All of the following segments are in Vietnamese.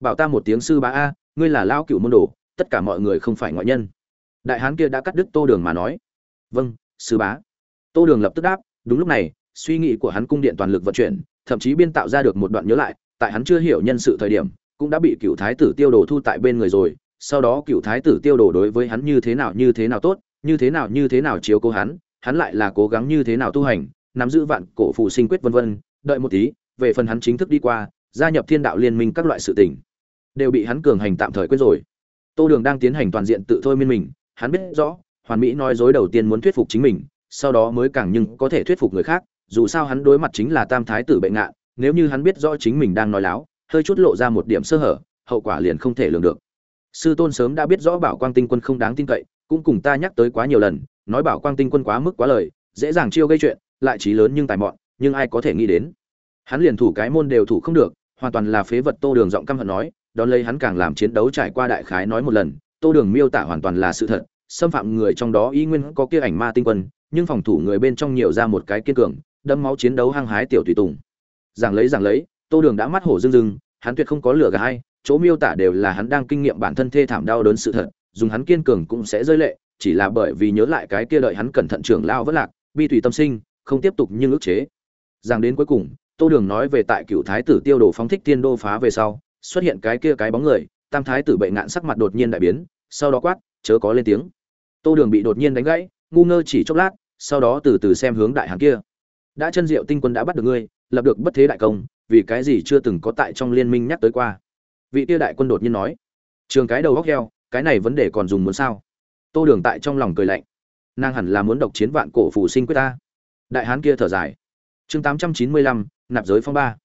bảo ta một tiếng sư bá a, ngươi là lao cựu môn đồ, tất cả mọi người không phải ngoại nhân. Đại hán kia đã cắt đứt tô đường mà nói. Vâng sư bá. Tô đường lập tức đáp, đúng lúc này, suy nghĩ của hắn cung điện toàn lực vận chuyển, thậm chí biên tạo ra được một đoạn nhớ lại, tại hắn chưa hiểu nhân sự thời điểm, cũng đã bị cựu thái tử tiêu đồ thu tại bên người rồi, sau đó cựu thái tử tiêu đồ đối với hắn như thế nào như thế nào tốt, như thế nào như thế nào chiếu cố hắn hắn lại là cố gắng như thế nào tu hành, nắm giữ vạn cổ phụ sinh quyết vân vân, đợi một tí, về phần hắn chính thức đi qua, gia nhập thiên đạo liên minh các loại sự tình đều bị hắn cường hành tạm thời quyết rồi. Tô đường đang tiến hành toàn diện tự thôi miên mình, hắn biết rõ, hoàn mỹ nói dối đầu tiên muốn thuyết phục chính mình, sau đó mới càng nhưng có thể thuyết phục người khác, dù sao hắn đối mặt chính là tam thái tử bệnh ngạn nếu như hắn biết rõ chính mình đang nói láo, hơi chút lộ ra một điểm sơ hở, hậu quả liền không thể lường được. Sư tôn sớm đã biết rõ bảo quang tinh quân không đáng tin cậy, cũng cùng ta nhắc tới quá nhiều lần, nói bảo quang tinh quân quá mức quá lời, dễ dàng chiêu gây chuyện, lại trí lớn nhưng tài mọn, nhưng ai có thể nghĩ đến. Hắn liền thủ cái môn đều thủ không được, hoàn toàn là phế vật tô đường giọng căm hận nói đón lấy hắn càng làm chiến đấu trải qua đại khái nói một lần, tô đường miêu tả hoàn toàn là sự thật, xâm phạm người trong đó y nguyên có kia ảnh ma tinh quân, nhưng phòng thủ người bên trong nhiều ra một cái kiên cường đâm máu chiến đấu hăng hái tiểu tùy tùng. Giảng lấy giảng lấy, tô đường đã mắt hổ rưng rưng, hắn tuyệt không có lửa gà hay, chỗ miêu tả đều là hắn đang kinh nghiệm bản thân thê thảm đau đớn sự thật, dùng hắn kiên cường cũng sẽ rơi lệ, chỉ là bởi vì nhớ lại cái kia đợi hắn cẩn thận trưởng lao vất lạc, bi tùy tâm sinh, không tiếp tục nhưng ức chế. Giảng đến cuối cùng, tô đường nói về tại cựu thái tử tiêu đồ phóng thích tiên đô phá về sau xuất hiện cái kia cái bóng người, tam thái tử bệ ngạn sắc mặt đột nhiên đại biến, sau đó quát, chớ có lên tiếng. Tô đường bị đột nhiên đánh gãy, ngu ngơ chỉ chốc lát, sau đó từ từ xem hướng đại hán kia. Đã chân diệu tinh quân đã bắt được ngươi, lập được bất thế đại công, vì cái gì chưa từng có tại trong liên minh nhắc tới qua? Vị tia đại quân đột nhiên nói, trường cái đầu góc heo, cái này vấn đề còn dùng muốn sao? Tô đường tại trong lòng cười lạnh. Nàng hẳn là muốn độc chiến vạn cổ phủ sinh quyết ta. Đại hán kia thở dài. Chương tám trăm chín mươi lăm, nạp giới phong ba.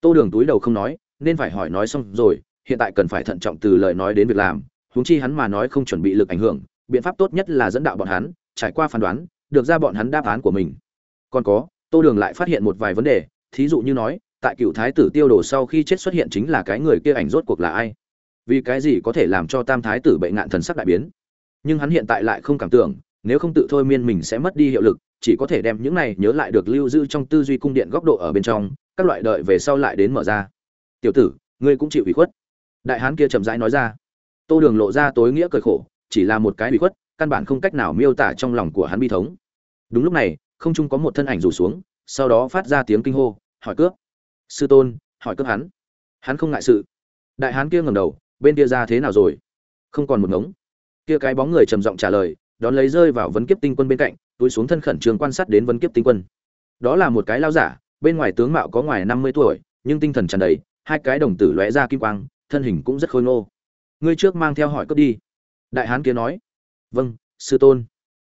Tô đường túi đầu không nói nên phải hỏi nói xong rồi, hiện tại cần phải thận trọng từ lời nói đến việc làm, huống chi hắn mà nói không chuẩn bị lực ảnh hưởng, biện pháp tốt nhất là dẫn đạo bọn hắn, trải qua phán đoán, được ra bọn hắn đáp án của mình. Còn có, tô đường lại phát hiện một vài vấn đề, thí dụ như nói, tại cựu thái tử tiêu đồ sau khi chết xuất hiện chính là cái người kia ảnh rốt cuộc là ai? Vì cái gì có thể làm cho tam thái tử bệnh ngạn thần sắc đại biến? Nhưng hắn hiện tại lại không cảm tưởng, nếu không tự thôi miên mình sẽ mất đi hiệu lực, chỉ có thể đem những này nhớ lại được lưu giữ trong tư duy cung điện góc độ ở bên trong, các loại đợi về sau lại đến mở ra tiểu tử, ngươi cũng chịu ủy khuất. Đại hán kia chậm rãi nói ra. Tô đường lộ ra tối nghĩa cởi khổ, chỉ là một cái ủy khuất, căn bản không cách nào miêu tả trong lòng của hắn bi thống. Đúng lúc này, không trung có một thân ảnh rủ xuống, sau đó phát ra tiếng kinh hô, hỏi cướp. Sư tôn, hỏi cướp hắn. Hắn không ngại sự. Đại hán kia ngầm đầu, bên kia ra thế nào rồi? Không còn một ngống. Kia cái bóng người trầm giọng trả lời, đón lấy rơi vào vấn kiếp tinh quân bên cạnh, túi xuống thân khẩn trương quan sát đến vấn kiếp tinh quân. Đó là một cái lao giả, bên ngoài tướng mạo có ngoài năm mươi tuổi, nhưng tinh thần tràn đầy hai cái đồng tử lóe ra kim quang, thân hình cũng rất khôi ngô. Ngươi trước mang theo hỏi cướp đi. Đại hán kia nói. Vâng sư tôn.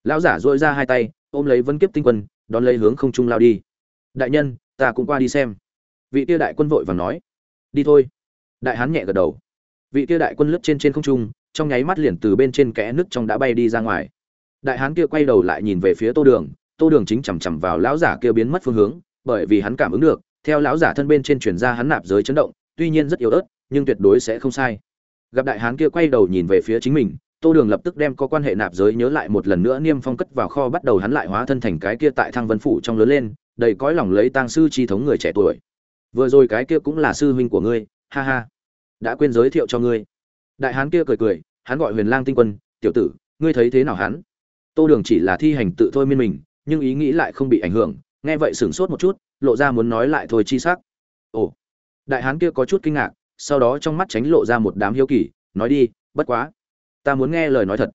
Lão giả dội ra hai tay, ôm lấy vân kiếp tinh quân, đón lấy hướng không trung lao đi. Đại nhân, ta cũng qua đi xem. Vị kia đại quân vội vàng nói. Đi thôi. Đại hán nhẹ gật đầu. Vị kia đại quân lướt trên trên không trung, trong nháy mắt liền từ bên trên kẽ nước trong đã bay đi ra ngoài. Đại hán kia quay đầu lại nhìn về phía tô đường tô đường chính chằm chằm vào lão giả kia biến mất phương hướng, bởi vì hắn cảm ứng được theo lão giả thân bên trên chuyển ra hắn nạp giới chấn động, tuy nhiên rất yếu ớt, nhưng tuyệt đối sẽ không sai. Gặp đại hán kia quay đầu nhìn về phía chính mình, tô đường lập tức đem có quan hệ nạp giới nhớ lại một lần nữa niêm phong cất vào kho bắt đầu hắn lại hóa thân thành cái kia tại thăng vân phủ trong lớn lên, đầy cõi lòng lấy tang sư chi thống người trẻ tuổi. Vừa rồi cái kia cũng là sư huynh của ngươi, ha ha. Đã quên giới thiệu cho ngươi. Đại hán kia cười cười, hắn gọi huyền lang tinh quân, tiểu tử, ngươi thấy thế nào hắn? Tô đường chỉ là thi hành tự thôi miên mình, nhưng ý nghĩ lại không bị ảnh hưởng, nghe vậy sửng sốt một chút lộ ra muốn nói lại thôi chi s ắ c ồ, đại hán kia có chút kinh ngạc, sau đó trong mắt tránh lộ ra một đám hiếu kỳ, nói đi, bất quá, ta muốn nghe lời nói thật.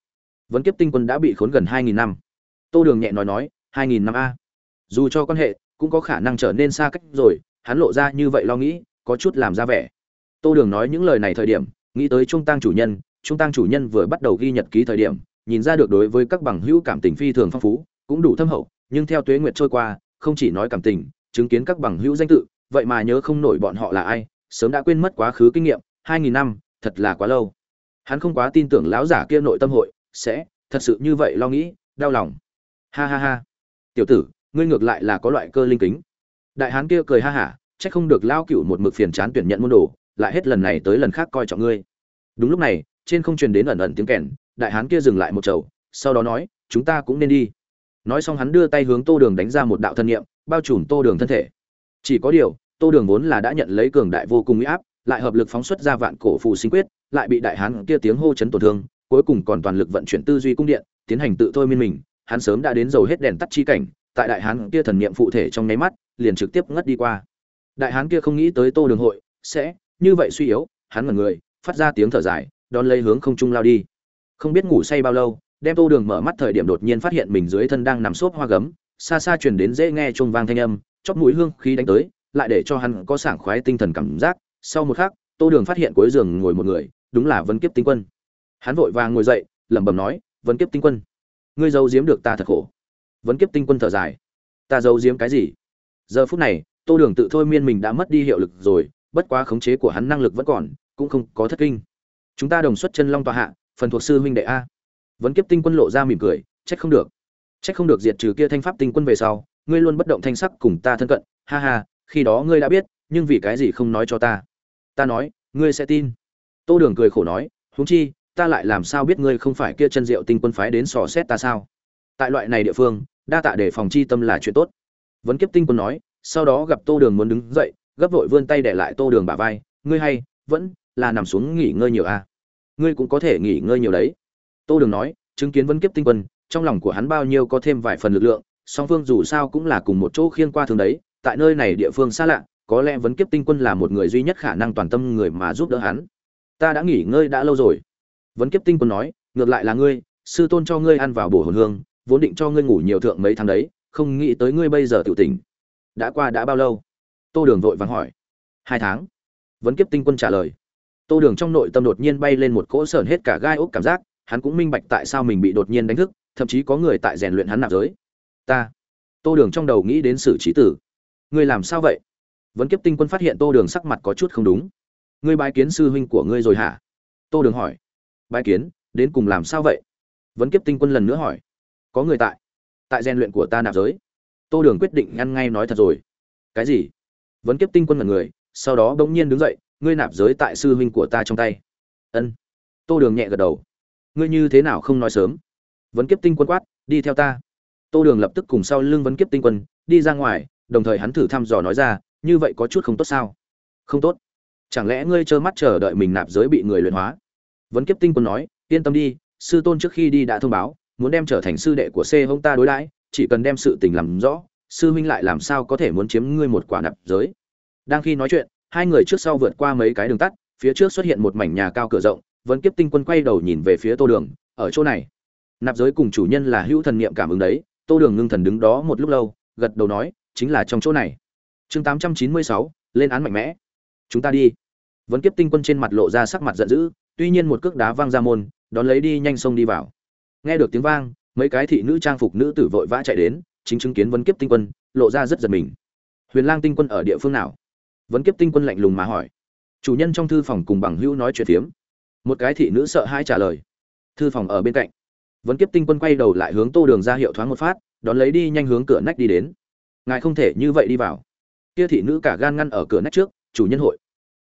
Vấn kiếp tinh quân đã bị khốn gần hai nghìn năm. Tô đường nhẹ nói nói, hai nghìn năm a. Dù cho quan hệ cũng có khả năng trở nên xa cách rồi, hắn lộ ra như vậy lo nghĩ, có chút làm ra vẻ. Tô đường nói những lời này thời điểm, nghĩ tới trung tăng chủ nhân, trung tăng chủ nhân vừa bắt đầu ghi nhật ký thời điểm, nhìn ra được đối với các bằng hữu cảm tình phi thường phong phú, cũng đủ thâm hậu, nhưng theo tuế nguyệt trôi qua, không chỉ nói cảm tình chứng kiến các bằng hữu danh tự, vậy mà nhớ không nổi bọn họ là ai, sớm đã quên mất quá khứ kinh nghiệm, hai nghìn năm, thật là quá lâu. Hắn không quá tin tưởng lão giả kia nội tâm hội, sẽ, thật sự như vậy lo nghĩ, đau lòng. Ha ha ha. Tiểu tử, ngươi ngược lại là có loại cơ linh kính. Đại hán kia cười ha hả, chắc không được lao cựu một mực phiền chán tuyển nhận môn đồ, lại hết lần này tới lần khác coi trọng ngươi. Đúng lúc này, trên không truyền đến ẩn ẩn tiếng kèn, đại hán kia dừng lại một chầu, sau đó nói, chúng ta cũng nên đi. Nói xong hắn đưa tay hướng tô đường đánh ra một đạo thân niệm bao trùm tô đường thân thể. Chỉ có điều, tô đường vốn là đã nhận lấy cường đại vô cùng uy áp, lại hợp lực phóng xuất ra vạn cổ phù sinh quyết, lại bị đại hán kia tiếng hô chấn tổn thương, cuối cùng còn toàn lực vận chuyển tư duy cung điện, tiến hành tự thôi miên mình, hắn sớm đã đến dầu hết đèn tắt chi cảnh, tại đại hán kia thần niệm phụ thể trong nháy mắt, liền trực tiếp ngất đi qua. Đại hán kia không nghĩ tới tô đường hội, sẽ như vậy suy yếu, hắn ngẩn người, phát ra tiếng thở dài, đón lấy hướng không trung lao đi. Không biết ngủ say bao lâu, đem tô đường mở mắt thời điểm đột nhiên phát hiện mình dưới thân đang nằm xốp hoa gấm xa xa truyền đến dễ nghe chuông vang thanh âm, chóp mũi hương khí đánh tới, lại để cho hắn có sảng khoái tinh thần cảm giác. Sau một khắc, tô đường phát hiện cuối giường ngồi một người, đúng là vân kiếp tinh quân. Hắn vội vàng ngồi dậy, lẩm bẩm nói, vân kiếp tinh quân, ngươi giấu giếm được ta thật khổ. Vân kiếp tinh quân thở dài, ta giấu giếm cái gì? Giờ phút này, tô đường tự thôi miên mình đã mất đi hiệu lực rồi, bất quá khống chế của hắn năng lực vẫn còn, cũng không có thất kinh. Chúng ta đồng xuất chân long tọa hạ, phần thuộc sư huynh đệ a. Vân kiếp tinh quân lộ ra mỉm cười, trách không được chắc không được diệt trừ kia thanh pháp tinh quân về sau, ngươi luôn bất động thanh sắc cùng ta thân cận. Ha ha, khi đó ngươi đã biết, nhưng vì cái gì không nói cho ta? Ta nói, ngươi sẽ tin. Tô đường cười khổ nói, huống chi, ta lại làm sao biết ngươi không phải kia chân diệu tinh quân phái đến sò xét ta sao? Tại loại này địa phương, đa tạ để phòng chi tâm là chuyện tốt. Vấn kiếp tinh quân nói, sau đó gặp tô đường muốn đứng dậy, gấp vội vươn tay để lại tô đường bả vai. Ngươi hay, vẫn là nằm xuống nghỉ ngơi nhiều à? Ngươi cũng có thể nghỉ ngơi nhiều đấy. Tô đường nói, chứng kiến vấn kiếp tinh quân trong lòng của hắn bao nhiêu có thêm vài phần lực lượng, song phương dù sao cũng là cùng một chỗ khiên qua thường đấy, tại nơi này địa phương xa lạ, có lẽ vấn kiếp tinh quân là một người duy nhất khả năng toàn tâm người mà giúp đỡ hắn. Ta đã nghỉ ngơi đã lâu rồi. Vấn kiếp tinh quân nói, ngược lại là ngươi, sư tôn cho ngươi ăn vào bổ hồn hương, vốn định cho ngươi ngủ nhiều thượng mấy tháng đấy, không nghĩ tới ngươi bây giờ tiểu tỉnh. Đã qua đã bao lâu? Tô đường vội vàng hỏi. Hai tháng. Vấn kiếp tinh quân trả lời. Tô đường trong nội tâm đột nhiên bay lên một cỗ sởn hết cả gai ốc cảm giác, hắn cũng minh bạch tại sao mình bị đột nhiên đánh thức thậm chí có người tại rèn luyện hắn nạp giới. Ta, tô đường trong đầu nghĩ đến xử trí tử. Ngươi làm sao vậy? Vẫn kiếp tinh quân phát hiện tô đường sắc mặt có chút không đúng. Ngươi bái kiến sư huynh của ngươi rồi hả? Tô đường hỏi. Bái kiến, đến cùng làm sao vậy? Vẫn kiếp tinh quân lần nữa hỏi. Có người tại. Tại rèn luyện của ta nạp giới. Tô đường quyết định ngăn ngay nói thật rồi. Cái gì? Vẫn kiếp tinh quân là người, sau đó bỗng nhiên đứng dậy, ngươi nạp giới tại sư huynh của ta trong tay. Ân. Tô đường nhẹ gật đầu. Ngươi như thế nào không nói sớm? Vấn kiếp tinh quân quát, đi theo ta. Tô đường lập tức cùng sau lưng vấn kiếp tinh quân đi ra ngoài, đồng thời hắn thử thăm dò nói ra, như vậy có chút không tốt sao? Không tốt. Chẳng lẽ ngươi trơ mắt chờ đợi mình nạp giới bị người luyện hóa? Vấn kiếp tinh quân nói, yên tâm đi, sư tôn trước khi đi đã thông báo, muốn đem trở thành sư đệ của c hông ta đối đãi, chỉ cần đem sự tình làm rõ, sư huynh lại làm sao có thể muốn chiếm ngươi một quả nạp giới? Đang khi nói chuyện, hai người trước sau vượt qua mấy cái đường tắt, phía trước xuất hiện một mảnh nhà cao cửa rộng, vấn kiếp tinh quân quay đầu nhìn về phía tô đường, ở chỗ này nạp giới cùng chủ nhân là hữu thần niệm cảm ứng đấy, tô đường ngưng thần đứng đó một lúc lâu, gật đầu nói, chính là trong chỗ này. Chương tám trăm chín mươi sáu, lên án mạnh mẽ. Chúng ta đi. Vấn kiếp tinh quân trên mặt lộ ra sắc mặt giận dữ, tuy nhiên một cước đá văng ra môn, đón lấy đi nhanh sông đi vào. Nghe được tiếng vang, mấy cái thị nữ trang phục nữ tử vội vã chạy đến, chính chứng kiến vấn kiếp tinh quân, lộ ra rất giật mình. Huyền lang tinh quân ở địa phương nào? Vấn kiếp tinh quân lạnh lùng mà hỏi. Chủ nhân trong thư phòng cùng bằng hữu nói chuyện phiếm. Một cái thị nữ sợ hai trả lời. Thư phòng ở bên cạnh vấn kiếp tinh quân quay đầu lại hướng tô đường ra hiệu thoáng một phát, đón lấy đi nhanh hướng cửa nách đi đến. Ngài không thể như vậy đi vào. Kia thị nữ cả gan ngăn ở cửa nách trước, chủ nhân hội.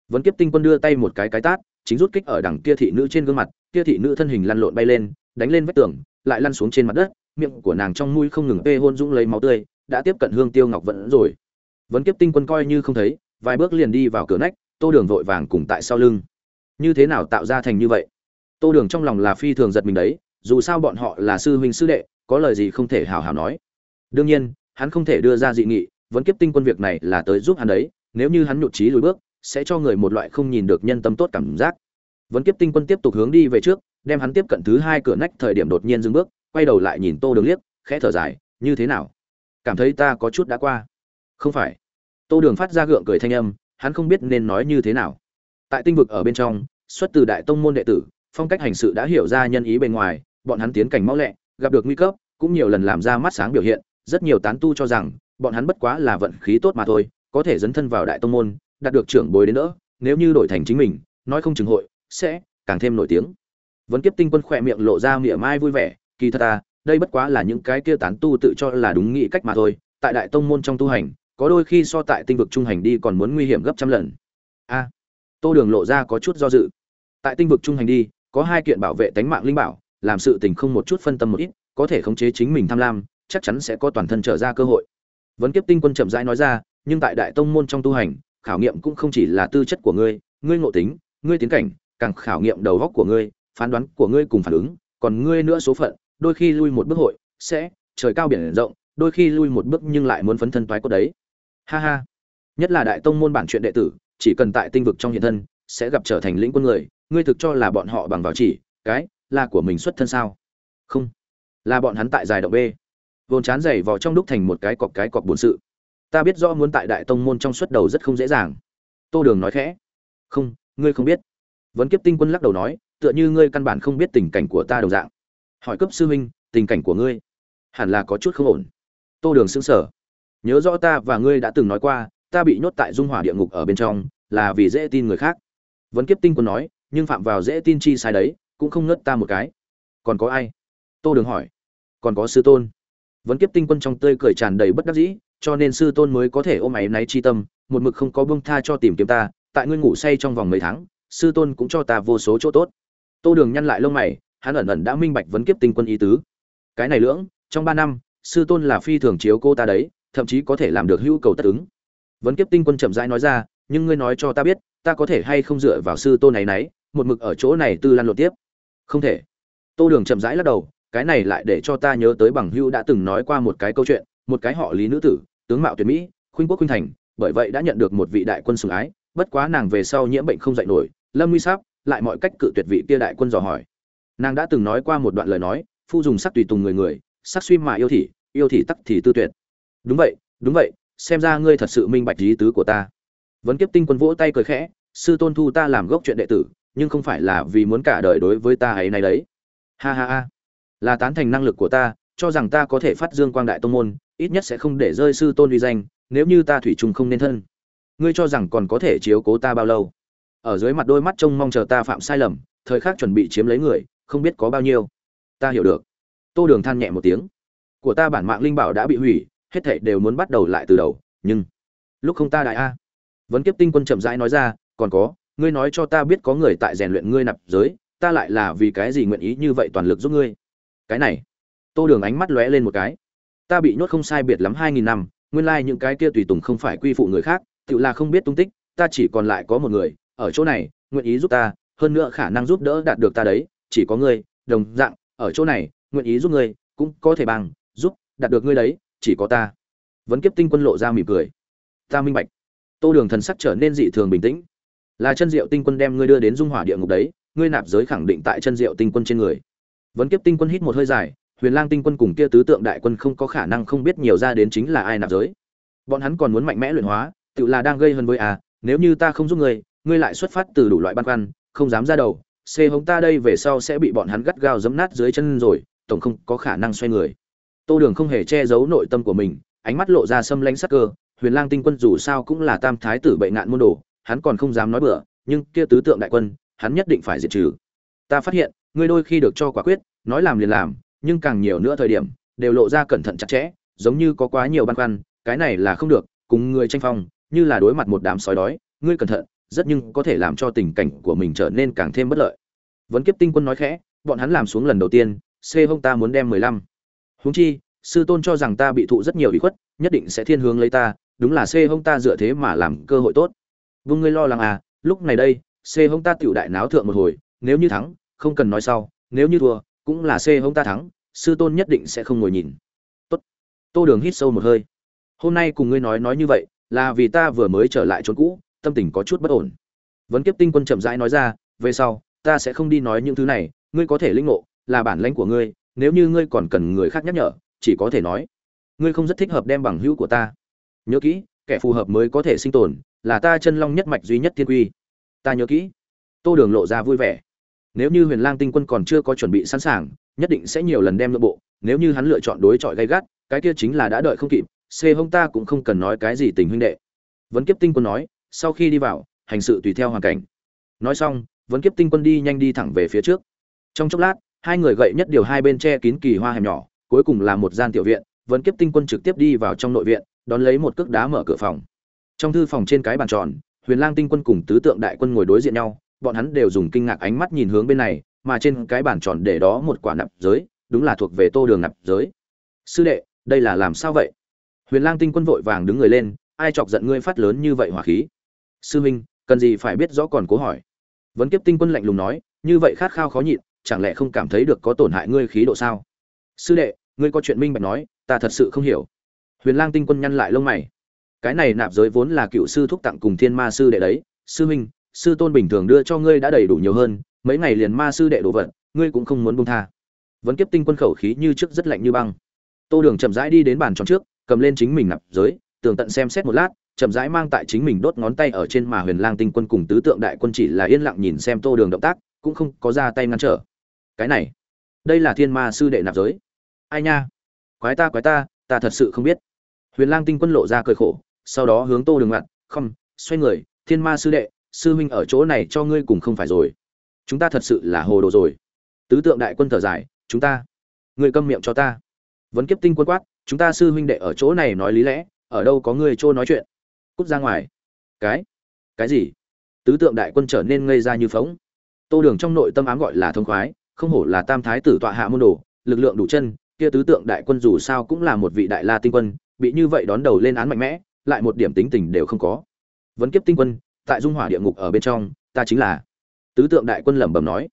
Vấn kiếp tinh quân đưa tay một cái cái tát, chính rút kích ở đằng kia thị nữ trên gương mặt, kia thị nữ thân hình lăn lộn bay lên, đánh lên vách tường, lại lăn xuống trên mặt đất, miệng của nàng trong mũi không ngừng tê hôn dũng lấy máu tươi, đã tiếp cận hương tiêu ngọc vẫn rồi. Vấn kiếp tinh quân coi như không thấy, vài bước liền đi vào cửa nách, tô đường vội vàng cùng tại sau lưng. Như thế nào tạo ra thành như vậy? Tô đường trong lòng là phi thường giật mình đấy dù sao bọn họ là sư huynh sư đệ, có lời gì không thể hào hào nói. Đương nhiên, hắn không thể đưa ra dị nghị, vẫn kiếp tinh quân việc này là tới giúp hắn đấy, nếu như hắn nhụt trí lùi bước, sẽ cho người một loại không nhìn được nhân tâm tốt cảm giác. Vẫn kiếp tinh quân tiếp tục hướng đi về trước, đem hắn tiếp cận thứ hai cửa nách thời điểm đột nhiên dừng bước, quay đầu lại nhìn tô đường liếc, khẽ thở dài, như thế nào? Cảm thấy ta có chút đã qua. Không phải. Tô đường phát ra gượng cười thanh âm, hắn không biết nên nói như thế nào. Tại tinh vực ở bên trong, xuất từ đại tông môn đệ tử, phong cách hành sự đã hiểu ra nhân ý bên ngoài bọn hắn tiến cảnh mau lẹ, gặp được nguy cấp, cũng nhiều lần làm ra mắt sáng biểu hiện, rất nhiều tán tu cho rằng, bọn hắn bất quá là vận khí tốt mà thôi, có thể dấn thân vào đại tông môn, đạt được trưởng bối đến nữa. nếu như đổi thành chính mình, nói không chừng hội, sẽ càng thêm nổi tiếng vẫn kiếp tinh quân khỏe miệng lộ ra mỉa mai vui vẻ, kỳ thật à đây bất quá là những cái kia tán tu tự cho là đúng nghĩ cách mà thôi, tại đại tông môn trong tu hành, có đôi khi so tại tinh vực trung hành đi còn muốn nguy hiểm gấp trăm lần a, tô đường lộ ra có chút do dự tại tinh vực trung hành đi, có hai kiện bảo vệ tánh mạng linh bảo làm sự tình không một chút phân tâm một ít, có thể khống chế chính mình tham lam, chắc chắn sẽ có toàn thân trở ra cơ hội. Vấn kiếp tinh quân chậm rãi nói ra, nhưng tại đại tông môn trong tu hành, khảo nghiệm cũng không chỉ là tư chất của ngươi ngươi ngộ tính, ngươi tiến cảnh, càng khảo nghiệm đầu góc của ngươi, phán đoán của ngươi cùng phản ứng, còn ngươi nữa số phận, đôi khi lui một bước hội, sẽ, trời cao biển rộng, đôi khi lui một bước nhưng lại muốn phấn thân toái cốt đấy. Ha ha. Nhất là đại tông môn bản chuyện đệ tử, chỉ cần tại tinh vực trong hiện thân, sẽ gặp trở thành lĩnh quân người, ngươi thực cho là bọn họ bằng vào chỉ, cái là của mình xuất thân sao? Không. Là bọn hắn tại giải động b. Vốn chán dày vào trong đúc thành một cái cọc cái cọc bổn sự. Ta biết rõ muốn tại đại tông môn trong xuất đầu rất không dễ dàng. Tô đường nói khẽ. Không, ngươi không biết. Vấn kiếp tinh quân lắc đầu nói, tựa như ngươi căn bản không biết tình cảnh của ta đồng dạng. Hỏi cấp sư huynh, tình cảnh của ngươi hẳn là có chút không ổn. Tô đường xứng sở nhớ rõ ta và ngươi đã từng nói qua, ta bị nhốt tại dung hỏa địa ngục ở bên trong, là vì dễ tin người khác. Vấn kiếp tinh quân nói, nhưng phạm vào dễ tin chi sai đấy cũng không ngất ta một cái. Còn có ai? Tô đường hỏi. Còn có sư tôn. Vấn kiếp tinh quân trong tươi cười tràn đầy bất đắc dĩ, cho nên sư tôn mới có thể ôm áy náy chi tâm, một mực không có bông tha cho tìm kiếm ta, tại ngươi ngủ say trong vòng mấy tháng, sư tôn cũng cho ta vô số chỗ tốt. Tô đường nhăn lại lông mày, hắn ẩn ẩn đã minh bạch vấn kiếp tinh quân ý tứ. Cái này lưỡng, trong ba năm, sư tôn là phi thường chiếu cô ta đấy, thậm chí có thể làm được hữu cầu tất ứng. Vấn kiếp tinh quân chậm rãi nói ra, nhưng ngươi nói cho ta biết, ta có thể hay không dựa vào sư tôn này nấy một mực ở chỗ này tư lan lộ tiếp không thể. Tô đường chậm rãi lắc đầu, cái này lại để cho ta nhớ tới bằng hưu đã từng nói qua một cái câu chuyện, một cái họ lý nữ tử, tướng mạo tuyệt mỹ, khuynh quốc khuynh thành, bởi vậy đã nhận được một vị đại quân sủng ái, bất quá nàng về sau nhiễm bệnh không dậy nổi, lâm nguy sáp lại mọi cách cự tuyệt vị kia đại quân dò hỏi. Nàng đã từng nói qua một đoạn lời nói, phu dùng sắc tùy tùng người người, sắc suy mà yêu thị yêu thị tắc thì tư tuyệt. Đúng vậy đúng vậy, xem ra ngươi thật sự minh bạch lý tứ của ta. Vấn kiếp tinh quân vỗ tay cười khẽ, sư tôn thu ta làm gốc chuyện đệ tử nhưng không phải là vì muốn cả đời đối với ta ấy này đấy. Ha ha ha. Là tán thành năng lực của ta, cho rằng ta có thể phát dương quang đại tông môn, ít nhất sẽ không để rơi sư tôn uy danh, nếu như ta thủy chung không nên thân. Ngươi cho rằng còn có thể chiếu cố ta bao lâu? Ở dưới mặt đôi mắt trông mong chờ ta phạm sai lầm, thời khắc chuẩn bị chiếm lấy người, không biết có bao nhiêu. Ta hiểu được. Tô đường than nhẹ một tiếng. Của ta bản mạng linh bảo đã bị hủy, hết thảy đều muốn bắt đầu lại từ đầu, nhưng lúc không ta đại a. Vấn kiếp tinh quân chậm rãi nói ra, còn có ngươi nói cho ta biết có người tại rèn luyện ngươi nạp giới, ta lại là vì cái gì nguyện ý như vậy toàn lực giúp ngươi? Cái này, tô đường ánh mắt lóe lên một cái. Ta bị nhốt không sai biệt lắm hai nghìn năm, nguyên lai những cái kia tùy tùng không phải quy phụ người khác, tự là không biết tung tích, ta chỉ còn lại có một người, ở chỗ này, nguyện ý giúp ta, hơn nữa khả năng giúp đỡ đạt được ta đấy, chỉ có ngươi, đồng dạng, ở chỗ này, nguyện ý giúp ngươi, cũng có thể bằng, giúp, đạt được ngươi đấy, chỉ có ta. Vấn kiếp tinh quân lộ ra mỉm cười. Ta minh bạch. Tô đường thần sắc trở nên dị thường bình tĩnh là chân diệu tinh quân đem ngươi đưa đến dung hỏa địa ngục đấy, ngươi nạp giới khẳng định tại chân diệu tinh quân trên người. Vấn kiếp tinh quân hít một hơi dài, huyền lang tinh quân cùng kia tứ tượng đại quân không có khả năng không biết nhiều ra đến chính là ai nạp giới. Bọn hắn còn muốn mạnh mẽ luyện hóa, tự là đang gây hơn với à nếu như ta không giúp ngươi ngươi lại xuất phát từ đủ loại băn khoăn, không dám ra đầu xê hống ta đây về sau sẽ bị bọn hắn gắt gao giấm nát dưới chân rồi, tổng không có khả năng xoay người. Tô đường không hề che giấu nội tâm của mình, ánh mắt lộ ra xâm lanh sắc cơ, huyền lang tinh quân dù sao cũng là tam thái tử bệ nạn môn đồ hắn còn không dám nói bừa, nhưng kia tứ tượng đại quân, hắn nhất định phải diệt trừ. Ta phát hiện, ngươi đôi khi được cho quả quyết, nói làm liền làm, nhưng càng nhiều nữa thời điểm, đều lộ ra cẩn thận chặt chẽ, giống như có quá nhiều băn khoăn, cái này là không được, cùng người tranh phong, như là đối mặt một đám sói đói, ngươi cẩn thận, rất nhưng có thể làm cho tình cảnh của mình trở nên càng thêm bất lợi. Vấn kiếp tinh quân nói khẽ, bọn hắn làm xuống lần đầu tiên, c hông ta muốn đem mười lăm. Huống chi, sư tôn cho rằng ta bị thụ rất nhiều ủy khuất, nhất định sẽ thiên hướng lấy ta, đúng là c hông ta dựa thế mà làm cơ hội tốt vương ngươi lo lắng à lúc này đây, c hông ta tiểu đại náo thượng một hồi, nếu như thắng, không cần nói sau, nếu như thua, cũng là c hông ta thắng, sư tôn nhất định sẽ không ngồi nhìn. Tốt. Tô đường hít sâu một hơi. Hôm nay cùng ngươi nói nói như vậy, là vì ta vừa mới trở lại chốn cũ, tâm tình có chút bất ổn. Vấn kiếp tinh quân chậm rãi nói ra, về sau, ta sẽ không đi nói những thứ này, ngươi có thể linh ngộ, là bản lãnh của ngươi, nếu như ngươi còn cần người khác nhắc nhở, chỉ có thể nói. Ngươi không rất thích hợp đem bằng hữu của ta. Nhớ kỹ, kẻ phù hợp mới có thể sinh tồn là ta chân long nhất mạch duy nhất thiên quy. Ta nhớ kỹ. Tô đường lộ ra vui vẻ. Nếu như huyền lang tinh quân còn chưa có chuẩn bị sẵn sàng, nhất định sẽ nhiều lần đem nội bộ. Nếu như hắn lựa chọn đối chọi gay gắt, cái kia chính là đã đợi không kịp. C hông ta cũng không cần nói cái gì tình huynh đệ. Vấn kiếp tinh quân nói, sau khi đi vào, hành sự tùy theo hoàn cảnh. Nói xong, vấn kiếp tinh quân đi nhanh đi thẳng về phía trước. Trong chốc lát, hai người gậy nhất điều hai bên che kín kỳ hoa hẻm nhỏ, cuối cùng là một gian tiểu viện. Vấn kiếp tinh quân trực tiếp đi vào trong nội viện, đón lấy một cước đá mở cửa phòng trong thư phòng trên cái bàn tròn, huyền lang tinh quân cùng tứ tượng đại quân ngồi đối diện nhau, bọn hắn đều dùng kinh ngạc ánh mắt nhìn hướng bên này, mà trên cái bàn tròn để đó một quả nạp giới, đúng là thuộc về tô đường nạp giới. Sư đệ, đây là làm sao vậy? Huyền lang tinh quân vội vàng đứng người lên, ai chọc giận ngươi phát lớn như vậy hỏa khí? Sư huynh, cần gì phải biết rõ còn cố hỏi. Vấn kiếp tinh quân lạnh lùng nói, như vậy khát khao khó nhịn, chẳng lẽ không cảm thấy được có tổn hại ngươi khí độ sao? Sư đệ, ngươi có chuyện minh bạch nói, ta thật sự không hiểu. Huyền lang tinh quân nhăn lại lông mày cái này nạp giới vốn là cựu sư thúc tặng cùng thiên ma sư đệ đấy, sư huynh, sư tôn bình thường đưa cho ngươi đã đầy đủ nhiều hơn, mấy ngày liền ma sư đệ đồ vật, ngươi cũng không muốn buông tha. Vẫn kiếp tinh quân khẩu khí như trước rất lạnh như băng. Tô đường chậm rãi đi đến bàn tròn trước, cầm lên chính mình nạp giới, tường tận xem xét một lát, chậm rãi mang tại chính mình đốt ngón tay ở trên mà huyền lang tinh quân cùng tứ tượng đại quân chỉ là yên lặng nhìn xem tô đường động tác, cũng không có ra tay ngăn trở. Cái này, đây là thiên ma sư đệ nạp giới. Ai nha? Quái ta quái ta ta thật sự không biết. Huyền lang tinh quân lộ ra cười khổ sau đó hướng tô đường ngặt không xoay người, thiên ma sư đệ, sư huynh ở chỗ này cho ngươi cùng không phải rồi. Chúng ta thật sự là hồ đồ rồi. Tứ tượng đại quân thở dài, chúng ta, ngươi câm miệng cho ta. Vẫn kiếp tinh quân quát, chúng ta sư huynh đệ ở chỗ này nói lý lẽ, ở đâu có ngươi chỗ nói chuyện. Cút ra ngoài. Cái cái gì? Tứ tượng đại quân trở nên ngây ra như phóng. Tô đường trong nội tâm ám gọi là thông khoái, không hổ là tam thái tử tọa hạ môn đồ, lực lượng đủ chân, kia tứ tượng đại quân dù sao cũng là một vị đại la tinh quân, bị như vậy đón đầu lên án mạnh mẽ lại một điểm tính tình đều không có. Vấn kiếp tinh quân, tại dung hỏa địa ngục ở bên trong, ta chính là. Tứ tượng đại quân lẩm bẩm nói.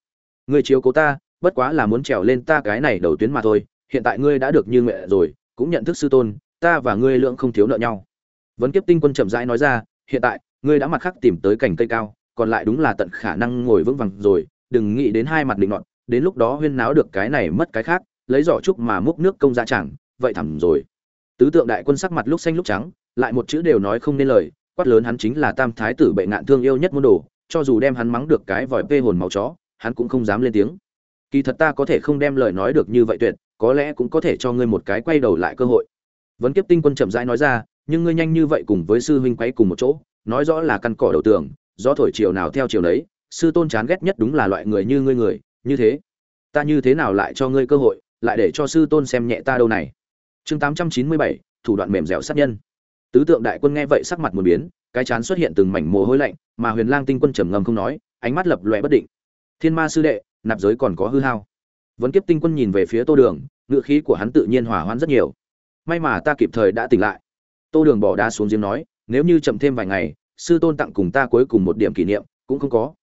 Người chiếu cố ta, bất quá là muốn trèo lên ta cái này đầu tuyến mà thôi, hiện tại ngươi đã được như nguyện rồi, cũng nhận thức sư tôn, ta và ngươi lượng không thiếu nợ nhau. Vấn kiếp tinh quân chậm rãi nói ra, hiện tại, ngươi đã mặt khắc tìm tới cành cây cao, còn lại đúng là tận khả năng ngồi vững vàng rồi, đừng nghĩ đến hai mặt định nọt, đến lúc đó huyên náo được cái này mất cái khác, lấy giỏ trúc mà múc nước công ra chẳng, vậy thẳm rồi. Tứ tượng đại quân sắc mặt lúc xanh lúc trắng lại một chữ đều nói không nên lời, quát lớn hắn chính là tam thái tử bệ ngạn thương yêu nhất môn đồ, cho dù đem hắn mắng được cái vòi vê hồn máu chó, hắn cũng không dám lên tiếng. Kỳ thật ta có thể không đem lời nói được như vậy tuyệt, có lẽ cũng có thể cho ngươi một cái quay đầu lại cơ hội. Vấn kiếp tinh quân chậm rãi nói ra, nhưng ngươi nhanh như vậy cùng với sư huynh quay cùng một chỗ, nói rõ là căn cỏ đầu tường, gió thổi chiều nào theo chiều đấy sư tôn chán ghét nhất đúng là loại người như ngươi người, như thế. Ta như thế nào lại cho ngươi cơ hội, lại để cho sư tôn xem nhẹ ta đâu này? Chương tám trăm chín mươi bảy, thủ đoạn mềm dẻo sát nhân tứ tượng đại quân nghe vậy sắc mặt một biến, cái chán xuất hiện từng mảnh mồ hôi lạnh, mà huyền lang tinh quân trầm ngâm không nói, ánh mắt lập lòe bất định. Thiên ma sư đệ, nạp giới còn có hư hao. Vẫn kiếp tinh quân nhìn về phía tô đường, ngựa khí của hắn tự nhiên hỏa hoãn rất nhiều. May mà ta kịp thời đã tỉnh lại. Tô đường bỏ đá xuống giếng nói, nếu như chậm thêm vài ngày, sư tôn tặng cùng ta cuối cùng một điểm kỷ niệm, cũng không có.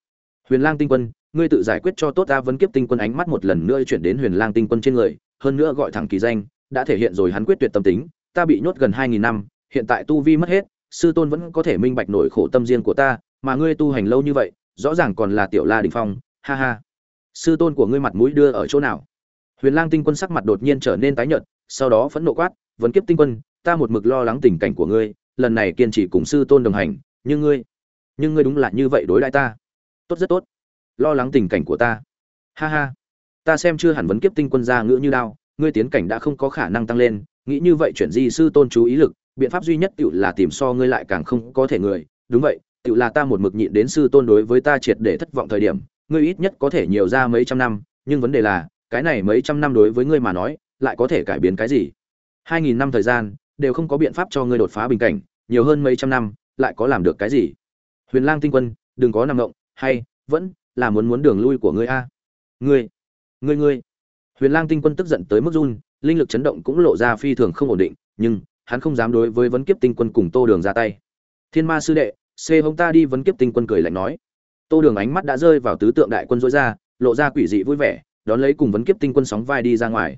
Huyền lang tinh quân, ngươi tự giải quyết cho tốt ta. Vấn kiếp tinh quân ánh mắt một lần nữa chuyển đến huyền lang tinh quân trên người, hơn nữa gọi thẳng kỳ danh, đã thể hiện rồi hắn quyết tuyệt tâm tính, ta bị nhốt gần hai nghìn năm hiện tại tu vi mất hết, sư tôn vẫn có thể minh bạch nổi khổ tâm riêng của ta, mà ngươi tu hành lâu như vậy, rõ ràng còn là tiểu la đình phong, ha ha. Sư tôn của ngươi mặt mũi đưa ở chỗ nào? Huyền lang tinh quân sắc mặt đột nhiên trở nên tái nhợt, sau đó phẫn nộ quát vấn kiếp tinh quân, ta một mực lo lắng tình cảnh của ngươi, lần này kiên trì cùng sư tôn đồng hành, nhưng ngươi nhưng ngươi đúng là như vậy đối đãi ta. Tốt, rất tốt. Lo lắng tình cảnh của ta. Ha ha. Ta xem chưa hẳn vấn kiếp tinh quân ra ngữ như đao, ngươi tiến cảnh đã không có khả năng tăng lên, nghĩ như vậy chuyển di sư tôn chú ý lực biện pháp duy nhất tựu là tìm so ngươi lại càng không có thể người. Đúng vậy tựu là ta một mực nhịn đến sư tôn đối với ta triệt để thất vọng thời điểm. Ngươi ít nhất có thể nhiều ra mấy trăm năm. Nhưng vấn đề là, cái này mấy trăm năm đối với ngươi mà nói, lại có thể cải biến cái gì? Hai nghìn năm thời gian, đều không có biện pháp cho ngươi đột phá bình cảnh. Nhiều hơn mấy trăm năm, lại có làm được cái gì? Huyền lang tinh quân, đừng có nằm ngộng hay, vẫn là muốn muốn đường lui của ngươi a. Ngươi ngươi ngươi. Huyền lang tinh quân tức giận tới mức run, linh lực chấn động cũng lộ ra phi thường không ổn định. Nhưng hắn không dám đối với vấn kiếp tinh quân cùng tô đường ra tay. Thiên ma sư đệ xê hông ta đi, vấn kiếp tinh quân cười lạnh nói. Tô đường ánh mắt đã rơi vào tứ tượng đại quân dối ra, lộ ra quỷ dị vui vẻ, đón lấy cùng vấn kiếp tinh quân sóng vai đi ra ngoài.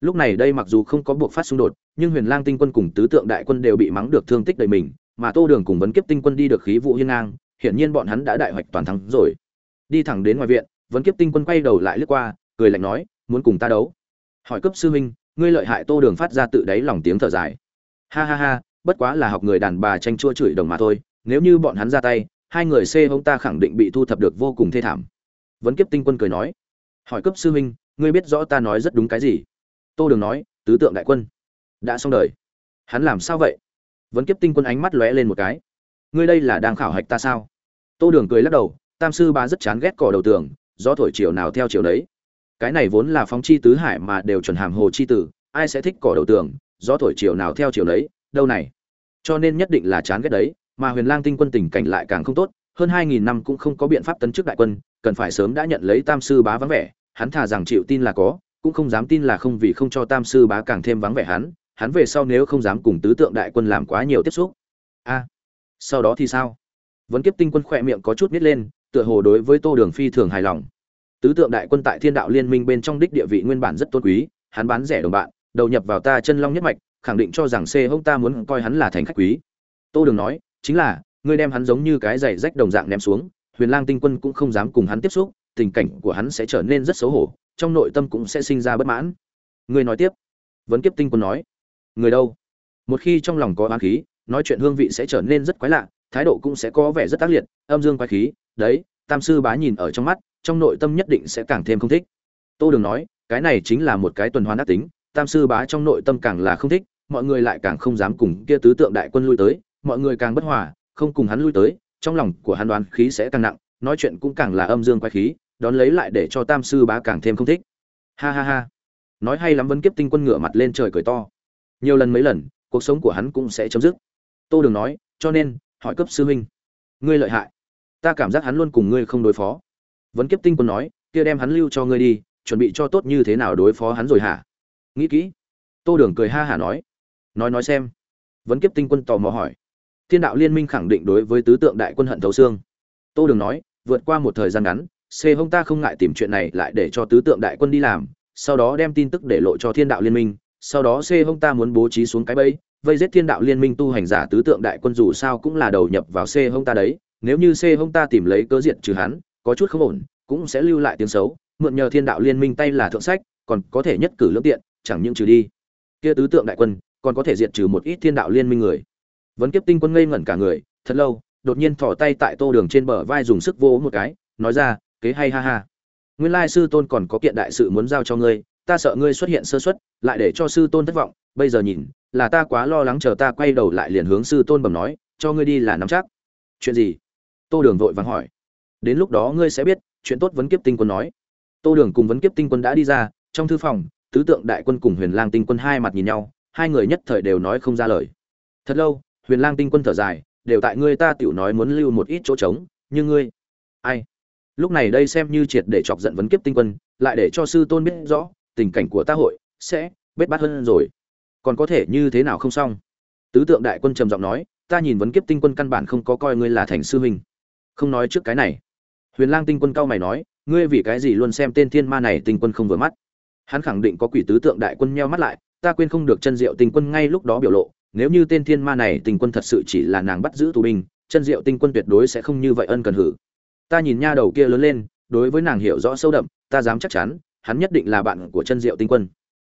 Lúc này đây mặc dù không có buộc phát xung đột, nhưng huyền lang tinh quân cùng tứ tượng đại quân đều bị mắng được thương tích đầy mình, mà tô đường cùng vấn kiếp tinh quân đi được khí vụ hiên ngang, hiển nhiên bọn hắn đã đại hoạch toàn thắng rồi. Đi thẳng đến ngoài viện, vấn kiếp tinh quân quay đầu lại lướt qua, cười lạnh nói, muốn cùng ta đấu? Hỏi cấp sư huynh, ngươi lợi hại tô đường phát ra tự đáy lòng tiếng thở dài ha ha ha, bất quá là học người đàn bà tranh chua chửi đồng mà thôi, nếu như bọn hắn ra tay, hai người xê ông ta khẳng định bị thu thập được vô cùng thê thảm. Vấn kiếp tinh quân cười nói. Hỏi cấp sư huynh, ngươi biết rõ ta nói rất đúng cái gì? Tô đường nói, tứ tượng đại quân. Đã xong đời. Hắn làm sao vậy? Vấn kiếp tinh quân ánh mắt lóe lên một cái. Ngươi đây là đang khảo hạch ta sao? Tô đường cười lắc đầu, tam sư bá rất chán ghét cỏ đầu tường do thổi chiều nào theo chiều đấy cái này vốn là phóng chi tứ hải mà đều chuẩn hàm hồ chi tử, ai sẽ thích cỏ đầu tường? Do thổi chiều nào theo chiều đấy đâu này. Cho nên nhất định là chán ghét đấy, mà huyền lang tinh quân tình cảnh lại càng không tốt, hơn hai nghìn năm cũng không có biện pháp tấn chức đại quân, cần phải sớm đã nhận lấy tam sư bá vắng vẻ, hắn thà rằng chịu tin là có, cũng không dám tin là không vì không cho tam sư bá càng thêm vắng vẻ hắn hắn về sau nếu không dám cùng tứ tượng đại quân làm quá nhiều tiếp xúc. A, sau đó thì sao? Vẫn kiếp tinh quân khỏe miệng có chút nít lên, tựa hồ đối với tô đường phi thường hài lòng. Tứ tượng đại quân tại thiên đạo liên minh bên trong đích địa vị nguyên bản rất tôn quý, hắn bán rẻ đồng bạn đầu nhập vào ta chân long nhất mạch, khẳng định cho rằng c hông ta muốn coi hắn là thành khách quý. Tô đường nói, chính là, ngươi đem hắn giống như cái giày rách đồng dạng ném xuống, huyền lang tinh quân cũng không dám cùng hắn tiếp xúc, tình cảnh của hắn sẽ trở nên rất xấu hổ, trong nội tâm cũng sẽ sinh ra bất mãn. Ngươi nói tiếp. Vấn kiếp tinh quân nói, người đâu? Một khi trong lòng có oán khí, nói chuyện hương vị sẽ trở nên rất quái lạ, thái độ cũng sẽ có vẻ rất tác liệt, âm dương quái khí, đấy, tam sư bá nhìn ở trong mắt, trong nội tâm nhất định sẽ càng thêm không thích. Tô đường nói, cái này chính là một cái tuần hoàn ác tính tam sư bá trong nội tâm càng là không thích, mọi người lại càng không dám cùng kia tứ tượng đại quân lui tới, mọi người càng bất hòa, không cùng hắn lui tới, trong lòng của hắn đoán khí sẽ càng nặng, nói chuyện cũng càng là âm dương quái khí, đón lấy lại để cho tam sư bá càng thêm không thích. Ha ha ha. Nói hay lắm vẫn kiếp tinh quân ngửa mặt lên trời cười to. Nhiều lần mấy lần, cuộc sống của hắn cũng sẽ chấm dứt. Tô đường nói, cho nên, hỏi cấp sư huynh. Ngươi lợi hại. Ta cảm giác hắn luôn cùng ngươi không đối phó. Vấn kiếp tinh quân nói, kia đem hắn lưu cho ngươi đi, chuẩn bị cho tốt như thế nào đối phó hắn rồi hả? Nghĩ kỹ. Tô đường cười ha hả nói. Nói nói xem. Vấn kiếp tinh quân tò mò hỏi. Thiên đạo liên minh khẳng định đối với tứ tượng đại quân hận thấu xương. Tô đường nói, vượt qua một thời gian ngắn, c hông ta không ngại tìm chuyện này lại để cho tứ tượng đại quân đi làm, sau đó đem tin tức để lộ cho thiên đạo liên minh, sau đó c hông ta muốn bố trí xuống cái bẫy, vây giết thiên đạo liên minh tu hành giả tứ tượng đại quân dù sao cũng là đầu nhập vào c hông ta đấy, nếu như c hông ta tìm lấy cớ diện trừ hắn, có chút không ổn, cũng sẽ lưu lại tiếng xấu, mượn nhờ thiên đạo liên minh tay là thượng sách, còn có thể nhất cử lương tiện chẳng những trừ đi. Kia tứ tượng đại quân, còn có thể diệt trừ một ít thiên đạo liên minh người. Vấn kiếp tinh quân ngây ngẩn cả người, thật lâu, đột nhiên thỏ tay tại tô đường trên bờ vai dùng sức vô một cái, nói ra, kế hay ha ha. Nguyên lai sư tôn còn có kiện đại sự muốn giao cho ngươi, ta sợ ngươi xuất hiện sơ xuất lại để cho sư tôn thất vọng. Bây giờ nhìn, là ta quá lo lắng chờ ta quay đầu lại liền hướng sư tôn bẩm nói, cho ngươi đi là nắm chắc. Chuyện gì? Tô đường vội vàng hỏi. Đến lúc đó ngươi sẽ biết, chuyện tốt vấn kiếp tinh quân nói. Tô đường cùng vấn kiếp tinh quân đã đi ra, trong thư phòng tứ tượng đại quân cùng huyền lang tinh quân hai mặt nhìn nhau, hai người nhất thời đều nói không ra lời. Thật lâu, huyền lang tinh quân thở dài, đều tại ngươi ta tiểu nói muốn lưu một ít chỗ trống như ngươi ai? Lúc này đây xem như triệt để chọc giận vấn kiếp tinh quân, lại để cho sư tôn biết rõ, tình cảnh của ta hội sẽ bết bát hơn rồi. Còn có thể như thế nào không xong? Tứ tượng đại quân trầm giọng nói, ta nhìn vấn kiếp tinh quân căn bản không có coi ngươi là thành sư huynh. Không nói trước cái này. Huyền lang tinh quân cao mày nói, ngươi vì cái gì luôn xem tên thiên ma này tinh quân không vừa mắt? Hắn khẳng định có quỷ tứ tượng đại quân nheo mắt lại, ta quên không được chân diệu tinh quân ngay lúc đó biểu lộ, nếu như tên thiên ma này tinh quân thật sự chỉ là nàng bắt giữ tù binh, chân diệu tinh quân tuyệt đối sẽ không như vậy ân cần hử. Ta nhìn nha đầu kia lớn lên, đối với nàng hiểu rõ sâu đậm, ta dám chắc chắn, hắn nhất định là bạn của chân diệu tinh quân.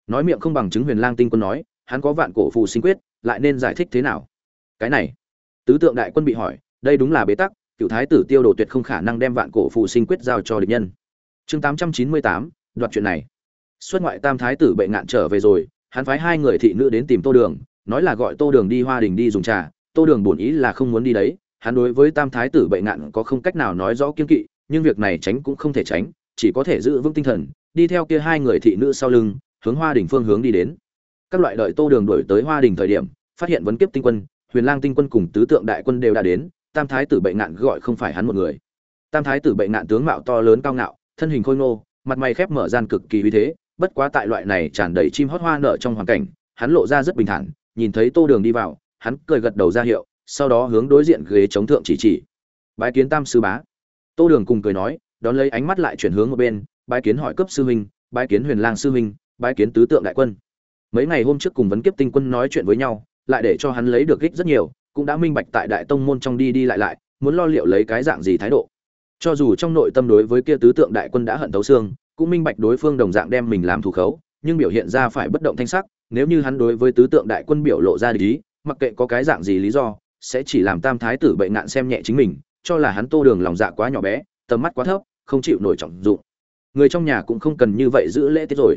Nói miệng không bằng chứng huyền lang tinh quân nói, hắn có vạn cổ phù sinh quyết, lại nên giải thích thế nào? Cái này, tứ tượng đại quân bị hỏi, đây đúng là bế tắc, cựu thái tử tiêu đồ tuyệt không khả năng đem vạn cổ phù sinh quyết giao cho địch nhân. Chương tám trăm chín mươi tám, đoạt chuyện này xuất ngoại tam thái tử bệnh ngạn trở về rồi, hắn phái hai người thị nữ đến tìm tô đường, nói là gọi tô đường đi hoa đình đi dùng trà. Tô đường bổn ý là không muốn đi đấy, hắn đối với tam thái tử bệnh ngạn có không cách nào nói rõ kiên kỵ, nhưng việc này tránh cũng không thể tránh, chỉ có thể giữ vững tinh thần, đi theo kia hai người thị nữ sau lưng, hướng hoa đình phương hướng đi đến. Các loại đợi tô đường đuổi tới hoa đình thời điểm, phát hiện vấn kiếp tinh quân, huyền lang tinh quân cùng tứ tượng đại quân đều đã đến, tam thái tử bệnh nạn gọi không phải hắn một người. Tam thái tử bệnh nạn tướng mạo to lớn cao ngạo, thân hình khôi ngô, mặt mày khép mở gian cực kỳ uy thế bất quá tại loại này tràn đầy chim hót hoa nở trong hoàn cảnh, hắn lộ ra rất bình thản, nhìn thấy tô đường đi vào, hắn cười gật đầu ra hiệu, sau đó hướng đối diện ghế chống thượng chỉ chỉ. Bái kiến tam sư bá. Tô đường cùng cười nói, đón lấy ánh mắt lại chuyển hướng một bên, bái kiến hỏi cấp sư huynh, bái kiến huyền lang sư huynh, bái kiến tứ tượng đại quân. Mấy ngày hôm trước cùng vấn kiếp tinh quân nói chuyện với nhau, lại để cho hắn lấy được ích rất nhiều, cũng đã minh bạch tại đại tông môn trong đi đi lại lại, muốn lo liệu lấy cái dạng gì thái độ. Cho dù trong nội tâm đối với kia tứ tượng đại quân đã hận thấu xương cũng minh bạch đối phương đồng dạng đem mình làm thủ khấu nhưng biểu hiện ra phải bất động thanh sắc nếu như hắn đối với tứ tượng đại quân biểu lộ ra ý, mặc kệ có cái dạng gì lý do sẽ chỉ làm tam thái tử bệnh nạn xem nhẹ chính mình cho là hắn tô đường lòng dạ quá nhỏ bé tầm mắt quá thấp không chịu nổi trọng dụng. Người trong nhà cũng không cần như vậy giữ lễ tiết rồi.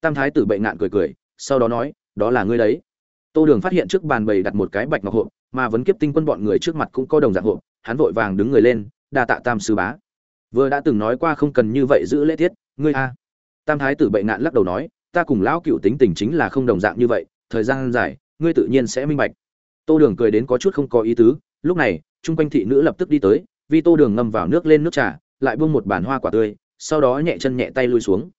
Tam thái tử bệnh nạn cười cười sau đó nói đó là ngươi đấy. Tô đường phát hiện trước bàn bày đặt một cái bạch ngọc hộp mà vấn kiếp tinh quân bọn người trước mặt cũng có đồng dạng hộp hắn vội vàng đứng người lên đa tạ tam sư bá. Vừa đã từng nói qua không cần như vậy giữ lễ tiết ngươi a. Tam thái tử bệnh nạn lắc đầu nói ta cùng lão cựu tính tình chính là không đồng dạng như vậy thời gian dài ngươi tự nhiên sẽ minh bạch. Tô đường cười đến có chút không có ý tứ lúc này chung quanh thị nữ lập tức đi tới vì tô đường ngâm vào nước lên nước trà lại buông một bàn hoa quả tươi sau đó nhẹ chân nhẹ tay lui xuống.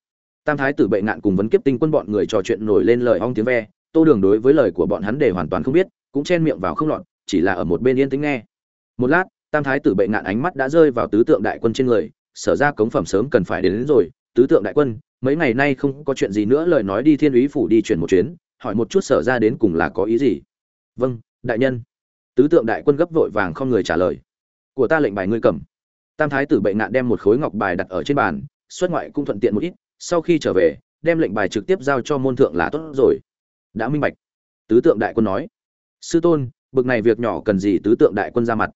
Tam thái tử bệnh nạn cùng vấn kiếp tinh quân bọn người trò chuyện nổi lên lời ong tiếng ve tô đường đối với lời của bọn hắn để hoàn toàn không biết cũng chen miệng vào không lọt chỉ là ở một bên yên tĩnh nghe. Một lát tam thái tử bệ ngạn ánh mắt đã rơi vào tứ tượng đại quân trên người sở ra cống phẩm sớm cần phải đến, đến rồi tứ tượng đại quân, mấy ngày nay không có chuyện gì nữa, lời nói đi thiên úy phủ đi chuyển một chuyến, hỏi một chút sở ra đến cùng là có ý gì. Vâng đại nhân. Tứ tượng đại quân gấp vội vàng không người trả lời. Của ta lệnh bài ngươi cầm. Tam thái tử bệnh nạn đem một khối ngọc bài đặt ở trên bàn, xuất ngoại cũng thuận tiện một ít, sau khi trở về, đem lệnh bài trực tiếp giao cho môn thượng là tốt rồi. Đã minh bạch. Tứ tượng đại quân nói. Sư tôn, bực này việc nhỏ cần gì tứ tượng đại quân ra mặt.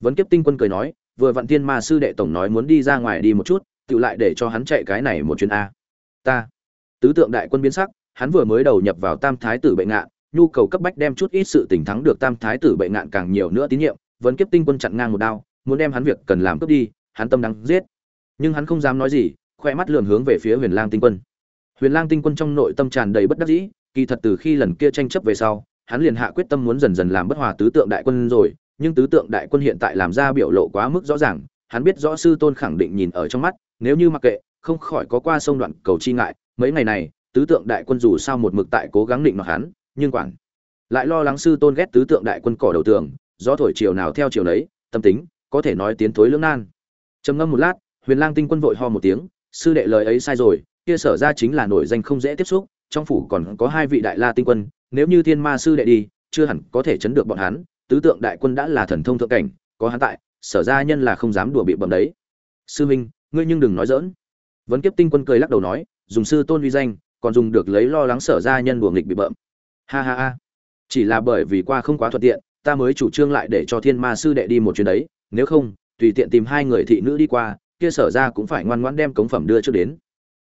Vấn kiếp tinh quân cười nói, vừa vạn thiên ma sư đệ tổng nói muốn đi ra ngoài đi một chút tự lại để cho hắn chạy cái này một chuyến a. Ta. Tứ tượng đại quân biến sắc, hắn vừa mới đầu nhập vào tam thái tử bệnh ngạn, nhu cầu cấp bách đem chút ít sự tỉnh thắng được tam thái tử bệnh ngạn càng nhiều nữa tín nhiệm, vẫn kiếp tinh quân chặn ngang một đao, muốn đem hắn việc cần làm cướp đi, hắn tâm đắng giết. Nhưng hắn không dám nói gì, khoe mắt lườm hướng về phía huyền lang tinh quân. Huyền lang tinh quân trong nội tâm tràn đầy bất đắc dĩ, kỳ thật từ khi lần kia tranh chấp về sau, hắn liền hạ quyết tâm muốn dần dần làm bất hòa tứ tượng đại quân rồi, nhưng tứ tượng đại quân hiện tại làm ra biểu lộ quá mức rõ ràng, hắn biết rõ sư tôn khẳng định nhìn ở trong mắt nếu như mặc kệ, không khỏi có qua sông đoạn cầu chi ngại, mấy ngày này, tứ tượng đại quân dù sao một mực tại cố gắng định mặc hắn, nhưng quản. Lại lo lắng sư tôn ghét tứ tượng đại quân cỏ đầu tường, gió thổi chiều nào theo chiều đấy tâm tính, có thể nói tiến thối lưỡng nan. Trầm ngâm một lát, huyền lang tinh quân vội ho một tiếng, sư đệ lời ấy sai rồi, kia sở ra chính là nổi danh không dễ tiếp xúc, trong phủ còn có hai vị đại la tinh quân, nếu như thiên ma sư đệ đi, chưa hẳn có thể chấn được bọn hắn, tứ tượng đại quân đã là thần thông thượng cảnh, có hắn tại, sở ra nhân là không dám đùa bị bầm đấy. Sư minh ngươi nhưng đừng nói dỡn vấn kiếp tinh quân cười lắc đầu nói, dùng sư tôn uy danh, còn dùng được lấy lo lắng sở ra nhân đùa nghịch bị bợm. Ha ha ha. Chỉ là bởi vì qua không quá thuận tiện, ta mới chủ trương lại để cho thiên ma sư đệ đi một chuyến đấy, nếu không, tùy tiện tìm hai người thị nữ đi qua, kia sở ra cũng phải ngoan ngoãn đem cống phẩm đưa trước đến.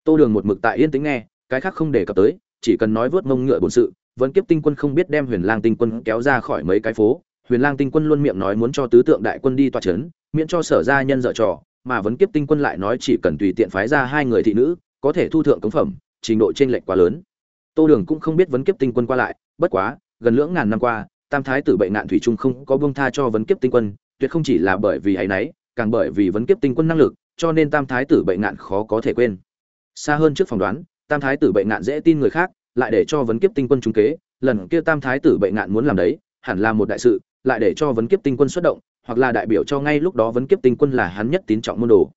Tô đường một mực tại yên tĩnh nghe, cái khác không để cập tới, chỉ cần nói vớt mông ngựa bổn sự vẫn kiếp tinh quân không biết đem huyền lang tinh quân kéo ra khỏi mấy cái phố. Huyền lang tinh quân luôn miệng nói muốn cho tứ tượng đại quân đi toa c h ấ n miễn cho sở ra nhân dở trò mà vấn kiếp tinh quân lại nói chỉ cần tùy tiện phái ra hai người thị nữ, có thể thu thượng cống phẩm, trình độ t r ê n lệch quá lớn. Tô đường cũng không biết vấn kiếp tinh quân qua lại, bất quá, gần lưỡng ngàn năm qua, tam thái tử bệnh nạn thủy trung không có bông tha cho vấn kiếp tinh quân, tuyệt không chỉ là bởi vì ấ y n ấ y càng bởi vì vấn kiếp tinh quân năng lực, cho nên tam thái tử bệnh nạn khó có thể quên. Xa hơn trước phỏng đoán, tam thái tử bệnh nạn dễ tin người khác, lại để cho vấn kiếp tinh quân trúng kế, lần kia tam thái tử bệnh nạn muốn làm đấy, hẳn là một đại sự, lại để cho vấn kiếp tinh quân xuất động hoặc là đại biểu cho ngay lúc đó vấn kiếp tinh quân là hắn nhất tín trọng môn đồ.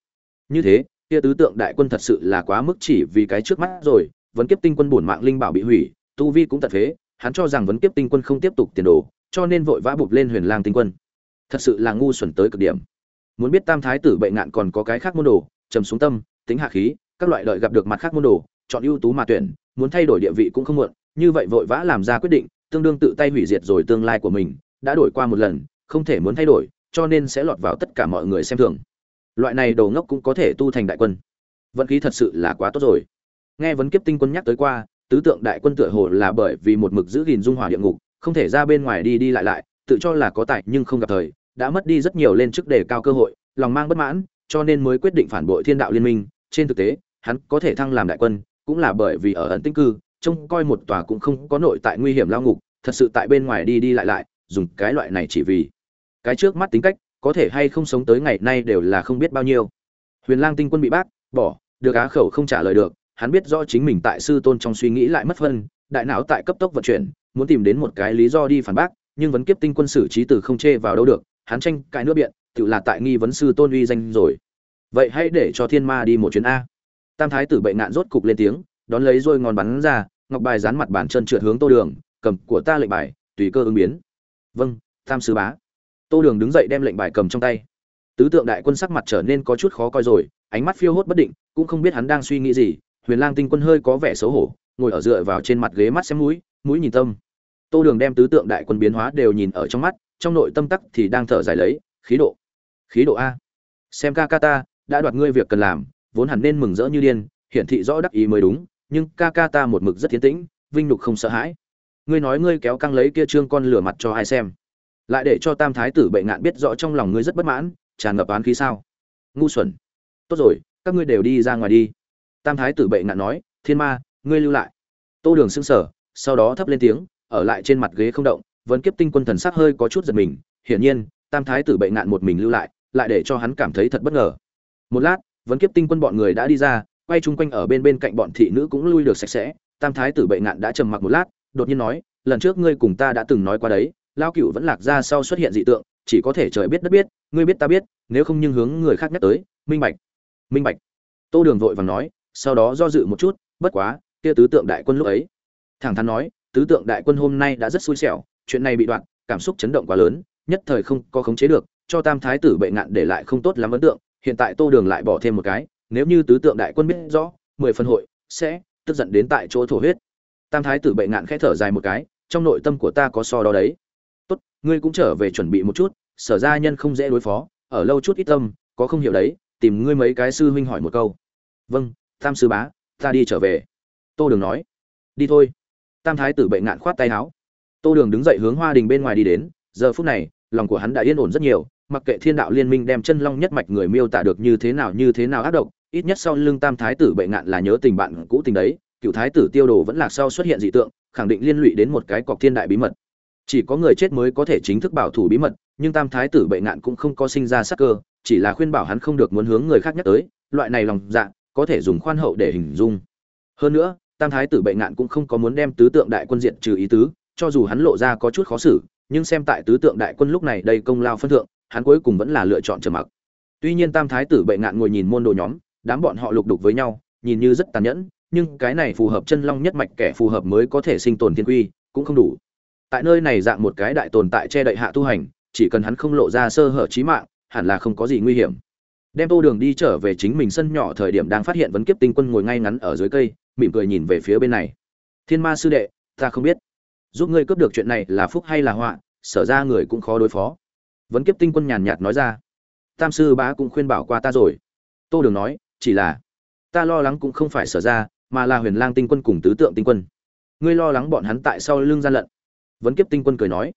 Như thế, kia tứ tượng đại quân thật sự là quá mức chỉ vì cái trước mắt rồi, vấn kiếp tinh quân bổn mạng linh bảo bị hủy, tu vi cũng tật phế, hắn cho rằng vấn kiếp tinh quân không tiếp tục tiền đồ, cho nên vội vã bụp lên huyền lang tinh quân. Thật sự là ngu xuẩn tới cực điểm. Muốn biết tam thái tử bệnh nạn còn có cái khác môn đồ, trầm xuống tâm, tính hạ khí, các loại lợi gặp được mặt khác môn đồ, chọn ưu tú mà tuyển, muốn thay đổi địa vị cũng không muộn, như vậy vội vã làm ra quyết định, tương đương tự tay hủy diệt rồi tương lai của mình, đã đổi qua một lần, không thể muốn thay đổi cho nên sẽ lọt vào tất cả mọi người xem thường. Loại này đầu ngốc cũng có thể tu thành đại quân. Vận khí thật sự là quá tốt rồi. Nghe vấn kiếp tinh quân nhắc tới qua, tứ tượng đại quân tựa hồ là bởi vì một mực giữ gìn dung hòa địa ngục, không thể ra bên ngoài đi đi lại lại, tự cho là có tài nhưng không gặp thời, đã mất đi rất nhiều lên chức đề cao cơ hội, lòng mang bất mãn, cho nên mới quyết định phản bội thiên đạo liên minh. Trên thực tế, hắn có thể thăng làm đại quân, cũng là bởi vì ở ẩn tinh cư, trông coi một tòa cũng không có nội tại nguy hiểm lao ngục, thật sự tại bên ngoài đi đi lại lại, dùng cái loại này chỉ vì cái trước mắt tính cách, có thể hay không sống tới ngày nay đều là không biết bao nhiêu. Huyền lang tinh quân bị bác, bỏ, được á khẩu không trả lời được, hắn biết rõ chính mình tại sư tôn trong suy nghĩ lại mất phân, đại não tại cấp tốc vận chuyển, muốn tìm đến một cái lý do đi phản bác, nhưng vấn kiếp tinh quân xử trí từ không chê vào đâu được, hắn tranh cãi nước biện, tự là tại nghi vấn sư tôn uy danh rồi. Vậy hãy để cho thiên ma đi một chuyến a. Tam thái tử bệ nạn rốt cục lên tiếng, đón lấy rồi ngon bắn ra, ngọc bài dán mặt bàn chân trượt hướng tô đường, cầm của ta lệnh bài, tùy cơ ứng biến. Vâng tam sứ bá tô đường đứng dậy đem lệnh bài cầm trong tay. Tứ tượng đại quân sắc mặt trở nên có chút khó coi rồi, ánh mắt phiêu hốt bất định, cũng không biết hắn đang suy nghĩ gì, huyền lang tinh quân hơi có vẻ xấu hổ, ngồi ở dựa vào trên mặt ghế mắt xem mũi mũi nhìn tâm. Tô đường đem tứ tượng đại quân biến hóa đều nhìn ở trong mắt, trong nội tâm tắc thì đang thở dài lấy, khí độ khí độ a. Xem ca ca ta, đã đoạt ngươi việc cần làm, vốn hẳn nên mừng rỡ như điên, hiển thị rõ đắc ý mới đúng, nhưng ca ca ta một mực rất thiên tĩnh, vinh nhục không sợ hãi. Ngươi nói ngươi kéo căng lấy kia trương con lửa mặt cho ai xem? Lại để cho tam thái tử bệ ngạn biết rõ trong lòng ngươi rất bất mãn, tràn ngập oán khí sao? Ngu xuẩn. Tốt rồi, các ngươi đều đi ra ngoài đi. Tam thái tử bệ ngạn nói, thiên ma, ngươi lưu lại. Tô đường sững sờ, sau đó thấp lên tiếng, ở lại trên mặt ghế không động vẫn kiếp tinh quân thần sắc hơi có chút giật mình. Hiển nhiên, tam thái tử bệ ngạn một mình lưu lại lại để cho hắn cảm thấy thật bất ngờ. Một lát vẫn kiếp tinh quân bọn người đã đi ra, quay chung quanh ở bên bên cạnh bọn thị nữ cũng lui được sạch sẽ. Tam thái tử bệ ngạn đã trầm mặc một lát, đột nhiên nói, lần trước ngươi cùng ta đã từng nói qua đấy lao cựu vẫn lạc ra sau xuất hiện dị tượng, chỉ có thể trời biết đất biết, ngươi biết ta biết, nếu không nhưng hướng người khác nhắc tới. Minh bạch minh bạch. Tô đường vội vàng nói, sau đó do dự một chút, bất quá, kia tứ tượng đại quân lúc ấy. Thẳng thắn nói, tứ tượng đại quân hôm nay đã rất xui xẻo, chuyện này bị đoạn, cảm xúc chấn động quá lớn, nhất thời không có khống chế được, cho tam thái tử bệ ngạn để lại không tốt lắm ấn tượng, hiện tại tô đường lại bỏ thêm một cái, nếu như tứ tượng đại quân biết rõ, mười phân hội sẽ tức giận đến tại chỗ thổ huyết. Tam thái tử bệ ngạn khẽ thở dài một cái, trong nội tâm của ta có so đó đấy ngươi cũng trở về chuẩn bị một chút, sở gia nhân không dễ đối phó, ở lâu chút ít tâm, có không hiểu đấy, tìm ngươi mấy cái sư huynh hỏi một câu. Vâng tam sư bá, ta đi trở về. Tô đường nói. Đi thôi. Tam thái tử bệ ngạn khoát tay áo. Tô đường đứng dậy hướng hoa đình bên ngoài đi đến, giờ phút này, lòng của hắn đã yên ổn rất nhiều, mặc kệ thiên đạo liên minh đem chân long nhất mạch người miêu tả được như thế nào như thế nào ác độc, ít nhất sau lưng tam thái tử bệ ngạn là nhớ tình bạn cũ tình đấy, cựu thái tử tiêu đồ vẫn lạc sau xuất hiện dị tượng, khẳng định liên lụy đến một cái cọc thiên đại bí mật chỉ có người chết mới có thể chính thức bảo thủ bí mật, nhưng tam thái tử bệ ngạn cũng không có sinh ra sắc cơ, chỉ là khuyên bảo hắn không được muốn hướng người khác nhắc tới, loại này lòng dạ có thể dùng khoan hậu để hình dung. Hơn nữa, tam thái tử bệ ngạn cũng không có muốn đem tứ tượng đại quân diện trừ ý tứ, cho dù hắn lộ ra có chút khó xử, nhưng xem tại tứ tượng đại quân lúc này đây công lao phân thượng, hắn cuối cùng vẫn là lựa chọn trầm mặc. Tuy nhiên tam thái tử bệ ngạn ngồi nhìn môn đồ nhóm, đám bọn họ lục đục với nhau, nhìn như rất tàn nhẫn, nhưng cái này phù hợp chân long nhất mạch kẻ phù hợp mới có thể sinh tồn thiên quy, cũng không đủ tại nơi này dạng một cái đại tồn tại che đậy hạ tu hành, chỉ cần hắn không lộ ra sơ hở trí mạng, hẳn là không có gì nguy hiểm. Đem tô đường đi trở về chính mình sân nhỏ thời điểm đang phát hiện vấn kiếp tinh quân ngồi ngay ngắn ở dưới cây, mỉm cười nhìn về phía bên này. Thiên ma sư đệ, ta không biết. Giúp ngươi cướp được chuyện này là phúc hay là họa, sở ra người cũng khó đối phó. Vấn kiếp tinh quân nhàn nhạt nói ra. Tam sư bá cũng khuyên bảo qua ta rồi. Tô đường nói, chỉ là, ta lo lắng cũng không phải sở ra, mà là huyền lang tinh quân cùng tứ tượng tinh quân. Ngươi lo lắng bọn hắn tại sau lưng gian lận vấn kiếp tinh quân cười nói,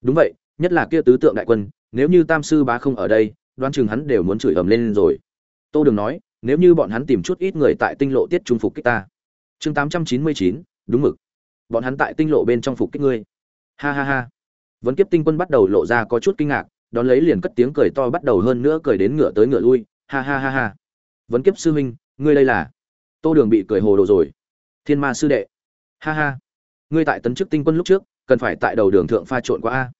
đúng vậy, nhất là kia tứ tượng đại quân, nếu như tam sư bá không ở đây đoan chừng hắn đều muốn chửi ầm lên rồi. Tô đường nói, nếu như bọn hắn tìm chút ít người tại tinh lộ tiết trung phục kích ta. Chương tám trăm chín mươi chín, đúng mực. Bọn hắn tại tinh lộ bên trong phục kích ngươi. Ha ha ha. Vấn kiếp tinh quân bắt đầu lộ ra có chút kinh ngạc, đón lấy liền cất tiếng cười to bắt đầu hơn nữa cười đến ngựa tới ngựa lui. Ha ha ha ha. Vấn kiếp sư huynh, ngươi đây là? Tô đường bị cười hồ đồ rồi. Thiên ma sư đệ. Ha ha. Ngươi tại tấn chức tinh quân lúc trước cần phải tại đầu đường thượng pha trộn qua a.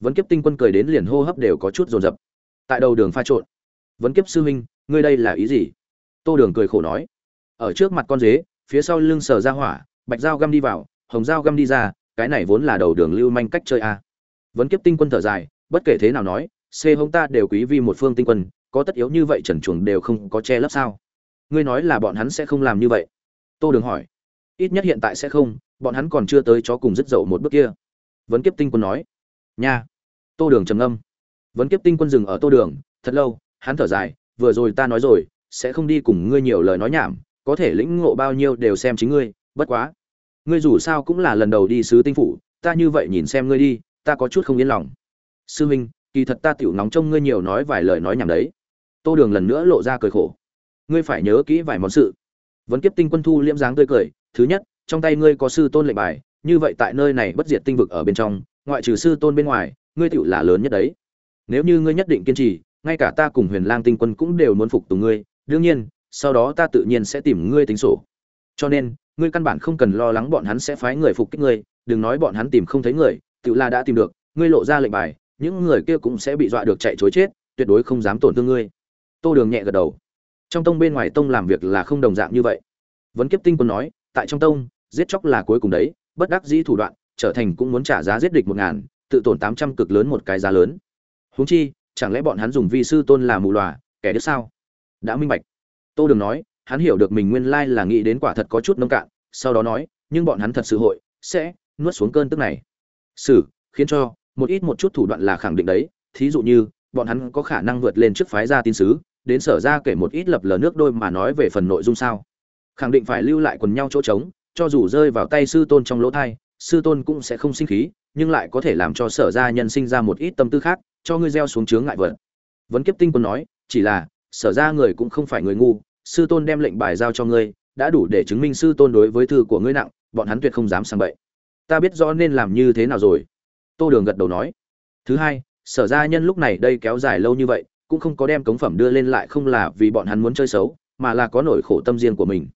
Vấn kiếp tinh quân cười đến liền hô hấp đều có chút dồn dập. Tại đầu đường pha trộn. Vấn kiếp sư huynh ngươi đây là ý gì? Tô đường cười khổ nói. Ở trước mặt con dế, phía sau lưng sờ ra hỏa, bạch dao găm đi vào, hồng dao găm đi ra, cái này vốn là đầu đường lưu manh cách chơi a. Vấn kiếp tinh quân thở dài, bất kể thế nào nói xê hông ta đều quý vi một phương tinh quân, có tất yếu như vậy trần chuồng đều không có che lấp sao? Ngươi nói là bọn hắn sẽ không làm như vậy. Tô đường hỏi. Ít nhất hiện tại sẽ không bọn hắn còn chưa tới chó cùng dứt dậu một bước kia. Vấn kiếp tinh quân nói, nha. Tô đường trầm ngâm. Vấn kiếp tinh quân dừng ở tô đường, thật lâu, hắn thở dài, vừa rồi ta nói rồi, sẽ không đi cùng ngươi nhiều lời nói nhảm, có thể lĩnh ngộ bao nhiêu đều xem chính ngươi, bất quá. Ngươi dù sao cũng là lần đầu đi sứ tinh phủ, ta như vậy nhìn xem ngươi đi, ta có chút không yên lòng. Sư huynh kỳ thật ta tiểu nóng trông ngươi nhiều nói vài lời nói nhảm đấy. Tô đường lần nữa lộ ra cười khổ. Ngươi phải nhớ kỹ vài món sự. Vấn kiếp tinh quân thu liễm dáng tươi cười, thứ nhất trong tay ngươi có sư tôn lệnh bài, như vậy tại nơi này bất diệt tinh vực ở bên trong, ngoại trừ sư tôn bên ngoài, ngươi tựu là lớn nhất đấy. Nếu như ngươi nhất định kiên trì, ngay cả ta cùng huyền lang tinh quân cũng đều muốn phục tùng ngươi. Đương nhiên, sau đó ta tự nhiên sẽ tìm ngươi tính sổ. Cho nên, ngươi căn bản không cần lo lắng bọn hắn sẽ phái người phục kích ngươi, đừng nói bọn hắn tìm không thấy người tự la đã tìm được, ngươi lộ ra lệnh bài, những người kia cũng sẽ bị dọa được chạy chối chết, tuyệt đối không dám tổn thương ngươi. Tô đường nhẹ gật đầu. Trong tông bên ngoài tông làm việc là không đồng dạng như vậy. Vấn kiếp tinh quân nói tại trong tông, giết chóc là cuối cùng đấy, bất đắc dĩ thủ đoạn, trở thành cũng muốn trả giá giết địch một ngàn, tự tổn tám trăm cực lớn một cái giá lớn. Huống chi, chẳng lẽ bọn hắn dùng vi sư tôn là mù lòa, kẻ đứa sao? Đã minh bạch. Tô đường nói, hắn hiểu được mình nguyên lai là nghĩ đến quả thật có chút nông cạn, sau đó nói, nhưng bọn hắn thật sự hội, sẽ nuốt xuống cơn tức này. Xử khiến cho, một ít một chút thủ đoạn là khẳng định đấy, thí dụ như, bọn hắn có khả năng vượt lên trước phái gia tin sứ, đến sở ra kể một ít lập lờ nước đôi mà nói về phần nội dung sao? Khẳng định phải lưu lại quần nhau chỗ trống, cho dù rơi vào tay sư tôn trong lỗ thai, sư tôn cũng sẽ không sinh khí, nhưng lại có thể làm cho sở gia nhân sinh ra một ít tâm tư khác, cho ngươi gieo xuống chướng ngại vật. Vấn kiếp tinh quân nói, chỉ là, sở ra người cũng không phải người ngu, sư tôn đem lệnh bài giao cho ngươi, đã đủ để chứng minh sư tôn đối với thư của ngươi nặng, bọn hắn tuyệt không dám sang bậy. Ta biết rõ nên làm như thế nào rồi. Tô đường gật đầu nói. Thứ hai, sở gia nhân lúc này đây kéo dài lâu như vậy, cũng không có đem cống phẩm đưa lên lại không là vì bọn hắn muốn chơi xấu, mà là có nỗi khổ tâm riêng của mình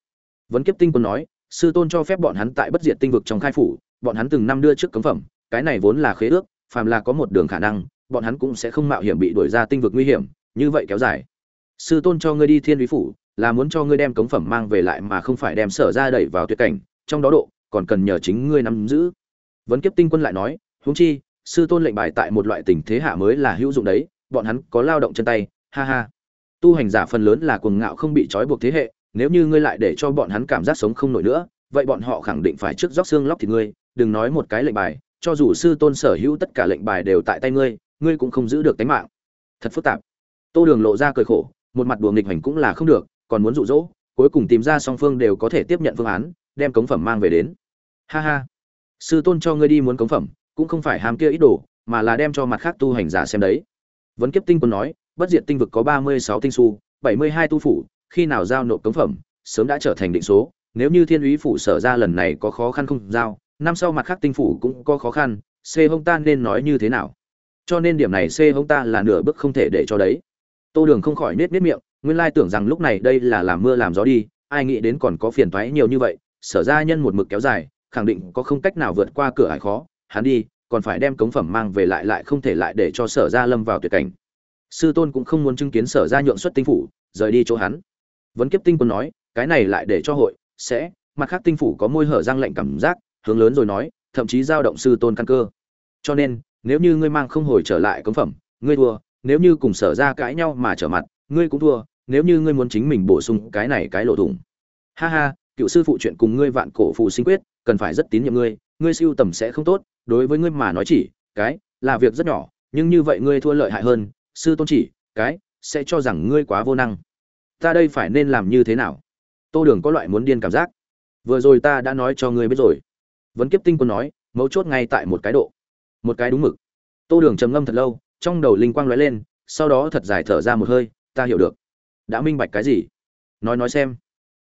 vấn kiếp tinh quân nói, sư tôn cho phép bọn hắn tại bất diệt tinh vực trong khai phủ, bọn hắn từng năm đưa trước cống phẩm, cái này vốn là khế ước, phàm là có một đường khả năng, bọn hắn cũng sẽ không mạo hiểm bị đuổi ra tinh vực nguy hiểm, như vậy kéo dài. Sư tôn cho ngươi đi thiên lý phủ, là muốn cho ngươi đem cống phẩm mang về lại mà không phải đem sở ra đẩy vào tuyệt cảnh, trong đó độ, còn cần nhờ chính ngươi nắm giữ. Vấn kiếp tinh quân lại nói, huống chi, sư tôn lệnh bài tại một loại tình thế hạ mới là hữu dụng đấy, bọn hắn có lao động chân tay, ha ha. Tu hành giả phần lớn là cuồng ngạo không bị trói buộc thế hệ nếu như ngươi lại để cho bọn hắn cảm giác sống không nổi nữa, vậy bọn họ khẳng định phải trước róc xương lóc thịt ngươi, đừng nói một cái lệnh bài, cho dù sư tôn sở hữu tất cả lệnh bài đều tại tay ngươi ngươi cũng không giữ được tính mạng. Thật phức tạp. Tô đường lộ ra cười khổ, một mặt đùa nghịch hành cũng là không được, còn muốn dụ dỗ, cuối cùng tìm ra song phương đều có thể tiếp nhận phương án, đem cống phẩm mang về đến. Ha ha. Sư tôn cho ngươi đi muốn cống phẩm, cũng không phải ham kia ít đồ, mà là đem cho mặt khác tu hành giả xem đấy. Vấn kiếp tinh quân nói, bất diệt tinh vực có ba mươi sáu tinh su bảy mươi hai tu phủ khi nào giao nộp cống phẩm, sớm đã trở thành định số. Nếu như thiên úy phủ sở ra lần này có khó khăn không giao, năm sau mặt khác tinh phủ cũng có khó khăn, c hông ta nên nói như thế nào? Cho nên điểm này c hông ta là nửa bước không thể để cho đấy. Tô đường không khỏi nết nết miệng, nguyên lai tưởng rằng lúc này đây là làm mưa làm gió đi, ai nghĩ đến còn có phiền toái nhiều như vậy, sở ra nhân một mực kéo dài, khẳng định có không cách nào vượt qua cửa ải khó, hắn đi, còn phải đem cống phẩm mang về lại lại không thể lại để cho sở ra lâm vào tuyệt cảnh. Sư tôn cũng không muốn chứng kiến sở ra nhượng xuất tinh phủ, rời đi chỗ hắn vấn kiếp tinh quân nói, cái này lại để cho hội sẽ mặt khác tinh phủ có môi hở răng lạnh cảm giác, hướng lớn rồi nói, thậm chí giao động sư tôn căn cơ. Cho nên, nếu như ngươi mang không hồi trở lại cống phẩm, ngươi thua. Nếu như cùng sở ra cãi nhau mà trở mặt, ngươi cũng thua. Nếu như ngươi muốn chính mình bổ sung cái này cái lộ thủng. Ha ha, cựu sư phụ chuyện cùng ngươi vạn cổ phụ sinh quyết, cần phải rất tín nhiệm ngươi. Ngươi siêu tầm sẽ không tốt. Đối với ngươi mà nói chỉ, cái là việc rất nhỏ, nhưng như vậy ngươi thua lợi hại hơn. Sư tôn chỉ, cái sẽ cho rằng ngươi quá vô năng ta đây phải nên làm như thế nào? Tô đường có loại muốn điên cảm giác. Vừa rồi ta đã nói cho ngươi biết rồi. Vấn kiếp tinh quân nói, mấu chốt ngay tại một cái độ. Một cái đúng mực. Tô đường trầm ngâm thật lâu, trong đầu linh quang lóe lên, sau đó thật dài thở ra một hơi, ta hiểu được. Đã minh bạch cái gì? Nói nói xem.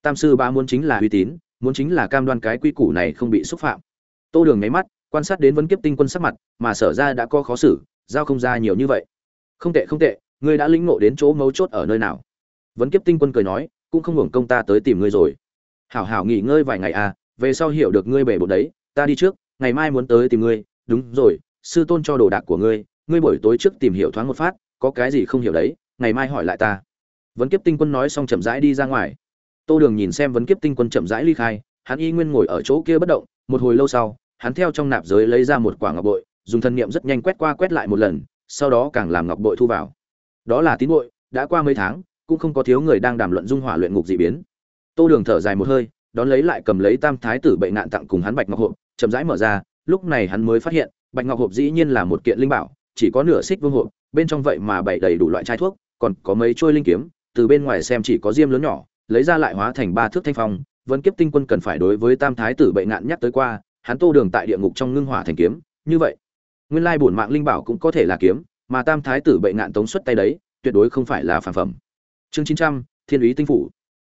Tam sư ba muốn chính là uy tín, muốn chính là cam đoan cái quy củ này không bị xúc phạm. Tô đường nháy mắt, quan sát đến vấn kiếp tinh quân sắc mặt, mà sở ra đã có khó xử, giao không ra nhiều như vậy. Không tệ không tệ, ngươi đã lĩnh ngộ đến chỗ mấu chốt ở nơi nào? Vấn kiếp tinh quân cười nói, cũng không hưởng công ta tới tìm ngươi rồi. Hảo hảo nghỉ ngơi vài ngày à về sau hiểu được ngươi bể bột đấy, ta đi trước, ngày mai muốn tới tìm ngươi. Đúng rồi, sư tôn cho đồ đạc của ngươi ngươi buổi tối trước tìm hiểu thoáng một phát, có cái gì không hiểu đấy, ngày mai hỏi lại ta. Vấn kiếp tinh quân nói xong chậm rãi đi ra ngoài. Tô đường nhìn xem vấn kiếp tinh quân chậm rãi ly khai, hắn y nguyên ngồi ở chỗ kia bất động, một hồi lâu sau, hắn theo trong nạp giới lấy ra một quả ngọc bội, dùng thân niệm rất nhanh quét qua quét lại một lần, sau đó càng làm ngọc bội thu vào. Đó là tín bội, đã qua mấy tháng cũng không có thiếu người đang đàm luận dung hỏa luyện ngục dị biến. Tô đường thở dài một hơi, đón lấy lại cầm lấy tam thái tử bệnh nạn tặng cùng hắn bạch ngọc hộp, chậm rãi mở ra, lúc này hắn mới phát hiện, bạch ngọc hộp dĩ nhiên là một kiện linh bảo, chỉ có nửa xích vương hộp, bên trong vậy mà bày đầy đủ loại chai thuốc, còn có mấy trôi linh kiếm, từ bên ngoài xem chỉ có diêm lớn nhỏ, lấy ra lại hóa thành ba thước thanh phong, vẫn kiếp tinh quân cần phải đối với tam thái tử bệnh nạn nhắc tới qua, hắn tô đường tại địa ngục trong ngưng hỏa thành kiếm, như vậy, nguyên lai bổn mạng linh bảo cũng có thể là kiếm, mà tam thái tử bệnh nạn tống xuất tay đấy, tuyệt đối không phải là phản phẩm chương chín trăm, thiên úy tinh phủ.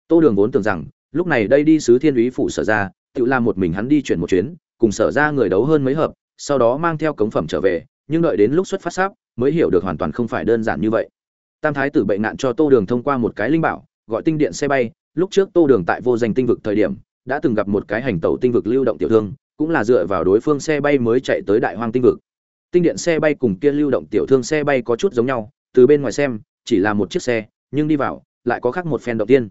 Tô đường vốn tưởng rằng, lúc này đây đi sứ thiên úy phủ sở ra, tự làm một mình hắn đi chuyển một chuyến, cùng sở ra người đấu hơn mấy hợp, sau đó mang theo cống phẩm trở về, nhưng đợi đến lúc xuất phát sáp, mới hiểu được hoàn toàn không phải đơn giản như vậy. Tam thái tử bệnh nạn cho tô đường thông qua một cái linh bảo, gọi tinh điện xe bay, lúc trước tô đường tại vô danh tinh vực thời điểm, đã từng gặp một cái hành tẩu tinh vực lưu động tiểu thương, cũng là dựa vào đối phương xe bay mới chạy tới đại hoang tinh vực. Tinh điện xe bay cùng kia lưu động tiểu thương xe bay có chút giống nhau, từ bên ngoài xem, chỉ là một chiếc xe nhưng đi vào, lại có khác một phen đầu tiên.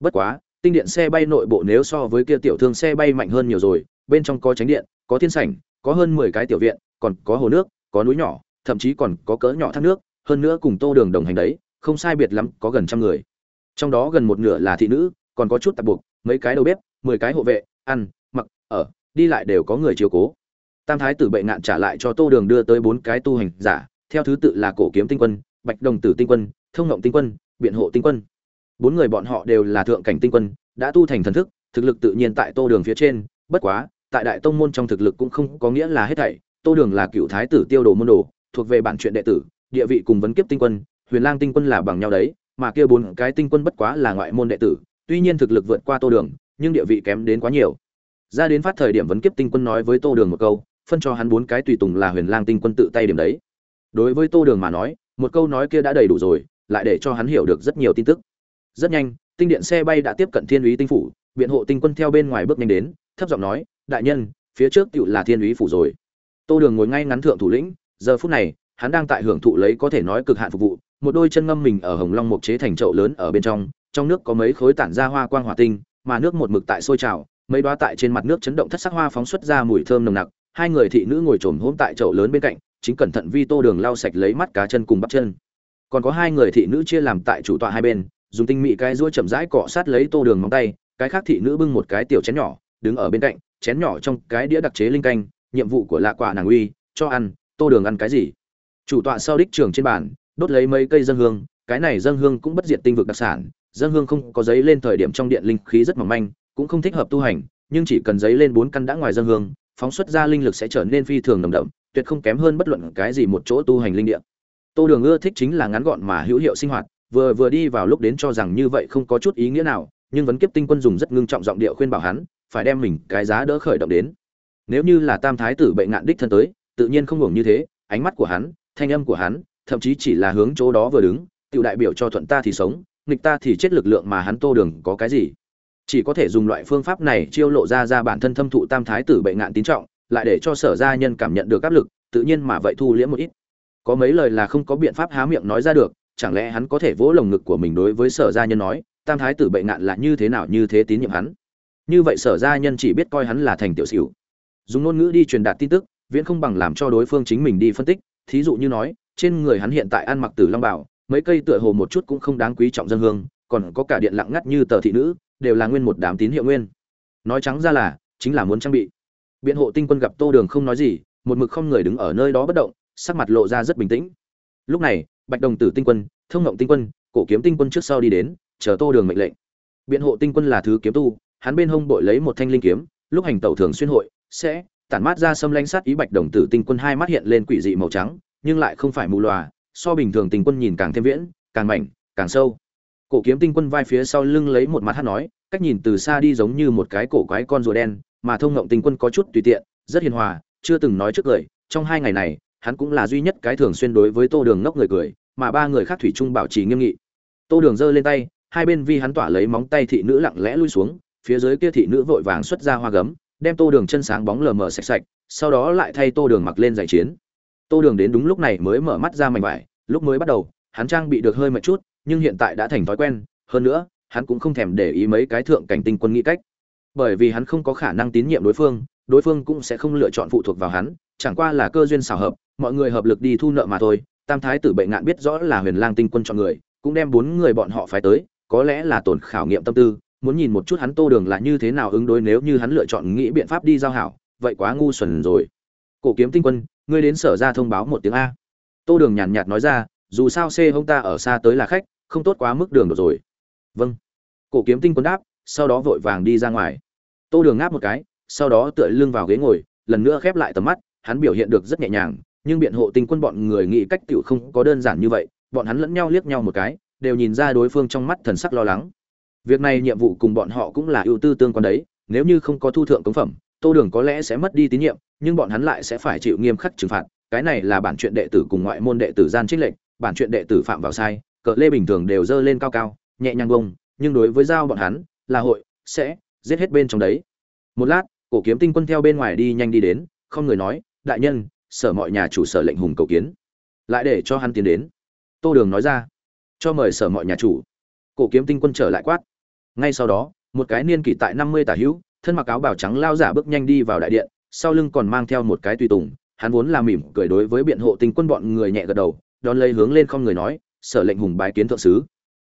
Bất quá, tinh điện xe bay nội bộ nếu so với kia tiểu thương xe bay mạnh hơn nhiều rồi, bên trong có tránh điện, có thiên sảnh, có hơn mười cái tiểu viện, còn có hồ nước, có núi nhỏ, thậm chí còn có cỡ nhỏ thác nước, hơn nữa cùng tô đường đồng hành đấy, không sai biệt lắm, có gần trăm người. Trong đó gần một nửa là thị nữ, còn có chút tạp buộc, mấy cái đầu bếp, mười cái hộ vệ, ăn, mặc, ở, đi lại đều có người chiếu cố. Tam thái tử bệ nạn trả lại cho tô đường đưa tới bốn cái tu hành giả, theo thứ tự là cổ kiếm tinh quân, bạch đồng tử tinh quân, thông ngộng tinh quân biện hộ tinh quân. Bốn người bọn họ đều là thượng cảnh tinh quân, đã tu thành thần thức, thực lực tự nhiên tại tô đường phía trên, bất quá, tại đại tông môn trong thực lực cũng không có nghĩa là hết thảy. Tô đường là cựu thái tử tiêu đồ môn đồ, thuộc về bản chuyện đệ tử, địa vị cùng vấn kiếp tinh quân, huyền lang tinh quân là bằng nhau đấy, mà kia bốn cái tinh quân bất quá là ngoại môn đệ tử, tuy nhiên thực lực vượt qua tô đường, nhưng địa vị kém đến quá nhiều. Ra đến phát thời điểm vấn kiếp tinh quân nói với tô đường một câu, phân cho hắn bốn cái tùy tùng là huyền lang tinh quân tự tay điểm đấy. Đối với tô đường mà nói, một câu nói kia đã đầy đủ rồi lại để cho hắn hiểu được rất nhiều tin tức. Rất nhanh, tinh điện xe bay đã tiếp cận thiên úy tinh phủ, biện hộ tinh quân theo bên ngoài bước nhanh đến, thấp giọng nói, đại nhân, phía trước tựu là thiên úy phủ rồi. Tô đường ngồi ngay ngắn thượng thủ lĩnh, giờ phút này, hắn đang tại hưởng thụ lấy có thể nói cực hạn phục vụ, một đôi chân ngâm mình ở hồng long mục chế thành chậu lớn ở bên trong trong nước có mấy khối tản ra hoa quang hỏa tinh, mà nước một mực tại sôi trào, mấy đoá tại trên mặt nước chấn động thất sắc hoa phóng xuất ra mùi thơm nồng nặc, hai người thị nữ ngồi trồm hôm tại chậu lớn bên cạnh, chính cẩn thận vi tô đường lau sạch lấy mắt cá chân cùng bắp chân còn có hai người thị nữ chia làm tại chủ tọa hai bên, dùng tinh mị cái ruôi chậm rãi cọ sát lấy tô đường móng tay, cái khác thị nữ bưng một cái tiểu chén nhỏ, đứng ở bên cạnh, chén nhỏ trong cái đĩa đặc chế linh canh, nhiệm vụ của lạ quả nàng uy, cho ăn, tô đường ăn cái gì? Chủ tọa sau đích trường trên bàn, đốt lấy mấy cây dân hương, cái này dân hương cũng bất diệt tinh vực đặc sản, dân hương không có giấy lên thời điểm trong điện linh khí rất mỏng manh, cũng không thích hợp tu hành, nhưng chỉ cần giấy lên bốn căn đã ngoài dân hương, phóng xuất ra linh lực sẽ trở nên phi thường nồng đậm, tuyệt không kém hơn bất luận cái gì một chỗ tu hành linh điện tô đường ưa thích chính là ngắn gọn mà hữu hiệu sinh hoạt, vừa vừa đi vào lúc đến cho rằng như vậy không có chút ý nghĩa nào, nhưng vấn kiếp tinh quân dùng rất ngưng trọng giọng điệu khuyên bảo hắn, phải đem mình cái giá đỡ khởi động đến. Nếu như là tam thái tử bệnh ngạn đích thân tới, tự nhiên không hưởng như thế, ánh mắt của hắn, thanh âm của hắn, thậm chí chỉ là hướng chỗ đó vừa đứng tự đại biểu cho thuận ta thì sống, nghịch ta thì chết lực lượng mà hắn tô đường có cái gì. Chỉ có thể dùng loại phương pháp này chiêu lộ ra ra bản thân thâm thụ tam thái tử bệnh ngạn tín trọng, lại để cho sở gia nhân cảm nhận được áp lực, tự nhiên mà vậy thu liễm một ít có mấy lời là không có biện pháp há miệng nói ra được, chẳng lẽ hắn có thể vỗ lồng ngực của mình đối với sở gia nhân nói, tam thái tử bệnh ngạn là như thế nào như thế tín nhiệm hắn? Như vậy sở gia nhân chỉ biết coi hắn là thành tiểu xỉu. Dùng ngôn ngữ đi truyền đạt tin tức, viễn không bằng làm cho đối phương chính mình đi phân tích, thí dụ như nói, trên người hắn hiện tại ăn mặc tử long bảo, mấy cây tựa hồ một chút cũng không đáng quý trọng dân hương, còn có cả điện lặng ngắt như tờ thị nữ, đều là nguyên một đám tín hiệu nguyên. Nói trắng ra là, chính là muốn trang bị. Biện hộ tinh quân gặp tô đường không nói gì, một mực không người đứng ở nơi đó bất động sắc mặt lộ ra rất bình tĩnh. Lúc này, bạch đồng tử tinh quân, thông ngộng tinh quân, cổ kiếm tinh quân trước sau đi đến, chờ tô đường mệnh lệnh. Biện hộ tinh quân là thứ kiếm tu, hắn bên hông bội lấy một thanh linh kiếm, lúc hành tẩu thường xuyên hội, sẽ tản mát ra xâm lanh sát ý bạch đồng tử tinh quân hai mắt hiện lên quỷ dị màu trắng, nhưng lại không phải mù lòa, so bình thường tinh quân nhìn càng thêm viễn, càng mảnh, càng sâu. Cổ kiếm tinh quân vai phía sau lưng lấy một mặt hát nói, cách nhìn từ xa đi giống như một cái cổ quái con rùa đen, mà thông ngộng tinh quân có chút tùy tiện, rất hiền hòa, chưa từng nói trước lời, trong hai ngày này hắn cũng là duy nhất cái thường xuyên đối với tô đường ngốc người cười, mà ba người khác thủy chung bảo trì nghiêm nghị. Tô đường giơ lên tay, hai bên vi hắn tỏa lấy móng tay thị nữ lặng lẽ lui xuống, phía dưới kia thị nữ vội vàng xuất ra hoa gấm, đem tô đường chân sáng bóng lờ mờ sạch sạch, sau đó lại thay tô đường mặc lên giải chiến. Tô đường đến đúng lúc này mới mở mắt ra mảnh vải, lúc mới bắt đầu, hắn trang bị được hơi mệt chút, nhưng hiện tại đã thành thói quen, hơn nữa, hắn cũng không thèm để ý mấy cái thượng cảnh tinh quân nghĩ cách. Bởi vì hắn không có khả năng tín nhiệm đối phương đối phương cũng sẽ không lựa chọn phụ thuộc vào hắn, chẳng qua là cơ duyên xảo hợp mọi người hợp lực đi thu nợ mà thôi, tam thái tử bệnh ngạn biết rõ là huyền lang tinh quân chọn người, cũng đem bốn người bọn họ phái tới, có lẽ là tổn khảo nghiệm tâm tư, muốn nhìn một chút hắn tô đường là như thế nào ứng đối nếu như hắn lựa chọn nghĩ biện pháp đi giao hảo, vậy quá ngu xuẩn rồi. Cổ kiếm tinh quân, ngươi đến sở ra thông báo một tiếng a. Tô đường nhàn nhạt nói ra, dù sao c hông ta ở xa tới là khách, không tốt quá mức đường được rồi. Vâng. Cổ kiếm tinh quân đáp, sau đó vội vàng đi ra ngoài. Tô đường ngáp một cái, sau đó tựa lưng vào ghế ngồi, lần nữa khép lại tầm mắt, hắn biểu hiện được rất nhẹ nhàng nhưng biện hộ tinh quân bọn người nghĩ cách tiểu không có đơn giản như vậy, bọn hắn lẫn nhau liếc nhau một cái, đều nhìn ra đối phương trong mắt thần sắc lo lắng. Việc này nhiệm vụ cùng bọn họ cũng là ưu tư tương quan đấy, nếu như không có thu thượng cống phẩm, tô đường có lẽ sẽ mất đi tín nhiệm, nhưng bọn hắn lại sẽ phải chịu nghiêm khắc trừng phạt, cái này là bản chuyện đệ tử cùng ngoại môn đệ tử gian trích lệnh, bản chuyện đệ tử phạm vào sai cỡ lê bình thường đều dơ lên cao cao, nhẹ nhàng bông, nhưng đối với giao bọn hắn, là hội, sẽ, giết hết bên trong đấy. Một lát, cổ kiếm tinh quân theo bên ngoài đi nhanh đi đến, không người nói, đại nhân sở mọi nhà chủ sở lệnh hùng cầu kiến. Lại để cho hắn tiến đến. Tô đường nói ra, cho mời sở mọi nhà chủ. Cổ kiếm tinh quân trở lại quát. Ngay sau đó, một cái niên kỷ tại năm mươi tả hữu, thân mặc áo bào trắng lao giả bước nhanh đi vào đại điện, sau lưng còn mang theo một cái tùy tùng, hắn vốn là mỉm cười đối với biện hộ tinh quân bọn người nhẹ gật đầu, đón lấy hướng lên không người nói, sở lệnh hùng bái kiến thượng sứ.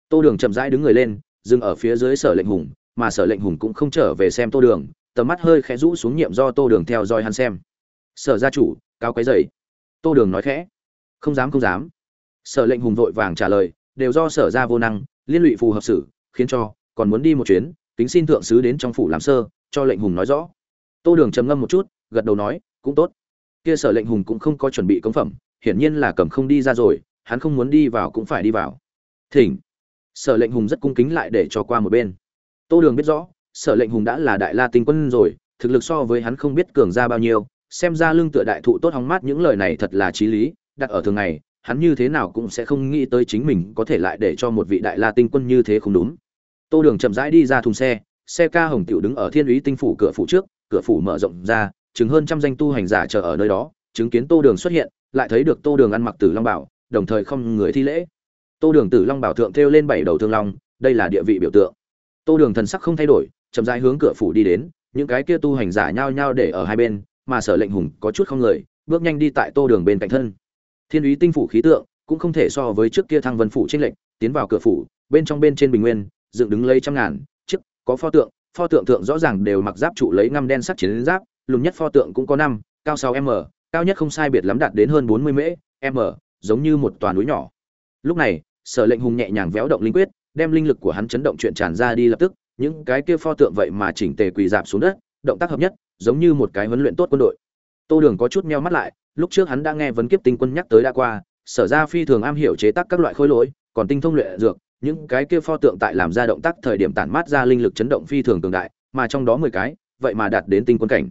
Tô đường chậm rãi đứng người lên, dừng ở phía dưới sở lệnh hùng, mà sở lệnh hùng cũng không trở về xem tô đường, tầm mắt hơi khẽ rũ xuống nhiệm do tô đường theo dõi hắn xem. Sở gia chủ cao cái dày tô đường nói khẽ. Không dám không dám. Sở lệnh hùng vội vàng trả lời, đều do sở gia vô năng, liên lụy phù hợp sử khiến cho còn muốn đi một chuyến, kính xin thượng sứ đến trong phủ làm sơ, cho lệnh hùng nói rõ. Tô đường trầm ngâm một chút, gật đầu nói, cũng tốt. Kia sở lệnh hùng cũng không có chuẩn bị công phẩm, hiển nhiên là cầm không đi ra rồi, hắn không muốn đi vào cũng phải đi vào. Thỉnh. Sở lệnh hùng rất cung kính lại để cho qua một bên. Tô đường biết rõ, sở lệnh hùng đã là đại la tinh quân rồi, thực lực so với hắn không biết cường ra bao nhiêu xem ra lương tựa đại thụ tốt hóng mát những lời này thật là trí lý, đặt ở thường ngày, hắn như thế nào cũng sẽ không nghĩ tới chính mình có thể lại để cho một vị đại la tinh quân như thế không đúng. Tô đường chậm rãi đi ra thùng xe xe ca hồng tiểu đứng ở thiên úy tinh phủ cửa phủ trước, cửa phủ mở rộng ra chứng hơn trăm danh tu hành giả chờ ở nơi đó, chứng kiến tô đường xuất hiện, lại thấy được tô đường ăn mặc tử long bảo, đồng thời không người thi lễ. Tô đường tử long bảo thượng thêu lên bảy đầu thương long, đây là địa vị biểu tượng. Tô đường thần sắc không thay đổi, chậm rãi hướng cửa phủ đi đến, những cái kia tu hành giả nhao nhao để ở hai bên mà sở lệnh hùng có chút không lời, bước nhanh đi tại tô đường bên cạnh thân. Thiên úy tinh phủ khí tượng cũng không thể so với trước kia thăng vân phủ tranh lệnh tiến vào cửa phủ bên trong bên trên bình nguyên dựng đứng lấy trăm ngàn chức có pho tượng pho tượng tượng rõ ràng đều mặc giáp trụ lấy ngăm đen sắc chiến giáp lùn nhất pho tượng cũng có năm cao sáu m cao nhất không sai biệt lắm đạt đến hơn bốn mươi mễ m giống như một toàn núi nhỏ. Lúc này sở lệnh hùng nhẹ nhàng véo động linh quyết đem linh lực của hắn chấn động chuyện tràn ra đi lập tức những cái kia pho tượng vậy mà chỉnh tề quỳ dạp xuống đất động tác hợp nhất giống như một cái huấn luyện tốt quân đội. Tô đường có chút meo mắt lại, lúc trước hắn đã nghe vấn kiếp tinh quân nhắc tới đã qua, sở ra phi thường am hiểu chế tác các loại khối lỗi, còn tinh thông luyện dược, những cái kia pho tượng tại làm ra động tác thời điểm tản mát ra linh lực chấn động phi thường cường đại, mà trong đó mười cái, vậy mà đạt đến tinh quân cảnh.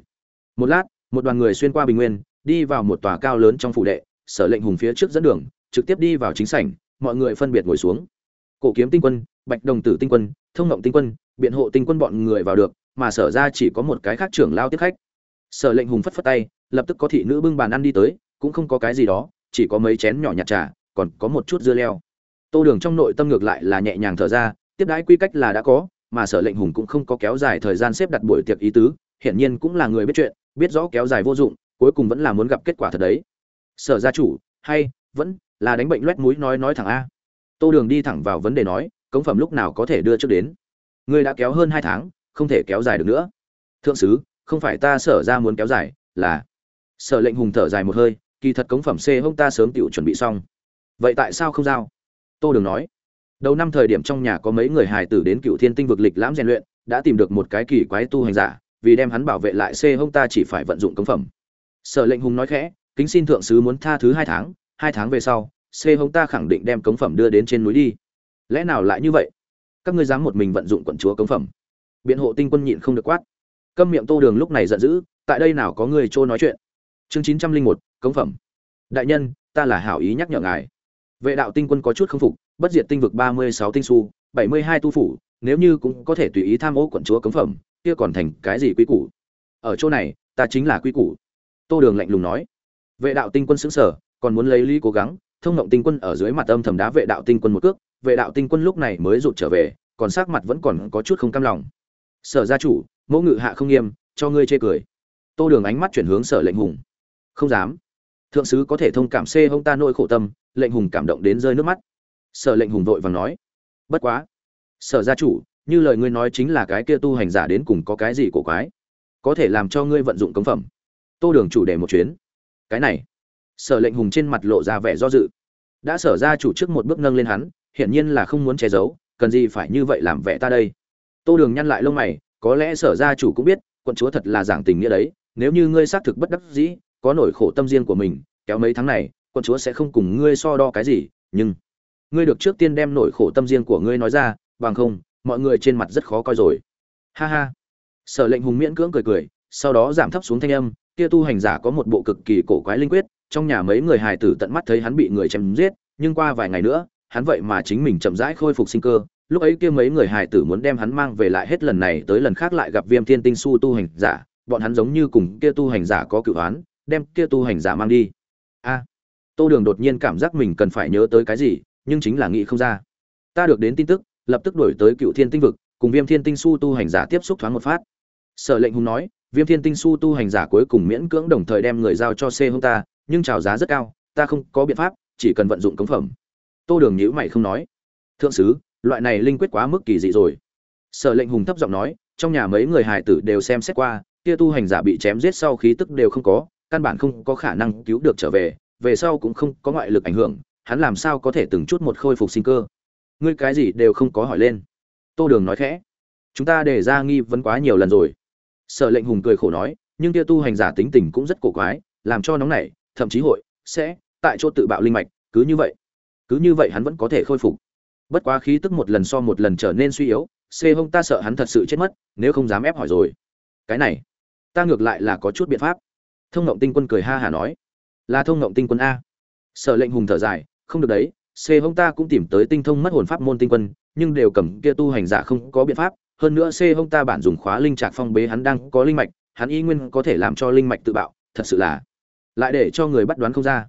Một lát, một đoàn người xuyên qua bình nguyên, đi vào một tòa cao lớn trong phủ đệ, sở lệnh hùng phía trước dẫn đường, trực tiếp đi vào chính sảnh, mọi người phân biệt ngồi xuống. Cổ kiếm tinh quân, bạch đồng tử tinh quân, thông ngộng tinh quân, biện hộ tinh quân bọn người vào được mà sở ra chỉ có một cái khác trưởng lao tiếp khách. Sở lệnh hùng phất phất tay, lập tức có thị nữ bưng bàn ăn đi tới, cũng không có cái gì đó, chỉ có mấy chén nhỏ nhạt trà, còn có một chút dưa leo. Tô đường trong nội tâm ngược lại là nhẹ nhàng thở ra, tiếp đãi quy cách là đã có, mà sở lệnh hùng cũng không có kéo dài thời gian xếp đặt buổi tiệc ý tứ, hiển nhiên cũng là người biết chuyện, biết rõ kéo dài vô dụng, cuối cùng vẫn là muốn gặp kết quả thật đấy. Sở gia chủ, hay, vẫn là đánh bệnh loét mũi nói nói thẳng a. Tô đường đi thẳng vào vấn đề nói, cống phẩm lúc nào có thể đưa trước đến? Người đã kéo hơn hai tháng không thể kéo dài được nữa. Thượng sứ, không phải ta sở ra muốn kéo dài, là, sở lệnh hùng thở dài một hơi, kỳ thật cống phẩm c hông ta sớm tự chuẩn bị xong. Vậy tại sao không giao? Tô đường nói. Đầu năm thời điểm trong nhà có mấy người hài tử đến cựu thiên tinh vực lịch lãm rèn luyện, đã tìm được một cái kỳ quái tu hành giả, vì đem hắn bảo vệ lại c hông ta chỉ phải vận dụng cống phẩm. Sở lệnh hùng nói khẽ, kính xin thượng sứ muốn tha thứ hai tháng hai tháng về sau, c hông ta khẳng định đem cống phẩm đưa đến trên núi đi. Lẽ nào lại như vậy? Các ngươi dám một mình vận dụng quận chúa cống phẩm? Biện hộ tinh quân nhịn không được quát. Câm miệng tô đường lúc này giận dữ, tại đây nào có người trôi nói chuyện. Chương chín trăm linh một, cống phẩm. Đại nhân, ta là hảo ý nhắc nhở ngài. Vệ đạo tinh quân có chút k phục, bất diệt tinh vực ba mươi sáu tinh su bảy mươi hai tu phủ, nếu như cũng có thể tùy ý tham ô quận chúa cống phẩm, kia còn thành cái gì quy củ? Ở chỗ này, ta chính là quy củ. Tô đường lạnh lùng nói. Vệ đạo tinh quân xứng sở còn muốn lấy ly cố gắng, thông ngộng tinh quân ở dưới mặt âm thầm đá vệ đạo tinh quân một cước, vệ đạo tinh quân lúc này mới rụt trở về, còn sắc mặt vẫn còn có chút không cam lòng sở gia chủ, mẫu ngự hạ không nghiêm, cho ngươi chê cười. Tô đường ánh mắt chuyển hướng sở lệnh hùng. Không dám. Thượng sứ có thể thông cảm xê hông ta nỗi khổ tâm, lệnh hùng cảm động đến rơi nước mắt. Sở lệnh hùng vội vàng nói. Bất quá. Sở gia chủ, như lời ngươi nói chính là cái kia tu hành giả đến cùng có cái gì cổ quái? Có thể làm cho ngươi vận dụng cống phẩm. Tô đường chủ đề một chuyến. Cái này. Sở lệnh hùng trên mặt lộ ra vẻ do dự. Đã sở ra chủ trước một bước nâng lên hắn, hiển nhiên là không muốn che giấu, cần gì phải như vậy làm vẻ ta đây? Tô đường nhăn lại lông mày, có lẽ sở gia chủ cũng biết, quận chúa thật là giảng tình nghĩa đấy, nếu như ngươi xác thực bất đắc dĩ, có nỗi khổ tâm riêng của mình, kéo mấy tháng này, quận chúa sẽ không cùng ngươi so đo cái gì, nhưng ngươi được trước tiên đem nỗi khổ tâm riêng của ngươi nói ra, bằng không, mọi người trên mặt rất khó coi rồi. Ha ha. Sở lệnh hùng miễn cưỡng cười cười, sau đó giảm thấp xuống thanh âm, kia tu hành giả có một bộ cực kỳ cổ quái linh quyết, trong nhà mấy người hài tử tận mắt thấy hắn bị người chém giết, nhưng qua vài ngày nữa, hắn vậy mà chính mình chậm rãi khôi phục sinh cơ lúc ấy kia mấy người hài tử muốn đem hắn mang về lại hết lần này tới lần khác lại gặp viêm thiên tinh su tu hành giả, bọn hắn giống như cùng kia tu hành giả có cựu án đem kia tu hành giả mang đi. A. Tô đường đột nhiên cảm giác mình cần phải nhớ tới cái gì, nhưng chính là nghĩ không ra. Ta được đến tin tức, lập tức đổi tới cựu thiên tinh vực, cùng viêm thiên tinh su tu hành giả tiếp xúc thoáng một phát. Sở lệnh hùng nói, viêm thiên tinh su tu hành giả cuối cùng miễn cưỡng đồng thời đem người giao cho c hông ta, nhưng trào giá rất cao, ta không có biện pháp, chỉ cần vận dụng cống phẩm. Tô đường nhữ mày không nói. Thượng sứ loại này linh quyết quá mức kỳ dị rồi. Sở lệnh hùng thấp giọng nói, trong nhà mấy người hài tử đều xem xét qua, kia tu hành giả bị chém giết sau khí tức đều không có, căn bản không có khả năng cứu được trở về về sau cũng không có ngoại lực ảnh hưởng, hắn làm sao có thể từng chút một khôi phục sinh cơ? Ngươi cái gì đều không có hỏi lên. Tô đường nói khẽ, chúng ta để ra nghi vấn quá nhiều lần rồi. Sở lệnh hùng cười khổ nói, nhưng kia tu hành giả tính tình cũng rất cổ quái, làm cho nóng nảy, thậm chí hội sẽ tại chỗ tự bạo linh mạch, cứ như vậy, cứ như vậy hắn vẫn có thể khôi phục bất quá khí tức một lần so một lần trở nên suy yếu, c hông ta sợ hắn thật sự chết mất, nếu không dám ép hỏi rồi. Cái này, ta ngược lại là có chút biện pháp. Thông ngộng tinh quân cười ha hả nói. Là thông ngộng tinh quân a. Sở lệnh hùng thở dài, không được đấy, c hông ta cũng tìm tới tinh thông mất hồn pháp môn tinh quân, nhưng đều cầm kia tu hành giả không có biện pháp. Hơn nữa c hông ta bản dùng khóa linh trạc phong bế hắn đang có linh mạch, hắn y nguyên có thể làm cho linh mạch tự bạo, thật sự là lại để cho người bắt đoán không ra.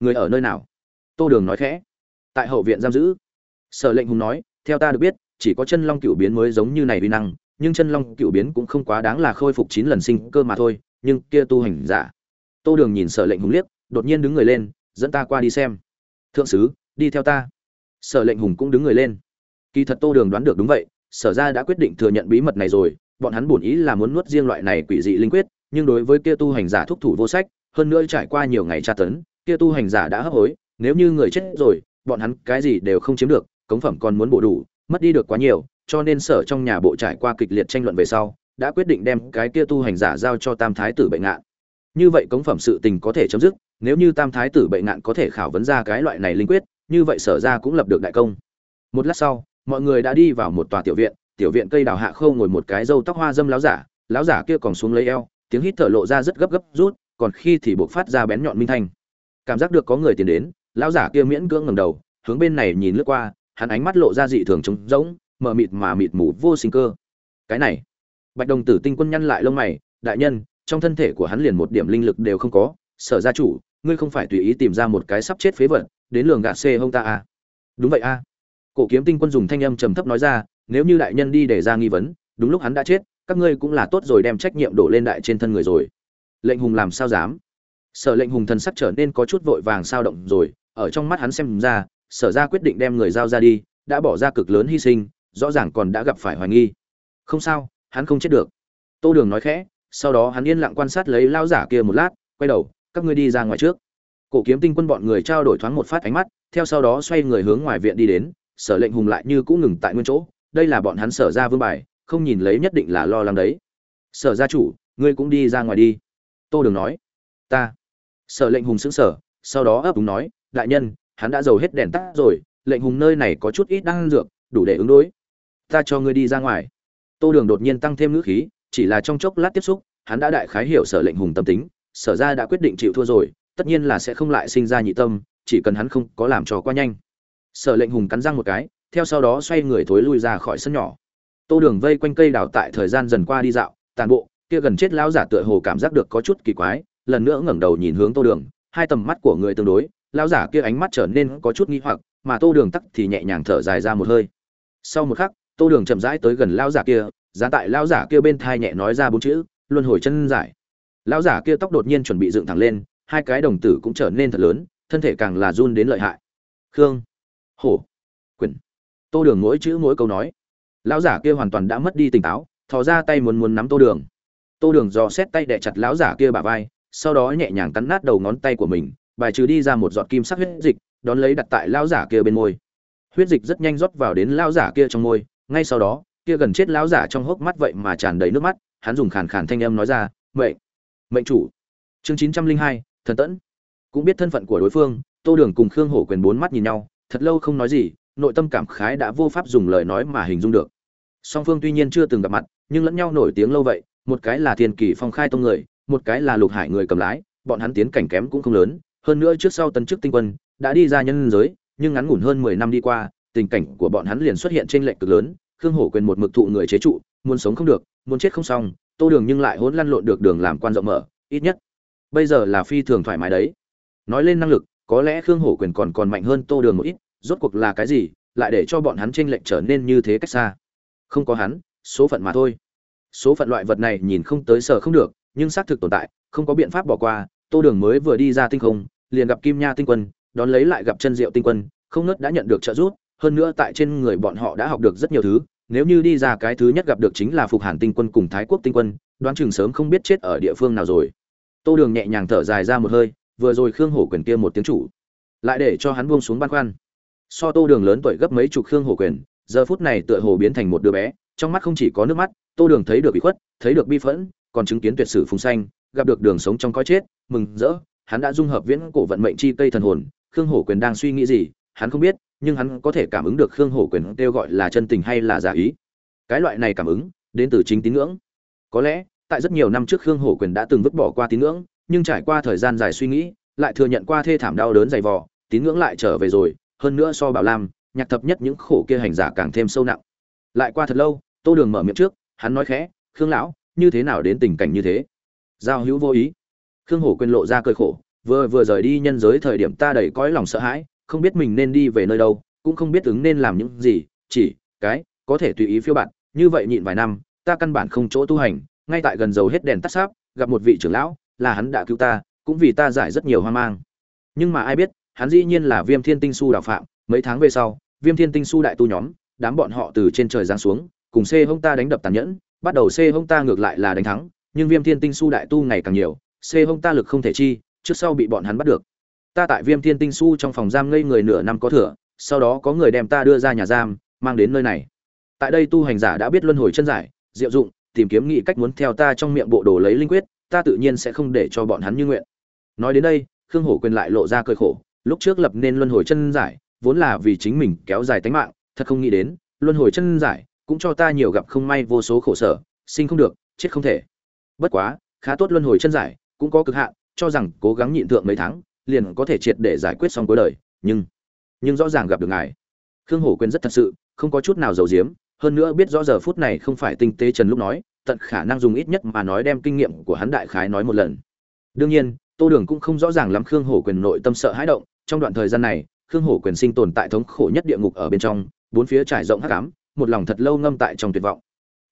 Người ở nơi nào? Tô đường nói khẽ. Tại hậu viện giam giữ sở lệnh hùng nói, theo ta được biết, chỉ có chân long cựu biến mới giống như này uy năng, nhưng chân long cựu biến cũng không quá đáng là khôi phục chín lần sinh cơ mà thôi, nhưng kia tu hành giả. Tô đường nhìn sở lệnh hùng liếc, đột nhiên đứng người lên, dẫn ta qua đi xem. Thượng sứ, đi theo ta. Sở lệnh hùng cũng đứng người lên. Kỳ thật tô đường đoán được đúng vậy, sở ra đã quyết định thừa nhận bí mật này rồi, bọn hắn bổn ý là muốn nuốt riêng loại này quỷ dị linh quyết, nhưng đối với kia tu hành giả thúc thủ vô sách, hơn nữa trải qua nhiều ngày tra tấn, kia tu hành giả đã hấp hối, nếu như người chết rồi, bọn hắn cái gì đều không chiếm được cống phẩm còn muốn bổ đủ, mất đi được quá nhiều, cho nên sở trong nhà bộ trải qua kịch liệt tranh luận về sau, đã quyết định đem cái kia tu hành giả giao cho tam thái tử bệnh ngạn. Như vậy cống phẩm sự tình có thể chấm dứt, nếu như tam thái tử bệnh ngạn có thể khảo vấn ra cái loại này linh quyết, như vậy sở ra cũng lập được đại công. Một lát sau, mọi người đã đi vào một tòa tiểu viện tiểu viện cây đào hạ khâu ngồi một cái râu tóc hoa dâm láo giả láo giả kia còn xuống lấy eo, tiếng hít thở lộ ra rất gấp gấp rút, còn khi thì buộc phát ra bén nhọn minh thanh. Cảm giác được có người tiến đến lão giả kia miễn cưỡng ngẩng đầu, hướng bên này nhìn lướt qua hắn ánh mắt lộ ra dị thường trống rỗng, mờ mịt mà mịt mù vô sinh cơ cái này, bạch đồng tử tinh quân nhăn lại lông mày, đại nhân, trong thân thể của hắn liền một điểm linh lực đều không có, sở gia chủ, ngươi không phải tùy ý tìm ra một cái sắp chết phế vật, đến lường gạt xê hông ta à. đúng vậy a à. cổ kiếm tinh quân dùng thanh âm trầm thấp nói ra, nếu như đại nhân đi để ra nghi vấn, đúng lúc hắn đã chết, các ngươi cũng là tốt rồi đem trách nhiệm đổ lên đại trên thân người rồi lệnh hùng làm sao dám sở lệnh hùng thần sắc trở nên có chút vội vàng sao động rồi, ở trong mắt hắn xem ra sở ra quyết định đem người giao ra đi, đã bỏ ra cực lớn hy sinh, rõ ràng còn đã gặp phải hoài nghi. Không sao, hắn không chết được. Tô đường nói khẽ, sau đó hắn yên lặng quan sát lấy lao giả kia một lát, quay đầu, các ngươi đi ra ngoài trước. Cổ kiếm tinh quân bọn người trao đổi thoáng một phát ánh mắt, theo sau đó xoay người hướng ngoài viện đi đến, sở lệnh hùng lại như cũng ngừng tại nguyên chỗ, đây là bọn hắn sở ra vương bài, không nhìn lấy nhất định là lo lắng đấy. Sở gia chủ, ngươi cũng đi ra ngoài đi. Tô đường nói, ta. Sở lệnh hùng xứng sở sau đó ấp úng nói, đại nhân hắn đã giàu hết đèn tắt rồi, lệnh hùng nơi này có chút ít đang dược, đủ để ứng đối. Ta cho ngươi đi ra ngoài. Tô đường đột nhiên tăng thêm ngữ khí, chỉ là trong chốc lát tiếp xúc, hắn đã đại khái hiểu sở lệnh hùng tâm tính, sở ra đã quyết định chịu thua rồi, tất nhiên là sẽ không lại sinh ra nhị tâm, chỉ cần hắn không có làm trò quá nhanh. Sở lệnh hùng cắn răng một cái, theo sau đó xoay người thối lui ra khỏi sân nhỏ. Tô đường vây quanh cây đào tại thời gian dần qua đi dạo, tàn bộ, kia gần chết lão giả tựa hồ cảm giác được có chút kỳ quái, lần nữa ngẩng đầu nhìn hướng tô đường, hai tầm mắt của người tương đối lão giả kia ánh mắt trở nên có chút nghi hoặc, mà tô đường tắc thì nhẹ nhàng thở dài ra một hơi. Sau một khắc, tô đường chậm rãi tới gần lão giả kia giá tại lão giả kia bên thai nhẹ nói ra bốn chữ, luân hồi chân giải. Lão giả kia tóc đột nhiên chuẩn bị dựng thẳng lên, hai cái đồng tử cũng trở nên thật lớn, thân thể càng là run đến lợi hại. Khương, hổ quyển tô đường mỗi chữ mỗi câu nói. Lão giả kia hoàn toàn đã mất đi tỉnh táo, thò ra tay muốn muốn nắm tô đường. Tô đường dò xét tay đè chặt lão giả kia bả vai, sau đó nhẹ nhàng cắn nát đầu ngón tay của mình bài trừ đi ra một giọt kim sắc huyết dịch, đón lấy đặt tại lão giả kia bên môi. Huyết dịch rất nhanh rót vào đến lão giả kia trong môi, ngay sau đó, kia gần chết lão giả trong hốc mắt vậy mà tràn đầy nước mắt, hắn dùng khàn khàn thanh âm nói ra, mệnh mệnh chủ. Chương chín trăm linh hai, thần tẫn. Cũng biết thân phận của đối phương, tô đường cùng khương hổ quyền bốn mắt nhìn nhau, thật lâu không nói gì, nội tâm cảm khái đã vô pháp dùng lời nói mà hình dung được. Song phương tuy nhiên chưa từng gặp mặt, nhưng lẫn nhau nổi tiếng lâu vậy, một cái là thiên kỳ phong khai tông người, một cái là lục hải người cầm lái, bọn hắn tiến cảnh kém cũng không lớn hơn nữa trước sau tấn chức tinh quân, đã đi ra nhân giới, nhưng ngắn ngủn hơn mười năm đi qua, tình cảnh của bọn hắn liền xuất hiện trên lệnh cực lớn, khương hổ quyền một mực thụ người chế trụ, muốn sống không được, muốn chết không xong, tô đường nhưng lại hỗn lăn lộn được đường làm quan rộng mở, ít nhất bây giờ là phi thường thoải mái đấy. Nói lên năng lực, có lẽ khương hổ quyền còn còn mạnh hơn tô đường một ít, rốt cuộc là cái gì, lại để cho bọn hắn tranh lệnh trở nên như thế cách xa? Không có hắn, số phận mà thôi. Số phận loại vật này nhìn không tới sở không được, nhưng xác thực tồn tại, không có biện pháp bỏ qua, tô đường mới vừa đi ra tinh không liền gặp kim nha tinh quân, đón lấy lại gặp chân diệu tinh quân, không ngớt đã nhận được trợ giúp, hơn nữa tại trên người bọn họ đã học được rất nhiều thứ, nếu như đi ra cái thứ nhất gặp được chính là phục hàn tinh quân cùng thái quốc tinh quân, đoán chừng sớm không biết chết ở địa phương nào rồi. Tô đường nhẹ nhàng thở dài ra một hơi, vừa rồi khương hổ quyền kia một tiếng chủ, lại để cho hắn buông xuống băn khoăn. So tô đường lớn tuổi gấp mấy chục khương hổ quyền, giờ phút này tựa hồ biến thành một đứa bé, trong mắt không chỉ có nước mắt, tô đường thấy được bị khuất, thấy được bi phẫn, còn chứng kiến tuyệt sử phùng xanh gặp được đường sống trong cõi chết, mừng rỡ hắn đã dung hợp viễn cổ vận mệnh chi cây thần hồn, khương hổ quyền đang suy nghĩ gì, hắn không biết, nhưng hắn có thể cảm ứng được khương hổ quyền kêu gọi là chân tình hay là giả ý. Cái loại này cảm ứng, đến từ chính tín ngưỡng. Có lẽ, tại rất nhiều năm trước khương hổ quyền đã từng vứt bỏ qua tín ngưỡng, nhưng trải qua thời gian dài suy nghĩ, lại thừa nhận qua thê thảm đau đớn dày vò, tín ngưỡng lại trở về rồi, hơn nữa so bảo lam, nhạc thập nhất những khổ kia hành giả càng thêm sâu nặng. Lại qua thật lâu, tô đường mở miệng trước, hắn nói khẽ, khương lão, như thế nào đến tình cảnh như thế? Giao hữu vô ý khương hổ quên lộ ra cơi khổ, vừa vừa rời đi nhân giới thời điểm ta đầy cõi lòng sợ hãi, không biết mình nên đi về nơi đâu, cũng không biết ứng nên làm những gì, chỉ, cái, có thể tùy ý phiêu bạn, như vậy nhịn vài năm, ta căn bản không chỗ tu hành, ngay tại gần dầu hết đèn tắt sáp, gặp một vị trưởng lão, là hắn đã cứu ta, cũng vì ta giải rất nhiều hoang mang. Nhưng mà ai biết, hắn dĩ nhiên là viêm thiên tinh su đạo phạm, mấy tháng về sau, viêm thiên tinh su đại tu nhóm, đám bọn họ từ trên trời giáng xuống, cùng c hông ta đánh đập tàn nhẫn, bắt đầu c hông ta ngược lại là đánh thắng, nhưng viêm thiên tinh su đại tu ngày càng nhiều xê hông ta lực không thể chi, trước sau bị bọn hắn bắt được. Ta tại viêm thiên tinh su trong phòng giam ngây người nửa năm có thừa, sau đó có người đem ta đưa ra nhà giam, mang đến nơi này. Tại đây tu hành giả đã biết luân hồi chân giải, diệu dụng, tìm kiếm nghị cách muốn theo ta trong miệng bộ đồ lấy linh quyết, ta tự nhiên sẽ không để cho bọn hắn như nguyện. Nói đến đây, khương hổ quyền lại lộ ra cơi khổ, lúc trước lập nên luân hồi chân giải, vốn là vì chính mình kéo dài tính mạng, thật không nghĩ đến, luân hồi chân giải cũng cho ta nhiều gặp không may vô số khổ sở, sinh không được, chết không thể. Bất quá, khá tốt luân hồi chân giải cũng có cực hạn, cho rằng cố gắng nhịn thượng mấy tháng, liền có thể triệt để giải quyết xong cuối đời, nhưng nhưng rõ ràng gặp được ngài. Khương hổ quyền rất thật sự, không có chút nào giàu diếm hơn nữa biết rõ giờ phút này không phải tinh tế trần lúc nói, tận khả năng dùng ít nhất mà nói đem kinh nghiệm của hắn đại khái nói một lần. Đương nhiên, tô đường cũng không rõ ràng lắm khương hổ quyền nội tâm sợ hãi động, trong đoạn thời gian này, khương hổ quyền sinh tồn tại thống khổ nhất địa ngục ở bên trong, bốn phía trải rộng hắc ám, một lòng thật lâu ngâm tại trong tuyệt vọng.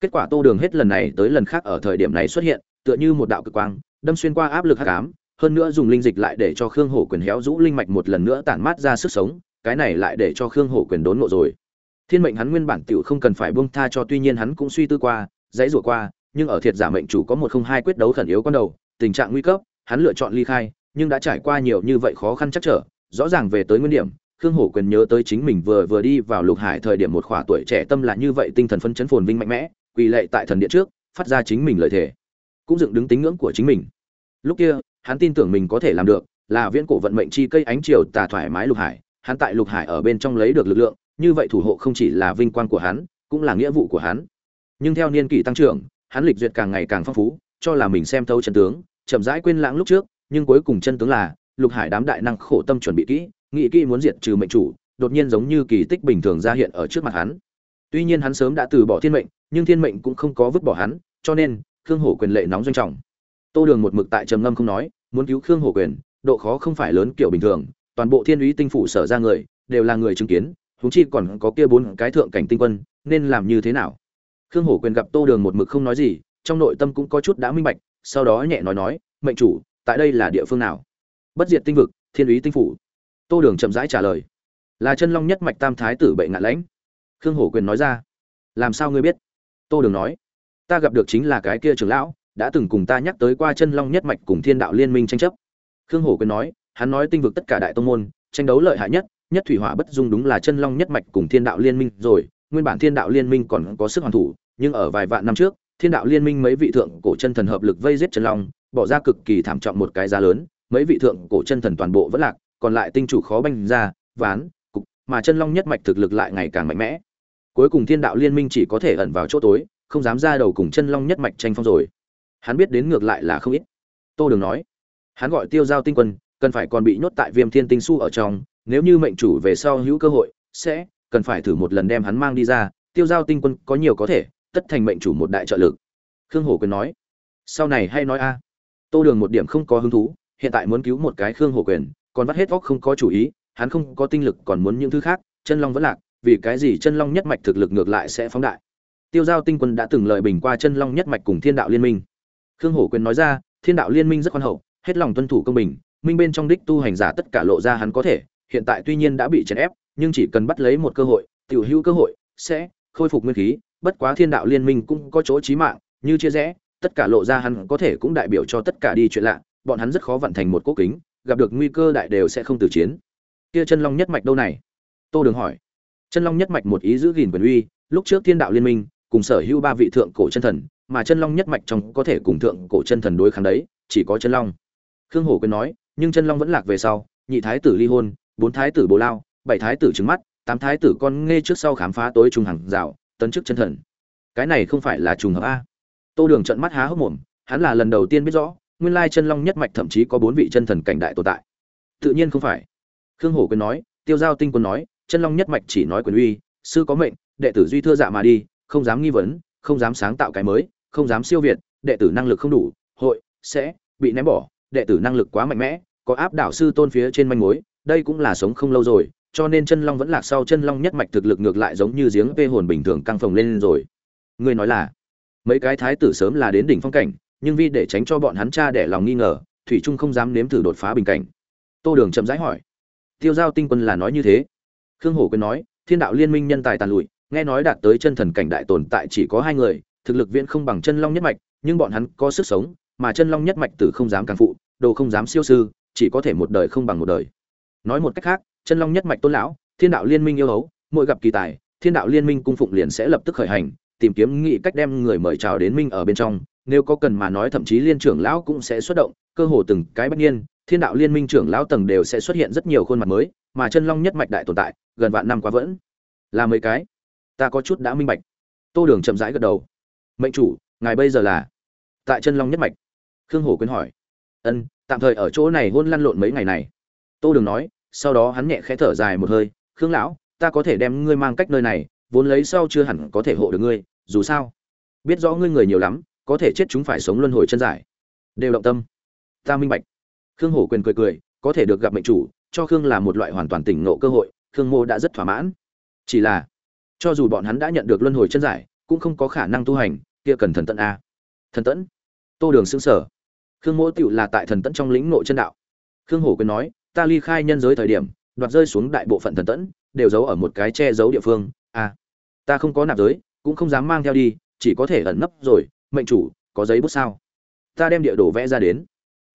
Kết quả tô đường hết lần này tới lần khác ở thời điểm này xuất hiện, tựa như một đạo cực quang đâm xuyên qua áp lực hắc ám, hơn nữa dùng linh dịch lại để cho khương hổ quyền héo rũ linh mạch một lần nữa tản mát ra sức sống, cái này lại để cho khương hổ quyền đốn ngộ rồi. Thiên mệnh hắn nguyên bản tiểu không cần phải buông tha cho, tuy nhiên hắn cũng suy tư qua, dãy rủa qua, nhưng ở thiệt giả mệnh chủ có một không hai quyết đấu khẩn yếu con đầu, tình trạng nguy cấp, hắn lựa chọn ly khai, nhưng đã trải qua nhiều như vậy khó khăn chắc trở, rõ ràng về tới nguyên điểm, khương hổ quyền nhớ tới chính mình vừa vừa đi vào lục hải thời điểm một khỏa tuổi trẻ tâm là như vậy tinh thần phân chấn phồn vinh mạnh mẽ, quỳ lệ tại thần điện trước, phát ra chính mình lợi thể cũng dựng đứng tính ngưỡng của chính mình lúc kia, hắn tin tưởng mình có thể làm được, là viễn cổ vận mệnh chi cây ánh chiều tà thoải mái lục hải. Hắn tại lục hải ở bên trong lấy được lực lượng, như vậy thủ hộ không chỉ là vinh quang của hắn, cũng là nghĩa vụ của hắn. Nhưng theo niên kỷ tăng trưởng, hắn lịch duyệt càng ngày càng phong phú, cho là mình xem thấu chân tướng, chậm rãi quên lãng lúc trước, nhưng cuối cùng chân tướng là, lục hải đám đại năng khổ tâm chuẩn bị kỹ nghị kỹ muốn diệt trừ mệnh chủ, đột nhiên giống như kỳ tích bình thường ra hiện ở trước mặt hắn. Tuy nhiên hắn sớm đã từ bỏ thiên mệnh, nhưng thiên mệnh cũng không có vứt bỏ hắn, cho nên, khương hổ quyền lệ nóng doanh trọng tô đường một mực tại trầm ngâm không nói, muốn cứu khương hổ quyền, độ khó không phải lớn kiểu bình thường, toàn bộ thiên úy tinh phủ sở ra người, đều là người chứng kiến, huống chi còn có kia bốn cái thượng cảnh tinh quân, nên làm như thế nào? Khương hổ quyền gặp tô đường một mực không nói gì, trong nội tâm cũng có chút đã minh bạch, sau đó nhẹ nói nói, mệnh chủ, tại đây là địa phương nào? Bất diệt tinh vực, thiên úy tinh phủ. Tô đường chậm rãi trả lời, là chân long nhất mạch tam thái tử Bệ ngạn lãnh. Khương hổ quyền nói ra, làm sao ngươi biết? Tô đường nói, ta gặp được chính là cái kia trưởng lão đã từng cùng ta nhắc tới qua chân long nhất mạch cùng thiên đạo liên minh tranh chấp. Khương hổ quyền nói, hắn nói tinh vực tất cả đại tông môn, tranh đấu lợi hại nhất nhất thủy hỏa bất dung đúng là chân long nhất mạch cùng thiên đạo liên minh rồi, nguyên bản thiên đạo liên minh còn có sức hoàn thủ, nhưng ở vài vạn năm trước, thiên đạo liên minh mấy vị thượng cổ chân thần hợp lực vây giết chân long, bỏ ra cực kỳ thảm trọng một cái giá lớn, mấy vị thượng cổ chân thần toàn bộ vẫn lạc, còn lại tinh chủ khó banh ra, ván, cục, mà chân long nhất mạch thực lực lại ngày càng mạnh mẽ. Cuối cùng thiên đạo liên minh chỉ có thể ẩn vào chỗ tối, không dám ra đầu cùng chân long nhất mạch tranh phong rồi hắn biết đến ngược lại là không ít. Tô đường nói, hắn gọi tiêu giao tinh quân, cần phải còn bị nhốt tại viêm thiên tinh su ở trong, nếu như mệnh chủ về sau hữu cơ hội, sẽ cần phải thử một lần đem hắn mang đi ra, tiêu giao tinh quân có nhiều có thể, tất thành mệnh chủ một đại trợ lực. Khương hổ quyền nói, sau này hay nói a. Tô đường một điểm không có hứng thú, hiện tại muốn cứu một cái khương hổ quyền, còn vắt hết vóc không có chủ ý, hắn không có tinh lực còn muốn những thứ khác, chân long vẫn lạc, vì cái gì chân long nhất mạch thực lực ngược lại sẽ phóng đại. Tiêu giao tinh quân đã từng lợi bình qua chân long nhất mạch cùng thiên đạo liên minh khương hổ quyền nói ra, thiên đạo liên minh rất khoan hậu, hết lòng tuân thủ công bình, minh bên trong đích tu hành giả tất cả lộ ra hắn có thể, hiện tại tuy nhiên đã bị chèn ép, nhưng chỉ cần bắt lấy một cơ hội, tiểu hữu cơ hội, sẽ khôi phục nguyên khí, bất quá thiên đạo liên minh cũng có chỗ chí mạng, như chia rẽ, tất cả lộ ra hắn có thể cũng đại biểu cho tất cả đi chuyện lạ, bọn hắn rất khó vận thành một cố kính, gặp được nguy cơ đại đều sẽ không từ chiến. Kia chân long nhất mạch đâu này? Tô đường hỏi. Chân long nhất mạch một ý giữ gìn quyền uy, lúc trước thiên đạo liên minh, cùng sở hữu ba vị thượng cổ chân thần mà chân long nhất mạch trong có thể cùng thượng cổ chân thần đối kháng đấy, chỉ có chân long. Khương hổ quyền nói, nhưng chân long vẫn lạc về sau, nhị thái tử ly hôn, bốn thái tử bồ lao, bảy thái tử trứng mắt, tám thái tử con nghe trước sau khám phá tối trung hàng rào, tấn chức chân thần. Cái này không phải là trùng hợp a? Tô đường trận mắt há hốc mồm, hắn là lần đầu tiên biết rõ, nguyên lai chân long nhất mạch thậm chí có bốn vị chân thần cảnh đại tồn tại. Tự nhiên không phải. Khương hổ quyền nói, tiêu giao tinh quân nói, chân long nhất mạch chỉ nói quyền uy, sư có mệnh, đệ tử duy thưa dạ mà đi, không dám nghi vấn không dám sáng tạo cái mới, không dám siêu việt, đệ tử năng lực không đủ, hội, sẽ bị ném bỏ, đệ tử năng lực quá mạnh mẽ, có áp đảo sư tôn phía trên manh mối, đây cũng là sống không lâu rồi, cho nên chân long vẫn lạc sau chân long nhất mạch thực lực ngược lại giống như giếng vê hồn bình thường căng phồng lên rồi. Ngươi nói là, mấy cái thái tử sớm là đến đỉnh phong cảnh, nhưng vì để tránh cho bọn hắn cha đẻ lòng nghi ngờ, thủy trung không dám nếm thử đột phá bình cảnh. Tô đường chậm rãi hỏi, tiêu giao tinh quân là nói như thế? Khương hổ quyền nói, thiên đạo liên minh nhân tài tàn lụi nghe nói đạt tới chân thần cảnh đại tồn tại chỉ có hai người, thực lực viễn không bằng chân long nhất mạch, nhưng bọn hắn có sức sống, mà chân long nhất mạch tử không dám càng phụ, đồ không dám siêu sư, chỉ có thể một đời không bằng một đời. Nói một cách khác, chân long nhất mạch tôn lão, thiên đạo liên minh yêu hấu, mỗi gặp kỳ tài, thiên đạo liên minh cung phụng liền sẽ lập tức khởi hành, tìm kiếm nghị cách đem người mời chào đến minh ở bên trong, nếu có cần mà nói thậm chí liên trưởng lão cũng sẽ xuất động, cơ hồ từng cái bất nhiên thiên đạo liên minh trưởng lão tầng đều sẽ xuất hiện rất nhiều khuôn mặt mới, mà chân long nhất mạch đại tồn tại, gần vạn năm quá vẫn. Là mấy cái? Ta có chút đã minh bạch. Tô đường chậm rãi gật đầu. Mệnh chủ, ngài bây giờ là? Tại chân long nhất mạch. Khương hổ quyến hỏi. Ân, tạm thời ở chỗ này hôn lăn lộn mấy ngày này. Tô đường nói, sau đó hắn nhẹ khẽ thở dài một hơi. Khương lão, ta có thể đem ngươi mang cách nơi này, vốn lấy sau chưa hẳn có thể hộ được ngươi, dù sao. Biết rõ ngươi người nhiều lắm, có thể chết chúng phải sống luân hồi chân giải đều động tâm. Ta minh bạch. Khương hổ quyền cười cười, có thể được gặp mệnh chủ, cho khương là một loại hoàn toàn tỉnh ngộ cơ hội, khương mô đã rất thỏa mãn. Chỉ là cho dù bọn hắn đã nhận được luân hồi chân giải, cũng không có khả năng tu hành, kia cần thần tận a. Thần tẫn? Tô đường xương sở khương mỗ tựu là tại thần tẫn trong lĩnh nội chân đạo. Khương hổ quyền nói, ta ly khai nhân giới thời điểm, đoạt rơi xuống đại bộ phận thần tẫn, đều giấu ở một cái che giấu địa phương, a. Ta không có nạp giới, cũng không dám mang theo đi, chỉ có thể ẩn nấp rồi, mệnh chủ, có giấy bút sao? Ta đem địa đồ vẽ ra đến.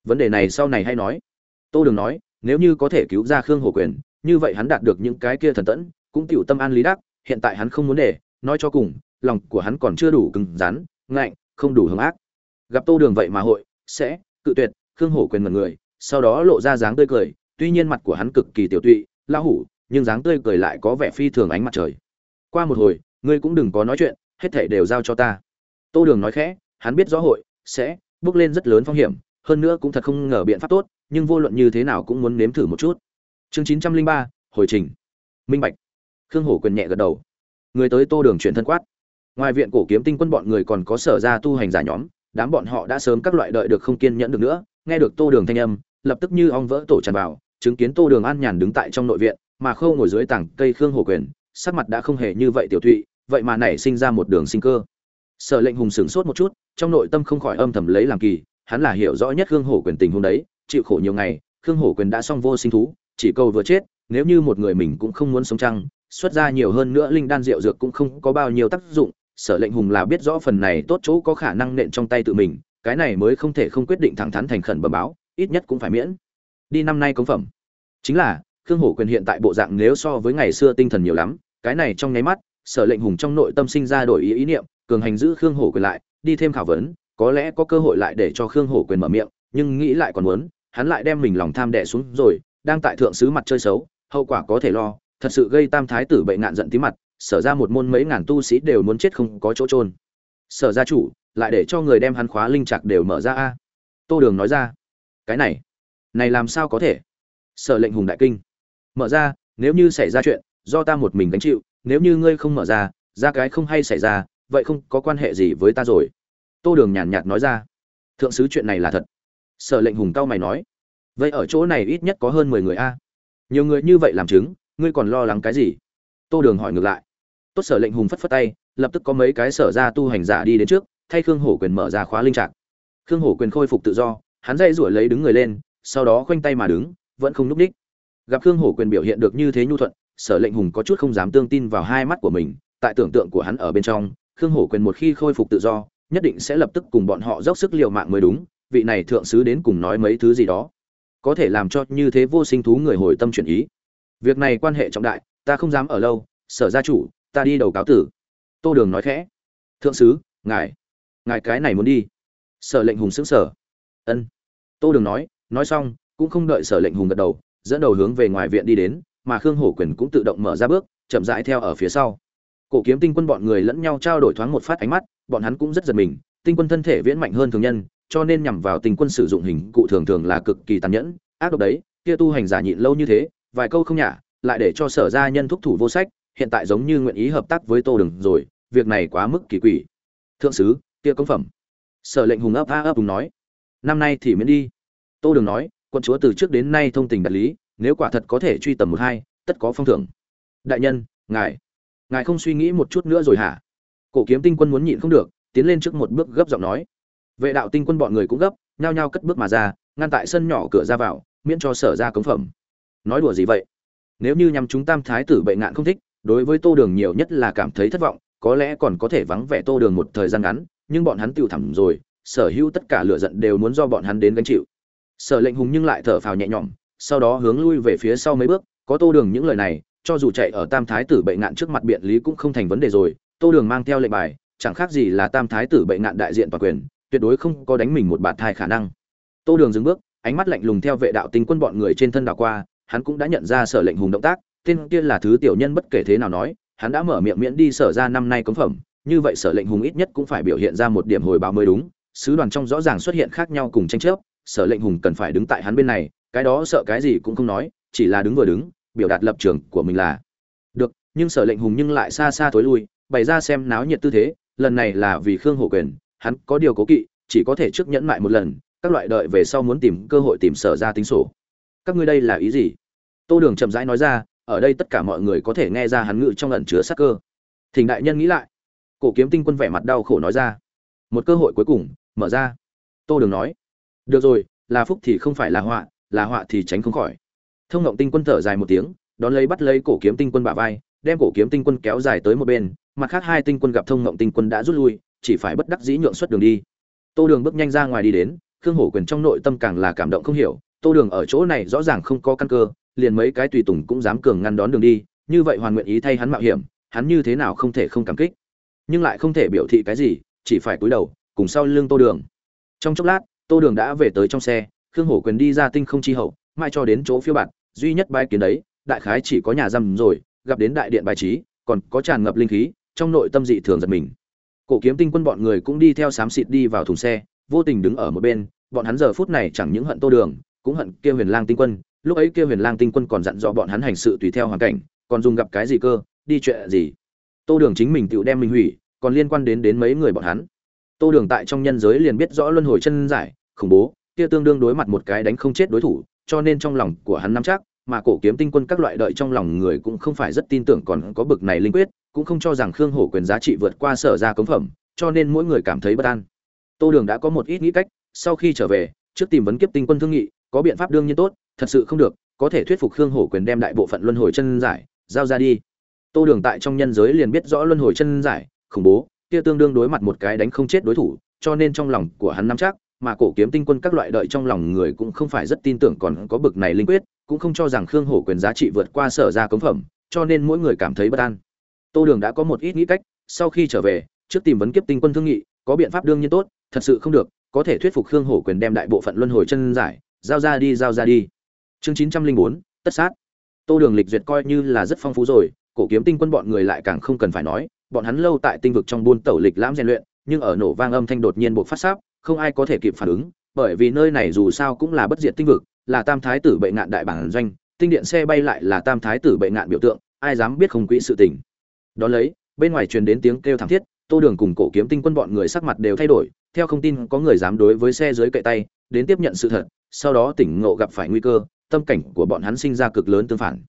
Vấn đề này sau này hay nói. Tô đường nói, nếu như có thể cứu ra khương hổ quyền, như vậy hắn đạt được những cái kia thần tẫn, cũng tựu tâm an lý đắc hiện tại hắn không muốn để, nói cho cùng, lòng của hắn còn chưa đủ cứng rắn, ngạnh, không đủ hướng ác. Gặp tô đường vậy mà hội, sẽ, cự tuyệt, khương hổ quyền mật người, sau đó lộ ra dáng tươi cười, tuy nhiên mặt của hắn cực kỳ tiểu tụy, lão hủ, nhưng dáng tươi cười lại có vẻ phi thường ánh mặt trời. Qua một hồi, ngươi cũng đừng có nói chuyện, hết thảy đều giao cho ta. Tô đường nói khẽ, hắn biết rõ hội, sẽ, bước lên rất lớn phong hiểm, hơn nữa cũng thật không ngờ biện pháp tốt, nhưng vô luận như thế nào cũng muốn nếm thử một chút. Chương chín trăm linh ba, hồi trình. Minh bạch khương hổ quyền nhẹ gật đầu. Người tới tô đường chuyển thân quát. Ngoài viện cổ kiếm tinh quân bọn người còn có sở ra tu hành giả nhóm, đám bọn họ đã sớm các loại đợi được không kiên nhẫn được nữa, nghe được tô đường thanh âm, lập tức như ong vỡ tổ tràn vào, chứng kiến tô đường an nhàn đứng tại trong nội viện, mà khâu ngồi dưới tảng cây khương hổ quyền, sắc mặt đã không hề như vậy tiểu thụy, vậy mà nảy sinh ra một đường sinh cơ. Sở lệnh hùng sửng sốt một chút, trong nội tâm không khỏi âm thầm lấy làm kỳ, hắn là hiểu rõ nhất khương hổ quyền tình hôm đấy, chịu khổ nhiều ngày, khương hổ quyền đã xong vô sinh thú, chỉ câu vừa chết, nếu như một người mình cũng không muốn sống chăng xuất ra nhiều hơn nữa linh đan rượu dược cũng không có bao nhiêu tác dụng, sở lệnh hùng là biết rõ phần này tốt chỗ có khả năng nện trong tay tự mình, cái này mới không thể không quyết định thẳng thắn thành khẩn bẩm báo, ít nhất cũng phải miễn. Đi năm nay công phẩm. Chính là, khương hổ quyền hiện tại bộ dạng nếu so với ngày xưa tinh thần nhiều lắm, cái này trong nháy mắt, sở lệnh hùng trong nội tâm sinh ra đổi ý ý niệm, cường hành giữ khương hổ quyền lại, đi thêm khảo vấn, có lẽ có cơ hội lại để cho khương hổ quyền mở miệng, nhưng nghĩ lại còn muốn, hắn lại đem mình lòng tham đẻ xuống rồi, đang tại thượng sứ mặt chơi xấu, hậu quả có thể lo thật sự gây tam thái tử bệ nạn giận tí mặt, sở ra một môn mấy ngàn tu sĩ đều muốn chết không có chỗ trôn sở gia chủ, lại để cho người đem hắn khóa linh trạc đều mở ra a. Tô đường nói ra, cái này này làm sao có thể? Sở lệnh hùng đại kinh, mở ra, nếu như xảy ra chuyện, do ta một mình gánh chịu, nếu như ngươi không mở ra ra cái không hay xảy ra, vậy không có quan hệ gì với ta rồi. Tô đường nhàn nhạt nói ra, thượng sứ chuyện này là thật. Sở lệnh hùng cao mày nói, vậy ở chỗ này ít nhất có hơn mười người a. Nhiều người như vậy làm chứng ngươi còn lo lắng cái gì? Tô đường hỏi ngược lại. Tốt sở lệnh hùng phất phất tay, lập tức có mấy cái sở ra tu hành giả đi đến trước, thay khương hổ quyền mở ra khóa linh trạc khương hổ quyền khôi phục tự do, hắn dây rủi lấy đứng người lên, sau đó khoanh tay mà đứng, vẫn không n ú c đích. Gặp khương hổ quyền biểu hiện được như thế nhu thuận, sở lệnh hùng có chút không dám tương tin vào hai mắt của mình, tại tưởng tượng của hắn ở bên trong, khương hổ quyền một khi khôi phục tự do, nhất định sẽ lập tức cùng bọn họ dốc sức l i ề u mạng mới đúng, vị này thượng sứ đến cùng nói mấy thứ gì đó, có thể làm cho như thế vô sinh thú người hồi tâm chuyển ý việc này quan hệ trọng đại, ta không dám ở lâu, sở gia chủ, ta đi đầu cáo tử. Tô đường nói khẽ. Thượng sứ, ngài ngài cái này muốn đi. Sở lệnh hùng xứng sở ân. Tô đường nói nói xong, cũng không đợi sở lệnh hùng gật đầu, dẫn đầu hướng về ngoài viện đi đến, mà khương hổ quyền cũng tự động mở ra bước, chậm rãi theo ở phía sau. Cổ kiếm tinh quân bọn người lẫn nhau trao đổi thoáng một phát ánh mắt, bọn hắn cũng rất giật mình, tinh quân thân thể viễn mạnh hơn thường nhân, cho nên nhằm vào tinh quân sử dụng hình cụ thường thường là cực kỳ tàn nhẫn, ác độc đấy, kia tu hành giả nhịn lâu như thế vài câu không nhả, lại để cho sở gia nhân thúc thủ vô sách, hiện tại giống như nguyện ý hợp tác với tô đường rồi, việc này quá mức kỳ quỷ. Thượng sứ, kia công phẩm. Sở lệnh hùng ấp a ấp hùng nói. Năm nay thì miễn đi. Tô đường nói quân chúa từ trước đến nay thông tình đạt lý, nếu quả thật có thể truy tầm một hai, tất có phong thưởng. Đại nhân, ngài. Ngài không suy nghĩ một chút nữa rồi hả? Cổ kiếm tinh quân muốn nhịn không được, tiến lên trước một bước gấp giọng nói. Vệ đạo tinh quân bọn người cũng gấp, nhao nhao cất bước mà ra, ngăn tại sân nhỏ cửa ra vào, miễn cho sở ra cống phẩm nói đùa gì vậy? Nếu như nhằm chúng tam thái tử bệ ngạn không thích, đối với tô đường nhiều nhất là cảm thấy thất vọng, có lẽ còn có thể vắng vẻ tô đường một thời gian ngắn, nhưng bọn hắn tiêu thẳm rồi, sở hữu tất cả lựa giận đều muốn do bọn hắn đến gánh chịu. Sở lệnh hùng nhưng lại thở phào nhẹ nhõm, sau đó hướng lui về phía sau mấy bước, có tô đường những lời này, cho dù chạy ở tam thái tử bệ ngạn trước mặt biện lý cũng không thành vấn đề rồi, tô đường mang theo lệnh bài, chẳng khác gì là tam thái tử bệ ngạn đại diện toàn quyền, tuyệt đối không có đánh mình một bạt thai khả năng. Tô đường dừng bước, ánh mắt lạnh lùng theo vệ đạo tinh quân bọn người trên thân đảo qua hắn cũng đã nhận ra sở lệnh hùng động tác, tên kia là thứ tiểu nhân bất kể thế nào nói, hắn đã mở miệng miễn đi sở ra năm nay cống phẩm, như vậy sở lệnh hùng ít nhất cũng phải biểu hiện ra một điểm hồi báo mới đúng, sứ đoàn trong rõ ràng xuất hiện khác nhau cùng tranh chấp, sở lệnh hùng cần phải đứng tại hắn bên này, cái đó sợ cái gì cũng không nói, chỉ là đứng vừa đứng, biểu đạt lập trường của mình là, được, nhưng sở lệnh hùng nhưng lại xa xa thối lui, bày ra xem náo nhiệt tư thế, lần này là vì khương hổ quyền, hắn có điều cố kỵ, chỉ có thể trước nhẫn mại một lần, các loại đợi về sau muốn tìm cơ hội tìm sở ra tính sổ. Các ngươi đây là ý gì? Tô đường chậm rãi nói ra, ở đây tất cả mọi người có thể nghe ra hắn ngự trong ẩn chứa sắc cơ. Thỉnh đại nhân nghĩ lại. Cổ kiếm tinh quân vẻ mặt đau khổ nói ra. Một cơ hội cuối cùng, mở ra. Tô đường nói, được rồi, là phúc thì không phải là họa là họa thì tránh không khỏi. Thông ngộng tinh quân thở dài một tiếng, đón lấy bắt lấy cổ kiếm tinh quân bả vai, đem cổ kiếm tinh quân kéo dài tới một bên, mặt khác hai tinh quân gặp thông ngộng tinh quân đã rút lui, chỉ phải bất đắc dĩ nhượng xuất đường đi. Tô đường bước nhanh ra ngoài đi đến, khương hổ quyền trong nội tâm càng là cảm động không hiểu, tô đường ở chỗ này rõ ràng không có căn cơ liền mấy cái tùy tùng cũng dám cường ngăn đón đường đi, như vậy hoàn nguyện ý thay hắn mạo hiểm, hắn như thế nào không thể không cảm kích. Nhưng lại không thể biểu thị cái gì, chỉ phải cúi đầu, cùng sau lưng tô đường. Trong chốc lát, tô đường đã về tới trong xe, khương hổ quyền đi ra tinh không chi hậu mai cho đến chỗ phiêu bạt, duy nhất bãi kiến đấy, đại khái chỉ có nhà răm rồi, gặp đến đại điện bài trí, còn có tràn ngập linh khí, trong nội tâm dị thường giật mình. Cổ kiếm tinh quân bọn người cũng đi theo xám xịt đi vào thùng xe, vô tình đứng ở một bên, bọn hắn giờ phút này chẳng những hận tô đường cũng hận kia huyền lang tinh quân, lúc ấy kia huyền lang tinh quân còn dặn dò bọn hắn hành sự tùy theo hoàn cảnh, còn dùng gặp cái gì cơ, đi chuyện gì. Tô đường chính mình tự đem mình hủy, còn liên quan đến đến mấy người bọn hắn. Tô đường tại trong nhân giới liền biết rõ luân hồi chân giải, khủng bố, kia tương đương đối mặt một cái đánh không chết đối thủ, cho nên trong lòng của hắn nắm chắc, mà cổ kiếm tinh quân các loại đợi trong lòng người cũng không phải rất tin tưởng còn có bực này linh quyết, cũng không cho rằng khương hổ quyền giá trị vượt qua sở ra cống phẩm, cho nên mỗi người cảm thấy bất an. Tô đường đã có một ít nghĩ cách, sau khi trở về, trước tìm vấn kiếp tinh quân thương nghị có biện pháp đương nhiên tốt, thật sự không được, có thể thuyết phục khương hổ quyền đem đại bộ phận luân hồi chân giải, giao ra đi. Tô đường tại trong nhân giới liền biết rõ luân hồi chân giải, khủng bố, kia tương đương đối mặt một cái đánh không chết đối thủ, cho nên trong lòng của hắn nắm chắc, mà cổ kiếm tinh quân các loại đợi trong lòng người cũng không phải rất tin tưởng còn có bực này linh quyết, cũng không cho rằng khương hổ quyền giá trị vượt qua sở ra cống phẩm, cho nên mỗi người cảm thấy bất an. Tô đường đã có một ít nghĩ cách, sau khi trở về, trước tìm vấn kiếp tinh quân thương nghị, có biện pháp đương nhiên tốt, thật sự không được, có thể thuyết phục khương hổ quyền đem đại bộ phận luân hồi chân giải giao ra đi, giao ra đi. Chương chín trăm linh bốn, tất sát. Tô đường lịch duyệt coi như là rất phong phú rồi, cổ kiếm tinh quân bọn người lại càng không cần phải nói, bọn hắn lâu tại tinh vực trong buôn tẩu lịch lãm rèn luyện, nhưng ở nổ vang âm thanh đột nhiên buộc phát sáp không ai có thể kịp phản ứng, bởi vì nơi này dù sao cũng là bất diệt tinh vực, là tam thái tử bệ ngạn đại bản doanh, tinh điện xe bay lại là tam thái tử bệ ngạn biểu tượng, ai dám biết không quỹ sự tình. Đó lấy, bên ngoài truyền đến tiếng kêu thảm thiết, tô đường cùng cổ kiếm tinh quân bọn người sắc mặt đều thay đổi, theo không tin có người dám đối với xe dưới cậy tay, đến tiếp nhận sự thật sau đó tỉnh ngộ gặp phải nguy cơ, tâm cảnh của bọn hắn sinh ra cực lớn tương phản.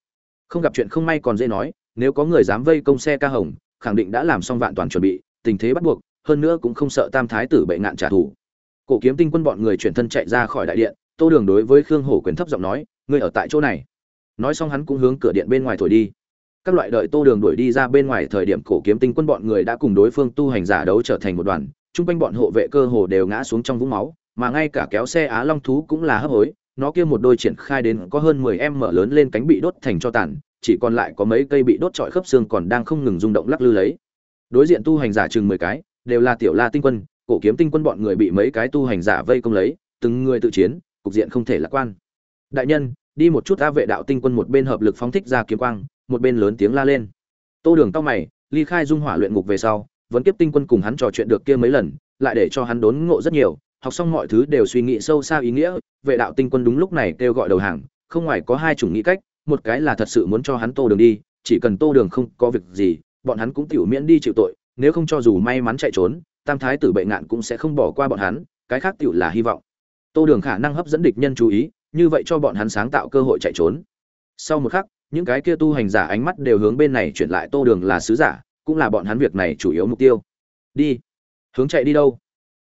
Không gặp chuyện không may còn dễ nói, nếu có người dám vây công xe ca hồng, khẳng định đã làm xong vạn toàn chuẩn bị, tình thế bắt buộc, hơn nữa cũng không sợ tam thái tử bệ ngạn trả thù. Cổ kiếm tinh quân bọn người chuyển thân chạy ra khỏi đại điện, tô đường đối với khương hổ quyền thấp giọng nói, ngươi ở tại chỗ này. Nói xong hắn cũng hướng cửa điện bên ngoài thổi đi. Các loại đợi tô đường đuổi đi ra bên ngoài thời điểm, cổ kiếm tinh quân bọn người đã cùng đối phương tu hành giả đấu trở thành một đoàn, chung quanh bọn hộ vệ cơ hồ đều ngã xuống trong vũng máu mà ngay cả kéo xe á long thú cũng là hấp hối, nó kia một đôi triển khai đến có hơn mười em mở lớn lên cánh bị đốt thành cho tàn, chỉ còn lại có mấy cây bị đốt trọi khớp xương còn đang không ngừng rung động lắc lư lấy. Đối diện tu hành giả chừng mười cái, đều là tiểu la tinh quân, cổ kiếm tinh quân bọn người bị mấy cái tu hành giả vây công lấy, từng người tự chiến, cục diện không thể lạc quan. Đại nhân, đi một chút ta vệ đạo tinh quân một bên hợp lực phóng thích ra kiếm quang, một bên lớn tiếng la lên. Tô đường tao mày, ly khai dung hỏa luyện ngục về sau, vẫn kiếp tinh quân cùng hắn trò chuyện được kia mấy lần, lại để cho hắn đốn ngộ rất nhiều học xong mọi thứ đều suy nghĩ sâu xa ý nghĩa, vệ đạo tinh quân đúng lúc này kêu gọi đầu hàng, không ngoài có hai chủng nghĩ cách, một cái là thật sự muốn cho hắn tô đường đi, chỉ cần tô đường không có việc gì, bọn hắn cũng tiểu miễn đi chịu tội, nếu không cho dù may mắn chạy trốn, tam thái tử bệ ngạn cũng sẽ không bỏ qua bọn hắn, cái khác tiểu là hy vọng. Tô đường khả năng hấp dẫn địch nhân chú ý, như vậy cho bọn hắn sáng tạo cơ hội chạy trốn. Sau một khắc, những cái kia tu hành giả ánh mắt đều hướng bên này chuyển lại tô đường là sứ giả, cũng là bọn hắn việc này chủ yếu mục tiêu. Đi. Hướng chạy đi đâu?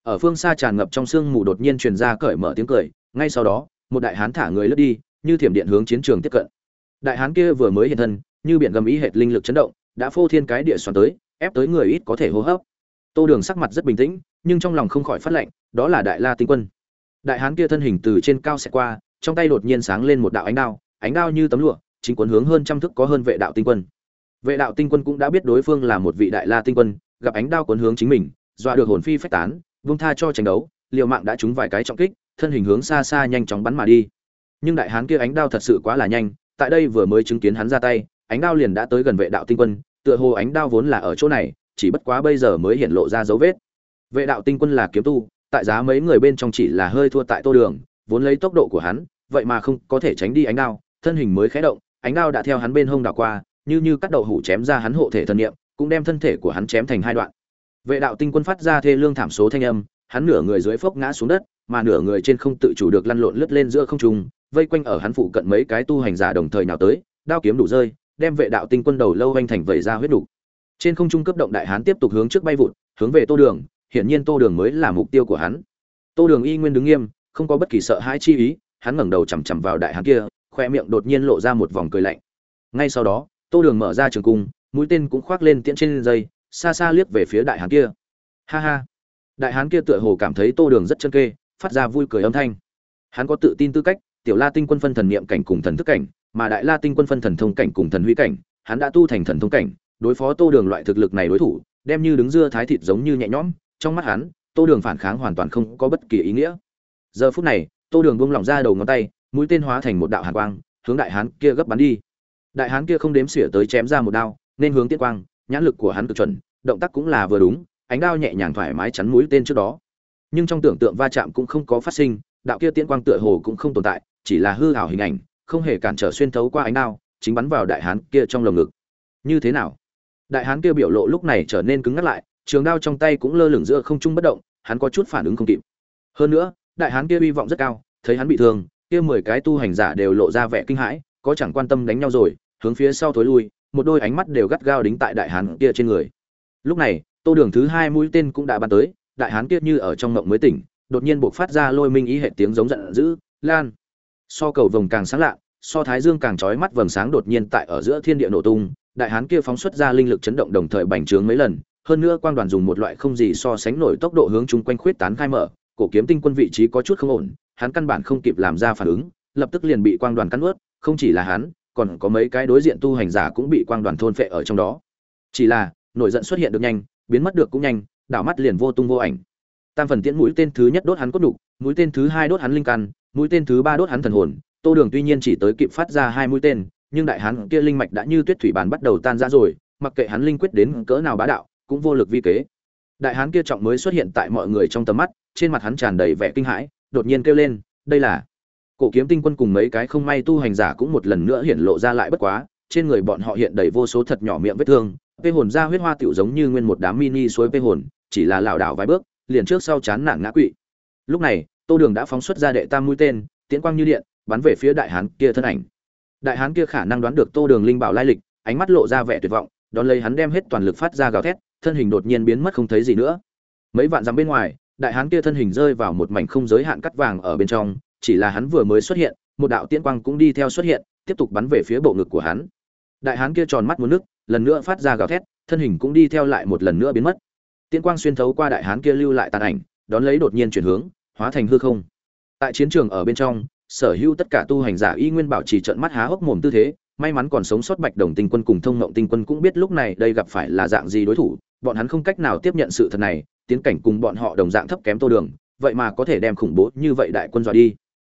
Ở phương xa tràn ngập trong sương mù đột nhiên truyền ra cởi mở tiếng cười, ngay sau đó, một đại hán thả người lướt đi, như thiểm điện hướng chiến trường tiếp cận. Đại hán kia vừa mới hiện thân, như biển gầm ý hệt linh lực chấn động, đã phô thiên cái địa xoắn tới, ép tới người ít có thể hô hấp. Tô đường sắc mặt rất bình tĩnh, nhưng trong lòng không khỏi phát lệnh, đó là đại la tinh quân. Đại hán kia thân hình từ trên cao xẹt qua, trong tay đột nhiên sáng lên một đạo ánh đao ánh đao như tấm lụa, chính quấn hướng hơn trăm thức có hơn vệ đạo tinh quân. Vệ đạo tinh quân cũng đã biết đối phương là một vị đại la tinh quân, gặp ánh đao cuốn hướng chính mình, dọa được hồn phi phách tán vung tha cho tranh đấu, liều mạng đã trúng vài cái trọng kích, thân hình hướng xa xa nhanh chóng bắn mà đi. Nhưng đại hán kia ánh đao thật sự quá là nhanh, tại đây vừa mới chứng kiến hắn ra tay, ánh đao liền đã tới gần vệ đạo tinh quân, tựa hồ ánh đao vốn là ở chỗ này, chỉ bất quá bây giờ mới hiện lộ ra dấu vết. Vệ đạo tinh quân là kiếm tu, tại giá mấy người bên trong chỉ là hơi thua tại tô đường, vốn lấy tốc độ của hắn, vậy mà không có thể tránh đi ánh đao, thân hình mới khé động, ánh đao đã theo hắn bên hông đảo qua, như như cắt đậu hủ chém ra hắn hộ thể thân niệm, cũng đem thân thể của hắn chém thành hai đoạn vệ đạo tinh quân phát ra thê lương thảm số thanh âm, hắn nửa người dưới phốc ngã xuống đất, mà nửa người trên không tự chủ được lăn lộn lướt lên giữa không trung, vây quanh ở hắn phụ cận mấy cái tu hành giả đồng thời nào tới, đao kiếm đủ rơi, đem vệ đạo tinh quân đầu lâu vênh thành vẩy ra huyết đủ. Trên không trung cấp động đại hán tiếp tục hướng trước bay vụt, hướng về tô đường, hiển nhiên tô đường mới là mục tiêu của hắn. Tô đường y nguyên đứng nghiêm, không có bất kỳ sợ hãi chi ý, hắn ngẩng đầu chằm chằm vào đại hán kia, khoe miệng đột nhiên lộ ra một vòng cười lạnh. Ngay sau đó, tô đường mở ra trường cung, mũi tên cũng khoác lên tiễn trên dây xa xa liếc về phía đại hán kia. Ha ha. Đại hán kia tựa hồ cảm thấy tô đường rất chân kê, phát ra vui cười âm thanh. Hắn có tự tin tư cách, tiểu la tinh quân phân thần niệm cảnh cùng thần thức cảnh, mà đại la tinh quân phân thần thông cảnh cùng thần huy cảnh, hắn đã tu thành thần thông cảnh, đối phó tô đường loại thực lực này đối thủ, đem như đứng dưa thái thịt giống như nhẹ nhõm, trong mắt hắn, tô đường phản kháng hoàn toàn không có bất kỳ ý nghĩa. Giờ phút này, tô đường buông lỏng ra đầu ngón tay, mũi tên hóa thành một đạo hàn quang, hướng đại hán kia gấp bắn đi. Đại hán kia không đếm xỉa tới chém ra một đao, nên hướng tiết quang nhãn lực của hắn cực chuẩn, động tác cũng là vừa đúng, ánh đao nhẹ nhàng thoải mái chắn mũi tên trước đó. Nhưng trong tưởng tượng va chạm cũng không có phát sinh, đạo kia tiễn quang tựa hồ cũng không tồn tại, chỉ là hư ảo hình ảnh, không hề cản trở xuyên thấu qua ánh đao, chính bắn vào đại hán kia trong lồng ngực. Như thế nào? Đại hán kia biểu lộ lúc này trở nên cứng ngắt lại, trường đao trong tay cũng lơ lửng giữa không trung bất động, hắn có chút phản ứng không kịp. Hơn nữa, đại hán kia hy vọng rất cao, thấy hắn bị thương, kia mười cái tu hành giả đều lộ ra vẻ kinh hãi, có chẳng quan tâm đánh nhau rồi, hướng phía sau thối lui một đôi ánh mắt đều gắt gao đính tại đại hán kia trên người. Lúc này, tô đường thứ hai mũi tên cũng đã bắn tới, đại hán kia như ở trong ngộng mới tỉnh, đột nhiên buộc phát ra lôi minh ý hệ tiếng giống giận dữ, lan! So cầu vồng càng sáng lạ, so thái dương càng trói mắt vầng sáng đột nhiên tại ở giữa thiên địa nổ tung, đại hán kia phóng xuất ra linh lực chấn động đồng thời bành trướng mấy lần, hơn nữa quang đoàn dùng một loại không gì so sánh nổi tốc độ hướng chung quanh khuyết tán khai mở, cổ kiếm tinh quân vị trí có chút không ổn, hắn căn bản không kịp làm ra phản ứng, lập tức liền bị quang đoàn cắn ướt không chỉ là hắn còn có mấy cái đối diện tu hành giả cũng bị quang đoàn thôn phệ ở trong đó. Chỉ là, nổi giận xuất hiện được nhanh, biến mất được cũng nhanh, đảo mắt liền vô tung vô ảnh. Tam phần tiễn mũi tên thứ nhất đốt hắn cốt đục mũi tên thứ hai đốt hắn linh căn, mũi tên thứ ba đốt hắn thần hồn. Tô đường tuy nhiên chỉ tới kịp phát ra hai mũi tên, nhưng đại hắn kia linh mạch đã như tuyết thủy bàn bắt đầu tan ra rồi, mặc kệ hắn linh quyết đến cỡ nào bá đạo, cũng vô lực vi kế. Đại hán kia trọng mới xuất hiện tại mọi người trong tầm mắt, trên mặt hắn tràn đầy vẻ kinh hãi, đột nhiên kêu lên, đây là cổ kiếm tinh quân cùng mấy cái không may tu hành giả cũng một lần nữa hiện lộ ra lại bất quá, trên người bọn họ hiện đầy vô số thật nhỏ miệng vết thương. Vê hồn ra huyết hoa tiểu giống như nguyên một đám mini suối vê hồn, chỉ là lảo đảo vài bước, liền trước sau chán nản ngã quỵ. Lúc này, tô đường đã phóng xuất ra đệ tam mũi tên, tiễn quang như điện, bắn về phía đại hán kia thân ảnh. Đại hán kia khả năng đoán được tô đường linh bảo lai lịch, ánh mắt lộ ra vẻ tuyệt vọng, đón lấy hắn đem hết toàn lực phát ra gào thét, thân hình đột nhiên biến mất không thấy gì nữa. Mấy vạn dặm bên ngoài, đại hán kia thân hình rơi vào một mảnh không giới hạn cắt vàng ở bên trong chỉ là hắn vừa mới xuất hiện, một đạo tiễn quang cũng đi theo xuất hiện, tiếp tục bắn về phía bộ ngực của hắn. Đại hán kia tròn mắt muốn nước, lần nữa phát ra gào thét, thân hình cũng đi theo lại một lần nữa biến mất. Tiễn quang xuyên thấu qua đại hán kia lưu lại tàn ảnh, đón lấy đột nhiên chuyển hướng, hóa thành hư không. Tại chiến trường ở bên trong, sở hữu tất cả tu hành giả y nguyên bảo trì trận mắt há hốc mồm tư thế, may mắn còn sống sót bạch đồng tinh quân cùng thông ngộng tinh quân cũng biết lúc này đây gặp phải là dạng gì đối thủ, bọn hắn không cách nào tiếp nhận sự thật này, tiến cảnh cùng bọn họ đồng dạng thấp kém tô đường, vậy mà có thể đem khủng bố như vậy đại quân dọa đi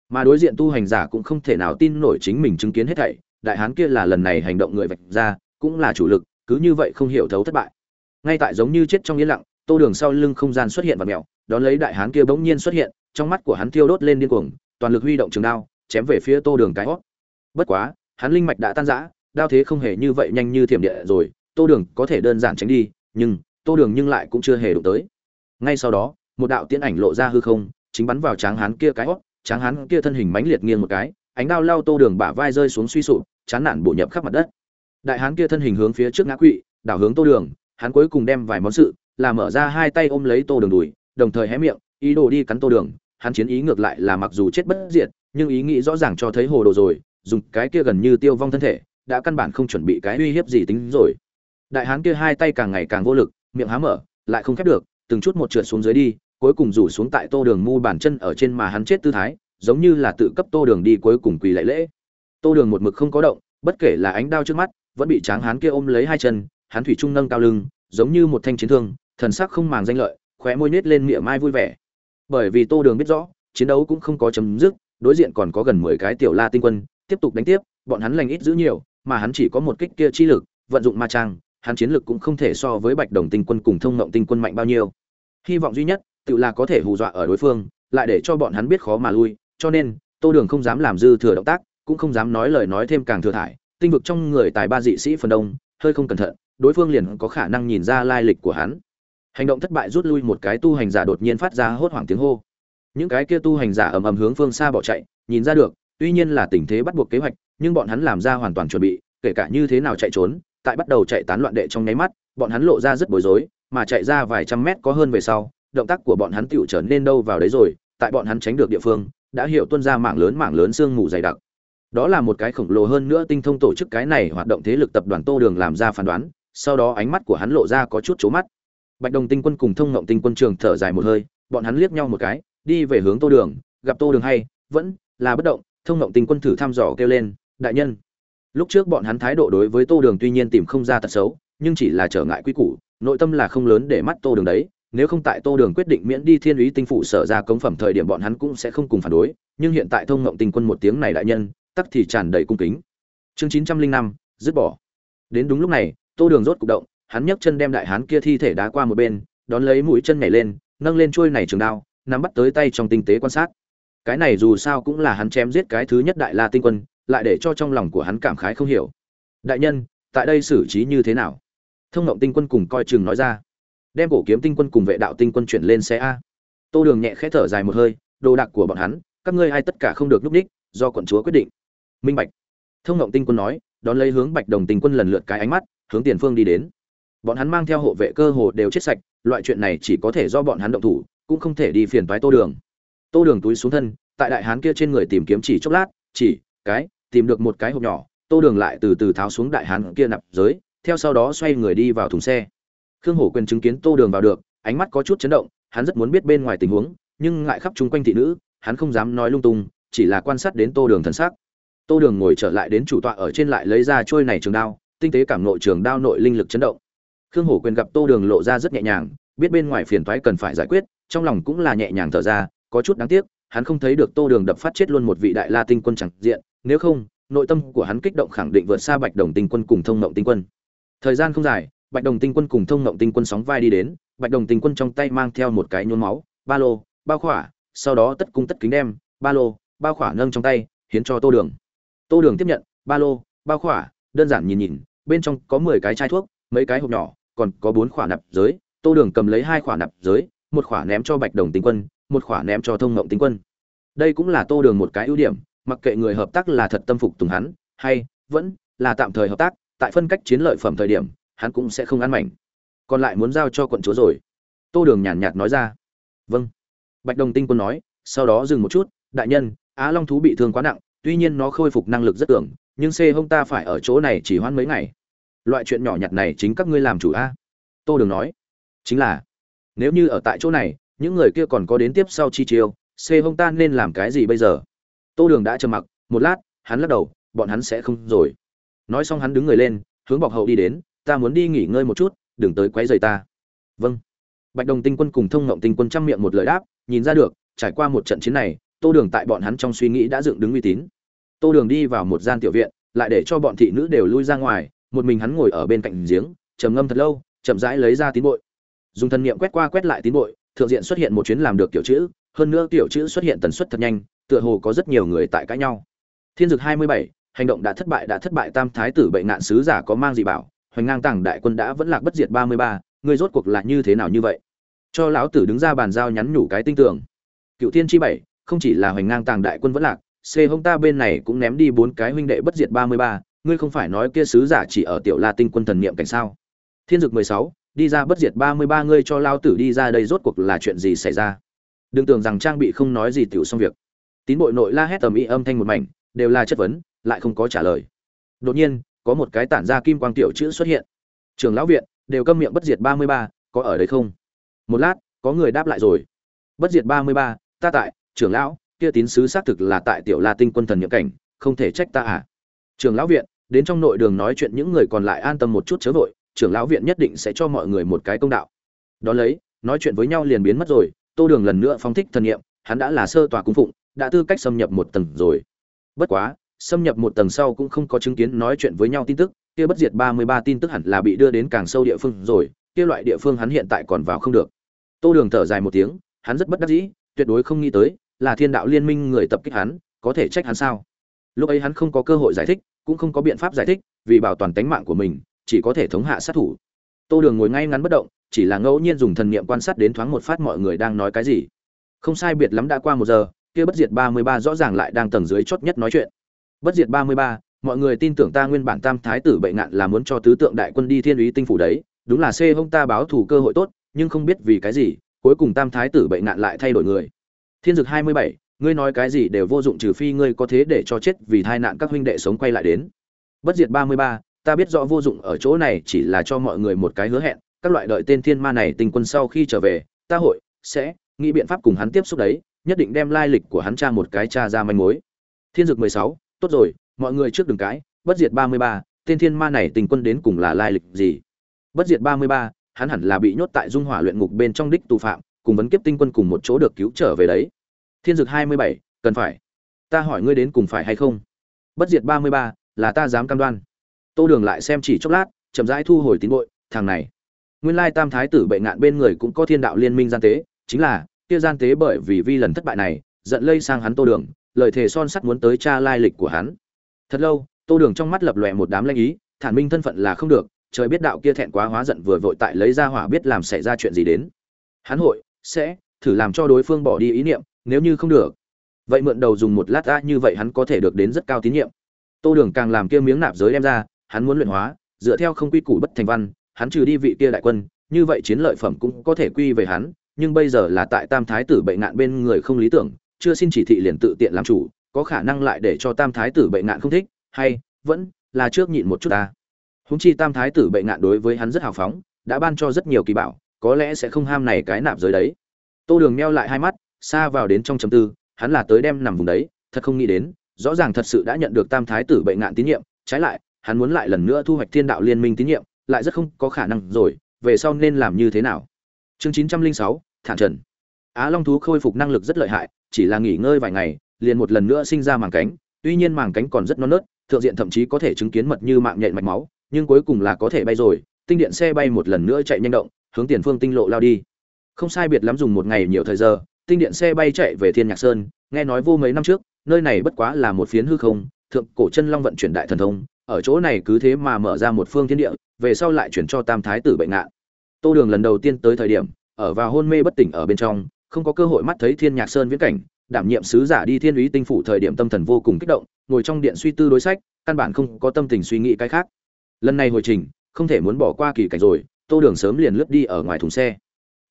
mà đối diện tu hành giả cũng không thể nào tin nổi chính mình chứng kiến hết thảy, đại hán kia là lần này hành động người vạch ra, cũng là chủ lực, cứ như vậy không hiểu thấu thất bại. Ngay tại giống như chết trong yên lặng, tô đường sau lưng không gian xuất hiện và mèo đón lấy đại hán kia bỗng nhiên xuất hiện, trong mắt của hắn thiêu đốt lên điên cuồng, toàn lực huy động trường đao, chém về phía tô đường cái hót. Bất quá, hắn linh mạch đã tan rã, đao thế không hề như vậy nhanh như thiểm địa rồi, tô đường có thể đơn giản tránh đi, nhưng, tô đường nhưng lại cũng chưa hề đụng tới. Ngay sau đó, một đạo tiễn ảnh lộ ra hư không, chính bắn vào tráng hán kia cái hót tráng hắn kia thân hình mãnh liệt nghiêng một cái, ánh đao lao tô đường bả vai rơi xuống suy sụp, chán nản bổ nhập khắp mặt đất. Đại hán kia thân hình hướng phía trước ngã quỵ, đảo hướng tô đường, hắn cuối cùng đem vài món sự, là mở ra hai tay ôm lấy tô đường đùi, đồng thời hé miệng, ý đồ đi cắn tô đường, hắn chiến ý ngược lại là mặc dù chết bất diệt, nhưng ý nghĩ rõ ràng cho thấy hồ đồ rồi, dùng cái kia gần như tiêu vong thân thể, đã căn bản không chuẩn bị cái uy hiếp gì tính rồi. Đại hán kia hai tay càng ngày càng vô lực, miệng há mở, lại không khép được, từng chút một trượt xuống dưới đi cuối cùng rủ xuống tại tô đường mu bàn chân ở trên mà hắn chết tư thái, giống như là tự cấp tô đường đi cuối cùng quỳ lạy lễ. Tô đường một mực không có động, bất kể là ánh đao trước mắt, vẫn bị tráng hán kia ôm lấy hai chân, hắn thủy trung nâng cao lưng, giống như một thanh chiến thương, thần sắc không màng danh lợi, khóe môi nết lên miệng mai vui vẻ. Bởi vì tô đường biết rõ, chiến đấu cũng không có chấm dứt, đối diện còn có gần mười cái tiểu la tinh quân, tiếp tục đánh tiếp, bọn hắn lành ít giữ nhiều, mà hắn chỉ có một kích kia chi lực, vận dụng ma trang, hắn chiến lực cũng không thể so với bạch đồng tinh quân cùng thông mộng tinh quân mạnh bao nhiêu. Hy vọng duy nhất tự là có thể hù dọa ở đối phương, lại để cho bọn hắn biết khó mà lui, cho nên, tô đường không dám làm dư thừa động tác, cũng không dám nói lời nói thêm càng thừa thải, tinh vực trong người tài ba dị sĩ phần đông, hơi không cẩn thận, đối phương liền có khả năng nhìn ra lai lịch của hắn. Hành động thất bại rút lui một cái tu hành giả đột nhiên phát ra hốt hoảng tiếng hô. Những cái kia tu hành giả ầm ầm hướng phương xa bỏ chạy, nhìn ra được, tuy nhiên là tình thế bắt buộc kế hoạch, nhưng bọn hắn làm ra hoàn toàn chuẩn bị, kể cả như thế nào chạy trốn, tại bắt đầu chạy tán loạn đệ trong nháy mắt, bọn hắn lộ ra rất bối rối, mà chạy ra vài trăm mét có hơn về sau động tác của bọn hắn tựu trở nên đâu vào đấy rồi, tại bọn hắn tránh được địa phương, đã hiểu tuân ra mạng lớn mạng lớn sương mù dày đặc. Đó là một cái khổng lồ hơn nữa tinh thông tổ chức cái này hoạt động thế lực tập đoàn tô đường làm ra phán đoán, sau đó ánh mắt của hắn lộ ra có chút trố mắt. Bạch đồng tinh quân cùng thông ngộng tinh quân trường thở dài một hơi, bọn hắn liếc nhau một cái, đi về hướng tô đường, gặp tô đường hay, vẫn là bất động, thông ngộng tinh quân thử thăm dò kêu lên, đại nhân. Lúc trước bọn hắn thái độ đối với tô đường tuy nhiên tìm không ra tật xấu, nhưng chỉ là trở ngại quy củ, nội tâm là không lớn để mắt tô đường đấy nếu không tại tô đường quyết định miễn đi thiên úy tinh phụ sở ra công phẩm thời điểm bọn hắn cũng sẽ không cùng phản đối, nhưng hiện tại thông ngộng tinh quân một tiếng này đại nhân, tắc thì tràn đầy cung kính. Chương chín trăm linh năm, dứt bỏ. Đến đúng lúc này, tô đường rốt cục động, hắn nhấc chân đem đại hán kia thi thể đá qua một bên, đón lấy mũi chân nhảy lên, nâng lên chuôi này trường đao, nắm bắt tới tay trong tinh tế quan sát. Cái này dù sao cũng là hắn chém giết cái thứ nhất đại la tinh quân, lại để cho trong lòng của hắn cảm khái không hiểu. Đại nhân, tại đây xử trí như thế nào? Thông ngộng tinh quân cùng coi chừng nói ra đem cổ kiếm tinh quân cùng vệ đạo tinh quân chuyển lên xe a. Tô đường nhẹ khẽ thở dài một hơi, đồ đạc của bọn hắn, các ngươi ai tất cả không được núp ních. do quận chúa quyết định. Minh bạch. Thông ngộng tinh quân nói, đón lấy hướng bạch đồng tinh quân lần lượt cái ánh mắt, hướng tiền phương đi đến. Bọn hắn mang theo hộ vệ cơ hồ đều chết sạch, loại chuyện này chỉ có thể do bọn hắn động thủ, cũng không thể đi phiền toái tô đường. Tô đường túi xuống thân, tại đại hán kia trên người tìm kiếm chỉ chốc lát, chỉ, cái, tìm được một cái hộp nhỏ, tô đường lại từ từ tháo xuống đại hán kia nạp giới, theo sau đó xoay người đi vào thùng xe khương hổ quyền chứng kiến tô đường vào được, ánh mắt có chút chấn động, hắn rất muốn biết bên ngoài tình huống, nhưng ngại khắp chung quanh thị nữ, hắn không dám nói lung tung, chỉ là quan sát đến tô đường thần sắc. Tô đường ngồi trở lại đến chủ tọa ở trên lại lấy ra trôi này trường đao, tinh tế cảm nội trường đao nội linh lực chấn động. Khương hổ quyền gặp tô đường lộ ra rất nhẹ nhàng, biết bên ngoài phiền toái cần phải giải quyết, trong lòng cũng là nhẹ nhàng thở ra, có chút đáng tiếc, hắn không thấy được tô đường đập phát chết luôn một vị đại la tinh quân chẳng diện, nếu không, nội tâm của hắn kích động khẳng định vượt xa bạch đồng tinh quân cùng thông mộng tinh quân. Thời gian không dài bạch đồng tinh quân cùng thông ngộng tinh quân sóng vai đi đến, bạch đồng tinh quân trong tay mang theo một cái nhốn máu, ba lô bao khỏa, sau đó tất cung tất kính đem, ba lô bao khỏa nâng trong tay, hiến cho tô đường. Tô đường tiếp nhận, ba lô bao khỏa, đơn giản nhìn nhìn, bên trong có mười cái chai thuốc, mấy cái hộp nhỏ, còn có bốn khỏa nạp giới. Tô đường cầm lấy hai khỏa nạp giới, một khỏa ném cho bạch đồng tinh quân, một khỏa ném cho thông ngộng tinh quân. Đây cũng là tô đường một cái ưu điểm, mặc kệ người hợp tác là thật tâm phục tùng hắn, hay vẫn là tạm thời hợp tác, tại phân cách chiến lợi phẩm thời điểm hắn cũng sẽ không ăn mảnh. Còn lại muốn giao cho quận chúa rồi. Tô đường nhàn nhạt nói ra. Vâng. Bạch đồng tinh quân nói, sau đó dừng một chút, đại nhân, á long thú bị thương quá nặng, tuy nhiên nó khôi phục năng lực rất tưởng, nhưng xê hông ta phải ở chỗ này chỉ hoãn mấy ngày. Loại chuyện nhỏ nhặt này chính các ngươi làm chủ a. Tô đường nói. Chính là, nếu như ở tại chỗ này, những người kia còn có đến tiếp sau chi chiêu, xê hông ta nên làm cái gì bây giờ? Tô đường đã trầm mặc, một lát, hắn lắc đầu, bọn hắn sẽ không rồi. Nói xong hắn đứng người lên, hướng bọc hậu đi đến ta muốn đi nghỉ ngơi một chút, đừng tới quấy rầy ta. Vâng. Bạch đồng tinh quân cùng thông ngộng tinh quân chăm miệng một lời đáp, nhìn ra được, trải qua một trận chiến này, tô đường tại bọn hắn trong suy nghĩ đã dựng đứng uy tín. Tô đường đi vào một gian tiểu viện, lại để cho bọn thị nữ đều lui ra ngoài, một mình hắn ngồi ở bên cạnh giếng, trầm ngâm thật lâu, chậm rãi lấy ra tín bội. Dùng thân niệm quét qua quét lại tín bội, thượng diện xuất hiện một chuyến làm được kiểu chữ, hơn nữa tiểu chữ xuất hiện tần suất thật nhanh, tựa hồ có rất nhiều người tại cãi nhau. Thiên dực hai mươi bảy, hành động đã thất bại đã thất bại, tam thái tử bệnh nạn sứ giả có mang gì bảo hoành ngang Tảng đại quân đã vẫn lạc bất diệt ba mươi ba người rốt cuộc là như thế nào như vậy? Cho lão tử đứng ra bàn giao nhắn nhủ cái tinh tưởng. Cựu thiên chi bảy, không chỉ là hoành ngang tàng đại quân vẫn lạc, c hông ta bên này cũng ném đi bốn cái huynh đệ bất diệt ba mươi ba, ngươi không phải nói kia sứ giả chỉ ở tiểu la tinh quân thần niệm cảnh sao? Thiên dực mười sáu, đi ra bất diệt ba mươi ba, ngươi cho lao tử đi ra đây rốt cuộc là chuyện gì xảy ra? Đừng tưởng rằng trang bị không nói gì tiểu xong việc. Tín bội nội la hét tầm ý âm thanh một mảnh, đều là chất vấn, lại không có trả lời. Đột nhiên có một cái tản ra kim quang tiểu chữ xuất hiện. Trường lão viện, đều câm miệng bất diệt ba mươi ba, có ở đây không? Một lát, có người đáp lại rồi. Bất diệt ba mươi ba, ta tại trưởng lão, kia tín sứ xác thực là tại tiểu la tinh quân thần nhiệm cảnh, không thể trách ta à? Trường lão viện, đến trong nội đường nói chuyện những người còn lại an tâm một chút chớ vội trưởng lão viện nhất định sẽ cho mọi người một cái công đạo. Đó lấy, nói chuyện với nhau liền biến mất rồi, tô đường lần nữa phóng thích thần nghiệm hắn đã là sơ tòa cung phụng, đã tư cách xâm nhập một tầng rồi. Bất quá xâm nhập một tầng sau cũng không có chứng kiến nói chuyện với nhau tin tức, kia bất diệt ba mươi ba tin tức hẳn là bị đưa đến càng sâu địa phương rồi, kia loại địa phương hắn hiện tại còn vào không được. Tô đường thở dài một tiếng, hắn rất bất đắc dĩ, tuyệt đối không nghĩ tới, là thiên đạo liên minh người tập kích hắn, có thể trách hắn sao? Lúc ấy hắn không có cơ hội giải thích, cũng không có biện pháp giải thích, vì bảo toàn tính mạng của mình, chỉ có thể thống hạ sát thủ. Tô đường ngồi ngay ngắn bất động, chỉ là ngẫu nhiên dùng thần niệm quan sát đến thoáng một phát mọi người đang nói cái gì. Không sai biệt lắm đã qua một giờ, kia bất diệt ba mươi ba rõ ràng lại đang tầng dưới chót nhất nói chuyện bất diệt ba mươi ba, mọi người tin tưởng ta nguyên bản tam thái tử bệnh ngạn là muốn cho tứ tượng đại quân đi thiên úy tinh phủ đấy. Đúng là xê hông ta báo thủ cơ hội tốt, nhưng không biết vì cái gì, cuối cùng tam thái tử bệnh ngạn lại thay đổi người. Thiên dực hai mươi bảy, ngươi nói cái gì đều vô dụng trừ phi ngươi có thế để cho chết vì tai nạn các huynh đệ sống quay lại đến. Bất diệt ba mươi ba, ta biết rõ vô dụng ở chỗ này chỉ là cho mọi người một cái hứa hẹn, các loại đợi tên thiên ma này tình quân sau khi trở về, ta hội, sẽ, nghĩ biện pháp cùng hắn tiếp xúc đấy, nhất định đem lai lịch của hắn tra một cái tra ra manh mối. Thiên dực mười sáu tốt rồi, mọi người trước đừng cái bất diệt ba mươi ba, tên thiên ma này tình quân đến cùng là lai lịch gì? Bất diệt ba mươi ba, hắn hẳn là bị nhốt tại dung hỏa luyện ngục bên trong đích tù phạm, cùng vấn kiếp tinh quân cùng một chỗ được cứu trở về đấy. Thiên dực hai mươi bảy, cần phải. Ta hỏi ngươi đến cùng phải hay không? Bất diệt ba mươi ba, là ta dám cam đoan. Tô đường lại xem chỉ chốc lát, chậm rãi thu hồi tín bội, thằng này, nguyên lai tam thái tử bệ ngạn bên người cũng có thiên đạo liên minh gian tế, chính là, kia gian tế bởi vì vi lần thất bại này, giận lây sang hắn tô đường lời thề son sắt muốn tới tra lai lịch của hắn. Thật lâu, tô đường trong mắt lập lòe một đám lanh ý, thản minh thân phận là không được, trời biết đạo kia thẹn quá hóa giận vừa vội tại lấy ra hỏa biết làm xảy ra chuyện gì đến. Hắn hội, sẽ, thử làm cho đối phương bỏ đi ý niệm, nếu như không được. Vậy mượn đầu dùng một lát ra như vậy hắn có thể được đến rất cao tín nhiệm. Tô đường càng làm kia miếng nạp giới đem ra, hắn muốn luyện hóa, dựa theo không quy củ bất thành văn, hắn trừ đi vị kia đại quân, như vậy chiến lợi phẩm cũng có thể quy về hắn, nhưng bây giờ là tại tam thái tử bệnh nạn bên người không lý tưởng chưa xin chỉ thị liền tự tiện làm chủ, có khả năng lại để cho tam thái tử bệnh nạn không thích, hay, vẫn là trước nhịn một chút ta. Húng chi tam thái tử bệnh nạn đối với hắn rất hào phóng, đã ban cho rất nhiều kỳ bảo, có lẽ sẽ không ham này cái nạp giới đấy. Tô đường meo lại hai mắt, xa vào đến trong chấm tư, hắn là tới đem nằm vùng đấy, thật không nghĩ đến, rõ ràng thật sự đã nhận được tam thái tử bệnh nạn tín nhiệm, trái lại, hắn muốn lại lần nữa thu hoạch thiên đạo liên minh tín nhiệm, lại rất không có khả năng rồi, về sau nên làm như thế nào? Chương chín trăm linh sáu, thản trần á long thú khôi phục năng lực rất lợi hại, chỉ là nghỉ ngơi vài ngày, liền một lần nữa sinh ra màng cánh. Tuy nhiên màng cánh còn rất non nớt, thượng diện thậm chí có thể chứng kiến mật như mạng nhện mạch máu, nhưng cuối cùng là có thể bay rồi. Tinh điện xe bay một lần nữa chạy nhanh động, hướng tiền phương tinh lộ lao đi. Không sai biệt lắm dùng một ngày nhiều thời giờ, tinh điện xe bay chạy về thiên nhạc sơn, nghe nói vô mấy năm trước, nơi này bất quá là một phiến hư không, thượng cổ chân long vận chuyển đại thần thông, ở chỗ này cứ thế mà mở ra một phương thiên địa, về sau lại chuyển cho tam thái tử bệnh ngạn. Tô đường lần đầu tiên tới thời điểm, ở vào hôn mê bất tỉnh ở bên trong không có cơ hội mắt thấy thiên nhạc sơn viễn cảnh, đảm nhiệm sứ giả đi thiên úy tinh phủ thời điểm tâm thần vô cùng kích động, ngồi trong điện suy tư đối sách, căn bản không có tâm tình suy nghĩ cái khác. Lần này hồi trình, không thể muốn bỏ qua kỳ cảnh rồi, tô đường sớm liền lướt đi ở ngoài thùng xe.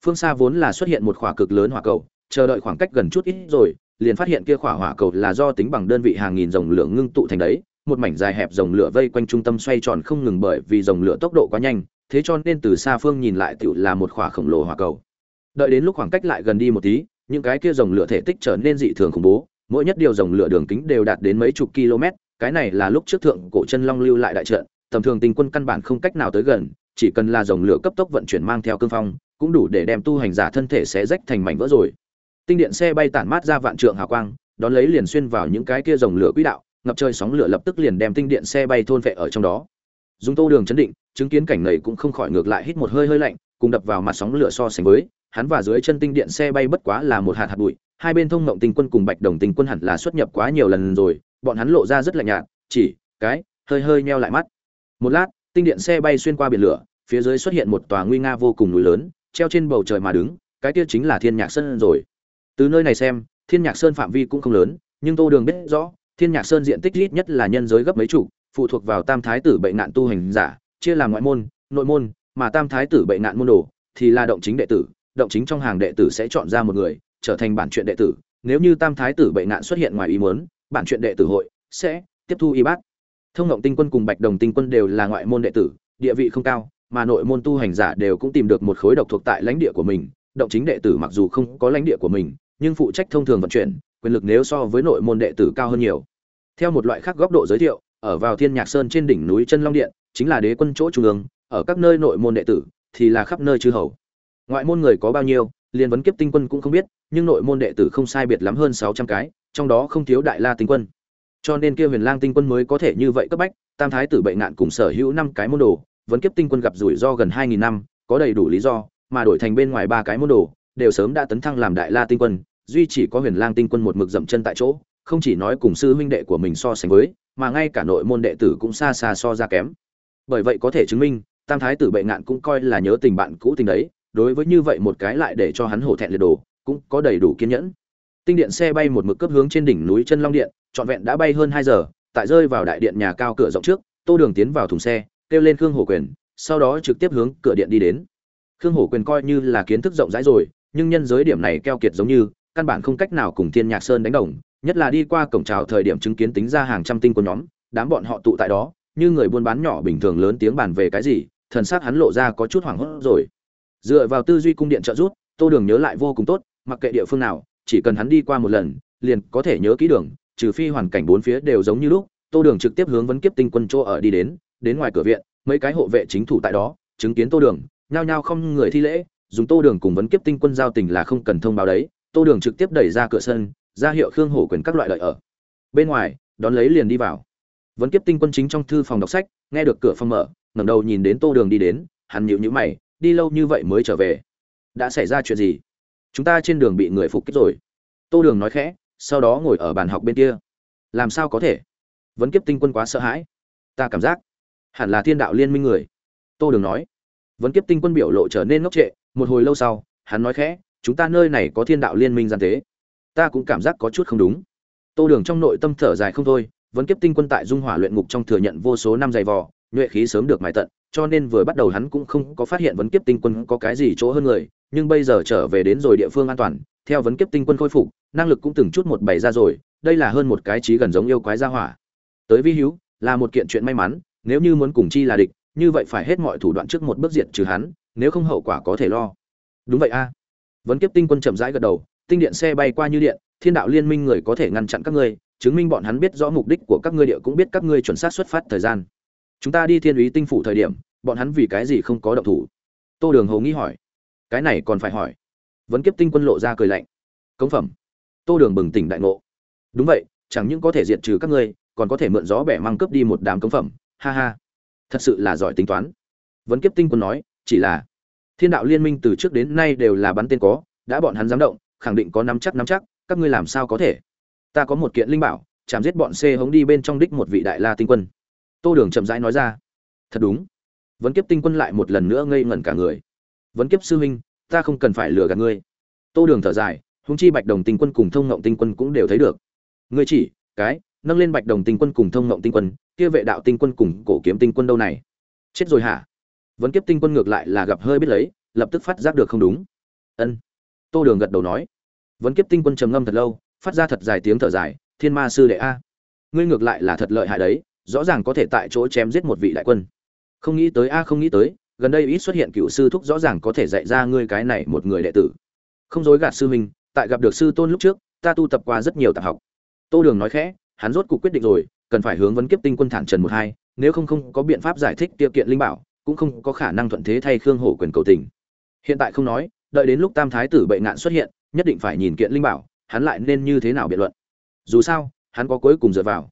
Phương xa vốn là xuất hiện một khỏa cực lớn hỏa cầu, chờ đợi khoảng cách gần chút ít rồi, liền phát hiện kia khỏa hỏa cầu là do tính bằng đơn vị hàng nghìn dòng lửa ngưng tụ thành đấy, một mảnh dài hẹp dòng lửa vây quanh trung tâm xoay tròn không ngừng bởi vì dòng lửa tốc độ quá nhanh, thế cho nên từ xa phương nhìn lại tựu là một khỏa khổng lồ hỏa cầu đợi đến lúc khoảng cách lại gần đi một tí, những cái kia dòng lửa thể tích trở nên dị thường khủng bố. Mỗi nhất điều dòng lửa đường kính đều đạt đến mấy chục km, cái này là lúc trước thượng cổ chân long lưu lại đại trận, tầm thường tình quân căn bản không cách nào tới gần, chỉ cần là dòng lửa cấp tốc vận chuyển mang theo cương phong, cũng đủ để đem tu hành giả thân thể sẽ rách thành mảnh vỡ rồi. Tinh điện xe bay tản mát ra vạn trượng hào quang, đón lấy liền xuyên vào những cái kia dòng lửa quỹ đạo, ngập trời sóng lửa lập tức liền đem tinh điện xe bay thôn vệ ở trong đó. Dùng tô đường chấn định chứng kiến cảnh này cũng không khỏi ngược lại hít một hơi hơi lạnh, cùng đập vào mặt sóng lửa so sánh với, hắn và dưới chân tinh điện xe bay bất quá là một hạt hạt bụi, hai bên thông mộng tinh quân cùng bạch đồng tinh quân hẳn là xuất nhập quá nhiều lần rồi, bọn hắn lộ ra rất lạnh nhạt, chỉ, cái, hơi hơi nheo lại mắt. Một lát, tinh điện xe bay xuyên qua biển lửa, phía dưới xuất hiện một tòa nguy nga vô cùng núi lớn, treo trên bầu trời mà đứng, cái kia chính là thiên nhạc sơn rồi. Từ nơi này xem, thiên nhạc sơn phạm vi cũng không lớn, nhưng tô đường biết rõ, thiên nhạc sơn diện tích ít nhất là nhân giới gấp mấy chủ phụ thuộc vào tam thái tử bệnh nạn tu hành giả chia làm ngoại môn, nội môn, mà tam thái tử bệnh nạn môn đồ, thì là động chính đệ tử, động chính trong hàng đệ tử sẽ chọn ra một người, trở thành bản truyện đệ tử. Nếu như tam thái tử bệnh nạn xuất hiện ngoài ý muốn, bản truyện đệ tử hội sẽ tiếp thu y bác thông ngộng tinh quân cùng bạch đồng tinh quân đều là ngoại môn đệ tử, địa vị không cao, mà nội môn tu hành giả đều cũng tìm được một khối độc thuộc tại lãnh địa của mình. Động chính đệ tử mặc dù không có lãnh địa của mình, nhưng phụ trách thông thường vận chuyển, quyền lực nếu so với nội môn đệ tử cao hơn nhiều. Theo một loại khác góc độ giới thiệu, ở vào thiên nhạc sơn trên đỉnh núi chân long điện chính là đế quân chỗ trung ương, ở các nơi nội môn đệ tử thì là khắp nơi chư hầu. Ngoại môn người có bao nhiêu liền vấn kiếp tinh quân cũng không biết, nhưng nội môn đệ tử không sai biệt lắm hơn sáu trăm cái, trong đó không thiếu đại la tinh quân. Cho nên kia huyền lang tinh quân mới có thể như vậy cấp bách, tam thái tử bệnh nạn cùng sở hữu năm cái môn đồ, vấn kiếp tinh quân gặp rủi ro gần hai nghìn năm, có đầy đủ lý do, mà đổi thành bên ngoài ba cái môn đồ, đều sớm đã tấn thăng làm đại la tinh quân, duy chỉ có huyền lang tinh quân một mực dậm chân tại chỗ, không chỉ nói cùng sư huynh đệ của mình so sánh với, mà ngay cả nội môn đệ tử cũng xa xa so ra kém bởi vậy có thể chứng minh, tam thái tử bệnh ngạn cũng coi là nhớ tình bạn cũ tình đấy, đối với như vậy một cái lại để cho hắn hổ thẹn liệt đồ, cũng có đầy đủ kiên nhẫn. Tinh điện xe bay một mực cấp hướng trên đỉnh núi chân long điện, trọn vẹn đã bay hơn hai giờ, tại rơi vào đại điện nhà cao cửa rộng trước, tô đường tiến vào thùng xe, kêu lên khương hổ quyền, sau đó trực tiếp hướng cửa điện đi đến. Khương hổ quyền coi như là kiến thức rộng rãi rồi, nhưng nhân giới điểm này keo kiệt giống như, căn bản không cách nào cùng thiên nhạc sơn đánh đồng, nhất là đi qua cổng trào thời điểm chứng kiến tính ra hàng trăm tinh của nhóm, đám bọn họ tụ tại đó như người buôn bán nhỏ bình thường lớn tiếng bàn về cái gì thần sắc hắn lộ ra có chút hoảng hốt rồi. Dựa vào tư duy cung điện trợ giúp, tô đường nhớ lại vô cùng tốt mặc kệ địa phương nào chỉ cần hắn đi qua một lần liền có thể nhớ kỹ đường trừ phi hoàn cảnh bốn phía đều giống như lúc tô đường trực tiếp hướng vấn kiếp tinh quân chỗ ở đi đến đến ngoài cửa viện mấy cái hộ vệ chính thủ tại đó chứng kiến tô đường nhao nhao không người thi lễ dùng tô đường cùng vấn kiếp tinh quân giao tình là không cần thông báo đấy tô đường trực tiếp đẩy ra cửa sân ra hiệu khương hổ quyền các loại lợi ở. Bên ngoài đón lấy liền đi vào. Vẫn kiếp tinh quân chính trong thư phòng đọc sách, nghe được cửa phòng mở, ngẩng đầu nhìn đến tô đường đi đến, hắn nhịu nhữ mày, đi lâu như vậy mới trở về. Đã xảy ra chuyện gì? Chúng ta trên đường bị người phục kích rồi. Tô đường nói khẽ, sau đó ngồi ở bàn học bên kia. Làm sao có thể? Vẫn kiếp tinh quân quá sợ hãi. Ta cảm giác hẳn là thiên đạo liên minh người. Tô đường nói. Vẫn kiếp tinh quân biểu lộ trở nên ngốc trệ, một hồi lâu sau, hắn nói khẽ, chúng ta nơi này có thiên đạo liên minh gian tế ta cũng cảm giác có chút không đúng. Tô đường trong nội tâm thở dài không thôi vấn kiếp tinh quân tại dung hỏa luyện ngục trong thừa nhận vô số năm dày vò, nhuệ khí sớm được mài tận, cho nên vừa bắt đầu hắn cũng không có phát hiện vấn kiếp tinh quân có cái gì chỗ hơn người, nhưng bây giờ trở về đến rồi địa phương an toàn, theo vấn kiếp tinh quân khôi phục, năng lực cũng từng chút một bày ra rồi, đây là hơn một cái trí gần giống yêu quái gia hỏa. Tới vi hữu, là một kiện chuyện may mắn, nếu như muốn cùng chi là địch, như vậy phải hết mọi thủ đoạn trước một bước diệt trừ hắn, nếu không hậu quả có thể lo. Đúng vậy a. Vấn kiếp tinh quân chậm rãi gật đầu, tinh điện xe bay qua như điện, thiên đạo liên minh người có thể ngăn chặn các ngươi chứng minh bọn hắn biết rõ mục đích của các ngươi địa cũng biết các ngươi chuẩn xác xuất phát thời gian. Chúng ta đi thiên úy tinh phủ thời điểm, bọn hắn vì cái gì không có động thủ? Tô đường hồ nghĩ hỏi. Cái này còn phải hỏi. Vẫn kiếp tinh quân lộ ra cười lạnh. Cống phẩm. Tô đường bừng tỉnh đại ngộ. Đúng vậy, chẳng những có thể diệt trừ các ngươi, còn có thể mượn gió bẻ mang cướp đi một đám cống phẩm. Ha ha. Thật sự là giỏi tính toán. Vẫn kiếp tinh quân nói, chỉ là thiên đạo liên minh từ trước đến nay đều là bắn tên có, đã bọn hắn dám động, khẳng định có nắm chắc nắm chắc, các ngươi làm sao có thể? Ta có một kiện linh bảo, chạm giết bọn xê hống đi bên trong đích một vị đại la tinh quân. Tô đường chậm rãi nói ra. Thật đúng. Vấn kiếp tinh quân lại một lần nữa ngây ngẩn cả người. Vấn kiếp sư huynh, ta không cần phải lừa gạt ngươi. Tô đường thở dài húng chi bạch đồng tinh quân cùng thông ngộng tinh quân cũng đều thấy được. Ngươi chỉ, cái, nâng lên bạch đồng tinh quân cùng thông ngộng tinh quân, kia vệ đạo tinh quân cùng cổ kiếm tinh quân đâu này? Chết rồi hả? Vấn kiếp tinh quân ngược lại là gặp hơi biết lấy, lập tức phát giác được không đúng. Ân. Tô đường gật đầu nói. Vấn kiếp tinh quân trầm ngâm thật lâu phát ra thật dài tiếng thở dài, thiên ma sư đệ a, ngươi ngược lại là thật lợi hại đấy, rõ ràng có thể tại chỗ chém giết một vị đại quân. Không nghĩ tới a, không nghĩ tới, gần đây ít xuất hiện cựu sư thúc rõ ràng có thể dạy ra ngươi cái này một người đệ tử. Không dối gạt sư minh tại gặp được sư tôn lúc trước, ta tu tập qua rất nhiều tạp học. Tô đường nói khẽ, hắn rốt cuộc quyết định rồi, cần phải hướng vấn kiếp tinh quân thản trần một hai, nếu không không có biện pháp giải thích tiêu kiện linh bảo, cũng không có khả năng thuận thế thay khương hổ quyền cầu tình. Hiện tại không nói, đợi đến lúc tam thái tử bệnh nạn xuất hiện, nhất định phải nhìn kiện linh bảo hắn lại nên như thế nào biện luận? Dù sao, hắn có cuối cùng dựa vào.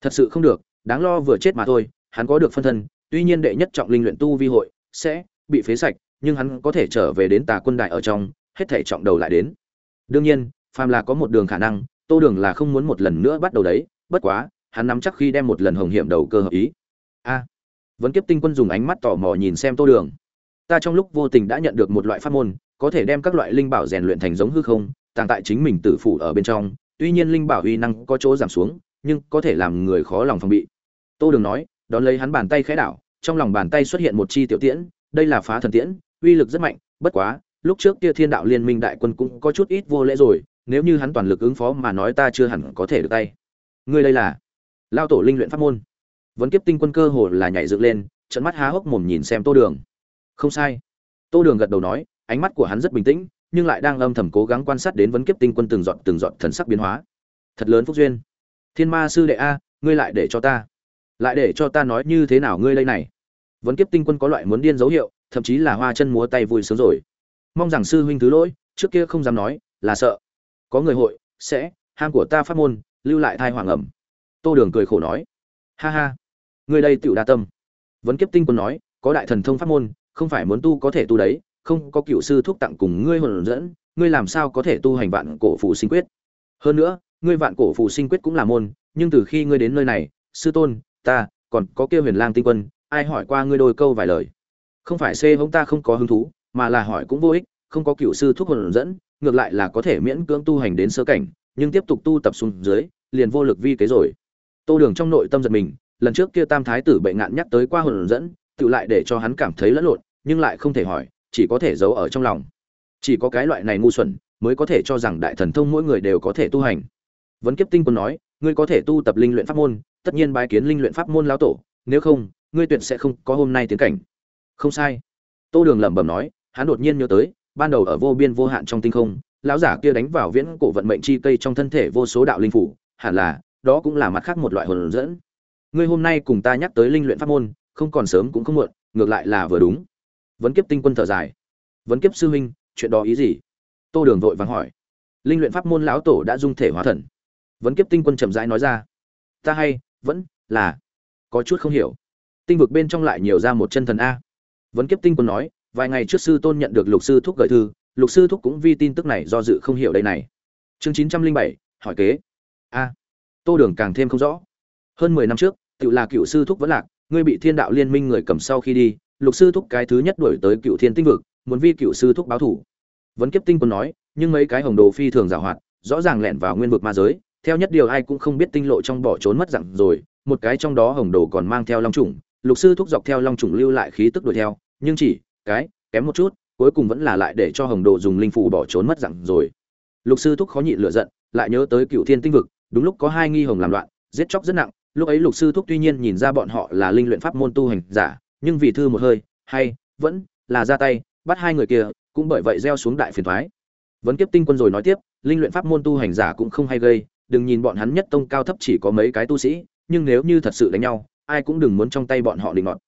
Thật sự không được, đáng lo vừa chết mà thôi, hắn có được phân thân, tuy nhiên đệ nhất trọng linh luyện tu vi hội sẽ bị phế sạch, nhưng hắn có thể trở về đến tà quân đại ở trong, hết thể trọng đầu lại đến. Đương nhiên, phàm là có một đường khả năng, tô đường là không muốn một lần nữa bắt đầu đấy, bất quá, hắn nắm chắc khi đem một lần hồng hiểm đầu cơ hợp ý. A. À, Vẫn kiếp tinh quân dùng ánh mắt tò mò nhìn xem tô đường. Ta trong lúc vô tình đã nhận được một loại pháp môn, có thể đem các loại linh bảo rèn luyện thành giống hư không tàng tại chính mình tử phủ ở bên trong, tuy nhiên linh bảo uy năng có chỗ giảm xuống, nhưng có thể làm người khó lòng phòng bị. Tô đường nói, đón lấy hắn bàn tay khẽ đảo, trong lòng bàn tay xuất hiện một chi tiểu tiễn, đây là phá thần tiễn, uy lực rất mạnh, bất quá, lúc trước kia thiên đạo liên minh đại quân cũng có chút ít vô lễ rồi, nếu như hắn toàn lực ứng phó mà nói ta chưa hẳn có thể được tay. Ngươi đây là lao tổ linh luyện pháp môn. Vẫn kiếp tinh quân cơ hồ là nhảy dựng lên trận mắt há hốc mồm nhìn xem tô đường. Không sai. Tô đường gật đầu nói, ánh mắt của hắn rất bình tĩnh nhưng lại đang âm thầm cố gắng quan sát đến vấn kiếp tinh quân từng dọn từng dọn thần sắc biến hóa. Thật lớn phúc duyên. Thiên ma sư đệ a, ngươi lại để cho ta. Lại để cho ta nói như thế nào ngươi đây này? Vấn kiếp tinh quân có loại muốn điên dấu hiệu, thậm chí là hoa chân múa tay vui sướng rồi. Mong rằng sư huynh thứ lỗi, trước kia không dám nói, là sợ. Có người hội, sẽ, ham của ta phát môn, lưu lại thai hoàng ẩm. Tô đường cười khổ nói. Ha ha. Người đây tựu đa tâm. Vấn kiếp tinh quân nói, có đại thần thông pháp môn, không phải muốn tu có thể tu đấy không có cựu sư thuốc tặng cùng ngươi hồn dẫn, ngươi làm sao có thể tu hành vạn cổ phù sinh quyết? Hơn nữa, ngươi vạn cổ phù sinh quyết cũng là môn, nhưng từ khi ngươi đến nơi này, sư tôn, ta, còn có kia huyền lang tinh quân, ai hỏi qua ngươi đôi câu vài lời? Không phải xê hống ta không có hứng thú, mà là hỏi cũng vô ích, không có cựu sư thuốc hồn dẫn, ngược lại là có thể miễn cưỡng tu hành đến sơ cảnh, nhưng tiếp tục tu tập xuống dưới, liền vô lực vi kế rồi. Tô đường trong nội tâm giật mình, lần trước kia tam thái tử bệnh ngạn nhắc tới qua hồn dẫn, tự lại để cho hắn cảm thấy lẫn lộn, nhưng lại không thể hỏi chỉ có thể giấu ở trong lòng. Chỉ có cái loại này ngu xuẩn mới có thể cho rằng đại thần thông mỗi người đều có thể tu hành. Vấn kiếp tinh quân nói, ngươi có thể tu tập linh luyện pháp môn, tất nhiên bái kiến linh luyện pháp môn lão tổ, nếu không, ngươi tuyệt sẽ không có hôm nay tiến cảnh. Không sai. Tô đường lẩm bẩm nói, hắn đột nhiên nhớ tới, ban đầu ở vô biên vô hạn trong tinh không, lão giả kia đánh vào viễn cổ vận mệnh chi cây trong thân thể vô số đạo linh phủ, hẳn là, đó cũng là mặt khác một loại hồn dẫn. Ngươi hôm nay cùng ta nhắc tới linh luyện pháp môn, không còn sớm cũng không muộn, ngược lại là vừa đúng vấn kiếp tinh quân thở dài. Vấn kiếp sư huynh, chuyện đó ý gì? Tô đường vội vàng hỏi. Linh luyện pháp môn lão tổ đã dung thể hóa thần. Vấn kiếp tinh quân chậm rãi nói ra. Ta hay, vẫn là có chút không hiểu. Tinh vực bên trong lại nhiều ra một chân thần a. Vấn kiếp tinh quân nói, vài ngày trước sư tôn nhận được lục sư thúc gửi thư, lục sư thúc cũng vi tin tức này do dự không hiểu đây này. Chương chín trăm linh bảy, hỏi kế. A. Tô đường càng thêm không rõ. Hơn mười năm trước tự là cựu sư thúc vẫn lạc, ngươi bị thiên đạo liên minh người cầm sau khi đi lục sư thúc cái thứ nhất đuổi tới cựu thiên tinh vực, muốn vi cựu sư thúc báo thủ. Vấn kiếp tinh quân nói, nhưng mấy cái hồng đồ phi thường giảo hoạt, rõ ràng lẻn vào nguyên vực ma giới, theo nhất điều ai cũng không biết tinh lộ trong bỏ trốn mất dặn rồi, một cái trong đó hồng đồ còn mang theo long trùng, lục sư thúc dọc theo long trùng lưu lại khí tức đuổi theo, nhưng chỉ cái, kém một chút, cuối cùng vẫn là lại để cho hồng đồ dùng linh phủ bỏ trốn mất dặn rồi. Lục sư thúc khó nhịn lựa giận, lại nhớ tới cựu thiên tinh vực, đúng lúc có hai nghi hồng làm loạn, giết chóc rất nặng, lúc ấy lục sư thúc tuy nhiên nhìn ra bọn họ là linh luyện pháp môn tu hành giả nhưng vì thư một hơi, hay, vẫn là ra tay, bắt hai người kia, cũng bởi vậy gieo xuống đại phiền thoái. Vấn kiếp tinh quân rồi nói tiếp, linh luyện pháp môn tu hành giả cũng không hay gây, đừng nhìn bọn hắn nhất tông cao thấp chỉ có mấy cái tu sĩ, nhưng nếu như thật sự đánh nhau, ai cũng đừng muốn trong tay bọn họ định ngọt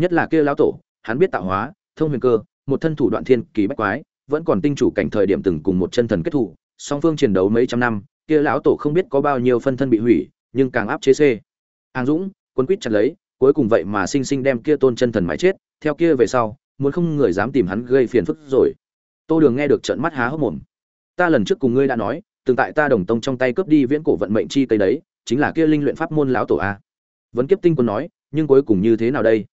nhất là kia lão tổ, hắn biết tạo hóa, thông huyền cơ, một thân thủ đoạn thiên kỳ bách quái, vẫn còn tinh chủ cảnh thời điểm từng cùng một chân thần kết thủ, song phương chiến đấu mấy trăm năm, kia lão tổ không biết có bao nhiêu phân thân bị hủy, nhưng càng áp chế c. An dũng, quân quýt chặt lấy cuối cùng vậy mà sinh sinh đem kia tôn chân thần mãi chết, theo kia về sau, muốn không người dám tìm hắn gây phiền phức rồi. Tô đường nghe được trận mắt há hốc mồm. Ta lần trước cùng ngươi đã nói, từng tại ta đồng tông trong tay cướp đi viễn cổ vận mệnh chi tây đấy, chính là kia linh luyện pháp môn lão tổ a. Vẫn kiếp tinh quân nói, nhưng cuối cùng như thế nào đây?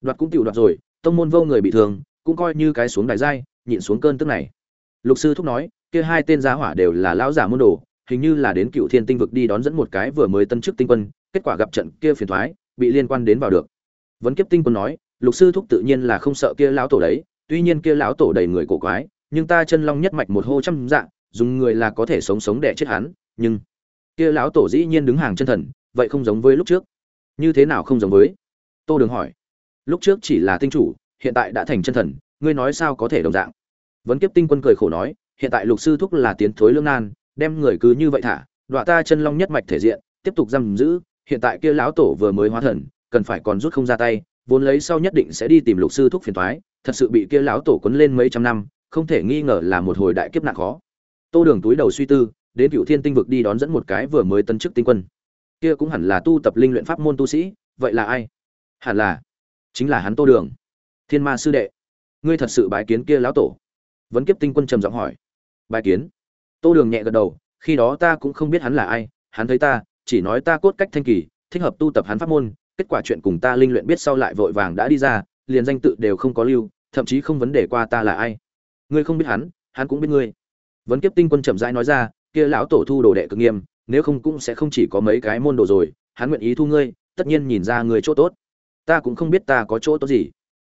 Đoạt cũng tiểu đoạt rồi, tông môn vô người bị thương, cũng coi như cái xuống đại giai nhịn xuống cơn tức này. Lục sư thúc nói, kia hai tên giá hỏa đều là lão giả môn đồ, hình như là đến cựu thiên tinh vực đi đón dẫn một cái vừa mới tân chức tinh quân, kết quả gặp trận kia phiền thoái bị liên quan đến vào được. Vấn kiếp tinh quân nói, lục sư thúc tự nhiên là không sợ kia lão tổ đấy, tuy nhiên kia lão tổ đầy người cổ quái, nhưng ta chân long nhất mạch một hô trăm dạng dùng người là có thể sống sống để chết hắn, nhưng kia lão tổ dĩ nhiên đứng hàng chân thần, vậy không giống với lúc trước. Như thế nào không giống với? Tô đường hỏi. Lúc trước chỉ là tinh chủ, hiện tại đã thành chân thần, ngươi nói sao có thể đồng dạng? Vấn kiếp tinh quân cười khổ nói, hiện tại lục sư thúc là tiến thối lương nan, đem người cứ như vậy thả, đọa ta chân long nhất mạch thể diện, tiếp tục giam giữ hiện tại kia lão tổ vừa mới hóa thần cần phải còn rút không ra tay vốn lấy sau nhất định sẽ đi tìm lục sư thúc phiền toái, thật sự bị kia lão tổ quấn lên mấy trăm năm không thể nghi ngờ là một hồi đại kiếp nạn khó. Tô đường túi đầu suy tư đến Cửu thiên tinh vực đi đón dẫn một cái vừa mới tân chức tinh quân. Kia cũng hẳn là tu tập linh luyện pháp môn tu sĩ vậy là ai? Hẳn là chính là hắn tô đường. Thiên ma sư đệ. Ngươi thật sự bái kiến kia lão tổ? Vấn kiếp tinh quân trầm giọng hỏi. Bái kiến? Tô đường nhẹ gật đầu khi đó ta cũng không biết hắn là ai hắn thấy ta chỉ nói ta cốt cách thanh kỳ, thích hợp tu tập hắn pháp môn, kết quả chuyện cùng ta linh luyện biết sau lại vội vàng đã đi ra, liền danh tự đều không có lưu, thậm chí không vấn đề qua ta là ai. Ngươi không biết hắn hắn cũng biết ngươi. Vấn kiếp tinh quân chậm rãi nói ra, kia lão tổ thu đồ đệ cực nghiêm, nếu không cũng sẽ không chỉ có mấy cái môn đồ rồi, hắn nguyện ý thu ngươi, tất nhiên nhìn ra người chỗ tốt. Ta cũng không biết ta có chỗ tốt gì.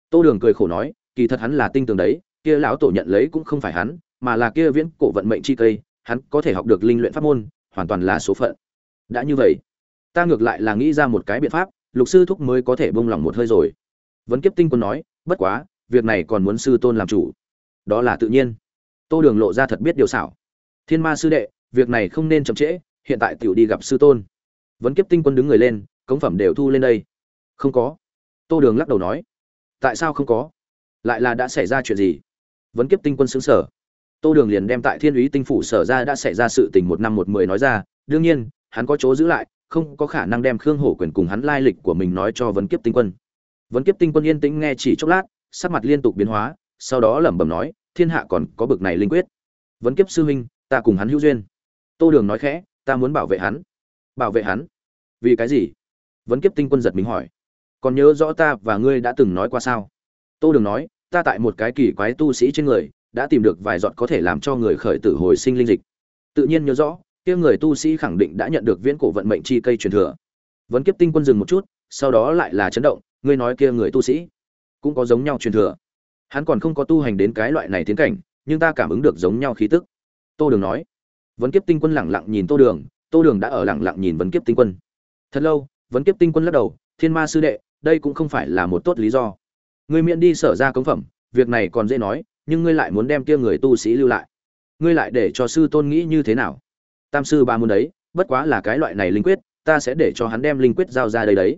Tô đường cười khổ nói, kỳ thật hắn là tinh tường đấy, kia lão tổ nhận lấy cũng không phải hắn, mà là kia viễn cổ vận mệnh chi cây, hắn có thể học được linh luyện pháp môn, hoàn toàn là số phận đã như vậy, ta ngược lại là nghĩ ra một cái biện pháp, lục sư thúc mới có thể bông lòng một hơi rồi. Vấn kiếp tinh quân nói, bất quá, việc này còn muốn sư tôn làm chủ. Đó là tự nhiên. Tô đường lộ ra thật biết điều xảo. Thiên ma sư đệ, việc này không nên chậm trễ, hiện tại tiểu đi gặp sư tôn. Vấn kiếp tinh quân đứng người lên, cống phẩm đều thu lên đây. Không có. Tô đường lắc đầu nói, tại sao không có? Lại là đã xảy ra chuyện gì? Vấn kiếp tinh quân xứng sở tô đường liền đem tại thiên úy tinh phủ sở ra đã xảy ra sự tình một năm một mười nói ra, đương nhiên hắn có chỗ giữ lại, không có khả năng đem khương hổ quyền cùng hắn lai lịch của mình nói cho vấn kiếp tinh quân. Vấn kiếp tinh quân yên tĩnh nghe chỉ chốc lát, sắc mặt liên tục biến hóa, sau đó lẩm bẩm nói, thiên hạ còn có bực này linh quyết. Vấn kiếp sư huynh, ta cùng hắn hữu duyên. Tô đường nói khẽ, ta muốn bảo vệ hắn. Bảo vệ hắn? Vì cái gì? Vấn kiếp tinh quân giật mình hỏi. Còn nhớ rõ ta và ngươi đã từng nói qua sao? Tô đường nói, ta tại một cái kỳ quái tu sĩ trên người, đã tìm được vài giọt có thể làm cho người khởi tử hồi sinh linh dịch. Tự nhiên nhớ rõ kia người tu sĩ khẳng định đã nhận được viễn cổ vận mệnh chi cây truyền thừa. Vẫn kiếp tinh quân dừng một chút, sau đó lại là chấn động, ngươi nói kia người tu sĩ cũng có giống nhau truyền thừa. Hắn còn không có tu hành đến cái loại này tiến cảnh, nhưng ta cảm ứng được giống nhau khí tức. Tô đường nói. Vẫn kiếp tinh quân lẳng lặng nhìn tô đường tô đường đã ở lẳng lặng nhìn vấn kiếp tinh quân. Thật lâu, vấn kiếp tinh quân lắc đầu, thiên ma sư đệ, đây cũng không phải là một tốt lý do. Ngươi miễn đi sở ra cống phẩm, việc này còn dễ nói, nhưng ngươi lại muốn đem kia người tu sĩ lưu lại. Ngươi lại để cho sư tôn nghĩ như thế nào? Tam sư ba muốn đấy, bất quá là cái loại này linh quyết, ta sẽ để cho hắn đem linh quyết giao ra đây đấy.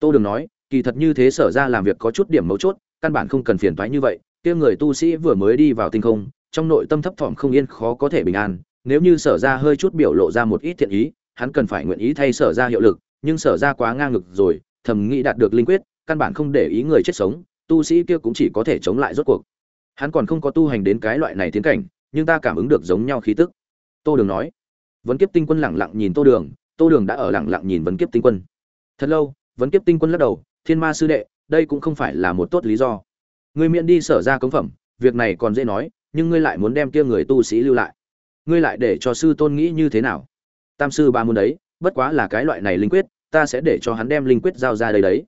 Tô đường nói, kỳ thật như thế sở ra làm việc có chút điểm mấu chốt, căn bản không cần phiền thoái như vậy, kia người tu sĩ vừa mới đi vào tinh không, trong nội tâm thấp thỏm không yên khó có thể bình an, nếu như sở ra hơi chút biểu lộ ra một ít thiện ý, hắn cần phải nguyện ý thay sở ra hiệu lực, nhưng sở ra quá ngang ngực rồi, thầm nghĩ đạt được linh quyết, căn bản không để ý người chết sống, tu sĩ kia cũng chỉ có thể chống lại rốt cuộc. Hắn còn không có tu hành đến cái loại này tiến cảnh, nhưng ta cảm ứng được giống nhau khí tức. Tô đường nói vấn kiếp tinh quân lẳng lặng nhìn tô đường tô đường đã ở lẳng lặng nhìn vấn kiếp tinh quân. Thật lâu vấn kiếp tinh quân lắc đầu, thiên ma sư đệ, đây cũng không phải là một tốt lý do. Ngươi miễn đi sở ra cống phẩm, việc này còn dễ nói, nhưng ngươi lại muốn đem kia người tu sĩ lưu lại. Ngươi lại để cho sư tôn nghĩ như thế nào? Tam sư ba muốn đấy, bất quá là cái loại này linh quyết, ta sẽ để cho hắn đem linh quyết giao ra đây đấy.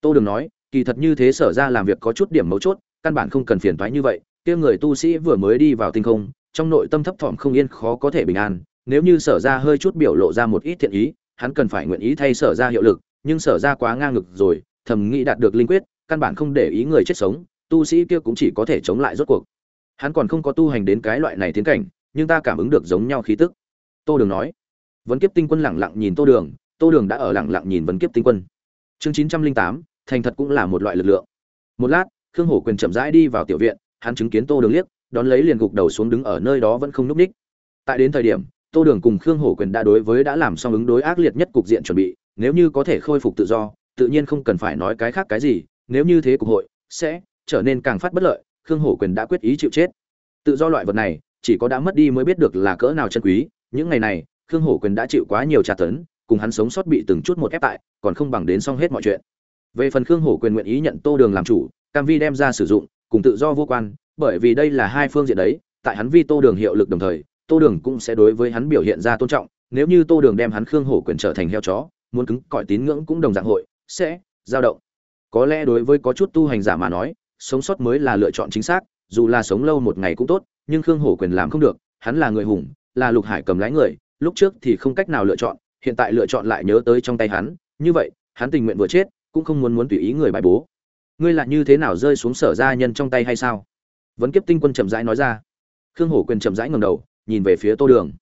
Tô đường nói, kỳ thật như thế sở ra làm việc có chút điểm mấu chốt, căn bản không cần phiền thoái như vậy, kia người tu sĩ vừa mới đi vào tinh không, trong nội tâm thấp thỏm không yên khó có thể bình an nếu như sở ra hơi chút biểu lộ ra một ít thiện ý, hắn cần phải nguyện ý thay sở ra hiệu lực, nhưng sở ra quá ngang ngực rồi, thầm nghĩ đạt được linh quyết, căn bản không để ý người chết sống, tu sĩ kia cũng chỉ có thể chống lại rốt cuộc. Hắn còn không có tu hành đến cái loại này tiến cảnh, nhưng ta cảm ứng được giống nhau khí tức. Tô đường nói. Vấn kiếp tinh quân lẳng lặng nhìn tô đường tô đường đã ở lẳng lặng nhìn vấn kiếp tinh quân. Chương chín trăm linh tám, thành thật cũng là một loại lực lượng. Một lát, khương hổ quyền chậm rãi đi vào tiểu viện, hắn chứng kiến tô đường liếc, đón lấy liền gục đầu xuống đứng ở nơi đó vẫn không núp ních tại đến thời điểm tô đường cùng khương hổ quyền đã đối với đã làm xong ứng đối ác liệt nhất cục diện chuẩn bị, nếu như có thể khôi phục tự do, tự nhiên không cần phải nói cái khác cái gì, nếu như thế cục hội sẽ trở nên càng phát bất lợi, khương hổ quyền đã quyết ý chịu chết. Tự do loại vật này, chỉ có đã mất đi mới biết được là cỡ nào chân quý, những ngày này, khương hổ quyền đã chịu quá nhiều tra tấn, cùng hắn sống sót bị từng chút một ép tại, còn không bằng đến xong hết mọi chuyện. Về phần khương hổ quyền nguyện ý nhận tô đường làm chủ, cam vi đem ra sử dụng, cùng tự do vô quan, bởi vì đây là hai phương diện đấy, tại hắn vi tô đường hiệu lực đồng thời tô đường cũng sẽ đối với hắn biểu hiện ra tôn trọng, nếu như tô đường đem hắn khương hổ quyền trở thành heo chó, muốn cứng cỏi tín ngưỡng cũng đồng dạng hội, sẽ dao động. Có lẽ đối với có chút tu hành giả mà nói, sống sót mới là lựa chọn chính xác, dù là sống lâu một ngày cũng tốt, nhưng khương hổ quyền làm không được, hắn là người hùng, là lục hải cầm lái người, lúc trước thì không cách nào lựa chọn, hiện tại lựa chọn lại nhớ tới trong tay hắn, như vậy, hắn tình nguyện vừa chết, cũng không muốn muốn tùy ý người bài bố. Ngươi là như thế nào rơi xuống sở gia nhân trong tay hay sao? Vấn kiếp tinh quân chậm rãi nói ra. Khương hổ quyền chậm rãi ngầm đầu nhìn về phía tô đường.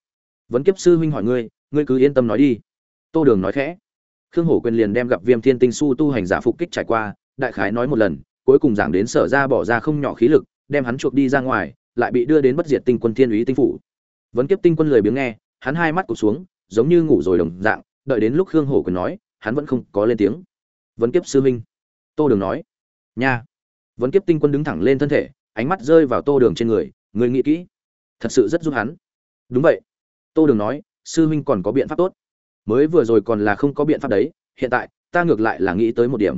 Vấn kiếp sư huynh hỏi ngươi ngươi cứ yên tâm nói đi. Tô đường nói khẽ. Khương hổ quyền liền đem gặp viêm thiên tinh su tu hành giả phục kích trải qua, đại khái nói một lần, cuối cùng giảng đến sở ra bỏ ra không nhỏ khí lực, đem hắn chuộc đi ra ngoài, lại bị đưa đến bất diệt tinh quân thiên úy tinh phủ. Vấn kiếp tinh quân lười biếng nghe, hắn hai mắt cụt xuống, giống như ngủ rồi đồng dạng, đợi đến lúc khương hổ quyền nói, hắn vẫn không có lên tiếng. Vấn kiếp sư huynh, tô đường nói. Nha. Vấn kiếp tinh quân đứng thẳng lên thân thể, ánh mắt rơi vào tô đường trên người người nghĩ kỹ thật sự rất giúp hắn. Đúng vậy. Tô đường nói, sư huynh còn có biện pháp tốt. Mới vừa rồi còn là không có biện pháp đấy, hiện tại, ta ngược lại là nghĩ tới một điểm.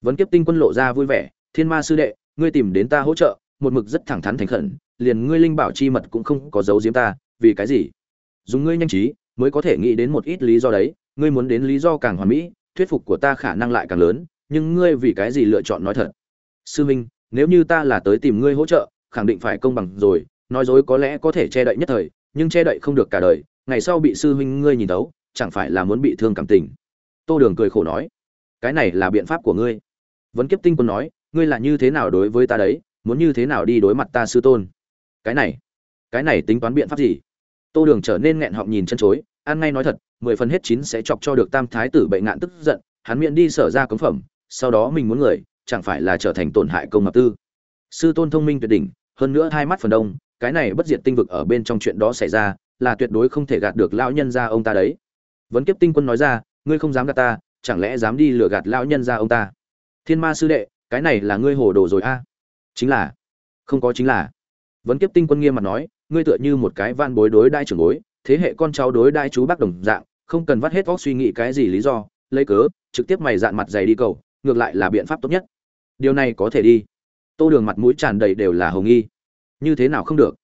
Vấn kiếp tinh quân lộ ra vui vẻ, thiên ma sư đệ, ngươi tìm đến ta hỗ trợ, một mực rất thẳng thắn thành khẩn, liền ngươi linh bảo chi mật cũng không có giấu giếm ta, vì cái gì? Dùng ngươi nhanh trí, mới có thể nghĩ đến một ít lý do đấy, ngươi muốn đến lý do càng hoàn mỹ, thuyết phục của ta khả năng lại càng lớn, nhưng ngươi vì cái gì lựa chọn nói thật? Sư minh nếu như ta là tới tìm ngươi hỗ trợ, khẳng định phải công bằng rồi nói dối có lẽ có thể che đậy nhất thời, nhưng che đậy không được cả đời, ngày sau bị sư huynh ngươi nhìn tấu chẳng phải là muốn bị thương cảm tình. Tô đường cười khổ nói, cái này là biện pháp của ngươi. Vấn kiếp tinh quân nói, ngươi là như thế nào đối với ta đấy, muốn như thế nào đi đối mặt ta sư tôn? Cái này cái này tính toán biện pháp gì? Tô đường trở nên nghẹn họng nhìn chân chối an ngay nói thật, mười phần hết chín sẽ chọc cho được tam thái tử bệnh ngạn tức giận, hắn miệng đi sở ra cấm phẩm, sau đó mình muốn người, chẳng phải là trở thành tổn hại công ngập tư. Sư tôn thông minh tuyệt đỉnh, hơn nữa hai mắt phần đông cái này bất diệt tinh vực ở bên trong chuyện đó xảy ra, là tuyệt đối không thể gạt được lão nhân ra ông ta đấy. Vấn kiếp tinh quân nói ra, ngươi không dám gạt ta, chẳng lẽ dám đi lừa gạt lão nhân ra ông ta? Thiên ma sư đệ, cái này là ngươi hồ đồ rồi a? Chính là. Không có chính là. Vấn kiếp tinh quân nghiêm mặt nói, ngươi tựa như một cái van bối đối đai trưởng bối, thế hệ con cháu đối đai chú bác đồng dạng, không cần vắt hết vóc suy nghĩ cái gì lý do, lấy cớ, trực tiếp mày dạn mặt dày đi cầu, ngược lại là biện pháp tốt nhất. Điều này có thể đi. Tô đường mặt mũi tràn đầy đều là hồng nghi như thế nào không được?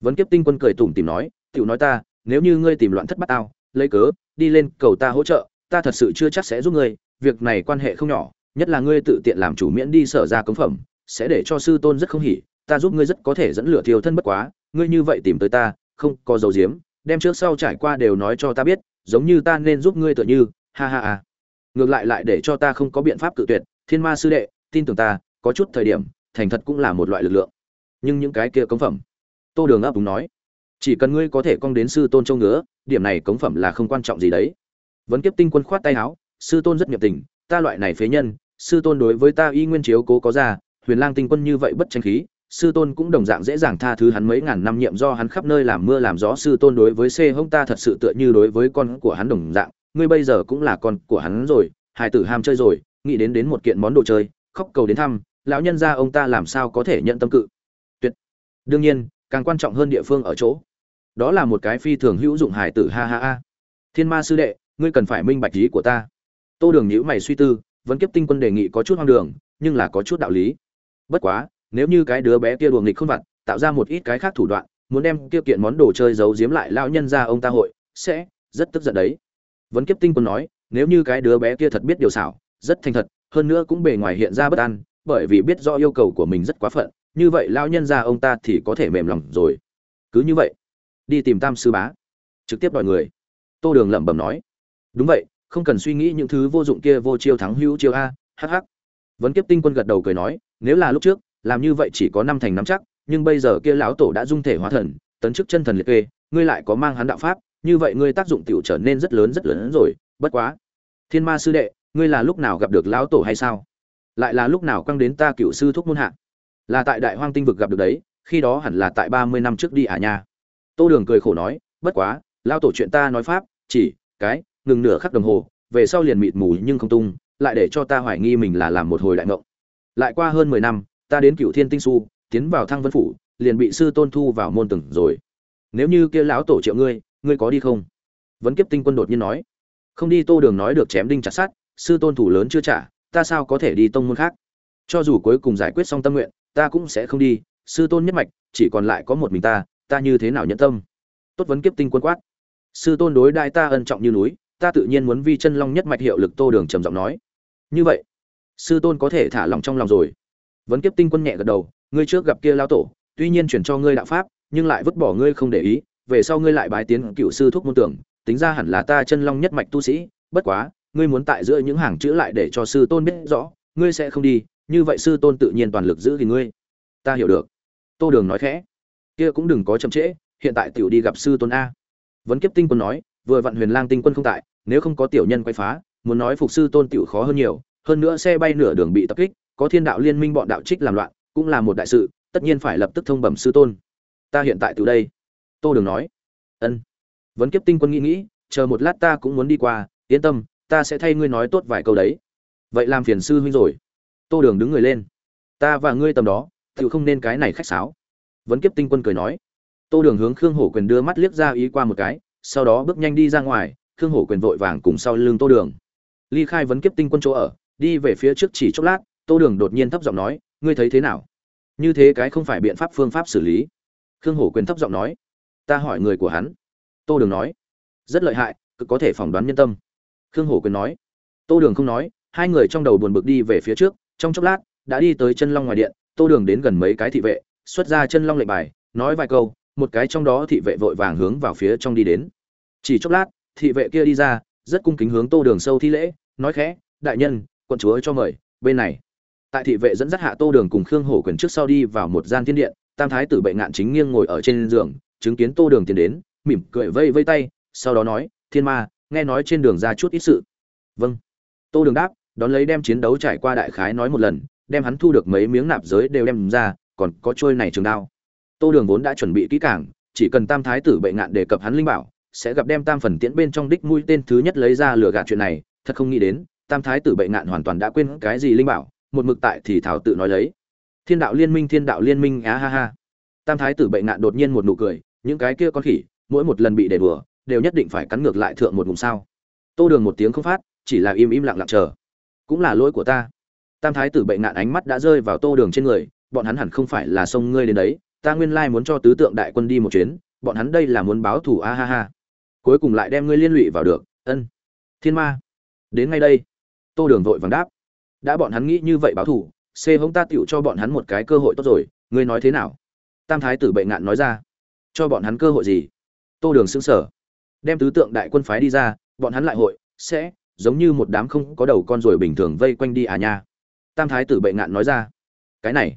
Vấn kiếp tinh quân cười tủm tìm nói, tiểu nói ta, nếu như ngươi tìm loạn thất bát tao, lấy cớ, đi lên cầu ta hỗ trợ, ta thật sự chưa chắc sẽ giúp ngươi, việc này quan hệ không nhỏ, nhất là ngươi tự tiện làm chủ miễn đi sở ra cống phẩm, sẽ để cho sư tôn rất không hỉ, ta giúp ngươi rất có thể dẫn lửa thiêu thân bất quá, ngươi như vậy tìm tới ta, không có dấu diếm đem trước sau trải qua đều nói cho ta biết, giống như ta nên giúp ngươi tựa như, ha ha ha. Ngược lại lại để cho ta không có biện pháp cự tuyệt, thiên ma sư đệ, tin tưởng ta, có chút thời điểm, thành thật cũng là một loại lực lượng nhưng những cái kia cống phẩm. Tô đường ấp đúng nói, chỉ cần ngươi có thể cong đến sư tôn châu ngứa, điểm này cống phẩm là không quan trọng gì đấy. Vấn kiếp tinh quân khoát tay áo, sư tôn rất nhiệt tình, ta loại này phế nhân, sư tôn đối với ta y nguyên chiếu cố có ra, huyền lang tinh quân như vậy bất tranh khí, sư tôn cũng đồng dạng dễ dàng tha thứ hắn mấy ngàn năm nhiệm do hắn khắp nơi làm mưa làm gió, sư tôn đối với xê hông ta thật sự tựa như đối với con của hắn đồng dạng, ngươi bây giờ cũng là con của hắn rồi hải tử ham chơi rồi, nghĩ đến đến một kiện món đồ chơi, khóc cầu đến thăm, lão nhân gia ông ta làm sao có thể nhận tâm cự đương nhiên, càng quan trọng hơn địa phương ở chỗ. Đó là một cái phi thường hữu dụng hải tử, ha ha ha. Thiên ma sư đệ, ngươi cần phải minh bạch ý của ta. Tô đường nhữ mày suy tư, vẫn kiếp tinh quân đề nghị có chút hoang đường, nhưng là có chút đạo lý. Bất quá, nếu như cái đứa bé kia đùa nghịch không vặt, tạo ra một ít cái khác thủ đoạn, muốn đem kia kiện món đồ chơi giấu giếm lại lão nhân ra ông ta hội, sẽ rất tức giận đấy. Vẫn kiếp tinh quân nói, nếu như cái đứa bé kia thật biết điều xảo, rất thành thật, hơn nữa cũng bề ngoài hiện ra bất an, bởi vì biết rõ yêu cầu của mình rất quá phận như vậy lão nhân ra ông ta thì có thể mềm lòng rồi. Cứ như vậy, đi tìm tam sư bá. Trực tiếp đòi người. Tô đường lẩm bẩm nói. Đúng vậy, không cần suy nghĩ những thứ vô dụng kia vô chiêu thắng hữu chiêu a hh vấn kiếp tinh quân gật đầu cười nói, nếu là lúc trước, làm như vậy chỉ có năm thành năm chắc, nhưng bây giờ kia lão tổ đã dung thể hóa thần, tấn chức chân thần liệt kê, ngươi lại có mang hắn đạo pháp, như vậy ngươi tác dụng tiểu trở nên rất lớn rất lớn rồi, bất quá. Thiên ma sư đệ, ngươi là lúc nào gặp được lão tổ hay sao? Lại là lúc nào quăng đến ta cựu sư thúc môn hạ? Là tại đại hoang tinh vực gặp được đấy, khi đó hẳn là tại ba mươi năm trước đi à nha. Tô đường cười khổ nói, bất quá lão tổ chuyện ta nói pháp, chỉ, cái, ngừng nửa khắc đồng hồ, về sau liền mịt mù nhưng không tung, lại để cho ta hoài nghi mình là làm một hồi đại ngộng. Lại qua hơn mười năm, ta đến cựu thiên tinh su tiến vào thăng vân phủ, liền bị sư tôn thu vào môn từng rồi. Nếu như kia lão tổ triệu ngươi ngươi có đi không? Vẫn kiếp tinh quân đột nhiên nói. Không đi, tô đường nói được chém đinh chặt sát sư tôn thủ lớn chưa trả, ta sao có thể đi tông môn khác? Cho dù cuối cùng giải quyết xong tâm nguyện, ta cũng sẽ không đi. Sư tôn nhất mạch, chỉ còn lại có một mình ta ta như thế nào nhẫn tâm? Tốt vấn kiếp tinh quân quát. Sư tôn đối đại ta ân trọng như núi, ta tự nhiên muốn vi chân long nhất mạch hiệu lực tô đường trầm giọng nói. Như vậy, sư tôn có thể thả lòng trong lòng rồi. Vấn kiếp tinh quân nhẹ gật đầu, ngươi trước gặp kia lao tổ, tuy nhiên chuyển cho ngươi đạo pháp, nhưng lại vứt bỏ ngươi không để ý, về sau ngươi lại bái tiến cựu sư thuốc môn tưởng, tính ra hẳn là ta chân long nhất mạch tu sĩ, bất quá, ngươi muốn tại giữa những hàng chữ lại để cho sư tôn biết rõ, ngươi sẽ không đi như vậy sư tôn tự nhiên toàn lực giữ gìn ngươi. Ta hiểu được. Tô đường nói khẽ. Kia cũng đừng có chậm trễ, hiện tại tiểu đi gặp sư tôn a. Vấn kiếp tinh quân nói, vừa vặn huyền lang tinh quân không tại, nếu không có tiểu nhân quay phá, muốn nói phục sư tôn tiểu khó hơn nhiều, hơn nữa xe bay nửa đường bị tập kích, có thiên đạo liên minh bọn đạo trích làm loạn, cũng là một đại sự, tất nhiên phải lập tức thông bẩm sư tôn. Ta hiện tại từ đây. Tô đường nói. Ân. Vấn kiếp tinh quân nghĩ nghĩ, chờ một lát ta cũng muốn đi qua, yên tâm, ta sẽ thay ngươi nói tốt vài câu đấy. Vậy làm phiền sư huynh rồi tô đường đứng người lên. Ta và ngươi tầm đó tự không nên cái này khách sáo. Vấn kiếp tinh quân cười nói. Tô đường hướng khương hổ quyền đưa mắt liếc ra ý qua một cái, sau đó bước nhanh đi ra ngoài, khương hổ quyền vội vàng cùng sau lưng tô đường. Ly khai vấn kiếp tinh quân chỗ ở, đi về phía trước chỉ chốc lát, tô đường đột nhiên thấp giọng nói, ngươi thấy thế nào? Như thế cái không phải biện pháp phương pháp xử lý. Khương hổ quyền thấp giọng nói, ta hỏi người của hắn. Tô đường nói, rất lợi hại cực có thể phỏng đoán nhân tâm. Khương hổ quyền nói, tô đường không nói, hai người trong đầu buồn bực đi về phía trước trong chốc lát, đã đi tới chân long ngoài điện, tô đường đến gần mấy cái thị vệ, xuất ra chân long lệnh bài, nói vài câu, một cái trong đó thị vệ vội vàng hướng vào phía trong đi đến. Chỉ chốc lát, thị vệ kia đi ra, rất cung kính hướng tô đường sâu thi lễ, nói khẽ, đại nhân, quận chúa cho mời, bên này. Tại thị vệ dẫn dắt hạ tô đường cùng khương hổ quyền trước sau đi vào một gian thiên điện, tam thái tử bệnh ngạn chính nghiêng ngồi ở trên giường, chứng kiến tô đường tiến đến, mỉm cười vây vây tay, sau đó nói, thiên ma, nghe nói trên đường ra chút ít sự. Vâng. Tô đường đáp đón lấy đem chiến đấu trải qua đại khái nói một lần, đem hắn thu được mấy miếng nạp giới đều đem ra, còn có trôi này trường đao. Tô đường vốn đã chuẩn bị kỹ càng, chỉ cần tam thái tử Bệ ngạn đề cập hắn linh bảo, sẽ gặp đem tam phần tiễn bên trong đích mũi tên thứ nhất lấy ra lừa gạt chuyện này, thật không nghĩ đến, tam thái tử Bệ ngạn hoàn toàn đã quên cái gì linh bảo, một mực tại thì thảo tự nói lấy. Thiên đạo liên minh, thiên đạo liên minh, á ha ha. Tam thái tử Bệ ngạn đột nhiên một nụ cười, những cái kia con khỉ, mỗi một lần bị để đùa, đều nhất định phải cắn ngược lại thượng một ngụm sao. Tô đường một tiếng không phát, chỉ là im im lặng lặng chờ cũng là lỗi của ta. Tam thái tử bệnh nạn ánh mắt đã rơi vào tô đường trên người, bọn hắn hẳn không phải là sông ngươi đến đấy, ta nguyên lai muốn cho tứ tượng đại quân đi một chuyến, bọn hắn đây là muốn báo thù, a ha ha. Cuối cùng lại đem ngươi liên lụy vào được, ân. Thiên ma. Đến ngay đây. Tô đường vội vàng đáp. Đã bọn hắn nghĩ như vậy báo thù, xê hông ta tựu cho bọn hắn một cái cơ hội tốt rồi, ngươi nói thế nào? Tam thái tử bệnh nạn nói ra. Cho bọn hắn cơ hội gì? Tô đường xứng sở đem tứ tượng đại quân phái đi ra, bọn hắn lại hội, sẽ giống như một đám không có đầu con rồi bình thường vây quanh đi à nha. Tam thái tử bệ ngạn nói ra, cái này,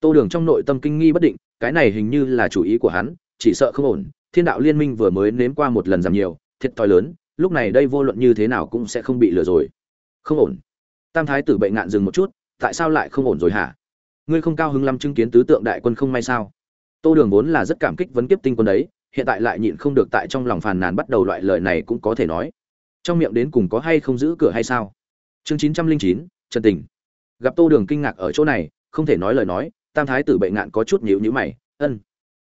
tô đường trong nội tâm kinh nghi bất định, cái này hình như là chủ ý của hắn, chỉ sợ không ổn, thiên đạo liên minh vừa mới nếm qua một lần giảm nhiều, thiệt thòi lớn, lúc này đây vô luận như thế nào cũng sẽ không bị lừa rồi. Không ổn. Tam thái tử bệ ngạn dừng một chút, tại sao lại không ổn rồi hả? Ngươi không cao hứng lắm chứng kiến tứ tượng đại quân không may sao? Tô đường vốn là rất cảm kích vấn kiếp tinh quân đấy, hiện tại lại nhịn không được tại trong lòng phàn nàn bắt đầu loại lời này cũng có thể nói trong miệng đến cùng có hay không giữ cửa hay sao? Chương chín trăm linh chín, trần tình. Gặp tô đường kinh ngạc ở chỗ này, không thể nói lời nói, tam thái tử bệnh ngạn có chút nhíu nhíu mày, ân.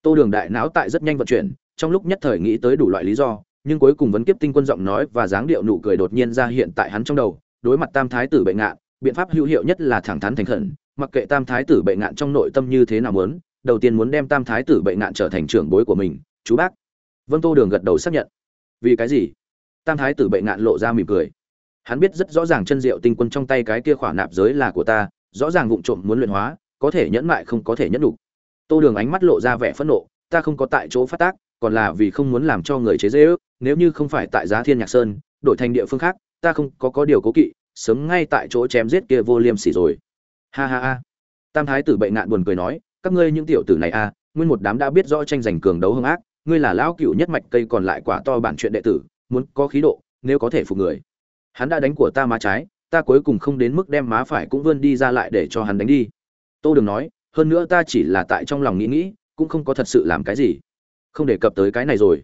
Tô đường đại não tại rất nhanh vận chuyển, trong lúc nhất thời nghĩ tới đủ loại lý do, nhưng cuối cùng vấn kiếp tinh quân giọng nói và dáng điệu nụ cười đột nhiên ra hiện tại hắn trong đầu, đối mặt tam thái tử bệnh ngạn, biện pháp hữu hiệu nhất là thẳng thắn thành khẩn, mặc kệ tam thái tử bệnh ngạn trong nội tâm như thế nào muốn, đầu tiên muốn đem tam thái tử bệnh ngạn trở thành trưởng bối của mình, chú bác. Vân tô đường gật đầu xác nhận. Vì cái gì? Tam thái tử bệ ngạn lộ ra mỉm cười. Hắn biết rất rõ ràng chân diệu tinh quân trong tay cái kia khỏa nạp giới là của ta rõ ràng vụng trộm muốn luyện hóa có thể nhẫn mại không có thể nhẫn đủ. Tô đường ánh mắt lộ ra vẻ phẫn nộ ta không có tại chỗ phát tác còn là vì không muốn làm cho người chế dễ ước nếu như không phải tại giá thiên nhạc sơn đổi thành địa phương khác ta không có có điều cố kỵ sớm ngay tại chỗ chém giết kia vô liêm sỉ rồi. Ha ha ha. Tam thái tử bệ ngạn buồn cười nói các ngươi những tiểu tử này a à, nguyên một đám đã biết rõ tranh giành cường đấu hung ác ngươi là lão cựu nhất mạch cây còn lại quả to bản chuyện đệ tử muốn có khí độ, nếu có thể phục người. Hắn đã đánh của ta má trái, ta cuối cùng không đến mức đem má phải cũng vươn đi ra lại để cho hắn đánh đi. Tô đừng nói, hơn nữa ta chỉ là tại trong lòng nghĩ nghĩ, cũng không có thật sự làm cái gì. Không đề cập tới cái này rồi.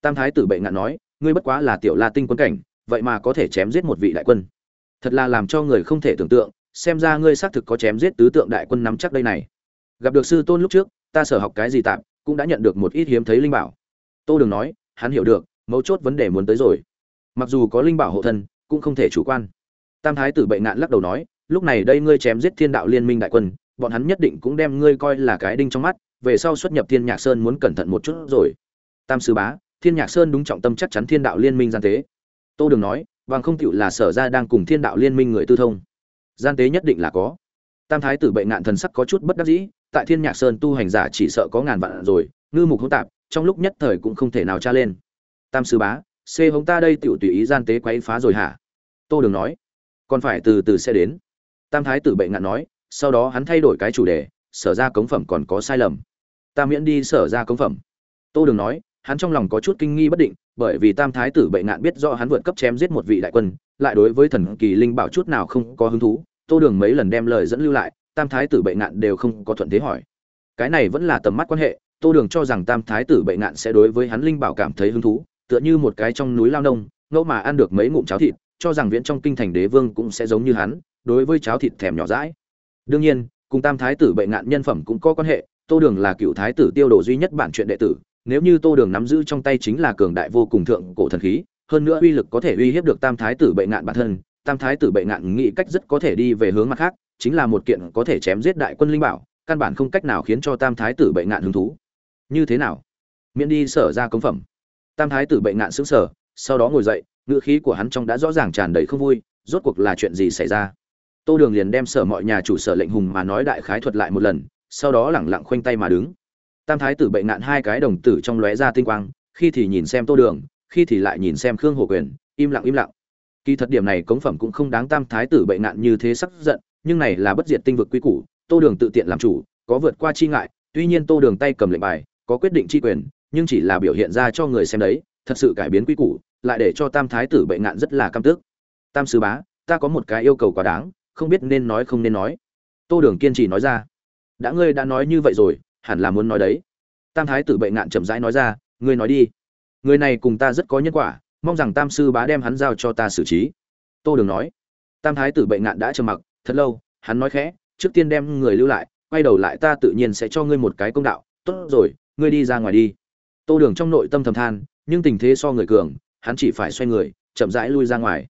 Tam thái tử bệ ngạn nói, ngươi bất quá là tiểu la tinh quân cảnh, vậy mà có thể chém giết một vị đại quân. Thật là làm cho người không thể tưởng tượng, xem ra ngươi xác thực có chém giết tứ tượng đại quân nắm chắc đây này. Gặp được sư tôn lúc trước, ta sở học cái gì tạm, cũng đã nhận được một ít hiếm thấy linh bảo. Tô đường nói, hắn hiểu được mấu chốt vấn đề muốn tới rồi. Mặc dù có linh bảo hộ thân, cũng không thể chủ quan. Tam thái tử bệnh nạn lắc đầu nói, lúc này đây ngươi chém giết thiên đạo liên minh đại quân, bọn hắn nhất định cũng đem ngươi coi là cái đinh trong mắt, về sau xuất nhập thiên nhạc sơn muốn cẩn thận một chút rồi. Tam sư bá, thiên nhạc sơn đúng trọng tâm chắc chắn thiên đạo liên minh gian tế. Tô đường nói, vàng không tựu là sở ra đang cùng thiên đạo liên minh người tư thông. Gian tế nhất định là có. Tam thái tử bệnh nạn thần sắc có chút bất đắc dĩ, tại thiên nhạc sơn tu hành giả chỉ sợ có ngàn vạn rồi, ngư mục hỗn tạp, trong lúc nhất thời cũng không thể nào tra lên tam sư bá xê hống ta đây tựu tùy ý gian tế quấy phá rồi hả? Tô đường nói. Còn phải từ từ sẽ đến. Tam thái tử bệnh ngạn nói, sau đó hắn thay đổi cái chủ đề, sở ra cống phẩm còn có sai lầm. Ta miễn đi sở ra cống phẩm. Tô đường nói, hắn trong lòng có chút kinh nghi bất định, bởi vì tam thái tử bệnh ngạn biết rõ hắn vượt cấp chém giết một vị đại quân, lại đối với thần kỳ linh bảo chút nào không có hứng thú. Tô đường mấy lần đem lời dẫn lưu lại, tam thái tử bệnh ngạn đều không có thuận thế hỏi. Cái này vẫn là tầm mắt quan hệ, tô đường cho rằng tam thái tử bệnh ngạn sẽ đối với hắn linh bảo cảm thấy hứng thú tựa như một cái trong núi lao nông, ngẫu mà ăn được mấy ngụm cháo thịt, cho rằng viễn trong kinh thành đế vương cũng sẽ giống như hắn, đối với cháo thịt thèm nhỏ rãi đương nhiên, cùng tam thái tử bệnh ngạn nhân phẩm cũng có quan hệ, tô đường là cựu thái tử tiêu đồ duy nhất bản chuyện đệ tử, nếu như tô đường nắm giữ trong tay chính là cường đại vô cùng thượng cổ thần khí, hơn nữa uy lực có thể uy hiếp được tam thái tử bệnh ngạn bản thân, tam thái tử bệnh ngạn nghĩ cách rất có thể đi về hướng mặt khác, chính là một kiện có thể chém giết đại quân linh bảo, căn bản không cách nào khiến cho tam thái tử bệnh ngạn hứng thú. Như thế nào? Miễn đi sở ra cống phẩm tam thái tử bệnh ngạn sững sờ, sau đó ngồi dậy, ngữ khí của hắn trong đã rõ ràng tràn đầy không vui, rốt cuộc là chuyện gì xảy ra? Tô đường liền đem sở mọi nhà chủ sở lệnh hùng mà nói đại khái thuật lại một lần, sau đó lẳng lặng khoanh tay mà đứng. Tam thái tử bệnh nạn hai cái đồng tử trong lóe ra tinh quang, khi thì nhìn xem tô đường, khi thì lại nhìn xem khương hồ quyền, im lặng im lặng. Kỳ thật điểm này cống phẩm cũng không đáng tam thái tử bệnh nạn như thế sắc giận, nhưng này là bất diệt tinh vực quy củ, tô đường tự tiện làm chủ, có vượt qua chi ngại, tuy nhiên tô đường tay cầm lệnh bài, có quyết định chi quyền nhưng chỉ là biểu hiện ra cho người xem đấy, thật sự cải biến quy củ, lại để cho tam thái tử bệnh ngạn rất là căm tức. Tam sứ bá, ta có một cái yêu cầu quá đáng, không biết nên nói không nên nói. Tô đường kiên trì nói ra. Đã ngươi đã nói như vậy rồi, hẳn là muốn nói đấy. Tam thái tử bệnh ngạn chậm rãi nói ra, ngươi nói đi. Người này cùng ta rất có nhân quả, mong rằng tam sư bá đem hắn giao cho ta xử trí. Tô đường nói. Tam thái tử bệnh ngạn đã trầm mặc, thật lâu, hắn nói khẽ, trước tiên đem người lưu lại, quay đầu lại ta tự nhiên sẽ cho ngươi một cái công đạo. Tốt rồi, ngươi đi ra ngoài đi tô đường trong nội tâm thầm than nhưng tình thế so người cường hắn chỉ phải xoay người chậm rãi lui ra ngoài.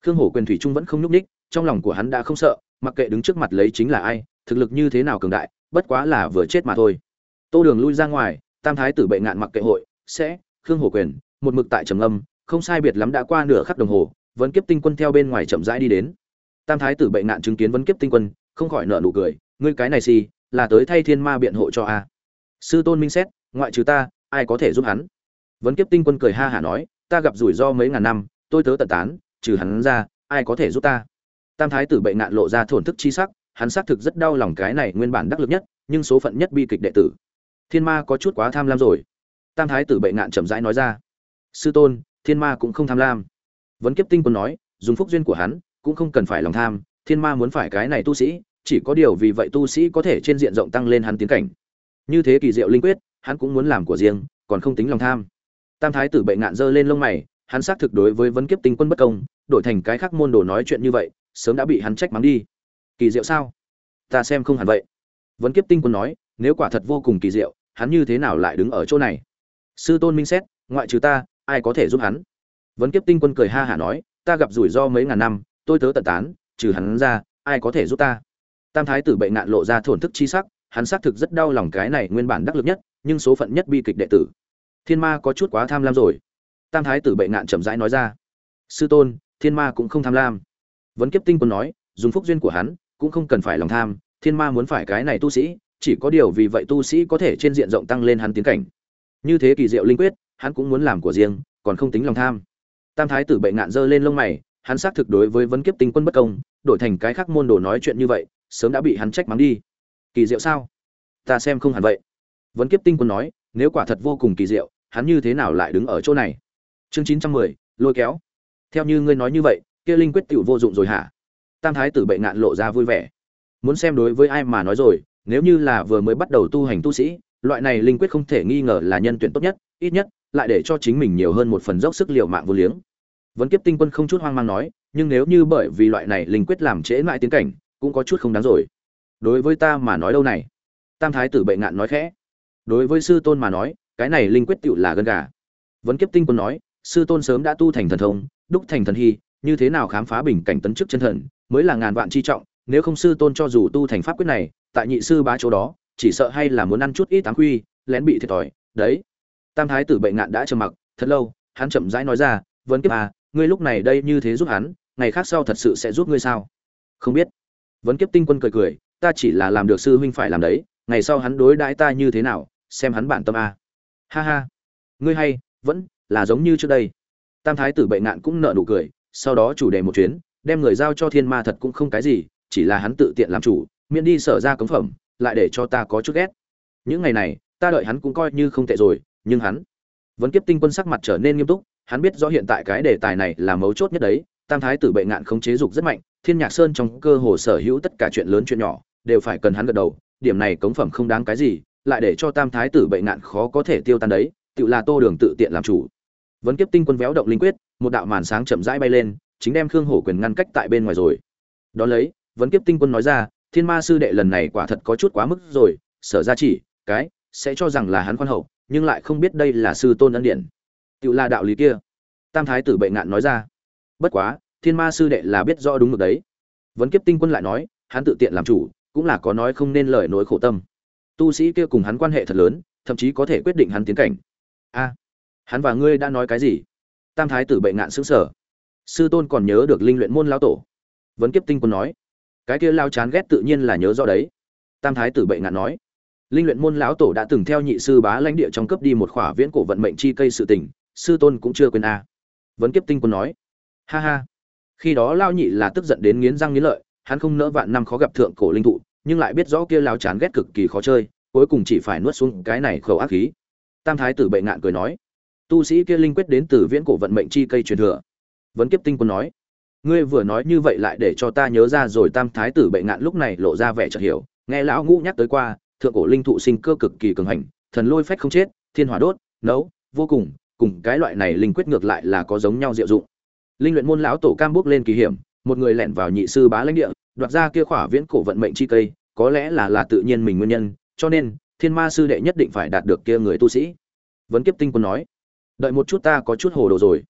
Khương hổ quyền thủy trung vẫn không nhúc đích, trong lòng của hắn đã không sợ mặc kệ đứng trước mặt lấy chính là ai thực lực như thế nào cường đại bất quá là vừa chết mà thôi. Tô đường lui ra ngoài tam thái tử bệ ngạn mặc kệ hội sẽ khương hổ quyền một mực tại trầm âm không sai biệt lắm đã qua nửa khắc đồng hồ vẫn kiếp tinh quân theo bên ngoài chậm rãi đi đến. Tam thái tử bệ ngạn chứng kiến vẫn kiếp tinh quân không khỏi nở nụ cười ngươi cái này gì là tới thay thiên ma biện hộ cho a. Sư tôn minh xét ngoại trừ ta ai có thể giúp hắn? Vấn kiếp tinh quân cười ha hả nói, ta gặp rủi ro mấy ngàn năm, tôi tớ tận tán, trừ hắn ra, ai có thể giúp ta? Tam thái tử bệ nạn lộ ra thổn thức chi sắc, hắn xác thực rất đau lòng cái này nguyên bản đắc lực nhất, nhưng số phận nhất bi kịch đệ tử. Thiên ma có chút quá tham lam rồi. Tam thái tử bệ nạn chậm rãi nói ra, sư tôn, thiên ma cũng không tham lam. Vấn kiếp tinh quân nói, dùng phúc duyên của hắn, cũng không cần phải lòng tham, thiên ma muốn phải cái này tu sĩ, chỉ có điều vì vậy tu sĩ có thể trên diện rộng tăng lên hắn tiến cảnh. Như thế kỳ diệu linh quyết hắn cũng muốn làm của riêng, còn không tính lòng tham. Tam thái tử bệ ngạn giơ lên lông mày, hắn xác thực đối với vấn kiếp tinh quân bất công, đổi thành cái khác môn đồ nói chuyện như vậy, sớm đã bị hắn trách mắng đi. Kỳ diệu sao? Ta xem không hẳn vậy. Vấn kiếp tinh quân nói, nếu quả thật vô cùng kỳ diệu, hắn như thế nào lại đứng ở chỗ này? Sư tôn minh xét, ngoại trừ ta, ai có thể giúp hắn? Vấn kiếp tinh quân cười ha hả nói, ta gặp rủi ro mấy ngàn năm, tôi tớ tận tán, trừ hắn ra, ai có thể giúp ta? Tam thái tử bệ ngạn lộ ra thổn thức chi sắc, hắn xác thực rất đau lòng cái này nguyên bản đắc lực nhất nhưng số phận nhất bi kịch đệ tử. Thiên ma có chút quá tham lam rồi. Tam thái tử bệ ngạn chậm rãi nói ra. Sư tôn, thiên ma cũng không tham lam. Vấn kiếp tinh quân nói, dùng phúc duyên của hắn, cũng không cần phải lòng tham, thiên ma muốn phải cái này tu sĩ, chỉ có điều vì vậy tu sĩ có thể trên diện rộng tăng lên hắn tiến cảnh. Như thế kỳ diệu linh quyết, hắn cũng muốn làm của riêng, còn không tính lòng tham. Tam thái tử bệ ngạn giơ lên lông mày, hắn xác thực đối với vấn kiếp tinh quân bất công, đổi thành cái khác môn đồ nói chuyện như vậy, sớm đã bị hắn trách mắng đi. Kỳ diệu sao? Ta xem không hẳn vậy vấn kiếp tinh quân nói, nếu quả thật vô cùng kỳ diệu, hắn như thế nào lại đứng ở chỗ này? Chương chín trăm mười, lôi kéo. Theo như ngươi nói như vậy, kia linh quyết tiểu vô dụng rồi hả? Tam thái tử bệ ngạn lộ ra vui vẻ. Muốn xem đối với ai mà nói rồi, nếu như là vừa mới bắt đầu tu hành tu sĩ, loại này linh quyết không thể nghi ngờ là nhân tuyển tốt nhất, ít nhất lại để cho chính mình nhiều hơn một phần dốc sức liều mạng vô liếng. Vẫn kiếp tinh quân không chút hoang mang nói, nhưng nếu như bởi vì loại này linh quyết làm trễ lại tiến cảnh, cũng có chút không đáng rồi. Đối với ta mà nói đâu này? Tam thái tử bệ ngạn nói khẽ đối với sư tôn mà nói, cái này linh quyết tựu là gân gà. Vấn kiếp tinh quân nói, sư tôn sớm đã tu thành thần thông, đúc thành thần hy, như thế nào khám phá bình cảnh tấn chức chân thần, mới là ngàn vạn chi trọng, nếu không sư tôn cho dù tu thành pháp quyết này, tại nhị sư bá chỗ đó, chỉ sợ hay là muốn ăn chút ít tám quy, lén bị thiệt thòi. Đấy. Tam thái tử bệnh ngạn đã trầm mặc, thật lâu, hắn chậm rãi nói ra, vấn kiếp à ngươi lúc này đây như thế giúp hắn, ngày khác sau thật sự sẽ giúp ngươi sao? Không biết. Vấn kiếp tinh quân cười cười, ta chỉ là làm được sư huynh phải làm đấy, ngày sau hắn đối đãi ta như thế nào xem hắn bản tâm à. ha ha. Ngươi hay, vẫn là giống như trước đây. Tam thái tử bệ ngạn cũng nợ nụ cười, sau đó chủ đề một chuyến, đem người giao cho thiên ma thật cũng không cái gì, chỉ là hắn tự tiện làm chủ, miễn đi sở ra cống phẩm, lại để cho ta có chút ghét. Những ngày này, ta đợi hắn cũng coi như không tệ rồi, nhưng hắn vẫn kiếp tinh quân sắc mặt trở nên nghiêm túc, hắn biết rõ hiện tại cái đề tài này là mấu chốt nhất đấy, tam thái tử bệ ngạn không chế dục rất mạnh, thiên nhạc sơn trong cơ hồ sở hữu tất cả chuyện lớn chuyện nhỏ, đều phải cần hắn gật đầu, điểm này cống phẩm không đáng cái gì lại để cho tam thái tử bệnh nạn khó có thể tiêu tan đấy, tự là tô đường tự tiện làm chủ. Vẫn kiếp tinh quân véo động linh quyết, một đạo màn sáng chậm rãi bay lên, chính đem khương hổ quyền ngăn cách tại bên ngoài rồi. Đón lấy vẫn kiếp tinh quân nói ra, thiên ma sư đệ lần này quả thật có chút quá mức rồi, sở ra chỉ, cái, sẽ cho rằng là hắn khoan hậu, nhưng lại không biết đây là sư tôn ân điển. Tự là đạo lý kia. Tam thái tử bệ ngạn nói ra, bất quá, thiên ma sư đệ là biết rõ đúng được đấy. Vẫn kiếp tinh quân lại nói, hắn tự tiện làm chủ, cũng là có nói không nên lời nỗi khổ tâm tu sĩ kia cùng hắn quan hệ thật lớn, thậm chí có thể quyết định hắn tiến cảnh. A, hắn và ngươi đã nói cái gì? Tam thái tử bệnh ngạn xứng sở sư tôn còn nhớ được linh luyện môn lão tổ? Vấn kiếp tinh quân nói. Cái kia lao chán ghét tự nhiên là nhớ rõ đấy. Tam thái tử bệnh ngạn nói. Linh luyện môn lão tổ đã từng theo nhị sư bá lãnh địa trong cấp đi một khỏa viễn cổ vận mệnh chi cây sự tình, sư tôn cũng chưa quên a. À. vấn kiếp tinh quân nói. Ha ha. Khi đó lao nhị là tức giận đến nghiến răng nghiến lợi, hắn không nỡ vạn năm khó gặp thượng cổ linh thụ nhưng lại biết rõ kia lao chán ghét cực kỳ khó chơi, cuối cùng chỉ phải nuốt xuống cái này khẩu ác khí. Tam thái tử bệnh ngạn cười nói, tu sĩ kia linh quyết đến từ viễn cổ vận mệnh chi cây truyền thừa. Vấn kiếp tinh quân nói, ngươi vừa nói như vậy lại để cho ta nhớ ra rồi, tam thái tử bệnh ngạn lúc này lộ ra vẻ chợt hiểu, nghe lão ngũ nhắc tới qua, thượng cổ linh thụ sinh cơ cực kỳ cường hành, thần lôi phách không chết, thiên hỏa đốt, nấu, vô cùng cùng cái loại này linh quyết ngược lại là có giống nhau diệu dụng. Linh luyện môn lão tổ cam bước lên kỳ hiểm, một người lẻn vào nhị sư bá lãnh địa đoạt ra kia khỏa viễn cổ vận mệnh chi cây, có lẽ là là tự nhiên mình nguyên nhân, cho nên, thiên ma sư đệ nhất định phải đạt được kia người tu sĩ. Vấn kiếp tinh quân nói. Đợi một chút ta có chút hồ đồ rồi.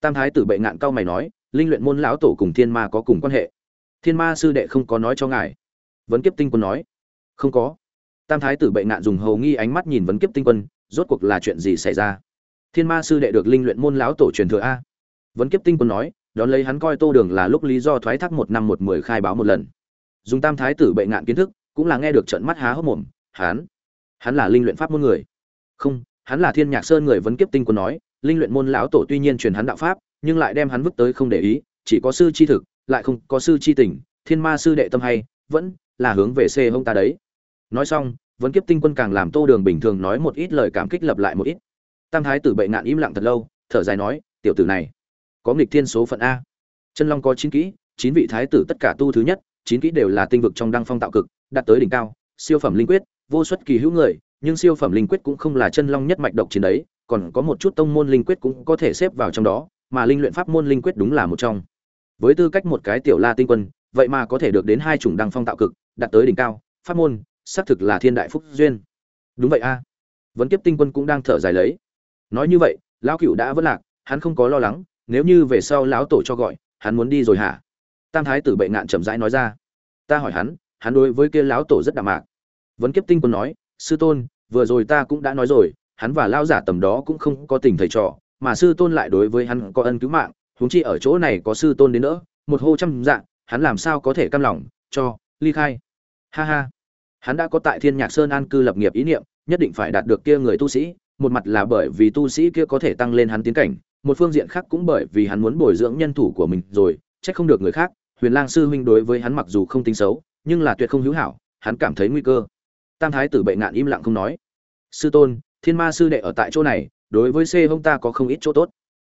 Tam thái tử bệ ngạn cao mày nói, linh luyện môn lão tổ cùng thiên ma có cùng quan hệ? Thiên ma sư đệ không có nói cho ngài. Vấn kiếp tinh quân nói. Không có. Tam thái tử bệ ngạn dùng hầu nghi ánh mắt nhìn vấn kiếp tinh quân, rốt cuộc là chuyện gì xảy ra? Thiên ma sư đệ được linh luyện môn lão tổ truyền thừa a? Vấn kiếp tinh quân nói đón lấy hắn coi tô đường là lúc lý do thoái thác một năm một mười khai báo một lần. Dùng tam thái tử bệ ngạn kiến thức, cũng là nghe được trận mắt há hốc mồm, hắn hắn là linh luyện pháp môn người. Không, hắn là thiên nhạc sơn người vấn kiếp tinh quân nói, linh luyện môn lão tổ tuy nhiên truyền hắn đạo pháp, nhưng lại đem hắn vứt tới không để ý, chỉ có sư chi thực, lại không có sư chi tình, thiên ma sư đệ tâm hay, vẫn là hướng về xê hông ta đấy. Nói xong, vấn kiếp tinh quân càng làm tô đường bình thường nói một ít lời cảm kích lập lại một ít. Tam thái tử bệ ngạn im lặng thật lâu, thở dài nói, tiểu tử này có nghịch thiên số phận a. Chân long có chín kỹ, chín vị thái tử tất cả tu thứ nhất, chín kỹ đều là tinh vực trong đăng phong tạo cực, đạt tới đỉnh cao, siêu phẩm linh quyết, vô xuất kỳ hữu người, nhưng siêu phẩm linh quyết cũng không là chân long nhất mạch độc chiến đấy, còn có một chút tông môn linh quyết cũng có thể xếp vào trong đó, mà linh luyện pháp môn linh quyết đúng là một trong. Với tư cách một cái tiểu la tinh quân, vậy mà có thể được đến hai chủng đăng phong tạo cực, đạt tới đỉnh cao, pháp môn, xác thực là thiên đại phúc duyên. Đúng vậy a. Vấn kiếp tinh quân cũng đang thở dài lấy. Nói như vậy, lão cựu đã vất lạc, hắn không có lo lắng nếu như về sau lão tổ cho gọi, hắn muốn đi rồi hả? Tam thái tử bệ ngạn chậm rãi nói ra. Ta hỏi hắn hắn đối với kia lão tổ rất đạm mạc. Vấn kiếp tinh quân nói, sư tôn, vừa rồi ta cũng đã nói rồi, hắn và lão giả tầm đó cũng không có tình thầy trò, mà sư tôn lại đối với hắn có ân cứu mạng, huống chi ở chỗ này có sư tôn đến nữa một hô trăm dạng, hắn làm sao có thể cam lòng, cho, ly khai. Ha ha. Hắn đã có tại thiên nhạc sơn an cư lập nghiệp ý niệm, nhất định phải đạt được kia người tu sĩ, một mặt là bởi vì tu sĩ kia có thể tăng lên hắn tiến cảnh một phương diện khác cũng bởi vì hắn muốn bồi dưỡng nhân thủ của mình rồi trách không được người khác, huyền lang sư huynh đối với hắn mặc dù không tính xấu, nhưng là tuyệt không hữu hảo, hắn cảm thấy nguy cơ. Tam thái tử bệ ngạn im lặng không nói. Sư tôn, thiên ma sư đệ ở tại chỗ này, đối với c hông ta có không ít chỗ tốt.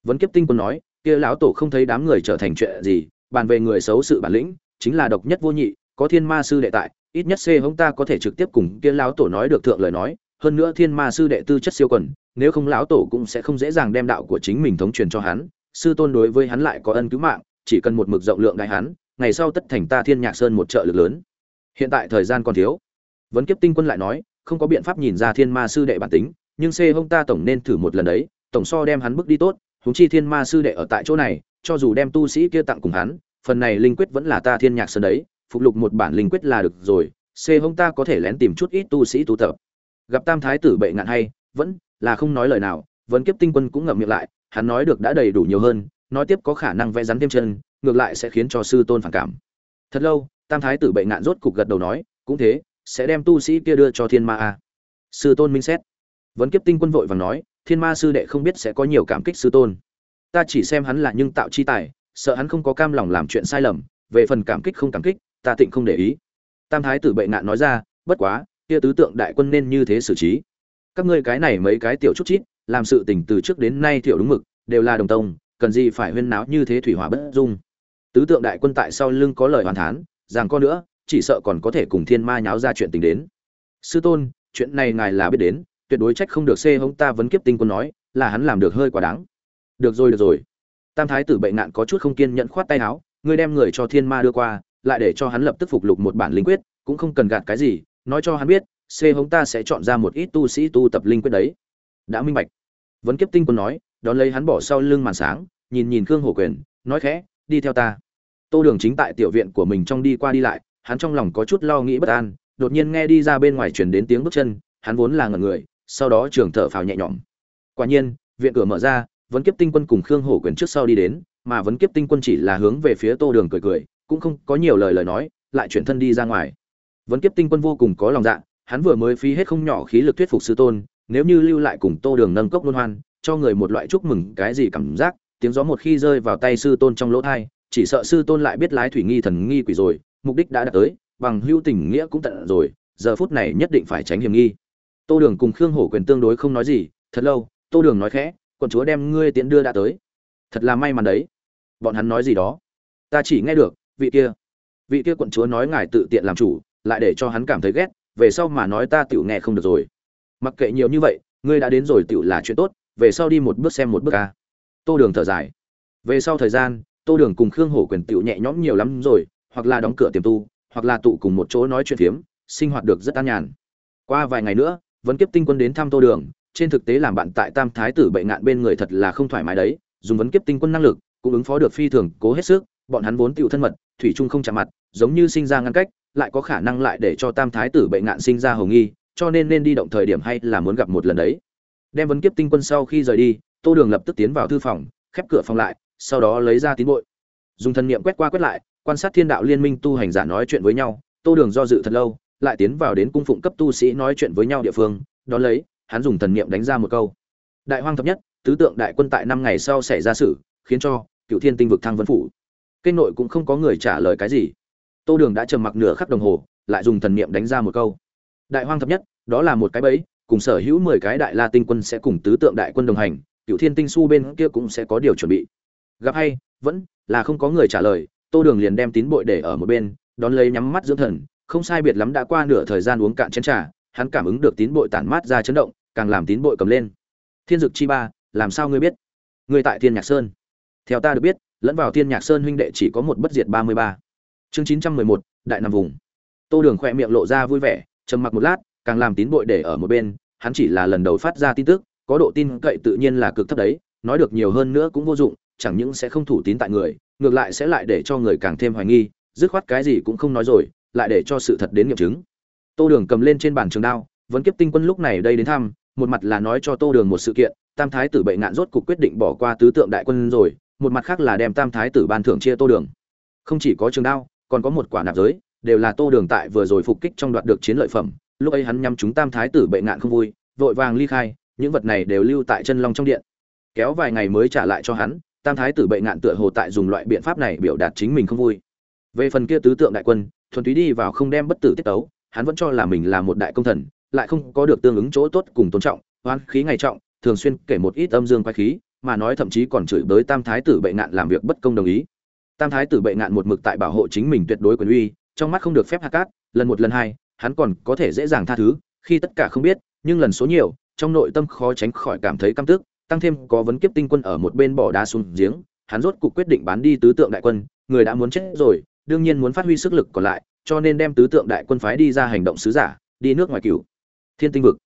Vấn kiếp tinh quân nói, kia lão tổ không thấy đám người trở thành chuyện gì, bàn về người xấu sự bản lĩnh, chính là độc nhất vô nhị, có thiên ma sư đệ tại, ít nhất c hông ta có thể trực tiếp cùng kia lão tổ nói được thượng lời nói hơn nữa thiên ma sư đệ tư chất siêu quần, nếu không lão tổ cũng sẽ không dễ dàng đem đạo của chính mình thống truyền cho hắn. Sư tôn đối với hắn lại có ân cứu mạng, chỉ cần một mực rộng lượng đại hắn, ngày sau tất thành ta thiên nhạc sơn một trợ lực lớn. Hiện tại thời gian còn thiếu. Vấn kiếp tinh quân lại nói, không có biện pháp nhìn ra thiên ma sư đệ bản tính, nhưng c hông ta tổng nên thử một lần đấy, tổng so đem hắn bước đi tốt, huống chi thiên ma sư đệ ở tại chỗ này, cho dù đem tu sĩ kia tặng cùng hắn, phần này linh quyết vẫn là ta thiên nhạc sơn đấy, phục lục một bản linh quyết là được rồi c hông ta có thể lén tìm chút ít tu sĩ tu tập gặp tam thái tử bệ ngạn hay, vẫn là không nói lời nào. Vẫn kiếp tinh quân cũng ngậm miệng lại, hắn nói được đã đầy đủ nhiều hơn, nói tiếp có khả năng vẽ rắn thêm chân, ngược lại sẽ khiến cho sư tôn phản cảm. Thật lâu, tam thái tử bệ ngạn rốt cục gật đầu nói, cũng thế, sẽ đem tu sĩ kia đưa cho thiên ma a. Sư tôn minh xét. Vẫn kiếp tinh quân vội vàng nói, thiên ma sư đệ không biết sẽ có nhiều cảm kích sư tôn. Ta chỉ xem hắn là nhưng tạo chi tài, sợ hắn không có cam lòng làm chuyện sai lầm, về phần cảm kích không cảm kích, ta tịnh không để ý. Tam thái tử bệ ngạn nói ra, bất quá kia tứ tượng đại quân nên như thế xử trí. Các ngươi cái này mấy cái tiểu chút chít, làm sự tình từ trước đến nay thiểu đúng mực, đều là đồng tông, cần gì phải huyên náo như thế thủy hỏa bất dung. Tứ tượng đại quân tại sau lưng có lời hoàn thán, rằng có nữa, chỉ sợ còn có thể cùng thiên ma nháo ra chuyện tình đến. Sư tôn, chuyện này ngài là biết đến, tuyệt đối trách không được xê hống ta vấn kiếp tinh quân nói, là hắn làm được hơi quá đáng. Được rồi được rồi. Tam thái tử bệnh nạn có chút không kiên nhẫn khoát tay áo, ngươi đem người cho thiên ma đưa qua, lại để cho hắn lập tức phục lục một bản linh quyết, cũng không cần gạt cái gì nói cho hắn biết, c hống ta sẽ chọn ra một ít tu sĩ tu tập linh quyết đấy. Đã minh bạch. Vấn kiếp tinh quân nói, đón lấy hắn bỏ sau lưng màn sáng, nhìn nhìn khương hổ quyền, nói khẽ, đi theo ta. Tô đường chính tại tiểu viện của mình trong đi qua đi lại, hắn trong lòng có chút lo nghĩ bất an, đột nhiên nghe đi ra bên ngoài truyền đến tiếng bước chân, hắn vốn là ngẩn người, sau đó trường thở phào nhẹ nhõm. Quả nhiên, viện cửa mở ra, vấn kiếp tinh quân cùng khương hổ quyền trước sau đi đến, mà vấn kiếp tinh quân chỉ là hướng về phía tô đường cười cười, cũng không có nhiều lời lời nói, lại chuyển thân đi ra ngoài vấn kiếp tinh quân vô cùng có lòng dạ hắn vừa mới phí hết không nhỏ khí lực thuyết phục sư tôn, nếu như lưu lại cùng tô đường nâng cốc luân hoan, cho người một loại chúc mừng, cái gì cảm giác, tiếng gió một khi rơi vào tay sư tôn trong lỗ thai, chỉ sợ sư tôn lại biết lái thủy nghi thần nghi quỷ rồi, mục đích đã đạt tới, bằng hưu tình nghĩa cũng tận rồi, giờ phút này nhất định phải tránh hiểm nghi. Tô đường cùng khương hổ quyền tương đối không nói gì, thật lâu, tô đường nói khẽ, quận chúa đem ngươi tiễn đưa đã tới. Thật là may mắn đấy. Bọn hắn nói gì đó. Ta chỉ nghe được, vị kia vị kia quận chúa nói ngài tự tiện làm chủ lại để cho hắn cảm thấy ghét, về sau mà nói ta tiểu nghe không được rồi. Mặc kệ nhiều như vậy, ngươi đã đến rồi tiểu là chuyện tốt, về sau đi một bước xem một bước ca. Tô đường thở dài. Về sau thời gian, tô đường cùng khương hổ quyền tiểu nhẹ nhõm nhiều lắm rồi, hoặc là đóng cửa tiềm tu, hoặc là tụ cùng một chỗ nói chuyện phiếm, sinh hoạt được rất an nhàn. Qua vài ngày nữa, vẫn kiếp tinh quân đến thăm tô đường, trên thực tế làm bạn tại tam thái tử bệnh ngạn bên người thật là không thoải mái đấy, dùng vấn kiếp tinh quân năng lực, cũng ứng phó được phi thường cố hết sức, bọn hắn vốn tiểu thân mật, thủy chung không chạm mặt, giống như sinh ra ngăn cách lại có khả năng lại để cho tam thái tử bệnh nạn sinh ra hồng nghi, cho nên nên đi động thời điểm hay là muốn gặp một lần đấy. Đem vấn kiếp tinh quân sau khi rời đi, tô đường lập tức tiến vào thư phòng, khép cửa phòng lại, sau đó lấy ra tín bội. Dùng thần niệm quét qua quét lại, quan sát thiên đạo liên minh tu hành giả nói chuyện với nhau, tô đường do dự thật lâu, lại tiến vào đến cung phụng cấp tu sĩ nói chuyện với nhau địa phương đón lấy, hắn dùng thần niệm đánh ra một câu. Đại hoang thập nhất, tứ tượng đại quân tại năm ngày sau xảy ra sự, khiến cho cựu thiên tinh vực thăng vân phủ. Kênh nội cũng không có người trả lời cái gì tô đường đã trầm mặc nửa khắc đồng hồ, lại dùng thần niệm đánh ra một câu. Đại hoang thập nhất, đó là một cái bẫy, cùng sở hữu mười cái đại la tinh quân sẽ cùng tứ tượng đại quân đồng hành cựu thiên tinh su bên kia cũng sẽ có điều chuẩn bị. Gặp hay, vẫn là không có người trả lời, tô đường liền đem tín bội để ở một bên, đón lấy nhắm mắt dưỡng thần, không sai biệt lắm đã qua nửa thời gian uống cạn chén trà, hắn cảm ứng được tín bội tản mát ra chấn động, càng làm tín bội cầm lên. Thiên dực chi ba, làm sao ngươi biết? Ngươi tại thiên nhạc sơn. Theo ta được biết, lẫn vào thiên nhạc sơn huynh đệ chỉ có một bất diệt ba mươi ba chương chín trăm mười một, đại nằm vùng. Tô đường khỏe miệng lộ ra vui vẻ, trầm mặc một lát, càng làm tín bội để ở một bên, hắn chỉ là lần đầu phát ra tin tức, có độ tin cậy tự nhiên là cực thấp đấy, nói được nhiều hơn nữa cũng vô dụng, chẳng những sẽ không thủ tín tại người, ngược lại sẽ lại để cho người càng thêm hoài nghi, dứt khoát cái gì cũng không nói rồi, lại để cho sự thật đến nghiệm chứng. Tô đường cầm lên trên bàn trường đao, vẫn kiếp tinh quân lúc này đây đến thăm, một mặt là nói cho tô đường một sự kiện, tam thái tử bệ ngạn rốt cục quyết định bỏ qua tứ tượng đại quân rồi, một mặt khác là đem tam thái tử ban thưởng chia tô đường. Không chỉ có trường đao còn có một quả nạp giới, đều là tô đường tại vừa rồi phục kích trong đoạt được chiến lợi phẩm. Lúc ấy hắn nhắm chúng tam thái tử bệnh ngạn không vui, vội vàng ly khai, những vật này đều lưu tại chân long trong điện. Kéo vài ngày mới trả lại cho hắn, tam thái tử bệnh ngạn tựa hồ tại dùng loại biện pháp này biểu đạt chính mình không vui. Về phần kia tứ tượng đại quân, thuần túy đi vào không đem bất tử tiết tấu, hắn vẫn cho là mình là một đại công thần, lại không có được tương ứng chỗ tốt cùng tôn trọng hoan khí ngày trọng, thường xuyên kể một ít âm dương quái khí, mà nói thậm chí còn chửi bới tam thái tử bệnh ngạn làm việc bất công đồng ý tam thái tử bệ ngạn một mực tại bảo hộ chính mình tuyệt đối quyền uy, trong mắt không được phép hạ cát, lần một lần hai, hắn còn có thể dễ dàng tha thứ, khi tất cả không biết, nhưng lần số nhiều, trong nội tâm khó tránh khỏi cảm thấy căm tức, tăng thêm có vấn kiếp tinh quân ở một bên bỏ đá xuống giếng, hắn rốt cục quyết định bán đi tứ tượng đại quân, người đã muốn chết rồi, đương nhiên muốn phát huy sức lực còn lại, cho nên đem tứ tượng đại quân phái đi ra hành động sứ giả, đi nước ngoài cửu. Thiên tinh vực.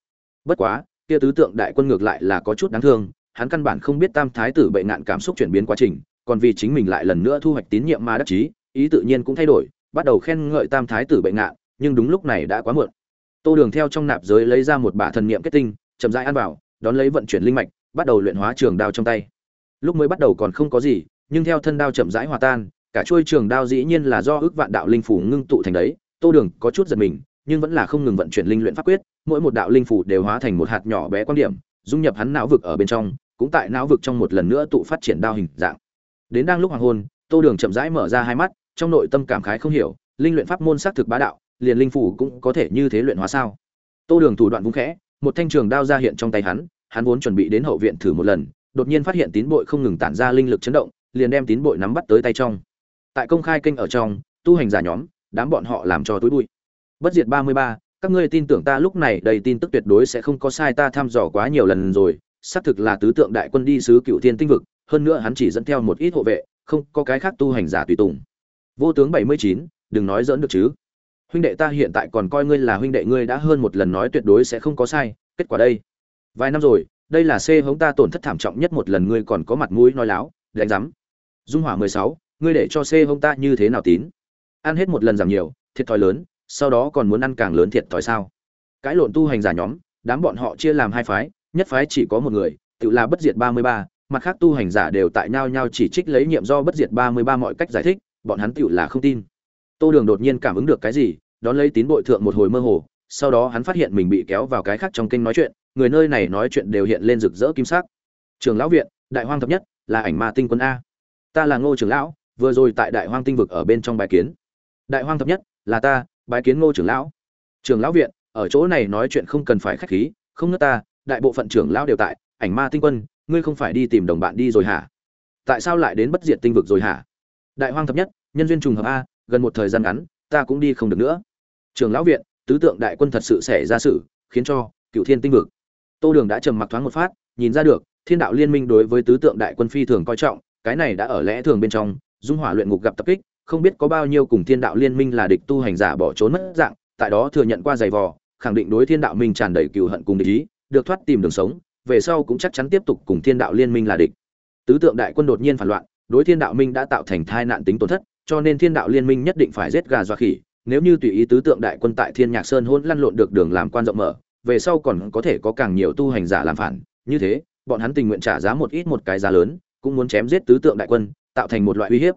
Bất quá, kia tứ tượng đại quân ngược lại là có chút đáng thương, hắn căn bản không biết tam thái tử bệnh nạn cảm xúc chuyển biến quá trình còn vì chính mình lại lần nữa thu hoạch tín nhiệm mà đắc chí ý tự nhiên cũng thay đổi bắt đầu khen ngợi tam thái tử bệnh ngạ, nhưng đúng lúc này đã quá muộn. Tô đường theo trong nạp giới lấy ra một bả thần niệm kết tinh chậm rãi ăn vào đón lấy vận chuyển linh mạch bắt đầu luyện hóa trường đao trong tay. Lúc mới bắt đầu còn không có gì nhưng theo thân đao chậm rãi hòa tan cả chuôi trường đao dĩ nhiên là do ước vạn đạo linh phủ ngưng tụ thành đấy. Tô đường có chút giật mình nhưng vẫn là không ngừng vận chuyển linh luyện pháp quyết mỗi một đạo linh phủ đều hóa thành một hạt nhỏ bé quan điểm dung nhập hắn não vực ở bên trong cũng tại não vực trong một lần nữa tụ phát triển đao hình dạng đến đang lúc hoàng hôn, tô đường chậm rãi mở ra hai mắt, trong nội tâm cảm khái không hiểu, linh luyện pháp môn xác thực bá đạo, liền linh phủ cũng có thể như thế luyện hóa sao? Tô đường thủ đoạn vung khẽ, một thanh trường đao ra hiện trong tay hắn hắn vốn chuẩn bị đến hậu viện thử một lần, đột nhiên phát hiện tín bội không ngừng tản ra linh lực chấn động, liền đem tín bội nắm bắt tới tay trong. Tại công khai kênh ở trong, tu hành giả nhóm, đám bọn họ làm cho túi bụi. Bất diệt ba mươi ba, các ngươi tin tưởng ta lúc này, đầy tin tức tuyệt đối sẽ không có sai, ta thăm dò quá nhiều lần rồi, xác thực là tứ tượng đại quân đi sứ cựu thiên tinh vực hơn nữa hắn chỉ dẫn theo một ít hộ vệ, không có cái khác tu hành giả tùy tùng. Vô tướng bảy mươi chín, đừng nói giỡn được chứ. Huynh đệ ta hiện tại còn coi ngươi là huynh đệ ngươi đã hơn một lần nói tuyệt đối sẽ không có sai, kết quả đây. Vài năm rồi, đây là c hống ta tổn thất thảm trọng nhất một lần ngươi còn có mặt mũi nói láo, đánh rắm. dung hỏa mười sáu, ngươi để cho c hống ta như thế nào tín? Ăn hết một lần giảm nhiều, thiệt thòi lớn, sau đó còn muốn ăn càng lớn thiệt thòi sao? Cái lộn tu hành giả nhóm, đám bọn họ chia làm hai phái, nhất phái chỉ có một người, tự là bất diệt ba mươi ba mặt khác tu hành giả đều tại nhau nhau chỉ trích lấy nhiệm do bất diệt ba mươi ba mọi cách giải thích, bọn hắn tiểu là không tin. Tô đường đột nhiên cảm ứng được cái gì, đón lấy tín bội thượng một hồi mơ hồ, sau đó hắn phát hiện mình bị kéo vào cái khác trong kênh nói chuyện, người nơi này nói chuyện đều hiện lên rực rỡ kim sắc. Trường lão viện, đại hoang thập nhất, là ảnh ma tinh quân a. Ta là ngô trưởng lão, vừa rồi tại đại hoang tinh vực ở bên trong bài kiến. Đại hoang thập nhất, là ta, bài kiến ngô trưởng lão. Trường lão viện, ở chỗ này nói chuyện không cần phải khách khí, không ngớt ta, đại bộ phận trưởng lão đều tại, ảnh ma tinh quân ngươi không phải đi tìm đồng bạn đi rồi hả? Tại sao lại đến bất diệt tinh vực rồi hả? Đại hoang thập nhất, nhân duyên trùng hợp a, gần một thời gian ngắn, ta cũng đi không được nữa. Trường lão viện, tứ tượng đại quân thật sự xảy ra sự, khiến cho cựu thiên tinh vực. Tô đường đã trầm mặc thoáng một phát, nhìn ra được, thiên đạo liên minh đối với tứ tượng đại quân phi thường coi trọng, cái này đã ở lẽ thường bên trong, dung hỏa luyện ngục gặp tập kích, không biết có bao nhiêu cùng thiên đạo liên minh là địch tu hành giả bỏ trốn mất dạng, tại đó thừa nhận qua giày vò, khẳng định đối thiên đạo minh tràn đầy cừu hận cùng địch ý, được thoát tìm đường sống về sau cũng chắc chắn tiếp tục cùng thiên đạo liên minh là địch. Tứ tượng đại quân đột nhiên phản loạn, đối thiên đạo minh đã tạo thành thai nạn tính tổn thất, cho nên thiên đạo liên minh nhất định phải giết gà dọa khỉ. Nếu như tùy ý tứ tượng đại quân tại thiên nhạc sơn hôn lăn lộn được đường làm quan rộng mở, về sau còn có thể có càng nhiều tu hành giả làm phản. Như thế, bọn hắn tình nguyện trả giá một ít một cái giá lớn, cũng muốn chém giết tứ tượng đại quân, tạo thành một loại uy hiếp.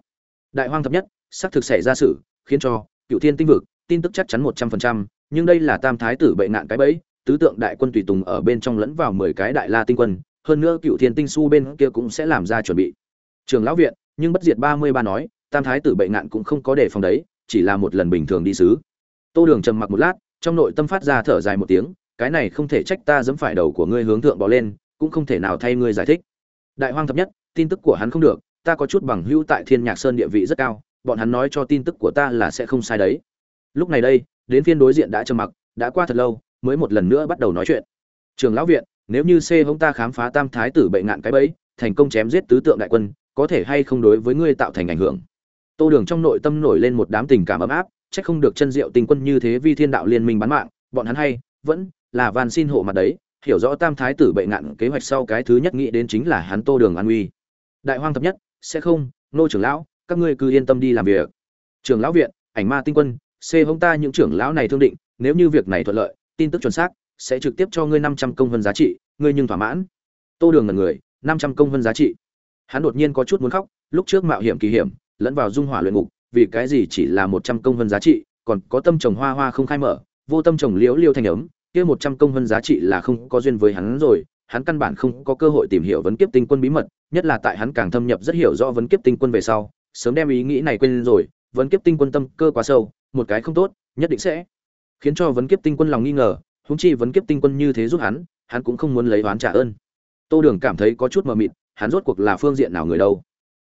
Đại hoang thập nhất, xác thực xảy ra sự khiến cho cựu thiên tinh vực tin tức chắc chắn một trăm phần trăm, nhưng đây là tam thái tử bệnh nạn cái bẫy tứ tượng đại quân tùy tùng ở bên trong lẫn vào mười cái đại la tinh quân, hơn nữa cựu thiên tinh su bên kia cũng sẽ làm ra chuẩn bị. Trường lão viện, nhưng bất diệt ba mươi ba nói, tam thái tử bệnh nạn cũng không có đề phòng đấy, chỉ là một lần bình thường đi sứ. Tô đường trầm mặc một lát, trong nội tâm phát ra thở dài một tiếng, cái này không thể trách ta giẫm phải đầu của ngươi hướng thượng bò lên, cũng không thể nào thay ngươi giải thích. Đại hoang thập nhất, tin tức của hắn không được, ta có chút bằng hữu tại thiên nhạc sơn địa vị rất cao, bọn hắn nói cho tin tức của ta là sẽ không sai đấy. Lúc này đây, đến phiên đối diện đã trầm mặc, đã qua thật lâu mới một lần nữa bắt đầu nói chuyện. Trường lão viện, nếu như c hông ta khám phá tam thái tử bệnh ngạn cái bẫy, thành công chém giết tứ tượng đại quân, có thể hay không đối với ngươi tạo thành ảnh hưởng? Tô đường trong nội tâm nổi lên một đám tình cảm ấm áp c h ắ c không được chân diệu tình quân như thế vi thiên đạo liên minh bán mạng, bọn hắn hay, vẫn là van xin hộ mặt đấy, hiểu rõ tam thái tử bệnh ngạn kế hoạch sau cái thứ nhất nghĩ đến chính là hắn tô đường an uy đại hoang thập nhất, sẽ không, nô trưởng lão, các ngươi cứ yên tâm đi làm việc. Trưởng lão viện, ảnh ma tinh quân, c hông ta những trưởng lão này thương định, nếu như việc này thuận lợi tin tức chuẩn xác, sẽ trực tiếp cho ngươi năm trăm công vân giá trị, ngươi nhưng thỏa mãn. Tô đường ngẩn người, năm trăm công vân giá trị. Hắn đột nhiên có chút muốn khóc, lúc trước mạo hiểm kỳ hiểm, lẫn vào dung hỏa luyện ngục, vì cái gì chỉ là một trăm công vân giá trị, còn có tâm trồng hoa hoa không khai mở, vô tâm trồng liễu liêu thành ấm, kia một trăm công vân giá trị là không có duyên với hắn rồi, hắn căn bản không có cơ hội tìm hiểu vấn kiếp tinh quân bí mật, nhất là tại hắn càng thâm nhập rất hiểu rõ vấn kiếp tinh quân về sau, sớm đem ý nghĩ này quên rồi, vấn kiếp tinh quân tâm cơ quá sâu, một cái không tốt, nhất định sẽ khiến cho vấn kiếp tinh quân lòng nghi ngờ húng chi vấn kiếp tinh quân như thế giúp hắn hắn cũng không muốn lấy oán trả ơn. Tô đường cảm thấy có chút mờ mịt, hắn rốt cuộc là phương diện nào người đâu?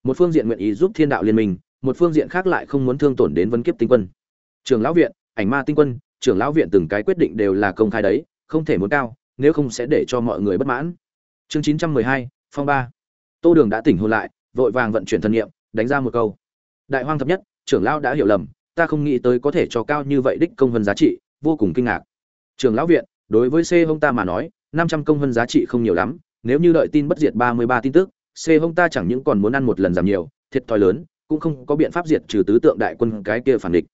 Một phương diện nguyện ý giúp thiên đạo liên minh, một phương diện khác lại không muốn thương tổn đến vấn kiếp tinh quân. Trường lão viện, ảnh ma tinh quân, trưởng lão viện từng cái quyết định đều là công khai đấy, không thể muốn cao, nếu không sẽ để cho mọi người bất mãn. Chương chín trăm mười hai, phong ba. Tô đường đã tỉnh hôn lại, vội vàng vận chuyển thân nhiệm, đánh ra một câu. Đại hoang thập nhất, trưởng lão đã hiểu lầm ta không nghĩ tới có thể cho cao như vậy đích công hơn giá trị, vô cùng kinh ngạc. Trường lão viện, đối với c hông ta mà nói, năm trăm công hơn giá trị không nhiều lắm, nếu như đợi tin bất diệt ba mươi ba tin tức, c hông ta chẳng những còn muốn ăn một lần giảm nhiều, thiệt thòi lớn, cũng không có biện pháp diệt trừ tứ tượng đại quân cái kia phản địch.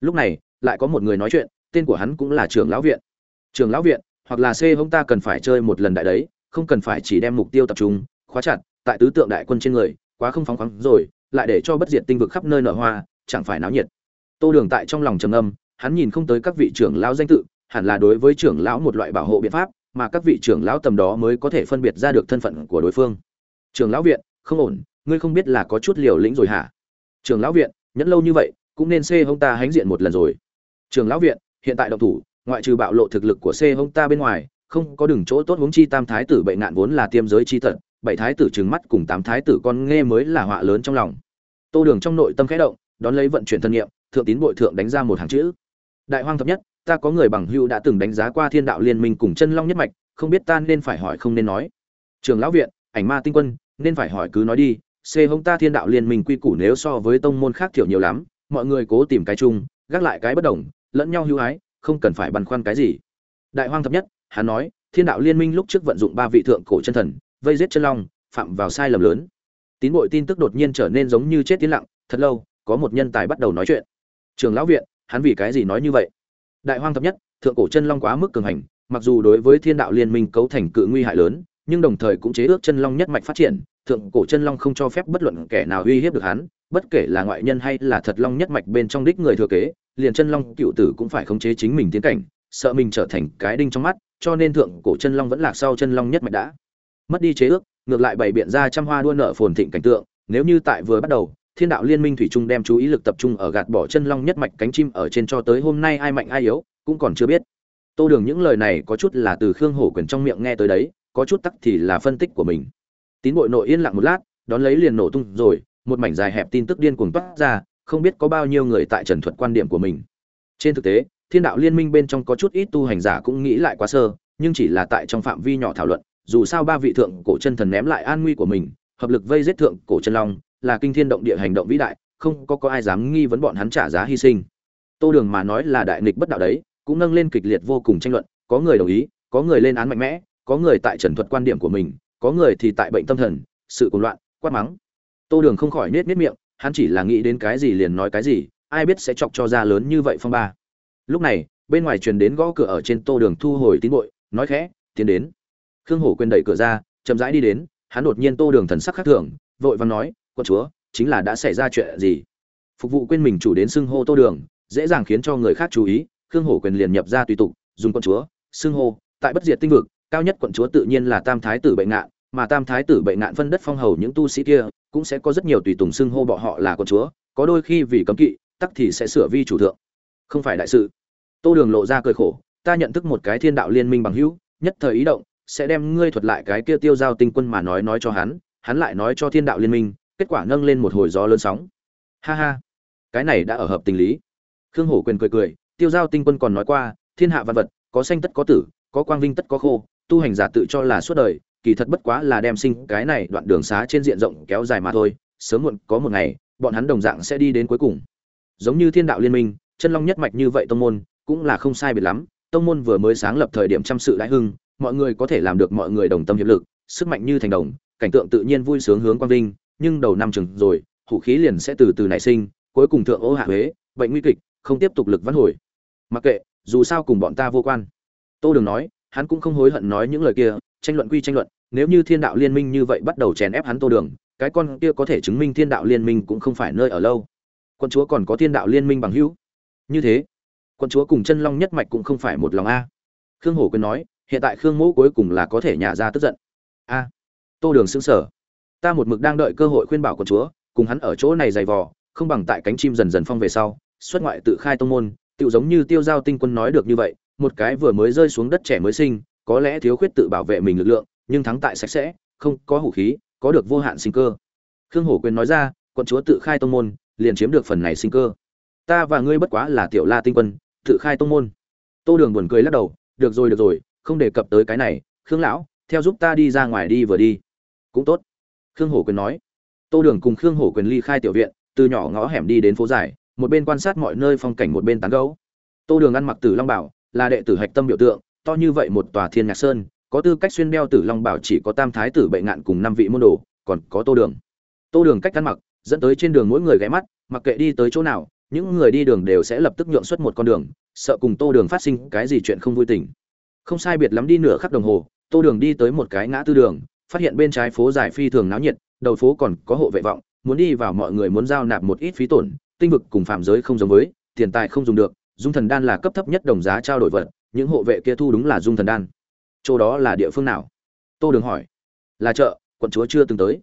Lúc này, lại có một người nói chuyện, tên của hắn cũng là trưởng lão viện. Trưởng lão viện, hoặc là c hông ta cần phải chơi một lần đại đấy, không cần phải chỉ đem mục tiêu tập trung, khóa chặt, tại tứ tượng đại quân trên người, quá không phóng khoáng rồi, lại để cho bất diệt tinh vực khắp nơi nở hoa, chẳng phải náo nhiệt tô đường tại trong lòng trầm âm hắn nhìn không tới các vị trưởng lão danh tự, hẳn là đối với trưởng lão một loại bảo hộ biện pháp, mà các vị trưởng lão tầm đó mới có thể phân biệt ra được thân phận của đối phương. Trưởng lão viện, không ổn, ngươi không biết là có chút liều lĩnh rồi hả? Trưởng lão viện, nhẫn lâu như vậy, cũng nên xê hông ta hánh diện một lần rồi. Trưởng lão viện, hiện tại động thủ, ngoại trừ bạo lộ thực lực của xê hông ta bên ngoài, không có đường chỗ tốt huống chi tam thái tử bệnh nạn vốn là tiêm giới chi tận, bảy thái tử trừng mắt cùng tám thái tử con nghe mới là họa lớn trong lòng. Tô đường trong nội tâm khẽ động, đón lấy vận chuyển thân niệm thượng tín bội thượng đánh ra một hàng chữ. Đại hoang thập nhất, ta có người bằng hữu đã từng đánh giá qua thiên đạo liên minh cùng chân long nhất mạch, không biết ta nên phải hỏi không nên nói. Trường lão viện, ảnh ma tinh quân, nên phải hỏi cứ nói đi c hông ta thiên đạo liên minh quy củ nếu so với tông môn khác thiểu nhiều lắm, mọi người cố tìm cái chung, gác lại cái bất đồng, lẫn nhau hữu ái, không cần phải băn khoăn cái gì. Đại hoang thập nhất, hắn nói, thiên đạo liên minh lúc trước vận dụng ba vị thượng cổ chân thần, vây giết chân long, phạm vào sai lầm lớn. Tín bội tin tức đột nhiên trở nên giống như chết tiến lặng, thật lâu, có một nhân tài bắt đầu nói chuyện trường lão viện, hắn vì cái gì nói như vậy? Đại hoang thập nhất, thượng cổ chân long quá mức cường hành, mặc dù đối với thiên đạo liên minh cấu thành cự nguy hại lớn, nhưng đồng thời cũng chế ước chân long nhất mạch phát triển, thượng cổ chân long không cho phép bất luận kẻ nào uy hiếp được hắn, bất kể là ngoại nhân hay là thật long nhất mạch bên trong đích người thừa kế, liền chân long cựu tử cũng phải khống chế chính mình tiến cảnh, sợ mình trở thành cái đinh trong mắt, cho nên thượng cổ chân long vẫn lạc sau chân long nhất mạch đã mất đi chế ước, ngược lại bày biện ra trăm hoa đua nợ phồn thịnh cảnh tượng, nếu như tại vừa bắt đầu thiên đạo liên minh thủy trung đem chú ý lực tập trung ở gạt bỏ chân long nhất mạch cánh chim ở trên cho tới hôm nay ai mạnh ai yếu, cũng còn chưa biết. Tô đường những lời này có chút là từ khương hổ quyền trong miệng nghe tới đấy, có chút tắc thì là phân tích của mình. Tín bội nội yên lặng một lát, đón lấy liền nổ tung rồi, một mảnh dài hẹp tin tức điên cuồng toát ra, không biết có bao nhiêu người tại trần thuật quan điểm của mình. Trên thực tế, thiên đạo liên minh bên trong có chút ít tu hành giả cũng nghĩ lại quá sơ, nhưng chỉ là tại trong phạm vi nhỏ thảo luận, dù sao ba vị thượng cổ chân thần ném lại an nguy của mình, hợp lực vây giết thượng cổ chân long là kinh thiên động địa hành động vĩ đại, không có có ai dám nghi vấn bọn hắn trả giá hy sinh. Tô đường mà nói là đại nghịch bất đạo đấy, cũng nâng lên kịch liệt vô cùng tranh luận, có người đồng ý, có người lên án mạnh mẽ, có người tại trần thuật quan điểm của mình, có người thì tại bệnh tâm thần, sự cuồng loạn, quát mắng. Tô đường không khỏi nết nết miệng, hắn chỉ là nghĩ đến cái gì liền nói cái gì, ai biết sẽ chọc cho ra lớn như vậy phong ba. Lúc này, bên ngoài truyền đến gõ cửa ở trên tô đường thu hồi tín bội, nói khẽ, tiến đến. Khương hổ quên đẩy cửa ra, chậm rãi đi đến, hắn đột nhiên tô đường thần sắc khác thường, vội vàng nói quân chúa, chính là đã xảy ra chuyện gì? Phục vụ quên mình chủ đến xưng hô tô đường, dễ dàng khiến cho người khác chú ý, khương hổ quyền liền nhập ra tùy tục, dùng quân chúa xưng hô, tại bất diệt tinh vực, cao nhất quận chúa tự nhiên là tam thái tử bệnh ngạn, mà tam thái tử bệnh ngạn phân đất phong hầu những tu sĩ kia, cũng sẽ có rất nhiều tùy tùng xưng hô bọn họ là quận chúa có đôi khi vì cấm kỵ, tắc thì sẽ sửa vi chủ thượng. Không phải đại sự. Tô đường lộ ra cười khổ, ta nhận thức một cái thiên đạo liên minh bằng hữu, nhất thời ý động, sẽ đem ngươi thuật lại cái kia tiêu giao tinh quân mà nói nói cho hắn hắn lại nói cho thiên đạo liên minh kết quả nâng lên một hồi gió lớn sóng. Ha ha, cái này đã ở hợp tình lý. Khương hổ quyền cười cười, tiêu giao tinh quân còn nói qua, thiên hạ văn vật, có sanh tất có tử, có quang vinh tất có khô, tu hành giả tự cho là suốt đời, kỳ thật bất quá là đem sinh cái này đoạn đường xá trên diện rộng kéo dài mà thôi, sớm muộn có một ngày, bọn hắn đồng dạng sẽ đi đến cuối cùng. Giống như thiên đạo liên minh, chân long nhất mạch như vậy tông môn, cũng là không sai biệt lắm, tông môn vừa mới sáng lập thời điểm trăm sự đại hưng, mọi người có thể làm được mọi người đồng tâm hiệp lực, sức mạnh như thành đồng, cảnh tượng tự nhiên vui sướng hướng quang vinh nhưng đầu năm chừng rồi, hủ khí liền sẽ từ từ nảy sinh, cuối cùng thượng ô hạ huế, bệnh nguy kịch, không tiếp tục lực vãn hồi. Mặc kệ, dù sao cùng bọn ta vô quan. Tô đường nói, hắn cũng không hối hận nói những lời kia, tranh luận quy tranh luận, nếu như thiên đạo liên minh như vậy bắt đầu chèn ép hắn tô đường, cái con kia có thể chứng minh thiên đạo liên minh cũng không phải nơi ở lâu. Quân chúa còn có thiên đạo liên minh bằng hữu. Như thế quân chúa cùng chân long nhất mạch cũng không phải một lòng a. Khương hổ quyền nói, hiện tại khương Mỗ cuối cùng là có thể nhả ra tức giận. A. Tô đường sững sở ta một mực đang đợi cơ hội khuyên bảo quân chúa, cùng hắn ở chỗ này dày vò, không bằng tại cánh chim dần dần phong về sau, xuất ngoại tự khai tông môn tự giống như tiêu giao tinh quân nói được như vậy, một cái vừa mới rơi xuống đất trẻ mới sinh, có lẽ thiếu khuyết tự bảo vệ mình lực lượng, nhưng thắng tại sạch sẽ, không có hủ khí, có được vô hạn sinh cơ. Khương hổ quyền nói ra, quận chúa tự khai tông môn, liền chiếm được phần này sinh cơ. Ta và ngươi bất quá là tiểu la tinh quân, tự khai tông môn. Tô đường buồn cười lắc đầu, được rồi được rồi, không đề cập tới cái này, khương lão, theo giúp ta đi ra ngoài đi vừa đi. Cũng tốt khương hổ quyền nói. Tô đường cùng khương hổ quyền ly khai tiểu viện, từ nhỏ ngõ hẻm đi đến phố dài, một bên quan sát mọi nơi phong cảnh một bên tán gấu tô đường ăn mặc tử long bảo, là đệ tử hạch tâm biểu tượng, to như vậy một tòa thiên nhạc sơn, có tư cách xuyên đeo tử long bảo chỉ có tam thái tử Bệ ngạn cùng năm vị môn đồ, còn có tô đường. Tô đường cách ăn mặc, dẫn tới trên đường mỗi người ghé mắt, mặc kệ đi tới chỗ nào, những người đi đường đều sẽ lập tức nhượng xuất một con đường, sợ cùng tô đường phát sinh cái gì chuyện không vui tình. Không sai biệt lắm đi nửa khắc đồng hồ, tô đường đi tới một cái ngã tư đường phát hiện bên trái phố dài phi thường náo nhiệt, đầu phố còn có hộ vệ vọng, muốn đi vào mọi người muốn giao nạp một ít phí tổn, tinh vực cùng phạm giới không giống với, tiền tài không dùng được, dung thần đan là cấp thấp nhất đồng giá trao đổi vật, những hộ vệ kia thu đúng là dung thần đan. Chỗ đó là địa phương nào? Tô đường hỏi. Là chợ, quận chúa chưa từng tới.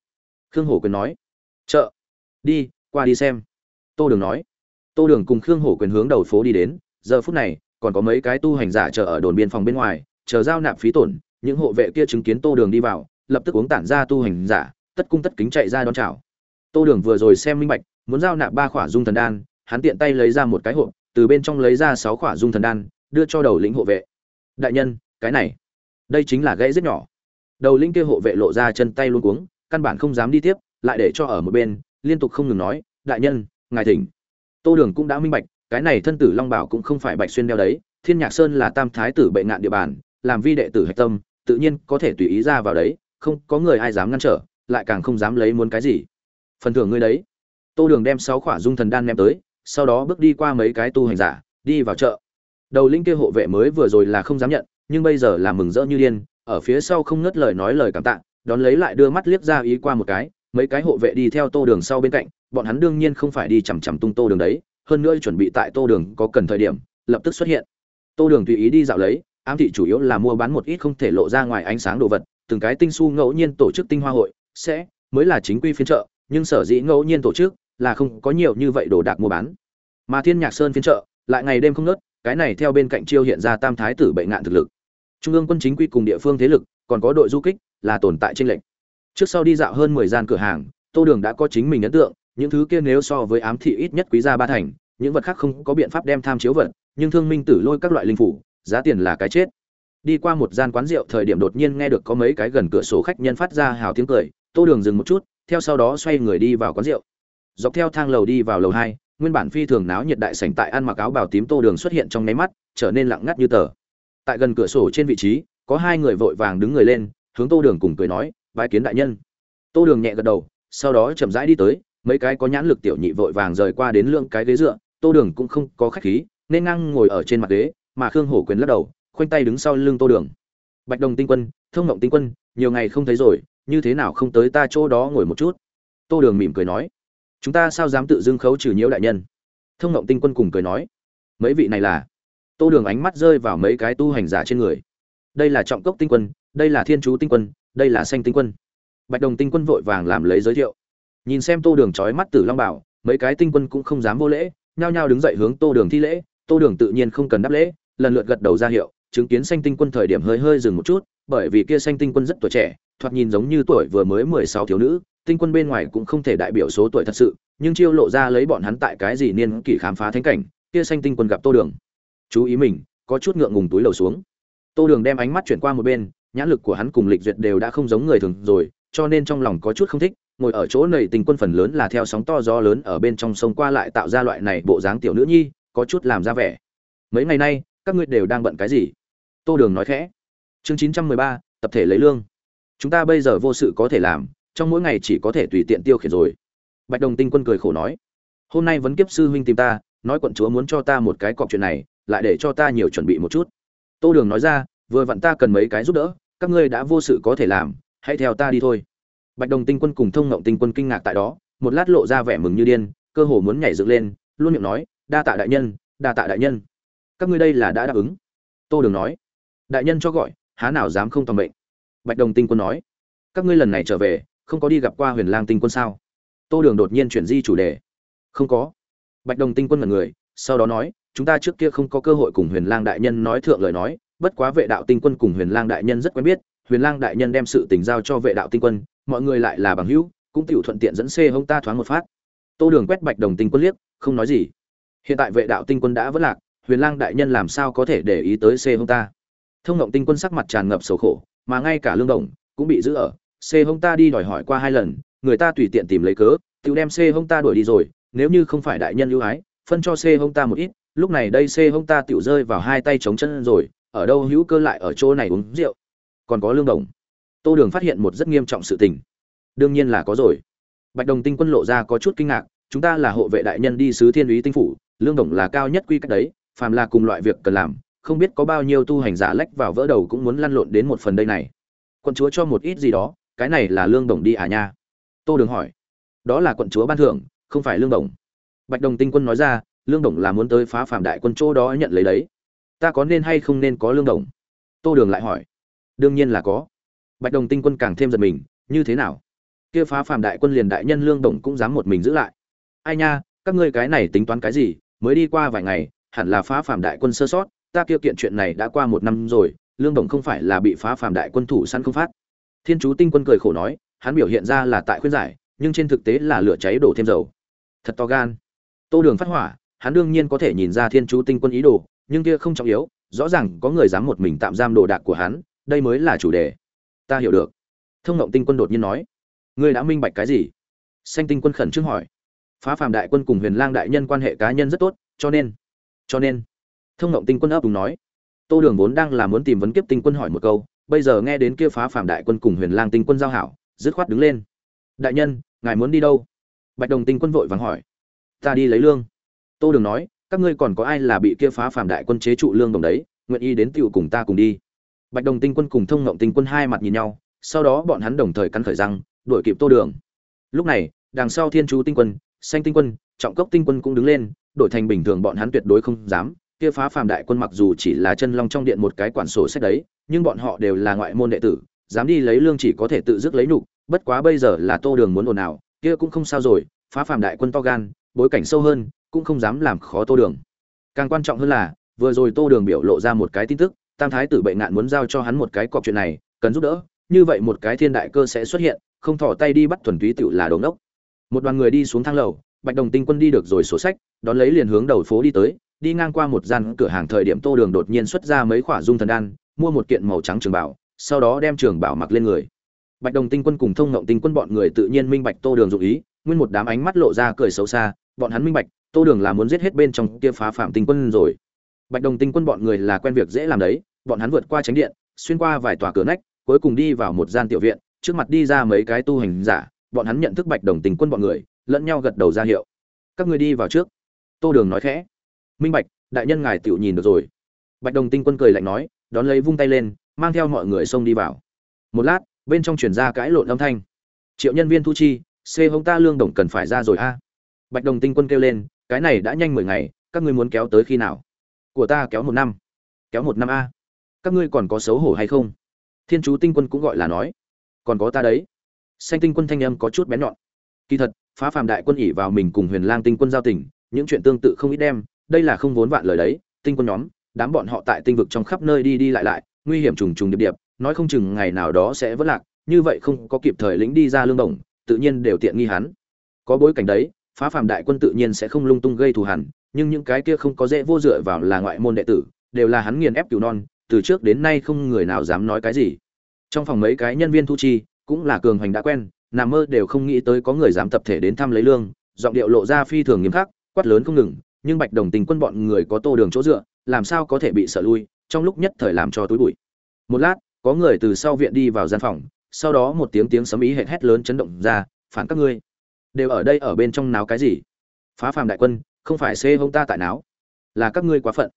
Khương hổ quyền nói. Chợ. Đi, qua đi xem. Tô đường nói. Tô đường cùng khương hổ quyền hướng đầu phố đi đến, giờ phút này, còn có mấy cái tu hành giả chờ ở đồn biên phòng bên ngoài, chờ giao nạp phí tổn, những hộ vệ kia chứng kiến tô đường đi vào lập tức uống tản ra tu hành giả, tất cung tất kính chạy ra đón chào. Tô đường vừa rồi xem minh bạch, muốn giao nạp ba khỏa dung thần đan, hắn tiện tay lấy ra một cái hộp, từ bên trong lấy ra sáu khỏa dung thần đan, đưa cho đầu lĩnh hộ vệ. Đại nhân, cái này, đây chính là gãy rất nhỏ. Đầu lĩnh kia hộ vệ lộ ra chân tay luôn cuống, căn bản không dám đi tiếp, lại để cho ở một bên, liên tục không ngừng nói, đại nhân, ngài thỉnh. Tô đường cũng đã minh bạch, cái này thân tử long bảo cũng không phải bạch xuyên đeo đấy, thiên nhạc sơn là tam thái tử bệnh ngạn địa bàn, làm vi đệ tử hạch tâm, tự nhiên có thể tùy ý ra vào đấy không có người ai dám ngăn trở, lại càng không dám lấy muốn cái gì. Phần thưởng ngươi đấy. Tô đường đem sáu khỏa dung thần đan ném tới, sau đó bước đi qua mấy cái tu hành giả, đi vào chợ. Đầu linh kia hộ vệ mới vừa rồi là không dám nhận, nhưng bây giờ là mừng rỡ như điên, ở phía sau không ngớt lời nói lời cảm tạ, đón lấy lại đưa mắt liếc ra ý qua một cái, mấy cái hộ vệ đi theo tô đường sau bên cạnh, bọn hắn đương nhiên không phải đi chằm chằm tung tô đường đấy, hơn nữa chuẩn bị tại tô đường có cần thời điểm, lập tức xuất hiện. Tô đường tùy ý đi dạo lấy, ám thị chủ yếu là mua bán một ít không thể lộ ra ngoài ánh sáng đồ vật từng cái tinh su ngẫu nhiên tổ chức tinh hoa hội, sẽ, mới là chính quy phiên trợ nhưng sở dĩ ngẫu nhiên tổ chức là không có nhiều như vậy đồ đạc mua bán. Mà thiên nhạc sơn phiên trợ lại ngày đêm không nớt cái này theo bên cạnh chiêu hiện ra tam thái tử bệnh ngạn thực lực. Trung ương quân chính quy cùng địa phương thế lực, còn có đội du kích, là tồn tại trên lệnh trước sau đi dạo hơn mười gian cửa hàng, tô đường đã có chính mình ấn tượng, những thứ kia nếu so với ám thị ít nhất quý gia ba thành, những vật khác không có biện pháp đem tham chiếu vật, nhưng thương minh tử lôi các loại linh phủ, giá tiền là cái chết đi qua một gian quán rượu thời điểm đột nhiên nghe được có mấy cái gần cửa sổ khách nhân phát ra hào tiếng cười, tô đường dừng một chút, theo sau đó xoay người đi vào quán rượu. Dọc theo thang lầu đi vào lầu hai, nguyên bản phi thường náo nhiệt đại sảnh tại ăn mặc áo bào tím tô đường xuất hiện trong nháy mắt, trở nên lặng ngắt như tờ. Tại gần cửa sổ trên vị trí, có hai người vội vàng đứng người lên, hướng tô đường cùng cười nói vai kiến đại nhân. Tô đường nhẹ gật đầu, sau đó chậm rãi đi tới, mấy cái có nhãn lực tiểu nhị vội vàng rời qua đến lượng cái ghế dựa, tô đường cũng không có khách khí, nên ngang ngồi ở trên mặt ghế, mà khương hổ quyền lắc đầu khoanh tay đứng sau lưng tô đường. Bạch đồng tinh quân, thông ngộng tinh quân, nhiều ngày không thấy rồi, như thế nào không tới ta chỗ đó ngồi một chút? Tô đường mỉm cười nói. Chúng ta sao dám tự dưng khấu trừ nhiễu đại nhân? Thông ngộng tinh quân cùng cười nói. Mấy vị này là? Tô đường ánh mắt rơi vào mấy cái tu hành giả trên người. Đây là trọng cốc tinh quân, đây là thiên chú tinh quân, đây là xanh tinh quân. Bạch đồng tinh quân vội vàng làm lấy giới thiệu. Nhìn xem tô đường trói mắt tử long bảo, mấy cái tinh quân cũng không dám vô lễ, nhao nhao đứng dậy hướng tô đường thi lễ. Tô đường tự nhiên không cần đáp lễ, lần lượt gật đầu ra hiệu chứng kiến xanh tinh quân thời điểm hơi hơi dừng một chút, bởi vì kia xanh tinh quân rất tuổi trẻ, thoạt nhìn giống như tuổi vừa mới mười sáu thiếu nữ, tinh quân bên ngoài cũng không thể đại biểu số tuổi thật sự, nhưng chiêu lộ ra lấy bọn hắn tại cái gì niên kỷ khám phá thánh cảnh, kia xanh tinh quân gặp tô đường. Chú ý mình, có chút ngượng ngùng túi lầu xuống. Tô đường đem ánh mắt chuyển qua một bên, nhãn lực của hắn cùng lịch duyệt đều đã không giống người thường rồi, cho nên trong lòng có chút không thích, ngồi ở chỗ này tình quân phần lớn là theo sóng to gió lớn ở bên trong sông qua lại tạo ra loại này bộ dáng tiểu nữ nhi, có chút làm ra vẻ. Mấy ngày nay, các ngươi đều đang bận cái gì? Tô đường nói khẽ. Chương chín trăm mười ba, tập thể lấy lương. Chúng ta bây giờ vô sự có thể làm, trong mỗi ngày chỉ có thể tùy tiện tiêu khiển rồi. Bạch đồng tinh quân cười khổ nói. Hôm nay vấn kiếp sư huynh tìm ta, nói quận chúa muốn cho ta một cái cọc chuyện này, lại để cho ta nhiều chuẩn bị một chút. Tô đường nói ra, vừa vặn ta cần mấy cái giúp đỡ, các ngươi đã vô sự có thể làm, hãy theo ta đi thôi. Bạch đồng tinh quân cùng thông ngộng tinh quân kinh ngạc tại đó, một lát lộ ra vẻ mừng như điên, cơ hồ muốn nhảy dựng lên, luôn miệng nói, đa tạ đại nhân, đa tạ đại nhân. Các ngươi đây là đã đáp ứng. Tô đường nói đại nhân cho gọi, há nào dám không tầm bệnh bạch đồng tinh quân nói, các ngươi lần này trở về, không có đi gặp qua huyền lang tinh quân sao? Tô đường đột nhiên chuyển di chủ đề. Không có. Bạch đồng tinh quân là người, sau đó nói, chúng ta trước kia không có cơ hội cùng huyền lang đại nhân nói thượng lời nói, bất quá vệ đạo tinh quân cùng huyền lang đại nhân rất quen biết, huyền lang đại nhân đem sự tình giao cho vệ đạo tinh quân, mọi người lại là bằng hữu, cũng tiểu thuận tiện dẫn xê hông ta thoáng một phát. Tô đường quét bạch đồng tinh quân liếc, không nói gì. Hiện tại vệ đạo tinh quân đã vất lạc, huyền lang đại nhân làm sao có thể để ý tới xê hông ta? Thông ngộng tinh quân sắc mặt tràn ngập sầu khổ, mà ngay cả lương đồng cũng bị giữ ở. Xê hông ta đi đòi hỏi qua hai lần, người ta tùy tiện tìm lấy cớ, tự đem xê hông ta đuổi đi rồi, nếu như không phải đại nhân ưu ái, phân cho xê hông ta một ít. Lúc này đây xê hông ta tiểu rơi vào hai tay chống chân rồi, ở đâu hữu cơ lại ở chỗ này uống rượu. Còn có lương đồng. Tô đường phát hiện một rất nghiêm trọng sự tình. Đương nhiên là có rồi. Bạch đồng tinh quân lộ ra có chút kinh ngạc, chúng ta là hộ vệ đại nhân đi sứ thiên úy tinh phủ, lương đồng là cao nhất quy cách đấy, phàm là cùng loại việc cần làm không biết có bao nhiêu tu hành giả lách vào vỡ đầu cũng muốn lăn lộn đến một phần đây này. Quận chúa cho một ít gì đó, cái này là lương đồng đi à nha? Tô đường hỏi. Đó là quận chúa ban thưởng, không phải lương đồng. Bạch đồng tinh quân nói ra, lương đồng là muốn tới phá phạm đại quân chỗ đó nhận lấy đấy. Ta có nên hay không nên có lương đồng? Tô đường lại hỏi. Đương nhiên là có. Bạch đồng tinh quân càng thêm giật mình, như thế nào? Kia phá phàm đại quân liền đại nhân lương đồng cũng dám một mình giữ lại. Ai nha, các ngươi cái này tính toán cái gì, mới đi qua vài ngày, hẳn là phá phàm đại quân sơ sót ta kia kiện chuyện này đã qua một năm rồi, lương đồng không phải là bị phá phàm đại quân thủ săn không phát. Thiên chú tinh quân cười khổ nói, hắn biểu hiện ra là tại khuyên giải, nhưng trên thực tế là lửa cháy đổ thêm dầu. Thật to gan. Tô đường phát hỏa, hắn đương nhiên có thể nhìn ra thiên chú tinh quân ý đồ, nhưng kia không trọng yếu, rõ ràng có người dám một mình tạm giam đồ đạc của hắn, đây mới là chủ đề. Ta hiểu được. Thông ngộng tinh quân đột nhiên nói, ngươi đã minh bạch cái gì? Xanh tinh quân khẩn trương hỏi, phá phàm đại quân cùng huyền lang đại nhân quan hệ cá nhân rất tốt, cho nên cho nên thông ngộng tinh quân ấp đúng nói. Tô đường vốn đang là muốn tìm vấn kiếp tinh quân hỏi một câu, bây giờ nghe đến kia phá Phạm đại quân cùng huyền lang tinh quân giao hảo, dứt khoát đứng lên. Đại nhân, ngài muốn đi đâu? Bạch đồng tinh quân vội vàng hỏi. Ta đi lấy lương. Tô đường nói, các ngươi còn có ai là bị kia phá Phạm đại quân chế trụ lương đồng đấy, nguyện y đến tựu cùng ta cùng đi. Bạch đồng tinh quân cùng thông ngộng tinh quân hai mặt nhìn nhau, sau đó bọn hắn đồng thời cắn khởi răng, đuổi kịp tô đường. Lúc này, đằng sau thiên chú tinh quân, xanh tinh quân, trọng cốc tinh quân cũng đứng lên, đổi thành bình thường bọn hắn tuyệt đối không dám kia phá phàm đại quân mặc dù chỉ là chân long trong điện một cái quản sổ sách đấy nhưng bọn họ đều là ngoại môn đệ tử dám đi lấy lương chỉ có thể tự dứt lấy nhục, bất quá bây giờ là tô đường muốn ồn ào kia cũng không sao rồi phá phàm đại quân to gan bối cảnh sâu hơn cũng không dám làm khó tô đường. Càng quan trọng hơn là vừa rồi tô đường biểu lộ ra một cái tin tức tam thái tử bệnh nạn muốn giao cho hắn một cái cọc chuyện này cần giúp đỡ như vậy một cái thiên đại cơ sẽ xuất hiện không thỏ tay đi bắt thuần túy tựu là đống đốc một đoàn người đi xuống thang lầu bạch đồng tinh quân đi được rồi sổ sách đón lấy liền hướng đầu phố đi tới đi ngang qua một gian cửa hàng thời điểm tô đường đột nhiên xuất ra mấy khỏa dung thần đan, mua một kiện màu trắng trường bảo, sau đó đem trường bảo mặc lên người. Bạch đồng tinh quân cùng thông ngộng tinh quân bọn người tự nhiên minh bạch tô đường dụ ý, nguyên một đám ánh mắt lộ ra cười xấu xa, bọn hắn minh bạch, tô đường là muốn giết hết bên trong kia phá phạm tinh quân rồi. Bạch đồng tinh quân bọn người là quen việc dễ làm đấy, bọn hắn vượt qua tránh điện, xuyên qua vài tòa cửa nách, cuối cùng đi vào một gian tiểu viện, trước mặt đi ra mấy cái tu hành giả, bọn hắn nhận thức bạch đồng tinh quân bọn người, lẫn nhau gật đầu ra hiệu. Các người đi vào trước. Tô đường nói khẽ minh bạch, đại nhân ngài tựu nhìn được rồi. Bạch đồng tinh quân cười lạnh nói, đón lấy vung tay lên, mang theo mọi người xông đi vào. Một lát, bên trong chuyển ra cãi lộn âm thanh. Triệu nhân viên thu chi xê hông ta lương đồng cần phải ra rồi a. Bạch đồng tinh quân kêu lên, cái này đã nhanh mười ngày, các ngươi muốn kéo tới khi nào? Của ta kéo một năm. Kéo một năm a. Các ngươi còn có xấu hổ hay không? Thiên chú tinh quân cũng gọi là nói. Còn có ta đấy. Xanh tinh quân thanh âm có chút bén nhọn. Kỳ thật, phá phàm đại quân ỉ vào mình cùng huyền lang tinh quân giao tình, những chuyện tương tự không ít đem đây là không vốn vạn lời đấy, tinh quân nhóm, đám bọn họ tại tinh vực trong khắp nơi đi đi lại lại, nguy hiểm trùng trùng điệp điệp, nói không chừng ngày nào đó sẽ vất lạc, như vậy không có kịp thời lĩnh đi ra lương đồng, tự nhiên đều tiện nghi hắn. Có bối cảnh đấy, phá phàm đại quân tự nhiên sẽ không lung tung gây thù hằn, nhưng những cái kia không có dễ vô dựa vào là ngoại môn đệ tử, đều là hắn nghiền ép cứu non, từ trước đến nay không người nào dám nói cái gì. Trong phòng mấy cái nhân viên thu chi, cũng là cường hoành đã quen, nằm mơ đều không nghĩ tới có người dám tập thể đến thăm lấy lương, giọng điệu lộ ra phi thường nghiêm khắc, quát lớn không ngừng nhưng bạch đồng tình quân bọn người có tô đường chỗ dựa, làm sao có thể bị sợ lui, trong lúc nhất thời làm cho túi bụi. Một lát, có người từ sau viện đi vào gian phòng, sau đó một tiếng tiếng sấm ý hệt hét lớn chấn động ra, phản các ngươi, đều ở đây ở bên trong náo cái gì? Phá phàm đại quân, không phải xê hông ta tại náo, là các ngươi quá phận.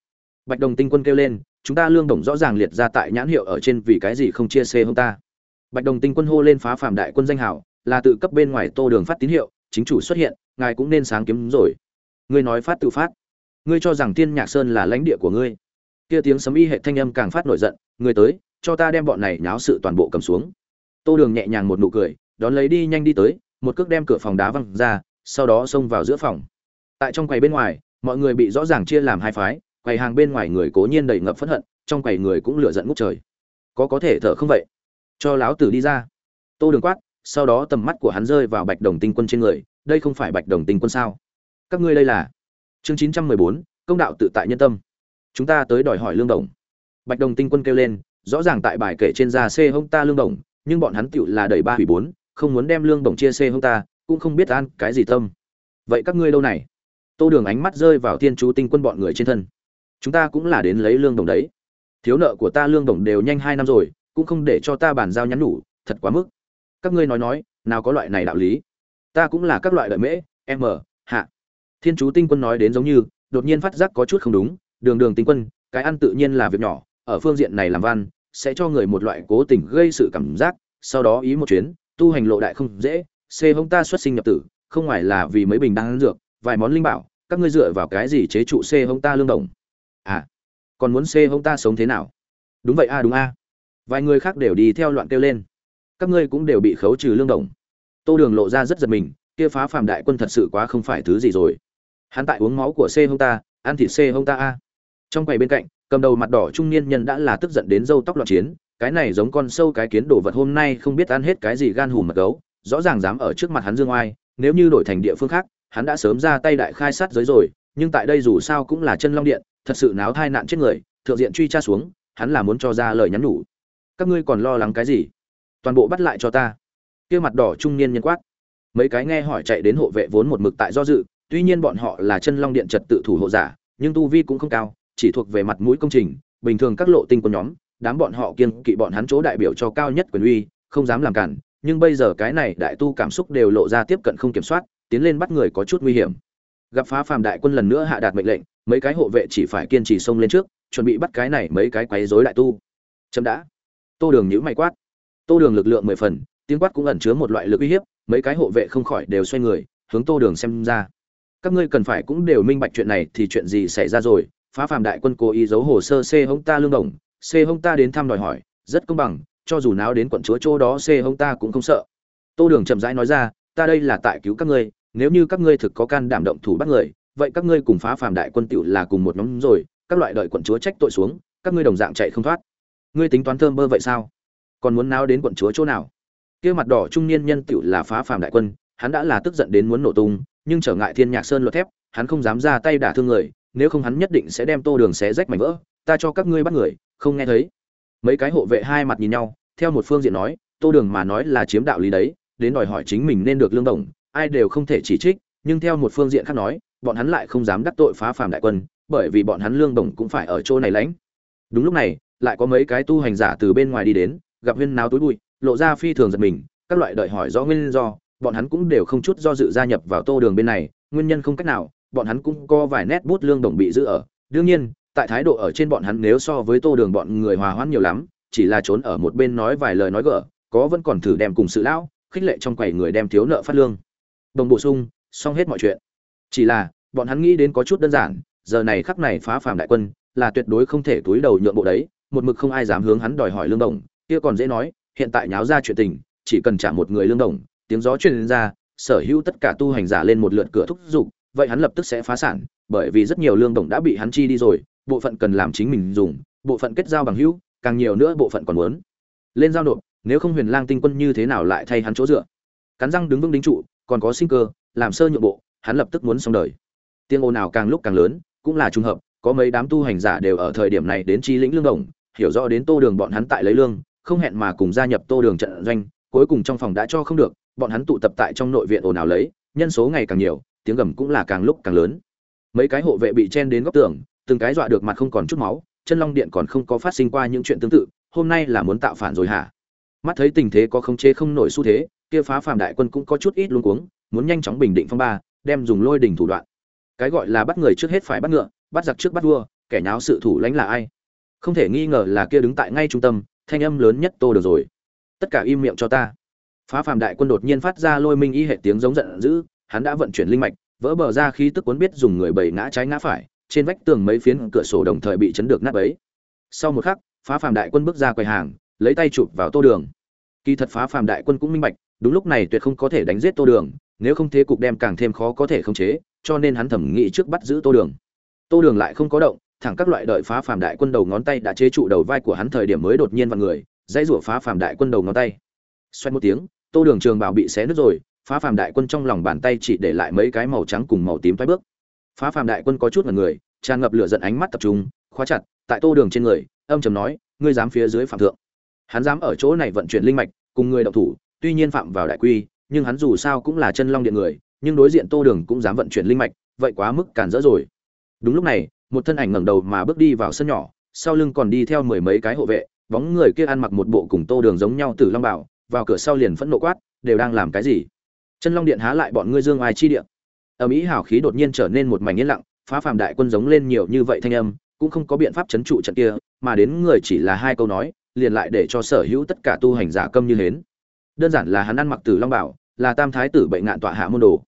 Bạch đồng tinh quân kêu lên, chúng ta lương đồng rõ ràng liệt ra tại nhãn hiệu ở trên vì cái gì không chia xê hông ta? Bạch đồng tinh quân hô lên phá phàm đại quân danh hảo là tự cấp bên ngoài tô đường phát tín hiệu, chính chủ xuất hiện, ngài cũng nên sáng kiếm rồi ngươi nói phát tự phát. Ngươi cho rằng thiên nhạc sơn là lãnh địa của ngươi. Kia tiếng sấm y hệ thanh âm càng phát nổi giận, ngươi tới, cho ta đem bọn này nháo sự toàn bộ cầm xuống. Tô đường nhẹ nhàng một nụ cười, đón lấy đi nhanh đi tới, một cước đem cửa phòng đá văng ra, sau đó xông vào giữa phòng. Tại trong quầy bên ngoài, mọi người bị rõ ràng chia làm hai phái, quầy hàng bên ngoài người cố nhiên đầy ngập phẫn hận, trong quầy người cũng lửa giận ngút trời. Có có thể thở không vậy? Cho láo tử đi ra. Tô đường quát, sau đó tầm mắt của hắn rơi vào bạch đồng tinh quân trên người, đây không phải bạch đồng tinh quân sao? Các ngươi đây là? Chương chín trăm mười bốn, công đạo tự tại nhân tâm. Chúng ta tới đòi hỏi lương đồng. Bạch đồng tinh quân kêu lên, rõ ràng tại bài kể trên da c hông ta lương đồng, nhưng bọn hắn tựu là đẩy ba hủy bốn, không muốn đem lương đồng chia c hông ta, cũng không biết an cái gì tâm. Vậy các ngươi đâu này? Tô đường ánh mắt rơi vào thiên chú tinh quân bọn người trên thân. Chúng ta cũng là đến lấy lương đồng đấy. Thiếu nợ của ta lương đồng đều nhanh hai năm rồi, cũng không để cho ta bàn giao nhắn nhủ, thật quá mức. Các ngươi nói nói, nào có loại này đạo lý? Ta cũng là các loại lợi mễ m hạ thiên chú tinh quân nói đến giống như, đột nhiên phát giác có chút không đúng, đường đường tinh quân, cái ăn tự nhiên là việc nhỏ, ở phương diện này làm văn, sẽ cho người một loại cố tình gây sự cảm giác, sau đó ý một chuyến, tu hành lộ đại không dễ, c hông ta xuất sinh nhập tử, không ngoài là vì mấy bình đang dược, vài món linh bảo, các ngươi dựa vào cái gì chế trụ c hông ta lương đồng? À còn muốn c hông ta sống thế nào? Đúng vậy a, đúng a. Vài người khác đều đi theo loạn kêu lên. Các ngươi cũng đều bị khấu trừ lương đồng. Tô đường lộ ra rất giật mình, kia phá phàm đại quân thật sự quá không phải thứ gì rồi hắn tại uống máu của c hông ta, ăn thịt c hông ta a. Trong quầy bên cạnh, cầm đầu mặt đỏ trung niên nhân đã là tức giận đến râu tóc loạn chiến, cái này giống con sâu cái kiến đồ vật hôm nay không biết ăn hết cái gì gan hùm mật gấu, rõ ràng dám ở trước mặt hắn dương oai, nếu như đổi thành địa phương khác, hắn đã sớm ra tay đại khai sát giới rồi, nhưng tại đây dù sao cũng là chân long điện, thật sự náo thai nạn chết người, thượng diện truy tra xuống, hắn là muốn cho ra lời nhắn nhủ. Các ngươi còn lo lắng cái gì? Toàn bộ bắt lại cho ta. Kia mặt đỏ trung niên nhân quát. Mấy cái nghe hỏi chạy đến hộ vệ vốn một mực tại do dự tuy nhiên bọn họ là chân long điện trật tự thủ hộ giả, nhưng tu vi cũng không cao, chỉ thuộc về mặt mũi công trình, bình thường các lộ tinh của nhóm, đám bọn họ kiên kỵ bọn hắn chỗ đại biểu cho cao nhất quyền uy, không dám làm cản, nhưng bây giờ cái này đại tu cảm xúc đều lộ ra tiếp cận không kiểm soát, tiến lên bắt người có chút nguy hiểm. Gặp phá phàm đại quân lần nữa hạ đạt mệnh lệnh, mấy cái hộ vệ chỉ phải kiên trì xông lên trước, chuẩn bị bắt cái này mấy cái quấy rối đại tu. Chậm đã. Tô đường nhữ mày quát. Tô đường lực lượng mười phần, tiếng quát cũng ẩn chứa một loại lực uy hiếp, mấy cái hộ vệ không khỏi đều xoay người, hướng tô đường xem ra các ngươi cần phải cũng đều minh bạch chuyện này thì chuyện gì xảy ra rồi. Phá phàm đại quân cố ý giấu hồ sơ c hông ta lương đồng. C hông ta đến thăm đòi hỏi, rất công bằng, cho dù náo đến quận chúa chỗ đó c hông ta cũng không sợ. Tô đường chậm rãi nói ra, ta đây là tại cứu các ngươi, nếu như các ngươi thực có can đảm động thủ bắt người, vậy các ngươi cùng phá phàm đại quân tựu là cùng một nhóm rồi, các loại đợi quận chúa trách tội xuống, các ngươi đồng dạng chạy không thoát. Ngươi tính toán thơm bơ vậy sao? Còn muốn náo đến quận chúa chỗ nào? Kia mặt đỏ trung niên nhân tựu là phá phàm đại quân, hắn đã là tức giận đến muốn nổ tung nhưng trở ngại thiên nhạc sơn luật thép, hắn không dám ra tay đả thương người, nếu không hắn nhất định sẽ đem tô đường xé rách mảnh vỡ, ta cho các ngươi bắt người, không nghe thấy. Mấy cái hộ vệ hai mặt nhìn nhau, theo một phương diện nói, tô đường mà nói là chiếm đạo lý đấy, đến đòi hỏi chính mình nên được lương đồng, ai đều không thể chỉ trích, nhưng theo một phương diện khác nói, bọn hắn lại không dám đắc tội phá phàm đại quân, bởi vì bọn hắn lương đồng cũng phải ở chỗ này lãnh. Đúng lúc này, lại có mấy cái tu hành giả từ bên ngoài đi đến, gặp huyên náo túi bụi, lộ ra phi thường giật mình, các loại đợi hỏi rõ nguyên do bọn hắn cũng đều không chút do dự gia nhập vào tô đường bên này, nguyên nhân không cách nào, bọn hắn cũng có vài nét bút lương đồng bị giữ ở. Đương nhiên, tại thái độ ở trên bọn hắn nếu so với tô đường bọn người hòa hoãn nhiều lắm, chỉ là trốn ở một bên nói vài lời nói gỡ có vẫn còn thử đem cùng sự lão, khích lệ trong quầy người đem thiếu nợ phát lương. Đồng bổ sung, xong hết mọi chuyện. Chỉ là, bọn hắn nghĩ đến có chút đơn giản, giờ này khắc này phá phàm đại quân, là tuyệt đối không thể túi đầu nhượng bộ đấy, một mực không ai dám hướng hắn đòi hỏi lương đồng, kia còn dễ nói, hiện tại nháo ra chuyện tình, chỉ cần trả một người lương đồng tiếng gió truyền ra sở hữu tất cả tu hành giả lên một lượt cửa thúc dục, vậy hắn lập tức sẽ phá sản bởi vì rất nhiều lương đồng đã bị hắn chi đi rồi bộ phận cần làm chính mình dùng bộ phận kết giao bằng hữu càng nhiều nữa bộ phận còn muốn. Lên giao nộp nếu không huyền lang tinh quân như thế nào lại thay hắn chỗ dựa? Cắn răng đứng vững đính trụ còn có sinh cơ làm sơ nhượng bộ hắn lập tức muốn xong đời. Tiếng ồn nào càng lúc càng lớn cũng là trùng hợp có mấy đám tu hành giả đều ở thời điểm này đến chi lĩnh lương đồng hiểu rõ đến tô đường bọn hắn tại lấy lương không hẹn mà cùng gia nhập tô đường trận doanh cuối cùng trong phòng đã cho không được bọn hắn tụ tập tại trong nội viện ồn ào lấy, nhân số ngày càng nhiều, tiếng gầm cũng là càng lúc càng lớn. Mấy cái hộ vệ bị chen đến góc tường, từng cái dọa được mặt không còn chút máu, chân long điện còn không có phát sinh qua những chuyện tương tự, hôm nay là muốn tạo phản rồi hả? Mắt thấy tình thế có khống chế không nổi xu thế, kia phá phàm đại quân cũng có chút ít luống cuống, muốn nhanh chóng bình định phong ba, đem dùng lôi đỉnh thủ đoạn. Cái gọi là bắt người trước hết phải bắt ngựa, bắt giặc trước bắt vua, kẻ nháo sự thủ lãnh là ai? Không thể nghi ngờ là kia đứng tại ngay trung tâm, thanh âm lớn nhất tô được rồi. Tất cả im miệng cho ta phá phàm đại quân đột nhiên phát ra lôi minh y hệ tiếng giống giận dữ, hắn đã vận chuyển linh mạch, vỡ bờ ra khí tức cuốn biết dùng người bầy ngã trái ngã phải, trên vách tường mấy phiến cửa sổ đồng thời bị chấn được nát ấy sau một khắc, phá phàm đại quân bước ra quầy hàng, lấy tay chụp vào tô đường. Kỳ thật phá phàm đại quân cũng minh bạch, đúng lúc này tuyệt không có thể đánh giết tô đường, nếu không thế cục đem càng thêm khó có thể khống chế, cho nên hắn thẩm nghĩ trước bắt giữ tô đường. Tô đường lại không có động, thẳng các loại đợi phá phàm đại quân đầu ngón tay đã chế trụ đầu vai của hắn thời điểm mới đột nhiên vào người, dãy rủa phá phàm đại quân đầu ngón tay. Xoay một tiếng tô đường trường bảo bị xé nứt rồi, phá phàm đại quân trong lòng bàn tay chỉ để lại mấy cái màu trắng cùng màu tím thoái bước. Phá phàm đại quân có chút ngần người, tràn ngập lửa giận ánh mắt tập trung, khóa chặt, tại tô đường trên người, âm trầm nói, ngươi dám phía dưới phạm thượng. Hắn dám ở chỗ này vận chuyển linh mạch, cùng người động thủ, tuy nhiên phạm vào đại quy, nhưng hắn dù sao cũng là chân long điện người, nhưng đối diện tô đường cũng dám vận chuyển linh mạch, vậy quá mức cản rỡ rồi. Đúng lúc này, một thân ảnh ngẩng đầu mà bước đi vào sân nhỏ, sau lưng còn đi theo mười mấy cái hộ vệ, bóng người kia ăn mặc một bộ cùng tô đường giống nhau từ long bảo vào cửa sau liền phẫn nộ quát, đều đang làm cái gì? Chân long điện há lại bọn ngươi dương ai chi địa. Ở mỹ hào khí đột nhiên trở nên một mảnh yên lặng, phá phàm đại quân giống lên nhiều như vậy thanh âm, cũng không có biện pháp chấn trụ trận kia, mà đến người chỉ là hai câu nói, liền lại để cho sở hữu tất cả tu hành giả câm như hến. Đơn giản là hắn ăn mặc tử long bảo, là tam thái tử bệnh ngạn tọa hạ môn đồ.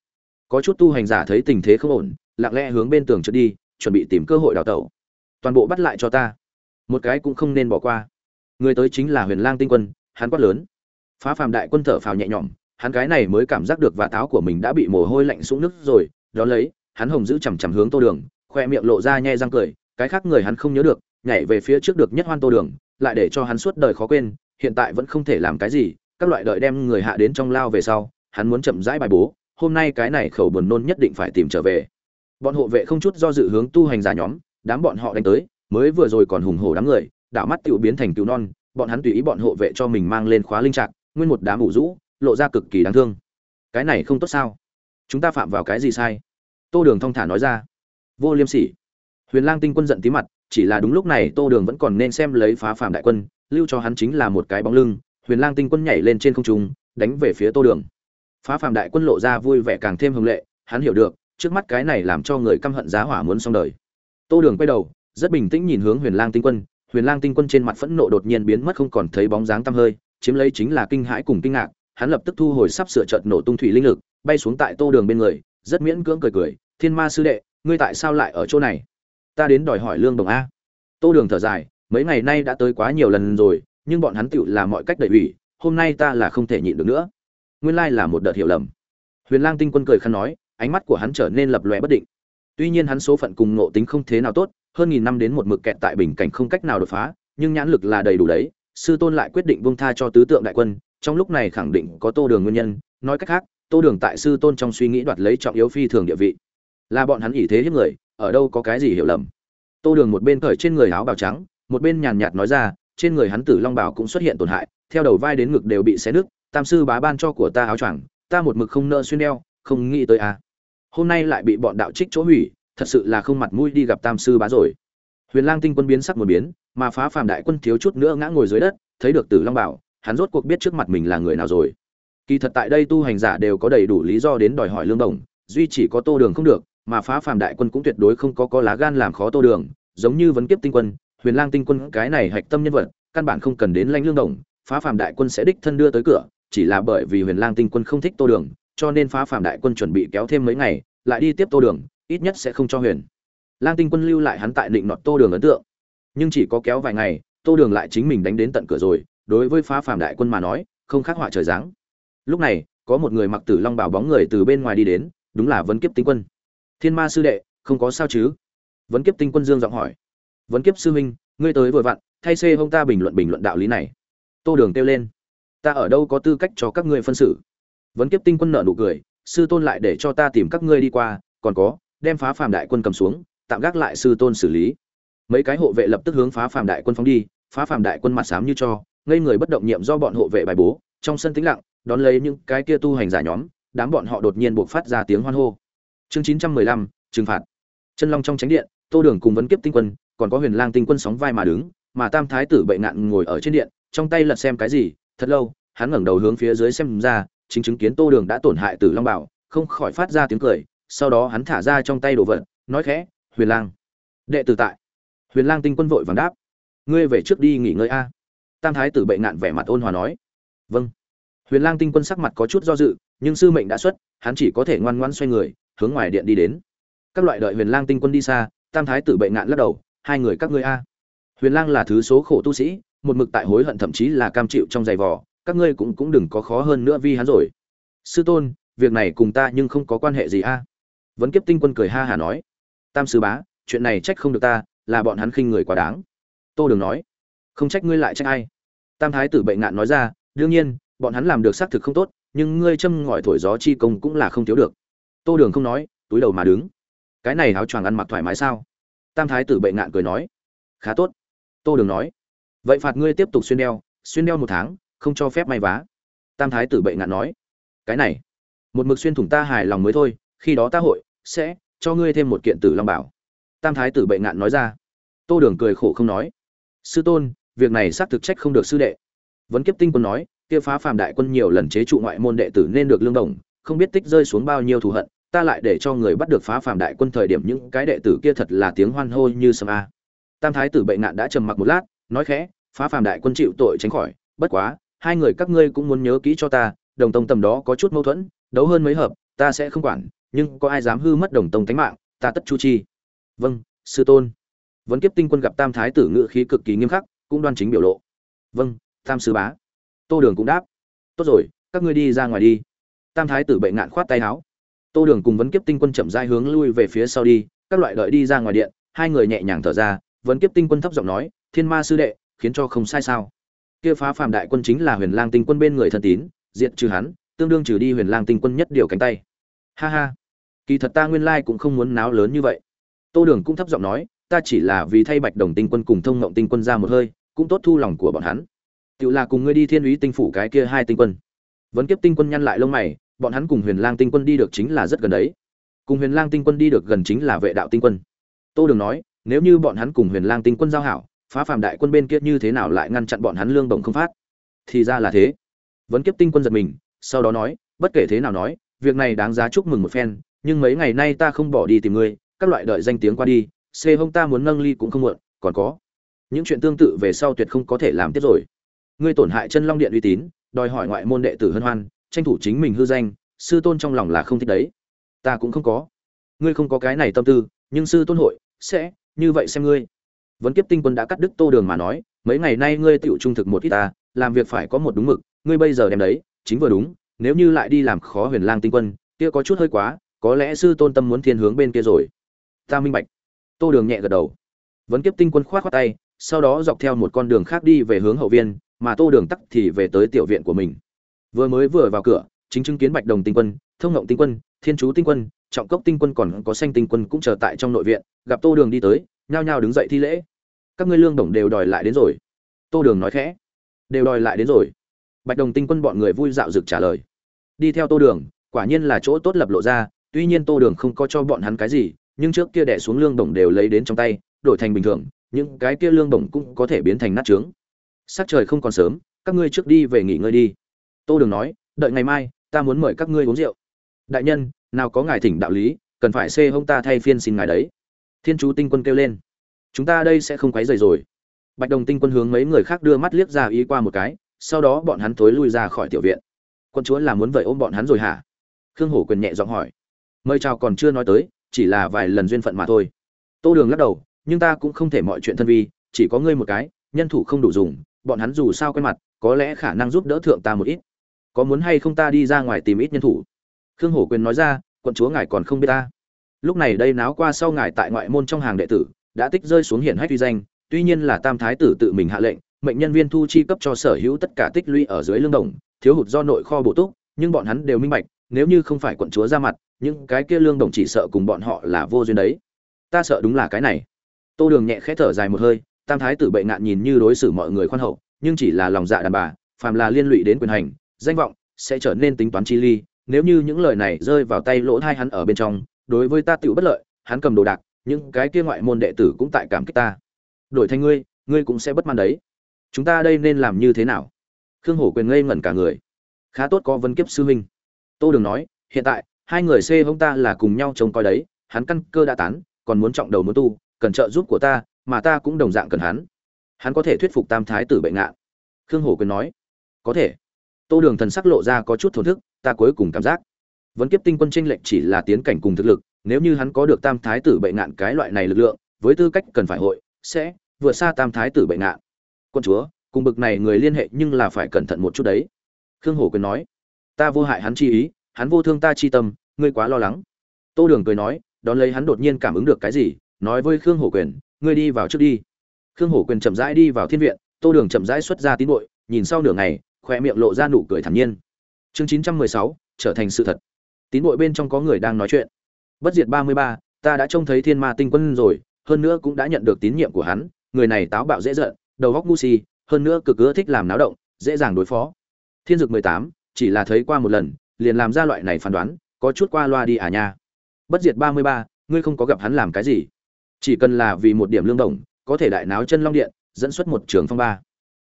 Có chút tu hành giả thấy tình thế không ổn, lặng lẽ hướng bên tường trượt đi, chuẩn bị tìm cơ hội đào tẩu. Toàn bộ bắt lại cho ta. Một cái cũng không nên bỏ qua. Người tới chính là huyền lang tinh quân, hắn quát lớn phá phàm đại quân thở phào nhẹ nhõm, hắn cái này mới cảm giác được và táo của mình đã bị mồ hôi lạnh sũng nước rồi, đó lấy, hắn hồng giữ chằm chằm hướng tô đường, khoe miệng lộ ra nhe răng cười, cái khác người hắn không nhớ được, nhảy về phía trước được nhất hoan tô đường, lại để cho hắn suốt đời khó quên, hiện tại vẫn không thể làm cái gì, các loại đợi đem người hạ đến trong lao về sau, hắn muốn chậm rãi bài bố, hôm nay cái này khẩu buồn nôn nhất định phải tìm trở về. Bọn hộ vệ không chút do dự hướng tu hành giả nhóm, đám bọn họ đánh tới, mới vừa rồi còn hùng hổ đám người, đảo mắt tiểu biến thành cứu non, bọn hắn tùy ý bọn hộ vệ cho mình mang lên khóa linh trạc nguyên một đám ủ rũ, lộ ra cực kỳ đáng thương. Cái này không tốt sao? Chúng ta phạm vào cái gì sai? Tô đường thong thả nói ra. Vô liêm sỉ. Huyền lang tinh quân giận tí mặt, chỉ là đúng lúc này tô đường vẫn còn nên xem lấy phá phạm đại quân, lưu cho hắn chính là một cái bóng lưng, huyền lang tinh quân nhảy lên trên không trung, đánh về phía tô đường. Phá phạm đại quân lộ ra vui vẻ càng thêm hồng lệ, hắn hiểu được, trước mắt cái này làm cho người căm hận giá hỏa muốn xong đời. Tô đường quay đầu, rất bình tĩnh nhìn hướng huyền lang tinh quân, huyền lang tinh quân trên mặt phẫn nộ đột nhiên biến mất không còn thấy bóng dáng tăm hơi chiếm lấy chính là kinh hãi cùng kinh ngạc, hắn lập tức thu hồi sắp sửa trận nổ tung thủy linh lực, bay xuống tại tô đường bên người, rất miễn cưỡng cười cười, thiên ma sư đệ, ngươi tại sao lại ở chỗ này? Ta đến đòi hỏi lương đồng a. Tô đường thở dài, mấy ngày nay đã tới quá nhiều lần rồi, nhưng bọn hắn tựu là mọi cách đẩy ủy, hôm nay ta là không thể nhịn được nữa. Nguyên lai là một đợt hiểu lầm. Huyền lang tinh quân cười khăn nói, ánh mắt của hắn trở nên lập lòe bất định. Tuy nhiên hắn số phận cùng ngộ tính không thế nào tốt, hơn nghìn năm đến một mực kẹt tại bình cảnh không cách nào đột phá, nhưng nhãn lực là đầy đủ đấy sư tôn lại quyết định buông tha cho tứ tượng đại quân, trong lúc này khẳng định có tô đường nguyên nhân. Nói cách khác, tô đường tại sư tôn trong suy nghĩ đoạt lấy trọng yếu phi thường địa vị. Là bọn hắn ỷ thế hiếp người, ở đâu có cái gì hiểu lầm. Tô đường một bên cởi trên người áo bào trắng, một bên nhàn nhạt nói ra, trên người hắn tử long bảo cũng xuất hiện tổn hại, theo đầu vai đến ngực đều bị xé nứt, tam sư bá ban cho của ta áo choàng, ta một mực không nợ xuyên đeo không nghĩ tới à. hôm nay lại bị bọn đạo trích chỗ hủy, thật sự là không mặt mũi đi gặp tam sư bá rồi. Huyền lang tinh quân biến sắc một biến mà phá phàm đại quân thiếu chút nữa ngã ngồi dưới đất, thấy được tử long bảo, hắn rốt cuộc biết trước mặt mình là người nào rồi. Kỳ thật tại đây tu hành giả đều có đầy đủ lý do đến đòi hỏi lương đồng, duy chỉ có tô đường không được, mà phá phàm đại quân cũng tuyệt đối không có có lá gan làm khó tô đường, giống như vấn kiếp tinh quân, huyền lang tinh quân, cái này hạch tâm nhân vật, căn bản không cần đến lãnh lương đồng, phá phàm đại quân sẽ đích thân đưa tới cửa, chỉ là bởi vì huyền lang tinh quân không thích tô đường, cho nên phá phàm đại quân chuẩn bị kéo thêm mấy ngày, lại đi tiếp tô đường, ít nhất sẽ không cho huyền. Lang tinh quân lưu lại hắn tại định nọt tô đường ấn tượng nhưng chỉ có kéo vài ngày, tô đường lại chính mình đánh đến tận cửa rồi, đối với phá phàm đại quân mà nói, không khác họa trời giáng. Lúc này, có một người mặc tử long bảo bóng người từ bên ngoài đi đến, đúng là vấn kiếp tinh quân. Thiên ma sư đệ, không có sao chứ? Vấn kiếp tinh quân dương giọng hỏi. Vấn kiếp sư huynh ngươi tới vừa vặn, thay xê hông ta bình luận bình luận đạo lý này. Tô đường kêu lên. Ta ở đâu có tư cách cho các ngươi phân xử? Vấn kiếp tinh quân nợ nụ cười. Sư tôn lại để cho ta tìm các ngươi đi qua, còn có, đem phá phàm đại quân cầm xuống, tạm gác lại sư tôn xử lý mấy cái hộ vệ lập tức hướng phá phàm đại quân phóng đi, phá phàm đại quân mặt xám như cho, ngây người bất động nhiệm do bọn hộ vệ bài bố, trong sân tĩnh lặng, đón lấy những cái kia tu hành giả nhóm, đám bọn họ đột nhiên buộc phát ra tiếng hoan hô. Chương chín trăm mười lăm, trừng phạt. Chân long trong tránh điện, tô đường cùng vấn kiếp tinh quân, còn có huyền lang tinh quân sóng vai mà đứng, mà tam thái tử bệnh nạn ngồi ở trên điện, trong tay lật xem cái gì, thật lâu, hắn ngẩng đầu hướng phía dưới xem ra, chính chứng kiến tô đường đã tổn hại tử long bảo, không khỏi phát ra tiếng cười, sau đó hắn thả ra trong tay đồ vật, nói khẽ, huyền lang, đệ tử tại huyền lang tinh quân vội vàng đáp. Ngươi về trước đi nghỉ ngơi a. Tam thái tử bệnh nạn vẻ mặt ôn hòa nói. Vâng. Huyền lang tinh quân sắc mặt có chút do dự, nhưng sư mệnh đã xuất, hắn chỉ có thể ngoan ngoan xoay người, hướng ngoài điện đi đến. Các loại đợi huyền lang tinh quân đi xa, tam thái tử bệnh nạn lắc đầu, hai người các ngươi a. Huyền lang là thứ số khổ tu sĩ, một mực tại hối hận thậm chí là cam chịu trong giày vò, các ngươi cũng cũng đừng có khó hơn nữa vi hắn rồi. Sư tôn, việc này cùng ta nhưng không có quan hệ gì a. Vẫn kiếp tinh quân cười ha hà nói. Tam sư bá, chuyện này trách không được ta là bọn hắn khinh người quá đáng. Tô đường nói, không trách ngươi lại trách ai. Tam thái tử bệnh ngạn nói ra, đương nhiên, bọn hắn làm được xác thực không tốt, nhưng ngươi châm ngòi thổi gió chi công cũng là không thiếu được. Tô đường không nói, túi đầu mà đứng. Cái này áo choàng ăn mặc thoải mái sao? Tam thái tử bệnh ngạn cười nói, khá tốt. Tô đường nói, vậy phạt ngươi tiếp tục xuyên đeo xuyên đeo một tháng, không cho phép may vá. Tam thái tử bệnh ngạn nói, cái này, một mực xuyên thủng ta hài lòng mới thôi, khi đó ta hội sẽ cho ngươi thêm một kiện tử long bảo tam thái tử bệ ngạn nói ra. Tô đường cười khổ không nói. Sư tôn, việc này xác thực trách không được sư đệ. Vẫn kiếp tinh quân nói, kia phá phàm đại quân nhiều lần chế trụ ngoại môn đệ tử nên được lương đồng, không biết tích rơi xuống bao nhiêu thù hận, ta lại để cho người bắt được phá phàm đại quân thời điểm những cái đệ tử kia thật là tiếng hoan hô như sâm a. Tam thái tử bệ nạn đã trầm mặc một lát, nói khẽ, phá phàm đại quân chịu tội tránh khỏi, bất quá, hai người các ngươi cũng muốn nhớ kỹ cho ta, đồng tông tầm đó có chút mâu thuẫn, đấu hơn mấy hợp, ta sẽ không quản, nhưng có ai dám hư mất đồng tông tánh mạng, ta tất chu chi vâng sư tôn. Vẫn kiếp tinh quân gặp tam thái tử ngự khí cực kỳ nghiêm khắc, cũng đoan chính biểu lộ. Vâng tam sư bá. Tô đường cũng đáp. Tốt rồi, các ngươi đi ra ngoài đi. Tam thái tử bệnh ngạn khoát tay áo. Tô đường cùng vấn kiếp tinh quân chậm rãi hướng lui về phía sau đi, các loại đợi đi ra ngoài điện, hai người nhẹ nhàng thở ra vấn kiếp tinh quân thấp giọng nói, thiên ma sư đệ, khiến cho không sai sao? Kia phá phàm đại quân chính là huyền lang tinh quân bên người thân tín, diệt trừ hắn, tương đương trừ đi huyền lang tinh quân nhất điều cánh tay. Ha ha. Kỳ thật ta nguyên lai cũng không muốn náo lớn như vậy tô đường cũng thấp giọng nói, ta chỉ là vì thay bạch đồng tinh quân cùng thông ngộng tinh quân ra một hơi, cũng tốt thu lòng của bọn hắn. Tự là cùng ngươi đi thiên úy tinh phủ cái kia hai tinh quân. Vấn kiếp tinh quân nhăn lại lông mày, bọn hắn cùng huyền lang tinh quân đi được chính là rất gần đấy. Cùng huyền lang tinh quân đi được gần chính là vệ đạo tinh quân. Tô đường nói, nếu như bọn hắn cùng huyền lang tinh quân giao hảo, phá phàm đại quân bên kia như thế nào lại ngăn chặn bọn hắn lương bổng không phát? Thì ra là thế. Vấn kiếp tinh quân giật mình, sau đó nói, bất kể thế nào nói, việc này đáng giá chúc mừng một phen, nhưng mấy ngày nay ta không bỏ đi tìm ngươi các loại đợi danh tiếng qua đi, c hông ta muốn nâng ly cũng không muộn, còn có. Những chuyện tương tự về sau tuyệt không có thể làm tiếp rồi. Ngươi tổn hại chân long điện uy tín, đòi hỏi ngoại môn đệ tử hân hoan, tranh thủ chính mình hư danh, sư tôn trong lòng là không thích đấy. Ta cũng không có. Ngươi không có cái này tâm tư, nhưng sư tôn hội sẽ như vậy xem ngươi. Vấn kiếp tinh quân đã cắt đứt tô đường mà nói, mấy ngày nay ngươi tựu trung thực một ít ta, làm việc phải có một đúng mực, ngươi bây giờ đem đấy, chính vừa đúng, nếu như lại đi làm khó huyền lang tinh quân, kia có chút hơi quá, có lẽ sư tôn tâm muốn thiên hướng bên kia rồi ta minh bạch. Tô đường nhẹ gật đầu. Vấn kiếp tinh quân khoát khoát tay, sau đó dọc theo một con đường khác đi về hướng hậu viên, mà tô đường tắc thì về tới tiểu viện của mình. Vừa mới vừa vào cửa, chính chứng kiến bạch đồng tinh quân, thông ngộng tinh quân, thiên chú tinh quân, trọng cốc tinh quân còn có xanh tinh quân cũng chờ tại trong nội viện, gặp tô đường đi tới, nhao nhao đứng dậy thi lễ. Các ngươi lương đồng đều đòi lại đến rồi. Tô đường nói khẽ. Đều đòi lại đến rồi. Bạch đồng tinh quân bọn người vui dạo rực trả lời. Đi theo tô đường, quả nhiên là chỗ tốt lập lộ ra, tuy nhiên tô đường không có cho bọn hắn cái gì nhưng trước kia đẻ xuống lương đồng đều lấy đến trong tay, đổi thành bình thường, những cái kia lương đồng cũng có thể biến thành nát trướng. Sắc trời không còn sớm, các ngươi trước đi về nghỉ ngơi đi. Tô đường nói, đợi ngày mai, ta muốn mời các ngươi uống rượu. Đại nhân, nào có ngài thỉnh đạo lý, cần phải xê hông ta thay phiên xin ngài đấy. Thiên chú tinh quân kêu lên, chúng ta đây sẽ không quấy rầy rồi. Bạch đồng tinh quân hướng mấy người khác đưa mắt liếc ra ý qua một cái, sau đó bọn hắn thối lui ra khỏi tiểu viện. Quân chúa là muốn vậy ôm bọn hắn rồi hả? Khương hổ quyền nhẹ giọng hỏi. Mời chào còn chưa nói tới chỉ là vài lần duyên phận mà thôi. Tô đường lắc đầu, nhưng ta cũng không thể mọi chuyện thân vi, chỉ có ngươi một cái, nhân thủ không đủ dùng, bọn hắn dù sao quen mặt, có lẽ khả năng giúp đỡ thượng ta một ít. Có muốn hay không ta đi ra ngoài tìm ít nhân thủ? Khương hổ quyền nói ra, quận chúa ngài còn không biết ta. Lúc này đây náo qua sau ngài tại ngoại môn trong hàng đệ tử, đã tích rơi xuống hiển hách uy danh, tuy nhiên là tam thái tử tự mình hạ lệnh, mệnh nhân viên thu chi cấp cho sở hữu tất cả tích lũy ở dưới lương đồng, thiếu hụt do nội kho bổ túc, nhưng bọn hắn đều minh bạch, nếu như không phải quận chúa ra mặt những cái kia lương đồng chỉ sợ cùng bọn họ là vô duyên đấy. Ta sợ đúng là cái này. Tô đường nhẹ khẽ thở dài một hơi, tam thái tử bệ ngạn nhìn như đối xử mọi người khoan hậu, nhưng chỉ là lòng dạ đàn bà, phàm là liên lụy đến quyền hành, danh vọng sẽ trở nên tính toán chi ly, nếu như những lời này rơi vào tay lỗ thai hắn ở bên trong, đối với ta tựu bất lợi, hắn cầm đồ đạc, những cái kia ngoại môn đệ tử cũng tại cảm kích ta. Đổi thành ngươi ngươi cũng sẽ bất mãn đấy. Chúng ta đây nên làm như thế nào? Khương hổ quyền ngây ngẩn cả người. Khá tốt có vân kiếp sư huynh. Tô đường nói, hiện tại hai người xê hông ta là cùng nhau trông coi đấy, hắn căn cơ đã tán, còn muốn trọng đầu muốn tu, cần trợ giúp của ta, mà ta cũng đồng dạng cần hắn. Hắn có thể thuyết phục tam thái tử bệnh ngạn khương hổ quyền nói. Có thể. Tô đường thần sắc lộ ra có chút thổn thức, ta cuối cùng cảm giác vẫn kiếp tinh quân tranh lệnh chỉ là tiến cảnh cùng thực lực, nếu như hắn có được tam thái tử bệnh ngạn cái loại này lực lượng, với tư cách cần phải hội, sẽ vượt xa tam thái tử bệnh ngạn. Quân chúa, cùng bực này người liên hệ nhưng là phải cẩn thận một chút đấy. Khương hổ quyền nói. Ta vô hại hắn chi ý hắn vô thương ta chi tâm, ngươi quá lo lắng. Tô đường cười nói, đón lấy hắn đột nhiên cảm ứng được cái gì, nói với khương hổ quyền, ngươi đi vào trước đi. Khương hổ quyền chậm rãi đi vào thiên viện, tô đường chậm rãi xuất ra tín bội, nhìn sau nửa ngày khoe miệng lộ ra nụ cười thản nhiên. Chương chín trăm mười sáu, trở thành sự thật. Tín bội bên trong có người đang nói chuyện. Bất diệt ba mươi ba, ta đã trông thấy thiên ma tinh quân rồi, hơn nữa cũng đã nhận được tín nhiệm của hắn, người này táo bạo dễ giận, đầu góc ngu si, hơn nữa cực ưa thích làm náo động, dễ dàng đối phó. Thiên dực mười tám, chỉ là thấy qua một lần liền làm ra loại này phán đoán, có chút qua loa đi à nha. Bất diệt ba mươi ba, ngươi không có gặp hắn làm cái gì. Chỉ cần là vì một điểm lương đồng, có thể đại náo chân long điện, dẫn xuất một trường phong ba.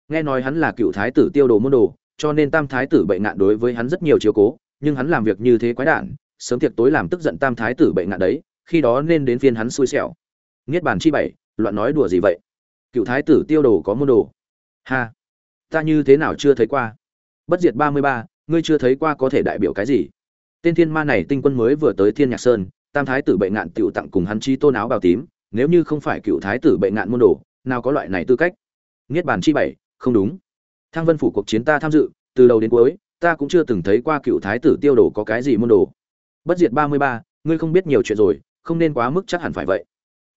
Nghe nói hắn là cựu thái tử tiêu đồ môn đồ, cho nên tam thái tử bệnh ngạn đối với hắn rất nhiều chiếu cố, nhưng hắn làm việc như thế quái đản, sớm tiệc tối làm tức giận tam thái tử bệnh ngạn đấy, khi đó nên đến phiên hắn xui xẻo. Niết bàn chi bảy, loạn nói đùa gì vậy? Cựu thái tử tiêu đồ có môn đồ. Ha, ta như thế nào chưa thấy qua? Bất diệt ba mươi ba ngươi chưa thấy qua có thể đại biểu cái gì? Tên thiên ma này tinh quân mới vừa tới thiên nhạc sơn, tam thái tử bệnh ngạn tiểu tặng cùng hắn chi tôn áo bào tím, nếu như không phải cựu thái tử bệnh ngạn môn đồ, nào có loại này tư cách? Niết bàn chi bảy, không đúng. Thang vân phủ cuộc chiến ta tham dự, từ đầu đến cuối, ta cũng chưa từng thấy qua cựu thái tử tiêu đồ có cái gì môn đồ. Bất diệt ba mươi ba, ngươi không biết nhiều chuyện rồi, không nên quá mức chắc hẳn phải vậy.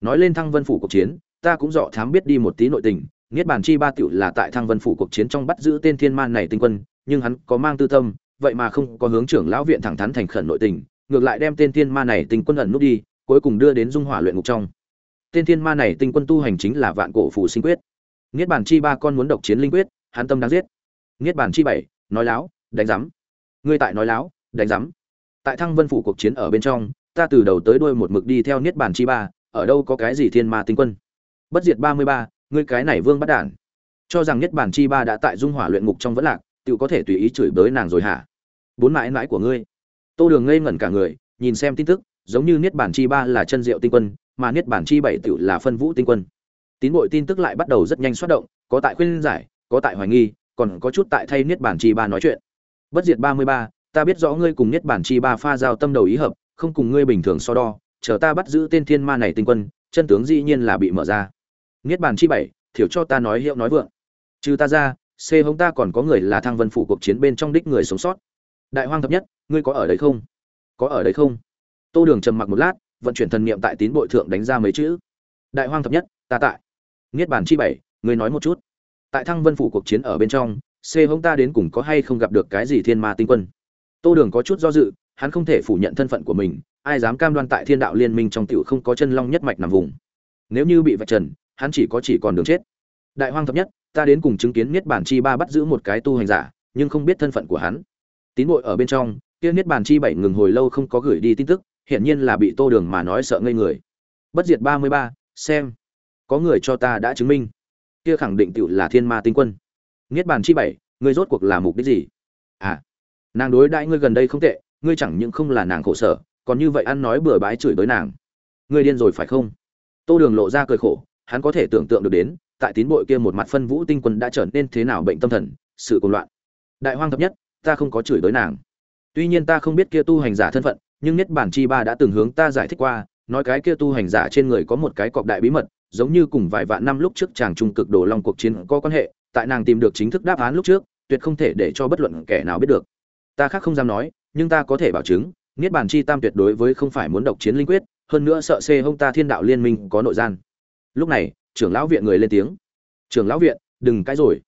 Nói lên thăng vân phủ cuộc chiến, ta cũng dọ thám biết đi một tí nội tình. Niết bàn chi ba tiểu là tại thăng vân phủ cuộc chiến trong bắt giữ tên thiên man này tinh quân nhưng hắn có mang tư tâm, vậy mà không có hướng trưởng lão viện thẳng thắn thành khẩn nội tình, ngược lại đem tên thiên ma này tinh quân ẩn nút đi, cuối cùng đưa đến dung hỏa luyện ngục trong. Tên thiên ma này tinh quân tu hành chính là vạn cổ phù sinh quyết. Niết bàn chi ba con muốn độc chiến linh quyết, hắn tâm đáng giết. Niết bàn chi bảy, nói láo, đánh rắm. ngươi tại nói láo, đánh rắm. tại thăng vân phủ cuộc chiến ở bên trong, ta từ đầu tới đuôi một mực đi theo niết bàn chi ba, ở đâu có cái gì thiên ma tinh quân. Bất diệt ba mươi ba, ngươi cái này vương bắt đản. Cho rằng niết bàn chi ba đã tại dung hỏa luyện ngục trong vẫn lạc tự có thể tùy ý chửi bới nàng rồi hả? Bốn mãi mãi của ngươi. Tô đường ngây ngẩn cả người, nhìn xem tin tức, giống như niết bản chi ba là chân diệu tinh quân, mà niết bản chi bảy tự là phân vũ tinh quân. Tín bội tin tức lại bắt đầu rất nhanh xuất động, có tại khuyên giải, có tại hoài nghi, còn có chút tại thay niết bản chi ba nói chuyện. Bất diệt ba mươi ba, ta biết rõ ngươi cùng niết bản chi ba pha giao tâm đầu ý hợp, không cùng ngươi bình thường so đo, chờ ta bắt giữ tên thiên ma này tinh quân, chân tướng dĩ nhiên là bị mở ra. Niết bản chi bảy, thiểu cho ta nói hiệu nói vượng. Trừ ta ra c hống ta còn có người là thăng vân phủ cuộc chiến bên trong đích người sống sót. Đại hoang thập nhất, ngươi có ở đấy không? Có ở đấy không? Tô đường trầm mặc một lát, vận chuyển thần niệm tại tín bội thượng đánh ra mấy chữ. Đại hoang thập nhất, ta tại. Niết bàn chi bảy, ngươi nói một chút. Tại thăng vân phủ cuộc chiến ở bên trong, c hống ta đến cùng có hay không gặp được cái gì thiên ma tinh quân? Tô đường có chút do dự, hắn không thể phủ nhận thân phận của mình, ai dám cam đoan tại thiên đạo liên minh trong tiểu không có chân long nhất mạch nằm vùng. Nếu như bị vạch trần, hắn chỉ có chỉ còn đường chết. Đại hoang thập nhất ta đến cùng chứng kiến niết bản chi ba bắt giữ một cái tu hành giả, nhưng không biết thân phận của hắn. Tín bội ở bên trong, kia niết bản chi bảy ngừng hồi lâu không có gửi đi tin tức, hiển nhiên là bị tô đường mà nói sợ ngây người. Bất diệt ba mươi ba, xem. Có người cho ta đã chứng minh. Kia khẳng định tựu là thiên ma tinh quân. Niết bàn chi bảy, ngươi rốt cuộc là mục đích gì? À nàng đối đãi ngươi gần đây không tệ, ngươi chẳng những không là nàng khổ sở, còn như vậy ăn nói bừa bãi chửi tới nàng. Ngươi điên rồi phải không? Tô đường lộ ra cười khổ, hắn có thể tưởng tượng được đến tại tín bội kia một mặt phân vũ tinh quân đã trở nên thế nào bệnh tâm thần, sự cuồng loạn. Đại hoang thập nhất, ta không có chửi đối nàng. Tuy nhiên ta không biết kia tu hành giả thân phận, nhưng nhất bản chi ba đã từng hướng ta giải thích qua, nói cái kia tu hành giả trên người có một cái cọc đại bí mật, giống như cùng vài vạn năm lúc trước chàng trung cực đồ long cuộc chiến có quan hệ, tại nàng tìm được chính thức đáp án lúc trước, tuyệt không thể để cho bất luận kẻ nào biết được. Ta khác không dám nói, nhưng ta có thể bảo chứng, niết bàn chi tam tuyệt đối với không phải muốn độc chiến linh quyết, hơn nữa sợ xê hông ta thiên đạo liên minh có nội gian. Lúc này trưởng lão viện người lên tiếng. Trưởng lão viện, đừng cãi rồi.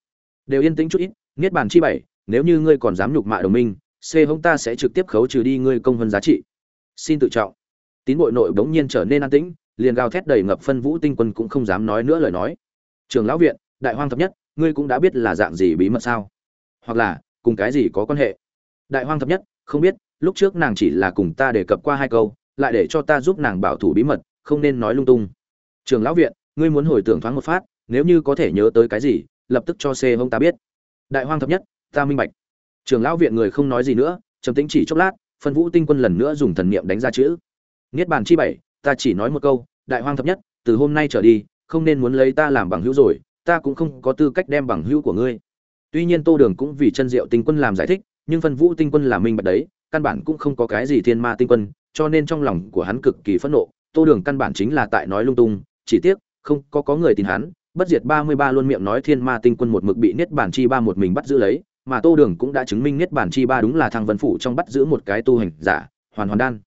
Đều yên tĩnh chút ít, niết bàn chi bảy, nếu như ngươi còn dám nhục mạ đồng minh xê hông ta sẽ trực tiếp khấu trừ đi ngươi công vân giá trị. Xin tự trọng. Tín bội nội bỗng nhiên trở nên an tĩnh, liền gào thét đầy ngập phân vũ tinh quân cũng không dám nói nữa lời nói. Trường lão viện, đại hoang thập nhất, ngươi cũng đã biết là dạng gì bí mật sao? Hoặc là, cùng cái gì có quan hệ? Đại hoang thập nhất, không biết, lúc trước nàng chỉ là cùng ta đề cập qua hai câu, lại để cho ta giúp nàng bảo thủ bí mật, không nên nói lung tung. Trường lão viện ngươi muốn hồi tưởng thoáng một phát, nếu như có thể nhớ tới cái gì, lập tức cho xê hông ta biết. Đại hoang thập nhất, ta minh bạch. Trường lão viện người không nói gì nữa, trầm tĩnh chỉ chốc lát, phân vũ tinh quân lần nữa dùng thần niệm đánh ra chữ. Niết bàn chi bảy, ta chỉ nói một câu, đại hoang thập nhất, từ hôm nay trở đi, không nên muốn lấy ta làm bằng hữu rồi, ta cũng không có tư cách đem bằng hữu của ngươi. Tuy nhiên tô đường cũng vì chân diệu tinh quân làm giải thích, nhưng phân vũ tinh quân là minh bạch đấy, căn bản cũng không có cái gì thiên ma tinh quân, cho nên trong lòng của hắn cực kỳ phẫn nộ. Tô đường căn bản chính là tại nói lung tung, chỉ tiếc không có có người tin hắn, bất diệt ba mươi ba luôn miệng nói thiên ma tinh quân một mực bị niết bản chi ba một mình bắt giữ lấy, mà tô đường cũng đã chứng minh niết bản chi ba đúng là thằng vân phủ trong bắt giữ một cái tu hành giả, hoàn hoàn đan.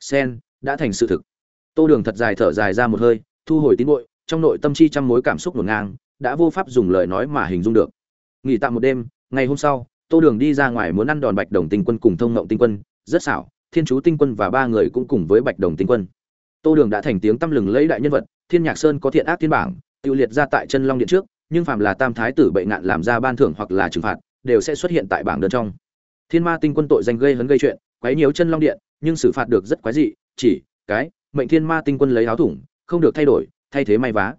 Sen, đã thành sự thực. Tô đường thật dài thở dài ra một hơi, thu hồi tín bội, trong nội tâm chi trăm mối cảm xúc ngổn ngang, đã vô pháp dùng lời nói mà hình dung được. Nghỉ tạm một đêm, ngày hôm sau, tô đường đi ra ngoài muốn ăn đòn bạch đồng tinh quân cùng thông ngộng tinh quân, rất xảo, thiên chú tinh quân và ba người cũng cùng với bạch đồng tinh quân. Tô đường đã thành tiếng tăm lừng lấy đại nhân vật thiên nhạc sơn có thiện ác thiên bảng, tiêu liệt ra tại chân long điện trước, nhưng phạm là tam thái tử bệnh nạn làm ra ban thưởng hoặc là trừng phạt, đều sẽ xuất hiện tại bảng đơn trong. Thiên ma tinh quân tội danh gây hấn gây chuyện, quấy nhiễu chân long điện, nhưng xử phạt được rất quái dị, chỉ, cái, mệnh thiên ma tinh quân lấy áo thủng, không được thay đổi, thay thế may vá.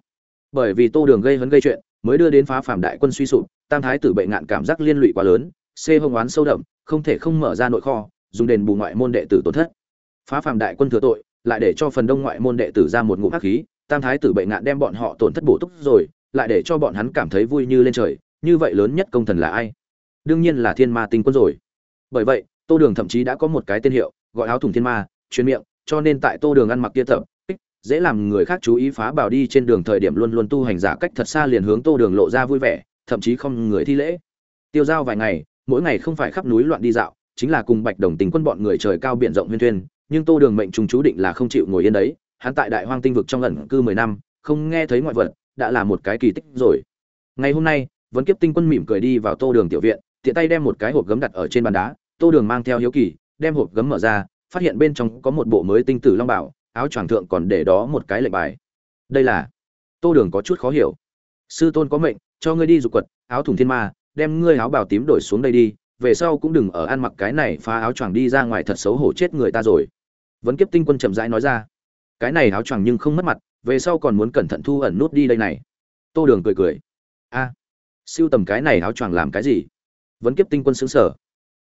Bởi vì tô đường gây hấn gây chuyện, mới đưa đến phá phạm đại quân suy sụp, tam thái tử bệnh nạn cảm giác liên lụy quá lớn, xê hông oán sâu đậm, không thể không mở ra nội kho, dùng đền bù ngoại môn đệ tử tổn thất. Phá phạm đại quân thừa tội, lại để cho phần đông ngoại môn đệ tử ra một ngụm hắc khí tam thái tử bệ ngạn đem bọn họ tổn thất bổ túc rồi, lại để cho bọn hắn cảm thấy vui như lên trời, như vậy lớn nhất công thần là ai? Đương nhiên là thiên ma tinh quân rồi. Bởi vậy, tô đường thậm chí đã có một cái tên hiệu, gọi áo thủng thiên ma, chuyên miệng, cho nên tại tô đường ăn mặc kia thập dễ làm người khác chú ý phá bảo đi trên đường thời điểm luôn luôn tu hành giả cách thật xa liền hướng tô đường lộ ra vui vẻ, thậm chí không người thi lễ. Tiêu giao vài ngày, mỗi ngày không phải khắp núi loạn đi dạo, chính là cùng bạch đồng tình quân bọn người trời cao biển rộng huyên thuyên, nhưng tô đường mệnh trùng chú định là không chịu ngồi yên đấy hắn tại đại hoang tinh vực trong ẩn cư mười năm, không nghe thấy ngoại vật, đã là một cái kỳ tích rồi. Ngày hôm nay vẫn kiếp tinh quân mỉm cười đi vào tô đường tiểu viện, tiện tay đem một cái hộp gấm đặt ở trên bàn đá. Tô đường mang theo hiếu kỳ, đem hộp gấm mở ra, phát hiện bên trong có một bộ mới tinh tử long bảo, áo choàng thượng còn để đó một cái lệnh bài. Đây là tô đường có chút khó hiểu. Sư tôn có mệnh, cho ngươi đi dục quật, áo thùng thiên ma, đem ngươi áo bào tím đổi xuống đây đi, về sau cũng đừng ở ăn mặc cái này phá áo choàng đi ra ngoài thật xấu hổ chết người ta rồi. Vẫn kiếp tinh quân chậm rãi nói ra cái này áo choàng nhưng không mất mặt về sau còn muốn cẩn thận thu ẩn nút đi đây này. Tô đường cười cười. A à, siêu tầm cái này áo choàng làm cái gì? Vẫn kiếp tinh quân xứng sở.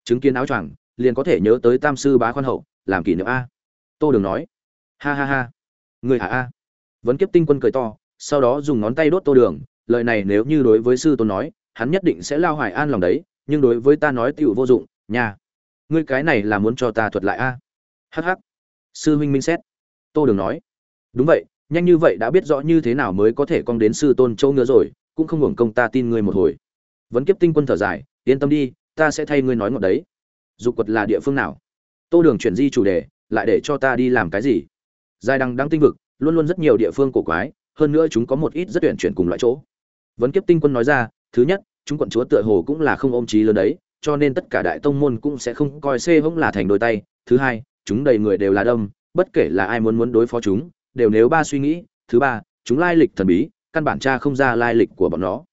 Chứng kiến áo choàng liền có thể nhớ tới tam sư bá khoan hậu làm kỷ niệm a. Tô đường nói. Ha ha ha. Người hạ a? Vẫn kiếp tinh quân cười to sau đó dùng ngón tay đốt tô đường lời này nếu như đối với sư tôn nói hắn nhất định sẽ lao hoài an lòng đấy nhưng đối với ta nói tựu vô dụng nhà, ngươi cái này là muốn cho ta thuật lại a. À? hh sư huynh minh xét tô đường nói. Đúng vậy, nhanh như vậy đã biết rõ như thế nào mới có thể cong đến sư tôn châu ngựa rồi, cũng không hưởng công ta tin ngươi một hồi. Vẫn kiếp tinh quân thở dài, yên tâm đi, ta sẽ thay ngươi nói ngọt đấy. Dục quật là địa phương nào? Tô đường chuyển di chủ đề, lại để cho ta đi làm cái gì? Dài đằng đang tinh vực, luôn luôn rất nhiều địa phương cổ quái, hơn nữa chúng có một ít rất tuyển chuyển cùng loại chỗ. Vấn kiếp tinh quân nói ra, thứ nhất, chúng quận chúa tựa hồ cũng là không ôm trí lớn đấy, cho nên tất cả đại tông môn cũng sẽ không coi xê hống là thành đôi tay. Thứ hai, chúng đầy người đều là đông bất kể là ai muốn muốn đối phó chúng, đều nếu ba suy nghĩ, thứ ba, chúng lai lịch thần bí, căn bản cha không ra lai lịch của bọn nó.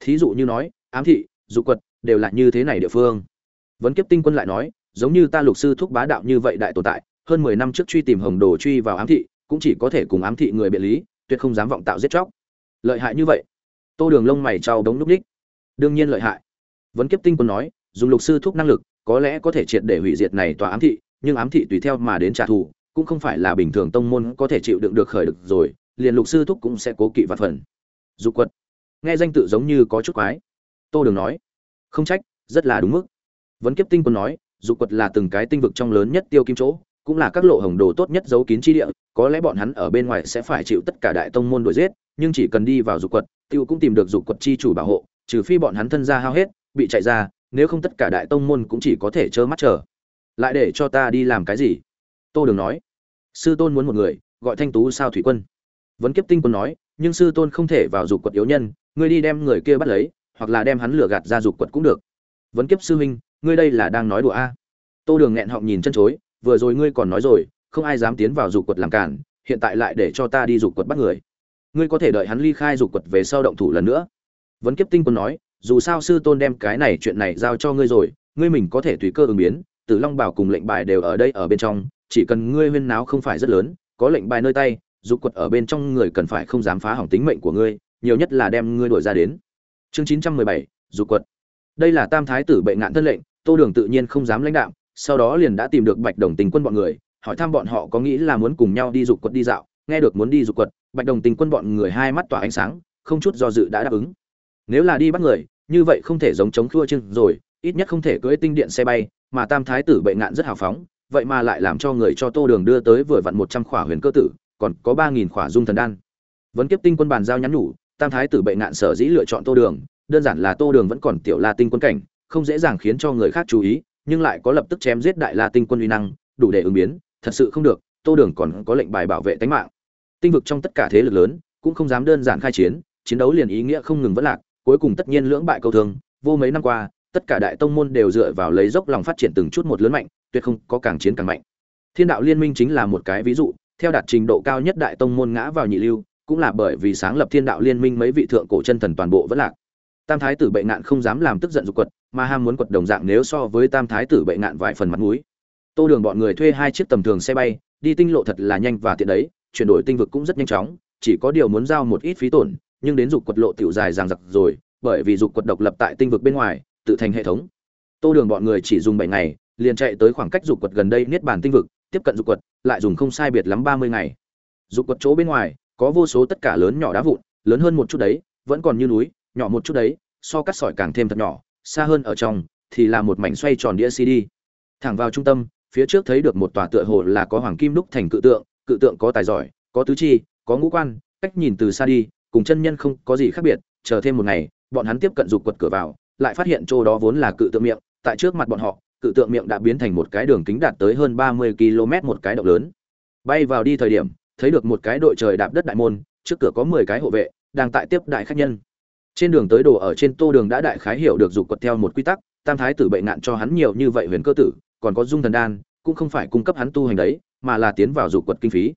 Thí dụ như nói, ám thị dụ quật, đều là như thế này địa phương. Vấn kiếp tinh quân lại nói, giống như ta lục sư thúc bá đạo như vậy đại tồn tại, hơn mười năm trước truy tìm hồng đồ truy vào ám thị, cũng chỉ có thể cùng ám thị người biện lý, tuyệt không dám vọng tạo giết chóc. Lợi hại như vậy. Tô đường lông mày trao đống núp ních. Đương nhiên lợi hại. Vấn kiếp tinh quân nói, dùng lục sư thúc năng lực, có lẽ có thể triệt để hủy diệt này tòa ám thị, nhưng ám thị tùy theo mà đến trả thù cũng không phải là bình thường tông môn có thể chịu đựng được khởi được rồi, liền lục sư thúc cũng sẽ cố kỵ vặt phần. Dục quật. Nghe danh tự giống như có chút quái. Tô đường nói. Không trách, rất là đúng mức. Vấn kiếp tinh quân nói, dục quật là từng cái tinh vực trong lớn nhất tiêu kim chỗ, cũng là các lộ hồng đồ tốt nhất giấu kín chi địa, có lẽ bọn hắn ở bên ngoài sẽ phải chịu tất cả đại tông môn đuổi giết, nhưng chỉ cần đi vào dục quật, tiêu cũng tìm được dục quật chi chủ bảo hộ, trừ phi bọn hắn thân ra hao hết, bị chạy ra, nếu không tất cả đại tông môn cũng chỉ có thể trơ mắt chờ. Lại để cho ta đi làm cái gì? Tô đường nói. Sư tôn muốn một người, gọi thanh tú sao thủy quân. Vấn kiếp tinh quân nói, nhưng sư tôn không thể vào dục quật yếu nhân, ngươi đi đem người kia bắt lấy, hoặc là đem hắn lừa gạt ra dục quật cũng được. Vấn kiếp sư huynh, ngươi đây là đang nói đùa a? Tô đường nghẹn họng nhìn chân chối, vừa rồi ngươi còn nói rồi, không ai dám tiến vào dục quật làm cản, hiện tại lại để cho ta đi dục quật bắt người. Ngươi có thể đợi hắn ly khai dục quật về sau động thủ lần nữa. Vấn kiếp tinh quân nói, dù sao sư tôn đem cái này chuyện này giao cho ngươi rồi, ngươi mình có thể tùy cơ ứng biến, tử long bảo cùng lệnh bài đều ở đây ở bên trong chỉ cần ngươi huyên náo không phải rất lớn, có lệnh bài nơi tay, dục quật ở bên trong người cần phải không dám phá hỏng tính mệnh của ngươi, nhiều nhất là đem ngươi đuổi ra đến. Chương chín trăm mười bảy, dục quật. Đây là tam thái tử bệ ngạn thân lệnh, tô đường tự nhiên không dám lãnh đạo sau đó liền đã tìm được bạch đồng tình quân bọn người, hỏi thăm bọn họ có nghĩ là muốn cùng nhau đi dục quật đi dạo. Nghe được muốn đi dục quật, bạch đồng tình quân bọn người hai mắt tỏa ánh sáng, không chút do dự đã đáp ứng. Nếu là đi bắt người, như vậy không thể giống chống khua chưng rồi, ít nhất không thể cưỡi tinh điện xe bay, mà tam thái tử bệ ngạn rất hào phóng vậy mà lại làm cho người cho tô đường đưa tới vừa vặn một trăm khỏa huyền cơ tử, còn có ba nghìn khỏa dung thần đan. Vấn kiếp tinh quân bàn giao nhắn nhủ, tam thái tử bệ ngạn sở dĩ lựa chọn tô đường, đơn giản là tô đường vẫn còn tiểu la tinh quân cảnh, không dễ dàng khiến cho người khác chú ý, nhưng lại có lập tức chém giết đại la tinh quân uy năng, đủ để ứng biến, thật sự không được, tô đường còn có lệnh bài bảo vệ tính mạng. Tinh vực trong tất cả thế lực lớn, cũng không dám đơn giản khai chiến chiến đấu liền ý nghĩa không ngừng vẫn lạc, cuối cùng tất nhiên lưỡng bại câu thương, vô mấy năm qua, tất cả đại tông môn đều dựa vào lấy dốc lòng phát triển từng chút một lớn mạnh tuyệt không có càng chiến càng mạnh. Thiên đạo liên minh chính là một cái ví dụ, theo đạt trình độ cao nhất đại tông môn ngã vào nhị lưu, cũng là bởi vì sáng lập thiên đạo liên minh mấy vị thượng cổ chân thần toàn bộ vẫn lạc. Tam thái tử bệ ngạn không dám làm tức giận dục quật, mà ham muốn quật đồng dạng nếu so với tam thái tử bệ ngạn vài phần mặt mũi. Tô đường bọn người thuê hai chiếc tầm thường xe bay, đi tinh lộ thật là nhanh và tiện đấy, chuyển đổi tinh vực cũng rất nhanh chóng, chỉ có điều muốn giao một ít phí tổn, nhưng đến dục quật lộ tiểu dài ràng giặc rồi, bởi vì dục quật độc lập tại tinh vực bên ngoài, tự thành hệ thống. Tô đường bọn người chỉ dùng bảy ngày liền chạy tới khoảng cách dục quật gần đây niết bàn tinh vực, tiếp cận dục quật, lại dùng không sai biệt lắm ba mươi ngày. Dục quật chỗ bên ngoài, có vô số tất cả lớn nhỏ đá vụn, lớn hơn một chút đấy, vẫn còn như núi, nhỏ một chút đấy, so cắt sỏi càng thêm thật nhỏ, xa hơn ở trong, thì là một mảnh xoay tròn đĩa cd thẳng vào trung tâm, phía trước thấy được một tòa tựa hồ là có hoàng kim đúc thành cự tượng cự tượng có tài giỏi, có tứ chi, có ngũ quan, cách nhìn từ xa đi, cùng chân nhân không có gì khác biệt, chờ thêm một ngày, bọn hắn tiếp cận dục quật cửa vào, lại phát hiện chỗ đó vốn là cự tượng miệng, tại trước mặt bọn họ cự tượng miệng đã biến thành một cái đường kính đạt tới hơn ba mươi km, một cái động lớn. Bay vào đi thời điểm, thấy được một cái đội trời đạp đất đại môn, trước cửa có mười cái hộ vệ, đang tại tiếp đại khách nhân. Trên đường tới đồ ở trên tô đường đã đại khái hiểu được dục quật theo một quy tắc, tam thái tử bệnh nạn cho hắn nhiều như vậy huyền cơ tử, còn có dung thần đan, cũng không phải cung cấp hắn tu hành đấy, mà là tiến vào dục quật kinh phí.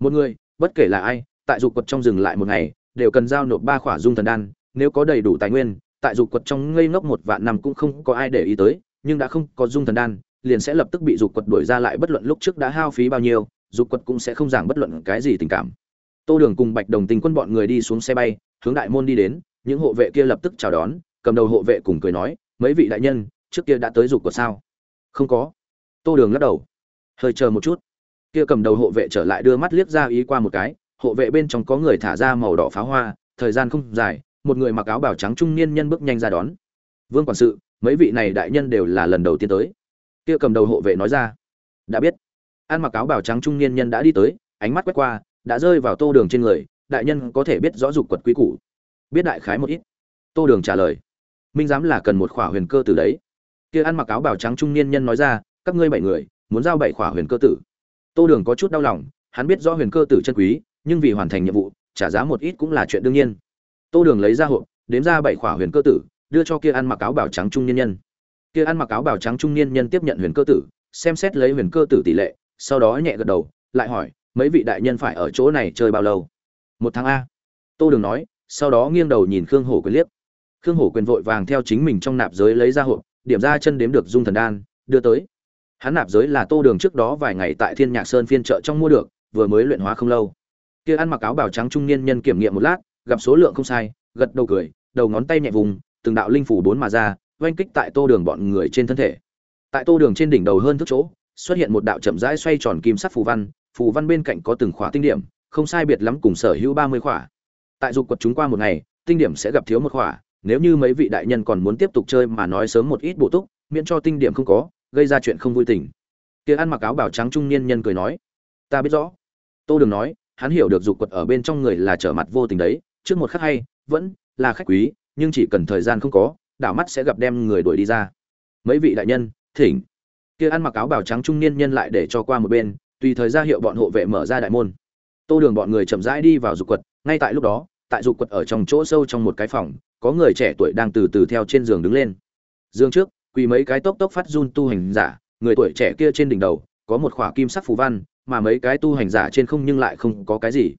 Một người, bất kể là ai, tại dục quật trong rừng lại một ngày, đều cần giao nộp ba khỏa dung thần đan, nếu có đầy đủ tài nguyên, tại dục quật trong ngây ngốc một vạn năm cũng không có ai để ý tới nhưng đã không có dung thần đan, liền sẽ lập tức bị dục quật đuổi ra lại bất luận lúc trước đã hao phí bao nhiêu, dục quật cũng sẽ không giảng bất luận cái gì tình cảm. Tô đường cùng bạch đồng tình quân bọn người đi xuống xe bay, hướng đại môn đi đến, những hộ vệ kia lập tức chào đón, cầm đầu hộ vệ cùng cười nói, mấy vị đại nhân, trước kia đã tới dục quật sao? Không có. Tô đường lắc đầu. Hơi chờ một chút. Kia cầm đầu hộ vệ trở lại đưa mắt liếc ra ý qua một cái, hộ vệ bên trong có người thả ra màu đỏ pháo hoa, thời gian không dài, một người mặc áo bào trắng trung niên nhân bước nhanh ra đón. Vương quản sự mấy vị này đại nhân đều là lần đầu tiên tới. Kia cầm đầu hộ vệ nói ra, đã biết. Ăn mặc áo bào trắng trung niên nhân đã đi tới, ánh mắt quét qua, đã rơi vào tô đường trên người, đại nhân có thể biết rõ dục quật quý củ. Biết đại khái một ít. Tô đường trả lời, minh giám là cần một khỏa huyền cơ tử đấy. Kia ăn mặc áo bào trắng trung niên nhân nói ra, các ngươi bảy người, muốn giao bảy khỏa huyền cơ tử. Tô đường có chút đau lòng, hắn biết rõ huyền cơ tử chân quý, nhưng vì hoàn thành nhiệm vụ, trả giá một ít cũng là chuyện đương nhiên. Tô đường lấy ra hộp, đếm ra bảy khỏa huyền cơ tử đưa cho kia ăn mặc áo bào trắng trung niên nhân. Kia ăn mặc áo bào trắng trung niên nhân tiếp nhận huyền cơ tử, xem xét lấy huyền cơ tử tỷ lệ, sau đó nhẹ gật đầu, lại hỏi, mấy vị đại nhân phải ở chỗ này chơi bao lâu? Một tháng a. Tô đường nói, sau đó nghiêng đầu nhìn khương hổ quyền liếc. Khương hổ quyền vội vàng theo chính mình trong nạp giới lấy ra hộp, điểm ra chân đếm được dung thần đan, đưa tới. Hắn nạp giới là tô đường trước đó vài ngày tại thiên nhạc sơn phiên chợ trong mua được, vừa mới luyện hóa không lâu. Kia ăn mặc áo bào trắng trung niên nhân kiểm nghiệm một lát, gặp số lượng không sai, gật đầu cười, đầu ngón tay nhẹ vùng từng đạo linh phủ bốn mà ra, oanh kích tại tô đường bọn người trên thân thể. Tại tô đường trên đỉnh đầu hơn thức chỗ, xuất hiện một đạo chậm rãi xoay tròn kim sắc phù văn phù văn bên cạnh có từng khóa tinh điểm, không sai biệt lắm cùng sở hữu ba mươi tại dục quật chúng qua một ngày, tinh điểm sẽ gặp thiếu một khóa. nếu như mấy vị đại nhân còn muốn tiếp tục chơi mà nói sớm một ít bổ túc, miễn cho tinh điểm không có, gây ra chuyện không vui tình. Kia ăn mặc áo bảo trắng trung niên nhân cười nói, ta biết rõ. Tô đường nói, hắn hiểu được dục quật ở bên trong người là trở mặt vô tình đấy, trước một khắc hay, vẫn là khách quý nhưng chỉ cần thời gian không có, đảo mắt sẽ gặp đem người đuổi đi ra. Mấy vị đại nhân, thỉnh. Kia ăn mặc áo bào trắng trung niên nhân lại để cho qua một bên, tùy thời ra hiệu bọn hộ vệ mở ra đại môn. Tô đường bọn người chậm rãi đi vào dục quật, ngay tại lúc đó, tại dục quật ở trong chỗ sâu trong một cái phòng, có người trẻ tuổi đang từ từ theo trên giường đứng lên. Giường trước, quỳ mấy cái tốc tốc phát run tu hành giả, người tuổi trẻ kia trên đỉnh đầu, có một khỏa kim sắc phù văn, mà mấy cái tu hành giả trên không nhưng lại không có cái gì.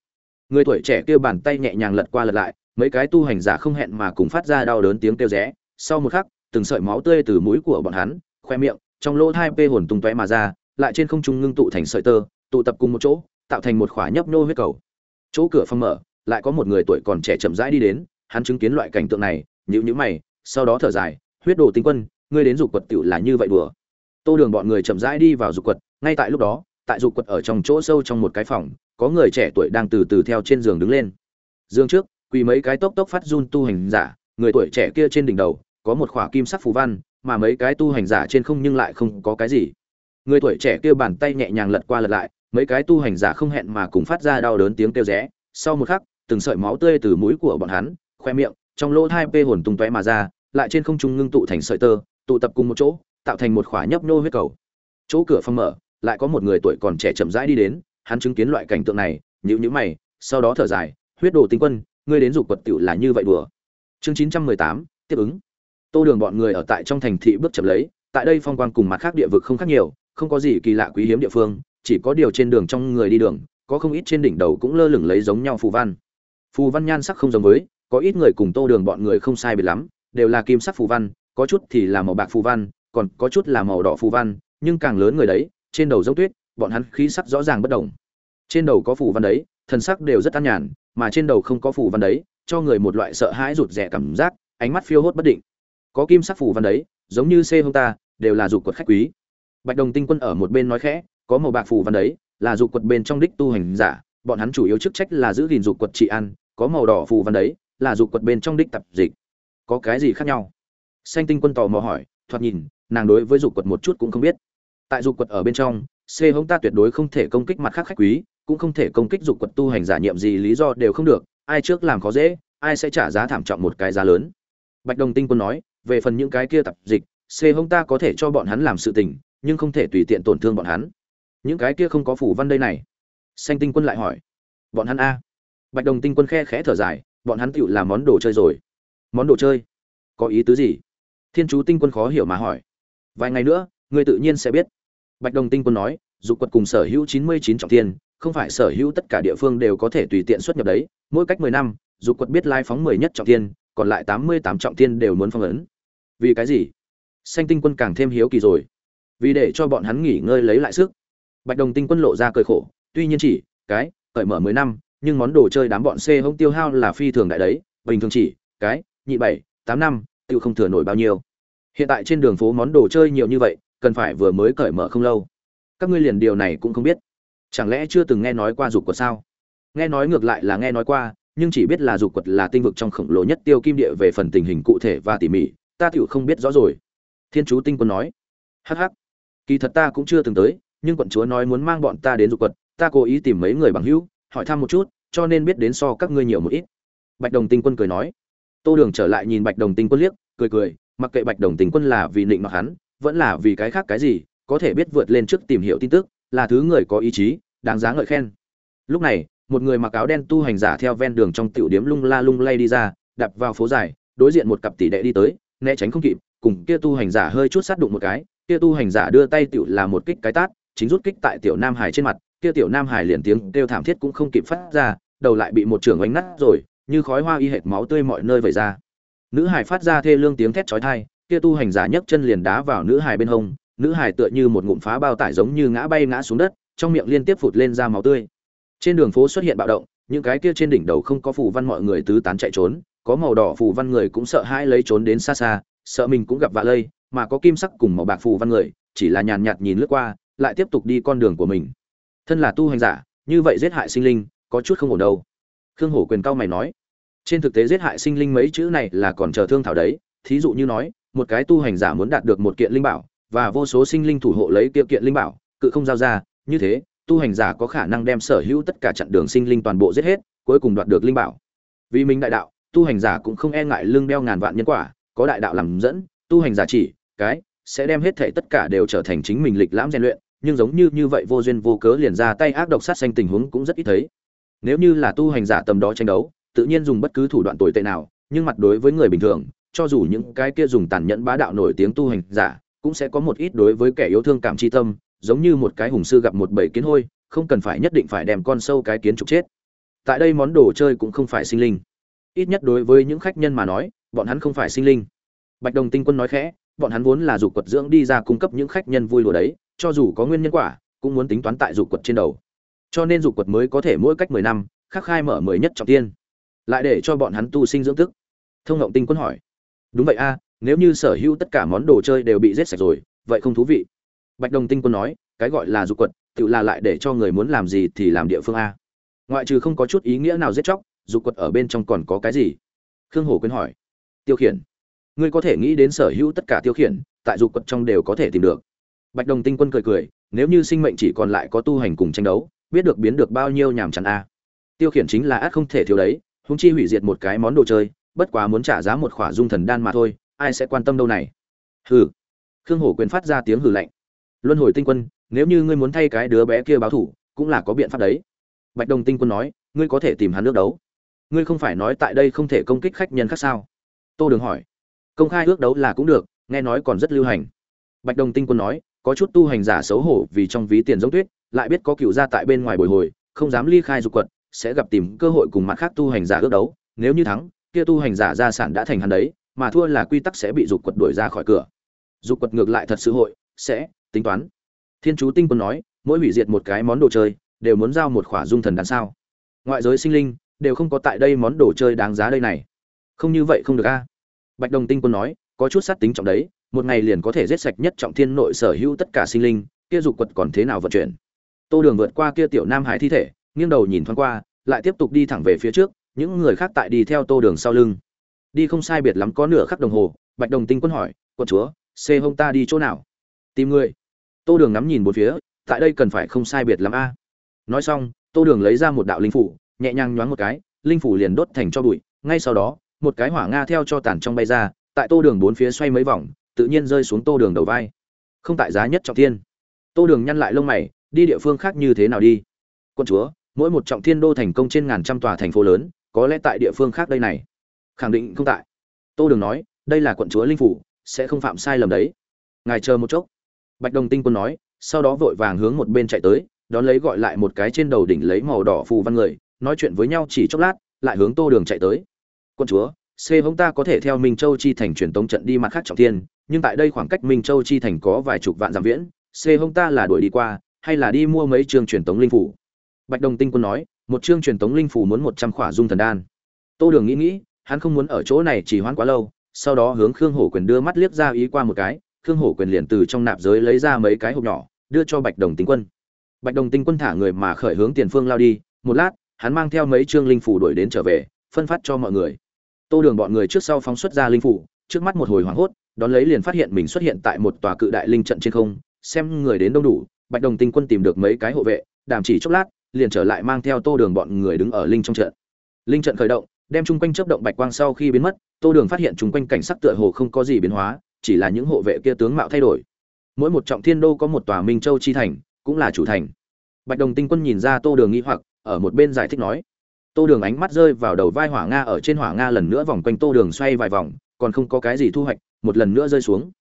Người tuổi trẻ kia bàn tay nhẹ nhàng lật qua lật lại mấy cái tu hành giả không hẹn mà cùng phát ra đau đớn tiếng kêu rẽ. Sau một khắc, từng sợi máu tươi từ mũi của bọn hắn, khoe miệng, trong lỗ hai pê hồn tung tóe mà ra, lại trên không trung ngưng tụ thành sợi tơ, tụ tập cùng một chỗ, tạo thành một khỏa nhấp nô huyết cầu. Chỗ cửa phòng mở, lại có một người tuổi còn trẻ chậm rãi đi đến, hắn chứng kiến loại cảnh tượng này, nhíu nhíu mày, sau đó thở dài, huyết đồ tinh quân, ngươi đến dục quật tiểu là như vậy đùa. Tô đường bọn người chậm rãi đi vào dục quật, ngay tại lúc đó, tại dục quật ở trong chỗ sâu trong một cái phòng, có người trẻ tuổi đang từ từ theo trên giường đứng lên. Giường trước quỳ mấy cái tốc tốc phát run tu hành giả, người tuổi trẻ kia trên đỉnh đầu, có một khỏa kim sắc phù văn, mà mấy cái tu hành giả trên không nhưng lại không có cái gì. Người tuổi trẻ kia bàn tay nhẹ nhàng lật qua lật lại, mấy cái tu hành giả không hẹn mà cùng phát ra đau đớn tiếng kêu rẽ. Sau một khắc, từng sợi máu tươi từ mũi của bọn hắn, khoe miệng, trong lỗ hai p hồn tung tóe mà ra, lại trên không trung ngưng tụ thành sợi tơ, tụ tập cùng một chỗ, tạo thành một khỏa nhấp nô huyết cầu. Chỗ cửa phòng mở, lại có một người tuổi còn trẻ chậm rãi đi đến, hắn chứng kiến loại cảnh tượng này, nhíu nhíu mày, sau đó thở dài, huyết đồ tinh quân ngươi đến dục quật tiểu là như vậy đùa. Chương chín trăm mười tám, tiếp ứng. Tô đường bọn người ở tại trong thành thị bước chậm lấy, tại đây phong quang cùng mặt khác địa vực không khác nhiều, không có gì kỳ lạ quý hiếm địa phương, chỉ có điều trên đường trong người đi đường, có không ít trên đỉnh đầu cũng lơ lửng lấy giống nhau phù văn. Phù văn nhan sắc không giống với, có ít người cùng tô đường bọn người không sai biệt lắm, đều là kim sắc phù văn, có chút thì là màu bạc phù văn, còn có chút là màu đỏ phù văn, nhưng càng lớn người đấy, trên đầu giống tuyết, bọn hắn khí sắc rõ ràng bất động. trên đầu có phù văn đấy, thần sắc đều rất an nhàn mà trên đầu không có phù văn đấy, cho người một loại sợ hãi rụt rè cảm giác, ánh mắt phiêu hốt bất định. Có kim sắc phù văn đấy, giống như c hông ta, đều là dục quật khách quý. Bạch đồng tinh quân ở một bên nói khẽ, có màu bạc phù văn đấy, là dục quật bên trong đích tu hành giả, bọn hắn chủ yếu chức trách là giữ gìn dục quật trị an, có màu đỏ phù văn đấy, là dục quật bên trong đích tập dịch. Có cái gì khác nhau? Xanh tinh quân tò mò hỏi, thoạt nhìn, nàng đối với dục quật một chút cũng không biết. Tại dục quật ở bên trong c hông ta tuyệt đối không thể công kích mặt khác khách quý cũng không thể công kích dục quật tu hành giả nhiệm gì, lý do đều không được, ai trước làm khó dễ, ai sẽ trả giá thảm trọng một cái giá lớn. Bạch đồng tinh quân nói, về phần những cái kia tập dịch, c hông ta có thể cho bọn hắn làm sự tình, nhưng không thể tùy tiện tổn thương bọn hắn. Những cái kia không có phủ văn đây này. Xanh tinh quân lại hỏi, bọn hắn a? Bạch đồng tinh quân khe khẽ thở dài, bọn hắn tựu làm món đồ chơi rồi. Món đồ chơi? Có ý tứ gì? Thiên chú tinh quân khó hiểu mà hỏi. Vài ngày nữa, ngươi tự nhiên sẽ biết. Bạch đồng tinh quân nói, dục quật cùng sở hữu chín mươi chín trọng thiên không phải sở hữu tất cả địa phương đều có thể tùy tiện xuất nhập đấy, mỗi cách mười năm dục quật biết lai phóng mười nhất trọng thiên, còn lại tám mươi tám trọng thiên đều muốn phong ấn. Vì cái gì? Xanh tinh quân càng thêm hiếu kỳ rồi. Vì để cho bọn hắn nghỉ ngơi lấy lại sức. Bạch đồng tinh quân lộ ra cười khổ, tuy nhiên chỉ, cái, cởi mở mười năm, nhưng món đồ chơi đám bọn c hông tiêu hao là phi thường đại đấy, bình thường chỉ, cái, nhị bảy, tám năm, tiêu không thừa nổi bao nhiêu. Hiện tại trên đường phố món đồ chơi nhiều như vậy, cần phải vừa mới cởi mở không lâu. Các ngươi liền điều này cũng không biết chẳng lẽ chưa từng nghe nói qua dục của sao? Nghe nói ngược lại là nghe nói qua, nhưng chỉ biết là dục quật là tinh vực trong khổng lồ nhất tiêu kim địa về phần tình hình cụ thể và tỉ mỉ, ta tựu không biết rõ rồi. Thiên chú tinh quân nói. Hắc hắc. Kỳ thật ta cũng chưa từng tới, nhưng quận chúa nói muốn mang bọn ta đến dục quật, ta cố ý tìm mấy người bằng hữu, hỏi thăm một chút, cho nên biết đến so các ngươi nhiều một ít. Bạch đồng tinh quân cười nói. Tô đường trở lại nhìn bạch đồng tinh quân liếc, cười cười, mặc kệ bạch đồng tinh quân là vì nịnh mặc hắn, vẫn là vì cái khác cái gì, có thể biết vượt lên trước tìm hiểu tin tức là thứ người có ý chí, đáng giá ngợi khen. Lúc này, một người mặc áo đen tu hành giả theo ven đường trong tiểu điếm lung la lung lay đi ra, đạp vào phố dài, đối diện một cặp tỷ đệ đi tới, né tránh không kịp, cùng kia tu hành giả hơi chút sát đụng một cái, kia tu hành giả đưa tay tiểu là một kích cái tát, chính rút kích tại tiểu nam hải trên mặt, kia tiểu nam hải liền tiếng kêu thảm thiết cũng không kịp phát ra, đầu lại bị một trường đánh nát rồi, như khói hoa y hệt máu tươi mọi nơi vẩy ra. Nữ hải phát ra thê lương tiếng thét chói tai, kia tu hành giả nhấc chân liền đá vào nữ hải bên hông nữ hải tựa như một ngụm phá bao tải giống như ngã bay ngã xuống đất, trong miệng liên tiếp phụt lên ra máu tươi. Trên đường phố xuất hiện bạo động, những cái kia trên đỉnh đầu không có phù văn mọi người tứ tán chạy trốn, có màu đỏ phù văn người cũng sợ hãi lấy trốn đến xa xa, sợ mình cũng gặp vạ lây, mà có kim sắc cùng màu bạc phù văn người, chỉ là nhàn nhạt nhìn lướt qua, lại tiếp tục đi con đường của mình. Thân là tu hành giả, như vậy giết hại sinh linh, có chút không ổn đâu. Khương hổ quyền cao mày nói. Trên thực tế giết hại sinh linh mấy chữ này là còn chờ thương thảo đấy, thí dụ như nói, một cái tu hành giả muốn đạt được một kiện linh bảo và vô số sinh linh thủ hộ lấy kia kiện linh bảo, cự không giao ra, như thế, tu hành giả có khả năng đem sở hữu tất cả chặn đường sinh linh toàn bộ giết hết, cuối cùng đoạt được linh bảo. Vì mình đại đạo, tu hành giả cũng không e ngại lương đeo ngàn vạn nhân quả, có đại đạo làm dẫn, tu hành giả chỉ, cái, sẽ đem hết thảy tất cả đều trở thành chính mình lịch lãm rèn luyện, nhưng giống như như vậy vô duyên vô cớ liền ra tay ác độc sát sanh tình huống cũng rất ít thấy. Nếu như là tu hành giả tầm đó tranh đấu, tự nhiên dùng bất cứ thủ đoạn tồi tệ nào, nhưng mặt đối với người bình thường, cho dù những cái kia dùng tàn nhẫn bá đạo nổi tiếng tu hành giả cũng sẽ có một ít đối với kẻ yêu thương cảm chi tâm, giống như một cái hùng sư gặp một bầy kiến hôi, không cần phải nhất định phải đem con sâu cái kiến trục chết. Tại đây món đồ chơi cũng không phải sinh linh. Ít nhất đối với những khách nhân mà nói, bọn hắn không phải sinh linh. Bạch đồng tinh quân nói khẽ, bọn hắn vốn là dục quật dưỡng đi ra cung cấp những khách nhân vui lùa đấy, cho dù có nguyên nhân quả, cũng muốn tính toán tại dục quật trên đầu. Cho nên dục quật mới có thể mỗi cách mười năm, khắc khai mở mới nhất trọng tiên. Lại để cho bọn hắn tu sinh dưỡng tức thông ngộng tinh quân hỏi. Đúng vậy a nếu như sở hữu tất cả món đồ chơi đều bị giết sạch rồi, vậy không thú vị. Bạch đồng tinh quân nói, cái gọi là dục quật, tự là lại để cho người muốn làm gì thì làm địa phương a. Ngoại trừ không có chút ý nghĩa nào giết chóc, dục quật ở bên trong còn có cái gì? Khương hổ quyên hỏi. Tiêu khiển, ngươi có thể nghĩ đến sở hữu tất cả tiêu khiển, tại dục quật trong đều có thể tìm được. Bạch đồng tinh quân cười cười, nếu như sinh mệnh chỉ còn lại có tu hành cùng tranh đấu, biết được biến được bao nhiêu nhàm chán a. Tiêu khiển chính là át không thể thiếu đấy húng chi hủy diệt một cái món đồ chơi, bất quá muốn trả giá một khỏa dung thần đan mà thôi ai sẽ quan tâm đâu này? Hừ. Khương hổ quyền phát ra tiếng hừ lạnh. Luân hồi tinh quân, nếu như ngươi muốn thay cái đứa bé kia báo thủ, cũng là có biện pháp đấy. Bạch đồng tinh quân nói, ngươi có thể tìm hắn nước đấu. Ngươi không phải nói tại đây không thể công kích khách nhân khác sao? Tô đường hỏi. Công khai ước đấu là cũng được, nghe nói còn rất lưu hành. Bạch đồng tinh quân nói, có chút tu hành giả xấu hổ vì trong ví tiền giống tuyết, lại biết có cựu gia tại bên ngoài bồi hồi, không dám ly khai dục quật, sẽ gặp tìm cơ hội cùng mặt khác tu hành giả ước đấu. Nếu như thắng, kia tu hành giả gia sản đã thành hắn đấy mà thua là quy tắc sẽ bị dục quật đuổi ra khỏi cửa. Dục quật ngược lại thật sự hội, sẽ, tính toán. Thiên chú tinh quân nói, mỗi hủy diệt một cái món đồ chơi, đều muốn giao một khỏa dung thần đan sao. Ngoại giới sinh linh, đều không có tại đây món đồ chơi đáng giá đây này. Không như vậy không được a. Bạch đồng tinh quân nói, có chút sát tính trọng đấy, một ngày liền có thể giết sạch nhất trọng thiên nội sở hữu tất cả sinh linh, kia dục quật còn thế nào vận chuyển? Tô đường vượt qua kia tiểu nam hải thi thể, nghiêng đầu nhìn thoáng qua, lại tiếp tục đi thẳng về phía trước, những người khác tại đi theo tô đường sau lưng đi không sai biệt lắm có nửa khắc đồng hồ, bạch đồng tinh quân hỏi quân chúa xê hông ta đi chỗ nào? Tìm người. Tô đường ngắm nhìn một phía, tại đây cần phải không sai biệt lắm a. Nói xong, tô đường lấy ra một đạo linh phủ, nhẹ nhàng nhoáng một cái, linh phủ liền đốt thành cho bụi, ngay sau đó, một cái hỏa nga theo cho tàn trong bay ra, tại tô đường bốn phía xoay mấy vòng, tự nhiên rơi xuống tô đường đầu vai. Không tại giá nhất trọng thiên. Tô đường nhăn lại lông mày, đi địa phương khác như thế nào đi? Quân chúa, mỗi một trọng thiên đô thành công trên ngàn trăm tòa thành phố lớn, có lẽ tại địa phương khác đây này khẳng định không tại. Tô đường nói, đây là quận chúa linh phủ, sẽ không phạm sai lầm đấy. Ngài chờ một chốc. Bạch đồng tinh quân nói, sau đó vội vàng hướng một bên chạy tới, đón lấy gọi lại một cái trên đầu đỉnh lấy màu đỏ phù văn người, nói chuyện với nhau chỉ chốc lát, lại hướng tô đường chạy tới. Quân chúa c hống ta có thể theo minh châu chi thành truyền tống trận đi mặt khác trọng thiên, nhưng tại đây khoảng cách minh châu chi thành có vài chục vạn dặm viễn c hống ta là đuổi đi qua, hay là đi mua mấy chương truyền tống linh phủ? Bạch đồng tinh quân nói, một chương truyền tống linh phủ muốn một trăm khỏa dung thần đan. Tô đường nghĩ nghĩ hắn không muốn ở chỗ này chỉ hoãn quá lâu, sau đó hướng khương hổ quyền đưa mắt liếc ra ý qua một cái, khương hổ quyền liền từ trong nạp giới lấy ra mấy cái hộp nhỏ, đưa cho bạch đồng tinh quân. Bạch đồng tinh quân thả người mà khởi hướng tiền phương lao đi, một lát, hắn mang theo mấy trương linh phủ đuổi đến trở về, phân phát cho mọi người. Tô đường bọn người trước sau phóng xuất ra linh phủ, trước mắt một hồi hoảng hốt, đón lấy liền phát hiện mình xuất hiện tại một tòa cự đại linh trận trên không, xem người đến đông đủ, bạch đồng tinh quân tìm được mấy cái hộ vệ đàm chỉ chốc lát, liền trở lại mang theo tô đường bọn người đứng ở linh trong trận. Linh trận khởi động đem chung quanh chớp động bạch quang sau khi biến mất, tô đường phát hiện chung quanh cảnh sắc tựa hồ không có gì biến hóa, chỉ là những hộ vệ kia tướng mạo thay đổi. Mỗi một trọng thiên đô có một tòa minh châu chi thành, cũng là chủ thành. Bạch đồng tinh quân nhìn ra tô đường nghi hoặc, ở một bên giải thích nói, tô đường ánh mắt rơi vào đầu vai hỏa nga, ở trên hỏa nga lần nữa vòng quanh tô đường xoay vài vòng, còn không có cái gì thu hoạch, một lần nữa rơi xuống.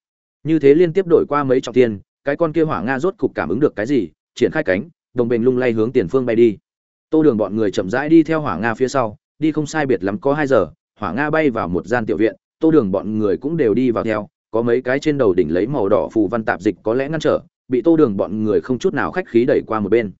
Như thế liên tiếp đổi qua mấy trọng thiên, cái con kia hỏa nga rốt cục cảm ứng được cái gì, triển khai cánh, đồng bình lung lay hướng tiền phương bay đi. Tô đường bọn người chậm rãi đi theo hỏa nga phía sau đi không sai biệt lắm có hai giờ, hỏa nga bay vào một gian tiểu viện, tô đường bọn người cũng đều đi vào theo, có mấy cái trên đầu đỉnh lấy màu đỏ phù văn tạp dịch có lẽ ngăn trở, bị tô đường bọn người không chút nào khách khí đẩy qua một bên.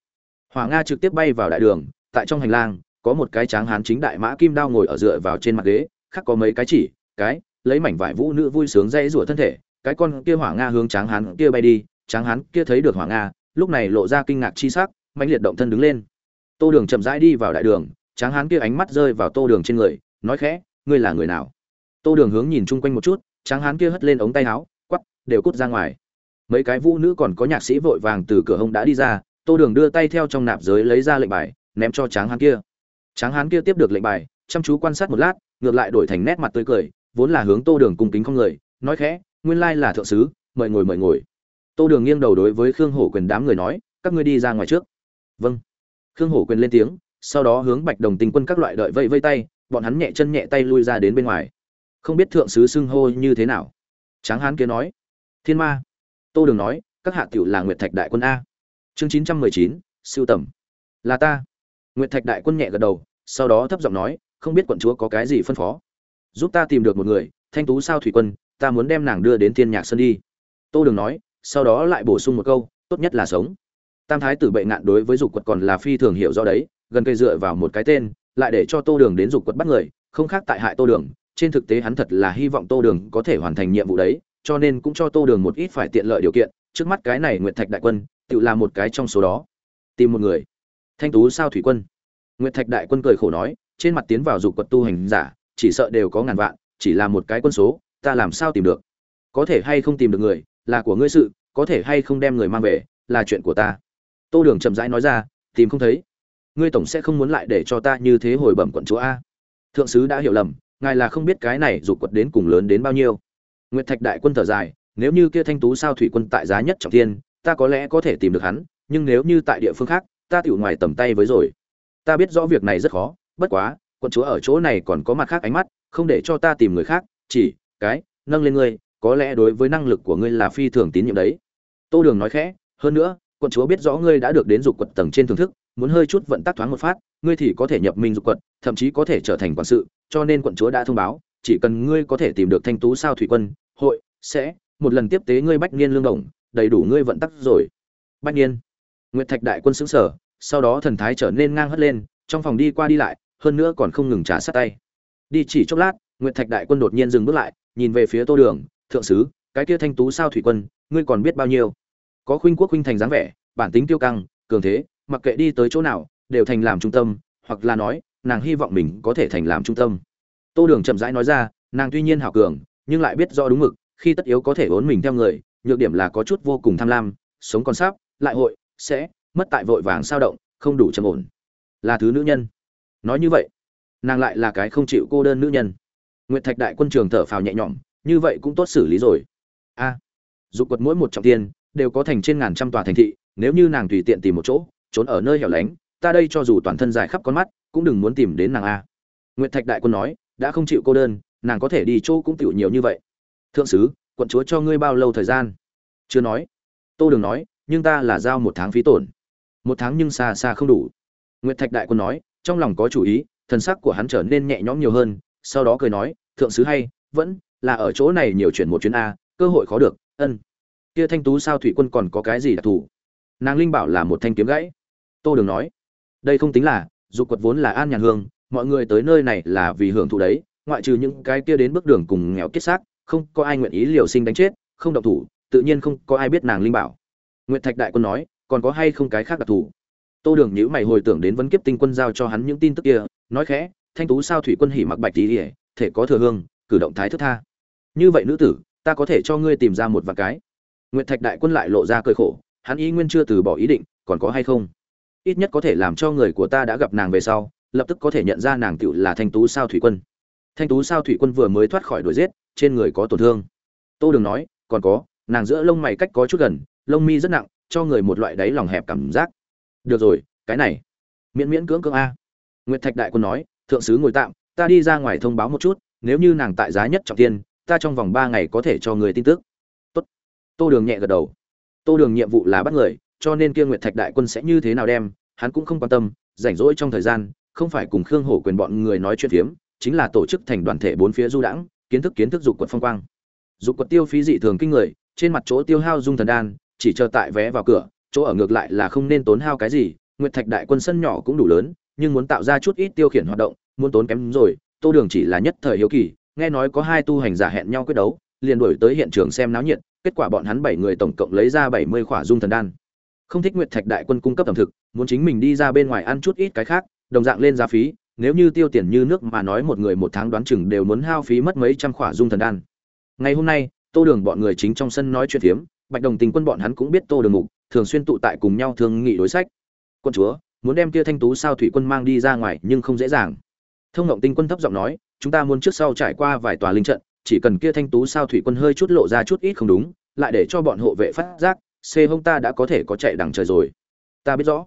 Hỏa nga trực tiếp bay vào đại đường, tại trong hành lang, có một cái tráng hán chính đại mã kim đao ngồi ở dựa vào trên mặt ghế, khác có mấy cái chỉ, cái, lấy mảnh vải vũ nữ vui sướng dây rủa thân thể, cái con kia hỏa nga hướng tráng hán kia bay đi, tráng hán kia thấy được hỏa nga, lúc này lộ ra kinh ngạc chi sắc mạnh liệt động thân đứng lên. Tô đường chậm rãi đi vào đại đường tráng hán kia ánh mắt rơi vào tô đường trên người, nói khẽ, ngươi là người nào? Tô đường hướng nhìn chung quanh một chút, tráng hán kia hất lên ống tay áo quắp đều cút ra ngoài. Mấy cái vũ nữ còn có nhạc sĩ vội vàng từ cửa hông đã đi ra, tô đường đưa tay theo trong nạp giới lấy ra lệnh bài, ném cho tráng hán kia. Tráng hán kia tiếp được lệnh bài, chăm chú quan sát một lát, ngược lại đổi thành nét mặt tươi cười, vốn là hướng tô đường cung kính không người, nói khẽ, nguyên lai là thượng sứ, mời ngồi mời ngồi. Tô đường nghiêng đầu đối với khương hổ quyền đám người nói, các ngươi đi ra ngoài trước. Vâng. Khương hổ quyền lên tiếng sau đó hướng bạch đồng tinh quân các loại đợi vây vây tay, bọn hắn nhẹ chân nhẹ tay lui ra đến bên ngoài. Không biết thượng sứ xưng hô như thế nào. Tráng hán kia nói, thiên ma. Tô đường nói, các hạ tiểu là nguyệt thạch đại quân a. Chương chín trăm mười chín, siêu tầm. Là ta. Nguyệt thạch đại quân nhẹ gật đầu, sau đó thấp giọng nói, không biết quận chúa có cái gì phân phó? Giúp ta tìm được một người, thanh tú sao thủy quân, ta muốn đem nàng đưa đến thiên nhạc sơn đi. Tô đường nói, sau đó lại bổ sung một câu, tốt nhất là sống. Tam thái tử bệ ngạn đối với dục quật còn là phi thường hiểu do đấy gần cây dựa vào một cái tên, lại để cho tô đường đến dục quật bắt người, không khác tại hại tô đường, trên thực tế hắn thật là hy vọng tô đường có thể hoàn thành nhiệm vụ đấy, cho nên cũng cho tô đường một ít phải tiện lợi điều kiện, trước mắt cái này nguyệt thạch đại quân, tự là một cái trong số đó. Tìm một người. Thanh tú sao thủy quân? Nguyệt thạch đại quân cười khổ nói, trên mặt tiến vào dục quật tu hành giả, chỉ sợ đều có ngàn vạn, chỉ là một cái quân số, ta làm sao tìm được? Có thể hay không tìm được người, là của ngươi sự, có thể hay không đem người mang về, là chuyện của ta. Tô đường chậm rãi nói ra, tìm không thấy ngươi tổng sẽ không muốn lại để cho ta như thế hồi bẩm quận chúa a. Thượng sứ đã hiểu lầm, ngài là không biết cái này dục quật đến cùng lớn đến bao nhiêu. Nguyệt thạch đại quân thở dài, nếu như kia thanh tú sao thủy quân tại giá nhất trọng thiên, ta có lẽ có thể tìm được hắn, nhưng nếu như tại địa phương khác, ta tiểu ngoài tầm tay với rồi. Ta biết rõ việc này rất khó, bất quá, quận chúa ở chỗ này còn có mặt khác ánh mắt, không để cho ta tìm người khác, chỉ, cái, nâng lên ngươi, có lẽ đối với năng lực của ngươi là phi thường tín nhiệm đấy. Tô đường nói khẽ, hơn nữa, quận chúa biết rõ ngươi đã được đến dục quật tầng trên thưởng thức muốn hơi chút vận tác thoáng một phát ngươi thì có thể nhập minh dục quận, thậm chí có thể trở thành quản sự cho nên quận chúa đã thông báo chỉ cần ngươi có thể tìm được thanh tú sao thủy quân hội sẽ một lần tiếp tế ngươi bách niên lương đồng đầy đủ ngươi vận tắc rồi. Bách niên nguyệt thạch đại quân xứng sở sau đó thần thái trở nên ngang hất lên trong phòng đi qua đi lại hơn nữa còn không ngừng trả sát tay. Đi chỉ chốc lát nguyệt thạch đại quân đột nhiên dừng bước lại nhìn về phía tô đường thượng sứ cái kia thanh tú sao thủy quân ngươi còn biết bao nhiêu? Có khuynh quốc khuynh thành dáng vẻ bản tính tiêu căng cường thế mặc kệ đi tới chỗ nào đều thành làm trung tâm hoặc là nói nàng hy vọng mình có thể thành làm trung tâm. Tô đường chậm rãi nói ra nàng tuy nhiên hảo cường nhưng lại biết rõ đúng mực khi tất yếu có thể ốn mình theo người nhược điểm là có chút vô cùng tham lam sống còn sáp lại hội sẽ mất tại vội vàng sao động không đủ trầm ổn. Là thứ nữ nhân. Nói như vậy nàng lại là cái không chịu cô đơn nữ nhân. Nguyệt thạch đại quân trường thở phào nhẹ nhõm như vậy cũng tốt xử lý rồi. A à, dục quật mỗi một trọng tiên đều có thành trên ngàn trăm tòa thành thị nếu như nàng tùy tiện tìm một chỗ trốn ở nơi hẻo lánh, ta đây cho dù toàn thân dài khắp con mắt, cũng đừng muốn tìm đến nàng a. Nguyệt thạch đại quân nói, đã không chịu cô đơn, nàng có thể đi chỗ cũng tiểu nhiều như vậy. Thượng sứ, quận chúa cho ngươi bao lâu thời gian? Chưa nói. Tô đường nói, nhưng ta là giao một tháng phí tổn. Một tháng nhưng xa xa không đủ. Nguyệt thạch đại quân nói, trong lòng có chủ ý, thần sắc của hắn trở nên nhẹ nhõm nhiều hơn, sau đó cười nói, thượng sứ hay, vẫn là ở chỗ này nhiều chuyển một chuyến a, cơ hội khó được, ân. Kia thanh tú sao thủy quân còn có cái gì đặc thù? Nàng linh bảo là một thanh kiếm gãy tô đường nói. Đây không tính là, dục quật vốn là an nhàn hương, mọi người tới nơi này là vì hưởng thụ đấy, ngoại trừ những cái kia đến bước đường cùng nghèo kết xác, không có ai nguyện ý liều sinh đánh chết, không độc thủ, tự nhiên không có ai biết nàng linh bảo. Nguyệt thạch đại quân nói, còn có hay không cái khác đặc thù? Tô đường nhữ mày hồi tưởng đến vấn kiếp tinh quân giao cho hắn những tin tức kia, nói khẽ, thanh tú sao thủy quân hỉ mặc bạch tí ỉa thể có thừa hương, cử động thái thức tha. Như vậy nữ tử, ta có thể cho ngươi tìm ra một vài cái. Nguyệt thạch đại quân lại lộ ra cơi khổ, hắn ý nguyên chưa từ bỏ ý định, còn có hay không? Ít nhất có thể làm cho người của ta đã gặp nàng về sau, lập tức có thể nhận ra nàng tựu là thanh tú sao thủy quân. Thanh tú sao thủy quân vừa mới thoát khỏi đuổi giết, trên người có tổn thương. Tô đường nói, còn có, nàng giữa lông mày cách có chút gần, lông mi rất nặng, cho người một loại đáy lòng hẹp cảm giác. Được rồi, cái này, miễn miễn cưỡng cưỡng a. Nguyệt thạch đại quân nói, thượng sứ ngồi tạm, ta đi ra ngoài thông báo một chút, nếu như nàng tại giá nhất trọng tiên, ta trong vòng ba ngày có thể cho người tin tức. Tốt. tô đường nhẹ gật đầu. Tô đường nhiệm vụ là bắt người cho nên kia nguyệt thạch đại quân sẽ như thế nào đem, hắn cũng không quan tâm, rảnh rỗi trong thời gian, không phải cùng khương hổ quyền bọn người nói chuyện phiếm, chính là tổ chức thành đoàn thể bốn phía du đãng, kiến thức kiến thức dục quật phong quang. Dục quật tiêu phí dị thường kinh người, trên mặt chỗ tiêu hao dung thần đan, chỉ chờ tại vé vào cửa, chỗ ở ngược lại là không nên tốn hao cái gì, nguyệt thạch đại quân sân nhỏ cũng đủ lớn, nhưng muốn tạo ra chút ít tiêu khiển hoạt động, muốn tốn kém rồi, tô đường chỉ là nhất thời hiếu kỳ, nghe nói có hai tu hành giả hẹn nhau quyết đấu, liền đuổi tới hiện trường xem náo nhiệt, kết quả bọn hắn bảy người tổng cộng lấy ra bảy mươi khỏa dung thần đan không thích nguyệt thạch đại quân cung cấp ẩm thực, muốn chính mình đi ra bên ngoài ăn chút ít cái khác, đồng dạng lên giá phí, nếu như tiêu tiền như nước mà nói một người một tháng đoán chừng đều muốn hao phí mất mấy trăm khỏa dung thần đan. Ngày hôm nay, tô đường bọn người chính trong sân nói chuyện phiếm, bạch đồng tình quân bọn hắn cũng biết tô đường mục, thường xuyên tụ tại cùng nhau thương nghị đối sách. Quân chúa, muốn đem kia thanh tú sao thủy quân mang đi ra ngoài nhưng không dễ dàng. Thông ngộng tinh quân thấp giọng nói, chúng ta muốn trước sau trải qua vài tòa linh trận, chỉ cần kia thanh tú sao thủy quân hơi chút lộ ra chút ít không đúng, lại để cho bọn hộ vệ phát giác xê hông ta đã có thể có chạy đằng trời rồi. Ta biết rõ.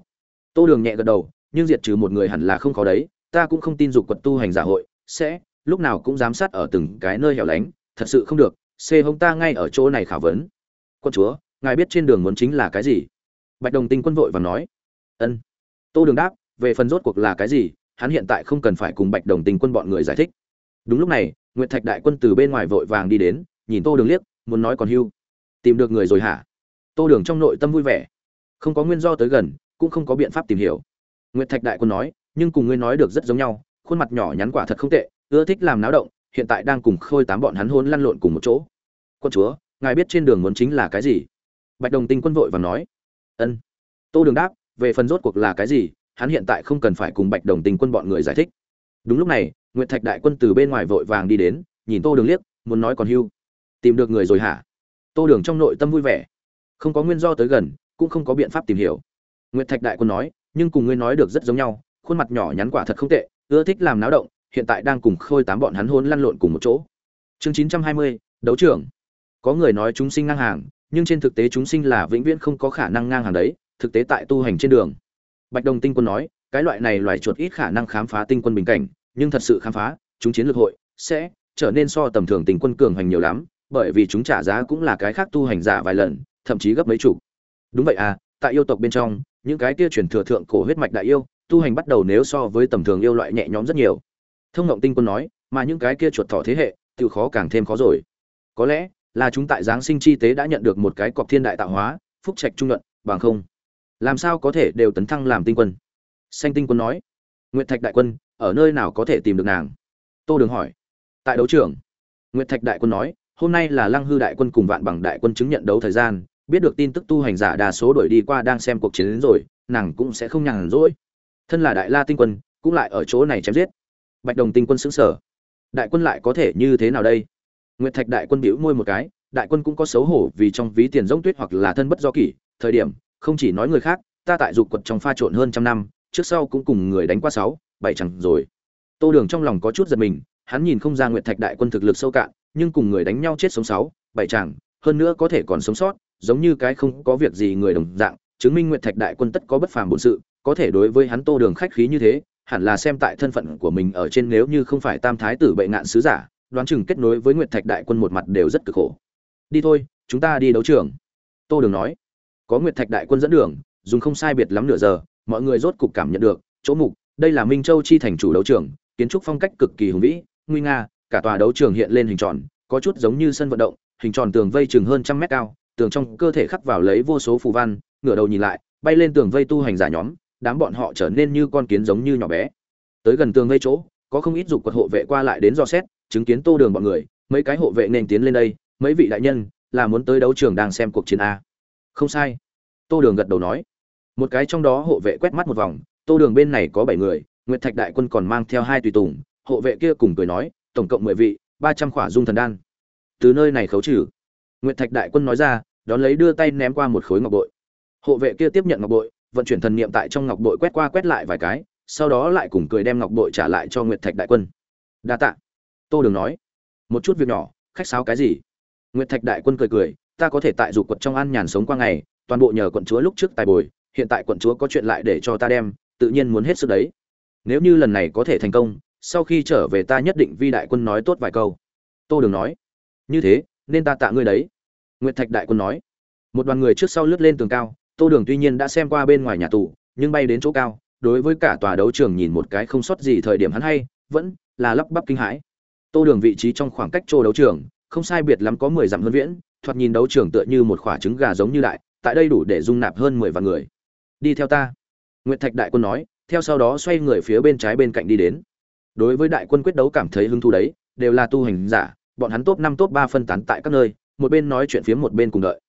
Tô đường nhẹ gật đầu, nhưng diệt trừ một người hẳn là không khó đấy, ta cũng không tin dục quật tu hành giả hội, sẽ, lúc nào cũng giám sát ở từng cái nơi hẻo lánh, thật sự không được, xê hông ta ngay ở chỗ này khảo vấn. Quân chúa, ngài biết trên đường muốn chính là cái gì? Bạch đồng tinh quân vội và nói. Ân. Tô đường đáp, về phần rốt cuộc là cái gì, hắn hiện tại không cần phải cùng bạch đồng tinh quân bọn người giải thích. Đúng lúc này, nguyệt thạch đại quân từ bên ngoài vội vàng đi đến, nhìn tô đường liếc, muốn nói còn hưu. Tìm được người rồi hả? Tô đường trong nội tâm vui vẻ. Không có nguyên do tới gần, cũng không có biện pháp tìm hiểu. Nguyệt thạch đại quân nói, nhưng cùng ngươi nói được rất giống nhau, khuôn mặt nhỏ nhắn quả thật không tệ, ưa thích làm náo động, hiện tại đang cùng khôi tám bọn hắn hôn lăn lộn cùng một chỗ. Quân chúa, ngài biết trên đường muốn chính là cái gì? Bạch đồng tinh quân vội và nói. Ân. Tô đường đáp, về phần rốt cuộc là cái gì, hắn hiện tại không cần phải cùng bạch đồng tinh quân bọn người giải thích. Đúng lúc này, nguyệt thạch đại quân từ bên ngoài vội vàng đi đến, nhìn tô đường liếc, muốn nói còn hưu. Tìm được người rồi hả? Tô đường trong nội tâm vui vẻ không có nguyên do tới gần, cũng không có biện pháp tìm hiểu. Nguyệt thạch đại quân nói, nhưng cùng ngươi nói được rất giống nhau, khuôn mặt nhỏ nhắn quả thật không tệ, ưa thích làm náo động, hiện tại đang cùng khôi tám bọn hắn hôn lăn lộn cùng một chỗ. Chương chín trăm hai mươi, đấu trưởng có người nói chúng sinh ngang hàng, nhưng trên thực tế chúng sinh là vĩnh viễn không có khả năng ngang hàng đấy, thực tế tại tu hành trên đường. Bạch đồng tinh quân nói, cái loại này loài chuột ít khả năng khám phá tinh quân bình cảnh, nhưng thật sự khám phá, chúng chiến lược hội sẽ trở nên so tầm thường tình quân cường hành nhiều lắm, bởi vì chúng trả giá cũng là cái khác tu hành giả vài lần thậm chí gấp mấy chục. Đúng vậy à tại yêu tộc bên trong, những cái kia truyền thừa thượng cổ huyết mạch đại yêu, tu hành bắt đầu nếu so với tầm thường yêu loại nhẹ nhõm rất nhiều. Thông ngộng tinh quân nói, mà những cái kia chuột thỏ thế hệ tự khó càng thêm khó rồi. Có lẽ là chúng tại giáng sinh chi tế đã nhận được một cái cọc thiên đại tạo hóa, phúc trạch trung luận, bằng không, làm sao có thể đều tấn thăng làm tinh quân? Xanh tinh quân nói, nguyệt thạch đại quân, ở nơi nào có thể tìm được nàng? Tô đường hỏi. Tại đấu trường, nguyệt thạch đại quân nói, hôm nay là lăng hư đại quân cùng vạn bằng đại quân chứng nhận đấu thời gian biết được tin tức tu hành giả đa số đổi đi qua đang xem cuộc chiến đến rồi, nàng cũng sẽ không nhàn rỗi. Thân là đại la tinh quân, cũng lại ở chỗ này chém giết. Bạch đồng tinh quân xứng sở đại quân lại có thể như thế nào đây? Nguyệt thạch đại quân bĩu môi một cái, đại quân cũng có xấu hổ vì trong ví tiền giống tuyết hoặc là thân bất do kỷ, thời điểm, không chỉ nói người khác, ta tại dục quật trong pha trộn hơn trăm năm, trước sau cũng cùng người đánh qua sáu, bảy chẳng rồi. Tô đường trong lòng có chút giật mình, hắn nhìn không ra nguyệt thạch đại quân thực lực sâu cạn, nhưng cùng người đánh nhau chết sống sáu, bảy chẳng, hơn nữa có thể còn sống sót giống như cái không có việc gì người đồng dạng, chứng minh nguyệt thạch đại quân tất có bất phàm bổn sự, có thể đối với hắn tô đường khách khí như thế, hẳn là xem tại thân phận của mình ở trên nếu như không phải tam thái tử bệ ngạn sứ giả, đoán chừng kết nối với nguyệt thạch đại quân một mặt đều rất cực khổ. Đi thôi, chúng ta đi đấu trường. Tô đường nói. Có nguyệt thạch đại quân dẫn đường, dùng không sai biệt lắm nửa giờ, mọi người rốt cục cảm nhận được, chỗ mục, đây là minh châu chi thành chủ đấu trường, kiến trúc phong cách cực kỳ hùng vĩ, nguy nga, cả tòa đấu trường hiện lên hình tròn, có chút giống như sân vận động, hình tròn tường vây chừng hơn trăm mét cao tường trong cơ thể khắc vào lấy vô số phù văn, ngửa đầu nhìn lại, bay lên tường vây tu hành giả nhóm, đám bọn họ trở nên như con kiến giống như nhỏ bé. Tới gần tường vây chỗ, có không ít dục quật hộ vệ qua lại đến dò xét, chứng kiến tô đường bọn người, mấy cái hộ vệ nên tiến lên đây, mấy vị đại nhân, là muốn tới đấu trường đang xem cuộc chiến a. Không sai. Tô đường gật đầu nói. Một cái trong đó hộ vệ quét mắt một vòng, tô đường bên này có bảy người, nguyệt thạch đại quân còn mang theo hai tùy tùng, hộ vệ kia cùng cười nói, tổng cộng mười vị, ba trăm khỏa dung thần đan. Từ nơi này khấu trừ nguyệt thạch đại quân nói ra, đón lấy đưa tay ném qua một khối ngọc bội. Hộ vệ kia tiếp nhận ngọc bội, vận chuyển thần niệm tại trong ngọc bội quét qua quét lại vài cái, sau đó lại cùng cười đem ngọc bội trả lại cho nguyệt thạch đại quân. Đa tạ. Tô đường nói. Một chút việc nhỏ, khách sáo cái gì? Nguyệt thạch đại quân cười cười, ta có thể tại dục quật trong an nhàn sống qua ngày, toàn bộ nhờ quận chúa lúc trước tài bồi, hiện tại quận chúa có chuyện lại để cho ta đem, tự nhiên muốn hết sức đấy. Nếu như lần này có thể thành công, sau khi trở về ta nhất định vi đại quân nói tốt vài câu. Tô đường nói. Như thế nên ta tạ ngươi đấy. Nguyệt thạch đại quân nói. Một đoàn người trước sau lướt lên tường cao, tô đường tuy nhiên đã xem qua bên ngoài nhà tù, nhưng bay đến chỗ cao, đối với cả tòa đấu trường nhìn một cái không sót gì thời điểm hắn hay, vẫn là lắp bắp kinh hãi. Tô đường vị trí trong khoảng cách chỗ đấu trường, không sai biệt lắm có mười dặm hơn viễn, thoạt nhìn đấu trường tựa như một quả trứng gà giống như đại, tại đây đủ để dung nạp hơn mười vạn người. Đi theo ta. Nguyệt thạch đại quân nói, theo sau đó xoay người phía bên trái bên cạnh đi đến. Đối với đại quân quyết đấu cảm thấy hứng thú đấy, đều là tu hành giả bọn hắn top năm, top ba phân tán tại các nơi, một bên nói chuyện phía một bên cùng đợi.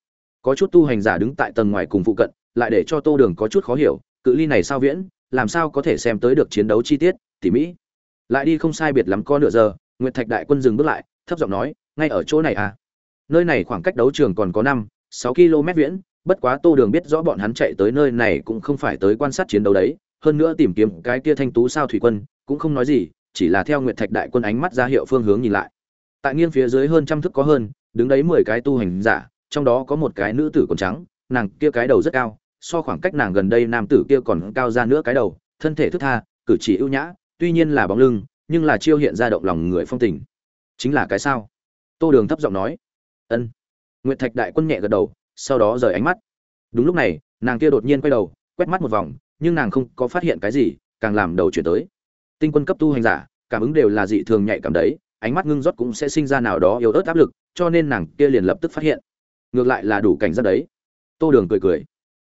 Có chút tu hành giả đứng tại tầng ngoài cùng phụ cận, lại để cho tô đường có chút khó hiểu, cự ly này sao viễn, làm sao có thể xem tới được chiến đấu chi tiết, tỉ mỹ lại đi không sai biệt lắm có nửa giờ, nguyệt thạch đại quân dừng bước lại, thấp giọng nói, ngay ở chỗ này à? Nơi này khoảng cách đấu trường còn có năm, sáu km viễn, bất quá tô đường biết rõ bọn hắn chạy tới nơi này cũng không phải tới quan sát chiến đấu đấy, hơn nữa tìm kiếm cái kia thanh tú sao thủy quân, cũng không nói gì, chỉ là theo nguyệt thạch đại quân ánh mắt ra hiệu phương hướng nhìn lại tại nghiêng phía dưới hơn trăm thước có hơn, đứng đấy mười cái tu hành giả, trong đó có một cái nữ tử còn trắng, nàng kia cái đầu rất cao, so khoảng cách nàng gần đây nam tử kia còn cao ra nữa cái đầu, thân thể thức tha, cử chỉ ưu nhã, tuy nhiên là bóng lưng, nhưng là chiêu hiện ra động lòng người phong tình. Chính là cái sao? Tô đường thấp giọng nói. Ân. Nguyệt thạch đại quân nhẹ gật đầu, sau đó rời ánh mắt. Đúng lúc này, nàng kia đột nhiên quay đầu, quét mắt một vòng, nhưng nàng không có phát hiện cái gì, càng làm đầu chuyển tới. Tinh quân cấp tu hành giả, cảm ứng đều là dị thường nhạy cảm đấy ánh mắt ngưng rót cũng sẽ sinh ra nào đó yếu ớt áp lực, cho nên nàng kia liền lập tức phát hiện. Ngược lại là đủ cảnh giác đấy. Tô đường cười cười.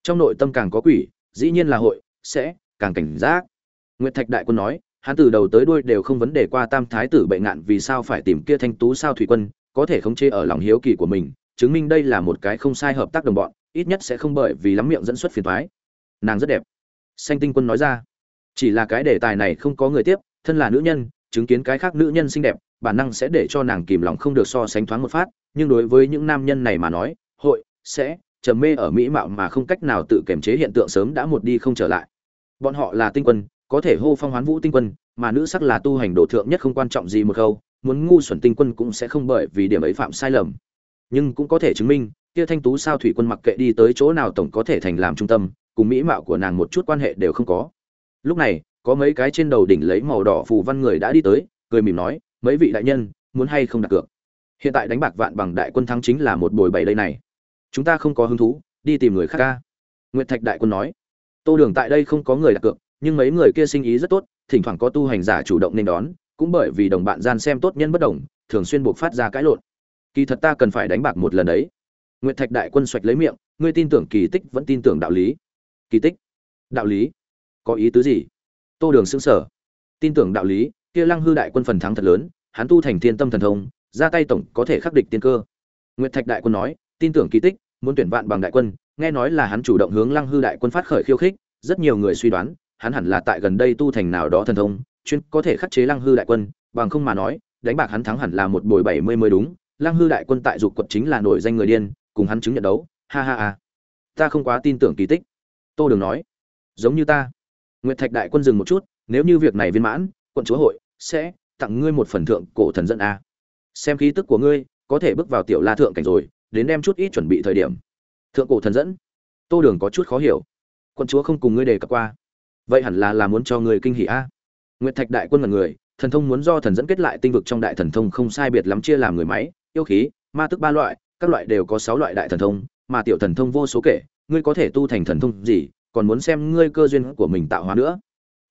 Trong nội tâm càng có quỷ, dĩ nhiên là hội, sẽ, càng cảnh giác. Nguyệt thạch đại quân nói, hắn từ đầu tới đuôi đều không vấn đề qua tam thái tử bệ ngạn vì sao phải tìm kia thanh tú sao thủy quân, có thể khống chế ở lòng hiếu kỳ của mình, chứng minh đây là một cái không sai hợp tác đồng bọn, ít nhất sẽ không bởi vì lắm miệng dẫn xuất phiền thoái nàng rất đẹp. Xanh tinh quân nói ra. Chỉ là cái đề tài này không có người tiếp, thân là nữ nhân chứng kiến cái khác nữ nhân xinh đẹp, bản năng sẽ để cho nàng kìm lòng không được so sánh thoáng một phát, nhưng đối với những nam nhân này mà nói, hội, sẽ, trầm mê ở mỹ mạo mà không cách nào tự kiềm chế hiện tượng sớm đã một đi không trở lại. Bọn họ là tinh quân, có thể hô phong hoán vũ tinh quân, mà nữ sắc là tu hành độ thượng nhất không quan trọng gì một câu, muốn ngu xuẩn tinh quân cũng sẽ không bởi vì điểm ấy phạm sai lầm. Nhưng cũng có thể chứng minh, kia thanh tú sao thủy quân mặc kệ đi tới chỗ nào tổng có thể thành làm trung tâm, cùng mỹ mạo của nàng một chút quan hệ đều không có. Lúc này có mấy cái trên đầu đỉnh lấy màu đỏ phù văn người đã đi tới, cười mỉm nói, mấy vị đại nhân, muốn hay không đặt cược? Hiện tại đánh bạc vạn bằng đại quân thắng chính là một bồi bảy đây này. Chúng ta không có hứng thú, đi tìm người khác ca. Nguyệt thạch đại quân nói. Tô đường tại đây không có người đặt cược, nhưng mấy người kia sinh ý rất tốt, thỉnh thoảng có tu hành giả chủ động nên đón, cũng bởi vì đồng bạn gian xem tốt nhân bất đồng, thường xuyên buộc phát ra cãi lộn. Kỳ thật ta cần phải đánh bạc một lần đấy. Nguyệt thạch đại quân xoạch lấy miệng, ngươi tin tưởng kỳ tích vẫn tin tưởng đạo lý. Kỳ tích? Đạo lý? Có ý tứ gì? Tô đường sững sở tin tưởng đạo lý, kia lăng hư đại quân phần thắng thật lớn, hắn tu thành thiên tâm thần thông, ra tay tổng có thể khắc địch tiên cơ. Nguyệt thạch đại quân nói, tin tưởng kỳ tích, muốn tuyển vạn bằng đại quân, nghe nói là hắn chủ động hướng lăng hư đại quân phát khởi khiêu khích, rất nhiều người suy đoán, hắn hẳn là tại gần đây tu thành nào đó thần thông, chuyên có thể khắc chế lăng hư đại quân, bằng không mà nói, đánh bạc hắn thắng hẳn là một bồi bảy mươi mới đúng, lăng hư đại quân tại dục quật chính là nổi danh người điên, cùng hắn chứng nhận đấu, ha ha ha. Ta không quá tin tưởng kỳ tích. Tô đường nói, giống như ta nguyệt thạch đại quân dừng một chút, nếu như việc này viên mãn, quận chúa hội sẽ tặng ngươi một phần thượng cổ thần dẫn a. Xem khí tức của ngươi, có thể bước vào tiểu la thượng cảnh rồi, đến đem chút ít chuẩn bị thời điểm. Thượng cổ thần dẫn? Tô đường có chút khó hiểu. Quận chúa không cùng ngươi đề cập qua. Vậy hẳn là là muốn cho ngươi kinh hỉ a. Nguyệt thạch đại quân là người, thần thông muốn do thần dẫn kết lại tinh vực trong đại thần thông không sai biệt lắm chia làm người máy, yêu khí, ma tức ba loại, các loại đều có sáu loại đại thần thông, mà tiểu thần thông vô số kể, ngươi có thể tu thành thần thông gì còn muốn xem ngươi cơ duyên của mình tạo hóa nữa.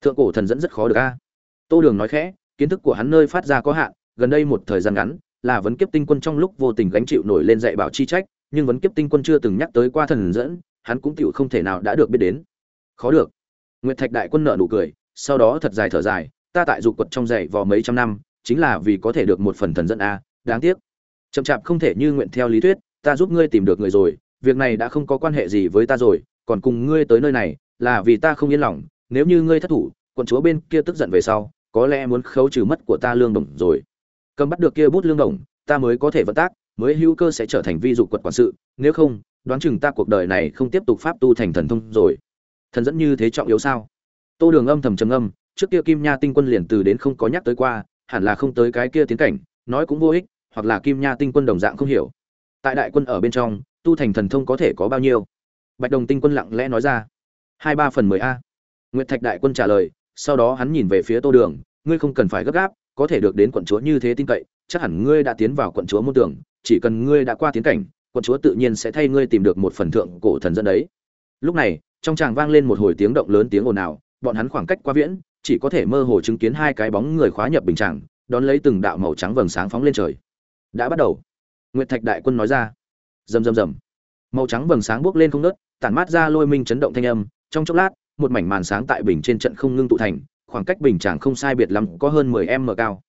Thượng cổ thần dẫn rất khó được a. Tô đường nói khẽ, kiến thức của hắn nơi phát ra có hạn, gần đây một thời gian ngắn, là vấn kiếp tinh quân trong lúc vô tình gánh chịu nổi lên dạy bảo chi trách, nhưng vấn kiếp tinh quân chưa từng nhắc tới qua thần dẫn, hắn cũng tựu không thể nào đã được biết đến. Khó được. Nguyệt thạch đại quân nợ nụ cười, sau đó thật dài thở dài, ta tại dục quật trong dạy vò mấy trăm năm, chính là vì có thể được một phần thần dẫn a, đáng tiếc. Chậm chạp không thể như nguyện theo lý thuyết, ta giúp ngươi tìm được người rồi, việc này đã không có quan hệ gì với ta rồi còn cùng ngươi tới nơi này là vì ta không yên lòng, nếu như ngươi thất thủ, quận chúa bên kia tức giận về sau, có lẽ muốn khấu trừ mất của ta lương đồng rồi. Cầm bắt được kia bút lương đồng, ta mới có thể vận tác, mới hữu cơ sẽ trở thành vi dụ quật quản sự, nếu không, đoán chừng ta cuộc đời này không tiếp tục pháp tu thành thần thông rồi. Thần dẫn như thế trọng yếu sao? Tô đường âm thầm trầm âm trước kia kim nha tinh quân liền từ đến không có nhắc tới qua, hẳn là không tới cái kia tiến cảnh, nói cũng vô ích, hoặc là kim nha tinh quân đồng dạng không hiểu. Tại đại quân ở bên trong, tu thành thần thông có thể có bao nhiêu? Bạch đồng tinh quân lặng lẽ nói ra. Hai ba phần mười a. Nguyệt thạch đại quân trả lời, sau đó hắn nhìn về phía tô đường, ngươi không cần phải gấp gáp, có thể được đến quận chúa như thế tin cậy, chắc hẳn ngươi đã tiến vào quận chúa môn tưởng chỉ cần ngươi đã qua tiến cảnh, quận chúa tự nhiên sẽ thay ngươi tìm được một phần thượng cổ thần dân đấy. Lúc này, trong tràng vang lên một hồi tiếng động lớn tiếng ồn ào, bọn hắn khoảng cách quá viễn, chỉ có thể mơ hồ chứng kiến hai cái bóng người khóa nhập bình tràng, đón lấy từng đạo màu trắng vầng sáng phóng lên trời. Đã bắt đầu. Nguyệt thạch đại quân nói ra. Rầm rầm rầm màu trắng vầng sáng bước lên không nớt tản mát ra lôi minh chấn động thanh âm. Trong chốc lát, một mảnh màn sáng tại bình trên trận không ngưng tụ thành, khoảng cách bình tràng không sai biệt lắm, có hơn 10 m cao.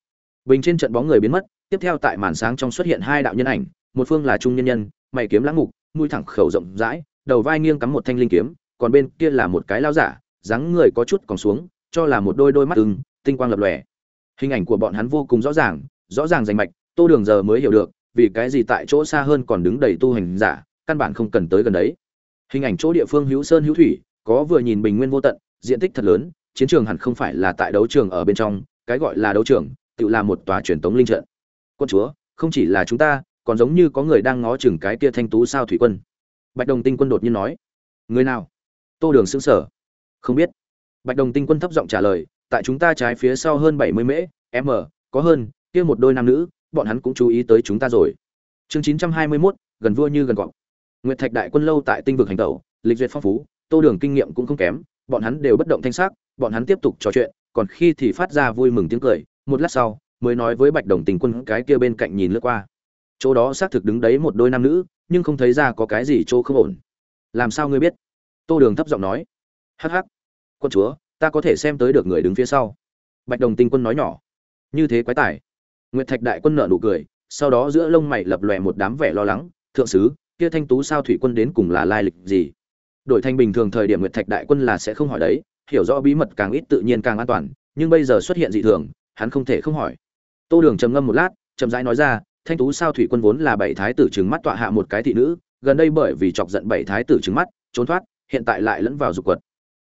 Bình trên trận bóng người biến mất, tiếp theo tại màn sáng trong xuất hiện hai đạo nhân ảnh, một phương là trung nhân nhân, mày kiếm lãng ngục mũi thẳng khẩu rộng rãi, đầu vai nghiêng cắm một thanh linh kiếm, còn bên kia là một cái lao giả, dáng người có chút còn xuống, cho là một đôi đôi mắt ưng, tinh quang lập lòe. Hình ảnh của bọn hắn vô cùng rõ ràng rõ ràng rành mạch, tô đường giờ mới hiểu được, vì cái gì tại chỗ xa hơn còn đứng đầy tu hành giả căn bản không cần tới gần đấy. Hình ảnh chỗ địa phương hữu sơn hữu thủy, có vừa nhìn bình nguyên vô tận, diện tích thật lớn, chiến trường hẳn không phải là tại đấu trường ở bên trong, cái gọi là đấu trường, tự là một tòa truyền tống linh trận. Quân chúa, không chỉ là chúng ta, còn giống như có người đang ngó chừng cái kia thanh tú sao thủy quân. Bạch đồng tinh quân đột nhiên nói, người nào? Tô đường xứng sở. Không biết. Bạch đồng tinh quân thấp giọng trả lời, tại chúng ta trái phía sau hơn bảy mươi mễ, m, có hơn, kia một đôi nam nữ, bọn hắn cũng chú ý tới chúng ta rồi. Chương chín trăm hai mươi mốt, gần vua như gần cọp nguyệt thạch đại quân lâu tại tinh vực hành tẩu, lịch duyệt phong phú, tô đường kinh nghiệm cũng không kém, bọn hắn đều bất động thanh sắc, bọn hắn tiếp tục trò chuyện, còn khi thì phát ra vui mừng tiếng cười, một lát sau, mới nói với bạch đồng tình quân cái kia bên cạnh nhìn lướt qua. Chỗ đó xác thực đứng đấy một đôi nam nữ, nhưng không thấy ra có cái gì chỗ không ổn. Làm sao ngươi biết? Tô đường thấp giọng nói. Hắc hắc. Quân chúa, ta có thể xem tới được người đứng phía sau. Bạch đồng tinh quân nói nhỏ. Như thế quái tải nguyệt thạch đại quân nở nụ cười, sau đó giữa lông mày lập lòe một đám vẻ lo lắng. Thượng sứ kia thanh tú sao thủy quân đến cùng là lai lịch gì? Đổi thành bình thường thời điểm nguyệt thạch đại quân là sẽ không hỏi đấy, hiểu rõ bí mật càng ít tự nhiên càng an toàn, nhưng bây giờ xuất hiện dị thường, hắn không thể không hỏi. Tô đường trầm ngâm một lát, chậm rãi nói ra, thanh tú sao thủy quân vốn là bảy thái tử trừng mắt tọa hạ một cái thị nữ, gần đây bởi vì chọc giận bảy thái tử trừng mắt, trốn thoát, hiện tại lại lẫn vào dục quật.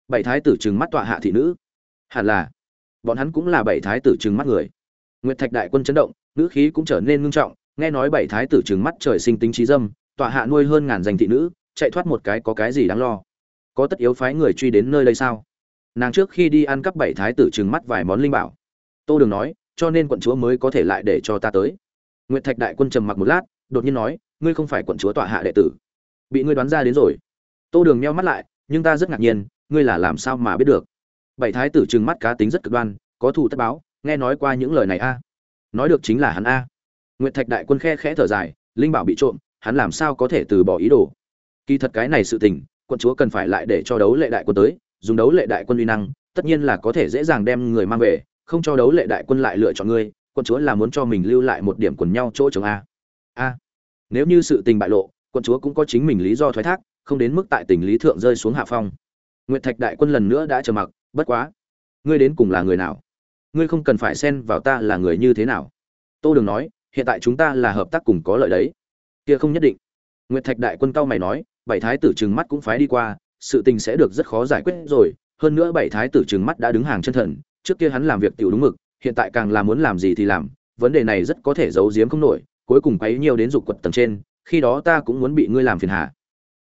Bảy thái tử trừng mắt tọa hạ thị nữ? Hẳn là, bọn hắn cũng là bảy thái tử trừng mắt người. Nguyệt thạch đại quân chấn động nữ khí cũng trở nên ngưng trọng, nghe nói bảy thái tử trừng mắt trời sinh tính trí dâm tọa hạ nuôi hơn ngàn danh thị nữ, chạy thoát một cái có cái gì đáng lo? Có tất yếu phái người truy đến nơi đây sao? Nàng trước khi đi ăn cắp bảy thái tử trừng mắt vài món linh bảo. Tô đường nói, cho nên quận chúa mới có thể lại để cho ta tới. Nguyệt thạch đại quân trầm mặc một lát, đột nhiên nói, ngươi không phải quận chúa tọa hạ đệ tử. Bị ngươi đoán ra đến rồi. Tô đường meo mắt lại, nhưng ta rất ngạc nhiên, ngươi là làm sao mà biết được? Bảy thái tử trừng mắt cá tính rất cực đoan, có thù tất báo, nghe nói qua những lời này a. Nói được chính là hắn a. Nguyệt thạch đại quân khe khẽ thở dài, linh bảo bị trộm hắn làm sao có thể từ bỏ ý đồ? Kỳ thật cái này sự tình, quận chúa cần phải lại để cho đấu lệ đại quân tới, dùng đấu lệ đại quân uy năng, tất nhiên là có thể dễ dàng đem người mang về, không cho đấu lệ đại quân lại lựa chọn ngươi, quận chúa là muốn cho mình lưu lại một điểm quần nhau chỗ chống a. A. Nếu như sự tình bại lộ, quận chúa cũng có chính mình lý do thoái thác, không đến mức tại tình lý thượng rơi xuống hạ phong. Nguyệt thạch đại quân lần nữa đã trầm mặc, bất quá, ngươi đến cùng là người nào? Ngươi không cần phải xen vào ta là người như thế nào. Tô đường nói, hiện tại chúng ta là hợp tác cùng có lợi đấy kia không nhất định. Nguyệt thạch đại quân cao mày nói, bảy thái tử trừng mắt cũng phái đi qua, sự tình sẽ được rất khó giải quyết rồi. Hơn nữa bảy thái tử trừng mắt đã đứng hàng chân thần, trước kia hắn làm việc tiểu đúng mực, hiện tại càng là muốn làm gì thì làm, vấn đề này rất có thể giấu giếm không nổi, cuối cùng quấy nhiều đến dục quật tầng trên, khi đó ta cũng muốn bị ngươi làm phiền hà.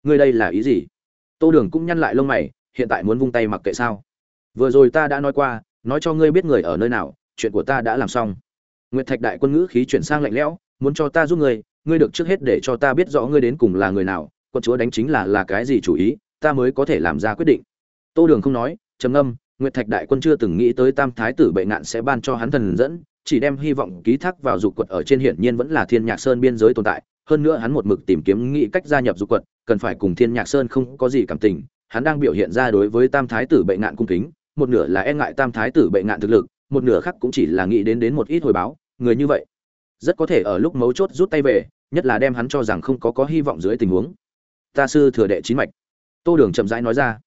Ngươi đây là ý gì? Tô đường cũng nhăn lại lông mày, hiện tại muốn vung tay mặc kệ sao? Vừa rồi ta đã nói qua, nói cho ngươi biết người ở nơi nào, chuyện của ta đã làm xong. Nguyệt thạch đại quân ngữ khí chuyển sang lạnh lẽo, muốn cho ta giúp ngươi ngươi được trước hết để cho ta biết rõ ngươi đến cùng là người nào, quân chúa đánh chính là là cái gì chủ ý, ta mới có thể làm ra quyết định. Tô đường không nói, trầm ngâm, nguyệt thạch đại quân chưa từng nghĩ tới tam thái tử bệ ngạn sẽ ban cho hắn thần dẫn, chỉ đem hy vọng ký thác vào dục quật ở trên hiển nhiên vẫn là thiên nhạc sơn biên giới tồn tại, hơn nữa hắn một mực tìm kiếm nghĩ cách gia nhập dục quật, cần phải cùng thiên nhạc sơn không có gì cảm tình, hắn đang biểu hiện ra đối với tam thái tử bệ ngạn cung kính, một nửa là e ngại tam thái tử bệ ngạn thực lực, một nửa khác cũng chỉ là nghĩ đến đến một ít hồi báo, người như vậy, rất có thể ở lúc mấu chốt rút tay về nhất là đem hắn cho rằng không có có hy vọng dưới tình huống. Ta sư thừa đệ chín mạch. Tô đường chậm rãi nói ra.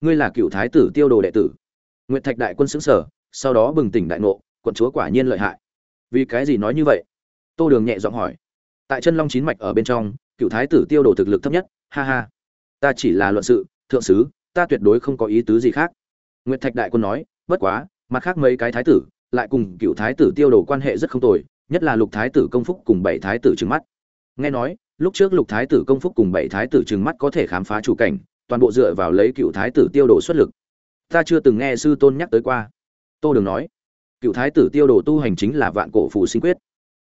Ngươi là cựu thái tử tiêu đồ đệ tử. Nguyệt thạch đại quân xứng sở, sau đó bừng tỉnh đại ngộ, quận chúa quả nhiên lợi hại. Vì cái gì nói như vậy? Tô đường nhẹ giọng hỏi. Tại chân long chín mạch ở bên trong, cựu thái tử tiêu đồ thực lực thấp nhất. Ha ha. Ta chỉ là luận sự, thượng sứ, ta tuyệt đối không có ý tứ gì khác. Nguyệt thạch đại quân nói, bất quá, mặt khác mấy cái thái tử, lại cùng cựu thái tử tiêu đồ quan hệ rất không tồi, nhất là lục thái tử công phúc cùng bảy thái tử trừng mắt nghe nói, lúc trước lục thái tử công phúc cùng bảy thái tử trừng mắt có thể khám phá chủ cảnh, toàn bộ dựa vào lấy cựu thái tử tiêu đồ xuất lực. Ta chưa từng nghe sư tôn nhắc tới qua. Tô đường nói, cựu thái tử tiêu đồ tu hành chính là vạn cổ phù sinh quyết.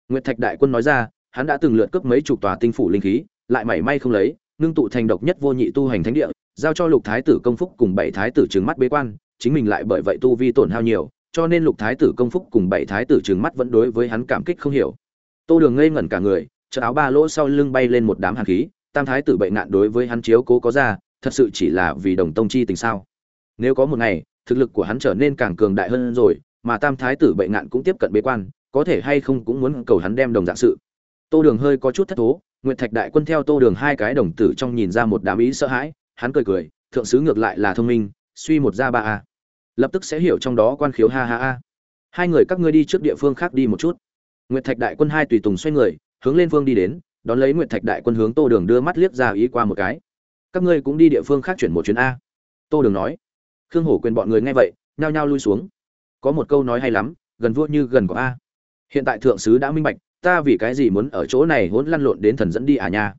Nguyệt thạch đại quân nói ra, hắn đã từng lượt cướp mấy chục tòa tinh phủ linh khí, lại mảy may không lấy nương tụ thành độc nhất vô nhị tu hành thánh địa, giao cho lục thái tử công phúc cùng bảy thái tử trừng mắt bế quan, chính mình lại bởi vậy tu vi tổn hao nhiều, cho nên lục thái tử công phúc cùng bảy thái tử trừng mắt vẫn đối với hắn cảm kích không hiểu. Tô đường ngây ngẩn cả người chợt áo ba lỗ sau lưng bay lên một đám hàn khí, tam thái tử bệnh nạn đối với hắn chiếu cố có ra, thật sự chỉ là vì đồng tông chi tình sao. Nếu có một ngày, thực lực của hắn trở nên càng cường đại hơn rồi, mà tam thái tử bệnh nạn cũng tiếp cận bế quan, có thể hay không cũng muốn cầu hắn đem đồng dạng sự. Tô đường hơi có chút thất thố, nguyệt thạch đại quân theo tô đường hai cái đồng tử trong nhìn ra một đám ý sợ hãi, hắn cười cười, thượng sứ ngược lại là thông minh, suy một ra ba a. Lập tức sẽ hiểu trong đó quan khiếu ha ha a. Hai người các ngươi đi trước địa phương khác đi một chút. Nguyệt thạch đại quân hai tùy tùng xoay người hướng lên phương đi đến, đón lấy nguyệt thạch đại quân hướng tô đường đưa mắt liếc ra ý qua một cái. Các ngươi cũng đi địa phương khác chuyển một chuyến a. Tô đường nói. Khương hổ quyền bọn người nghe vậy, nhao nhao lui xuống. Có một câu nói hay lắm, gần vua như gần có a. Hiện tại thượng sứ đã minh bạch, ta vì cái gì muốn ở chỗ này hỗn lăn lộn đến thần dẫn đi à nha?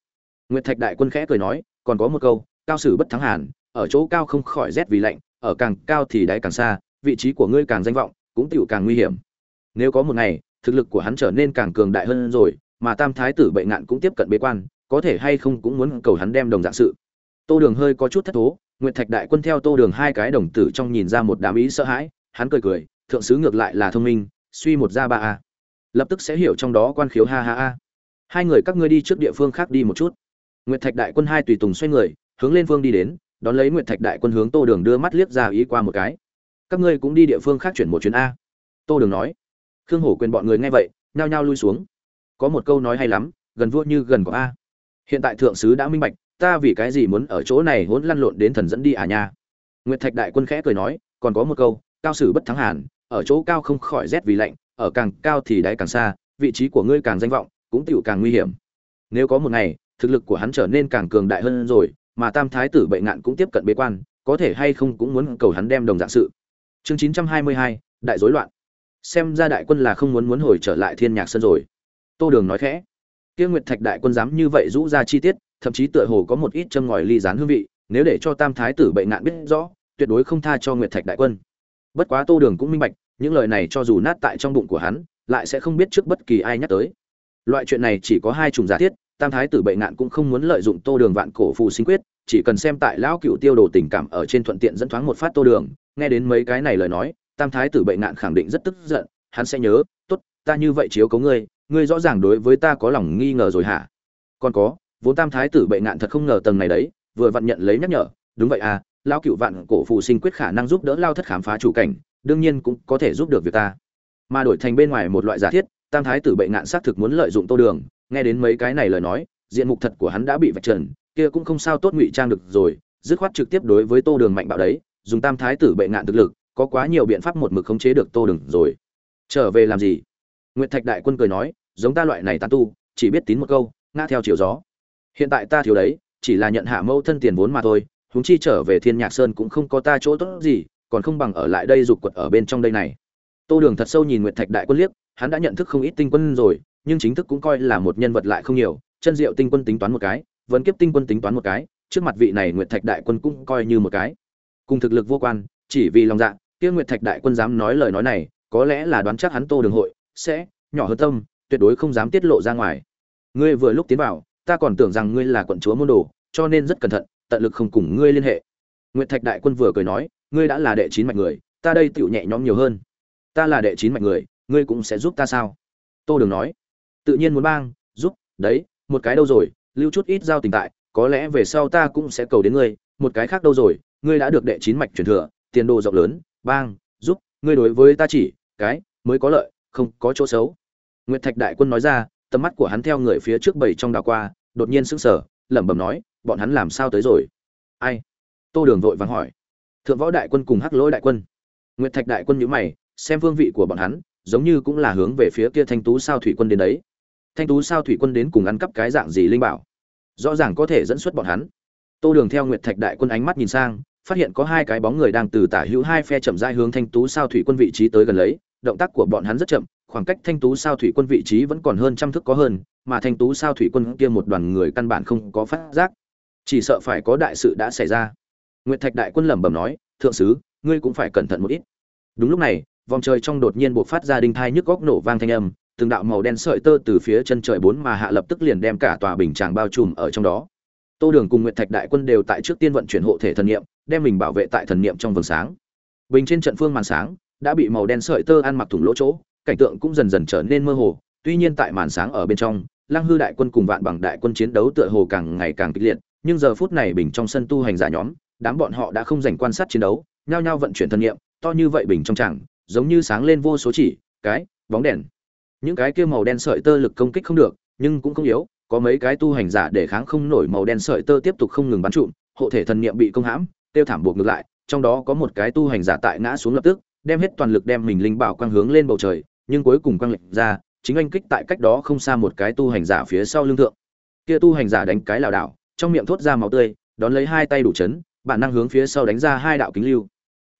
Nguyệt thạch đại quân khẽ cười nói, còn có một câu, cao sử bất thắng hàn, ở chỗ cao không khỏi rét vì lạnh, ở càng cao thì đáy càng xa, vị trí của ngươi càng danh vọng, cũng tựu càng nguy hiểm. Nếu có một ngày, thực lực của hắn trở nên càng cường đại hơn rồi mà tam thái tử bệnh nạn cũng tiếp cận bế quan, có thể hay không cũng muốn cầu hắn đem đồng dạng sự. Tô đường hơi có chút thất thố, nguyệt thạch đại quân theo tô đường hai cái đồng tử trong nhìn ra một đám ý sợ hãi, hắn cười cười, thượng sứ ngược lại là thông minh, suy một ra ba a. Lập tức sẽ hiểu trong đó quan khiếu ha ha a. Hai người các ngươi đi trước địa phương khác đi một chút. Nguyệt thạch đại quân hai tùy tùng xoay người, hướng lên phương đi đến, đón lấy nguyệt thạch đại quân hướng tô đường đưa mắt liếc ra ý qua một cái. Các ngươi cũng đi địa phương khác chuyển một chuyến a. Tô đường nói. Khương hổ quyền bọn người nghe vậy, nhao nhao lui xuống có một câu nói hay lắm, gần vua như gần có a. Hiện tại thượng sứ đã minh bạch, ta vì cái gì muốn ở chỗ này hỗn lăn lộn đến thần dẫn đi à nha. Nguyệt thạch đại quân khẽ cười nói, còn có một câu, cao sử bất thắng hàn, ở chỗ cao không khỏi rét vì lạnh, ở càng cao thì đáy càng xa, vị trí của ngươi càng danh vọng, cũng tựu càng nguy hiểm. Nếu có một ngày, thực lực của hắn trở nên càng cường đại hơn rồi, mà tam thái tử bệnh nạn cũng tiếp cận bế quan, có thể hay không cũng muốn cầu hắn đem đồng dạng sự. Chương chín trăm hai mươi hai, đại rối loạn. Xem ra đại quân là không muốn muốn hồi trở lại thiên nhạc sân rồi tô đường nói khẽ. Kia nguyệt thạch đại quân dám như vậy rũ ra chi tiết, thậm chí tựa hồ có một ít châm ngòi ly dán hương vị, nếu để cho tam thái tử Bệ nạn biết rõ, tuyệt đối không tha cho nguyệt thạch đại quân. Bất quá tô đường cũng minh bạch, những lời này cho dù nát tại trong bụng của hắn, lại sẽ không biết trước bất kỳ ai nhắc tới. Loại chuyện này chỉ có hai chủng giả thiết, tam thái tử Bệ nạn cũng không muốn lợi dụng tô đường vạn cổ phù sinh quyết, chỉ cần xem tại lão cựu tiêu đồ tình cảm ở trên thuận tiện dẫn thoáng một phát tô đường, nghe đến mấy cái này lời nói, tam thái tử Bệ nạn khẳng định rất tức giận, hắn sẽ nhớ, tốt, ta như vậy chiếu cấu ngươi ngươi rõ ràng đối với ta có lòng nghi ngờ rồi hả? Còn có, vốn tam thái tử bệ nạn thật không ngờ tầng này đấy, vừa vặn nhận lấy nhắc nhở, đúng vậy à lão cựu vạn cổ phù sinh quyết khả năng giúp đỡ lao thất khám phá chủ cảnh, đương nhiên cũng có thể giúp được việc ta. Mà đổi thành bên ngoài một loại giả thiết, tam thái tử bệ nạn xác thực muốn lợi dụng tô đường, nghe đến mấy cái này lời nói, diện mục thật của hắn đã bị vạch trần, kia cũng không sao tốt ngụy trang được rồi, dứt khoát trực tiếp đối với tô đường mạnh bạo đấy, dùng tam thái tử bệ nạn thực lực, có quá nhiều biện pháp một mực khống chế được tô đường rồi. Trở về làm gì? Nguyệt thạch đại quân cười nói, giống ta loại này tán tu, chỉ biết tín một câu, ngã theo chiều gió. Hiện tại ta thiếu đấy, chỉ là nhận hạ mâu thân tiền vốn mà thôi, huống chi trở về thiên nhạc sơn cũng không có ta chỗ tốt gì, còn không bằng ở lại đây dục quật ở bên trong đây này. Tô đường thật sâu nhìn nguyệt thạch đại quân liếc, hắn đã nhận thức không ít tinh quân rồi, nhưng chính thức cũng coi là một nhân vật lại không nhiều, chân diệu tinh quân tính toán một cái vẫn kiếp tinh quân tính toán một cái, trước mặt vị này nguyệt thạch đại quân cũng coi như một cái. Cùng thực lực vô quan, chỉ vì lòng dạ kia nguyệt thạch đại quân dám nói lời nói này, có lẽ là đoán chắc hắn tô đường hội sẽ, nhỏ hơn tâm, tuyệt đối không dám tiết lộ ra ngoài. Ngươi vừa lúc tiến vào, ta còn tưởng rằng ngươi là quận chúa môn đồ, cho nên rất cẩn thận, tận lực không cùng ngươi liên hệ. Nguyệt thạch đại quân vừa cười nói, ngươi đã là đệ chín mạch người, ta đây tựu nhẹ nhõm nhiều hơn. Ta là đệ chín mạch người, ngươi cũng sẽ giúp ta sao? Tô đường nói. Tự nhiên muốn bang, giúp, đấy, một cái đâu rồi, lưu chút ít giao tình tại, có lẽ về sau ta cũng sẽ cầu đến ngươi, một cái khác đâu rồi, ngươi đã được đệ chín mạch truyền thừa, tiền đồ rộng lớn, bang, giúp, ngươi đối với ta chỉ, cái, mới có lợi không có chỗ xấu. Nguyệt thạch đại quân nói ra, tầm mắt của hắn theo người phía trước bảy trong đào qua, đột nhiên sững sờ, lẩm bẩm nói, bọn hắn làm sao tới rồi? Ai? Tô đường vội vàng hỏi. Thượng võ đại quân cùng hắc lỗi đại quân. Nguyệt thạch đại quân nhữ mày, xem vương vị của bọn hắn, giống như cũng là hướng về phía kia thanh tú sao thủy quân đến đấy. Thanh tú sao thủy quân đến cùng ăn cắp cái dạng gì linh bảo? Rõ ràng có thể dẫn xuất bọn hắn. Tô đường theo nguyệt thạch đại quân ánh mắt nhìn sang, phát hiện có hai cái bóng người đang từ tả hữu hai phe chậm rãi hướng thanh tú sao thủy quân vị trí tới gần lấy động tác của bọn hắn rất chậm, khoảng cách thanh tú sao thủy quân vị trí vẫn còn hơn trăm thước có hơn, mà thanh tú sao thủy quân kia một đoàn người căn bản không có phát giác. Chỉ sợ phải có đại sự đã xảy ra. Nguyệt thạch đại quân lẩm bẩm nói, thượng sứ, ngươi cũng phải cẩn thận một ít. Đúng lúc này, vòng trời trong đột nhiên buộc phát ra đinh thai nhức góc nổ vang thanh âm, từng đạo màu đen sợi tơ từ phía chân trời bốn mà hạ lập tức liền đem cả tòa bình tràng bao trùm ở trong đó. Tô đường cùng nguyệt thạch đại quân đều tại trước tiên vận chuyển hộ thể thần niệm, đem mình bảo vệ tại thần niệm trong vầng sáng. Bình trên trận phương màn sáng đã bị màu đen sợi tơ ăn mặc thủng lỗ chỗ, cảnh tượng cũng dần dần trở nên mơ hồ. Tuy nhiên tại màn sáng ở bên trong, lăng hư đại quân cùng vạn bằng đại quân chiến đấu tựa hồ càng ngày càng kịch liệt, nhưng giờ phút này bình trong sân tu hành giả nhóm, đám bọn họ đã không dành quan sát chiến đấu, nhao nhao vận chuyển thần niệm to như vậy bình trong chẳng giống như sáng lên vô số chỉ, cái, bóng đèn. Những cái kia màu đen sợi tơ lực công kích không được, nhưng cũng không yếu, có mấy cái tu hành giả để kháng không nổi màu đen sợi tơ tiếp tục không ngừng bắn trụm, hộ thể thần niệm bị công hãm, tiêu thảm buộc ngược lại, trong đó có một cái tu hành giả tại ngã xuống lập tức đem hết toàn lực đem mình linh bảo quang hướng lên bầu trời, nhưng cuối cùng quang lệch ra, chính anh kích tại cách đó không xa một cái tu hành giả phía sau lưng thượng. Kia tu hành giả đánh cái lảo đảo, trong miệng thốt ra máu tươi, đón lấy hai tay đủ chấn, bản năng hướng phía sau đánh ra hai đạo kính lưu.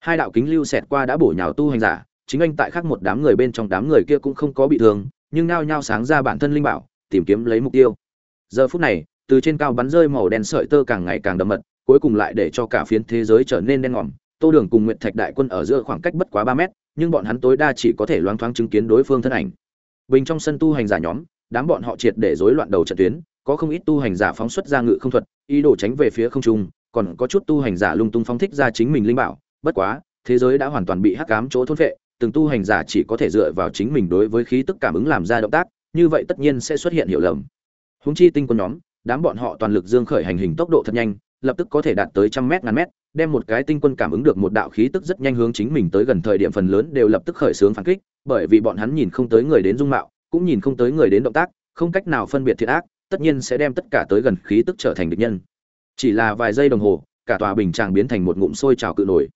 Hai đạo kính lưu xẹt qua đã bổ nhào tu hành giả, chính anh tại khác một đám người bên trong đám người kia cũng không có bị thương, nhưng nao nhao sáng ra bản thân linh bảo, tìm kiếm lấy mục tiêu. Giờ phút này, từ trên cao bắn rơi màu đen sợi tơ càng ngày càng đậm mật, cuối cùng lại để cho cả phiến thế giới trở nên đen ngòm tô đường cùng Nguyệt thạch đại quân ở giữa khoảng cách bất quá ba mét nhưng bọn hắn tối đa chỉ có thể loáng thoáng chứng kiến đối phương thân ảnh. Bình trong sân tu hành giả nhóm đám bọn họ triệt để rối loạn đầu trận tuyến có không ít tu hành giả phóng xuất ra ngự không thuật ý đồ tránh về phía không trung còn có chút tu hành giả lung tung phóng thích ra chính mình linh bảo. Bất quá thế giới đã hoàn toàn bị hắc ám chỗ thôn vệ, từng tu hành giả chỉ có thể dựa vào chính mình đối với khí tức cảm ứng làm ra động tác như vậy tất nhiên sẽ xuất hiện hiểu lầm. Húng chi tinh quân nhóm đám bọn họ toàn lực dương khởi hành hình tốc độ thật nhanh lập tức có thể đạt tới trăm mét, ngàn mét, đem một cái tinh quân cảm ứng được một đạo khí tức rất nhanh hướng chính mình tới gần thời điểm phần lớn đều lập tức khởi xướng phản kích, bởi vì bọn hắn nhìn không tới người đến dung mạo, cũng nhìn không tới người đến động tác, không cách nào phân biệt thiệt ác, tất nhiên sẽ đem tất cả tới gần khí tức trở thành địch nhân. Chỉ là vài giây đồng hồ, cả tòa bình tràng biến thành một ngụm sôi trào cự nổi.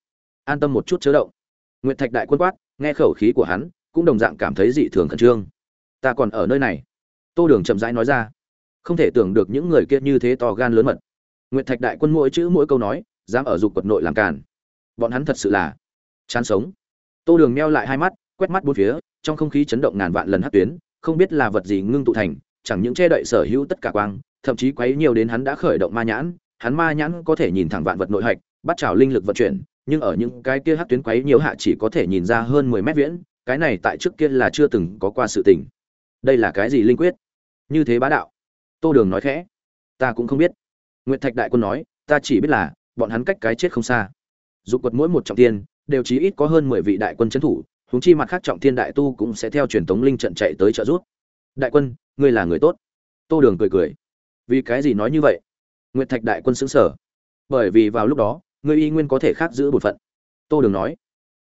An tâm một chút chớ động. Nguyệt thạch đại quân quát, nghe khẩu khí của hắn, cũng đồng dạng cảm thấy dị thường khẩn trương. Ta còn ở nơi này. Tô đường chậm rãi nói ra. Không thể tưởng được những người kia như thế to gan lớn mật nguyệt thạch đại quân mỗi chữ mỗi câu nói, dám ở dục quật nội làm càn. Bọn hắn thật sự là chán sống. Tô đường meo lại hai mắt, quét mắt bốn phía, trong không khí chấn động ngàn vạn lần hát tuyến, không biết là vật gì ngưng tụ thành, chẳng những che đậy sở hữu tất cả quang, thậm chí quấy nhiều đến hắn đã khởi động ma nhãn, hắn ma nhãn có thể nhìn thẳng vạn vật nội hạch, bắt trảo linh lực vận chuyển, nhưng ở những cái kia hát tuyến quấy nhiều hạ chỉ có thể nhìn ra hơn mười mét viễn, cái này tại trước kia là chưa từng có qua sự tình. Đây là cái gì linh quyết? Như thế bá đạo. Tô đường nói khẽ. Ta cũng không biết nguyệt thạch đại quân nói ta chỉ biết là bọn hắn cách cái chết không xa. Dục quật mỗi một trọng thiên, đều chí ít có hơn mười vị đại quân trấn thủ huống chi mặt khác trọng thiên đại tu cũng sẽ theo truyền thống linh trận chạy tới trợ giúp. Đại quân ngươi là người tốt. Tô đường cười cười. Vì cái gì nói như vậy? Nguyệt thạch đại quân sững sở bởi vì vào lúc đó ngươi y nguyên có thể khác giữ bổn phận. Tô đường nói.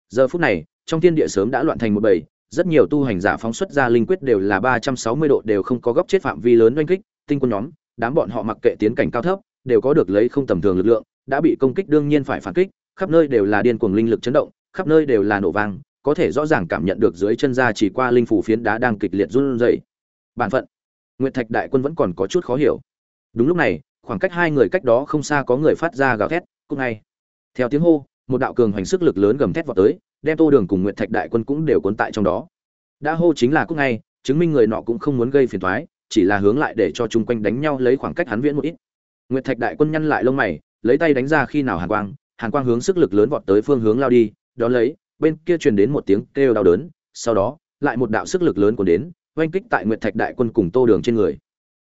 Giờ phút này trong thiên địa sớm đã loạn thành một bầy rất nhiều tu hành giả phóng xuất ra linh quyết đều là ba trăm sáu mươi độ đều không có góc chết phạm vi lớn oanh kích tinh quân nhóm đám bọn họ mặc kệ tiến cảnh cao thấp đều có được lấy không tầm thường lực lượng, đã bị công kích đương nhiên phải phản kích, khắp nơi đều là điên cuồng linh lực chấn động, khắp nơi đều là nổ vang, có thể rõ ràng cảm nhận được dưới chân ra chỉ qua linh phủ phiến đá đang kịch liệt run rẩy. Bản phận, nguyệt thạch đại quân vẫn còn có chút khó hiểu. Đúng lúc này, khoảng cách hai người cách đó không xa có người phát ra gào thét cùng ngay theo tiếng hô, một đạo cường hoành sức lực lớn gầm thét vọt tới, đem tô đường cùng nguyệt thạch đại quân cũng đều cuốn tại trong đó. Đã hô chính là cũng ngay chứng minh người nọ cũng không muốn gây phiền toái, chỉ là hướng lại để cho chúng quanh đánh nhau lấy khoảng cách hắn viễn một ít nguyệt thạch đại quân nhăn lại lông mày lấy tay đánh ra khi nào hàn quang hàn quang hướng sức lực lớn vọt tới phương hướng lao đi đó lấy bên kia truyền đến một tiếng kêu đau đớn sau đó lại một đạo sức lực lớn của đến oanh kích tại nguyệt thạch đại quân cùng tô đường trên người.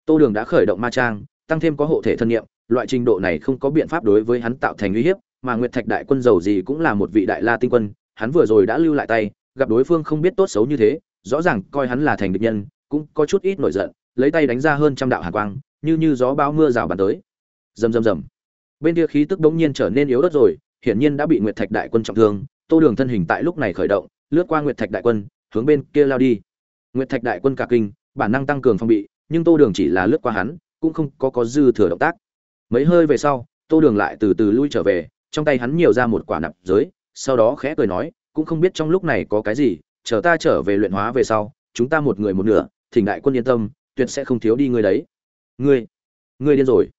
Tô đường đã khởi động ma trang tăng thêm có hộ thể thân nghiệm, loại trình độ này không có biện pháp đối với hắn tạo thành uy hiếp mà nguyệt thạch đại quân giàu gì cũng là một vị đại la tinh quân hắn vừa rồi đã lưu lại tay gặp đối phương không biết tốt xấu như thế rõ ràng coi hắn là thành địch nhân cũng có chút ít nổi giận lấy tay đánh ra hơn trăm đạo hàn quang như như gió bão mưa rào bàn tới rầm rầm rầm. Bên kia khí tức bỗng nhiên trở nên yếu ớt rồi, hiển nhiên đã bị nguyệt thạch đại quân trọng thương, tô đường thân hình tại lúc này khởi động, lướt qua nguyệt thạch đại quân, hướng bên kia lao đi. Nguyệt thạch đại quân cả kinh, bản năng tăng cường phòng bị, nhưng tô đường chỉ là lướt qua hắn, cũng không có có dư thừa động tác. Mấy hơi về sau, tô đường lại từ từ lui trở về, trong tay hắn nhiều ra một quả nạp giới, sau đó khẽ cười nói, cũng không biết trong lúc này có cái gì, chờ ta trở về luyện hóa về sau, chúng ta một người một nửa, thỉnh đại quân yên tâm, tuyệt sẽ không thiếu đi ngươi đấy. Ngươi ngươi điên rồi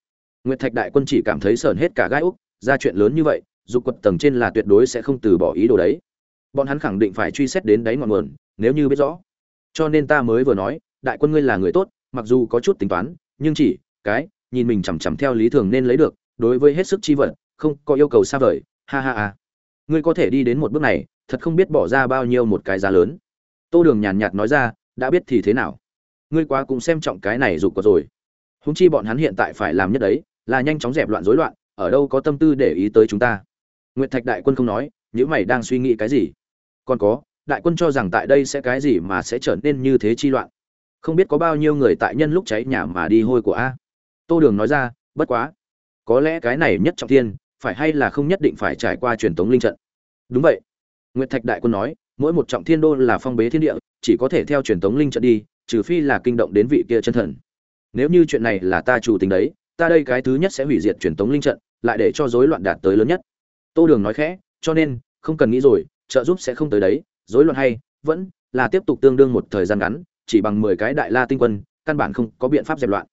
nguyệt thạch đại quân chỉ cảm thấy sởn hết cả gai úc ra chuyện lớn như vậy dục quật tầng trên là tuyệt đối sẽ không từ bỏ ý đồ đấy. Bọn hắn khẳng định phải truy xét đến đáy ngọn nguồn nếu như biết rõ. Cho nên ta mới vừa nói đại quân ngươi là người tốt mặc dù có chút tính toán nhưng chỉ cái nhìn mình chằm chằm theo lý thường nên lấy được đối với hết sức chi vận, không có yêu cầu xa vời ha ha ha. Ngươi có thể đi đến một bước này thật không biết bỏ ra bao nhiêu một cái giá lớn. Tô đường nhàn nhạt nói ra đã biết thì thế nào? Ngươi quá cũng xem trọng cái này dục có rồi. Húng chi bọn hắn hiện tại phải làm nhất đấy là nhanh chóng dẹp loạn rối loạn, ở đâu có tâm tư để ý tới chúng ta. Nguyệt thạch đại quân không nói những mày đang suy nghĩ cái gì? Còn có, đại quân cho rằng tại đây sẽ cái gì mà sẽ trở nên như thế chi loạn. Không biết có bao nhiêu người tại nhân lúc cháy nhà mà đi hôi của a. Tô đường nói ra, bất quá. Có lẽ cái này nhất trọng thiên, phải hay là không nhất định phải trải qua truyền tống linh trận. Đúng vậy. Nguyệt thạch đại quân nói, mỗi một trọng thiên đô là phong bế thiên địa, chỉ có thể theo truyền tống linh trận đi, trừ phi là kinh động đến vị kia chân thần. Nếu như chuyện này là ta chủ tính đấy ta đây cái thứ nhất sẽ hủy diệt truyền tống linh trận, lại để cho rối loạn đạt tới lớn nhất. Tô đường nói khẽ, cho nên, không cần nghĩ rồi, trợ giúp sẽ không tới đấy, rối loạn hay, vẫn là tiếp tục tương đương một thời gian ngắn, chỉ bằng mười cái đại la tinh quân, căn bản không có biện pháp dẹp loạn.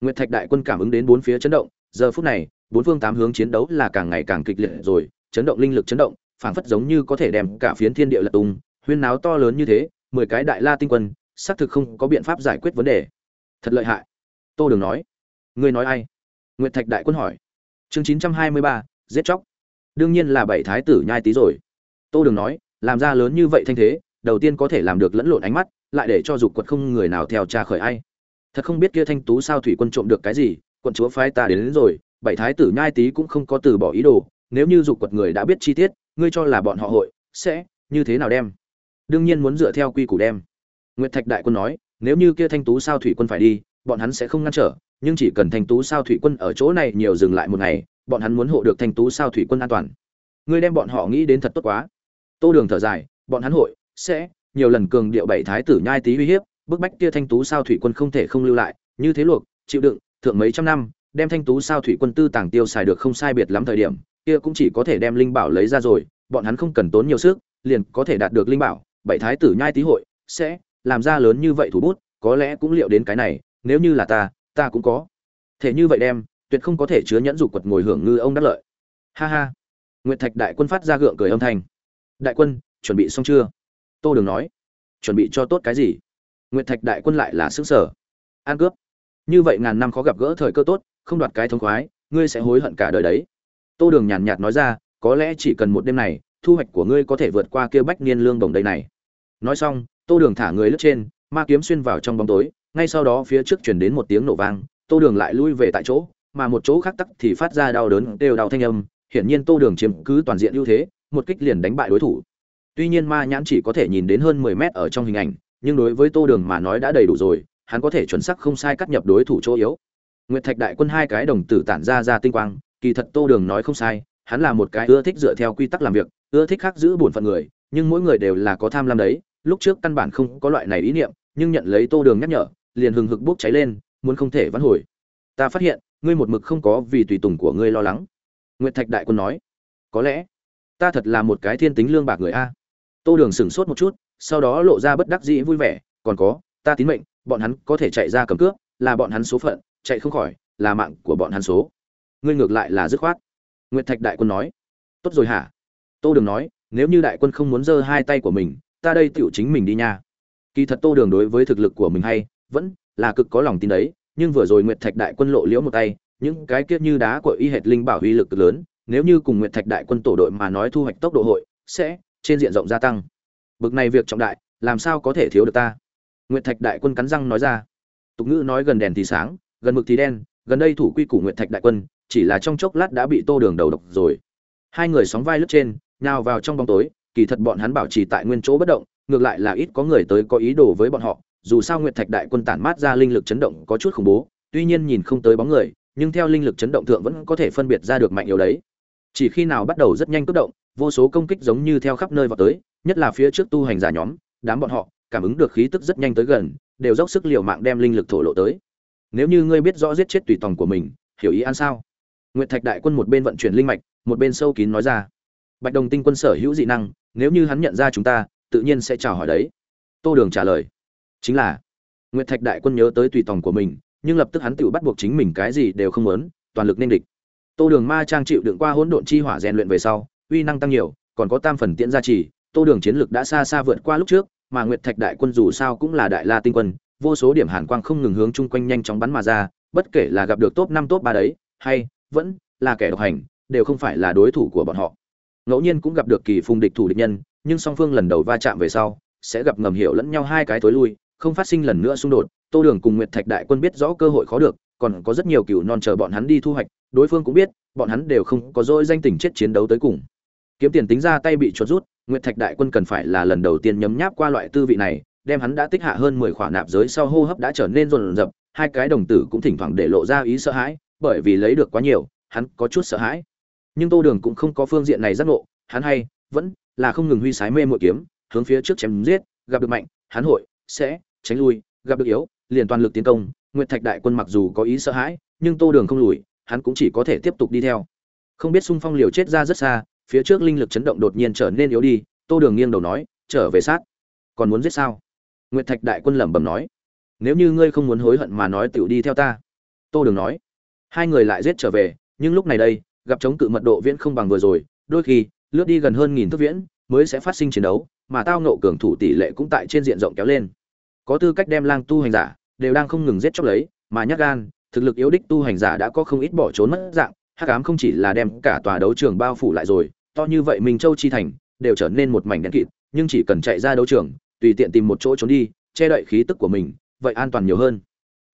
Nguyệt thạch đại quân cảm ứng đến bốn phía chấn động, giờ phút này, bốn phương tám hướng chiến đấu là càng ngày càng kịch liệt rồi, chấn động linh lực chấn động, phảng phất giống như có thể đem cả phiến thiên địa lật tung, huyên náo to lớn như thế, mười cái đại la tinh quân, xác thực không có biện pháp giải quyết vấn đề. Thật lợi hại. Tô đường nói ngươi nói ai? Nguyệt thạch đại quân hỏi. Chương chín trăm hai mươi ba giết chóc. Đương nhiên là bảy thái tử nhai tý rồi. Tô đường nói làm ra lớn như vậy thanh thế đầu tiên có thể làm được lẫn lộn ánh mắt lại để cho dục quật không người nào theo tra khởi ai. Thật không biết kia thanh tú sao thủy quân trộm được cái gì quận chúa phái ta đến, đến rồi bảy thái tử nhai tý cũng không có từ bỏ ý đồ. Nếu như dục quật người đã biết chi tiết ngươi cho là bọn họ hội sẽ như thế nào đem? Đương nhiên muốn dựa theo quy củ đem. Nguyệt thạch đại quân nói nếu như kia thanh tú sao thủy quân phải đi bọn hắn sẽ không ngăn trở nhưng chỉ cần thanh tú sao thủy quân ở chỗ này nhiều dừng lại một ngày, bọn hắn muốn hộ được thanh tú sao thủy quân an toàn. Ngươi đem bọn họ nghĩ đến thật tốt quá. Tô đường thở dài, bọn hắn hội, sẽ, nhiều lần cường điệu bảy thái tử nhai tí uy hiếp, bức bách kia thanh tú sao thủy quân không thể không lưu lại, như thế luộc, chịu đựng, thượng mấy trăm năm, đem thanh tú sao thủy quân tư tàng tiêu xài được không sai biệt lắm thời điểm, kia cũng chỉ có thể đem linh bảo lấy ra rồi, bọn hắn không cần tốn nhiều sức, liền có thể đạt được linh bảo, bảy thái tử nhai tí hội, sẽ, làm ra lớn như vậy thủ bút, có lẽ cũng liệu đến cái này, nếu như là ta ta cũng có. Thể như vậy đem, tuyệt không có thể chứa nhẫn dục quật ngồi hưởng ngư ông đắc lợi. Ha ha. Nguyệt thạch đại quân phát ra gượng cười âm thanh. Đại quân, chuẩn bị xong chưa? Tô đường nói. Chuẩn bị cho tốt cái gì? Nguyệt thạch đại quân lại là xứ sở an cướp. Như vậy ngàn năm khó gặp gỡ thời cơ tốt, không đoạt cái thống khoái, ngươi sẽ hối hận cả đời đấy. Tô đường nhàn nhạt nói ra, có lẽ chỉ cần một đêm này, thu hoạch của ngươi có thể vượt qua kia bách niên lương đồng đây này. Nói xong, tô đường thả người lướt trên, ma kiếm xuyên vào trong bóng tối ngay sau đó phía trước chuyển đến một tiếng nổ vang, tô đường lại lui về tại chỗ, mà một chỗ khác tắc thì phát ra đau đớn, đều đau thanh âm. Hiển nhiên tô đường chiếm cứ toàn diện ưu thế, một kích liền đánh bại đối thủ. Tuy nhiên ma nhãn chỉ có thể nhìn đến hơn mười mét ở trong hình ảnh, nhưng đối với tô đường mà nói đã đầy đủ rồi, hắn có thể chuẩn xác không sai cắt nhập đối thủ chỗ yếu. Nguyệt thạch đại quân hai cái đồng tử tản ra ra tinh quang, kỳ thật tô đường nói không sai, hắn là một cái ưa thích dựa theo quy tắc làm việc, ưa thích khác giữ bổn phận người, nhưng mỗi người đều là có tham lam đấy, lúc trước căn bản không có loại này ý niệm, nhưng nhận lấy tô đường nhắc nhở liền hừng hực bốc cháy lên, muốn không thể vãn hồi. Ta phát hiện, ngươi một mực không có vì tùy tùng của ngươi lo lắng. Nguyệt thạch đại quân nói, có lẽ, ta thật là một cái thiên tính lương bạc người a. Tô đường sửng sốt một chút, sau đó lộ ra bất đắc dĩ vui vẻ, còn có, ta tín mệnh, bọn hắn có thể chạy ra cầm cướp là bọn hắn số phận, chạy không khỏi, là mạng của bọn hắn số. Ngươi ngược lại là dứt khoát. Nguyệt thạch đại quân nói, tốt rồi hả? Tô đường nói, nếu như đại quân không muốn giơ hai tay của mình, ta đây tựu chính mình đi nha. Kỳ thật tô đường đối với thực lực của mình hay vẫn là cực có lòng tin đấy, nhưng vừa rồi nguyệt thạch đại quân lộ liễu một tay, những cái kia như đá của y hệt linh bảo uy lực lớn, nếu như cùng nguyệt thạch đại quân tổ đội mà nói thu hoạch tốc độ hội, sẽ trên diện rộng gia tăng. Bực này việc trọng đại, làm sao có thể thiếu được ta? Nguyệt thạch đại quân cắn răng nói ra. Tục ngữ nói gần đèn thì sáng, gần mực thì đen, gần đây thủ quy củ nguyệt thạch đại quân, chỉ là trong chốc lát đã bị tô đường đầu độc rồi. Hai người sóng vai lướt trên, nhào vào trong bóng tối, kỳ thật bọn hắn bảo trì tại nguyên chỗ bất động, ngược lại là ít có người tới có ý đồ với bọn họ dù sao nguyệt thạch đại quân tản mát ra linh lực chấn động có chút khủng bố, tuy nhiên nhìn không tới bóng người, nhưng theo linh lực chấn động thượng vẫn có thể phân biệt ra được mạnh yếu đấy. Chỉ khi nào bắt đầu rất nhanh cấp động, vô số công kích giống như theo khắp nơi vào tới, nhất là phía trước tu hành giả nhóm, đám bọn họ, cảm ứng được khí tức rất nhanh tới gần, đều dốc sức liều mạng đem linh lực thổ lộ tới. Nếu như ngươi biết rõ giết chết tùy tòng của mình, hiểu ý ăn sao? Nguyệt thạch đại quân một bên vận chuyển linh mạch, một bên sâu kín nói ra. Bạch đồng tinh quân sở hữu dị năng, nếu như hắn nhận ra chúng ta, tự nhiên sẽ chào hỏi đấy. Tô đường trả lời chính là, nguyệt thạch đại quân nhớ tới tùy tòng của mình, nhưng lập tức hắn tự bắt buộc chính mình cái gì đều không muốn, toàn lực nên địch. Tô đường ma trang chịu đựng qua hỗn độn chi hỏa rèn luyện về sau, uy năng tăng nhiều, còn có tam phần tiễn gia trì, tô đường chiến lực đã xa xa vượt qua lúc trước, mà nguyệt thạch đại quân dù sao cũng là đại la tinh quân, vô số điểm hàn quang không ngừng hướng chung quanh nhanh chóng bắn mà ra, bất kể là gặp được top năm, top ba đấy, hay vẫn là kẻ độc hành, đều không phải là đối thủ của bọn họ. Ngẫu nhiên cũng gặp được kỳ phùng địch thủ địch nhân, nhưng song phương lần đầu va chạm về sau, sẽ gặp ngầm hiểu lẫn nhau hai cái tối lui không phát sinh lần nữa xung đột, tô đường cùng nguyệt thạch đại quân biết rõ cơ hội khó được, còn có rất nhiều cựu non chờ bọn hắn đi thu hoạch, đối phương cũng biết, bọn hắn đều không có dỗi danh tình chết chiến đấu tới cùng. Kiếm tiền tính ra tay bị chuột rút, nguyệt thạch đại quân cần phải là lần đầu tiên nhấm nháp qua loại tư vị này, đem hắn đã tích hạ hơn mười khoản nạp giới sau hô hấp đã trở nên rồn rập, hai cái đồng tử cũng thỉnh thoảng để lộ ra ý sợ hãi, bởi vì lấy được quá nhiều, hắn có chút sợ hãi. Nhưng tô đường cũng không có phương diện này giác ngộ, hắn hay vẫn là không ngừng huy sái mê mội kiếm, hướng phía trước chém giết, gặp được mạnh, hắn hội sẽ tránh lui, gặp được yếu, liền toàn lực tiến công. Nguyệt thạch đại quân mặc dù có ý sợ hãi, nhưng tô đường không lùi, hắn cũng chỉ có thể tiếp tục đi theo. Không biết xung phong liều chết ra rất xa, phía trước linh lực chấn động đột nhiên trở nên yếu đi, tô đường nghiêng đầu nói, trở về sát. Còn muốn giết sao? Nguyệt thạch đại quân lẩm bẩm nói, nếu như ngươi không muốn hối hận mà nói tựu đi theo ta. Tô đường nói, hai người lại giết trở về, nhưng lúc này đây, gặp chống cự mật độ viễn không bằng vừa rồi, đôi khi, lướt đi gần hơn nghìn thước viễn, mới sẽ phát sinh chiến đấu, mà tao nộ cường thủ tỷ lệ cũng tại trên diện rộng kéo lên có tư cách đem lang tu hành giả đều đang không ngừng giết chóc lấy, mà nhát gan, thực lực yếu đích tu hành giả đã có không ít bỏ trốn mất dạng, hắc ám không chỉ là đem cả tòa đấu trường bao phủ lại rồi, to như vậy mình châu chi thành đều trở nên một mảnh đen kịt, nhưng chỉ cần chạy ra đấu trường, tùy tiện tìm một chỗ trốn đi, che đậy khí tức của mình, vậy an toàn nhiều hơn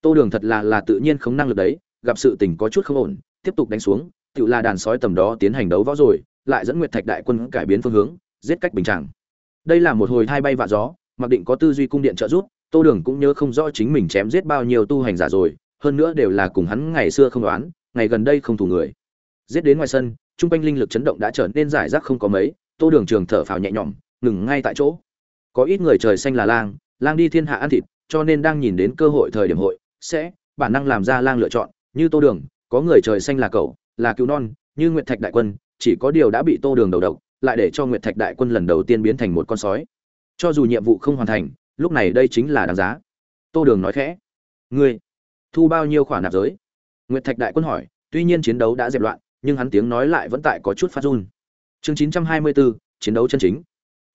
tô đường thật là là tự nhiên không năng lực đấy, gặp sự tình có chút không ổn, tiếp tục đánh xuống, tự là đàn sói tầm đó tiến hành đấu võ rồi, lại dẫn nguyệt thạch đại quân cải biến phương hướng, giết cách bình trạng. Đây là một hồi hai bay vạ gió, mặc định có tư duy cung điện trợ giúp tô đường cũng nhớ không rõ chính mình chém giết bao nhiêu tu hành giả rồi, hơn nữa đều là cùng hắn ngày xưa không đoán, ngày gần đây không thủ người. Giết đến ngoài sân, trung quanh linh lực chấn động đã trở nên giải rác không có mấy, tô đường trường thở phào nhẹ nhõm, ngừng ngay tại chỗ. Có ít người trời xanh là lang lang đi thiên hạ ăn thịt, cho nên đang nhìn đến cơ hội thời điểm hội, sẽ, bản năng làm ra lang lựa chọn, như tô đường, có người trời xanh là cậu, là cứu non, như nguyệt thạch đại quân, chỉ có điều đã bị tô đường đầu độc, lại để cho nguyệt thạch đại quân lần đầu tiên biến thành một con sói. Cho dù nhiệm vụ không hoàn thành lúc này đây chính là đáng giá. Tô đường nói khẽ. Ngươi, thu bao nhiêu khoản nạp giới? Nguyệt thạch đại quân hỏi, tuy nhiên chiến đấu đã dẹp loạn, nhưng hắn tiếng nói lại vẫn tại có chút phát run. Chương chín trăm hai mươi bốn chiến đấu chân chính.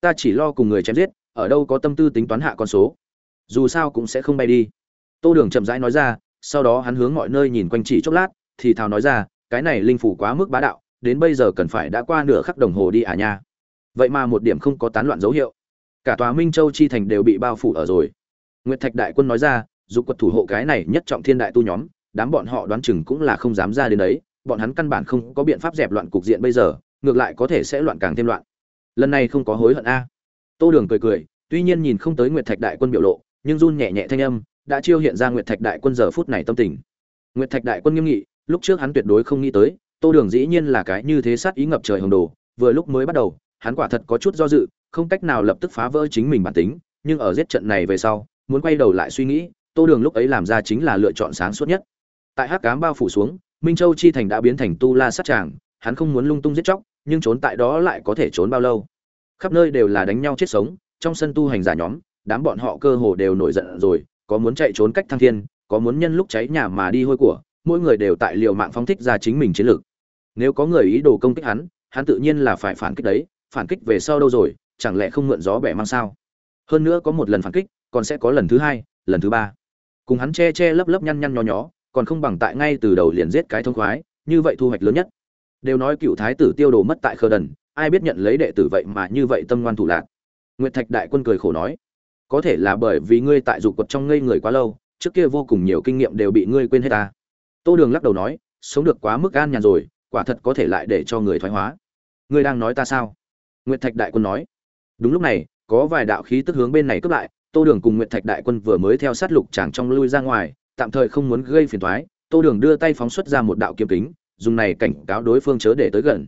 Ta chỉ lo cùng người chém giết, ở đâu có tâm tư tính toán hạ con số. Dù sao cũng sẽ không bay đi. Tô đường chậm rãi nói ra, sau đó hắn hướng mọi nơi nhìn quanh chỉ chốc lát, thì thào nói ra, cái này linh phủ quá mức bá đạo, đến bây giờ cần phải đã qua nửa khắc đồng hồ đi à nha. Vậy mà một điểm không có tán loạn dấu hiệu cả tòa minh châu chi thành đều bị bao phủ ở rồi. Nguyệt thạch đại quân nói ra, dục quật thủ hộ cái này nhất trọng thiên đại tu nhóm, đám bọn họ đoán chừng cũng là không dám ra đến đấy, bọn hắn căn bản không có biện pháp dẹp loạn cục diện bây giờ, ngược lại có thể sẽ loạn càng thêm loạn. Lần này không có hối hận a. Tô đường cười cười, tuy nhiên nhìn không tới nguyệt thạch đại quân biểu lộ, nhưng run nhẹ nhẹ thanh âm đã chiêu hiện ra nguyệt thạch đại quân giờ phút này tâm tình. Nguyệt thạch đại quân nghiêm nghị, lúc trước hắn tuyệt đối không nghĩ tới, tô đường dĩ nhiên là cái như thế sát ý ngập trời hồng đồ, vừa lúc mới bắt đầu, hắn quả thật có chút do dự không cách nào lập tức phá vỡ chính mình bản tính, nhưng ở giết trận này về sau, muốn quay đầu lại suy nghĩ, tô đường lúc ấy làm ra chính là lựa chọn sáng suốt nhất. Tại hắc cám bao phủ xuống, minh châu chi thành đã biến thành tu la sát tràng, hắn không muốn lung tung giết chóc, nhưng trốn tại đó lại có thể trốn bao lâu? Khắp nơi đều là đánh nhau chết sống, trong sân tu hành giả nhóm, đám bọn họ cơ hồ đều nổi giận rồi, có muốn chạy trốn cách thăng thiên, có muốn nhân lúc cháy nhà mà đi hôi của, mỗi người đều tại liều mạng phóng thích ra chính mình chiến lược. Nếu có người ý đồ công kích hắn hắn tự nhiên là phải phản kích đấy, phản kích về sau đâu rồi chẳng lẽ không mượn gió bẻ mang sao? Hơn nữa có một lần phản kích, còn sẽ có lần thứ hai, lần thứ ba. Cùng hắn che che lấp lấp nhăn nhăn nhó nhó, còn không bằng tại ngay từ đầu liền giết cái thông khoái, như vậy thu hoạch lớn nhất. Đều nói cựu thái tử tiêu đồ mất tại khờ đần, ai biết nhận lấy đệ tử vậy mà như vậy tâm ngoan thủ lạc. Nguyệt thạch đại quân cười khổ nói, có thể là bởi vì ngươi tại dục quật trong ngây người quá lâu, trước kia vô cùng nhiều kinh nghiệm đều bị ngươi quên hết ta. Tô đường lắc đầu nói, sống được quá mức an nhàn rồi, quả thật có thể lại để cho người thoái hóa. Ngươi đang nói ta sao? Nguyệt thạch đại quân nói đúng lúc này, có vài đạo khí tức hướng bên này cướp lại, tô đường cùng nguyệt thạch đại quân vừa mới theo sát lục chàng trong lui ra ngoài, tạm thời không muốn gây phiền thoái tô đường đưa tay phóng xuất ra một đạo kiếm kính, dùng này cảnh cáo đối phương chớ để tới gần.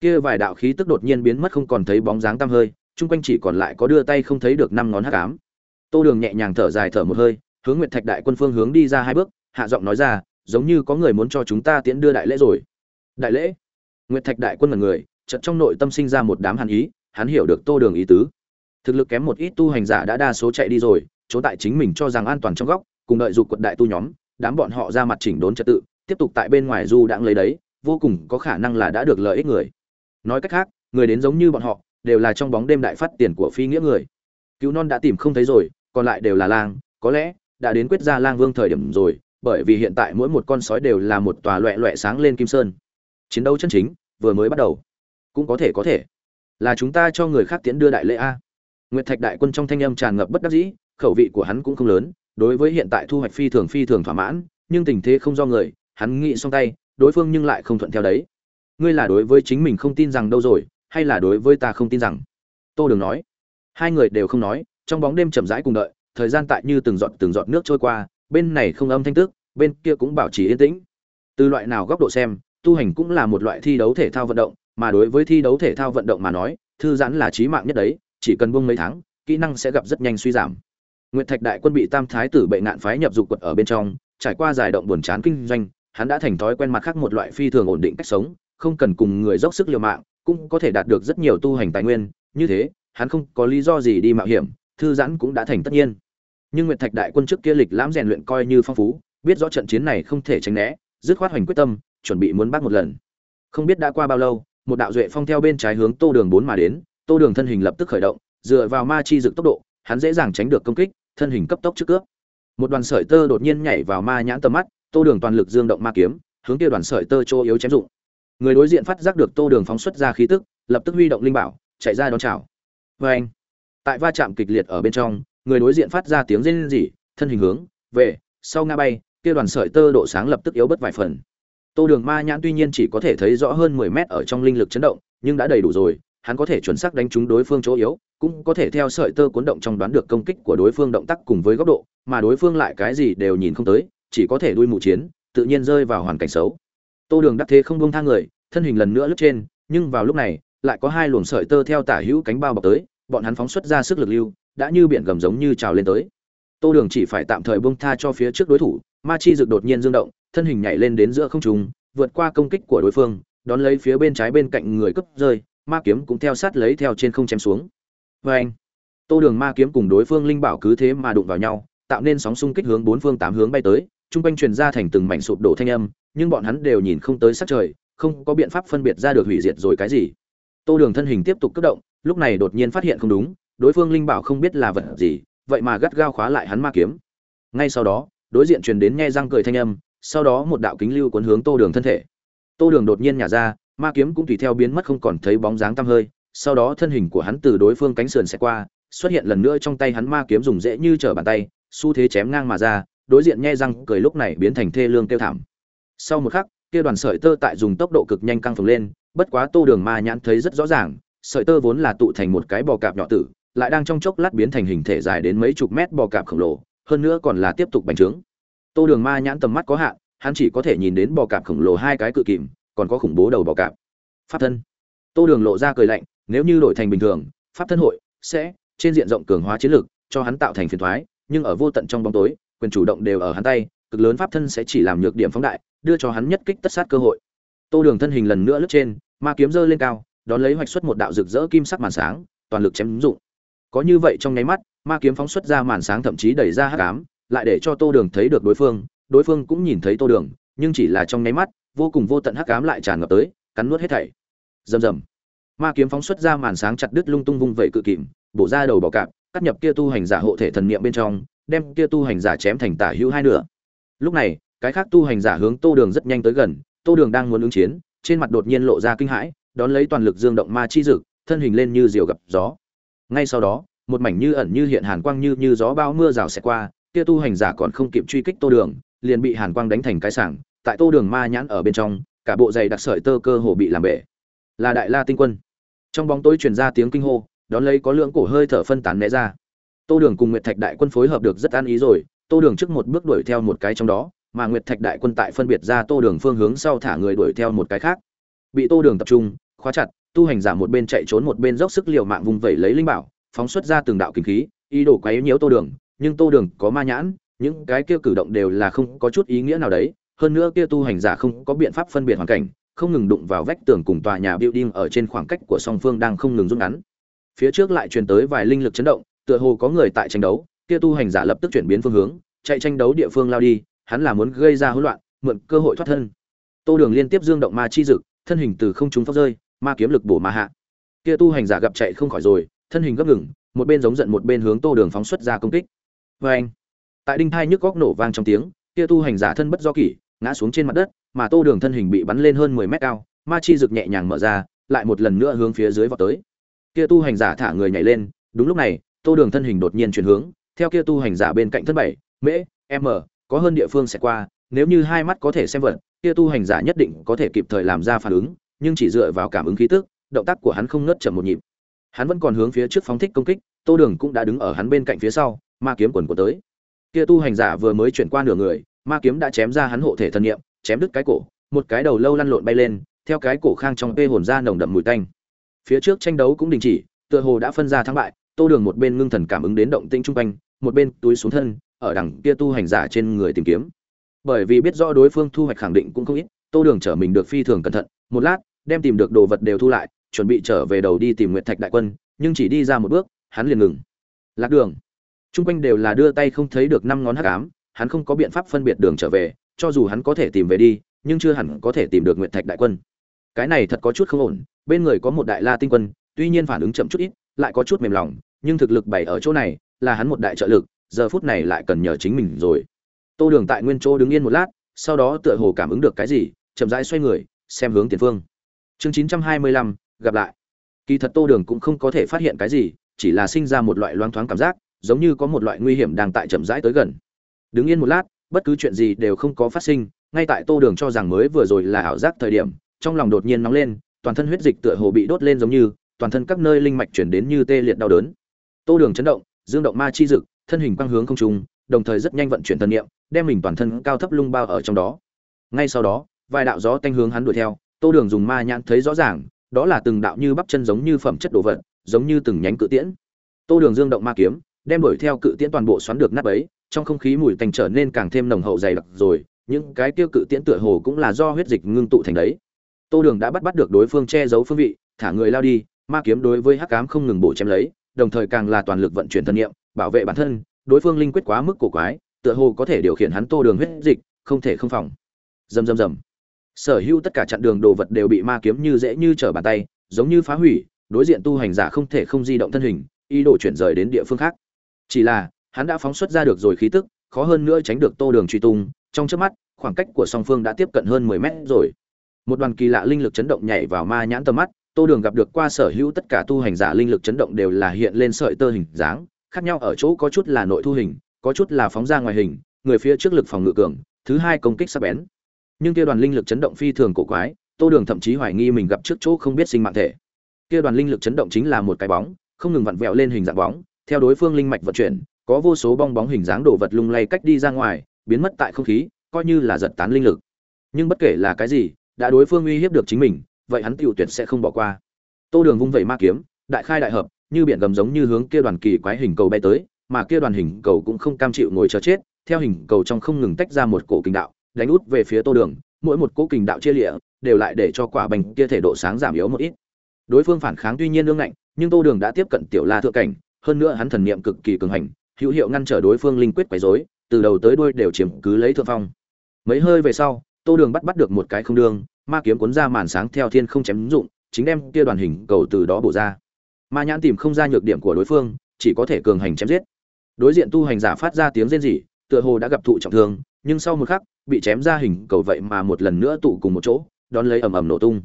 Kia vài đạo khí tức đột nhiên biến mất không còn thấy bóng dáng tăm hơi, chung quanh chỉ còn lại có đưa tay không thấy được năm ngón hắc ám. Tô đường nhẹ nhàng thở dài thở một hơi, hướng nguyệt thạch đại quân phương hướng đi ra hai bước, hạ giọng nói ra, giống như có người muốn cho chúng ta tiễn đưa đại lễ rồi. Đại lễ? Nguyệt thạch đại quân là người, chợt trong nội tâm sinh ra một đám hàn ý hắn hiểu được tô đường ý tứ. Thực lực kém một ít tu hành giả đã đa số chạy đi rồi, chỗ tại chính mình cho rằng an toàn trong góc, cùng đợi dục quận đại tu nhóm, đám bọn họ ra mặt chỉnh đốn trật tự, tiếp tục tại bên ngoài du đãng lấy đấy, vô cùng có khả năng là đã được lợi ích người. Nói cách khác, người đến giống như bọn họ, đều là trong bóng đêm đại phát tiền của phi nghĩa người. Cứu non đã tìm không thấy rồi, còn lại đều là lang, có lẽ, đã đến quyết gia lang vương thời điểm rồi, bởi vì hiện tại mỗi một con sói đều là một tòa loẹ loẹ sáng lên kim sơn. Chiến đấu chân chính, vừa mới bắt đầu. Cũng có thể có thể là chúng ta cho người khác tiễn đưa đại lễ a. Nguyệt thạch đại quân trong thanh âm tràn ngập bất đắc dĩ, khẩu vị của hắn cũng không lớn, đối với hiện tại thu hoạch phi thường phi thường thỏa mãn, nhưng tình thế không do người, hắn nghĩ xong tay, đối phương nhưng lại không thuận theo đấy. Ngươi là đối với chính mình không tin rằng đâu rồi, hay là đối với ta không tin rằng? Tô đường nói. Hai người đều không nói, trong bóng đêm chậm rãi cùng đợi, thời gian tại như từng giọt từng giọt nước trôi qua, bên này không âm thanh tức, bên kia cũng bảo trì yên tĩnh. Từ loại nào góc độ xem, tu hành cũng là một loại thi đấu thể thao vận động mà đối với thi đấu thể thao vận động mà nói thư giãn là trí mạng nhất đấy chỉ cần buông mấy tháng kỹ năng sẽ gặp rất nhanh suy giảm Nguyệt Thạch đại quân bị Tam thái tử bệ nạn phái nhập dục quật ở bên trong, trải qua dài động buồn chán kinh doanh, hắn đã thành thói quen mặt khác một loại phi thường ổn định cách sống, không cần cùng người dốc sức liều mạng, cũng có thể đạt được rất nhiều tu hành tài nguyên, như thế, hắn không có lý do gì đi mạo hiểm, thư giãn cũng đã thành tất nhiên. Nhưng Nguyệt Thạch đại quân trước kia lịch lãm rèn luyện coi như phong phú, biết rõ trận chiến này không thể tránh né, dứt khoát hoành quyết tâm, chuẩn bị muốn bắt một lần. Không biết đã qua bao lâu, một đạo duệ phong theo bên trái hướng Tô Đường bốn mà đến, Tô Đường thân hình lập tức khởi động, dựa vào ma chi dược tốc độ, hắn dễ dàng tránh được công kích, thân hình cấp tốc trước cướp. Một đoàn sợi tơ đột nhiên nhảy vào ma nhãn tầm mắt, Tô Đường toàn lực dương động ma kiếm, hướng kia đoàn sợi tơ chỗ yếu chém dụng. Người đối diện phát giác được Tô Đường phóng xuất ra khí tức, lập tức huy động linh bảo, chạy ra đón chào. Oeng! Tại va chạm kịch liệt ở bên trong, người đối diện phát ra tiếng rên rỉ, thân hình hướng về sau ngã bay, kia đoàn sợi tơ độ sáng lập tức yếu bất vài phần. Tô Đường ma nhãn tuy nhiên chỉ có thể thấy rõ hơn 10 mét ở trong linh lực chấn động, nhưng đã đầy đủ rồi, hắn có thể chuẩn xác đánh trúng đối phương chỗ yếu, cũng có thể theo sợi tơ cuốn động trong đoán được công kích của đối phương động tác cùng với góc độ, mà đối phương lại cái gì đều nhìn không tới, chỉ có thể đuôi mù chiến, tự nhiên rơi vào hoàn cảnh xấu. Tô Đường đắc thế không buông tha người, thân hình lần nữa lướt trên, nhưng vào lúc này, lại có hai luồng sợi tơ theo tả hữu cánh bao bọc tới, bọn hắn phóng xuất ra sức lực lưu, đã như biển gầm giống như trào lên tới. Tô Đường chỉ phải tạm thời buông tha cho phía trước đối thủ, ma chi dược đột nhiên dương động, thân hình nhảy lên đến giữa không trung, vượt qua công kích của đối phương, đón lấy phía bên trái bên cạnh người cấp rơi, ma kiếm cũng theo sát lấy theo trên không chém xuống. Vê anh tô đường ma kiếm cùng đối phương linh bảo cứ thế mà đụng vào nhau tạo nên sóng xung kích hướng bốn phương tám hướng bay tới chung quanh truyền ra thành từng mảnh sụp đổ thanh âm nhưng bọn hắn đều nhìn không tới sắc trời không có biện pháp phân biệt ra được hủy diệt rồi cái gì. Tô đường thân hình tiếp tục cấp động lúc này đột nhiên phát hiện không đúng đối phương linh bảo không biết là vật gì vậy mà gắt gao khóa lại hắn ma kiếm. Ngay sau đó đối diện truyền đến nghe răng cười thanh âm, sau đó một đạo kính lưu cuốn hướng tô đường thân thể. Tô đường đột nhiên nhả ra, ma kiếm cũng tùy theo biến mất không còn thấy bóng dáng tăm hơi, sau đó thân hình của hắn từ đối phương cánh sườn sẽ qua, xuất hiện lần nữa trong tay hắn ma kiếm dùng dễ như trở bàn tay, xu thế chém ngang mà ra, đối diện nghe răng cười lúc này biến thành thê lương tiêu thảm. Sau một khắc, kia đoàn sợi tơ tại dùng tốc độ cực nhanh căng phồng lên, bất quá tô đường ma nhãn thấy rất rõ ràng, sợi tơ vốn là tụ thành một cái bò cạp nhỏ tử, lại đang trong chốc lát biến thành hình thể dài đến mấy chục mét bò cạp khổng lồ hơn nữa còn là tiếp tục bành trướng. Tô đường ma nhãn tầm mắt có hạn, hắn chỉ có thể nhìn đến bò cạp khổng lồ hai cái cự kìm, còn có khủng bố đầu bò cạp. Pháp thân. Tô đường lộ ra cười lạnh, nếu như đổi thành bình thường, pháp thân hội sẽ, trên diện rộng cường hóa chiến lược cho hắn tạo thành phiền thoái, nhưng ở vô tận trong bóng tối, quyền chủ động đều ở hắn tay, cực lớn pháp thân sẽ chỉ làm nhược điểm phóng đại, đưa cho hắn nhất kích tất sát cơ hội. Tô đường thân hình lần nữa lướt trên, ma kiếm dơ lên cao, đón lấy hoạch xuất một đạo rực rỡ kim sắc màn sáng, toàn lực chém ứng dụng. Có như vậy trong nháy mắt ma kiếm phóng xuất ra màn sáng thậm chí đẩy ra hắc ám, lại để cho tô đường thấy được đối phương đối phương cũng nhìn thấy tô đường, nhưng chỉ là trong nháy mắt, vô cùng vô tận hắc ám lại tràn ngập tới, cắn nuốt hết thảy. Rầm rầm. Ma kiếm phóng xuất ra màn sáng chặt đứt lung tung vung vẩy cự kìm, bổ ra đầu bọ cạp, cắt nhập kia tu hành giả hộ thể thần niệm bên trong, đem kia tu hành giả chém thành tả hữu hai nửa. Lúc này, cái khác tu hành giả hướng tô đường rất nhanh tới gần, tô đường đang muốn ứng chiến, trên mặt đột nhiên lộ ra kinh hãi, đón lấy toàn lực dương động ma chi dực, thân hình lên như diều gặp gió. Ngay sau đó một mảnh như ẩn như hiện hàn quang như như gió bao mưa rào xẹt qua, kia tu hành giả còn không kịp truy kích tô đường, liền bị hàn quang đánh thành cái sảng, tại tô đường ma nhãn ở bên trong, cả bộ giày đặc sợi tơ cơ hồ bị làm bể. Là đại la tinh quân. Trong bóng tối truyền ra tiếng kinh hô, đón lấy có lượng cổ hơi thở phân tán né ra. Tô đường cùng nguyệt thạch đại quân phối hợp được rất an ý rồi, tô đường trước một bước đuổi theo một cái trong đó, mà nguyệt thạch đại quân tại phân biệt ra tô đường phương hướng sau thả người đuổi theo một cái khác. Bị tô đường tập trung, khóa chặt, tu hành giả một bên chạy trốn một bên dốc sức liều mạng vùng vẩy lấy linh bảo phóng xuất ra từng đạo kinh khí ý đồ quấy nhiễu tô đường nhưng tô đường có ma nhãn những cái kia cử động đều là không có chút ý nghĩa nào đấy hơn nữa kia tu hành giả không có biện pháp phân biệt hoàn cảnh không ngừng đụng vào vách tường cùng tòa nhà building ở trên khoảng cách của song phương đang không ngừng rút ngắn. Phía trước lại truyền tới vài linh lực chấn động, tựa hồ có người tại tranh đấu, kia tu hành giả lập tức chuyển biến phương hướng, chạy tranh đấu địa phương lao đi, hắn là muốn gây ra hỗn loạn, mượn cơ hội thoát thân. Tô Đường liên tiếp dương động ma chi dực, thân hình từ không trung phóng rơi, ma kiếm lực bổ ma hạ. Kia tu hành giả gặp chạy không khỏi rồi, thân hình gấp ngừng, một bên giống giận một bên hướng Tô Đường phóng xuất ra công kích. Oeng! Tại đinh thai nhức góc nổ vang trong tiếng, kia tu hành giả thân bất do kỷ, ngã xuống trên mặt đất, mà Tô Đường thân hình bị bắn lên hơn 10 mét cao, ma chi rực nhẹ nhàng mở ra, lại một lần nữa hướng phía dưới vọt tới. Kia tu hành giả thả người nhảy lên, đúng lúc này, Tô Đường thân hình đột nhiên chuyển hướng, theo kia tu hành giả bên cạnh thân bảy, mễ, m, có hơn địa phương sẽ qua, nếu như hai mắt có thể xem vật, kia tu hành giả nhất định có thể kịp thời làm ra phản ứng, nhưng chỉ dựa vào cảm ứng khí tức, động tác của hắn không ngớt chậm một nhịp. Hắn vẫn còn hướng phía trước phóng thích công kích, Tô Đường cũng đã đứng ở hắn bên cạnh phía sau, ma kiếm quần của tới. Kia tu hành giả vừa mới chuyển qua nửa người, ma kiếm đã chém ra hắn hộ thể thần niệm, chém đứt cái cổ, một cái đầu lâu lăn lộn bay lên, theo cái cổ khang trong tê hồn ra nồng đậm mùi tanh. Phía trước tranh đấu cũng đình chỉ, tựa hồ đã phân ra thắng bại, Tô Đường một bên ngưng thần cảm ứng đến động tĩnh trung quanh, một bên túi xuống thân, ở đằng kia tu hành giả trên người tìm kiếm. Bởi vì biết rõ đối phương thu hoạch khẳng định cũng không ít, Tô Đường trở mình được phi thường cẩn thận, một lát, đem tìm được đồ vật đều thu lại, chuẩn bị trở về đầu đi tìm Nguyệt Thạch đại quân, nhưng chỉ đi ra một bước, hắn liền ngừng. Lạc đường. Trung quanh đều là đưa tay không thấy được năm ngón hắc ám, hắn không có biện pháp phân biệt đường trở về, cho dù hắn có thể tìm về đi, nhưng chưa hẳn có thể tìm được Nguyệt Thạch đại quân. Cái này thật có chút không ổn, bên người có một đại la tinh quân, tuy nhiên phản ứng chậm chút ít, lại có chút mềm lòng, nhưng thực lực bày ở chỗ này, là hắn một đại trợ lực, giờ phút này lại cần nhờ chính mình rồi. Tô Đường tại nguyên chỗ đứng yên một lát, sau đó tựa hồ cảm ứng được cái gì, chậm rãi xoay người, xem hướng tiền phương. Chương 925, gặp lại. Kỳ thật Tô Đường cũng không có thể phát hiện cái gì, chỉ là sinh ra một loại loang thoáng cảm giác, giống như có một loại nguy hiểm đang tại chậm rãi tới gần. Đứng yên một lát, bất cứ chuyện gì đều không có phát sinh, ngay tại Tô Đường cho rằng mới vừa rồi là ảo giác thời điểm, trong lòng đột nhiên nóng lên, toàn thân huyết dịch tựa hồ bị đốt lên giống như, toàn thân các nơi linh mạch chuyển đến như tê liệt đau đớn. Tô Đường chấn động, dương động ma chi dực, thân hình quang hướng không trung, đồng thời rất nhanh vận chuyển thần niệm, đem mình toàn thân cao thấp lung bao ở trong đó. Ngay sau đó, vài đạo gió tanh hướng hắn đuổi theo, Tô Đường dùng ma nhãn thấy rõ ràng, đó là từng đạo như bắp chân giống như phẩm chất đồ vật, giống như từng nhánh cự tiễn. Tô Đường dương động ma kiếm, đem đuổi theo cự tiễn toàn bộ xoắn được nát bấy, trong không khí mùi tanh trở nên càng thêm nồng hậu dày đặc rồi, những cái tiêu cự tiễn tựa hồ cũng là do huyết dịch ngưng tụ thành đấy. Tô Đường đã bắt bắt được đối phương che giấu phương vị, thả người lao đi, ma kiếm đối với hắc ám không ngừng bổ chém lấy, đồng thời càng là toàn lực vận chuyển thân niệm, bảo vệ bản thân, đối phương linh quyết quá mức cổ quái, tựa hồ có thể điều khiển hắn Tô Đường huyết dịch, không thể không phòng. Rầm rầm rầm. Sở hữu tất cả chặn đường đồ vật đều bị ma kiếm như dễ như trở bàn tay, giống như phá hủy, đối diện tu hành giả không thể không di động thân hình, ý đồ chuyển rời đến địa phương khác. Chỉ là, hắn đã phóng xuất ra được rồi khí tức, khó hơn nữa tránh được Tô Đường truy tung, trong chớp mắt, khoảng cách của song phương đã tiếp cận hơn 10 mét rồi. Một đoàn kỳ lạ linh lực chấn động nhảy vào ma nhãn tầm mắt, Tô Đường gặp được qua sở hữu tất cả tu hành giả linh lực chấn động đều là hiện lên sợi tơ hình dáng, khác nhau ở chỗ có chút là nội thu hình, có chút là phóng ra ngoài hình, người phía trước lực phòng ngự cường, thứ hai công kích sắc bén. Nhưng kia đoàn linh lực chấn động phi thường cổ quái, Tô Đường thậm chí hoài nghi mình gặp trước chỗ không biết sinh mạng thể. Kia đoàn linh lực chấn động chính là một cái bóng, không ngừng vặn vẹo lên hình dạng bóng, theo đối phương linh mạch vận chuyển, có vô số bong bóng hình dáng đồ vật lung lay cách đi ra ngoài, biến mất tại không khí, coi như là giật tán linh lực. Nhưng bất kể là cái gì, đã đối phương uy hiếp được chính mình, vậy hắn tiểu tuyệt sẽ không bỏ qua. Tô Đường vung vẩy ma kiếm, đại khai đại hợp, như biển gầm giống như hướng kia đoàn kỳ quái hình cầu bay tới, mà kia đoàn hình cầu cũng không cam chịu ngồi chờ chết, theo hình cầu trong không ngừng tách ra một cổ kinh đạo, đánh út về phía Tô Đường, mỗi một cỗ kình đạo chia lịa, đều lại để cho quả bành kia thể độ sáng giảm yếu một ít. Đối phương phản kháng tuy nhiên lương ngạnh, nhưng Tô Đường đã tiếp cận tiểu La thượng cảnh, hơn nữa hắn thần niệm cực kỳ cường hành, hữu hiệu ngăn trở đối phương linh quyết quấy dối, từ đầu tới đuôi đều chiếm cứ lấy thượng phong. Mấy hơi về sau, Tô Đường bắt bắt được một cái không đường, ma kiếm cuốn ra màn sáng theo thiên không chém dụng, chính đem kia đoàn hình cầu từ đó bổ ra. Ma nhãn tìm không ra nhược điểm của đối phương, chỉ có thể cường hành chém giết. Đối diện tu hành giả phát ra tiếng rên rỉ, tựa hồ đã gặp thụ trọng thương, nhưng sau một khắc, bị chém ra hình cầu vậy mà một lần nữa tụ cùng một chỗ, đón lấy ầm ầm nổ tung.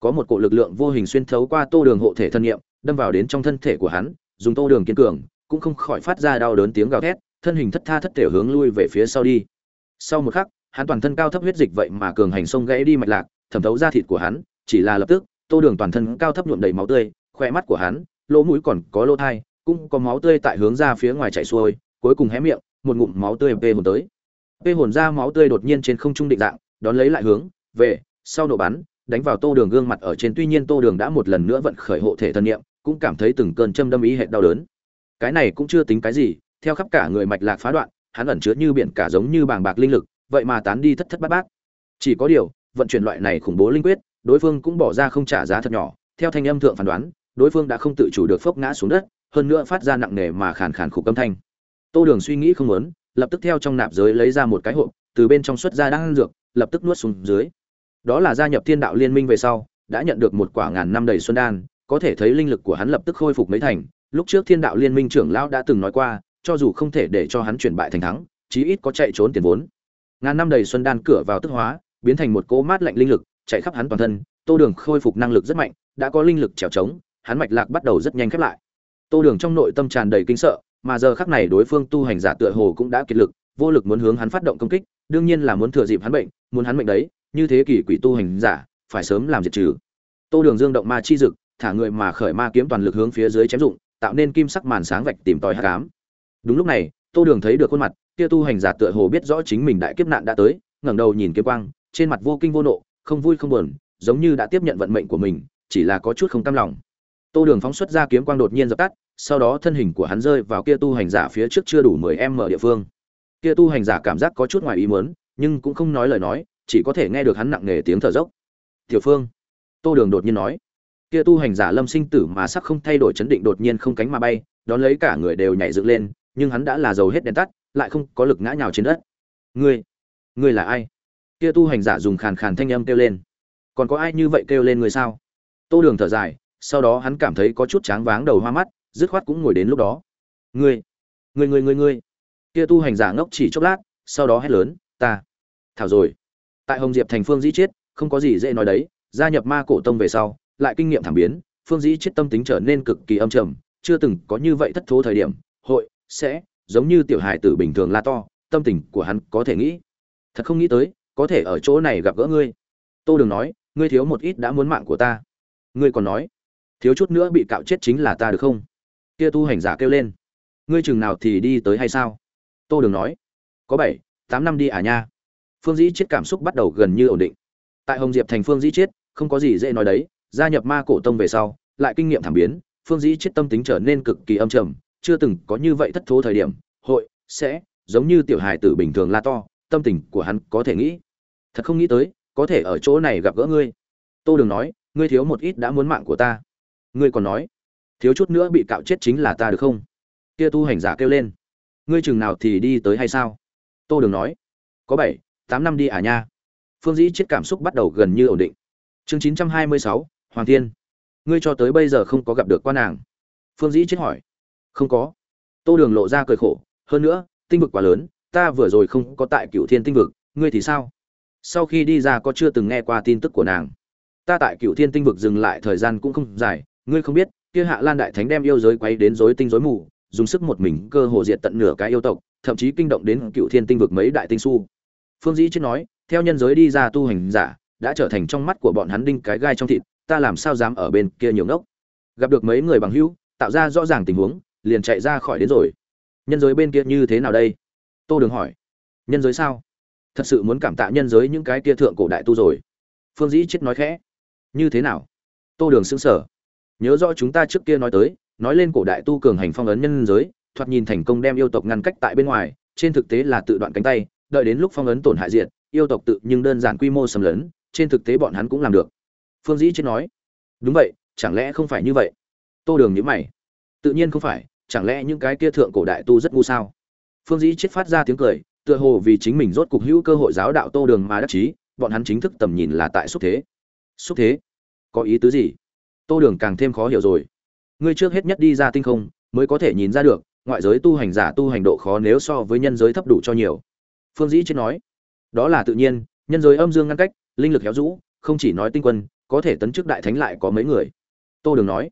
Có một cỗ lực lượng vô hình xuyên thấu qua Tô Đường hộ thể thân nhiệm đâm vào đến trong thân thể của hắn, dùng Tô Đường kiên cường, cũng không khỏi phát ra đau đớn tiếng gào thét, thân hình thất tha thất thể hướng lui về phía sau đi. Sau một khắc, hắn toàn thân cao thấp huyết dịch vậy mà cường hành xông gãy đi mạch lạc, thẩm thấu ra thịt của hắn, chỉ là lập tức, Tô Đường toàn thân cao thấp nhuộm đầy máu tươi, khóe mắt của hắn, lỗ mũi còn có lỗ thai, cũng có máu tươi tại hướng ra phía ngoài chảy xuôi, cuối cùng hé miệng, một ngụm máu tươi về hồn tới vây hồn ra máu tươi đột nhiên trên không trung định dạng, đón lấy lại hướng về, sau nổ bắn, đánh vào Tô Đường gương mặt ở trên, tuy nhiên Tô Đường đã một lần nữa vận khởi hộ thể thân niệm, cũng cảm thấy từng cơn châm đâm ý hệ đau đớn. Cái này cũng chưa tính cái gì, theo khắp cả người mạch lạc phá đoạn, hắn ẩn chứa như biển cả giống như bàng bạc linh lực, vậy mà tán đi thất thất bát bát. Chỉ có điều, vận chuyển loại này khủng bố linh quyết, đối phương cũng bỏ ra không trả giá thật nhỏ theo thanh âm thượng phán đoán đối phương đã không tự chủ được phốc ngã xuống đất hơn nữa phát ra nặng nề mà khàn khàn khục âm thanh tô đường suy nghĩ không muốn lập tức theo trong nạp giới lấy ra một cái hộp, từ bên trong xuất ra đang ăn dược, lập tức nuốt xuống dưới. Đó là gia nhập thiên đạo liên minh về sau, đã nhận được một quả ngàn năm đầy xuân đan, có thể thấy linh lực của hắn lập tức khôi phục mấy thành. Lúc trước thiên đạo liên minh trưởng lão đã từng nói qua, cho dù không thể để cho hắn chuyển bại thành thắng, chí ít có chạy trốn tiền vốn. Ngàn năm đầy xuân đan cửa vào tức hóa, biến thành một cỗ mát lạnh linh lực, chạy khắp hắn toàn thân, tô đường khôi phục năng lực rất mạnh, đã có linh lực trèo trống, hắn mạch lạc bắt đầu rất nhanh khép lại. Tô đường trong nội tâm tràn đầy kinh sợ mà giờ khắc này đối phương tu hành giả tựa hồ cũng đã kiệt lực, vô lực muốn hướng hắn phát động công kích, đương nhiên là muốn thừa dịp hắn bệnh, muốn hắn bệnh đấy, như thế kỷ quỷ tu hành giả, phải sớm làm diệt trừ tô đường dương động ma chi dực, thả người mà khởi ma kiếm toàn lực hướng phía dưới chém dụng, tạo nên kim sắc màn sáng vạch tìm tòi hắc ám. đúng lúc này, tô đường thấy được khuôn mặt, kia tu hành giả tựa hồ biết rõ chính mình đại kiếp nạn đã tới, ngẩng đầu nhìn kiếm quang, trên mặt vô kinh vô nộ, không vui không buồn, giống như đã tiếp nhận vận mệnh của mình, chỉ là có chút không cam lòng tô đường phóng xuất ra kiếm quang đột nhiên dập tắt sau đó thân hình của hắn rơi vào kia tu hành giả phía trước chưa đủ mười em mở địa phương. Kia tu hành giả cảm giác có chút ngoài ý muốn, nhưng cũng không nói lời nói, chỉ có thể nghe được hắn nặng nề tiếng thở dốc. Tiểu phương, tô đường đột nhiên nói. Kia tu hành giả lâm sinh tử mà sắc không thay đổi chấn định đột nhiên không cánh mà bay, đón lấy cả người đều nhảy dựng lên, nhưng hắn đã là dầu hết đèn tắt, lại không có lực ngã nhào trên đất. Ngươi ngươi là ai? Kia tu hành giả dùng khàn khàn thanh âm kêu lên. Còn có ai như vậy kêu lên người sao? Tô đường thở dài, sau đó hắn cảm thấy có chút tráng váng đầu hoa mắt dứt khoát cũng ngồi đến lúc đó. Ngươi ngươi ngươi ngươi ngươi. Kia tu hành giả ngốc chỉ chốc lát, sau đó hét lớn, ta, thảo rồi. Tại hồng diệp thành phương dĩ chết không có gì dễ nói đấy, gia nhập ma cổ tông về sau, lại kinh nghiệm thảm biến, phương dĩ chết tâm tính trở nên cực kỳ âm trầm, chưa từng có như vậy thất thố thời điểm, hội, sẽ, giống như tiểu hài tử bình thường la to, tâm tình của hắn có thể nghĩ. Thật không nghĩ tới, có thể ở chỗ này gặp gỡ ngươi. Tô đường nói, ngươi thiếu một ít đã muốn mạng của ta. Ngươi còn nói, thiếu chút nữa bị cạo chết chính là ta được không? Kia tu hành giả kêu lên. Ngươi chừng nào thì đi tới hay sao? Tô đường nói. Có bảy, tám năm đi à nha. Phương dĩ chết cảm xúc bắt đầu gần như ổn định. Tại hồng diệp thành phương dĩ chết không có gì dễ nói đấy, gia nhập ma cổ tông về sau, lại kinh nghiệm thảm biến, phương dĩ chết tâm tính trở nên cực kỳ âm trầm, chưa từng có như vậy thất thố thời điểm, hội, sẽ, giống như tiểu hài tử bình thường la to, tâm tình của hắn có thể nghĩ. Thật không nghĩ tới, có thể ở chỗ này gặp gỡ ngươi. Tô đường nói, ngươi thiếu một ít đã muốn mạng của ta. Ngươi còn nói thiếu chút nữa bị cạo chết chính là ta được không? Kia tu hành giả kêu lên. Ngươi chừng nào thì đi tới hay sao? Tô đường nói. Có bảy, tám năm đi à nha. Phương dĩ chết cảm xúc bắt đầu gần như ổn định. Chương chín trăm hai mươi sáu, hoàng thiên. Ngươi cho tới bây giờ không có gặp được quan nàng. Phương dĩ chết hỏi. Không có. Tô đường lộ ra cười khổ. Hơn nữa, tinh vực quá lớn, ta vừa rồi không có tại cựu thiên tinh vực, ngươi thì sao? Sau khi đi ra có chưa từng nghe qua tin tức của nàng. Ta tại cựu thiên tinh vực dừng lại thời gian cũng không dài, ngươi không biết kia hạ lan đại thánh đem yêu giới quay đến rối tinh rối mù, dùng sức một mình cơ hồ diệt tận nửa cái yêu tộc, thậm chí kinh động đến cựu thiên tinh vực mấy đại tinh su phương dĩ chết nói, theo nhân giới đi ra tu hành giả, đã trở thành trong mắt của bọn hắn đinh cái gai trong thịt, ta làm sao dám ở bên kia nhiều ngốc? Gặp được mấy người bằng hữu, tạo ra rõ ràng tình huống, liền chạy ra khỏi đến rồi. Nhân giới bên kia như thế nào đây? Tô đường hỏi. Nhân giới sao? Thật sự muốn cảm tạ nhân giới những cái kia thượng cổ đại tu rồi. Phương dĩ chết nói khẽ. Như thế nào? Tô đường xứng sở nhớ rõ chúng ta trước kia nói tới, nói lên cổ đại tu cường hành phong ấn nhân giới, thoạt nhìn thành công đem yêu tộc ngăn cách tại bên ngoài, trên thực tế là tự đoạn cánh tay, đợi đến lúc phong ấn tổn hại diện yêu tộc tự nhưng đơn giản quy mô xâm lấn, trên thực tế bọn hắn cũng làm được. Phương dĩ chết nói, đúng vậy, chẳng lẽ không phải như vậy? Tô đường nhữ mày, tự nhiên không phải, chẳng lẽ những cái kia thượng cổ đại tu rất ngu sao? Phương dĩ chết phát ra tiếng cười, tựa hồ vì chính mình rốt cục hữu cơ hội giáo đạo tô đường mà đắc chí, bọn hắn chính thức tầm nhìn là tại xúc thế. Xúc thế? Có ý tứ gì? Tô đường càng thêm khó hiểu rồi. Ngươi trước hết nhất đi ra tinh không, mới có thể nhìn ra được, ngoại giới tu hành giả tu hành độ khó nếu so với nhân giới thấp đủ cho nhiều. Phương dĩ chết nói, đó là tự nhiên, nhân giới âm dương ngăn cách, linh lực héo rũ, không chỉ nói tinh quân, có thể tấn chức đại thánh lại có mấy người. Tô đường nói,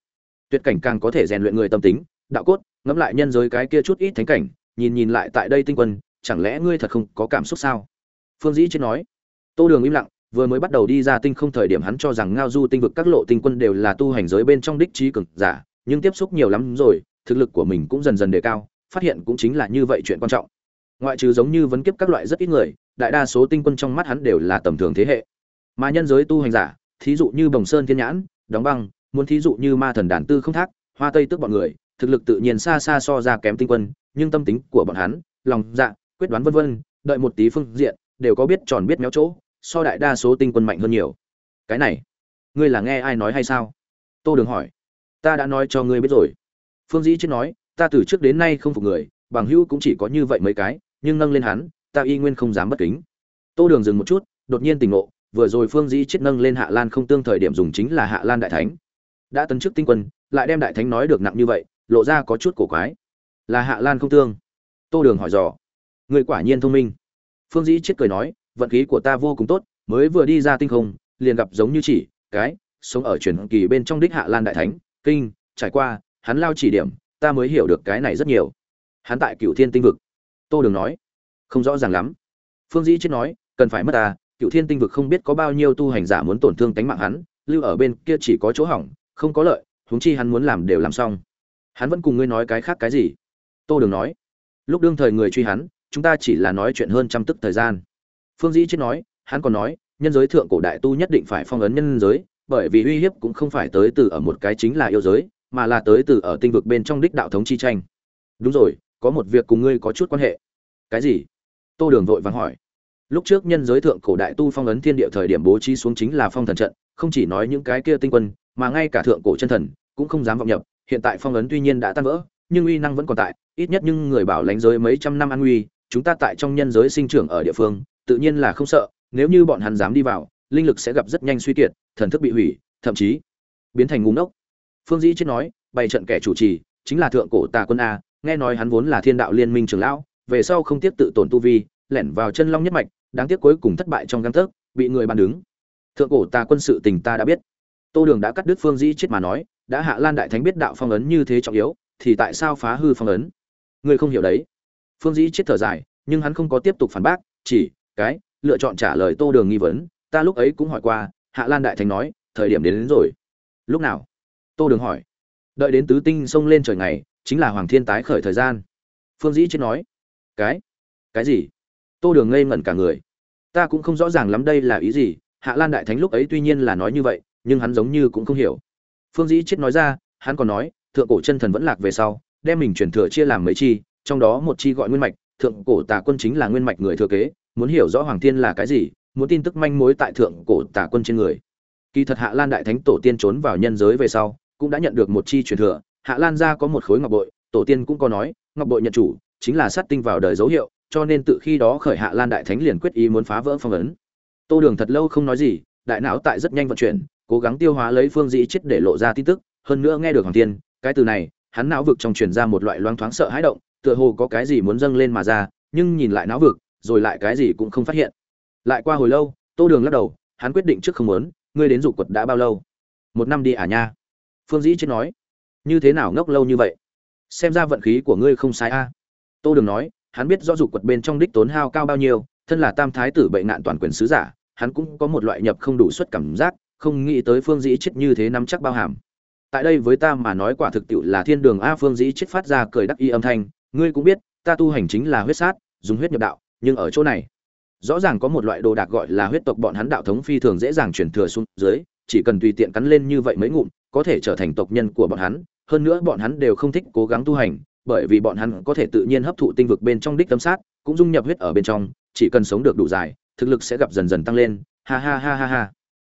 tuyệt cảnh càng có thể rèn luyện người tâm tính, đạo cốt, ngẫm lại nhân giới cái kia chút ít thánh cảnh, nhìn nhìn lại tại đây tinh quân, chẳng lẽ ngươi thật không có cảm xúc sao? Phương dĩ chết nói, tô đường im lặng vừa mới bắt đầu đi ra tinh không thời điểm hắn cho rằng ngao du tinh vực các lộ tinh quân đều là tu hành giới bên trong đích trí cực giả, nhưng tiếp xúc nhiều lắm rồi, thực lực của mình cũng dần dần đề cao, phát hiện cũng chính là như vậy chuyện quan trọng. Ngoại trừ giống như vấn kiếp các loại rất ít người, đại đa số tinh quân trong mắt hắn đều là tầm thường thế hệ. Mà nhân giới tu hành giả, thí dụ như bồng sơn thiên nhãn, đóng băng, muốn thí dụ như ma thần đàn tư không thác, hoa tây tức bọn người, thực lực tự nhiên xa xa so ra kém tinh quân, nhưng tâm tính của bọn hắn, lòng dạ quyết đoán vân vân, đợi một tí phương diện, đều có biết tròn biết méo chỗ so đại đa số tinh quân mạnh hơn nhiều. Cái này, ngươi là nghe ai nói hay sao? Tô đường hỏi. Ta đã nói cho ngươi biết rồi. Phương dĩ chết nói, ta từ trước đến nay không phục người, bằng hữu cũng chỉ có như vậy mấy cái, nhưng nâng lên hắn, ta y nguyên không dám bất kính. Tô đường dừng một chút, đột nhiên tỉnh ngộ, vừa rồi phương dĩ chết nâng lên hạ lan không tương thời điểm dùng chính là hạ lan đại thánh. Đã tấn chức tinh quân, lại đem đại thánh nói được nặng như vậy, lộ ra có chút cổ quái. Là hạ lan không tương? Tô đường hỏi dò. Người quả nhiên thông minh. Phương dĩ chết cười nói vận khí của ta vô cùng tốt, mới vừa đi ra tinh không, liền gặp giống như chỉ, cái, sống ở truyền kỳ bên trong đích hạ lan đại thánh, kinh, trải qua, hắn lao chỉ điểm, ta mới hiểu được cái này rất nhiều. Hắn tại cựu thiên tinh vực. Tô đường nói, không rõ ràng lắm. Phương dĩ chết nói, cần phải mất ta cựu thiên tinh vực không biết có bao nhiêu tu hành giả muốn tổn thương tánh mạng hắn, lưu ở bên kia chỉ có chỗ hỏng, không có lợi, huống chi hắn muốn làm đều làm xong. Hắn vẫn cùng ngươi nói cái khác cái gì? Tô đường nói, lúc đương thời người truy hắn, chúng ta chỉ là nói chuyện hơn trăm tức thời gian phương dĩ chết nói, hắn còn nói, nhân giới thượng cổ đại tu nhất định phải phong ấn nhân giới, bởi vì uy hiếp cũng không phải tới từ ở một cái chính là yêu giới, mà là tới từ ở tinh vực bên trong đích đạo thống chi tranh. Đúng rồi, có một việc cùng ngươi có chút quan hệ. Cái gì? Tô đường vội vàng hỏi. Lúc trước nhân giới thượng cổ đại tu phong ấn thiên địa thời điểm bố trí xuống chính là phong thần trận, không chỉ nói những cái kia tinh quân, mà ngay cả thượng cổ chân thần cũng không dám vọng nhập. Hiện tại phong ấn tuy nhiên đã tan vỡ, nhưng uy năng vẫn còn tại, ít nhất nhưng người bảo lãnh giới mấy trăm năm an nguy chúng ta tại trong nhân giới sinh trưởng ở địa phương, tự nhiên là không sợ, nếu như bọn hắn dám đi vào, linh lực sẽ gặp rất nhanh suy kiệt, thần thức bị hủy, thậm chí biến thành ngu ngốc. Phương dĩ chết nói, bày trận kẻ chủ trì, chính là thượng cổ tà quân a, nghe nói hắn vốn là thiên đạo liên minh trưởng lão, về sau không tiếp tự tổn tu vi, lẻn vào chân long nhất mạch, đáng tiếc cuối cùng thất bại trong gang tấc, bị người bàn đứng. Thượng cổ tà quân sự tình ta đã biết. Tô đường đã cắt đứt phương dĩ chết mà nói, đã hạ lan đại thánh biết đạo phong ấn như thế trọng yếu, thì tại sao phá hư phong ấn? Ngươi không hiểu đấy phương dĩ chết thở dài nhưng hắn không có tiếp tục phản bác chỉ cái lựa chọn trả lời tô đường nghi vấn ta lúc ấy cũng hỏi qua hạ lan đại thánh nói thời điểm đến, đến rồi. Lúc nào? Tô đường hỏi. Đợi đến tứ tinh xông lên trời ngày chính là hoàng thiên tái khởi thời gian. Phương dĩ chết nói. Cái? Cái gì? Tô đường ngây ngẩn cả người. Ta cũng không rõ ràng lắm đây là ý gì hạ lan đại thánh lúc ấy tuy nhiên là nói như vậy nhưng hắn giống như cũng không hiểu. Phương dĩ chết nói ra hắn còn nói thượng cổ chân thần vẫn lạc về sau đem mình truyền thừa chia làm mấy chi trong đó một chi gọi nguyên mạch, thượng cổ tà quân chính là nguyên mạch người thừa kế, muốn hiểu rõ hoàng thiên là cái gì, muốn tin tức manh mối tại thượng cổ tà quân trên người. Kỳ thật hạ lan đại thánh tổ tiên trốn vào nhân giới về sau, cũng đã nhận được một chi truyền thừa. Hạ lan gia có một khối ngọc bội, tổ tiên cũng có nói, ngọc bội nhận chủ, chính là sát tinh vào đời dấu hiệu, cho nên tự khi đó khởi hạ lan đại thánh liền quyết ý muốn phá vỡ phong ấn. Tô đường thật lâu không nói gì, đại não tại rất nhanh vận chuyển, cố gắng tiêu hóa lấy phương dĩ chết để lộ ra tin tức, hơn nữa nghe được hoàng tiên cái từ này, hắn não vực trong truyền ra một loại loang thoáng sợ hãi động tựa hồ có cái gì muốn dâng lên mà ra, nhưng nhìn lại não vực, rồi lại cái gì cũng không phát hiện. Lại qua hồi lâu, tô đường lắc đầu, hắn quyết định trước không muốn, ngươi đến dục quật đã bao lâu? Một năm đi à nha. Phương dĩ chết nói. Như thế nào ngốc lâu như vậy? Xem ra vận khí của ngươi không sai a. Tô đường nói, hắn biết rõ dục quật bên trong đích tốn hao cao bao nhiêu, thân là tam thái tử bệnh nạn toàn quyền sứ giả, hắn cũng có một loại nhập không đủ suất cảm giác, không nghĩ tới phương dĩ chết như thế nắm chắc bao hàm. Tại đây với ta mà nói quả thực tiệu là thiên đường a, phương dĩ chết phát ra cười đắc y âm thanh ngươi cũng biết, ta tu hành chính là huyết sát, dùng huyết nhập đạo, nhưng ở chỗ này, rõ ràng có một loại đồ đạc gọi là huyết tộc bọn hắn đạo thống phi thường dễ dàng chuyển thừa xuống dưới, chỉ cần tùy tiện cắn lên như vậy mấy ngụm, có thể trở thành tộc nhân của bọn hắn, hơn nữa bọn hắn đều không thích cố gắng tu hành, bởi vì bọn hắn có thể tự nhiên hấp thụ tinh vực bên trong đích tâm sát, cũng dung nhập huyết ở bên trong, chỉ cần sống được đủ dài, thực lực sẽ gặp dần dần tăng lên, ha ha ha ha ha.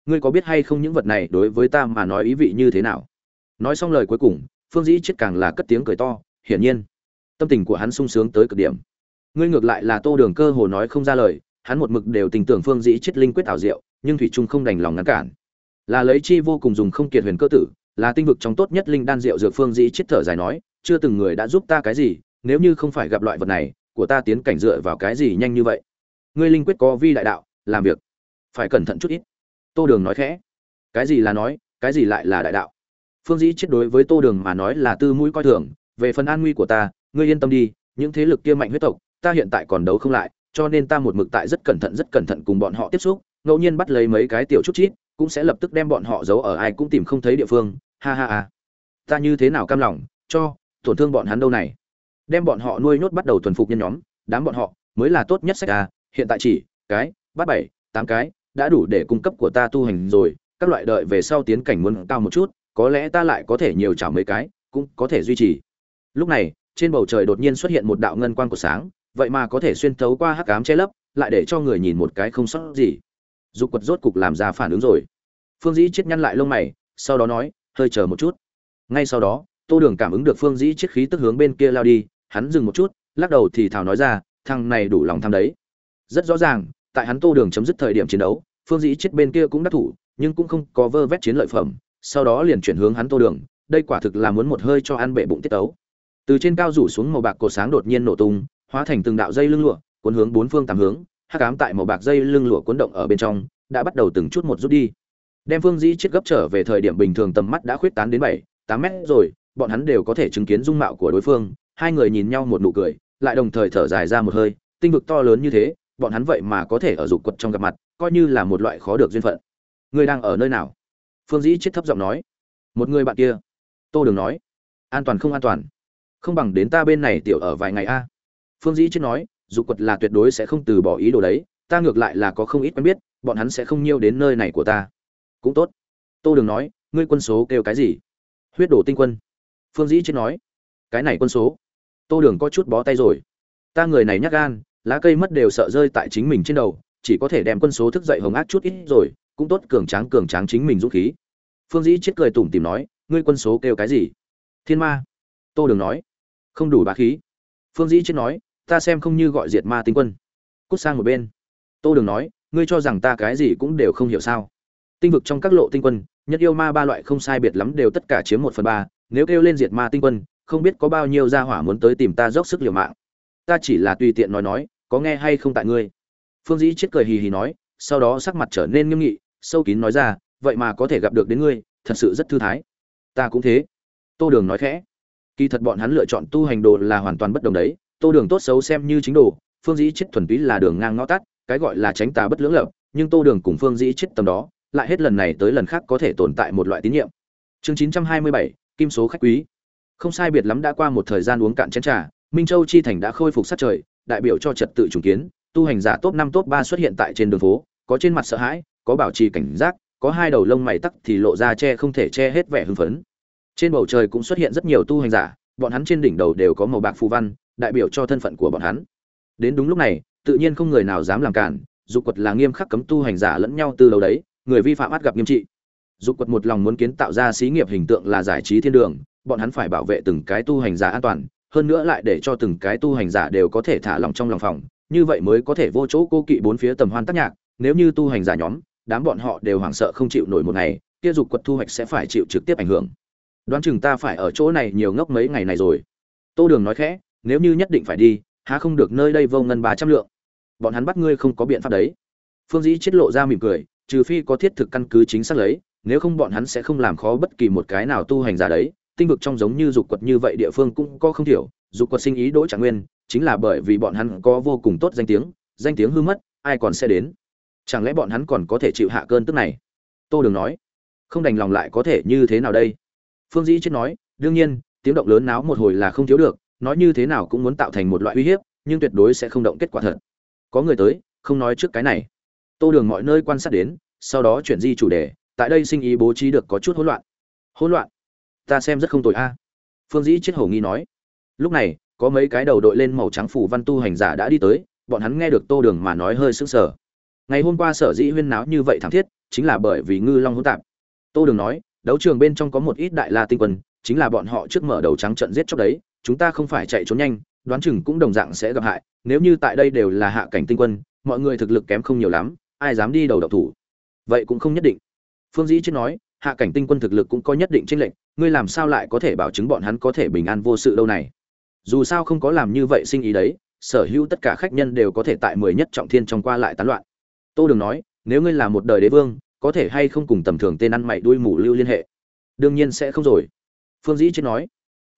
Ngươi có biết hay không những vật này đối với ta mà nói ý vị như thế nào? Nói xong lời cuối cùng, phương dĩ chết càng là cất tiếng cười to, hiển nhiên tâm tình của hắn sung sướng tới cực điểm. Ngươi ngược lại là tô đường cơ hồ nói không ra lời, hắn một mực đều tình tưởng phương dĩ chết linh quyết ảo diệu, nhưng thủy trung không đành lòng ngăn cản. Là lấy chi vô cùng dùng không kiệt huyền cơ tử, là tinh vực trong tốt nhất linh đan diệu dược phương dĩ chết thở dài nói, chưa từng người đã giúp ta cái gì, nếu như không phải gặp loại vật này, của ta tiến cảnh dựa vào cái gì nhanh như vậy? Ngươi linh quyết có vi đại đạo, làm việc phải cẩn thận chút ít. Tô đường nói khẽ. Cái gì là nói, cái gì lại là đại đạo? Phương dĩ chết đối với tô đường mà nói là tư mũi coi thường, về phần an nguy của ta ngươi yên tâm đi, những thế lực kia mạnh huyết tộc, ta hiện tại còn đấu không lại, cho nên ta một mực tại rất cẩn thận, rất cẩn thận cùng bọn họ tiếp xúc, ngẫu nhiên bắt lấy mấy cái tiểu chút chít, cũng sẽ lập tức đem bọn họ giấu ở ai cũng tìm không thấy địa phương. Ha ha ha. Ta như thế nào cam lòng, cho, tổn thương bọn hắn đâu này? Đem bọn họ nuôi nhốt bắt đầu thuần phục nhân nhóm, đám bọn họ, mới là tốt nhất sách à. Hiện tại chỉ, cái, bắt bảy, tám cái, đã đủ để cung cấp của ta tu hành rồi. Các loại đợi về sau tiến cảnh muốn cao một chút, có lẽ ta lại có thể nhiều trả mấy cái, cũng có thể duy trì. Lúc này trên bầu trời đột nhiên xuất hiện một đạo ngân quang của sáng, vậy mà có thể xuyên thấu qua hắc ám che lấp, lại để cho người nhìn một cái không sót gì. Dục quật rốt cục làm ra phản ứng rồi. Phương dĩ chết nhăn lại lông mày, sau đó nói, hơi chờ một chút. Ngay sau đó, tô đường cảm ứng được phương dĩ chết khí tức hướng bên kia lao đi, hắn dừng một chút, lắc đầu thì thào nói ra, thằng này đủ lòng tham đấy. Rất rõ ràng, tại hắn tô đường chấm dứt thời điểm chiến đấu, phương dĩ chết bên kia cũng đắc thủ, nhưng cũng không có vơ vét chiến lợi phẩm, sau đó liền chuyển hướng hắn tô đường, đây quả thực là muốn một hơi cho ăn bệ bụng tiết tấu từ trên cao rủ xuống màu bạc cột sáng đột nhiên nổ tung, hóa thành từng đạo dây lưng lụa, cuốn hướng bốn phương tám hướng, hắc ám tại màu bạc dây lưng lụa cuốn động ở bên trong, đã bắt đầu từng chút một rút đi. Đem phương dĩ chết gấp trở về thời điểm bình thường tầm mắt đã khuyết tán đến bảy, tám mét rồi, bọn hắn đều có thể chứng kiến dung mạo của đối phương, hai người nhìn nhau một nụ cười, lại đồng thời thở dài ra một hơi, tinh vực to lớn như thế, bọn hắn vậy mà có thể ở dục quật trong gặp mặt, coi như là một loại khó được duyên phận. Người đang ở nơi nào? Phương dĩ chết thấp giọng nói. Một người bạn kia. Tô đường nói. An toàn không an toàn? Không bằng đến ta bên này tiểu ở vài ngày a. Phương dĩ chết nói dù quật là tuyệt đối sẽ không từ bỏ ý đồ đấy, ta ngược lại là có không ít quen biết, bọn hắn sẽ không nhiêu đến nơi này của ta. Cũng tốt. Tô đường nói, ngươi quân số kêu cái gì? Huyết đổ tinh quân. Phương dĩ chết nói, cái này quân số. Tô đường có chút bó tay rồi. Ta người này nhắc gan, lá cây mất đều sợ rơi tại chính mình trên đầu, chỉ có thể đem quân số thức dậy hồng ác chút ít rồi, cũng tốt cường tráng cường tráng chính mình dũng khí. Phương dĩ chết cười tủm tìm nói, ngươi quân số kêu cái gì? Thiên ma. Tô đường nói không đủ bá khí. Phương dĩ chết nói, ta xem không như gọi diệt ma tinh quân. Cút sang một bên. Tô đường nói, ngươi cho rằng ta cái gì cũng đều không hiểu sao? Tinh vực trong các lộ tinh quân, nhất yêu ma ba loại không sai biệt lắm đều tất cả chiếm một phần ba. Nếu kêu lên diệt ma tinh quân, không biết có bao nhiêu gia hỏa muốn tới tìm ta dốc sức liều mạng. Ta chỉ là tùy tiện nói nói, có nghe hay không tại ngươi? Phương dĩ chết cười hì hì nói, sau đó sắc mặt trở nên nghiêm nghị, sâu kín nói ra, vậy mà có thể gặp được đến ngươi, thật sự rất thư thái. Ta cũng thế. Tô đường nói khẽ kỳ thật bọn hắn lựa chọn tu hành đồ là hoàn toàn bất đồng đấy. Tô đường tốt xấu xem như chính đồ, phương dĩ chết thuần túy là đường ngang ngõ tắt, cái gọi là tránh tà bất lưỡng lập, nhưng tô đường cùng phương dĩ chết tầm đó, lại hết lần này tới lần khác có thể tồn tại một loại tín nhiệm. Chương chín trăm hai mươi bảy, kim số khách quý. Không sai biệt lắm đã qua một thời gian uống cạn chén trà, minh châu chi thành đã khôi phục sát trời, đại biểu cho trật tự trùng kiến, tu hành giả top năm top ba xuất hiện tại trên đường phố, có trên mặt sợ hãi, có bảo trì cảnh giác, có hai đầu lông mày tắc thì lộ ra che không thể che hết vẻ hưng phấn trên bầu trời cũng xuất hiện rất nhiều tu hành giả, bọn hắn trên đỉnh đầu đều có màu bạc phù văn, đại biểu cho thân phận của bọn hắn. Đến đúng lúc này, tự nhiên không người nào dám làm cản, dục quật là nghiêm khắc cấm tu hành giả lẫn nhau từ lâu đấy, người vi phạm át gặp nghiêm trị. Dục quật một lòng muốn kiến tạo ra xí nghiệp hình tượng là giải trí thiên đường, bọn hắn phải bảo vệ từng cái tu hành giả an toàn, hơn nữa lại để cho từng cái tu hành giả đều có thể thả lòng trong lòng phòng, như vậy mới có thể vô chỗ cô kỵ bốn phía tầm hoan tác nhạc, nếu như tu hành giả nhóm, đám bọn họ đều hoảng sợ không chịu nổi một ngày, kia dục quật thu hoạch sẽ phải chịu trực tiếp ảnh hưởng đoán chừng ta phải ở chỗ này nhiều ngốc mấy ngày này rồi. Tô đường nói khẽ, nếu như nhất định phải đi, há không được nơi đây vô ngân ba trăm lượng. Bọn hắn bắt ngươi không có biện pháp đấy. Phương dĩ chết lộ ra mỉm cười, trừ phi có thiết thực căn cứ chính xác lấy, nếu không bọn hắn sẽ không làm khó bất kỳ một cái nào tu hành giả đấy. Tinh vực trong giống như dục quật như vậy địa phương cũng có không thiểu, dục quật sinh ý đỗ trạng nguyên, chính là bởi vì bọn hắn có vô cùng tốt danh tiếng danh tiếng hư mất, ai còn sẽ đến? Chẳng lẽ bọn hắn còn có thể chịu hạ cơn tức này? Tô đường nói, không đành lòng lại có thể như thế nào đây? Phương dĩ chết nói, đương nhiên, tiếng động lớn náo một hồi là không thiếu được, nói như thế nào cũng muốn tạo thành một loại uy hiếp, nhưng tuyệt đối sẽ không động kết quả thật. Có người tới, không nói trước cái này. Tô đường mọi nơi quan sát đến, sau đó chuyển di chủ đề, tại đây sinh ý bố trí được có chút hỗn loạn. Hỗn loạn? Ta xem rất không tồi a. Phương dĩ chết hổ nghi nói. Lúc này, có mấy cái đầu đội lên màu trắng phủ văn tu hành giả đã đi tới, bọn hắn nghe được tô đường mà nói hơi sững sờ. Ngày hôm qua sở dĩ huyên náo như vậy thảm thiết, chính là bởi vì ngư long hỗn tạp. Tô đường nói đấu trường bên trong có một ít đại la tinh quân, chính là bọn họ trước mở đầu trắng trận giết chóc đấy, chúng ta không phải chạy trốn nhanh, đoán chừng cũng đồng dạng sẽ gặp hại, nếu như tại đây đều là hạ cảnh tinh quân, mọi người thực lực kém không nhiều lắm, ai dám đi đầu độc thủ? Vậy cũng không nhất định. Phương dĩ chết nói, hạ cảnh tinh quân thực lực cũng có nhất định tranh lệnh ngươi làm sao lại có thể bảo chứng bọn hắn có thể bình an vô sự đâu này? Dù sao không có làm như vậy sinh ý đấy, sở hữu tất cả khách nhân đều có thể tại mười nhất trọng thiên trong qua lại tán loạn. Tô đường nói, nếu ngươi là một đời đế vương có thể hay không cùng tầm thường tên ăn mày đuôi mù lưu liên hệ? Đương nhiên sẽ không rồi. Phương dĩ chết nói.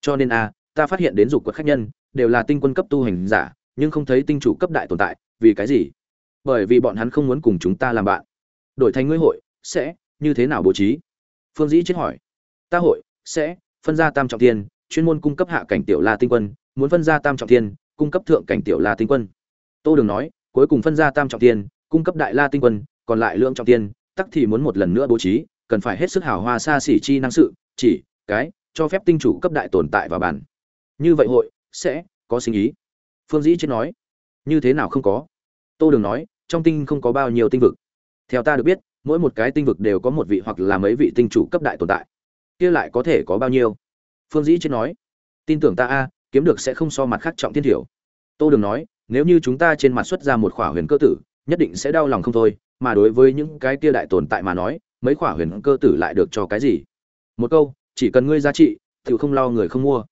Cho nên a ta phát hiện đến dục quật khách nhân, đều là tinh quân cấp tu hành giả, nhưng không thấy tinh chủ cấp đại tồn tại, vì cái gì? Bởi vì bọn hắn không muốn cùng chúng ta làm bạn. Đổi thành ngươi hội, sẽ, như thế nào bố trí? Phương dĩ chết hỏi. Ta hội, sẽ, phân ra tam trọng thiên, chuyên môn cung cấp hạ cảnh tiểu la tinh quân, muốn phân ra tam trọng thiên, cung cấp thượng cảnh tiểu la tinh quân. Tô đường nói, cuối cùng phân ra tam trọng thiên, cung cấp đại la tinh quân, còn lại lượng trọng thiên tắc thì muốn một lần nữa bố trí, cần phải hết sức hào hoa xa xỉ chi năng sự, chỉ, cái, cho phép tinh chủ cấp đại tồn tại vào bản như vậy hội, sẽ, có sinh ý. Phương dĩ chết nói, như thế nào không có? Tô đường nói, trong tinh không có bao nhiêu tinh vực. Theo ta được biết, mỗi một cái tinh vực đều có một vị hoặc là mấy vị tinh chủ cấp đại tồn tại. Kia lại có thể có bao nhiêu? Phương dĩ trên nói, tin tưởng ta a, kiếm được sẽ không so mặt khác trọng thiên thiểu. Tô đường nói, nếu như chúng ta trên mặt xuất ra một khỏa huyền cơ tử, nhất định sẽ đau lòng không thôi mà đối với những cái kia đại tồn tại mà nói, mấy khỏa huyền cơ tử lại được cho cái gì? Một câu, chỉ cần ngươi giá trị tự không lo người không mua.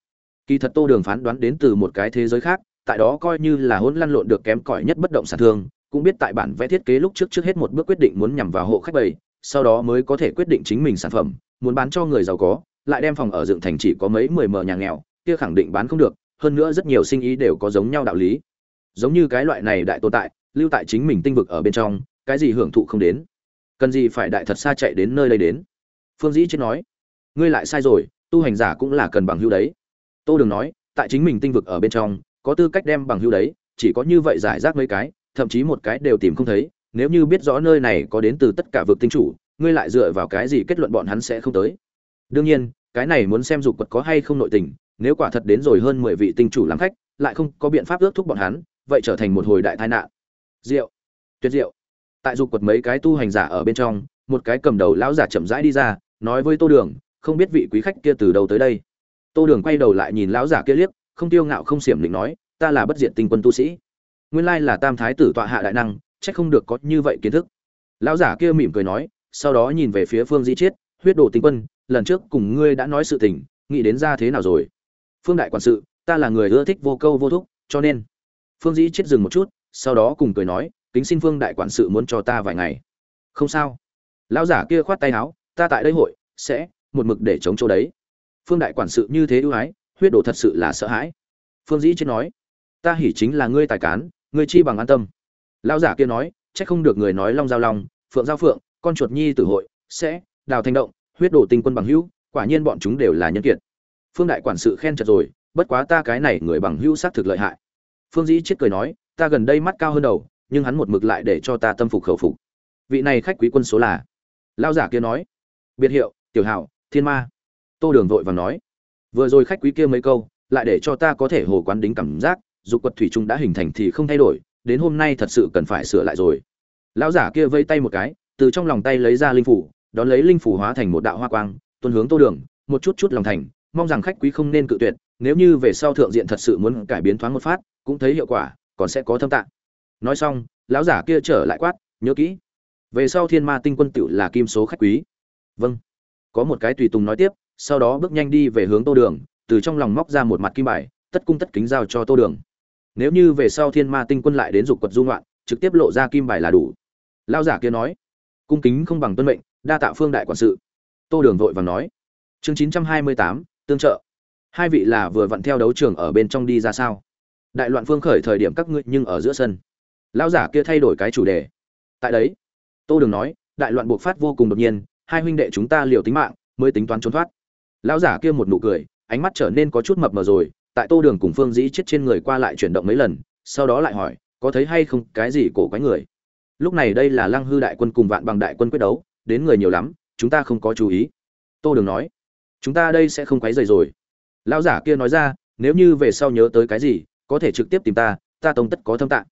Kỳ thật tô đường phán đoán đến từ một cái thế giới khác, tại đó coi như là hỗn lăn lộn được kém cỏi nhất bất động sản thương, cũng biết tại bản vẽ thiết kế lúc trước trước hết một bước quyết định muốn nhằm vào hộ khách bầy, sau đó mới có thể quyết định chính mình sản phẩm, muốn bán cho người giàu có, lại đem phòng ở dựng thành chỉ có mấy mười mờ nhà nghèo, kia khẳng định bán không được, hơn nữa rất nhiều sinh ý đều có giống nhau đạo lý. Giống như cái loại này đại tồn tại, lưu tại chính mình tinh vực ở bên trong cái gì hưởng thụ không đến? Cần gì phải đại thật xa chạy đến nơi đây đến? Phương dĩ chết nói, ngươi lại sai rồi, tu hành giả cũng là cần bằng hưu đấy. Tô đường nói, tại chính mình tinh vực ở bên trong, có tư cách đem bằng hưu đấy, chỉ có như vậy giải rác mấy cái, thậm chí một cái đều tìm không thấy. Nếu như biết rõ nơi này có đến từ tất cả vực tinh chủ, ngươi lại dựa vào cái gì kết luận bọn hắn sẽ không tới? Đương nhiên, cái này muốn xem dục quật có hay không nội tình, nếu quả thật đến rồi hơn mười vị tinh chủ làm khách, lại không có biện pháp ước thúc bọn hắn, vậy trở thành một hồi đại tai nạn. Rượu tuyệt diệu tại dục quật mấy cái tu hành giả ở bên trong, một cái cầm đầu lão giả chậm rãi đi ra, nói với tô đường, không biết vị quý khách kia từ đâu tới đây? Tô đường quay đầu lại nhìn lão giả kia liếc, không tiêu ngạo không xiểm định nói, ta là bất diệt tinh quân tu sĩ. Nguyên lai là tam thái tử tọa hạ đại năng trách không được có như vậy kiến thức. Lão giả kia mỉm cười nói, sau đó nhìn về phía phương di chiết, huyết đồ tinh quân, lần trước cùng ngươi đã nói sự tình, nghĩ đến ra thế nào rồi? Phương đại quản sự, ta là người ưa thích vô câu vô thúc, cho nên. Phương dĩ chết dừng một chút, sau đó cùng cười nói kính xin phương đại quản sự muốn cho ta vài ngày. Không sao. Lão giả kia khoát tay áo, ta tại đây hội, sẽ một mực để chống chỗ đấy. Phương đại quản sự như thế ưu ái, huyết đồ thật sự là sợ hãi. Phương dĩ chết nói, ta hỉ chính là ngươi tài cán, ngươi chi bằng an tâm. Lão giả kia nói, chắc không được người nói long giao long, phượng giao phượng, con chuột nhi tử hội, sẽ đào thành động, huyết đồ tinh quân bằng hữu, quả nhiên bọn chúng đều là nhân kiệt. Phương đại quản sự khen chật rồi, bất quá ta cái này người bằng hữu xác thực lợi hại. Phương dĩ chết cười nói, ta gần đây mắt cao hơn đầu nhưng hắn một mực lại để cho ta tâm phục khẩu phục. Vị này khách quý quân số là? Lao giả kia nói. Biệt hiệu, tiểu hảo thiên ma. Tô đường vội và nói. Vừa rồi khách quý kia mấy câu, lại để cho ta có thể hồ quán đính cảm giác, dù quật thủy trung đã hình thành thì không thay đổi, đến hôm nay thật sự cần phải sửa lại rồi. Lão giả kia vây tay một cái, từ trong lòng tay lấy ra linh phủ, đón lấy linh phủ hóa thành một đạo hoa quang tuân hướng tô đường, một chút chút lòng thành, mong rằng khách quý không nên cự tuyệt, nếu như về sau thượng diện thật sự muốn cải biến thoáng một phát, cũng thấy hiệu quả, còn sẽ có thâm tạng nói xong, lão giả kia trở lại quát, nhớ kỹ, về sau thiên ma tinh quân tựu là kim số khách quý. Vâng. Có một cái tùy tùng nói tiếp, sau đó bước nhanh đi về hướng tô đường, từ trong lòng móc ra một mặt kim bài, tất cung tất kính giao cho tô đường. Nếu như về sau thiên ma tinh quân lại đến dục quật dung loạn trực tiếp lộ ra kim bài là đủ. Lão giả kia nói, cung kính không bằng tuân mệnh, đa tạ phương đại quản sự. Tô đường vội vàng nói, chương chín trăm hai mươi tám, tương trợ. Hai vị là vừa vặn theo đấu trường ở bên trong đi ra sao? Đại loạn phương khởi thời điểm các ngươi nhưng ở giữa sân lão giả kia thay đổi cái chủ đề. Tại đấy, tô đường nói, đại loạn buộc phát vô cùng đột nhiên, hai huynh đệ chúng ta liều tính mạng, mới tính toán trốn thoát. Lão giả kia một nụ cười, ánh mắt trở nên có chút mập mờ rồi, tại tô đường cùng phương dĩ chết trên người qua lại chuyển động mấy lần, sau đó lại hỏi, có thấy hay không cái gì cổ quái người? Lúc này đây là lăng hư đại quân cùng vạn bằng đại quân quyết đấu, đến người nhiều lắm, chúng ta không có chú ý. Tô đường nói, chúng ta đây sẽ không quấy rầy rồi. Lão giả kia nói ra, nếu như về sau nhớ tới cái gì, có thể trực tiếp tìm ta ta tông tất có thâm tạng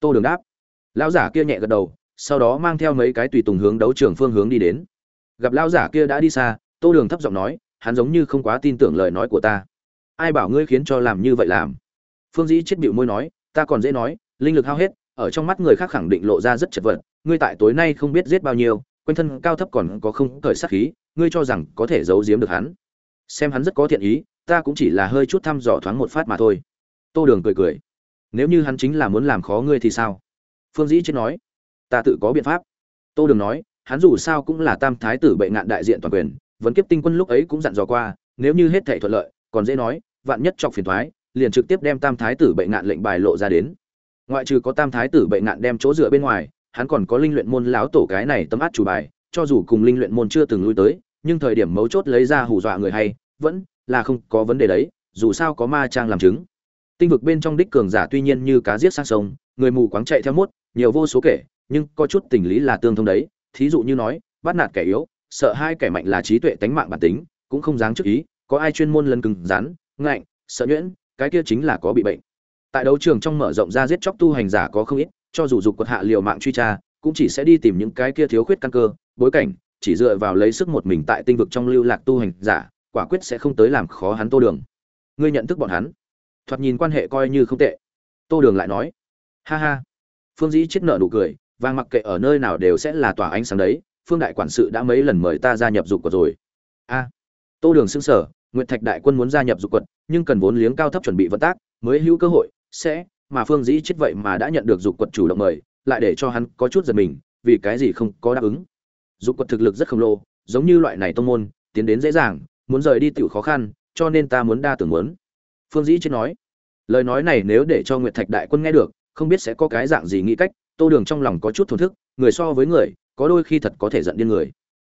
tô đường đáp. Lão giả kia nhẹ gật đầu, sau đó mang theo mấy cái tùy tùng hướng đấu trường phương hướng đi đến. Gặp lão giả kia đã đi xa, tô đường thấp giọng nói, hắn giống như không quá tin tưởng lời nói của ta. Ai bảo ngươi khiến cho làm như vậy làm? Phương dĩ chết bịu môi nói, ta còn dễ nói, linh lực hao hết, ở trong mắt người khác khẳng định lộ ra rất chật vật, ngươi tại tối nay không biết giết bao nhiêu, quanh thân cao thấp còn có không cởi sát khí, ngươi cho rằng có thể giấu giếm được hắn. Xem hắn rất có thiện ý, ta cũng chỉ là hơi chút thăm dò thoáng một phát mà thôi. Tô đường cười cười nếu như hắn chính là muốn làm khó ngươi thì sao? Phương dĩ chết nói, ta tự có biện pháp. Tô đường nói, hắn dù sao cũng là tam thái tử bệ ngạn đại diện toàn quyền vẫn kiếp tinh quân lúc ấy cũng dặn dò qua, nếu như hết thể thuận lợi, còn dễ nói, vạn nhất chọc phiền thoái liền trực tiếp đem tam thái tử bệ ngạn lệnh bài lộ ra đến. Ngoại trừ có tam thái tử bệ ngạn đem chỗ dựa bên ngoài, hắn còn có linh luyện môn láo tổ cái này tấm át chủ bài, cho dù cùng linh luyện môn chưa từng lui tới, nhưng thời điểm mấu chốt lấy ra hù dọa người hay, vẫn là không có vấn đề đấy, dù sao có ma trang làm chứng tinh vực bên trong đích cường giả tuy nhiên như cá giết sang sông, người mù quáng chạy theo mốt, nhiều vô số kể, nhưng có chút tình lý là tương thông đấy. Thí dụ như nói, bắt nạt kẻ yếu, sợ hai kẻ mạnh là trí tuệ tánh mạng bản tính, cũng không dáng trước ý, có ai chuyên môn lần cứng, rắn, ngạnh, sợ nhuyễn, cái kia chính là có bị bệnh. Tại đấu trường trong mở rộng ra giết chóc tu hành giả có không ít, cho dù dục quật hạ liều mạng truy tra, cũng chỉ sẽ đi tìm những cái kia thiếu khuyết căn cơ, bối cảnh, chỉ dựa vào lấy sức một mình tại tinh vực trong lưu lạc tu hành giả, quả quyết sẽ không tới làm khó hắn tô đường. Ngươi nhận thức bọn hắn thoạt nhìn quan hệ coi như không tệ. Tô đường lại nói, ha ha. Phương dĩ chết nợ nụ cười, vàng mặc kệ ở nơi nào đều sẽ là tỏa ánh sáng đấy, phương đại quản sự đã mấy lần mời ta gia nhập dục quật rồi. A. Tô đường xưng sở nguyện thạch đại quân muốn gia nhập dục quật, nhưng cần vốn liếng cao thấp chuẩn bị vận tác, mới hữu cơ hội, sẽ, mà phương dĩ chết vậy mà đã nhận được dục quật chủ động mời, lại để cho hắn có chút giật mình, vì cái gì không có đáp ứng? Dục quật thực lực rất khổng lồ, giống như loại này tông môn, tiến đến dễ dàng, muốn rời đi tiểu khó khăn, cho nên ta muốn đa tưởng muốn phương dĩ chết nói, lời nói này nếu để cho nguyệt thạch đại quân nghe được, không biết sẽ có cái dạng gì nghĩ cách. Tô đường trong lòng có chút thổn thức, người so với người, có đôi khi thật có thể giận điên người.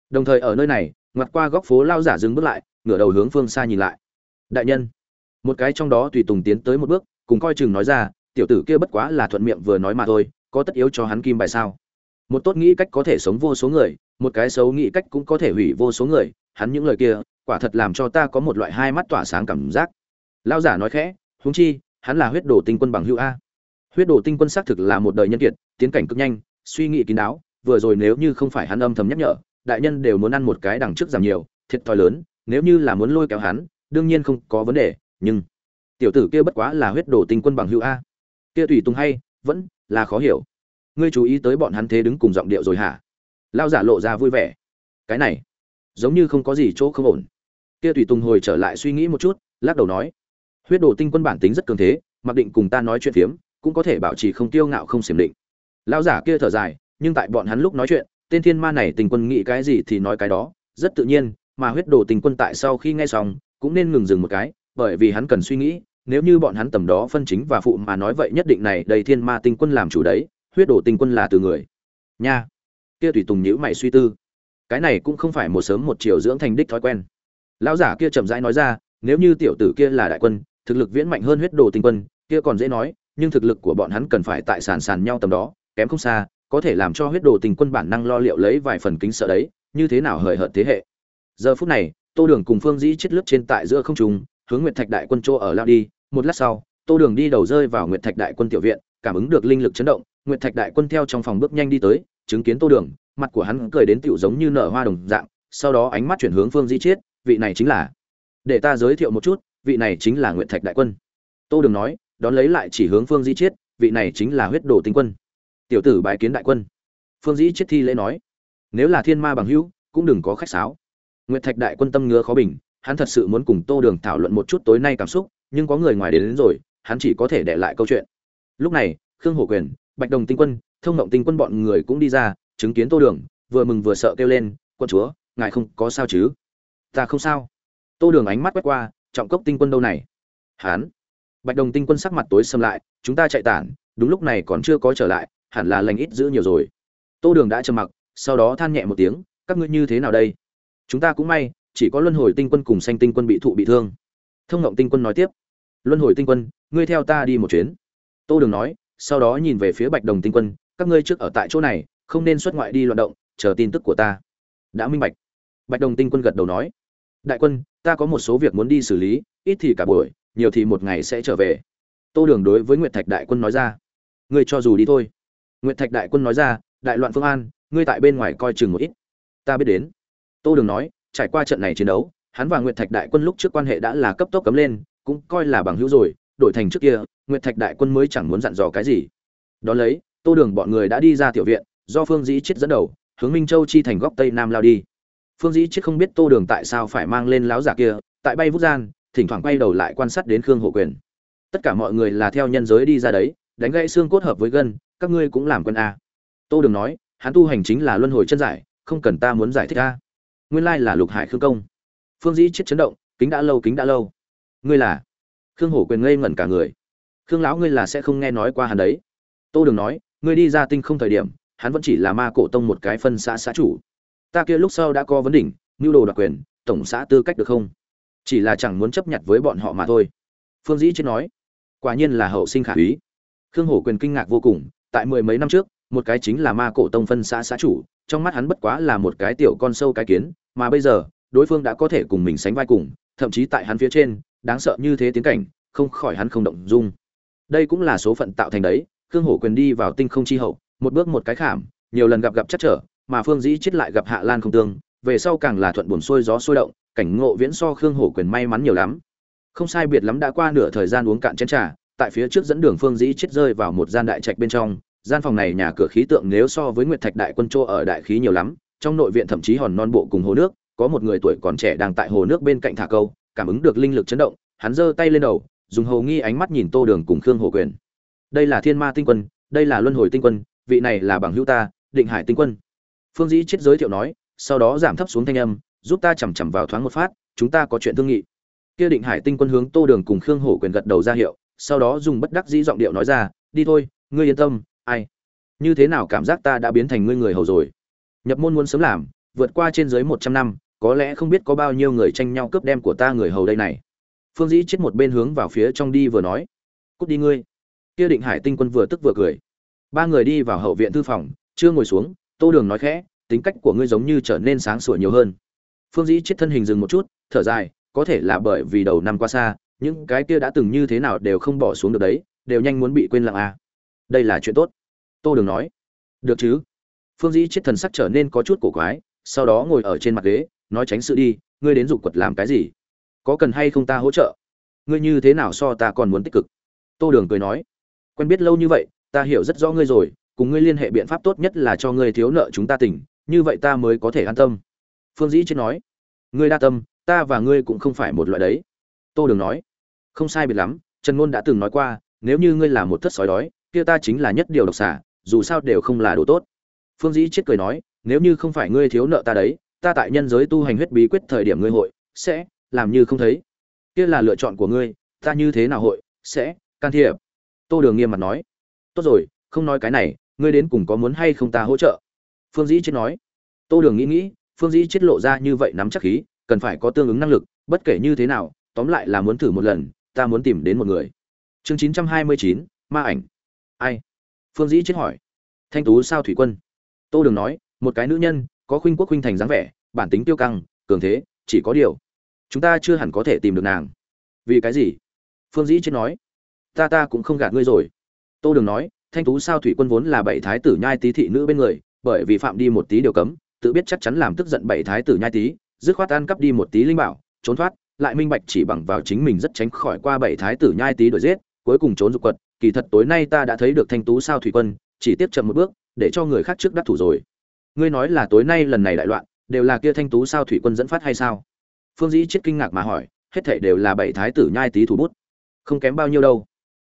Đồng thời ở nơi này, ngoặt qua góc phố lao giả dừng bước lại, ngửa đầu hướng phương xa nhìn lại. Đại nhân. Một cái trong đó tùy tùng tiến tới một bước, cùng coi chừng nói ra, tiểu tử kia bất quá là thuận miệng vừa nói mà thôi, có tất yếu cho hắn kim bài sao? Một tốt nghĩ cách có thể sống vô số người, một cái xấu nghĩ cách cũng có thể hủy vô số người, hắn những lời kia, quả thật làm cho ta có một loại hai mắt tỏa sáng cảm giác lao giả nói khẽ, huống chi, hắn là huyết đồ tinh quân bằng hữu a. Huyết đồ tinh quân xác thực là một đời nhân kiệt, tiến cảnh cực nhanh, suy nghĩ kín đáo, vừa rồi nếu như không phải hắn âm thầm nhắc nhở, đại nhân đều muốn ăn một cái đằng trước giảm nhiều, thiệt thòi lớn, nếu như là muốn lôi kéo hắn, đương nhiên không có vấn đề, nhưng tiểu tử kia bất quá là huyết đồ tinh quân bằng hữu a. Kia tùy tùng hay, vẫn là khó hiểu. Ngươi chú ý tới bọn hắn thế đứng cùng giọng điệu rồi hả? Lao giả lộ ra vui vẻ. Cái này, giống như không có gì chỗ không ổn. Kia tùy tùng hồi trở lại suy nghĩ một chút, lắc đầu nói huyết đồ tinh quân bản tính rất cường thế, mặc định cùng ta nói chuyện phiếm, cũng có thể bảo trì không tiêu ngạo không xiểm định. Lao giả kia thở dài, nhưng tại bọn hắn lúc nói chuyện, tên thiên ma này tình quân nghĩ cái gì thì nói cái đó, rất tự nhiên, mà huyết đồ tình quân tại sau khi nghe xong, cũng nên ngừng dừng một cái, bởi vì hắn cần suy nghĩ, nếu như bọn hắn tầm đó phân chính và phụ mà nói vậy nhất định này đầy thiên ma tinh quân làm chủ đấy, huyết đồ tinh quân là từ người. Nha. Kia tùy tùng nhữ mày suy tư. Cái này cũng không phải một sớm một chiều dưỡng thành đích thói quen. Lão giả kia chậm rãi nói ra, nếu như tiểu tử kia là đại quân thực lực viễn mạnh hơn huyết đồ tinh quân kia còn dễ nói nhưng thực lực của bọn hắn cần phải tại sàn sàn nhau tầm đó kém không xa có thể làm cho huyết đồ tình quân bản năng lo liệu lấy vài phần kính sợ đấy như thế nào hời hợt thế hệ. Giờ phút này tô đường cùng phương dĩ chết lướt trên tại giữa không trung hướng nguyệt thạch đại quân chỗ ở lao đi một lát sau tô đường đi đầu rơi vào nguyệt thạch đại quân tiểu viện cảm ứng được linh lực chấn động nguyệt thạch đại quân theo trong phòng bước nhanh đi tới chứng kiến tô đường mặt của hắn cười đến tiểu giống như nở hoa đồng dạng sau đó ánh mắt chuyển hướng phương dĩ chết, vị này chính là để ta giới thiệu một chút vị này chính là nguyệt thạch đại quân. Tô đường nói đón lấy lại chỉ hướng phương dĩ chiết vị này chính là huyết đồ tinh quân. Tiểu tử bái kiến đại quân. Phương dĩ chiết thi lễ nói nếu là thiên ma bằng hữu cũng đừng có khách sáo. Nguyệt thạch đại quân tâm ngứa khó bình hắn thật sự muốn cùng tô đường thảo luận một chút tối nay cảm xúc nhưng có người ngoài đến, đến rồi hắn chỉ có thể để lại câu chuyện. Lúc này khương hổ quyền bạch đồng tinh quân thông động tinh quân bọn người cũng đi ra chứng kiến tô đường vừa mừng vừa sợ kêu lên quân chúa ngài không có sao chứ? Ta không sao. Tô đường ánh mắt quét qua trọng cốc tinh quân đâu này? Hán. Bạch đồng tinh quân sắc mặt tối xâm lại, chúng ta chạy tản, đúng lúc này còn chưa có trở lại, hẳn là lành ít giữ nhiều rồi. Tô đường đã trầm mặc, sau đó than nhẹ một tiếng, các ngươi như thế nào đây? Chúng ta cũng may, chỉ có luân hồi tinh quân cùng xanh tinh quân bị thụ bị thương. Thông ngộng tinh quân nói tiếp. Luân hồi tinh quân, ngươi theo ta đi một chuyến. Tô đường nói, sau đó nhìn về phía bạch đồng tinh quân, các ngươi trước ở tại chỗ này, không nên xuất ngoại đi loạn động, chờ tin tức của ta. Đã minh bạch. Bạch đồng tinh quân gật đầu nói đại quân, ta có một số việc muốn đi xử lý, ít thì cả buổi, nhiều thì một ngày sẽ trở về. Tô đường đối với nguyệt thạch đại quân nói ra. Ngươi cho dù đi thôi. Nguyệt thạch đại quân nói ra, đại loạn phương an, ngươi tại bên ngoài coi chừng một ít. Ta biết đến. Tô đường nói, trải qua trận này chiến đấu, hắn và nguyệt thạch đại quân lúc trước quan hệ đã là cấp tốc cấm lên, cũng coi là bằng hữu rồi, đổi thành trước kia, nguyệt thạch đại quân mới chẳng muốn dặn dò cái gì. Đón lấy, tô đường bọn người đã đi ra tiểu viện, do phương dĩ chết dẫn đầu, hướng minh châu chi thành góc tây nam lao đi phương dĩ chết không biết tô đường tại sao phải mang lên láo giả kia, tại bay vút gian, thỉnh thoảng quay đầu lại quan sát đến khương hộ quyền. Tất cả mọi người là theo nhân giới đi ra đấy, đánh gãy xương cốt hợp với gân, các ngươi cũng làm quân a à. tô đường nói, hắn tu hành chính là luân hồi chân giải, không cần ta muốn giải thích a nguyên lai là lục hải khương công. Phương dĩ chết chấn động, kính đã lâu, kính đã lâu. Ngươi là? Khương hổ quyền ngây ngẩn cả người. Khương lão ngươi là sẽ không nghe nói qua hắn đấy. Tô đường nói, ngươi đi ra tinh không thời điểm, hắn vẫn chỉ là ma cổ tông một cái phân xã xã chủ ta kia lúc sau đã có vấn đỉnh, mưu đồ đặc quyền, tổng xã tư cách được không? Chỉ là chẳng muốn chấp nhận với bọn họ mà thôi. Phương dĩ chết nói. Quả nhiên là hậu sinh khả úy. Khương hổ quyền kinh ngạc vô cùng, tại mười mấy năm trước, một cái chính là ma cổ tông phân xã xã chủ, trong mắt hắn bất quá là một cái tiểu con sâu cái kiến, mà bây giờ, đối phương đã có thể cùng mình sánh vai cùng, thậm chí tại hắn phía trên, đáng sợ như thế tiến cảnh, không khỏi hắn không động dung. Đây cũng là số phận tạo thành đấy, khương hổ quyền đi vào tinh không chi hậu, một bước một cái khảm, nhiều lần gặp gặp chắc trở mà phương dĩ chết lại gặp hạ lan không tương, về sau càng là thuận buồn xuôi gió sôi động, cảnh ngộ viễn so khương hổ quyền may mắn nhiều lắm. Không sai biệt lắm đã qua nửa thời gian uống cạn chén trà, tại phía trước dẫn đường phương dĩ chết rơi vào một gian đại trạch bên trong, gian phòng này nhà cửa khí tượng nếu so với nguyệt thạch đại quân châu ở đại khí nhiều lắm, trong nội viện thậm chí hòn non bộ cùng hồ nước, có một người tuổi còn trẻ đang tại hồ nước bên cạnh thả câu, cảm ứng được linh lực chấn động, hắn giơ tay lên đầu, dùng hầu nghi ánh mắt nhìn tô đường cùng khương hổ quyền. Đây là thiên ma tinh quân, đây là luân hồi tinh quân, vị này là bằng hữu ta, định hải tinh quân phương dĩ chết giới thiệu nói, sau đó giảm thấp xuống thanh âm, giúp ta chằm chằm vào thoáng một phát, chúng ta có chuyện thương nghị. Kia định hải tinh quân hướng tô đường cùng khương hổ quyền gật đầu ra hiệu, sau đó dùng bất đắc dĩ giọng điệu nói ra, đi thôi, ngươi yên tâm, ai? Như thế nào cảm giác ta đã biến thành ngươi người hầu rồi? Nhập môn muốn sớm làm, vượt qua trên dưới một trăm năm, có lẽ không biết có bao nhiêu người tranh nhau cướp đem của ta người hầu đây này. Phương dĩ chết một bên hướng vào phía trong đi vừa nói, cút đi ngươi. Kia định hải tinh quân vừa tức vừa cười. Ba người đi vào hậu viện thư phòng, chưa ngồi xuống tô đường nói khẽ, tính cách của ngươi giống như trở nên sáng sủa nhiều hơn. Phương dĩ chết thân hình dừng một chút, thở dài, có thể là bởi vì đầu năm qua xa, những cái kia đã từng như thế nào đều không bỏ xuống được đấy, đều nhanh muốn bị quên lặng à. đây là chuyện tốt. Tô đường nói. Được chứ. Phương dĩ chết thần sắc trở nên có chút cổ quái, sau đó ngồi ở trên mặt ghế, nói tránh sự đi, ngươi đến dục quật làm cái gì? Có cần hay không ta hỗ trợ? Ngươi như thế nào so ta còn muốn tích cực? Tô đường cười nói. Quen biết lâu như vậy, ta hiểu rất rõ ngươi rồi cùng ngươi liên hệ biện pháp tốt nhất là cho ngươi thiếu nợ chúng ta tỉnh, như vậy ta mới có thể an tâm. Phương dĩ chết nói. Ngươi đa tâm, ta và ngươi cũng không phải một loại đấy. Tô đường nói. Không sai biệt lắm, trần ngôn đã từng nói qua, nếu như ngươi là một thất sói đói, kia ta chính là nhất điều độc xả, dù sao đều không là đồ tốt. Phương dĩ chết cười nói. Nếu như không phải ngươi thiếu nợ ta đấy, ta tại nhân giới tu hành huyết bí quyết thời điểm ngươi hội, sẽ làm như không thấy. Kia là lựa chọn của ngươi, ta như thế nào hội, sẽ can thiệp. Tô đường nghiêm mặt nói. Tốt rồi, không nói cái này ngươi đến cùng có muốn hay không ta hỗ trợ? Phương dĩ chết nói. Tô đường nghĩ nghĩ, phương dĩ chết lộ ra như vậy nắm chắc khí, cần phải có tương ứng năng lực, bất kể như thế nào, tóm lại là muốn thử một lần, ta muốn tìm đến một người. Chương chín trăm hai mươi chín, ma ảnh. Ai? Phương dĩ chết hỏi. Thanh tú sao thủy quân. Tô đường nói, một cái nữ nhân, có khuynh quốc khuynh thành dáng vẻ, bản tính tiêu căng, cường thế, chỉ có điều, chúng ta chưa hẳn có thể tìm được nàng. Vì cái gì? Phương dĩ chết nói. Ta ta cũng không gạt ngươi rồi. Tô đường nói thanh tú sao thủy quân vốn là bảy thái tử nhai tý thị nữ bên người, bởi vì phạm đi một tí điều cấm, tự biết chắc chắn làm tức giận bảy thái tử nhai tý, dứt khoát ăn cắp đi một tí linh bảo, trốn thoát, lại minh bạch chỉ bằng vào chính mình rất tránh khỏi qua bảy thái tử nhai tý đuổi giết, cuối cùng trốn dục quật, kỳ thật tối nay ta đã thấy được thanh tú sao thủy quân, chỉ tiếp chậm một bước, để cho người khác trước đắc thủ rồi. Ngươi nói là tối nay lần này đại loạn, đều là kia thanh tú sao thủy quân dẫn phát hay sao? Phương dĩ chết kinh ngạc mà hỏi, hết thảy đều là bảy thái tử nhai tý thủ bút. Không kém bao nhiêu đâu.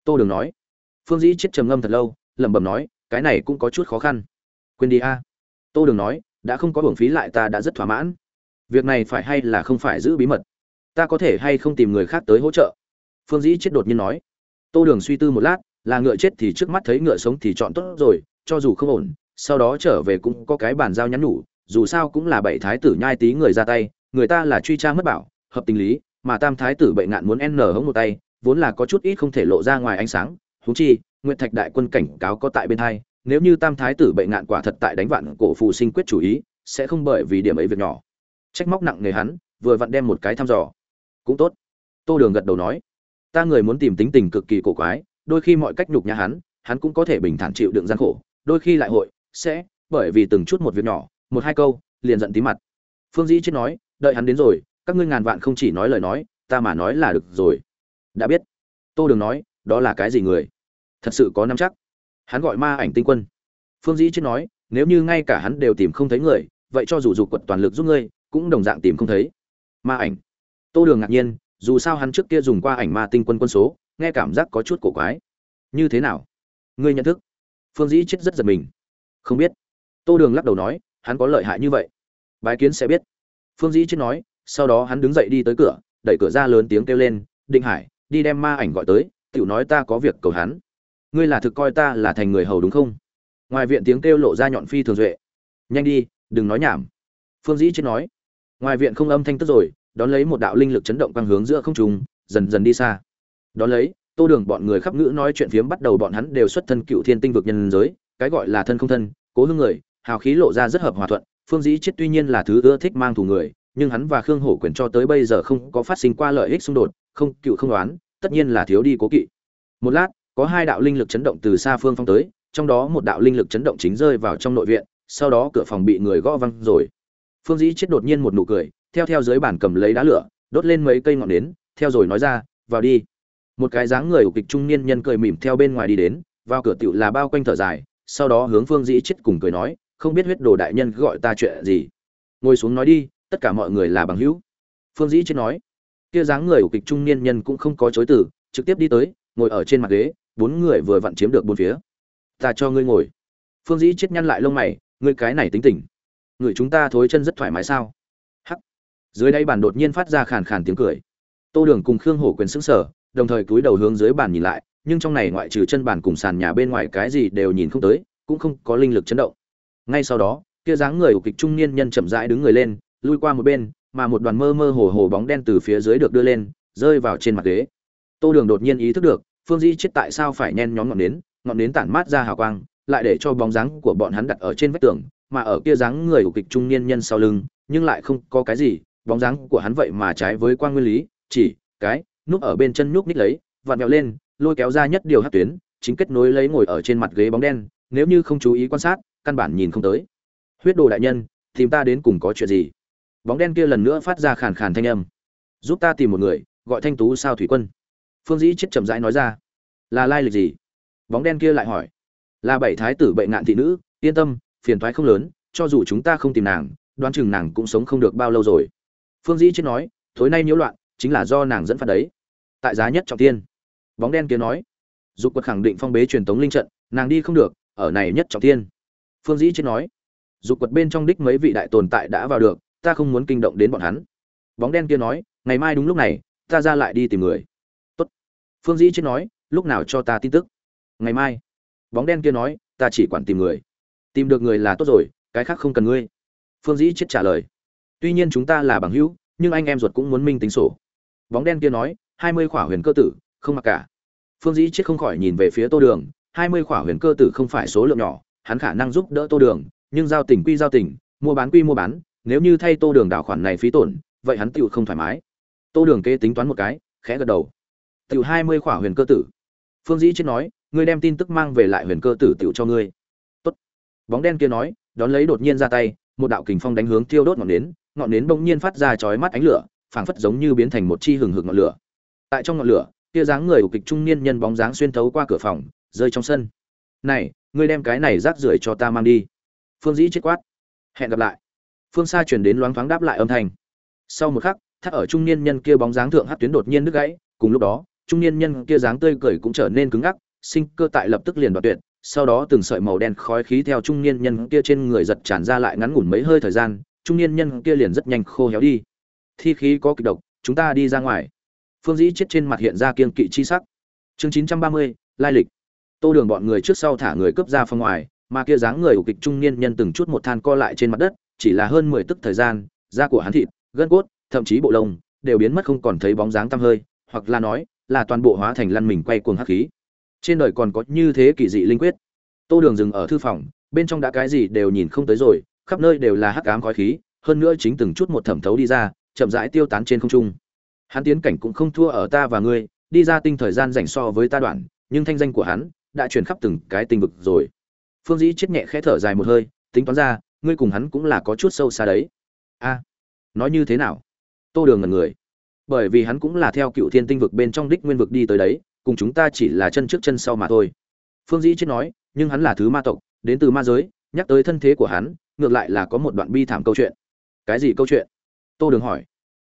Tô đường nói phương dĩ chết trầm ngâm thật lâu, lẩm bẩm nói, cái này cũng có chút khó khăn. Quên đi a. Tô đường nói, đã không có hưởng phí lại ta đã rất thỏa mãn. Việc này phải hay là không phải giữ bí mật? Ta có thể hay không tìm người khác tới hỗ trợ? Phương dĩ chết đột nhiên nói. Tô đường suy tư một lát, là ngựa chết thì trước mắt thấy ngựa sống thì chọn tốt rồi, cho dù không ổn, sau đó trở về cũng có cái bàn giao nhắn nhủ, dù sao cũng là bảy thái tử nhai tí người ra tay, người ta là truy tra mất bảo, hợp tình lý, mà tam thái tử bệnh nạn muốn n hống một tay, vốn là có chút ít không thể lộ ra ngoài ánh sáng huống chi, nguyệt thạch đại quân cảnh cáo có tại bên hai, nếu như tam thái tử bệnh ngạn quả thật tại đánh vạn cổ phù sinh quyết chủ ý, sẽ không bởi vì điểm ấy việc nhỏ. Trách móc nặng nề hắn, vừa vặn đem một cái thăm dò. Cũng tốt. Tô đường gật đầu nói, ta người muốn tìm tính tình cực kỳ cổ quái, đôi khi mọi cách nhục nhã hắn hắn cũng có thể bình thản chịu đựng gian khổ, đôi khi lại hội, sẽ, bởi vì từng chút một việc nhỏ, một hai câu, liền giận tí mặt. Phương dĩ chết nói, đợi hắn đến rồi, các ngươi ngàn vạn không chỉ nói lời nói, ta mà nói là được rồi. Đã biết. Tô đường nói đó là cái gì người? Thật sự có năm chắc. Hắn gọi ma ảnh tinh quân. Phương dĩ chết nói, nếu như ngay cả hắn đều tìm không thấy người, vậy cho dù dục quật toàn lực giúp ngươi, cũng đồng dạng tìm không thấy. Ma ảnh. Tô đường ngạc nhiên, dù sao hắn trước kia dùng qua ảnh ma tinh quân quân số, nghe cảm giác có chút cổ quái. Như thế nào? Ngươi nhận thức? Phương dĩ chết rất giật mình. Không biết. Tô đường lắc đầu nói, hắn có lợi hại như vậy. Bái kiến sẽ biết. Phương dĩ chết nói, sau đó hắn đứng dậy đi tới cửa, đẩy cửa ra lớn tiếng kêu lên, định hải, đi đem ma ảnh gọi tới tiểu nói ta có việc cầu hắn. Ngươi là thực coi ta là thành người hầu đúng không? Ngoài viện tiếng kêu lộ ra nhọn phi thường duệ. Nhanh đi, đừng nói nhảm. Phương dĩ chết nói. Ngoài viện không âm thanh tức rồi, đón lấy một đạo linh lực chấn động quang hướng giữa không trung, dần dần đi xa. Đón lấy, tô đường bọn người khắp ngữ nói chuyện phiếm bắt đầu bọn hắn đều xuất thân cựu thiên tinh vực nhân giới, cái gọi là thân không thân, cố hương người, hào khí lộ ra rất hợp hòa thuận. Phương dĩ chết tuy nhiên là thứ ưa thích mang thù người, nhưng hắn và khương hổ quyền cho tới bây giờ không có phát sinh qua lợi ích xung đột, không, cựu không đoán tất nhiên là thiếu đi cố kỵ. Một lát, có hai đạo linh lực chấn động từ xa phương phong tới, trong đó một đạo linh lực chấn động chính rơi vào trong nội viện, sau đó cửa phòng bị người gõ văng rồi. Phương dĩ chết đột nhiên một nụ cười, theo theo dưới bàn cầm lấy đá lửa, đốt lên mấy cây ngọn nến, theo rồi nói ra, vào đi. Một cái dáng người của kịch trung niên nhân cười mỉm theo bên ngoài đi đến, vào cửa tiệu là bao quanh thở dài, sau đó hướng phương dĩ chết cùng cười nói, không biết huyết đồ đại nhân gọi ta chuyện gì. Ngồi xuống nói đi, tất cả mọi người là bằng hữu. Phương dĩ chết nói kia dáng người của kịch trung niên nhân cũng không có chối từ, trực tiếp đi tới, ngồi ở trên mặt ghế, bốn người vừa vặn chiếm được bốn phía. Ta cho ngươi ngồi. Phương dĩ chết nhăn lại lông mày, ngươi cái này tính tình, người chúng ta thối chân rất thoải mái sao? Hắc. Dưới đây bàn đột nhiên phát ra khàn khàn tiếng cười. Tô đường cùng khương hổ quyền xứng sở đồng thời cúi đầu hướng dưới bàn nhìn lại, nhưng trong này ngoại trừ chân bàn cùng sàn nhà bên ngoài cái gì đều nhìn không tới, cũng không có linh lực chấn động. Ngay sau đó, kia dáng người của kịch trung niên nhân chậm rãi đứng người lên, lui qua một bên mà một đoàn mơ mơ hồ hồ bóng đen từ phía dưới được đưa lên, rơi vào trên mặt ghế. Tô đường đột nhiên ý thức được, phương di chết tại sao phải nhen nhóm ngọn nến ngọn nến tản mát ra hào quang, lại để cho bóng dáng của bọn hắn đặt ở trên vách tường, mà ở kia dáng người của kịch trung niên nhân sau lưng, nhưng lại không có cái gì, bóng dáng của hắn vậy mà trái với quang nguyên lý, chỉ cái núp ở bên chân nhúc ních lấy, vặn vẹo lên, lôi kéo ra nhất điều hát tuyến, chính kết nối lấy ngồi ở trên mặt ghế bóng đen, nếu như không chú ý quan sát, căn bản nhìn không tới. Huyết đồ đại nhân, tìm ta đến cùng có chuyện gì? Bóng đen kia lần nữa phát ra khàn khàn thanh âm. Giúp ta tìm một người, gọi thanh tú sao thủy quân. Phương dĩ chết chậm rãi nói ra. Là lai lịch gì? Bóng đen kia lại hỏi. Là bảy thái tử bệnh nạn thị nữ, yên tâm, phiền thoái không lớn, cho dù chúng ta không tìm nàng, đoán chừng nàng cũng sống không được bao lâu rồi. Phương dĩ chết nói, tối nay nhiễu loạn, chính là do nàng dẫn phát đấy. Tại giá nhất trọng tiên bóng đen kia nói, dục quật khẳng định phong bế truyền tống linh trận, nàng đi không được, ở này nhất trọng tiên phương dĩ chết nói, dục quật bên trong đích mấy vị đại tồn tại đã vào được ta không muốn kinh động đến bọn hắn. Bóng đen kia nói, ngày mai đúng lúc này, ta ra lại đi tìm người. Tốt. Phương dĩ chết nói, lúc nào cho ta tin tức? Ngày mai. Bóng đen kia nói, ta chỉ quản tìm người. Tìm được người là tốt rồi, cái khác không cần ngươi. Phương dĩ chết trả lời. Tuy nhiên chúng ta là bằng hữu, nhưng anh em ruột cũng muốn minh tính sổ. Bóng đen kia nói, hai mươi khỏa huyền cơ tử, không mặc cả. Phương dĩ chết không khỏi nhìn về phía tô đường, hai mươi khỏa huyền cơ tử không phải số lượng nhỏ, hắn khả năng giúp đỡ tô đường, nhưng giao tình quy giao tình, mua bán quy mua bán nếu như thay tô đường đảo khoản này phí tổn, vậy hắn tựu không thoải mái. Tô đường kế tính toán một cái, khẽ gật đầu. Tựu hai mươi khỏa huyền cơ tử. Phương dĩ chết nói, ngươi đem tin tức mang về lại huyền cơ tử tựu cho ngươi. Tốt. bóng đen kia nói, đón lấy đột nhiên ra tay, một đạo kình phong đánh hướng tiêu đốt ngọn nến ngọn nến bỗng nhiên phát ra chói mắt ánh lửa, phảng phất giống như biến thành một chi hừng hực ngọn lửa. Tại trong ngọn lửa, kia dáng người của kịch trung niên nhân bóng dáng xuyên thấu qua cửa phòng, rơi trong sân. Này, ngươi đem cái này rác rưởi cho ta mang đi. Phương dĩ chết quát. Hẹn gặp lại phương xa truyền đến loáng thoáng đáp lại âm thanh. Sau một khắc, thắt ở trung niên nhân kia bóng dáng thượng hát tuyến đột nhiên đứt gãy, cùng lúc đó, trung niên nhân kia dáng tươi cười cũng trở nên cứng ngắc, sinh cơ tại lập tức liền đoạt tuyệt, sau đó từng sợi màu đen khói khí theo trung niên nhân kia trên người giật tràn ra lại ngắn ngủn mấy hơi thời gian, trung niên nhân kia liền rất nhanh khô héo đi. Thi khí có kịch độc, chúng ta đi ra ngoài. Phương dĩ chết trên mặt hiện ra kiên kỵ chi sắc. Chương chín trăm ba mươi, lai lịch. Tô đường bọn người trước sau thả người cướp ra phòng ngoài, mà kia dáng người của kịch trung niên nhân từng chút một than co lại trên mặt đất chỉ là hơn mười tức thời gian, da của hắn thịt, gân cốt, thậm chí bộ lông, đều biến mất không còn thấy bóng dáng tăm hơi, hoặc là nói, là toàn bộ hóa thành lăn mình quay cuồng hắc khí. Trên đời còn có như thế kỳ dị linh quyết. Tô đường dừng ở thư phòng, bên trong đã cái gì đều nhìn không tới rồi, khắp nơi đều là hắc ám khói khí, hơn nữa chính từng chút một thẩm thấu đi ra, chậm rãi tiêu tán trên không trung. Hắn tiến cảnh cũng không thua ở ta và ngươi, đi ra tinh thời gian rảnh so với ta đoạn, nhưng thanh danh của hắn đã truyền khắp từng cái tinh vực rồi. Phương dĩ chết nhẹ khẽ thở dài một hơi, tính toán ra ngươi cùng hắn cũng là có chút sâu xa đấy. A, nói như thế nào? Tô đường ngần người. Bởi vì hắn cũng là theo cựu thiên tinh vực bên trong đích nguyên vực đi tới đấy, cùng chúng ta chỉ là chân trước chân sau mà thôi. Phương dĩ chết nói, nhưng hắn là thứ ma tộc, đến từ ma giới, nhắc tới thân thế của hắn, ngược lại là có một đoạn bi thảm câu chuyện. Cái gì câu chuyện? Tô đường hỏi.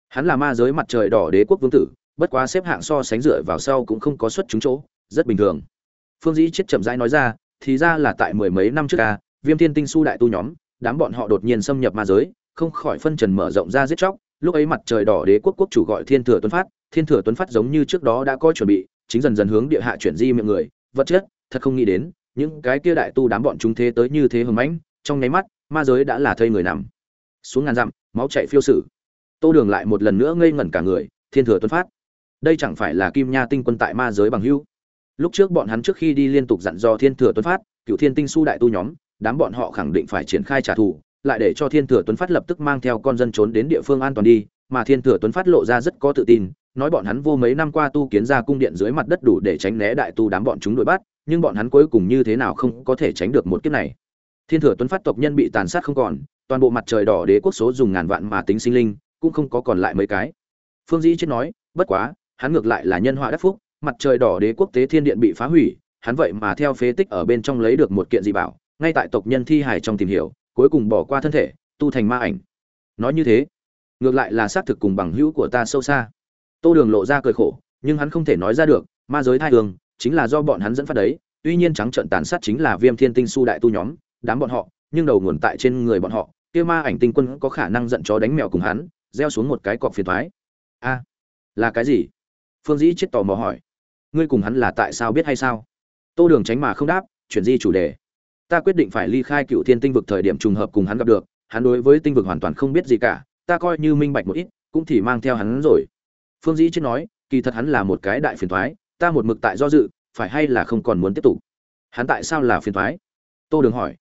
Hắn là ma giới mặt trời đỏ đế quốc vương tử, bất quá xếp hạng so sánh dựa vào sau cũng không có xuất chúng chỗ, rất bình thường. Phương dĩ chết chậm rãi nói ra, thì ra là tại mười mấy năm trước ca, viêm thiên tinh su đại tu nhóm đám bọn họ đột nhiên xâm nhập ma giới, không khỏi phân trần mở rộng ra giết chóc. Lúc ấy mặt trời đỏ đế quốc quốc chủ gọi thiên thừa tuấn phát, thiên thừa tuấn phát giống như trước đó đã có chuẩn bị, chính dần dần hướng địa hạ chuyển di miệng người. Vật chất, thật không nghĩ đến, những cái kia đại tu đám bọn chúng thế tới như thế hùng mãnh, trong nháy mắt, ma giới đã là thây người nằm. Xuống ngàn dặm, máu chảy phiêu sử. Tô đường lại một lần nữa ngây ngẩn cả người, thiên thừa tuấn phát. Đây chẳng phải là kim nha tinh quân tại ma giới bằng hữu. lúc trước bọn hắn trước khi đi liên tục dặn dò thiên thừa tuấn phát, cửu thiên tinh su đại tu nhóm đám bọn họ khẳng định phải triển khai trả thù, lại để cho thiên thừa tuấn phát lập tức mang theo con dân trốn đến địa phương an toàn đi, mà thiên thừa tuấn phát lộ ra rất có tự tin, nói bọn hắn vô mấy năm qua tu kiến ra cung điện dưới mặt đất đủ để tránh né đại tu đám bọn chúng đuổi bắt, nhưng bọn hắn cuối cùng như thế nào không có thể tránh được một kiếp này. Thiên thừa tuấn phát tộc nhân bị tàn sát không còn, toàn bộ mặt trời đỏ đế quốc số dùng ngàn vạn mà tính sinh linh, cũng không có còn lại mấy cái. Phương dĩ chết nói, bất quá, hắn ngược lại là nhân họa đắc phúc, mặt trời đỏ đế quốc tế thiên điện bị phá hủy, hắn vậy mà theo phế tích ở bên trong lấy được một kiện dị bảo ngay tại tộc nhân thi hải trong tìm hiểu, cuối cùng bỏ qua thân thể, tu thành ma ảnh. Nói như thế, ngược lại là xác thực cùng bằng hữu của ta sâu xa. Tô đường lộ ra cười khổ, nhưng hắn không thể nói ra được, ma giới thai đường chính là do bọn hắn dẫn phát đấy, tuy nhiên trắng trận tàn sát chính là viêm thiên tinh su đại tu nhóm, đám bọn họ, nhưng đầu nguồn tại trên người bọn họ, kia ma ảnh tinh quân có khả năng giận chó đánh mèo cùng hắn, gieo xuống một cái cọc phiền thoái. A, là cái gì? Phương dĩ chết tò mò hỏi. Ngươi cùng hắn là tại sao biết hay sao? Tô đường tránh mà không đáp, chuyển di chủ đề ta quyết định phải ly khai cựu thiên tinh vực thời điểm trùng hợp cùng hắn gặp được, hắn đối với tinh vực hoàn toàn không biết gì cả, ta coi như minh bạch một ít, cũng thì mang theo hắn rồi. Phương dĩ chết nói, kỳ thật hắn là một cái đại phiền thoái, ta một mực tại do dự, phải hay là không còn muốn tiếp tục? Hắn tại sao là phiền thoái? Tô đường hỏi.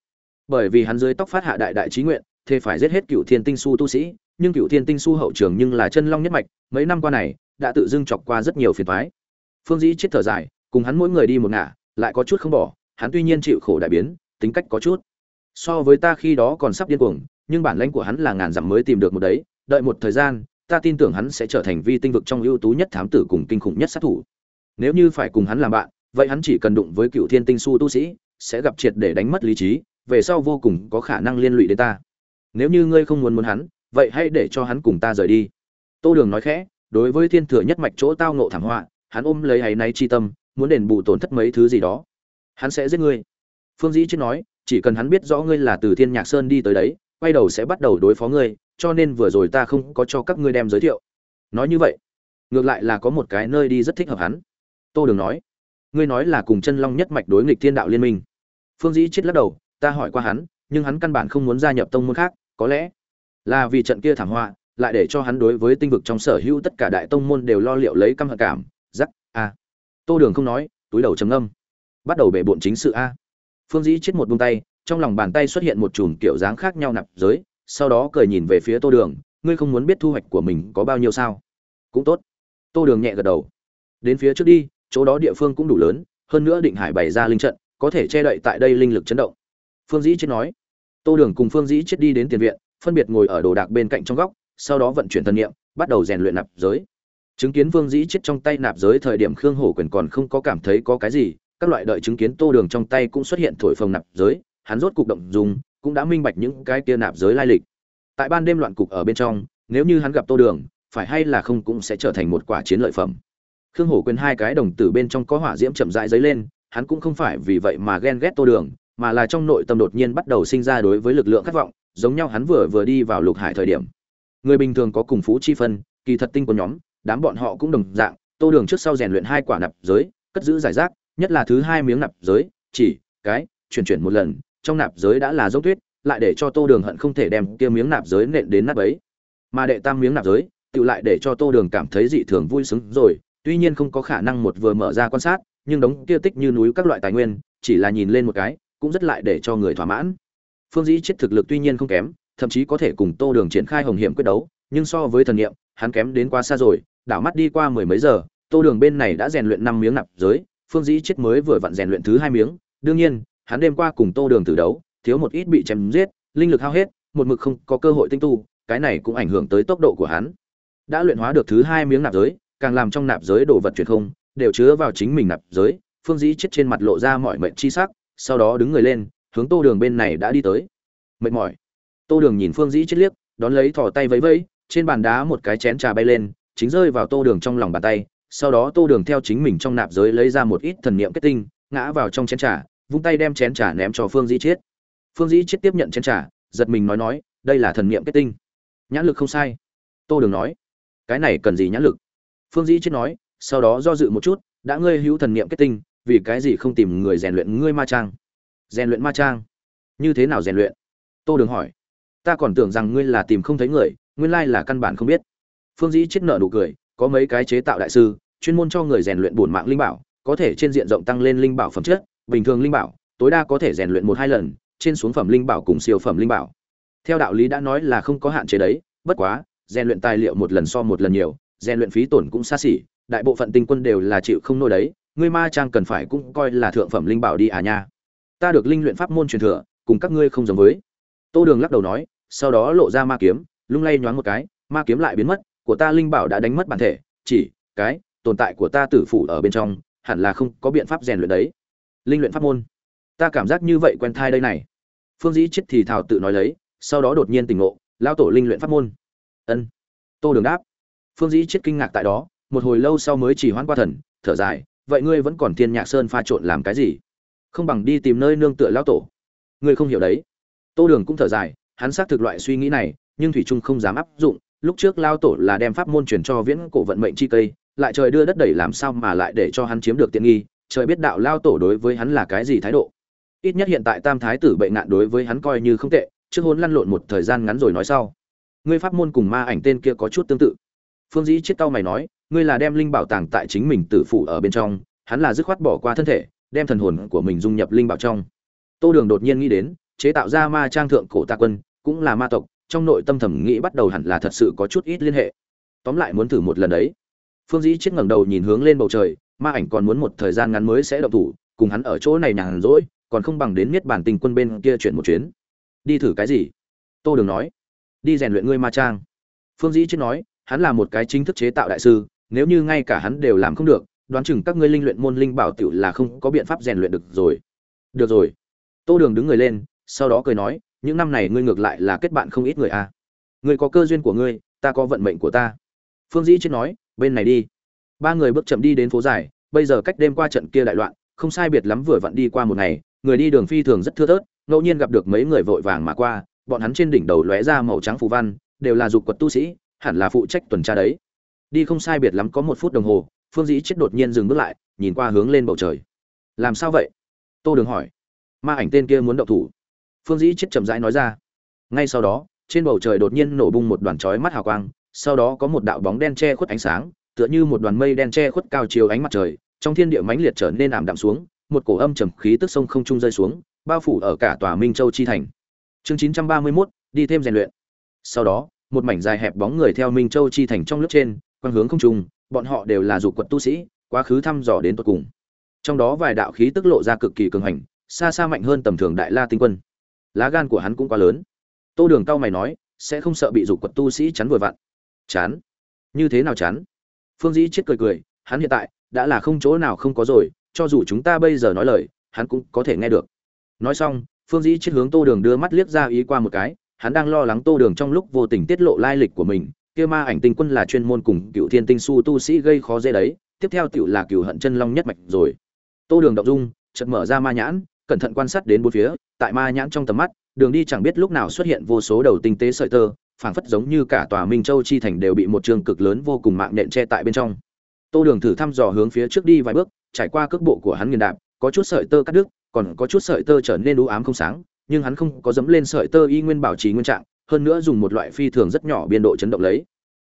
Bởi vì hắn dưới tóc phát hạ đại đại trí nguyện thế phải giết hết cựu thiên tinh su tu sĩ, nhưng cựu thiên tinh su hậu trường nhưng là chân long nhất mạch, mấy năm qua này, đã tự dưng chọc qua rất nhiều phiền thoái. Phương dĩ chết thở dài, cùng hắn mỗi người đi một ngả, lại có chút không bỏ, hắn tuy nhiên chịu khổ đại biến tính cách có chút. So với ta khi đó còn sắp điên cuồng, nhưng bản lãnh của hắn là ngàn dặm mới tìm được một đấy, đợi một thời gian, ta tin tưởng hắn sẽ trở thành vi tinh vực trong ưu tú nhất thám tử cùng kinh khủng nhất sát thủ. Nếu như phải cùng hắn làm bạn, vậy hắn chỉ cần đụng với cựu thiên tinh su tu sĩ, sẽ gặp triệt để đánh mất lý trí, về sau vô cùng có khả năng liên lụy đến ta. Nếu như ngươi không muốn muốn hắn, vậy hãy để cho hắn cùng ta rời đi. Tô đường nói khẽ, đối với thiên thừa nhất mạch chỗ tao ngộ thảm họa, hắn ôm lấy hay náy chi tâm, muốn đền bù tổn thất mấy thứ gì đó. Hắn sẽ giết ngươi phương dĩ chết nói, chỉ cần hắn biết rõ ngươi là từ thiên nhạc sơn đi tới đấy, quay đầu sẽ bắt đầu đối phó ngươi, cho nên vừa rồi ta không có cho các ngươi đem giới thiệu. Nói như vậy, ngược lại là có một cái nơi đi rất thích hợp hắn. Tô đường nói, ngươi nói là cùng chân long nhất mạch đối nghịch thiên đạo liên minh. Phương dĩ chết lắc đầu, ta hỏi qua hắn, nhưng hắn căn bản không muốn gia nhập tông môn khác, có lẽ là vì trận kia thảm họa, lại để cho hắn đối với tinh vực trong sở hữu tất cả đại tông môn đều lo liệu lấy căm hận cảm giắc a. Tô đường không nói, túi đầu trầm âm bắt đầu bể bộn chính sự, a phương dĩ chết một buông tay, trong lòng bàn tay xuất hiện một chùm kiểu dáng khác nhau nạp giới, sau đó cười nhìn về phía tô đường, ngươi không muốn biết thu hoạch của mình có bao nhiêu sao? Cũng tốt. Tô đường nhẹ gật đầu. Đến phía trước đi, chỗ đó địa phương cũng đủ lớn, hơn nữa định hải bày ra linh trận, có thể che đậy tại đây linh lực chấn động. Phương dĩ chết nói. Tô đường cùng phương dĩ chết đi đến tiền viện, phân biệt ngồi ở đồ đạc bên cạnh trong góc, sau đó vận chuyển thân nhiệm bắt đầu rèn luyện nạp giới. Chứng kiến phương dĩ chết trong tay nạp giới thời điểm khương hổ quyền còn không có cảm thấy có cái gì các loại đợi chứng kiến tô đường trong tay cũng xuất hiện thổi phồng nạp giới, hắn rốt cục động dùng cũng đã minh bạch những cái kia nạp giới lai lịch. Tại ban đêm loạn cục ở bên trong, nếu như hắn gặp tô đường, phải hay là không cũng sẽ trở thành một quả chiến lợi phẩm. Khương hổ quyền hai cái đồng tử bên trong có hỏa diễm chậm rãi dấy lên, hắn cũng không phải vì vậy mà ghen ghét tô đường, mà là trong nội tâm đột nhiên bắt đầu sinh ra đối với lực lượng khát vọng, giống nhau hắn vừa vừa đi vào lục hải thời điểm. Người bình thường có cùng phú chi phân, kỳ thật tinh của nhóm, đám bọn họ cũng đồng dạng, tô đường trước sau rèn luyện hai quả nạp giới, cất giữ giải rác nhất là thứ hai miếng nạp giới, chỉ, cái, chuyển chuyển một lần, trong nạp giới đã là dốc tuyết, lại để cho tô đường hận không thể đem kia miếng nạp giới nện đến nắp ấy. Mà đệ tam miếng nạp giới tự lại để cho tô đường cảm thấy dị thường vui sướng rồi, tuy nhiên không có khả năng một vừa mở ra quan sát, nhưng đống kia tích như núi các loại tài nguyên, chỉ là nhìn lên một cái, cũng rất lại để cho người thỏa mãn. Phương dĩ chết thực lực tuy nhiên không kém, thậm chí có thể cùng tô đường triển khai hồng hiểm quyết đấu, nhưng so với thần nghiệm, hắn kém đến quá xa rồi, đảo mắt đi qua mười mấy giờ, tô đường bên này đã rèn luyện năm miếng nạp giới phương dĩ chết mới vừa vặn rèn luyện thứ hai miếng, đương nhiên, hắn đêm qua cùng tô đường tử đấu, thiếu một ít bị chém giết, linh lực hao hết, một mực không có cơ hội tinh tu, cái này cũng ảnh hưởng tới tốc độ của hắn. Đã luyện hóa được thứ hai miếng nạp giới, càng làm trong nạp giới đồ vật truyền không, đều chứa vào chính mình nạp giới, phương dĩ chết trên mặt lộ ra mọi mệnh chi sắc, sau đó đứng người lên, hướng tô đường bên này đã đi tới. Mệt mỏi. Tô đường nhìn phương dĩ chết liếc, đón lấy thò tay vẫy vẫy, trên bàn đá một cái chén trà bay lên, chính rơi vào tô đường trong lòng bàn tay sau đó tô đường theo chính mình trong nạp giới lấy ra một ít thần niệm kết tinh, ngã vào trong chén trà, vung tay đem chén trà ném cho phương dĩ chiết. Phương dĩ chiết tiếp nhận chén trà, giật mình nói nói, đây là thần niệm kết tinh. Nhãn lực không sai. Tô đường nói, cái này cần gì nhãn lực? Phương dĩ chiết nói, sau đó do dự một chút, đã ngươi hữu thần niệm kết tinh, vì cái gì không tìm người rèn luyện ngươi ma trang? Rèn luyện ma trang? Như thế nào rèn luyện? Tô đường hỏi, ta còn tưởng rằng ngươi là tìm không thấy người, nguyên lai là căn bản không biết. Phương dĩ chết nợ nụ cười, có mấy cái chế tạo đại sư chuyên môn cho người rèn luyện bổn mạng linh bảo, có thể trên diện rộng tăng lên linh bảo phẩm chất, bình thường linh bảo, tối đa có thể rèn luyện một hai lần, trên xuống phẩm linh bảo cùng siêu phẩm linh bảo. Theo đạo lý đã nói là không có hạn chế đấy, bất quá, rèn luyện tài liệu một lần so một lần nhiều, rèn luyện phí tổn cũng xa xỉ, đại bộ phận tinh quân đều là chịu không nổi đấy, ngươi ma trang cần phải cũng coi là thượng phẩm linh bảo đi à nha. Ta được linh luyện pháp môn truyền thừa, cùng các ngươi không giống với. Tô đường lắc đầu nói, sau đó lộ ra ma kiếm, lung lay nhoáng một cái, ma kiếm lại biến mất, của ta linh bảo đã đánh mất bản thể, chỉ, cái tồn tại của ta tử phủ ở bên trong, hẳn là không có biện pháp rèn luyện đấy. Linh luyện pháp môn. Ta cảm giác như vậy quen thai đây này. Phương dĩ chết thì thảo tự nói lấy, sau đó đột nhiên tỉnh ngộ lao tổ linh luyện pháp môn. Ân. Tô đường đáp. Phương dĩ chết kinh ngạc tại đó, một hồi lâu sau mới chỉ hoãn qua thần, thở dài, vậy ngươi vẫn còn thiên nhạc sơn pha trộn làm cái gì? Không bằng đi tìm nơi nương tựa lao tổ. Ngươi không hiểu đấy. Tô đường cũng thở dài, hắn xác thực loại suy nghĩ này, nhưng thủy trung không dám áp dụng, lúc trước lao tổ là đem pháp môn truyền cho viễn cổ vận mệnh chi cây lại trời đưa đất đẩy làm sao mà lại để cho hắn chiếm được tiện nghi, trời biết đạo lao tổ đối với hắn là cái gì thái độ. Ít nhất hiện tại tam thái tử bệnh nạn đối với hắn coi như không tệ, trước hôn lăn lộn một thời gian ngắn rồi nói sau. Ngươi pháp môn cùng ma ảnh tên kia có chút tương tự. Phương dĩ chết tao mày nói, ngươi là đem linh bảo tàng tại chính mình tử phụ ở bên trong, hắn là dứt khoát bỏ qua thân thể, đem thần hồn của mình dung nhập linh bảo trong. Tô đường đột nhiên nghĩ đến, chế tạo ra ma trang thượng cổ tạ quân, cũng là ma tộc, trong nội tâm thẩm nghĩ bắt đầu hẳn là thật sự có chút ít liên hệ. Tóm lại muốn thử một lần đấy phương dĩ chết ngẩng đầu nhìn hướng lên bầu trời, ma ảnh còn muốn một thời gian ngắn mới sẽ động thủ, cùng hắn ở chỗ này nhàn rỗi, còn không bằng đến miết bản tình quân bên kia chuyển một chuyến. Đi thử cái gì? Tô đường nói. Đi rèn luyện ngươi ma trang. Phương dĩ chết nói, hắn là một cái chính thức chế tạo đại sư, nếu như ngay cả hắn đều làm không được, đoán chừng các ngươi linh luyện môn linh bảo tiểu là không có biện pháp rèn luyện được rồi. Được rồi. Tô đường đứng người lên, sau đó cười nói, những năm này ngươi ngược lại là kết bạn không ít người à. ngươi có cơ duyên của ngươi, ta có vận mệnh của ta. Phương dĩ chết nói bên này đi. Ba người bước chậm đi đến phố dài, bây giờ cách đêm qua trận kia đại loạn, không sai biệt lắm vừa vặn đi qua một ngày, người đi đường phi thường rất thưa thớt, ngẫu nhiên gặp được mấy người vội vàng mà qua, bọn hắn trên đỉnh đầu lóe ra màu trắng phù văn, đều là dục quật tu sĩ, hẳn là phụ trách tuần tra đấy. Đi không sai biệt lắm có một phút đồng hồ, phương dĩ chết đột nhiên dừng bước lại, nhìn qua hướng lên bầu trời. Làm sao vậy? Tô đường hỏi. Ma ảnh tên kia muốn động thủ. Phương dĩ chết chậm rãi nói ra. Ngay sau đó, trên bầu trời đột nhiên nổ bung một đoàn chói mắt hào quang sau đó có một đạo bóng đen che khuất ánh sáng tựa như một đoàn mây đen che khuất cao chiều ánh mặt trời trong thiên địa mãnh liệt trở nên ảm đạm xuống một cổ âm trầm khí tức sông không trung rơi xuống bao phủ ở cả tòa minh châu chi thành. Chương chín trăm ba mươi 931, đi thêm rèn luyện. Sau đó một mảnh dài hẹp bóng người theo minh châu chi thành trong lớp trên quan hướng không trung bọn họ đều là dục quật tu sĩ quá khứ thăm dò đến tận cùng. Trong đó vài đạo khí tức lộ ra cực kỳ cường hành xa xa mạnh hơn tầm thường đại la tinh quân. Lá gan của hắn cũng quá lớn. Tô đường cao mày nói sẽ không sợ bị dục quật tu sĩ chắn vừa vặn chán. Như thế nào chán? Phương dĩ chết cười cười, hắn hiện tại đã là không chỗ nào không có rồi, cho dù chúng ta bây giờ nói lời, hắn cũng có thể nghe được. Nói xong, phương dĩ chết hướng tô đường đưa mắt liếc ra ý qua một cái, hắn đang lo lắng tô đường trong lúc vô tình tiết lộ lai lịch của mình, kia ma ảnh tinh quân là chuyên môn cùng cựu thiên tinh su tu sĩ gây khó dễ đấy, tiếp theo tựu là cựu hận chân long nhất mạch rồi. Tô đường động dung, chợt mở ra ma nhãn, cẩn thận quan sát đến bốn phía, tại ma nhãn trong tầm mắt, đường đi chẳng biết lúc nào xuất hiện vô số đầu tinh tế sợi tơ phảng phất giống như cả tòa minh châu chi thành đều bị một trường cực lớn vô cùng mạng nện che tại bên trong. Tô đường thử thăm dò hướng phía trước đi vài bước, trải qua cước bộ của hắn nghiền đạp, có chút sợi tơ cắt đứt, còn có chút sợi tơ trở nên u ám không sáng, nhưng hắn không có dẫm lên sợi tơ y nguyên bảo trì nguyên trạng, hơn nữa dùng một loại phi thường rất nhỏ biên độ chấn động lấy.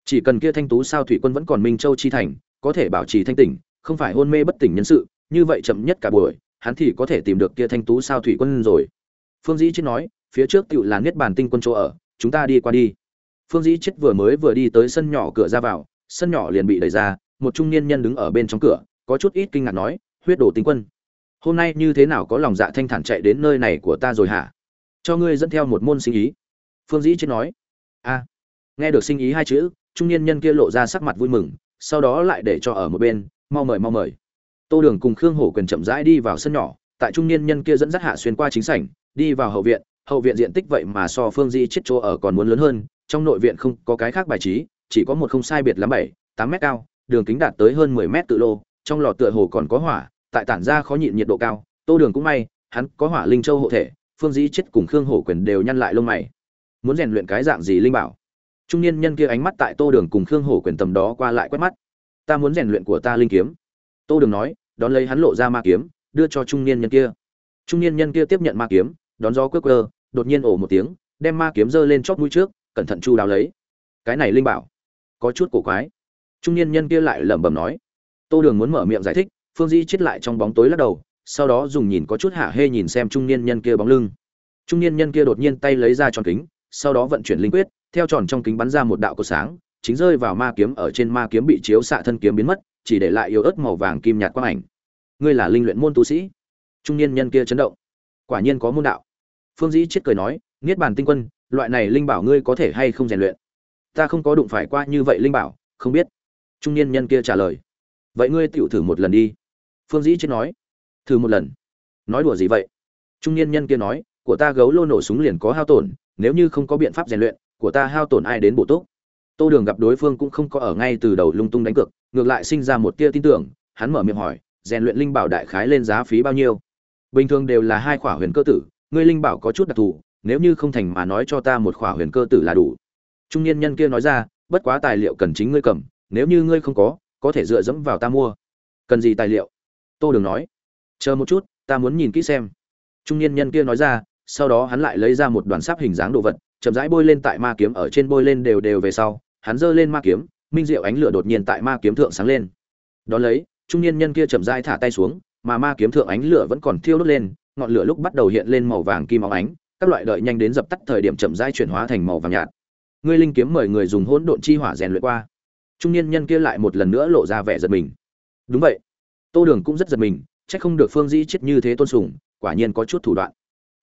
Chỉ cần kia thanh tú sao thủy quân vẫn còn minh châu chi thành, có thể bảo trì thanh tỉnh, không phải hôn mê bất tỉnh nhân sự, như vậy chậm nhất cả buổi, hắn thì có thể tìm được kia thanh tú sao thủy quân rồi. Phương dĩ chết nói, phía trước tựu là niết bàn tinh quân chỗ ở, chúng ta đi qua đi phương dĩ chết vừa mới vừa đi tới sân nhỏ cửa ra vào, sân nhỏ liền bị đẩy ra, một trung niên nhân đứng ở bên trong cửa, có chút ít kinh ngạc nói, huyết đồ tinh quân, hôm nay như thế nào có lòng dạ thanh thản chạy đến nơi này của ta rồi hả? Cho ngươi dẫn theo một môn sinh ý. Phương dĩ chết nói, a. Nghe được sinh ý hai chữ, trung niên nhân kia lộ ra sắc mặt vui mừng, sau đó lại để cho ở một bên, mau mời mau mời. Tô đường cùng khương hổ quyền chậm rãi đi vào sân nhỏ, tại trung niên nhân kia dẫn dắt hạ xuyên qua chính sảnh, đi vào hậu viện hậu viện diện tích vậy mà so phương di chết chỗ ở còn muốn lớn hơn trong nội viện không có cái khác bài trí, chỉ có một không sai biệt lắm bảy, tám mét cao, đường kính đạt tới hơn mười mét tự lô, trong lò tựa hồ còn có hỏa, tại tản ra khó nhịn nhiệt độ cao, tô đường cũng may, hắn có hỏa linh châu hộ thể, phương dĩ chết cùng khương hổ quyền đều nhăn lại lông mày. Muốn rèn luyện cái dạng gì linh bảo? Trung niên nhân kia ánh mắt tại tô đường cùng khương hổ quyền tầm đó qua lại quét mắt. Ta muốn rèn luyện của ta linh kiếm. Tô đường nói, đón lấy hắn lộ ra ma kiếm, đưa cho trung niên nhân kia. Trung niên nhân kia tiếp nhận ma kiếm, đón gió quơ quơ, đột nhiên ổ một tiếng, đem ma kiếm giơ lên chót mũi trước cẩn thận chu đáo lấy. Cái này linh bảo, có chút cổ quái. Trung niên nhân kia lại lẩm bẩm nói. Tô đường muốn mở miệng giải thích, phương di chết lại trong bóng tối lắc đầu, sau đó dùng nhìn có chút hạ hê nhìn xem trung niên nhân kia bóng lưng. Trung niên nhân kia đột nhiên tay lấy ra tròn kính, sau đó vận chuyển linh quyết, theo tròn trong kính bắn ra một đạo cột sáng, chính rơi vào ma kiếm ở trên ma kiếm bị chiếu xạ thân kiếm biến mất, chỉ để lại yếu ớt màu vàng kim nhạt quang ảnh. Ngươi là linh luyện môn tu sĩ? Trung niên nhân kia chấn động. Quả nhiên có môn đạo. Phương dĩ chết cười nói, niết bàn tinh quân loại này linh bảo ngươi có thể hay không rèn luyện? Ta không có đụng phải qua như vậy linh bảo, không biết. Trung niên nhân kia trả lời. Vậy ngươi tựu thử một lần đi. Phương dĩ chết nói. Thử một lần. Nói đùa gì vậy? Trung niên nhân kia nói, của ta gấu lô nổ súng liền có hao tổn, nếu như không có biện pháp rèn luyện, của ta hao tổn ai đến bổ túc? Tô đường gặp đối phương cũng không có ở ngay từ đầu lung tung đánh cược, ngược lại sinh ra một tia tin tưởng, hắn mở miệng hỏi, rèn luyện linh bảo đại khái lên giá phí bao nhiêu? Bình thường đều là hai khỏa huyền cơ tử, ngươi linh bảo có chút đặc thù nếu như không thành mà nói cho ta một khỏa huyền cơ tử là đủ. Trung niên nhân kia nói ra, bất quá tài liệu cần chính ngươi cầm, nếu như ngươi không có có thể dựa dẫm vào ta mua. Cần gì tài liệu? Tô đường nói. Chờ một chút, ta muốn nhìn kỹ xem. Trung niên nhân kia nói ra, sau đó hắn lại lấy ra một đoàn sáp hình dáng đồ vật, chậm rãi bôi lên tại ma kiếm ở trên bôi lên đều đều về sau, hắn giơ lên ma kiếm, minh diệu ánh lửa đột nhiên tại ma kiếm thượng sáng lên. Đón lấy, trung niên nhân kia chậm rãi thả tay xuống, mà ma kiếm thượng ánh lửa vẫn còn thiêu đốt lên, ngọn lửa lúc bắt đầu hiện lên màu vàng kim óng ánh các loại đợi nhanh đến dập tắt thời điểm chậm rãi chuyển hóa thành màu vàng nhạt. Ngươi linh kiếm mời người dùng hỗn độn chi hỏa rèn luyện qua. Trung niên nhân kia lại một lần nữa lộ ra vẻ giật mình. Đúng vậy. Tô đường cũng rất giật mình, chắc không được phương dĩ chết như thế tôn sùng, quả nhiên có chút thủ đoạn.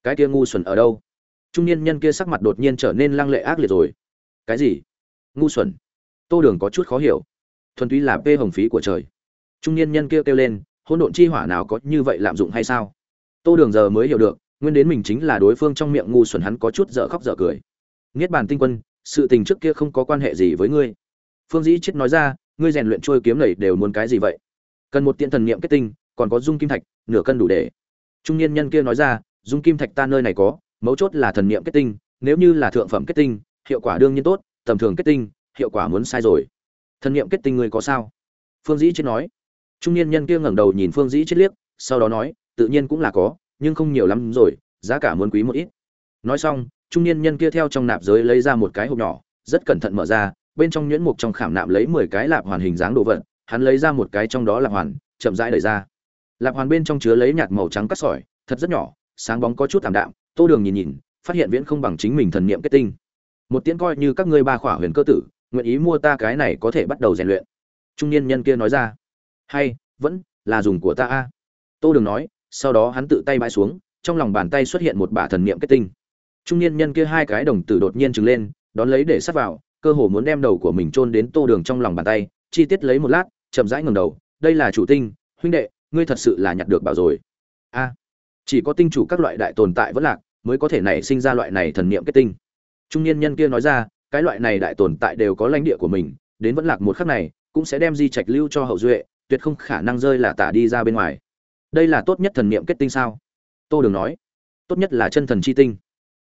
Cái kia ngu xuẩn ở đâu? Trung niên nhân kia sắc mặt đột nhiên trở nên lăng lệ ác liệt rồi. Cái gì? Ngu xuẩn. Tô đường có chút khó hiểu. Thuần túy là phê hồng phí của trời. Trung niên nhân kia kêu lên, hỗn độn chi hỏa nào có như vậy lạm dụng hay sao? Tô đường giờ mới hiểu được nguyên đến mình chính là đối phương trong miệng ngu xuẩn hắn có chút dở khóc dở cười. Niết bàn tinh quân, sự tình trước kia không có quan hệ gì với ngươi. Phương dĩ chết nói ra, ngươi rèn luyện trôi kiếm này đều muốn cái gì vậy? Cần một tiện thần niệm kết tinh, còn có dung kim thạch, nửa cân đủ để. Trung niên nhân kia nói ra, dung kim thạch ta nơi này có, mấu chốt là thần niệm kết tinh, nếu như là thượng phẩm kết tinh, hiệu quả đương nhiên tốt, tầm thường kết tinh, hiệu quả muốn sai rồi. Thần niệm kết tinh ngươi có sao? Phương dĩ chết nói. Trung niên nhân kia ngẩng đầu nhìn phương dĩ chết liếc, sau đó nói, tự nhiên cũng là có nhưng không nhiều lắm rồi, giá cả muốn quý một ít. Nói xong, trung niên nhân kia theo trong nạp giới lấy ra một cái hộp nhỏ, rất cẩn thận mở ra, bên trong nhuyễn mục trong khảm nạm lấy mười cái lạp hoàn hình dáng đồ vật, hắn lấy ra một cái trong đó lạp hoàn, chậm rãi đẩy ra. Lạp hoàn bên trong chứa lấy nhạt màu trắng cắt sỏi, thật rất nhỏ, sáng bóng có chút thảm đạm, tô đường nhìn nhìn, phát hiện viễn không bằng chính mình thần niệm kết tinh. Một tiễn coi như các ngươi ba khỏa huyền cơ tử, nguyện ý mua ta cái này có thể bắt đầu rèn luyện. Trung niên nhân kia nói ra. Hay, vẫn là dùng của ta a. Tô đường nói sau đó hắn tự tay bãi xuống, trong lòng bàn tay xuất hiện một bả thần niệm kết tinh. Trung niên nhân kia hai cái đồng tử đột nhiên trừng lên, đón lấy để sắt vào, cơ hồ muốn đem đầu của mình chôn đến tô đường trong lòng bàn tay, chi tiết lấy một lát, chậm rãi ngầm đầu, đây là chủ tinh, huynh đệ, ngươi thật sự là nhặt được bảo rồi. A, chỉ có tinh chủ các loại đại tồn tại vẫn lạc, mới có thể nảy sinh ra loại này thần niệm kết tinh. Trung niên nhân kia nói ra, cái loại này đại tồn tại đều có lãnh địa của mình, đến vẫn lạc một khắc này, cũng sẽ đem di trạch lưu cho hậu duệ, tuyệt không khả năng rơi là tả đi ra bên ngoài đây là tốt nhất thần niệm kết tinh sao? Tô đường nói. Tốt nhất là chân thần chi tinh.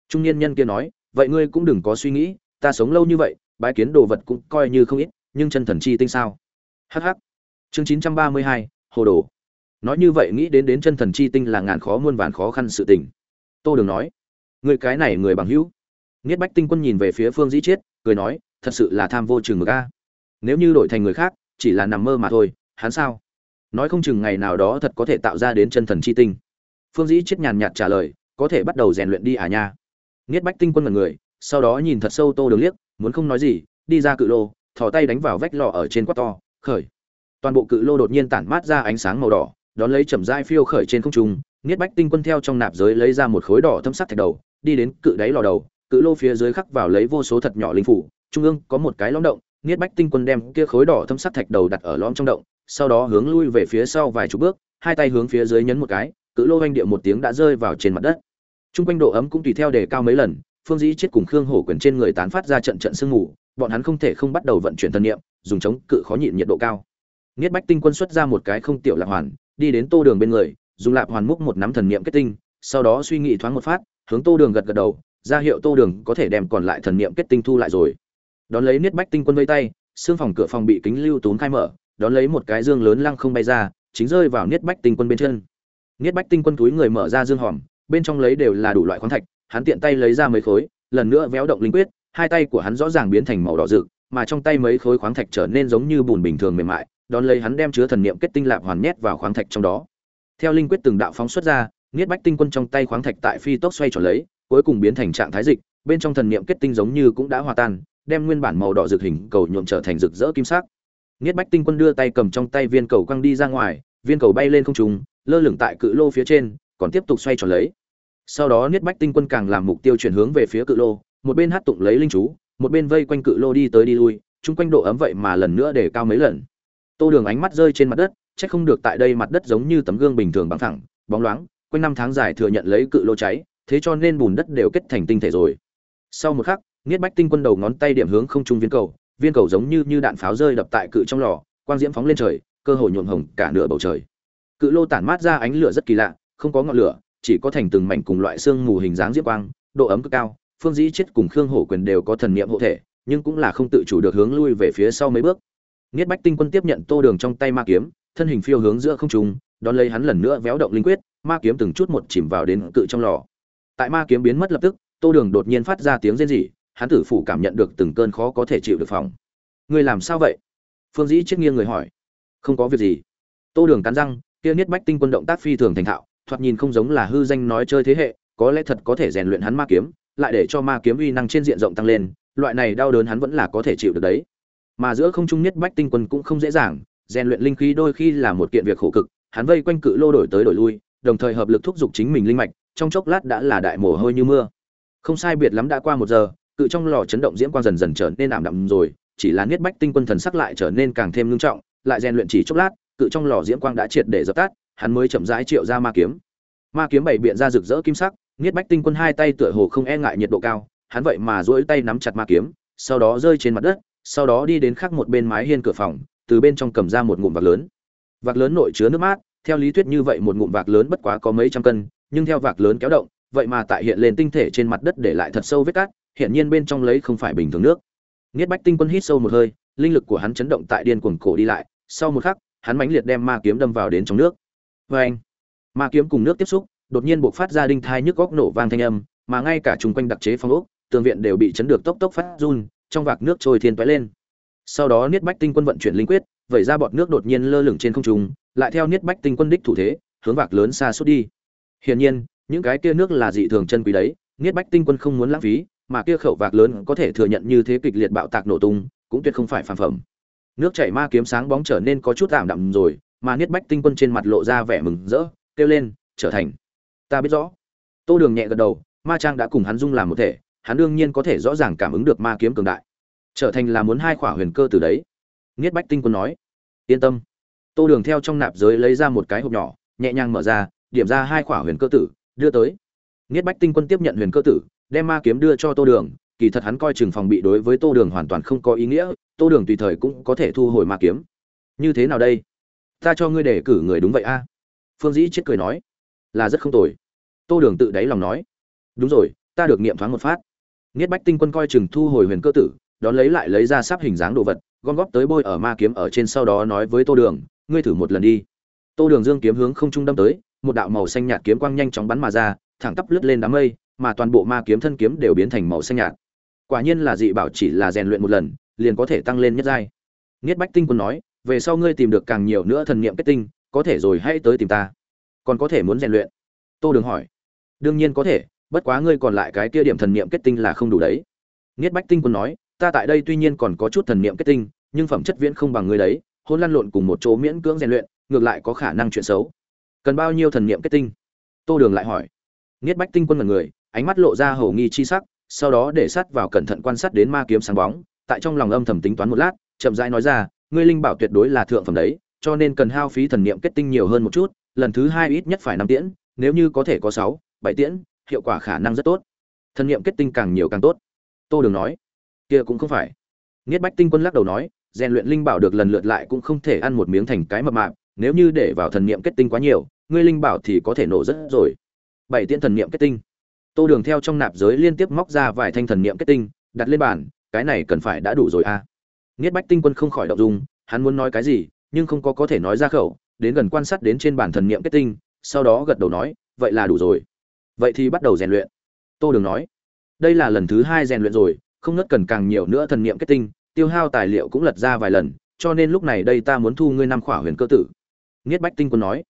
Trung niên nhân kia nói, vậy ngươi cũng đừng có suy nghĩ, ta sống lâu như vậy, bái kiến đồ vật cũng coi như không ít, nhưng chân thần chi tinh sao? Hh chương chín trăm ba mươi hai, hồ đồ. Nói như vậy nghĩ đến đến chân thần chi tinh là ngàn khó muôn vàn khó khăn sự tình. Tô đường nói. Người cái này người bằng hữu. Niết bách tinh quân nhìn về phía phương dĩ chiết, cười nói, thật sự là tham vô chừng mực a. Nếu như đổi thành người khác, chỉ là nằm mơ mà thôi, hắn sao? Nói không chừng ngày nào đó thật có thể tạo ra đến chân thần chi tinh. Phương dĩ chết nhàn nhạt trả lời, có thể bắt đầu rèn luyện đi à nha. Niết bách tinh quân là người, sau đó nhìn thật sâu tô đường liếc, muốn không nói gì, đi ra cự lô, thò tay đánh vào vách lò ở trên quát to, khởi. Toàn bộ cự lô đột nhiên tản mát ra ánh sáng màu đỏ, đón lấy chầm dai phiêu khởi trên không trung niết bách tinh quân theo trong nạp giới lấy ra một khối đỏ thâm sắc thạch đầu, đi đến cự đáy lò đầu, cự lô phía dưới khắc vào lấy vô số thật nhỏ linh phủ, trung ương có một cái lõm động niết bách tinh quân đem kia khối đỏ thâm sắc thạch đầu đặt ở lõm trong động sau đó hướng lui về phía sau vài chục bước, hai tay hướng phía dưới nhấn một cái, cự lô hoành địa một tiếng đã rơi vào trên mặt đất. Trung quanh độ ấm cũng tùy theo đề cao mấy lần, phương dĩ chết cùng khương hổ quyền trên người tán phát ra trận trận sương mù, bọn hắn không thể không bắt đầu vận chuyển thân niệm, dùng chống cự khó nhịn nhiệt độ cao. Niết bách tinh quân xuất ra một cái không tiểu lạc hoàn, đi đến tô đường bên người, dùng lạc hoàn múc một nắm thần niệm kết tinh, sau đó suy nghĩ thoáng một phát, hướng tô đường gật gật đầu, ra hiệu tô đường có thể đem còn lại thần niệm kết tinh thu lại rồi. Đón lấy niết bách tinh quân vây tay, xương phòng cửa phòng bị kính lưu tốn khai mở đón lấy một cái dương lớn lăng không bay ra, chính rơi vào niết bách tinh quân bên chân. Niết bách tinh quân túi người mở ra dương hòm, bên trong lấy đều là đủ loại khoáng thạch, hắn tiện tay lấy ra mấy khối, lần nữa véo động linh quyết, hai tay của hắn rõ ràng biến thành màu đỏ rực, mà trong tay mấy khối khoáng thạch trở nên giống như bùn bình thường mềm mại, đón lấy hắn đem chứa thần niệm kết tinh lạp hoàn nhét vào khoáng thạch trong đó. Theo linh quyết từng đạo phóng xuất ra, niết bách tinh quân trong tay khoáng thạch tại phi tốc xoay tròn lấy, cuối cùng biến thành trạng thái dịch, bên trong thần niệm kết tinh giống như cũng đã hòa tan, đem nguyên bản màu đỏ rực hình cầu nhuộm trở thành rực rỡ kim sắc niết bách tinh quân đưa tay cầm trong tay viên cầu quăng đi ra ngoài, viên cầu bay lên không trung, lơ lửng tại cự lô phía trên, còn tiếp tục xoay tròn lấy. Sau đó niết bách tinh quân càng làm mục tiêu chuyển hướng về phía cự lô, một bên hát tụng lấy linh chú, một bên vây quanh cự lô đi tới đi lui chúng quanh độ ấm vậy mà lần nữa để cao mấy lần. Tô đường ánh mắt rơi trên mặt đất, chắc không được tại đây mặt đất giống như tấm gương bình thường bằng thẳng bóng loáng, quanh năm tháng dài thừa nhận lấy cự lô cháy, thế cho nên bùn đất đều kết thành tinh thể rồi. Sau một khắc niết bách tinh quân đầu ngón tay điểm hướng không trung viên cầu viên cầu giống như như đạn pháo rơi đập tại cự trong lò, quang diễm phóng lên trời, cơ hội nhuộm hồng cả nửa bầu trời. Cự lô tản mát ra ánh lửa rất kỳ lạ, không có ngọn lửa, chỉ có thành từng mảnh cùng loại xương mù hình dáng diễm quang, độ ấm cực cao, phương dĩ chết cùng khương hổ quyền đều có thần niệm hộ thể, nhưng cũng là không tự chủ được hướng lui về phía sau mấy bước. Niết bách tinh quân tiếp nhận tô đường trong tay ma kiếm, thân hình phiêu hướng giữa không trung, đón lấy hắn lần nữa véo động linh quyết, ma kiếm từng chút một chìm vào đến cự trong lò. Tại ma kiếm biến mất lập tức, tô đường đột nhiên phát ra tiếng rên rỉ hắn tử phủ cảm nhận được từng cơn khó có thể chịu được phòng. Người làm sao vậy? Phương dĩ chết nghiêng người hỏi. Không có việc gì. Tô đường cắn răng, kia niết bách tinh quân động tác phi thường thành thạo, thoạt nhìn không giống là hư danh nói chơi thế hệ, có lẽ thật có thể rèn luyện hắn ma kiếm, lại để cho ma kiếm uy năng trên diện rộng tăng lên, loại này đau đớn hắn vẫn là có thể chịu được đấy. Mà giữa không trung niết bách tinh quân cũng không dễ dàng, rèn luyện linh khí đôi khi là một kiện việc khổ cực, hắn vây quanh cự lô đổi tới đổi lui, đồng thời hợp lực thúc giục chính mình linh mạch, trong chốc lát đã là đại mồ hôi như mưa. Không sai biệt lắm đã qua một giờ cự trong lò chấn động diễm quang dần dần trở nên ảm đạm rồi, chỉ là niết bách tinh quân thần sắc lại trở nên càng thêm ngưng trọng, lại rèn luyện chỉ chốc lát, cự trong lò diễm quang đã triệt để dập tắt, hắn mới chậm rãi triệu ra ma kiếm. Ma kiếm bảy biện ra rực rỡ kim sắc, niết bách tinh quân hai tay tựa hồ không e ngại nhiệt độ cao, hắn vậy mà duỗi tay nắm chặt ma kiếm, sau đó rơi trên mặt đất, sau đó đi đến khác một bên mái hiên cửa phòng, từ bên trong cầm ra một ngụm vạc lớn. Vạc lớn nội chứa nước mát, theo lý thuyết như vậy một ngụm vạc lớn bất quá có mấy trăm cân, nhưng theo vạc lớn kéo động, vậy mà tại hiện lên tinh thể trên mặt đất để lại thật sâu vết cát hiện nhiên bên trong lấy không phải bình thường nước. Niết bách tinh quân hít sâu một hơi, linh lực của hắn chấn động tại điên cuồng cổ đi lại, sau một khắc, hắn mãnh liệt đem ma kiếm đâm vào đến trong nước. Vê anh ma kiếm cùng nước tiếp xúc, đột nhiên buộc phát ra đinh thai nhức góc nổ vang thanh âm, mà ngay cả chung quanh đặc chế phong ốc, tường viện đều bị chấn được tốc tốc phát run, trong vạc nước trôi thiên toái lên. Sau đó niết bách tinh quân vận chuyển linh quyết, vẩy ra bọt nước đột nhiên lơ lửng trên không trung, lại theo niết bách tinh quân đích thủ thế, hướng vạc lớn xa suốt đi. Hiển nhiên, những cái kia nước là dị thường chân quý đấy niết bách tinh quân không muốn lãng phí mà kia khẩu vạc lớn có thể thừa nhận như thế kịch liệt bạo tạc nổ tung, cũng tuyệt không phải phản phẩm. Nước chảy ma kiếm sáng bóng trở nên có chút tạm đậm rồi, mà niết bách tinh quân trên mặt lộ ra vẻ mừng rỡ, kêu lên, trở thành. Ta biết rõ. Tô đường nhẹ gật đầu, ma trang đã cùng hắn dung làm một thể, hắn đương nhiên có thể rõ ràng cảm ứng được ma kiếm cường đại. Trở thành là muốn hai khỏa huyền cơ từ đấy. Niết bách tinh quân nói. Yên tâm. Tô đường theo trong nạp giới lấy ra một cái hộp nhỏ, nhẹ nhàng mở ra, điểm ra hai khỏa huyền cơ tử, đưa tới. Niết bách tinh quân tiếp nhận huyền cơ tử đem ma kiếm đưa cho tô đường, kỳ thật hắn coi chừng phòng bị đối với tô đường hoàn toàn không có ý nghĩa, tô đường tùy thời cũng có thể thu hồi ma kiếm. Như thế nào đây? Ta cho ngươi để cử người đúng vậy a. Phương dĩ chết cười nói. Là rất không tồi. Tô đường tự đáy lòng nói. Đúng rồi, ta được nghiệm thoáng một phát. Niết bách tinh quân coi chừng thu hồi huyền cơ tử, đón lấy lại lấy ra sắp hình dáng đồ vật, gom góp tới bôi ở ma kiếm ở trên sau đó nói với tô đường, ngươi thử một lần đi. Tô đường dương kiếm hướng không trung đâm tới, một đạo màu xanh nhạt kiếm quang nhanh chóng bắn mà ra, thẳng tắp lướt lên đám mây mà toàn bộ ma kiếm thân kiếm đều biến thành màu xanh nhạt. Quả nhiên là dị bảo chỉ là rèn luyện một lần, liền có thể tăng lên nhất giai. Niết bách tinh quân nói, về sau ngươi tìm được càng nhiều nữa thần niệm kết tinh, có thể rồi hãy tới tìm ta. Còn có thể muốn rèn luyện? Tô đường hỏi. Đương nhiên có thể, bất quá ngươi còn lại cái kia điểm thần niệm kết tinh là không đủ đấy. Niết bách tinh quân nói, ta tại đây tuy nhiên còn có chút thần niệm kết tinh, nhưng phẩm chất viễn không bằng ngươi đấy, hôn lăn lộn cùng một chỗ miễn cưỡng rèn luyện, ngược lại có khả năng chuyện xấu. Cần bao nhiêu thần niệm kết tinh? Tô đường lại hỏi. Niết bách tinh quân mật người ánh mắt lộ ra hầu nghi chi sắc, sau đó để sát vào cẩn thận quan sát đến ma kiếm sáng bóng, tại trong lòng âm thầm tính toán một lát, chậm rãi nói ra, ngươi linh bảo tuyệt đối là thượng phẩm đấy, cho nên cần hao phí thần niệm kết tinh nhiều hơn một chút, lần thứ hai ít nhất phải năm tiễn, nếu như có thể có sáu, bảy tiễn, hiệu quả khả năng rất tốt. Thần niệm kết tinh càng nhiều càng tốt. Tô đường nói, kia cũng không phải. Niết bách tinh quân lắc đầu nói, rèn luyện linh bảo được lần lượt lại cũng không thể ăn một miếng thành cái mập mạp, nếu như để vào thần niệm kết tinh quá nhiều, ngươi linh bảo thì có thể nổ rất rồi. Bảy tiễn thần niệm kết tinh tô đường theo trong nạp giới liên tiếp móc ra vài thanh thần niệm kết tinh, đặt lên bàn, cái này cần phải đã đủ rồi à. Niết bách tinh quân không khỏi động dung, hắn muốn nói cái gì, nhưng không có có thể nói ra khẩu, đến gần quan sát đến trên bản thần niệm kết tinh, sau đó gật đầu nói, vậy là đủ rồi. Vậy thì bắt đầu rèn luyện. Tô đường nói, đây là lần thứ hai rèn luyện rồi, không nớt cần càng nhiều nữa thần niệm kết tinh, tiêu hao tài liệu cũng lật ra vài lần, cho nên lúc này đây ta muốn thu ngươi năm khỏa huyền cơ tử. Niết bách tinh quân nói,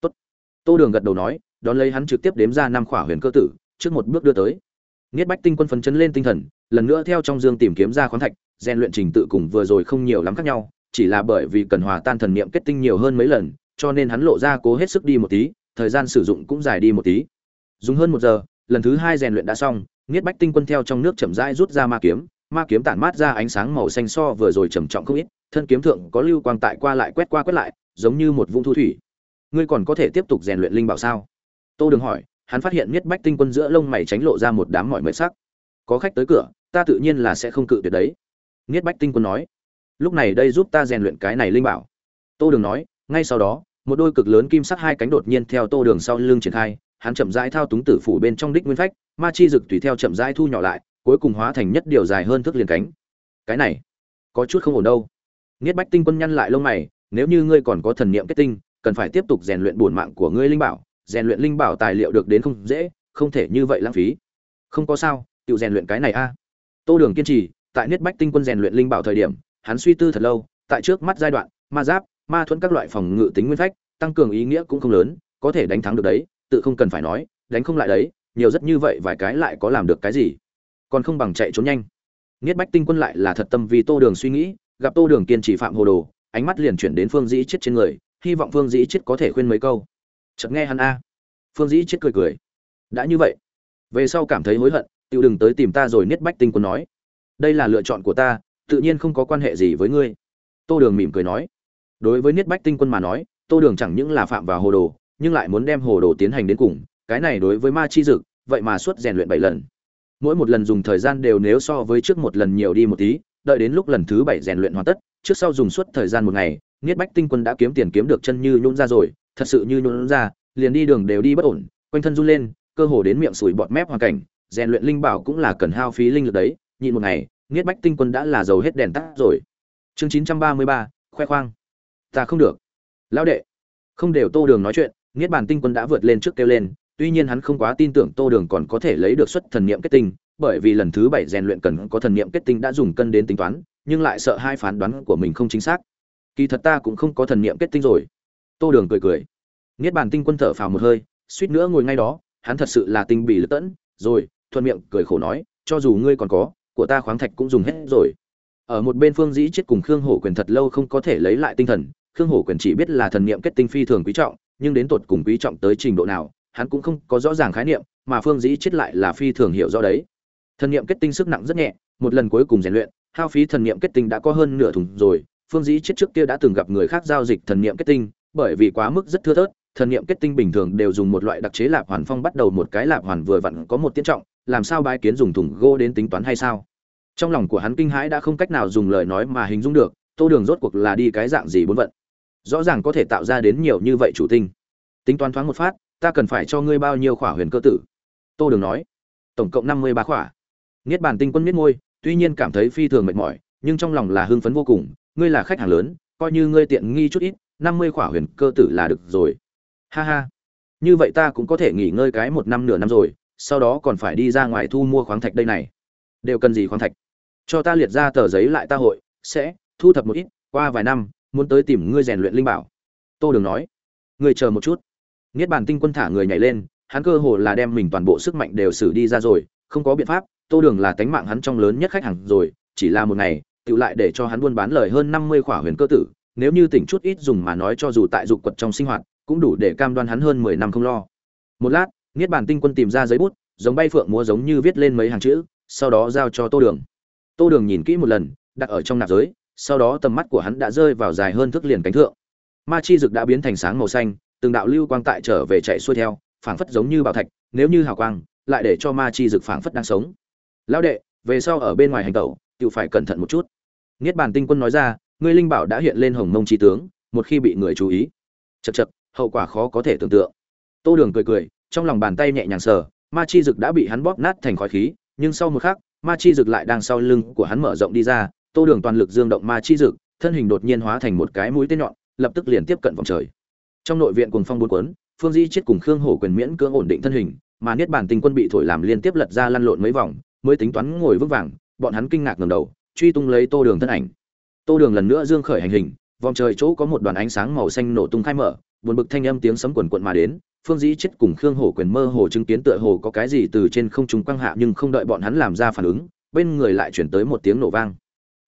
tốt. Tô đường gật đầu nói, đón lấy hắn trực tiếp đếm ra năm khỏa huyền cơ tử trước một bước đưa tới. Niết bách tinh quân phấn chấn lên tinh thần, lần nữa theo trong dương tìm kiếm ra khoáng thạch, rèn luyện trình tự cùng vừa rồi không nhiều lắm khác nhau, chỉ là bởi vì cần hòa tan thần niệm kết tinh nhiều hơn mấy lần, cho nên hắn lộ ra cố hết sức đi một tí, thời gian sử dụng cũng dài đi một tí. Dùng hơn một giờ, lần thứ hai rèn luyện đã xong niết bách tinh quân theo trong nước chậm rãi rút ra ma kiếm ma kiếm tản mát ra ánh sáng màu xanh so vừa rồi trầm trọng không ít, thân kiếm thượng có lưu quang tại qua lại quét qua quét lại, giống như một vũng thu thủy. Ngươi còn có thể tiếp tục rèn luyện linh bảo sao? Tô đường hỏi hắn phát hiện niết bách tinh quân giữa lông mày tránh lộ ra một đám mọi mệt sắc. Có khách tới cửa, ta tự nhiên là sẽ không cự tuyệt đấy. Niết bách tinh quân nói, lúc này đây giúp ta rèn luyện cái này linh bảo. Tô đường nói, ngay sau đó, một đôi cực lớn kim sắc hai cánh đột nhiên theo tô đường sau lưng triển khai, hắn chậm rãi thao túng tử phủ bên trong đích nguyên phách, ma chi dực tùy theo chậm rãi thu nhỏ lại, cuối cùng hóa thành nhất điều dài hơn thước liền cánh. Cái này, có chút không ổn đâu. Niết bách tinh quân nhăn lại lông mày, nếu như ngươi còn có thần niệm kết tinh, cần phải tiếp tục rèn luyện bổn mạng của ngươi linh bảo rèn luyện linh bảo tài liệu được đến không dễ, không thể như vậy lãng phí. Không có sao tự rèn luyện cái này a. À. Tô đường kiên trì, tại niết bách tinh quân rèn luyện linh bảo thời điểm, hắn suy tư thật lâu, tại trước mắt giai đoạn, ma giáp, ma thuẫn các loại phòng ngự tính nguyên phách, tăng cường ý nghĩa cũng không lớn, có thể đánh thắng được đấy, tự không cần phải nói, đánh không lại đấy, nhiều rất như vậy vài cái lại có làm được cái gì. Còn không bằng chạy trốn nhanh. Niết bách tinh quân lại là thật tâm vì tô đường suy nghĩ, gặp tô đường kiên trì phạm hồ đồ, ánh mắt liền chuyển đến phương dĩ chết trên người, hy vọng phương dĩ chết có thể khuyên mấy câu chợt nghe hắn a. Phương dĩ chết cười cười. Đã như vậy, về sau cảm thấy hối hận tự đừng tới tìm ta rồi niết bách tinh quân nói. Đây là lựa chọn của ta, tự nhiên không có quan hệ gì với ngươi. Tô đường mỉm cười nói. Đối với niết bách tinh quân mà nói, tô đường chẳng những là phạm vào hồ đồ, nhưng lại muốn đem hồ đồ tiến hành đến cùng. Cái này đối với ma chi dực, vậy mà suốt rèn luyện bảy lần. Mỗi một lần dùng thời gian đều nếu so với trước một lần nhiều đi một tí, đợi đến lúc lần thứ bảy rèn luyện hoàn tất, trước sau dùng suốt thời gian một ngày, niết bách tinh quân đã kiếm tiền kiếm được chân như nhún ra rồi thật sự như nhún ra, liền đi đường đều đi bất ổn, quanh thân run lên, cơ hồ đến miệng sủi bọt mép hoàn cảnh, rèn luyện linh bảo cũng là cần hao phí linh lực đấy, nhịn một ngày niết bách tinh quân đã là dầu hết đèn tắt rồi. Chương chín trăm ba mươi ba, khoe khoang. Ta không được. Lão đệ. Không đều tô đường nói chuyện niết bàn tinh quân đã vượt lên trước kêu lên, tuy nhiên hắn không quá tin tưởng tô đường còn có thể lấy được xuất thần niệm kết tinh, bởi vì lần thứ bảy rèn luyện cần có thần niệm kết tinh đã dùng cân đến tính toán, nhưng lại sợ hai phán đoán của mình không chính xác. Kỳ thật ta cũng không có thần niệm kết tinh rồi tô đường cười cười. Niết bàn tinh quân thở phào một hơi, suýt nữa ngồi ngay đó, hắn thật sự là tinh bị lật tẫn. Rồi, thuận miệng cười khổ nói, cho dù ngươi còn có, của ta khoáng thạch cũng dùng hết rồi. Ở một bên phương dĩ chết cùng khương hổ quyền thật lâu không có thể lấy lại tinh thần. Khương hổ quyền chỉ biết là thần niệm kết tinh phi thường quý trọng, nhưng đến tột cùng quý trọng tới trình độ nào, hắn cũng không có rõ ràng khái niệm, mà phương dĩ chết lại là phi thường hiểu rõ đấy. Thần niệm kết tinh sức nặng rất nhẹ, một lần cuối cùng rèn luyện, hao phí thần niệm kết tinh đã có hơn nửa thùng rồi. Phương dĩ chết trước kia đã từng gặp người khác giao dịch thần niệm kết tinh bởi vì quá mức rất thưa thớt, thần niệm kết tinh bình thường đều dùng một loại đặc chế lạp hoàn phong bắt đầu một cái lạp hoàn vừa vặn có một tiết trọng, làm sao bái kiến dùng thùng gỗ đến tính toán hay sao? Trong lòng của hắn kinh hãi đã không cách nào dùng lời nói mà hình dung được, tô đường rốt cuộc là đi cái dạng gì bốn vận? Rõ ràng có thể tạo ra đến nhiều như vậy chủ tinh. Tính toán thoáng một phát, ta cần phải cho ngươi bao nhiêu khỏa huyền cơ tử? Tô đường nói. Tổng cộng năm mươi ba khỏa. Niết bàn tinh quân miết môi, tuy nhiên cảm thấy phi thường mệt mỏi, nhưng trong lòng là hưng phấn vô cùng. Ngươi là khách hàng lớn, coi như ngươi tiện nghi chút ít năm mươi khỏa huyền cơ tử là được rồi. Ha ha. Như vậy ta cũng có thể nghỉ ngơi cái một năm nửa năm rồi, sau đó còn phải đi ra ngoài thu mua khoáng thạch đây này. Đều cần gì khoáng thạch? Cho ta liệt ra tờ giấy lại ta hội, sẽ thu thập một ít, qua vài năm, muốn tới tìm ngươi rèn luyện linh bảo. Tô đường nói. Ngươi chờ một chút. Niết bàn tinh quân thả người nhảy lên, hắn cơ hồ là đem mình toàn bộ sức mạnh đều xử đi ra rồi, không có biện pháp, tô đường là tánh mạng hắn trong lớn nhất khách hàng rồi, chỉ là một ngày, tự lại để cho hắn buôn bán lời hơn năm mươi khỏa huyền cơ tử nếu như tỉnh chút ít dùng mà nói cho dù tại dục quật trong sinh hoạt, cũng đủ để cam đoan hắn hơn mười năm không lo. Một lát, niết bàn tinh quân tìm ra giấy bút, giống bay phượng múa giống như viết lên mấy hàng chữ, sau đó giao cho tô đường. Tô đường nhìn kỹ một lần, đặt ở trong nạp giới, sau đó tầm mắt của hắn đã rơi vào dài hơn thước liền cánh thượng. Ma chi dược đã biến thành sáng màu xanh, từng đạo lưu quang tại trở về chạy xuôi theo, phảng phất giống như bảo thạch, nếu như hào quang, lại để cho ma chi dược phảng phất đang sống. Lão đệ, về sau ở bên ngoài hành tẩu, tiểu phải cẩn thận một chút. Niết bàn tinh quân nói ra ngươi linh bảo đã hiện lên hồng mông chi tướng, một khi bị người chú ý, chật chật, hậu quả khó có thể tưởng tượng. Tô đường cười cười, trong lòng bàn tay nhẹ nhàng sờ, ma chi dực đã bị hắn bóp nát thành khói khí, nhưng sau một khắc, ma chi dực lại đang sau lưng của hắn mở rộng đi ra, tô đường toàn lực dương động ma chi dực, thân hình đột nhiên hóa thành một cái mũi tên nhọn, lập tức liền tiếp cận vòng trời. Trong nội viện cùng phong bốn quấn phương di chết cùng khương hổ quyền miễn cưỡng ổn định thân hình, mà niết bàn tinh quân bị thổi làm liên tiếp lật ra lăn lộn mấy vòng, mới tính toán ngồi vững vàng, bọn hắn kinh ngạc ngầm đầu, truy tung lấy tô đường thân ảnh tô đường lần nữa dương khởi hành hình, vòng trời chỗ có một đoàn ánh sáng màu xanh nổ tung khai mở, buồn bực thanh âm tiếng sấm quần quận mà đến, phương dĩ chết cùng khương hổ quyền mơ hồ chứng kiến tựa hồ có cái gì từ trên không trung quăng hạ nhưng không đợi bọn hắn làm ra phản ứng, bên người lại chuyển tới một tiếng nổ vang.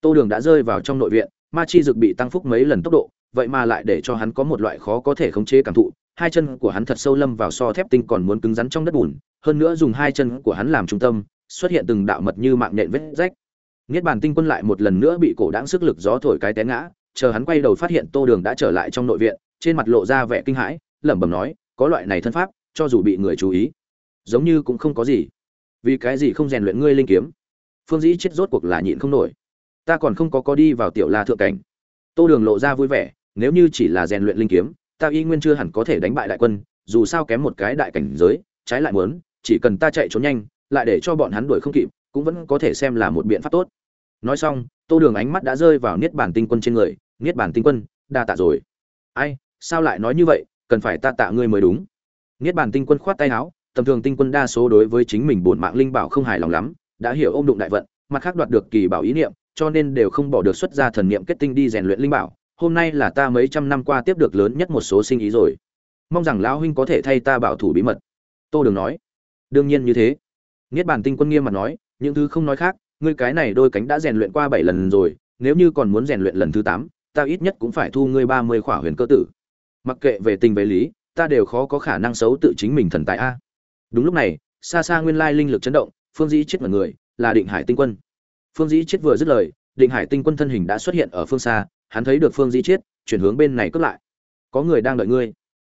Tô đường đã rơi vào trong nội viện, ma chi dực bị tăng phúc mấy lần tốc độ, vậy mà lại để cho hắn có một loại khó có thể khống chế cảm thụ, hai chân của hắn thật sâu lâm vào so thép tinh còn muốn cứng rắn trong đất bùn, hơn nữa dùng hai chân của hắn làm trung tâm, xuất hiện từng đạo mật như mạng nện vết rách niết bàn tinh quân lại một lần nữa bị cổ đáng sức lực gió thổi cái té ngã, chờ hắn quay đầu phát hiện tô đường đã trở lại trong nội viện, trên mặt lộ ra vẻ kinh hãi, lẩm bẩm nói, có loại này thân pháp, cho dù bị người chú ý, giống như cũng không có gì. Vì cái gì không rèn luyện ngươi linh kiếm? Phương dĩ chết rốt cuộc là nhịn không nổi. Ta còn không có có đi vào tiểu la thượng cảnh. Tô đường lộ ra vui vẻ, nếu như chỉ là rèn luyện linh kiếm, ta y nguyên chưa hẳn có thể đánh bại đại quân, dù sao kém một cái đại cảnh giới, trái lại muốn, chỉ cần ta chạy trốn nhanh, lại để cho bọn hắn đuổi không kịp cũng vẫn có thể xem là một biện pháp tốt. Nói xong, tô đường ánh mắt đã rơi vào niết bản tinh quân trên người. Niết bản tinh quân, đa tạ rồi. Ai, sao lại nói như vậy? Cần phải ta tạ ngươi mới đúng. Niết bản tinh quân khoát tay áo, tầm thường tinh quân đa số đối với chính mình bổn mạng linh bảo không hài lòng lắm, đã hiểu ôm đụng đại vận, mặt khác đoạt được kỳ bảo ý niệm, cho nên đều không bỏ được xuất ra thần niệm kết tinh đi rèn luyện linh bảo. Hôm nay là ta mấy trăm năm qua tiếp được lớn nhất một số sinh ý rồi. Mong rằng lão huynh có thể thay ta bảo thủ bí mật. Tô đường nói. Đương nhiên như thế. Niết bàn tinh quân nghiêm mặt nói những thứ không nói khác, ngươi cái này đôi cánh đã rèn luyện qua bảy lần rồi, nếu như còn muốn rèn luyện lần thứ tám, ta ít nhất cũng phải thu ngươi ba mươi khỏa huyền cơ tử. Mặc kệ về tình về lý, ta đều khó có khả năng xấu tự chính mình thần tài a. Đúng lúc này xa xa nguyên lai linh lực chấn động, phương dĩ chết mọi người, là định hải tinh quân. Phương dĩ chết vừa dứt lời, định hải tinh quân thân hình đã xuất hiện ở phương xa, hắn thấy được phương dĩ chết, chuyển hướng bên này cướp lại. Có người đang đợi ngươi.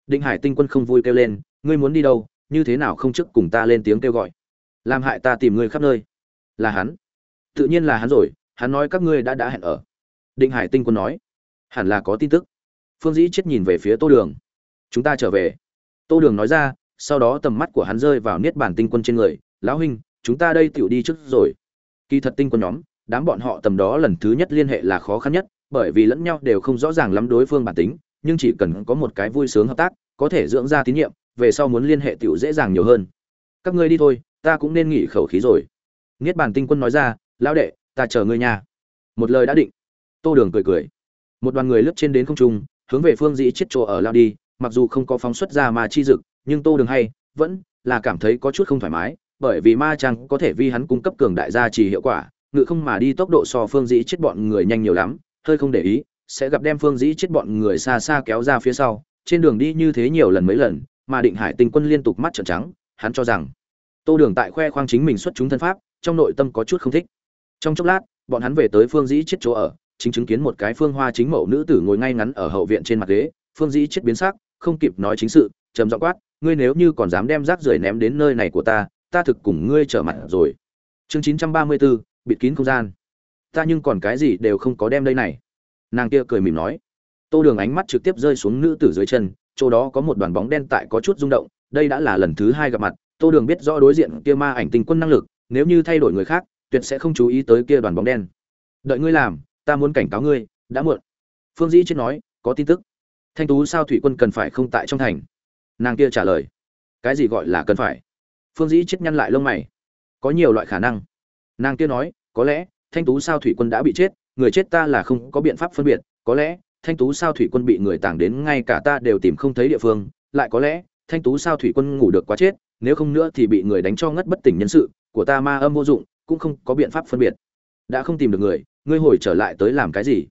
Định hải tinh quân không vui kêu lên, ngươi muốn đi đâu, như thế nào không trước cùng ta lên tiếng kêu gọi làm hại ta tìm ngươi khắp nơi. Là hắn. Tự nhiên là hắn rồi, hắn nói các ngươi đã đã hẹn ở. Định hải tinh quân nói. Hẳn là có tin tức. Phương dĩ chết nhìn về phía tô đường. Chúng ta trở về. Tô đường nói ra, sau đó tầm mắt của hắn rơi vào niết bàn tinh quân trên người. Lão huynh, chúng ta đây tựu đi trước rồi. Kỳ thật tinh quân nhóm, đám bọn họ tầm đó lần thứ nhất liên hệ là khó khăn nhất, bởi vì lẫn nhau đều không rõ ràng lắm đối phương bản tính, nhưng chỉ cần có một cái vui sướng hợp tác, có thể dưỡng ra tín nhiệm, về sau muốn liên hệ tựu dễ dàng nhiều hơn. Các ngươi đi thôi ta cũng nên nghỉ khẩu khí rồi. Niết bàn tinh quân nói ra, lão đệ, ta chờ ngươi nha. Một lời đã định, tô đường cười cười. Một đoàn người lướt trên đến không trung, hướng về phương dĩ chết chỗ ở lao đi, mặc dù không có phóng xuất ra mà chi dực, nhưng tô đường hay, vẫn là cảm thấy có chút không thoải mái, bởi vì ma trang có thể vi hắn cung cấp cường đại gia trì hiệu quả, ngự không mà đi tốc độ so phương dĩ chết bọn người nhanh nhiều lắm, hơi không để ý, sẽ gặp đem phương dĩ chết bọn người xa xa kéo ra phía sau, trên đường đi như thế nhiều lần mấy lần, mà định hải tinh quân liên tục mắt trợn trắng, hắn cho rằng tô đường tại khoe khoang chính mình xuất chúng thân pháp, trong nội tâm có chút không thích. Trong chốc lát, bọn hắn về tới phương dĩ chết chỗ ở, chính chứng kiến một cái phương hoa chính mẫu nữ tử ngồi ngay ngắn ở hậu viện trên mặt ghế. Phương dĩ chết biến sắc, không kịp nói chính sự, trầm giọng quát, ngươi nếu như còn dám đem rác rưởi ném đến nơi này của ta ta thực cùng ngươi trở mặt rồi. Chương chín trăm ba mươi bốn bịt kín không gian. Ta nhưng còn cái gì đều không có đem đây này. Nàng kia cười mỉm nói. Tô đường ánh mắt trực tiếp rơi xuống nữ tử dưới chân, chỗ đó có một đoàn bóng đen tại có chút rung động, đây đã là lần thứ hai gặp mặt tô đường biết rõ đối diện kia ma ảnh tinh quân năng lực, nếu như thay đổi người khác, tuyệt sẽ không chú ý tới kia đoàn bóng đen. Đợi ngươi làm, ta muốn cảnh cáo ngươi, đã muộn. Phương dĩ chết nói, có tin tức. Thanh tú sao thủy quân cần phải không tại trong thành? Nàng kia trả lời. Cái gì gọi là cần phải? Phương dĩ chết nhăn lại lông mày. Có nhiều loại khả năng. Nàng kia nói, có lẽ, thanh tú sao thủy quân đã bị chết, người chết ta là không có biện pháp phân biệt. Có lẽ, thanh tú sao thủy quân bị người tàng đến ngay cả ta đều tìm không thấy địa phương, lại có lẽ thanh tú sao thủy quân ngủ được quá chết, nếu không nữa thì bị người đánh cho ngất bất tỉnh nhân sự, của ta ma âm vô dụng, cũng không có biện pháp phân biệt. Đã không tìm được người, ngươi hồi trở lại tới làm cái gì?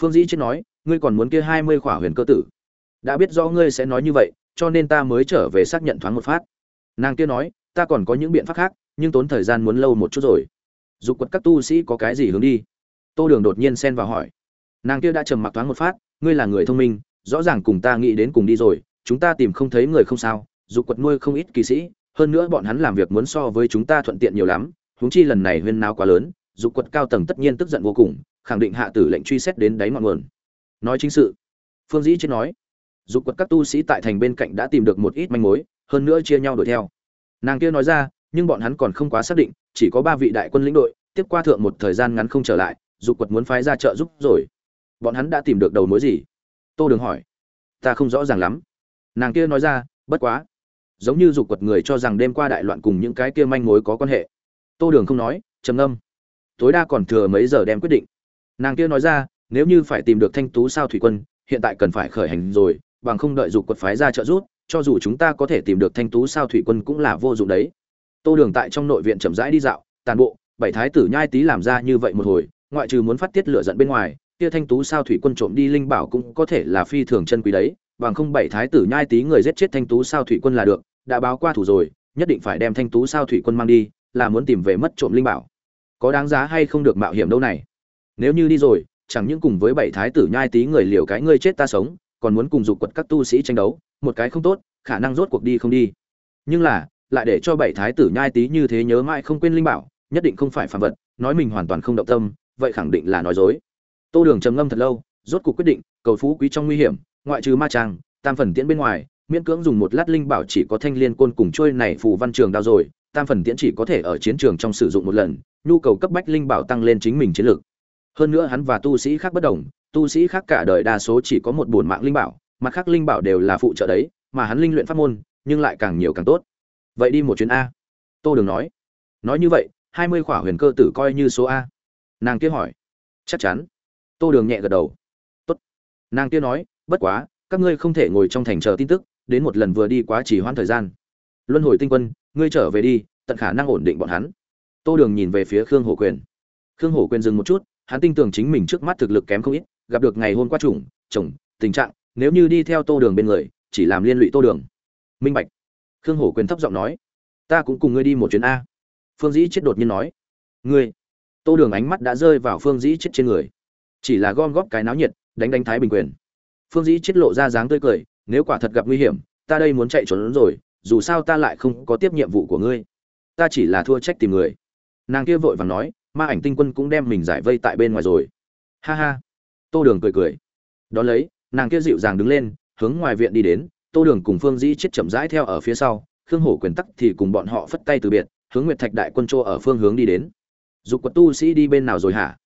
Phương dĩ chết nói, ngươi còn muốn kia hai mươi khỏa huyền cơ tử. Đã biết rõ ngươi sẽ nói như vậy, cho nên ta mới trở về xác nhận thoáng một phát. Nàng kia nói, ta còn có những biện pháp khác, nhưng tốn thời gian muốn lâu một chút rồi. Dục quật các tu sĩ có cái gì hướng đi? Tô đường đột nhiên xen vào hỏi. Nàng kia đã trầm mặc thoáng một phát, ngươi là người thông minh, rõ ràng cùng ta nghĩ đến cùng đi rồi chúng ta tìm không thấy người không sao, dục quật nuôi không ít kỳ sĩ, hơn nữa bọn hắn làm việc muốn so với chúng ta thuận tiện nhiều lắm, huống chi lần này huyên náo quá lớn, dục quật cao tầng tất nhiên tức giận vô cùng, khẳng định hạ tử lệnh truy xét đến đáy ngọn nguồn. Nói chính sự, phương dĩ chết nói, dục quật các tu sĩ tại thành bên cạnh đã tìm được một ít manh mối, hơn nữa chia nhau đuổi theo. Nàng kia nói ra, nhưng bọn hắn còn không quá xác định, chỉ có ba vị đại quân lĩnh đội, tiếp qua thượng một thời gian ngắn không trở lại, dục quật muốn phái ra trợ giúp rồi. Bọn hắn đã tìm được đầu mối gì? Tô đường hỏi. Ta không rõ ràng lắm nàng kia nói ra, bất quá. Giống như dục quật người cho rằng đêm qua đại loạn cùng những cái kia manh mối có quan hệ. Tô đường không nói, trầm ngâm. Tối đa còn thừa mấy giờ đem quyết định. Nàng kia nói ra, nếu như phải tìm được thanh tú sao thủy quân, hiện tại cần phải khởi hành rồi, bằng không đợi dục quật phái ra trợ giúp, cho dù chúng ta có thể tìm được thanh tú sao thủy quân cũng là vô dụng đấy. Tô đường tại trong nội viện chậm rãi đi dạo, tàn bộ, bảy thái tử nhai tý làm ra như vậy một hồi, ngoại trừ muốn phát tiết lửa giận bên ngoài, kia thanh tú sao thủy quân trộm đi linh bảo cũng có thể là phi thường chân quý đấy bằng không bảy thái tử nhai tí người giết chết thanh tú sao thủy quân là được, đã báo qua thủ rồi, nhất định phải đem thanh tú sao thủy quân mang đi, là muốn tìm về mất trộm linh bảo. Có đáng giá hay không được mạo hiểm đâu này. Nếu như đi rồi, chẳng những cùng với bảy thái tử nhai tí người liều cái ngươi chết ta sống, còn muốn cùng dục quật các tu sĩ tranh đấu, một cái không tốt, khả năng rốt cuộc đi không đi. Nhưng là, lại để cho bảy thái tử nhai tí như thế nhớ mãi không quên linh bảo, nhất định không phải phản vật, nói mình hoàn toàn không động tâm, vậy khẳng định là nói dối. Tô đường trầm ngâm thật lâu, rốt cuộc quyết định, cầu phú quý trong nguy hiểm ngoại trừ ma trang, tam phần tiễn bên ngoài, miễn cưỡng dùng một lát linh bảo chỉ có thanh liên côn cùng trôi này phù văn trường đao rồi, tam phần tiễn chỉ có thể ở chiến trường trong sử dụng một lần, nhu cầu cấp bách linh bảo tăng lên chính mình chiến lược hơn nữa hắn và tu sĩ khác bất đồng, tu sĩ khác cả đời đa số chỉ có một bổn mạng linh bảo, mặt khác linh bảo đều là phụ trợ đấy, mà hắn linh luyện pháp môn, nhưng lại càng nhiều càng tốt. Vậy đi một chuyến a. Tô đường nói. Nói như vậy, hai mươi khỏa huyền cơ tử coi như số a. Nàng kia hỏi. Chắc chắn. Tô đường nhẹ gật đầu. Tốt. Nàng kia nói bất quá, các ngươi không thể ngồi trong thành chờ tin tức, đến một lần vừa đi quá chỉ hoãn thời gian. Luân hồi tinh quân, ngươi trở về đi, tận khả năng ổn định bọn hắn. Tô đường nhìn về phía khương hổ quyền. Khương hổ quyền dừng một chút, hắn tin tưởng chính mình trước mắt thực lực kém không ít, gặp được ngày hôm qua chủng, chồng, tình trạng, nếu như đi theo tô đường bên người, chỉ làm liên lụy tô đường. Minh bạch. Khương hổ quyền thấp giọng nói, ta cũng cùng ngươi đi một chuyến a. Phương dĩ chết đột nhiên nói, ngươi. Tô đường ánh mắt đã rơi vào phương dĩ chết trên người. Chỉ là gom góp cái náo nhiệt, đánh đánh thái bình quyền phương dĩ chết lộ ra dáng tươi cười, nếu quả thật gặp nguy hiểm, ta đây muốn chạy trốn rồi, dù sao ta lại không có tiếp nhiệm vụ của ngươi. Ta chỉ là thua trách tìm người. Nàng kia vội vàng nói, ma ảnh tinh quân cũng đem mình giải vây tại bên ngoài rồi. Ha ha. Tô đường cười cười. Đón lấy, nàng kia dịu dàng đứng lên, hướng ngoài viện đi đến, tô đường cùng phương dĩ chết chậm rãi theo ở phía sau, khương hổ quyền tắc thì cùng bọn họ phất tay từ biệt, hướng nguyệt thạch đại quân chỗ ở phương hướng đi đến. Dục quật tu sĩ đi bên nào rồi hả?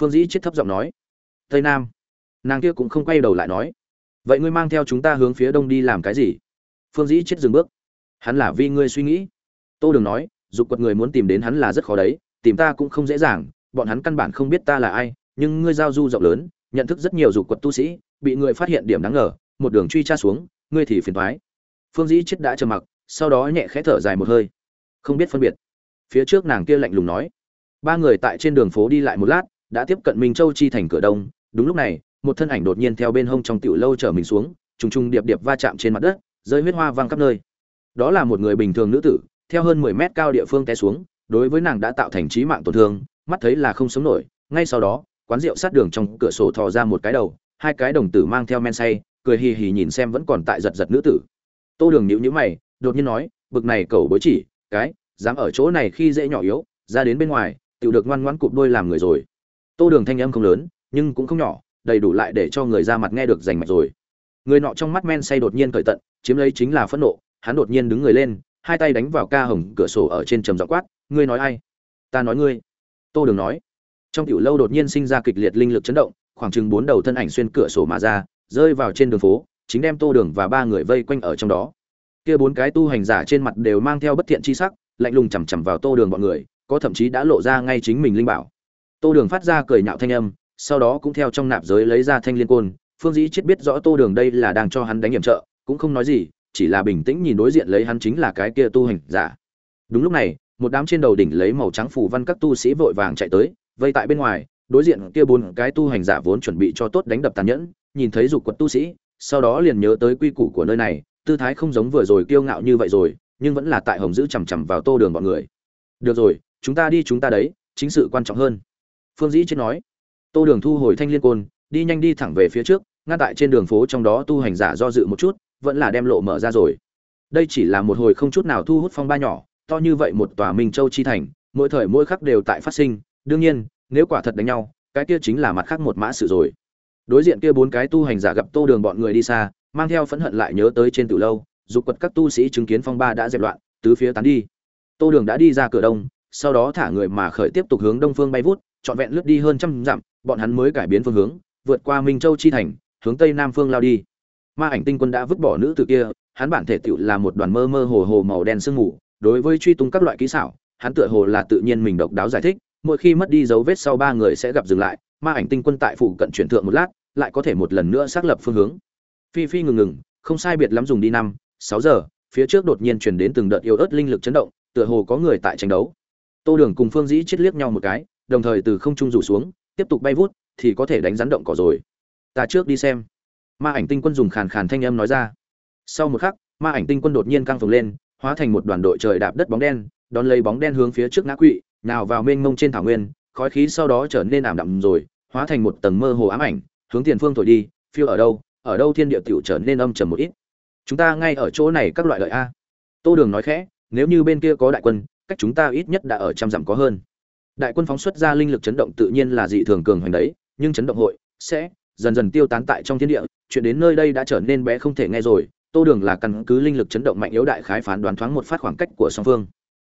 Phương dĩ chết thấp giọng nói. Tây nam nàng kia cũng không quay đầu lại nói, vậy ngươi mang theo chúng ta hướng phía đông đi làm cái gì? Phương dĩ chết dừng bước. Hắn là vì ngươi suy nghĩ. Tô đường nói, dục quật người muốn tìm đến hắn là rất khó đấy, tìm ta cũng không dễ dàng, bọn hắn căn bản không biết ta là ai, nhưng ngươi giao du rộng lớn, nhận thức rất nhiều dục quật tu sĩ, bị người phát hiện điểm đáng ngờ, một đường truy tra xuống, ngươi thì phiền thoái phương dĩ chết đã trầm mặc, sau đó nhẹ khẽ thở dài một hơi. Không biết phân biệt. Phía trước nàng kia lạnh lùng nói, ba người tại trên đường phố đi lại một lát, đã tiếp cận minh châu chi thành cửa đông, đúng lúc này một thân ảnh đột nhiên theo bên hông trong tiểu lâu chở mình xuống, trùng trùng điệp điệp va chạm trên mặt đất, rơi huyết hoa vang khắp nơi. Đó là một người bình thường nữ tử, theo hơn mười mét cao địa phương té xuống, đối với nàng đã tạo thành trí mạng tổn thương, mắt thấy là không sống nổi. Ngay sau đó, quán rượu sát đường trong cửa sổ thò ra một cái đầu, hai cái đồng tử mang theo men say, cười hì hì nhìn xem vẫn còn tại giật giật nữ tử. Tô đường nhíu nhíu mày, đột nhiên nói, bực này cầu bối chỉ, cái, dám ở chỗ này khi dễ nhỏ yếu, ra đến bên ngoài, tiểu được ngoan ngoãn cụp đôi làm người rồi. Tô đường thanh âm không lớn, nhưng cũng không nhỏ đầy đủ lại để cho người ra mặt nghe được rành mạch rồi. Người nọ trong mắt men say đột nhiên cởi tận, chiếm lấy chính là phẫn nộ, hắn đột nhiên đứng người lên, hai tay đánh vào ca hồng cửa sổ ở trên trầm giọng quát, ngươi nói ai? Ta nói ngươi. Tô đường nói. Trong tiểu lâu đột nhiên sinh ra kịch liệt linh lực chấn động, khoảng chừng bốn đầu thân ảnh xuyên cửa sổ mà ra, rơi vào trên đường phố, chính đem tô đường và ba người vây quanh ở trong đó. Kia bốn cái tu hành giả trên mặt đều mang theo bất thiện chi sắc, lạnh lùng chằm chằm vào tô đường bọn người, có thậm chí đã lộ ra ngay chính mình linh bảo. Tô đường phát ra cười nhạo thanh âm sau đó cũng theo trong nạp giới lấy ra thanh liên côn. Phương dĩ chết biết rõ tô đường đây là đang cho hắn đánh hiểm trợ, cũng không nói gì, chỉ là bình tĩnh nhìn đối diện lấy hắn chính là cái kia tu hành giả. Đúng lúc này, một đám trên đầu đỉnh lấy màu trắng phủ văn các tu sĩ vội vàng chạy tới, vây tại bên ngoài, đối diện kia bốn cái tu hành giả vốn chuẩn bị cho tốt đánh đập tàn nhẫn, nhìn thấy dục quật tu sĩ, sau đó liền nhớ tới quy củ của nơi này, tư thái không giống vừa rồi kiêu ngạo như vậy rồi, nhưng vẫn là tại hồng giữ chằm chằm vào tô đường bọn người. Được rồi, chúng ta đi chúng ta đấy, chính sự quan trọng hơn. Phương dĩ chết nói tô đường thu hồi thanh liên côn, đi nhanh đi thẳng về phía trước, ngăn tại trên đường phố trong đó tu hành giả do dự một chút, vẫn là đem lộ mở ra rồi. Đây chỉ là một hồi không chút nào thu hút phong ba nhỏ, to như vậy một tòa minh châu chi thành, mỗi thời mỗi khắc đều tại phát sinh. Đương nhiên, nếu quả thật đánh nhau, cái kia chính là mặt khác một mã sự rồi. Đối diện kia bốn cái tu hành giả gặp tô đường bọn người đi xa, mang theo phẫn hận lại nhớ tới trên từ lâu, dục quật các tu sĩ chứng kiến phong ba đã dẹp loạn, tứ phía tán đi. Tô đường đã đi ra cửa đông, sau đó thả người mà khởi tiếp tục hướng đông phương bay vút, trọn vẹn lướt đi hơn trăm dặm bọn hắn mới cải biến phương hướng, vượt qua minh châu chi thành, hướng tây nam phương lao đi. Ma ảnh tinh quân đã vứt bỏ nữ tử kia, hắn bản thể tựu là một đoàn mơ mơ hồ hồ màu đen sương mù, đối với truy tung các loại kỹ xảo, hắn tựa hồ là tự nhiên mình độc đáo giải thích, mỗi khi mất đi dấu vết sau ba người sẽ gặp dừng lại, ma ảnh tinh quân tại phụ cận chuyển thượng một lát, lại có thể một lần nữa xác lập phương hướng. Phi phi ngừng ngừng, không sai biệt lắm dùng đi năm, sáu giờ, phía trước đột nhiên chuyển đến từng đợt yếu ớt linh lực chấn động, tựa hồ có người tại tranh đấu. Tô đường cùng phương dĩ chết liếc nhau một cái, đồng thời từ không trung rủ xuống tiếp tục bay vút, thì có thể đánh rắn động cỏ rồi. Ta trước đi xem. Ma ảnh tinh quân dùng khàn khàn thanh âm nói ra. Sau một khắc, ma ảnh tinh quân đột nhiên căng phồng lên, hóa thành một đoàn đội trời đạp đất bóng đen, đón lấy bóng đen hướng phía trước ngã quỵ, nào vào mênh mông trên thảo nguyên, khói khí sau đó trở nên ảm đạm rồi, hóa thành một tầng mơ hồ ám ảnh, hướng tiền phương thổi đi, phiêu ở đâu ở đâu thiên địa tiểu trở nên âm trầm một ít. Chúng ta ngay ở chỗ này các loại lợi a. Tô đường nói khẽ, nếu như bên kia có đại quân, cách chúng ta ít nhất đã ở trăm dặm có hơn đại quân phóng xuất ra linh lực chấn động tự nhiên là dị thường cường hoành đấy, nhưng chấn động hội sẽ dần dần tiêu tán tại trong thiên địa, chuyện đến nơi đây đã trở nên bé không thể nghe rồi, tô đường là căn cứ linh lực chấn động mạnh yếu đại khái phán đoán thoáng một phát khoảng cách của song phương.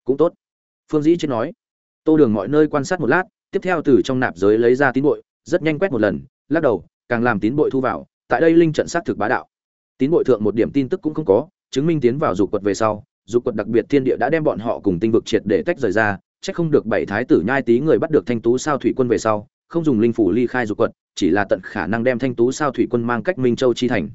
Cũng tốt. Phương dĩ chết nói. Tô đường mọi nơi quan sát một lát, tiếp theo từ trong nạp giới lấy ra tín bội, rất nhanh quét một lần, lắc đầu, càng làm tín bội thu vào, tại đây linh trận sát thực bá đạo. Tín bội thượng một điểm tin tức cũng không có, chứng minh tiến vào dục quật về sau, dục quật đặc biệt thiên địa đã đem bọn họ cùng tinh vực triệt để tách rời ra chắc không được bảy thái tử nhai tí người bắt được thanh tú sao thủy quân về sau, không dùng linh phủ ly khai dục quật, chỉ là tận khả năng đem thanh tú sao thủy quân mang cách minh châu chi thành.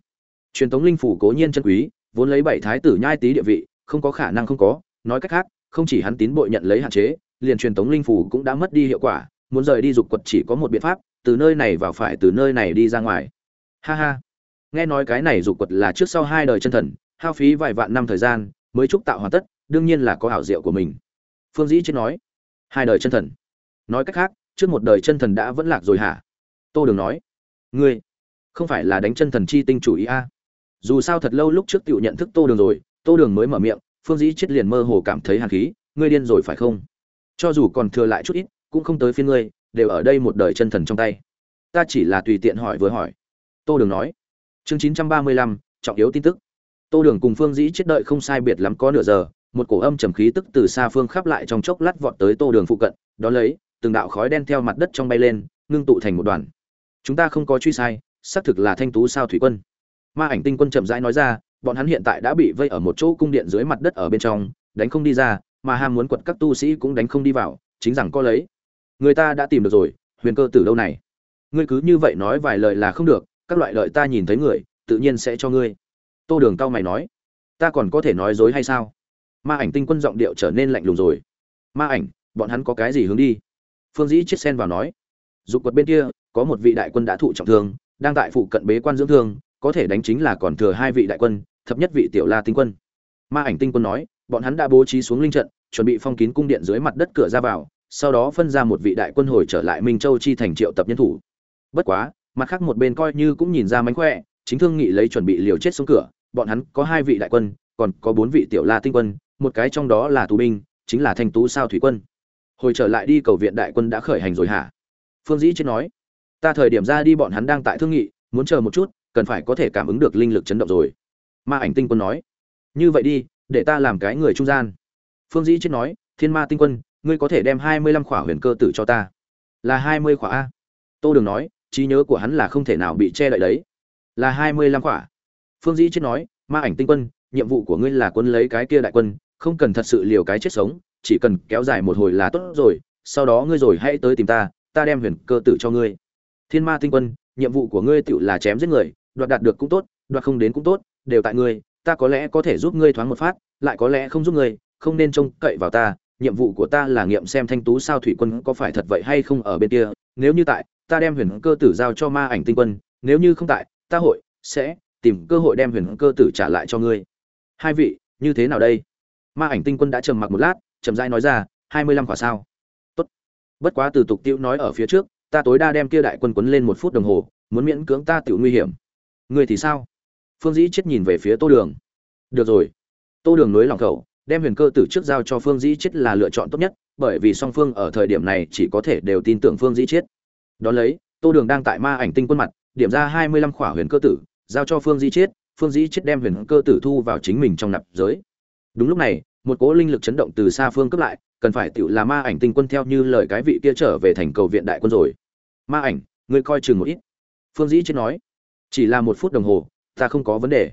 Truyền thống linh phủ cố nhiên chân quý, vốn lấy bảy thái tử nhai tí địa vị, không có khả năng không có, nói cách khác, không chỉ hắn tín bội nhận lấy hạn chế, liền truyền thống linh phủ cũng đã mất đi hiệu quả, muốn rời đi dục quật chỉ có một biện pháp, từ nơi này vào phải từ nơi này đi ra ngoài. Ha ha. Nghe nói cái này dục quật là trước sau hai đời chân thần, hao phí vài vạn năm thời gian, mới trúc tạo hoàn tất, đương nhiên là có ảo diệu của mình phương dĩ chết nói, hai đời chân thần. Nói cách khác, trước một đời chân thần đã vẫn lạc rồi hả? Tô đường nói, ngươi, không phải là đánh chân thần chi tinh chủ ý a? Dù sao thật lâu lúc trước t nhận thức tô đường rồi, tô đường mới mở miệng, phương dĩ chết liền mơ hồ cảm thấy hàn khí, ngươi điên rồi phải không? Cho dù còn thừa lại chút ít, cũng không tới phiên ngươi, đều ở đây một đời chân thần trong tay. Ta chỉ là tùy tiện hỏi vừa hỏi. Tô đường nói, chương chín trăm ba mươi lăm, trọng yếu tin tức. Tô đường cùng phương dĩ chết đợi không sai biệt lắm có nửa giờ một cổ âm trầm khí tức từ xa phương khắp lại trong chốc lát vọt tới tô đường phụ cận, đó lấy, từng đạo khói đen theo mặt đất trong bay lên, ngưng tụ thành một đoàn. Chúng ta không có truy sai, xác thực là thanh tú sao thủy quân. Ma ảnh tinh quân chậm rãi nói ra, bọn hắn hiện tại đã bị vây ở một chỗ cung điện dưới mặt đất ở bên trong, đánh không đi ra, mà ham muốn quật các tu sĩ cũng đánh không đi vào, chính rằng có lấy. Người ta đã tìm được rồi, huyền cơ tử đâu này? Ngươi cứ như vậy nói vài lời là không được, các loại lợi ta nhìn thấy người, tự nhiên sẽ cho ngươi. Tô đường cao mày nói, ta còn có thể nói dối hay sao? Ma ảnh tinh quân giọng điệu trở nên lạnh lùng rồi. Ma ảnh, bọn hắn có cái gì hướng đi? Phương dĩ chết sen vào nói. Dục quật bên kia, có một vị đại quân đã thụ trọng thương, đang tại phụ cận bế quan dưỡng thương, có thể đánh chính là còn thừa hai vị đại quân, thập nhất vị tiểu la tinh quân. Ma ảnh tinh quân nói, bọn hắn đã bố trí xuống linh trận, chuẩn bị phong kín cung điện dưới mặt đất cửa ra vào, sau đó phân ra một vị đại quân hồi trở lại minh châu chi thành triệu tập nhân thủ. Bất quá, mặt khác một bên coi như cũng nhìn ra mánh khỏe, chính thương nghị lấy chuẩn bị liều chết xuống cửa, bọn hắn có hai vị đại quân, còn có bốn vị tiểu la tinh quân một cái trong đó là tù binh, chính là thanh tú sao thủy quân. Hồi trở lại đi cầu viện đại quân đã khởi hành rồi hả? Phương dĩ chết nói. Ta thời điểm ra đi bọn hắn đang tại thương nghị, muốn chờ một chút, cần phải có thể cảm ứng được linh lực chấn động rồi. Ma ảnh tinh quân nói. Như vậy đi, để ta làm cái người trung gian. Phương dĩ chết nói. Thiên ma tinh quân, ngươi có thể đem hai mươi lăm khỏa huyền cơ tử cho ta. Là hai mươi khỏa a. Tô đường nói, trí nhớ của hắn là không thể nào bị che đậy đấy. Là hai mươi lăm khỏa. Phương dĩ chết nói. Ma ảnh tinh quân, nhiệm vụ của ngươi là quân lấy cái kia đại quân không cần thật sự liều cái chết sống, chỉ cần kéo dài một hồi là tốt rồi, sau đó ngươi rồi hãy tới tìm ta ta đem huyền cơ tử cho ngươi. Thiên ma tinh quân, nhiệm vụ của ngươi tự là chém giết người, đoạt đạt được cũng tốt, đoạt không đến cũng tốt, đều tại ngươi, ta có lẽ có thể giúp ngươi thoáng một phát, lại có lẽ không giúp ngươi, không nên trông cậy vào ta, nhiệm vụ của ta là nghiệm xem thanh tú sao thủy quân có phải thật vậy hay không ở bên kia, nếu như tại, ta đem huyền cơ tử giao cho ma ảnh tinh quân, nếu như không tại, ta hội sẽ tìm cơ hội đem huyền cơ tử trả lại cho ngươi. Hai vị, như thế nào đây? Ma ảnh tinh quân đã trầm mặc một lát, chậm rãi nói ra, hai mươi lăm quả sao? Tốt. Bất quá từ tục tiêu nói ở phía trước, ta tối đa đem kia đại quân quấn lên một phút đồng hồ, muốn miễn cưỡng ta tiểu nguy hiểm. Ngươi thì sao? Phương dĩ chết nhìn về phía tô đường. Được rồi. Tô đường nối lòng khẩu, đem huyền cơ tử trước giao cho phương dĩ chết là lựa chọn tốt nhất, bởi vì song phương ở thời điểm này chỉ có thể đều tin tưởng phương dĩ chết. Đón lấy, tô đường đang tại ma ảnh tinh quân mặt, điểm ra hai mươi lăm khỏa huyền cơ tử, giao cho phương dĩ chết, phương dĩ chết đem huyền cơ tử thu vào chính mình trong nạp giới đúng lúc này, một cỗ linh lực chấn động từ xa phương cấp lại, cần phải tựu là ma ảnh tinh quân theo như lời cái vị kia trở về thành cầu viện đại quân rồi. Ma ảnh, ngươi coi chừng một ít. Phương dĩ chết nói. Chỉ là một phút đồng hồ, ta không có vấn đề.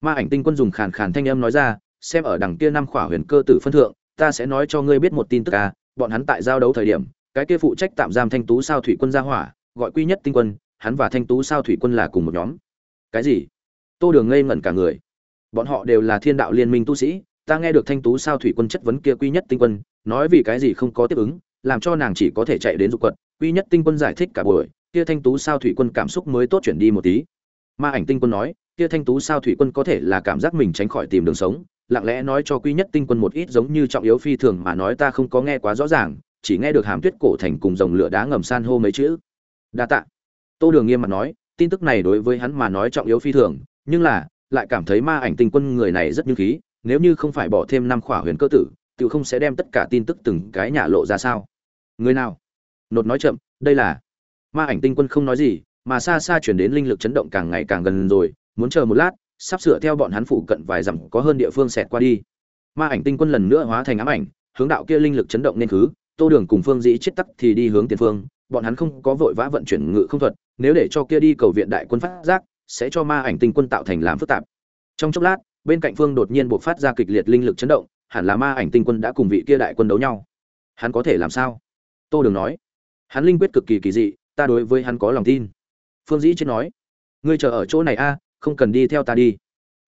Ma ảnh tinh quân dùng khàn khàn thanh âm nói ra, xem ở đằng kia năm khỏa huyền cơ tử phân thượng, ta sẽ nói cho ngươi biết một tin tức à bọn hắn tại giao đấu thời điểm, cái kia phụ trách tạm giam thanh tú sao thủy quân ra hỏa, gọi quy nhất tinh quân, hắn và thanh tú sao thủy quân là cùng một nhóm. Cái gì? Tô đường ngây ngẩn cả người. Bọn họ đều là thiên đạo liên minh tu sĩ ta nghe được thanh tú sao thủy quân chất vấn kia quy nhất tinh quân, nói vì cái gì không có tiếp ứng, làm cho nàng chỉ có thể chạy đến dục quật quy nhất tinh quân giải thích cả buổi, kia thanh tú sao thủy quân cảm xúc mới tốt chuyển đi một tí. Ma ảnh tinh quân nói, kia thanh tú sao thủy quân có thể là cảm giác mình tránh khỏi tìm đường sống, lặng lẽ nói cho quy nhất tinh quân một ít giống như trọng yếu phi thường mà nói ta không có nghe quá rõ ràng, chỉ nghe được hàm tuyết cổ thành cùng dòng lửa đá ngầm san hô mấy chữ. Đa tạ. Tô đường nghiêm mặt nói, tin tức này đối với hắn mà nói trọng yếu phi thường, nhưng là, lại cảm thấy ma ảnh tinh quân người này rất như khí nếu như không phải bỏ thêm năm khỏa huyền cơ tử, tự không sẽ đem tất cả tin tức từng cái nhà lộ ra sao? Người nào? Nột nói chậm, đây là ma ảnh tinh quân không nói gì, mà xa xa chuyển đến linh lực chấn động càng ngày càng gần rồi, muốn chờ một lát, sắp sửa theo bọn hắn phụ cận vài dặm có hơn địa phương xẹt qua đi. Ma ảnh tinh quân lần nữa hóa thành ám ảnh, hướng đạo kia linh lực chấn động nên thứ, tô đường cùng phương dĩ chết tắc thì đi hướng tiền phương, bọn hắn không có vội vã vận chuyển ngự không thuật, nếu để cho kia đi cầu viện đại quân phát giác, sẽ cho ma ảnh tinh quân tạo thành làm phức tạp. Trong chốc lát bên cạnh phương đột nhiên buộc phát ra kịch liệt linh lực chấn động, hẳn là ma ảnh tinh quân đã cùng vị kia đại quân đấu nhau. Hắn có thể làm sao? Tô đường nói. Hắn linh quyết cực kỳ kỳ dị, ta đối với hắn có lòng tin. Phương dĩ chết nói. Ngươi chờ ở chỗ này a, không cần đi theo ta đi.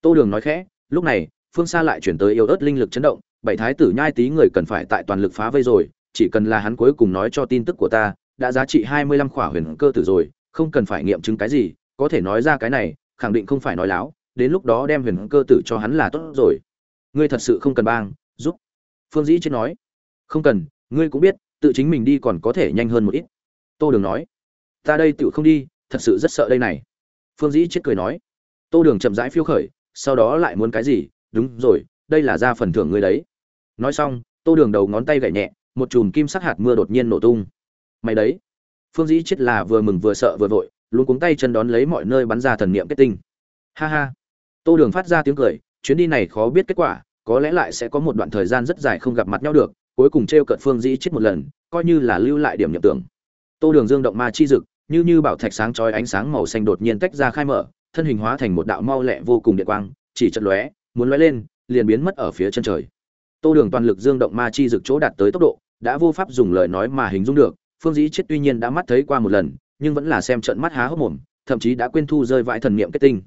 Tô đường nói khẽ, lúc này, phương xa lại chuyển tới yếu ớt linh lực chấn động, bảy thái tử nhai tí người cần phải tại toàn lực phá vây rồi, chỉ cần là hắn cuối cùng nói cho tin tức của ta, đã giá trị hai mươi lăm khỏa huyền cơ tử rồi, không cần phải nghiệm chứng cái gì, có thể nói ra cái này, khẳng định không phải nói láo đến lúc đó đem huyền cơ tử cho hắn là tốt rồi. Ngươi thật sự không cần bang, giúp. Phương dĩ chết nói. Không cần, ngươi cũng biết, tự chính mình đi còn có thể nhanh hơn một ít. Tô đường nói. Ta đây tự không đi, thật sự rất sợ đây này. Phương dĩ chết cười nói. Tô đường chậm rãi phiêu khởi, sau đó lại muốn cái gì? Đúng rồi, đây là ra phần thưởng ngươi đấy. Nói xong, tô đường đầu ngón tay gậy nhẹ, một chùm kim sắc hạt mưa đột nhiên nổ tung. Mày đấy. Phương dĩ chết là vừa mừng vừa sợ vừa vội luôn cuống tay chân đón lấy mọi nơi bắn ra thần niệm kết tinh. Ha ha tô đường phát ra tiếng cười, chuyến đi này khó biết kết quả, có lẽ lại sẽ có một đoạn thời gian rất dài không gặp mặt nhau được, cuối cùng t r e o cận phương dĩ chết một lần, coi như là lưu lại điểm nhập tưởng. Tô đường dương động ma chi dực, như như bảo thạch sáng chói ánh sáng màu xanh đột nhiên tách ra khai mở, thân hình hóa thành một đạo mau lẹ vô cùng điện quang, chỉ chật lóe, muốn lóe lên, liền biến mất ở phía chân trời. Tô đường toàn lực dương động ma chi dực chỗ đạt tới tốc độ, đã vô pháp dùng lời nói mà hình dung được, phương dĩ chết tuy nhiên đã mắt thấy qua một lần, nhưng vẫn là xem trận mắt há hốc mồm, thậm chí đã quên thu rơi vãi thần niệm kết tinh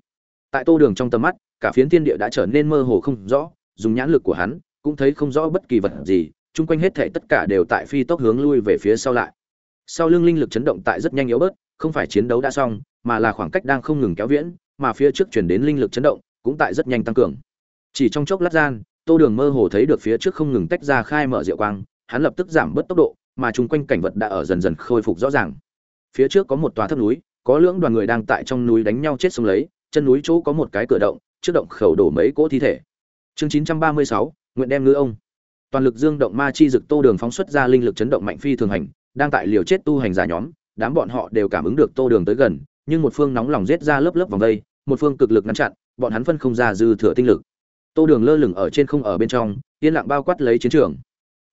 tại tô đường trong tầm mắt, cả phiến thiên địa đã trở nên mơ hồ không rõ, dùng nhãn lực của hắn cũng thấy không rõ bất kỳ vật gì, chung quanh hết thể tất cả đều tại phi tốc hướng lui về phía sau lại. Sau lưng linh lực chấn động tại rất nhanh yếu bớt, không phải chiến đấu đã xong, mà là khoảng cách đang không ngừng kéo viễn, mà phía trước chuyển đến linh lực chấn động cũng tại rất nhanh tăng cường. Chỉ trong chốc lát gian, tô đường mơ hồ thấy được phía trước không ngừng tách ra khai mở diệu quang, hắn lập tức giảm bớt tốc độ, mà chung quanh cảnh vật đã ở dần dần khôi phục rõ ràng. Phía trước có một tòa thấp núi, có lưỡng đoàn người đang tại trong núi đánh nhau chết sống lấy chân núi chỗ có một cái cửa động, trước động khẩu đổ mấy cỗ thi thể. Chương chín trăm ba mươi sáu, nguyện đem ngư ông. Toàn lực dương động ma chi dực tô đường phóng xuất ra linh lực chấn động mạnh phi thường hành, đang tại liều chết tu hành giả nhóm, đám bọn họ đều cảm ứng được tô đường tới gần, nhưng một phương nóng lòng giết ra lớp lớp vòng vây một phương cực lực ngăn chặn, bọn hắn phân không ra dư thừa tinh lực. Tô đường lơ lửng ở trên không ở bên trong, yên lặng bao quát lấy chiến trường.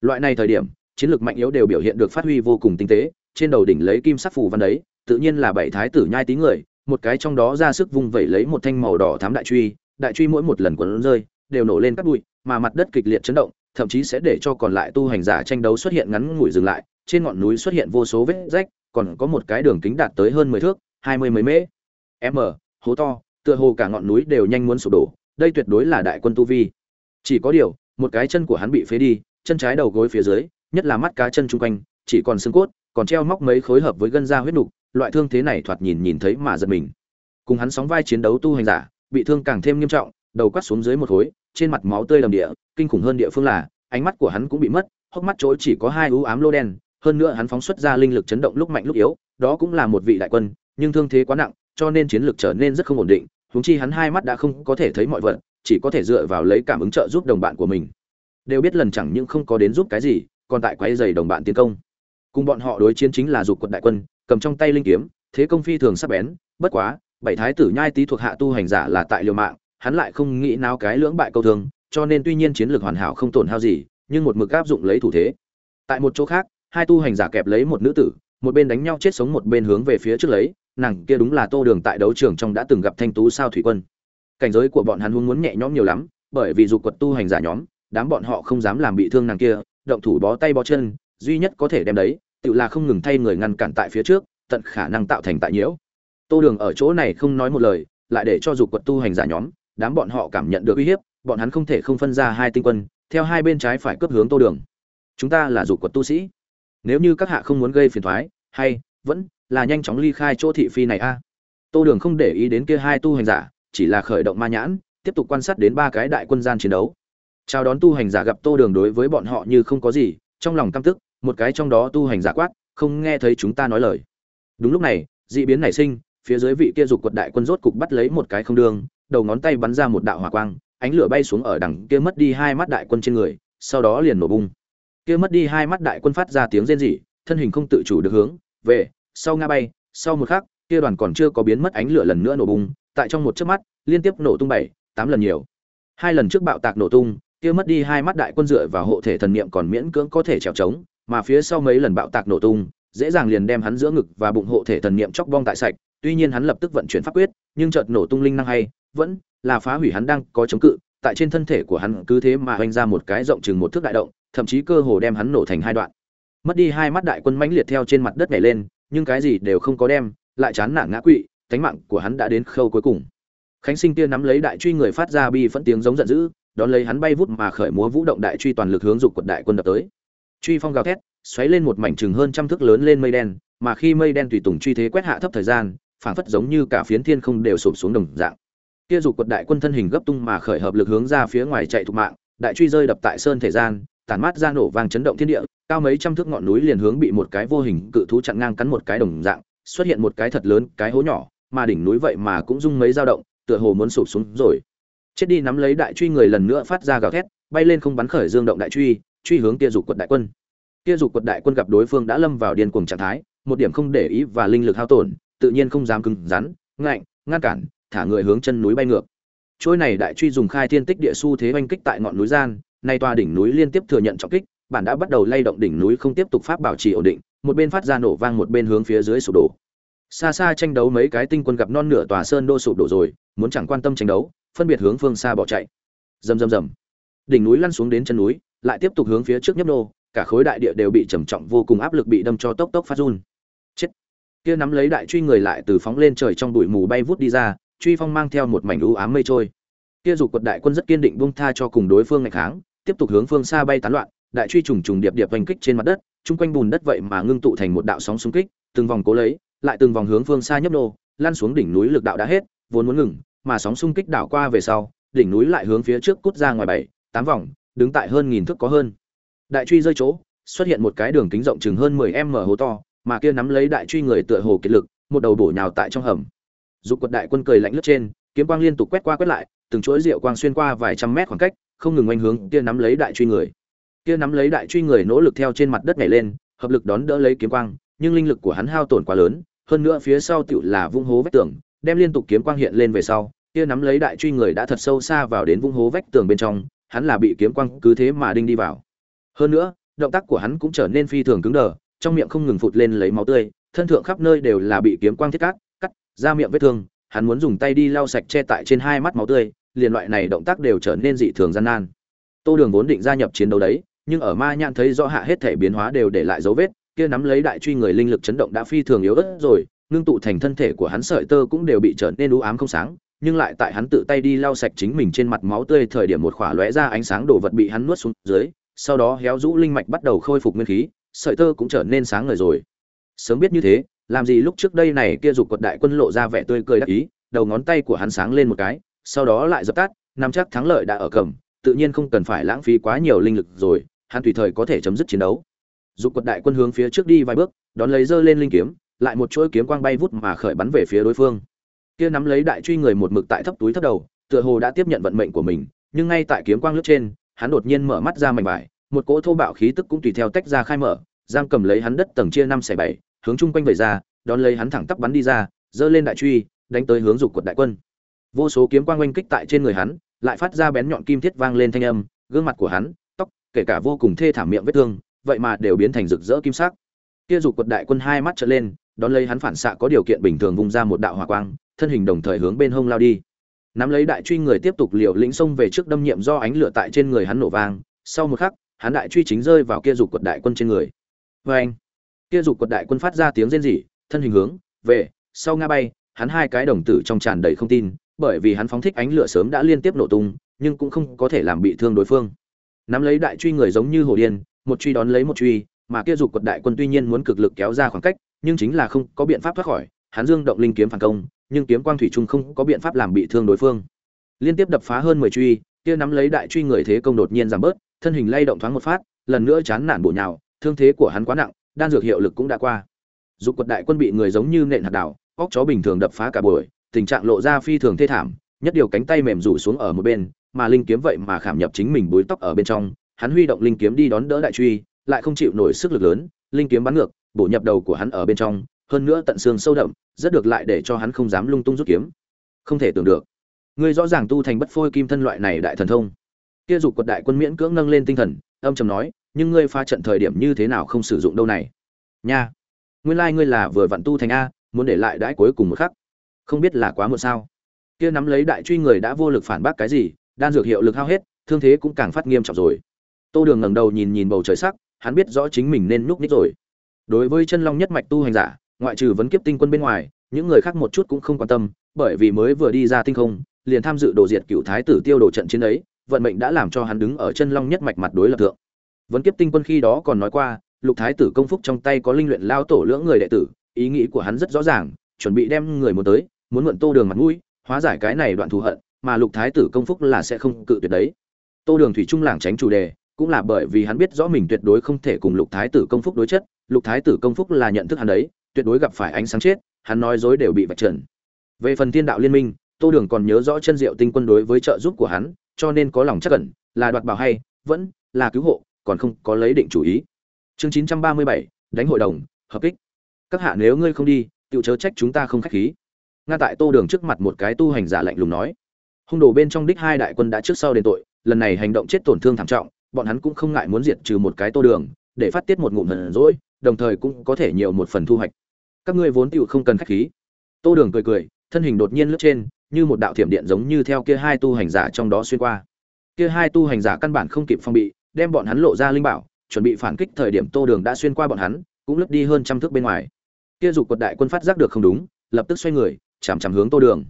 Loại này thời điểm, chiến lược mạnh yếu đều biểu hiện được phát huy vô cùng tinh tế, trên đầu đỉnh lấy kim sắc phù văn đấy, tự nhiên là bảy thái tử nhai tí người một cái trong đó ra sức vung vẩy lấy một thanh màu đỏ thám đại truy đại truy mỗi một lần quấn rơi, đều nổ lên các bụi, mà mặt đất kịch liệt chấn động, thậm chí sẽ để cho còn lại tu hành giả tranh đấu xuất hiện ngắn ngủi dừng lại, trên ngọn núi xuất hiện vô số vết rách, còn có một cái đường kính đạt tới hơn mười thước, hai mươi mấy mễ m, hố to, tựa hồ cả ngọn núi đều nhanh muốn sụp đổ, đây tuyệt đối là đại quân tu vi. Chỉ có điều, một cái chân của hắn bị phế đi, chân trái đầu gối phía dưới, nhất là mắt cá chân chung quanh, chỉ còn xương cốt, còn treo móc mấy khối hợp với gân da huyết nục loại thương thế này thoạt nhìn nhìn thấy mà giật mình. Cùng hắn sóng vai chiến đấu tu hành giả, bị thương càng thêm nghiêm trọng, đầu quắt xuống dưới một khối, trên mặt máu tươi đầm địa, kinh khủng hơn địa phương là, ánh mắt của hắn cũng bị mất, hốc mắt chỗ chỉ có hai ưu ám lô đen, hơn nữa hắn phóng xuất ra linh lực chấn động lúc mạnh lúc yếu, đó cũng là một vị đại quân, nhưng thương thế quá nặng, cho nên chiến lược trở nên rất không ổn định, huống chi hắn hai mắt đã không có thể thấy mọi vật, chỉ có thể dựa vào lấy cảm ứng trợ giúp đồng bạn của mình. Đều biết lần chẳng những không có đến giúp cái gì, còn tại quay dày đồng bạn tiến công. Cùng bọn họ đối chiến chính là dục quật đại quân cầm trong tay linh kiếm, thế công phi thường sắp bén, bất quá, bảy thái tử nhai tý thuộc hạ tu hành giả là tại liều mạng, hắn lại không nghĩ nào cái lưỡng bại câu thương, cho nên tuy nhiên chiến lược hoàn hảo không tổn hao gì, nhưng một mực áp dụng lấy thủ thế. Tại một chỗ khác, hai tu hành giả kẹp lấy một nữ tử, một bên đánh nhau chết sống một bên hướng về phía trước lấy, nàng kia đúng là tô đường tại đấu trường trong đã từng gặp thanh tú sao thủy quân. Cảnh giới của bọn hắn huống muốn nhẹ nhõm nhiều lắm, bởi vì dù quật tu hành giả nhóm, đám bọn họ không dám làm bị thương nàng kia, động thủ bó tay bó chân, duy nhất có thể đem đấy tự là không ngừng thay người ngăn cản tại phía trước, tận khả năng tạo thành tại nhiễu. Tô đường ở chỗ này không nói một lời, lại để cho dục quật tu hành giả nhóm, đám bọn họ cảm nhận được uy hiếp, bọn hắn không thể không phân ra hai tinh quân, theo hai bên trái phải cướp hướng tô đường. Chúng ta là dục quật tu sĩ. Nếu như các hạ không muốn gây phiền thoái, hay, vẫn là nhanh chóng ly khai chỗ thị phi này a. Tô đường không để ý đến kia hai tu hành giả, chỉ là khởi động ma nhãn, tiếp tục quan sát đến ba cái đại quân gian chiến đấu. Chào đón tu hành giả gặp tô đường đối với bọn họ như không có gì, trong lòng căm tức một cái trong đó tu hành giả quát, không nghe thấy chúng ta nói lời. Đúng lúc này, dị biến nảy sinh, phía dưới vị kia dục quật đại quân rốt cục bắt lấy một cái không đường, đầu ngón tay bắn ra một đạo hỏa quang, ánh lửa bay xuống ở đằng kia mất đi hai mắt đại quân trên người, sau đó liền nổ bung. Kia mất đi hai mắt đại quân phát ra tiếng rên rỉ, thân hình không tự chủ được hướng về sau nga bay, sau một khắc, kia đoàn còn chưa có biến mất ánh lửa lần nữa nổ bung, tại trong một chớp mắt, liên tiếp nổ tung bảy, tám lần nhiều. Hai lần trước bạo tạc nổ tung, kia mất đi hai mắt đại quân dựa vào hộ thể thần niệm còn miễn cưỡng có thể trèo trống mà phía sau mấy lần bạo tạc nổ tung, dễ dàng liền đem hắn giữa ngực và bụng hộ thể thần niệm chóc bong tại sạch, tuy nhiên hắn lập tức vận chuyển pháp quyết, nhưng chợt nổ tung linh năng hay, vẫn là phá hủy hắn đang có chống cự, tại trên thân thể của hắn cứ thế mà hoành ra một cái rộng chừng một thước đại động, thậm chí cơ hồ đem hắn nổ thành hai đoạn. Mất đi hai mắt đại quân mãnh liệt theo trên mặt đất nhảy lên, nhưng cái gì đều không có đem, lại chán nản ngã quỵ cánh mạng của hắn đã đến khâu cuối cùng. Khánh sinh kia nắm lấy đại truy người phát ra bi phẫn tiếng giống giận dữ, đón lấy hắn bay vút mà khởi múa vũ động đại truy toàn lực hướng dục quật đại quân đập tới truy phong gào thét, xoáy lên một mảnh chừng hơn trăm thước lớn lên mây đen, mà khi mây đen tùy tùng truy thế quét hạ thấp thời gian, phảng phất giống như cả phiến thiên không đều sụp xuống đồng dạng. Kia dục quật đại quân thân hình gấp tung mà khởi hợp lực hướng ra phía ngoài chạy thục mạng, đại truy rơi đập tại sơn thể gian, tản mát ra nổ vang chấn động thiên địa, cao mấy trăm thước ngọn núi liền hướng bị một cái vô hình cự thú chặn ngang cắn một cái đồng dạng, xuất hiện một cái thật lớn, cái hố nhỏ, mà đỉnh núi vậy mà cũng rung mấy dao động, tựa hồ muốn sụp xuống rồi. Chết đi nắm lấy đại truy người lần nữa phát ra gào thét, bay lên không bắn khởi dương động đại truy truy hướng kia dục quật đại quân. Kia dục quật đại quân gặp đối phương đã lâm vào điên cuồng trạng thái, một điểm không để ý và linh lực hao tổn, tự nhiên không dám cứng rắn, ngạnh, ngăn cản, thả người hướng chân núi bay ngược. Trôi này đại truy dùng khai thiên tích địa su thế oanh kích tại ngọn núi gian, nay tòa đỉnh núi liên tiếp thừa nhận trọng kích, bản đã bắt đầu lay động đỉnh núi không tiếp tục pháp bảo trì ổn định, một bên phát ra nổ vang một bên hướng phía dưới sụp đổ. Xa xa tranh đấu mấy cái tinh quân gặp non nửa tòa sơn đô sụp đổ rồi, muốn chẳng quan tâm tranh đấu, phân biệt hướng phương xa bỏ chạy. Rầm rầm rầm. Đỉnh núi lăn xuống đến chân núi lại tiếp tục hướng phía trước nhấp nô, cả khối đại địa đều bị trầm trọng vô cùng áp lực bị đâm cho tốc tốc phát run. Chết! Kia nắm lấy đại truy người lại từ phóng lên trời trong bụi mù bay vút đi ra, truy phong mang theo một mảnh u ám mây trôi. Kia dục quật đại quân rất kiên định buông tha cho cùng đối phương ngày kháng, tiếp tục hướng phương xa bay tán loạn, đại truy trùng trùng điệp điệp oanh kích trên mặt đất, chung quanh bùn đất vậy mà ngưng tụ thành một đạo sóng xung kích, từng vòng cố lấy, lại từng vòng hướng phương xa nhấp nô lan xuống đỉnh núi lực đạo đã hết, vốn muốn ngừng, mà sóng xung kích đảo qua về sau, đỉnh núi lại hướng phía trước cút ra ngoài bảy, tám vòng đứng tại hơn nghìn thước có hơn. Đại truy rơi chỗ, xuất hiện một cái đường kính rộng chừng hơn 10 m hố to, mà kia nắm lấy đại truy người tựa hồ kiệt lực, một đầu bổ nhào tại trong hầm. Dục quật đại quân cười lạnh lướt trên, kiếm quang liên tục quét qua quét lại, từng chuỗi rượu quang xuyên qua vài trăm mét khoảng cách, không ngừng oanh hướng kia nắm lấy đại truy người. Kia nắm lấy đại truy người nỗ lực theo trên mặt đất nhảy lên, hợp lực đón đỡ lấy kiếm quang, nhưng linh lực của hắn hao tổn quá lớn, hơn nữa phía sau tựu là vung hố vách tường, đem liên tục kiếm quang hiện lên về sau, kia nắm lấy đại truy người đã thật sâu xa vào đến vung hố vách tường bên trong hắn là bị kiếm quang cứ thế mà đinh đi vào. Hơn nữa, động tác của hắn cũng trở nên phi thường cứng đờ, trong miệng không ngừng phụt lên lấy máu tươi, thân thượng khắp nơi đều là bị kiếm quang thiết cắt cắt ra miệng vết thương, hắn muốn dùng tay đi lau sạch che tại trên hai mắt máu tươi, liền loại này động tác đều trở nên dị thường gian nan. Tô đường vốn định gia nhập chiến đấu đấy, nhưng ở ma nhãn thấy rõ hạ hết thể biến hóa đều để lại dấu vết, kia nắm lấy đại truy người linh lực chấn động đã phi thường yếu ớt rồi nương tụ thành thân thể của hắn sợi tơ cũng đều bị trở nên u ám không sáng nhưng lại tại hắn tự tay đi lau sạch chính mình trên mặt máu tươi thời điểm một khỏa lóe ra ánh sáng đồ vật bị hắn nuốt xuống dưới, sau đó héo rũ linh mạch bắt đầu khôi phục nguyên khí, sợi tơ cũng trở nên sáng ngời rồi. Sớm biết như thế, làm gì lúc trước đây này kia dục quật đại quân lộ ra vẻ tươi cười đắc ý, đầu ngón tay của hắn sáng lên một cái, sau đó lại dập tắt, nắm chắc thắng lợi đã ở cầm, tự nhiên không cần phải lãng phí quá nhiều linh lực rồi, hắn tùy thời có thể chấm dứt chiến đấu. Dục quật đại quân hướng phía trước đi vài bước, đón lấy giơ lên linh kiếm, lại một chuỗi kiếm quang bay vút mà khởi bắn về phía đối phương kia nắm lấy đại truy người một mực tại thấp túi thấp đầu, tựa hồ đã tiếp nhận vận mệnh của mình, nhưng ngay tại kiếm quang lướt trên, hắn đột nhiên mở mắt ra mảnh vải, một cỗ thô bạo khí tức cũng tùy theo tách ra khai mở giang cầm lấy hắn đất tầng chia năm xẻ bảy, hướng chung quanh vẩy ra, đón lấy hắn thẳng tắp bắn đi ra, giơ lên đại truy, đánh tới hướng dục quật đại quân. Vô số kiếm quang oanh kích tại trên người hắn, lại phát ra bén nhọn kim thiết vang lên thanh âm, gương mặt của hắn, tóc, kể cả vô cùng thê thảm miệng vết thương, vậy mà đều biến thành rực rỡ kim sắc. Kia dục quật đại quân hai mắt trợn lên, đón lấy hắn phản xạ có điều kiện bình thường vung ra một đạo hỏa quang thân hình đồng thời hướng bên hông lao đi. Nắm lấy đại truy người tiếp tục liều lĩnh xông về trước đâm nhiệm do ánh lửa tại trên người hắn nổ vang. Sau một khắc, hắn đại truy chính rơi vào kia dục quật đại quân trên người. Vê anh, kia dục quật đại quân phát ra tiếng rên rỉ, thân hình hướng về sau nga bay. Hắn hai cái đồng tử trong tràn đầy không tin, bởi vì hắn phóng thích ánh lửa sớm đã liên tiếp nổ tung, nhưng cũng không có thể làm bị thương đối phương. Nắm lấy đại truy người giống như hồ điên, một truy đón lấy một truy, mà kia dục quật đại quân tuy nhiên muốn cực lực kéo ra khoảng cách, nhưng chính là không có biện pháp thoát khỏi. Hắn dương động linh kiếm phản công nhưng kiếm quang thủy trung không có biện pháp làm bị thương đối phương. Liên tiếp đập phá hơn mười truy, kia nắm lấy đại truy người thế công đột nhiên giảm bớt, thân hình lay động thoáng một phát, lần nữa chán nản bổ nhào, thương thế của hắn quá nặng, đan dược hiệu lực cũng đã qua. Dục quật đại quân bị người giống như nện hạt đảo, óc chó bình thường đập phá cả buổi, tình trạng lộ ra phi thường thê thảm, nhất điều cánh tay mềm rủ xuống ở một bên, mà linh kiếm vậy mà khảm nhập chính mình búi tóc ở bên trong, hắn huy động linh kiếm đi đón đỡ đại truy, lại không chịu nổi sức lực lớn, linh kiếm bắn ngược, bổ nhập đầu của hắn ở bên trong, hơn nữa tận xương sâu đậm rất được lại để cho hắn không dám lung tung rút kiếm. Không thể tưởng được. Ngươi rõ ràng tu thành bất phôi kim thân loại này đại thần thông. Kia dục quật đại quân miễn cưỡng nâng lên tinh thần, âm trầm nói, nhưng ngươi pha trận thời điểm như thế nào không sử dụng đâu này? Nha, nguyên lai ngươi là vừa vặn tu thành a, muốn để lại đãi cuối cùng một khắc. Không biết là quá muộn sao? Kia nắm lấy đại truy người đã vô lực phản bác cái gì, đan dược hiệu lực hao hết, thương thế cũng càng phát nghiêm trọng rồi. Tô đường ngẩng đầu nhìn nhìn bầu trời sắc, hắn biết rõ chính mình nên núp ních rồi. Đối với chân long nhất mạch tu hành giả ngoại trừ vấn kiếp tinh quân bên ngoài, những người khác một chút cũng không quan tâm, bởi vì mới vừa đi ra tinh không, liền tham dự đồ diệt cựu thái tử tiêu đồ trận chiến ấy vận mệnh đã làm cho hắn đứng ở chân long nhất mạch mặt đối lập thượng. Vấn kiếp tinh quân khi đó còn nói qua, lục thái tử công phúc trong tay có linh luyện lao tổ lưỡng người đệ tử, ý nghĩ của hắn rất rõ ràng, chuẩn bị đem người muốn tới, muốn mượn tô đường mặt mũi, hóa giải cái này đoạn thù hận, mà lục thái tử công phúc là sẽ không cự tuyệt đấy. Tô đường thủy trung lảng tránh chủ đề, cũng là bởi vì hắn biết rõ mình tuyệt đối không thể cùng lục thái tử công phúc đối chất, lục thái tử công phúc là nhận thức hắn đấy tuyệt đối gặp phải ánh sáng chết, hắn nói dối đều bị vạch trần. Về phần thiên đạo liên minh, tô đường còn nhớ rõ chân diệu tinh quân đối với trợ giúp của hắn, cho nên có lòng chắc cẩn là đoạt bảo hay, vẫn là cứu hộ, còn không có lấy định chủ ý. Chương chín trăm ba mươi bảy, đánh hội đồng, hợp kích. Các hạ nếu ngươi không đi, tiểu chớ trách chúng ta không khách khí. Nga tại tô đường trước mặt một cái tu hành giả lạnh lùng nói. Hung đồ bên trong đích hai đại quân đã trước sau đến tội, lần này hành động chết tổn thương thảm trọng, bọn hắn cũng không ngại muốn diệt trừ một cái tô đường, để phát tiết một ngụm hờn rỗi đồng thời cũng có thể nhiều một phần thu hoạch các ngươi vốn tựu không cần khách khí. Tô đường cười cười, thân hình đột nhiên lướt trên, như một đạo thiểm điện giống như theo kia hai tu hành giả trong đó xuyên qua. Kia hai tu hành giả căn bản không kịp phong bị, đem bọn hắn lộ ra linh bảo, chuẩn bị phản kích thời điểm tô đường đã xuyên qua bọn hắn, cũng lướt đi hơn trăm thước bên ngoài. Kia dục quật đại quân phát giác được không đúng, lập tức xoay người, chằm chằm hướng tô đường.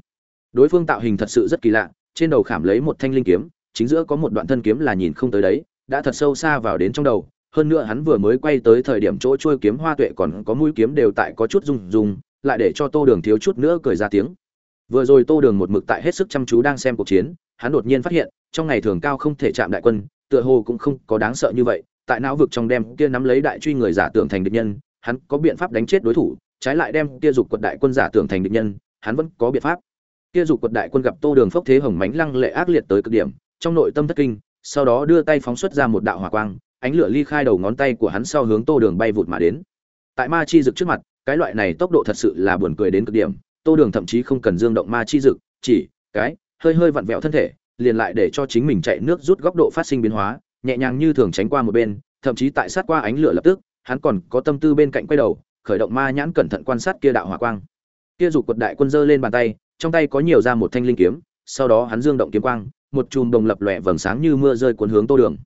Đối phương tạo hình thật sự rất kỳ lạ, trên đầu khảm lấy một thanh linh kiếm, chính giữa có một đoạn thân kiếm là nhìn không tới đấy, đã thật sâu xa vào đến trong đầu hơn nữa hắn vừa mới quay tới thời điểm chỗ trôi kiếm hoa tuệ còn có mũi kiếm đều tại có chút rung rung, lại để cho tô đường thiếu chút nữa cười ra tiếng. Vừa rồi tô đường một mực tại hết sức chăm chú đang xem cuộc chiến, hắn đột nhiên phát hiện, trong ngày thường cao không thể chạm đại quân, tựa hồ cũng không có đáng sợ như vậy, tại não vực trong đem kia nắm lấy đại truy người giả tưởng thành địch nhân, hắn có biện pháp đánh chết đối thủ, trái lại đem kia dục quật đại quân giả tưởng thành địch nhân, hắn vẫn có biện pháp. Kia dục quật đại quân gặp tô đường phốc thế hồng mánh lăng lệ ác liệt tới cực điểm, trong nội tâm thất kinh, sau đó đưa tay phóng xuất ra một đạo hỏa quang ánh lửa ly khai đầu ngón tay của hắn sau hướng tô đường bay vụt mà đến. Tại ma chi dực trước mặt, cái loại này tốc độ thật sự là buồn cười đến cực điểm. Tô đường thậm chí không cần dương động ma chi dực, chỉ, cái, hơi hơi vặn vẹo thân thể, liền lại để cho chính mình chạy nước rút góc độ phát sinh biến hóa, nhẹ nhàng như thường tránh qua một bên, thậm chí tại sát qua ánh lửa lập tức, hắn còn có tâm tư bên cạnh quay đầu, khởi động ma nhãn cẩn thận quan sát kia đạo hỏa quang. Kia dục quật đại quân giơ lên bàn tay, trong tay có nhiều ra một thanh linh kiếm, sau đó hắn dương động kiếm quang, một chùm đồng lập lòe vầng sáng như mưa rơi cuốn hướng tô đường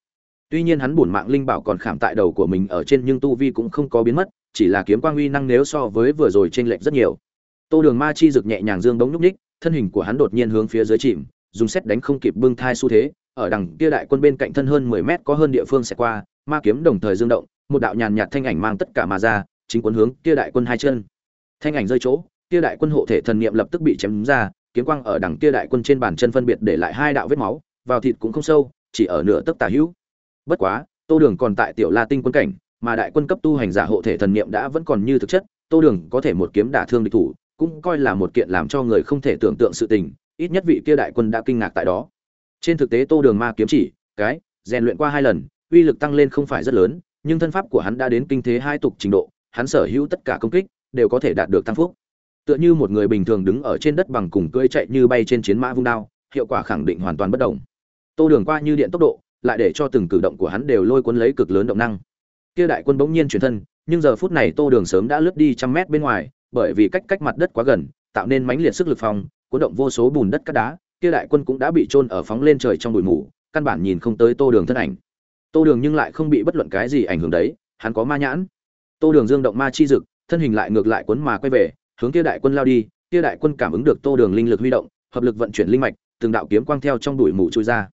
tuy nhiên hắn bổn mạng linh bảo còn khảm tại đầu của mình ở trên nhưng tu vi cũng không có biến mất, chỉ là kiếm quang uy năng nếu so với vừa rồi trên lệch rất nhiều. Tô đường ma chi rực nhẹ nhàng dương đống nhúc ních thân hình của hắn đột nhiên hướng phía dưới chìm, dùng xét đánh không kịp bưng thai xu thế, ở đằng kia đại quân bên cạnh thân hơn mười mét có hơn địa phương sẽ qua, ma kiếm đồng thời dương động, một đạo nhàn nhạt thanh ảnh mang tất cả mà ra, chính quân hướng kia đại quân hai chân. Thanh ảnh rơi chỗ, kia đại quân hộ thể thần niệm lập tức bị chém ra, kiếm quang ở đằng kia đại quân trên bàn chân phân biệt để lại hai đạo vết máu, vào thịt cũng không sâu, chỉ ở nửa tấc tả hữu bất quá, tô đường còn tại tiểu la tinh quân cảnh, mà đại quân cấp tu hành giả hộ thể thần niệm đã vẫn còn như thực chất, tô đường có thể một kiếm đả thương địch thủ, cũng coi là một kiện làm cho người không thể tưởng tượng sự tình, ít nhất vị kia đại quân đã kinh ngạc tại đó. Trên thực tế tô đường ma kiếm chỉ, cái, rèn luyện qua hai lần, uy lực tăng lên không phải rất lớn, nhưng thân pháp của hắn đã đến kinh thế hai tục trình độ, hắn sở hữu tất cả công kích, đều có thể đạt được tăng phúc. Tựa như một người bình thường đứng ở trên đất bằng cùng cưỡi chạy như bay trên chiến mã vung đao, hiệu quả khẳng định hoàn toàn bất đồng. Tô đường qua như điện tốc độ lại để cho từng cử động của hắn đều lôi cuốn lấy cực lớn động năng. Kia đại quân bỗng nhiên chuyển thân, nhưng giờ phút này tô đường sớm đã lướt đi trăm mét bên ngoài, bởi vì cách cách mặt đất quá gần, tạo nên mãnh liệt sức lực phong cuốn động vô số bùn đất cát đá, kia đại quân cũng đã bị trôn ở phóng lên trời trong bụi mù, căn bản nhìn không tới tô đường thân ảnh. Tô đường nhưng lại không bị bất luận cái gì ảnh hưởng đấy, hắn có ma nhãn. Tô đường dương động ma chi dực, thân hình lại ngược lại cuốn mà quay về, hướng kia đại quân lao đi, kia đại quân cảm ứng được tô đường linh lực huy động, hợp lực vận chuyển linh mạch, từng đạo kiếm quang theo trong bụi mù trôi ra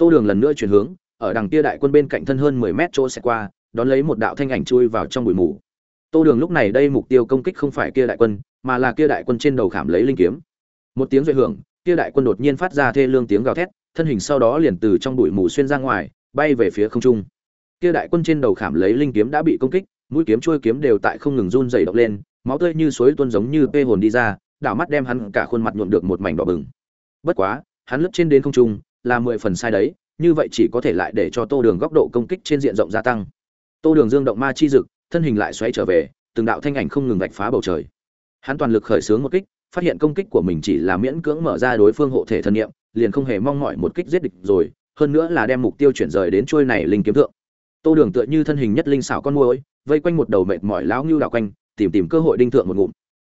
tô đường lần nữa chuyển hướng, ở đằng kia đại quân bên cạnh thân hơn mười mét chỗ sẽ qua, đón lấy một đạo thanh ảnh chui vào trong bụi mù. Tô đường lúc này đây mục tiêu công kích không phải kia đại quân, mà là kia đại quân trên đầu khảm lấy linh kiếm. Một tiếng duy hưởng, kia đại quân đột nhiên phát ra thê lương tiếng gào thét, thân hình sau đó liền từ trong bụi mù xuyên ra ngoài, bay về phía không trung. Kia đại quân trên đầu khảm lấy linh kiếm đã bị công kích, mũi kiếm trôi kiếm đều tại không ngừng run dày động lên, máu tươi như suối tuôn giống như pê hồn đi ra, đảo mắt đem hắn cả khuôn mặt nhuộm được một mảnh đỏ bừng. Bất quá, hắn lướt trên đến không trung là mười phần sai đấy, như vậy chỉ có thể lại để cho tô đường góc độ công kích trên diện rộng gia tăng. Tô đường dương động ma chi dực, thân hình lại xoay trở về, từng đạo thanh ảnh không ngừng vạch phá bầu trời. Hắn toàn lực khởi xướng một kích, phát hiện công kích của mình chỉ là miễn cưỡng mở ra đối phương hộ thể thân nhiệm liền không hề mong mỏi một kích giết địch rồi, hơn nữa là đem mục tiêu chuyển rời đến trôi này linh kiếm thượng. Tô đường tựa như thân hình nhất linh xảo con môi vây quanh một đầu mệt mỏi lão ngưu đảo quanh, tìm tìm cơ hội đinh thượng một ngụm.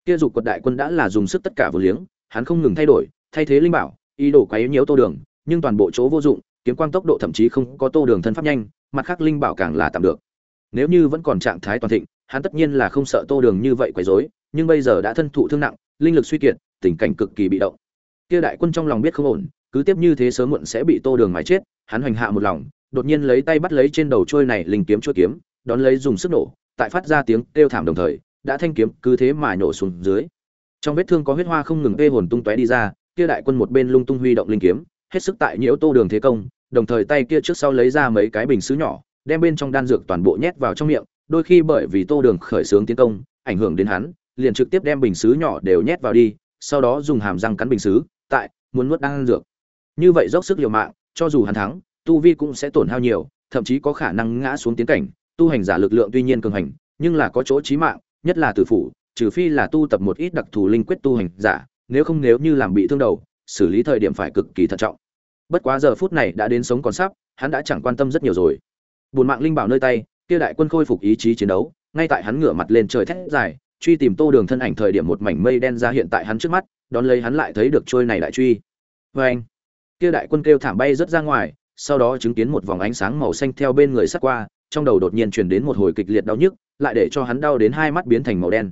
Kia dục quật đại quân đã là dùng sức tất cả vừa liếng, hắn không ngừng thay đổi, thay thế linh bảo, ý đồ quấy nhiễu tô đường nhưng toàn bộ chỗ vô dụng, kiếm quang tốc độ thậm chí không có tô đường thân pháp nhanh, mặt khác linh bảo càng là tạm được. Nếu như vẫn còn trạng thái toàn thịnh, hắn tất nhiên là không sợ tô đường như vậy quấy rối, nhưng bây giờ đã thân thụ thương nặng, linh lực suy kiệt, tình cảnh cực kỳ bị động. Kia đại quân trong lòng biết không ổn, cứ tiếp như thế sớm muộn sẽ bị tô đường mái chết, hắn hoành hạ một lòng, đột nhiên lấy tay bắt lấy trên đầu trôi này linh kiếm chuôi kiếm, đón lấy dùng sức nổ, tại phát ra tiếng kêu thảm đồng thời, đã thanh kiếm cứ thế mà nhổ xuống dưới. Trong vết thương có huyết hoa không ngừng tê hồn tung tóe đi ra, kia đại quân một bên lung tung huy động linh kiếm hết sức tại nhiễu tô đường thế công, đồng thời tay kia trước sau lấy ra mấy cái bình sứ nhỏ, đem bên trong đan dược toàn bộ nhét vào trong miệng, đôi khi bởi vì tô đường khởi xướng tiến công, ảnh hưởng đến hắn, liền trực tiếp đem bình sứ nhỏ đều nhét vào đi, sau đó dùng hàm răng cắn bình sứ tại, muốn nuốt đan dược. Như vậy dốc sức liều mạng, cho dù hắn thắng, tu vi cũng sẽ tổn hao nhiều, thậm chí có khả năng ngã xuống tiến cảnh, tu hành giả lực lượng tuy nhiên cường hành, nhưng là có chỗ trí mạng, nhất là tử phủ, trừ phi là tu tập một ít đặc thù linh quyết tu hành giả, nếu không nếu như làm bị thương đầu xử lý thời điểm phải cực kỳ thận trọng. Bất quá giờ phút này đã đến sống còn sắp, hắn đã chẳng quan tâm rất nhiều rồi. Buồn mạng linh bảo nơi tay, kia đại quân khôi phục ý chí chiến đấu, ngay tại hắn ngửa mặt lên trời thét dài, truy tìm tô đường thân ảnh thời điểm một mảnh mây đen ra hiện tại hắn trước mắt, đón lấy hắn lại thấy được trôi này lại truy. Vê anh, kia đại quân kêu thảm bay rất ra ngoài, sau đó chứng kiến một vòng ánh sáng màu xanh theo bên người sắt qua, trong đầu đột nhiên truyền đến một hồi kịch liệt đau nhức, lại để cho hắn đau đến hai mắt biến thành màu đen.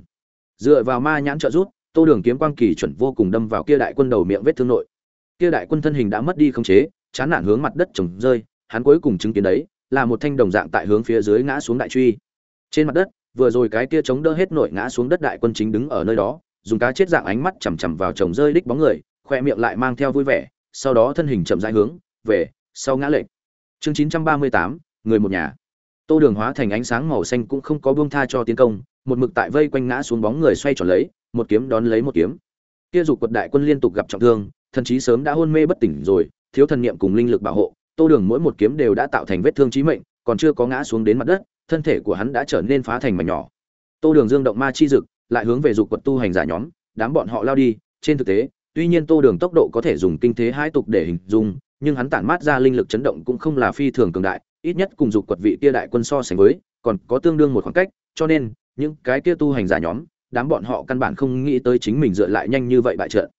Dựa vào ma nhãn trợ rút tô đường kiếm quang kỳ chuẩn vô cùng đâm vào kia đại quân đầu miệng vết thương nội. Kia đại quân thân hình đã mất đi không chế, chán nản hướng mặt đất trồng rơi, hắn cuối cùng chứng kiến đấy, là một thanh đồng dạng tại hướng phía dưới ngã xuống đại truy. Trên mặt đất, vừa rồi cái kia chống đỡ hết nội ngã xuống đất đại quân chính đứng ở nơi đó, dùng cá chết dạng ánh mắt chằm chằm vào chồng rơi đích bóng người, khoe miệng lại mang theo vui vẻ, sau đó thân hình chậm rãi hướng về sau ngã lệch. Chương chín trăm ba mươi tám, người một nhà. Tô đường hóa thành ánh sáng màu xanh cũng không có buông tha cho tiến công một mực tại vây quanh ngã xuống bóng người xoay tròn lấy, một kiếm đón lấy một kiếm. Kia dục quật đại quân liên tục gặp trọng thương, thần chí sớm đã hôn mê bất tỉnh rồi, thiếu thần niệm cùng linh lực bảo hộ, tô đường mỗi một kiếm đều đã tạo thành vết thương chí mệnh, còn chưa có ngã xuống đến mặt đất, thân thể của hắn đã trở nên phá thành mảnh nhỏ. Tô đường dương động ma chi dực, lại hướng về dục quật tu hành giả nhóm, đám bọn họ lao đi. Trên thực tế, tuy nhiên tô đường tốc độ có thể dùng kinh thế hai tục để hình dung, nhưng hắn tản mát ra linh lực chấn động cũng không là phi thường cường đại, ít nhất cùng dục quật vị kia đại quân so sánh với, còn có tương đương một khoảng cách, cho nên những cái kia tu hành giả nhóm, đám bọn họ căn bản không nghĩ tới chính mình dựa lại nhanh như vậy bại trận.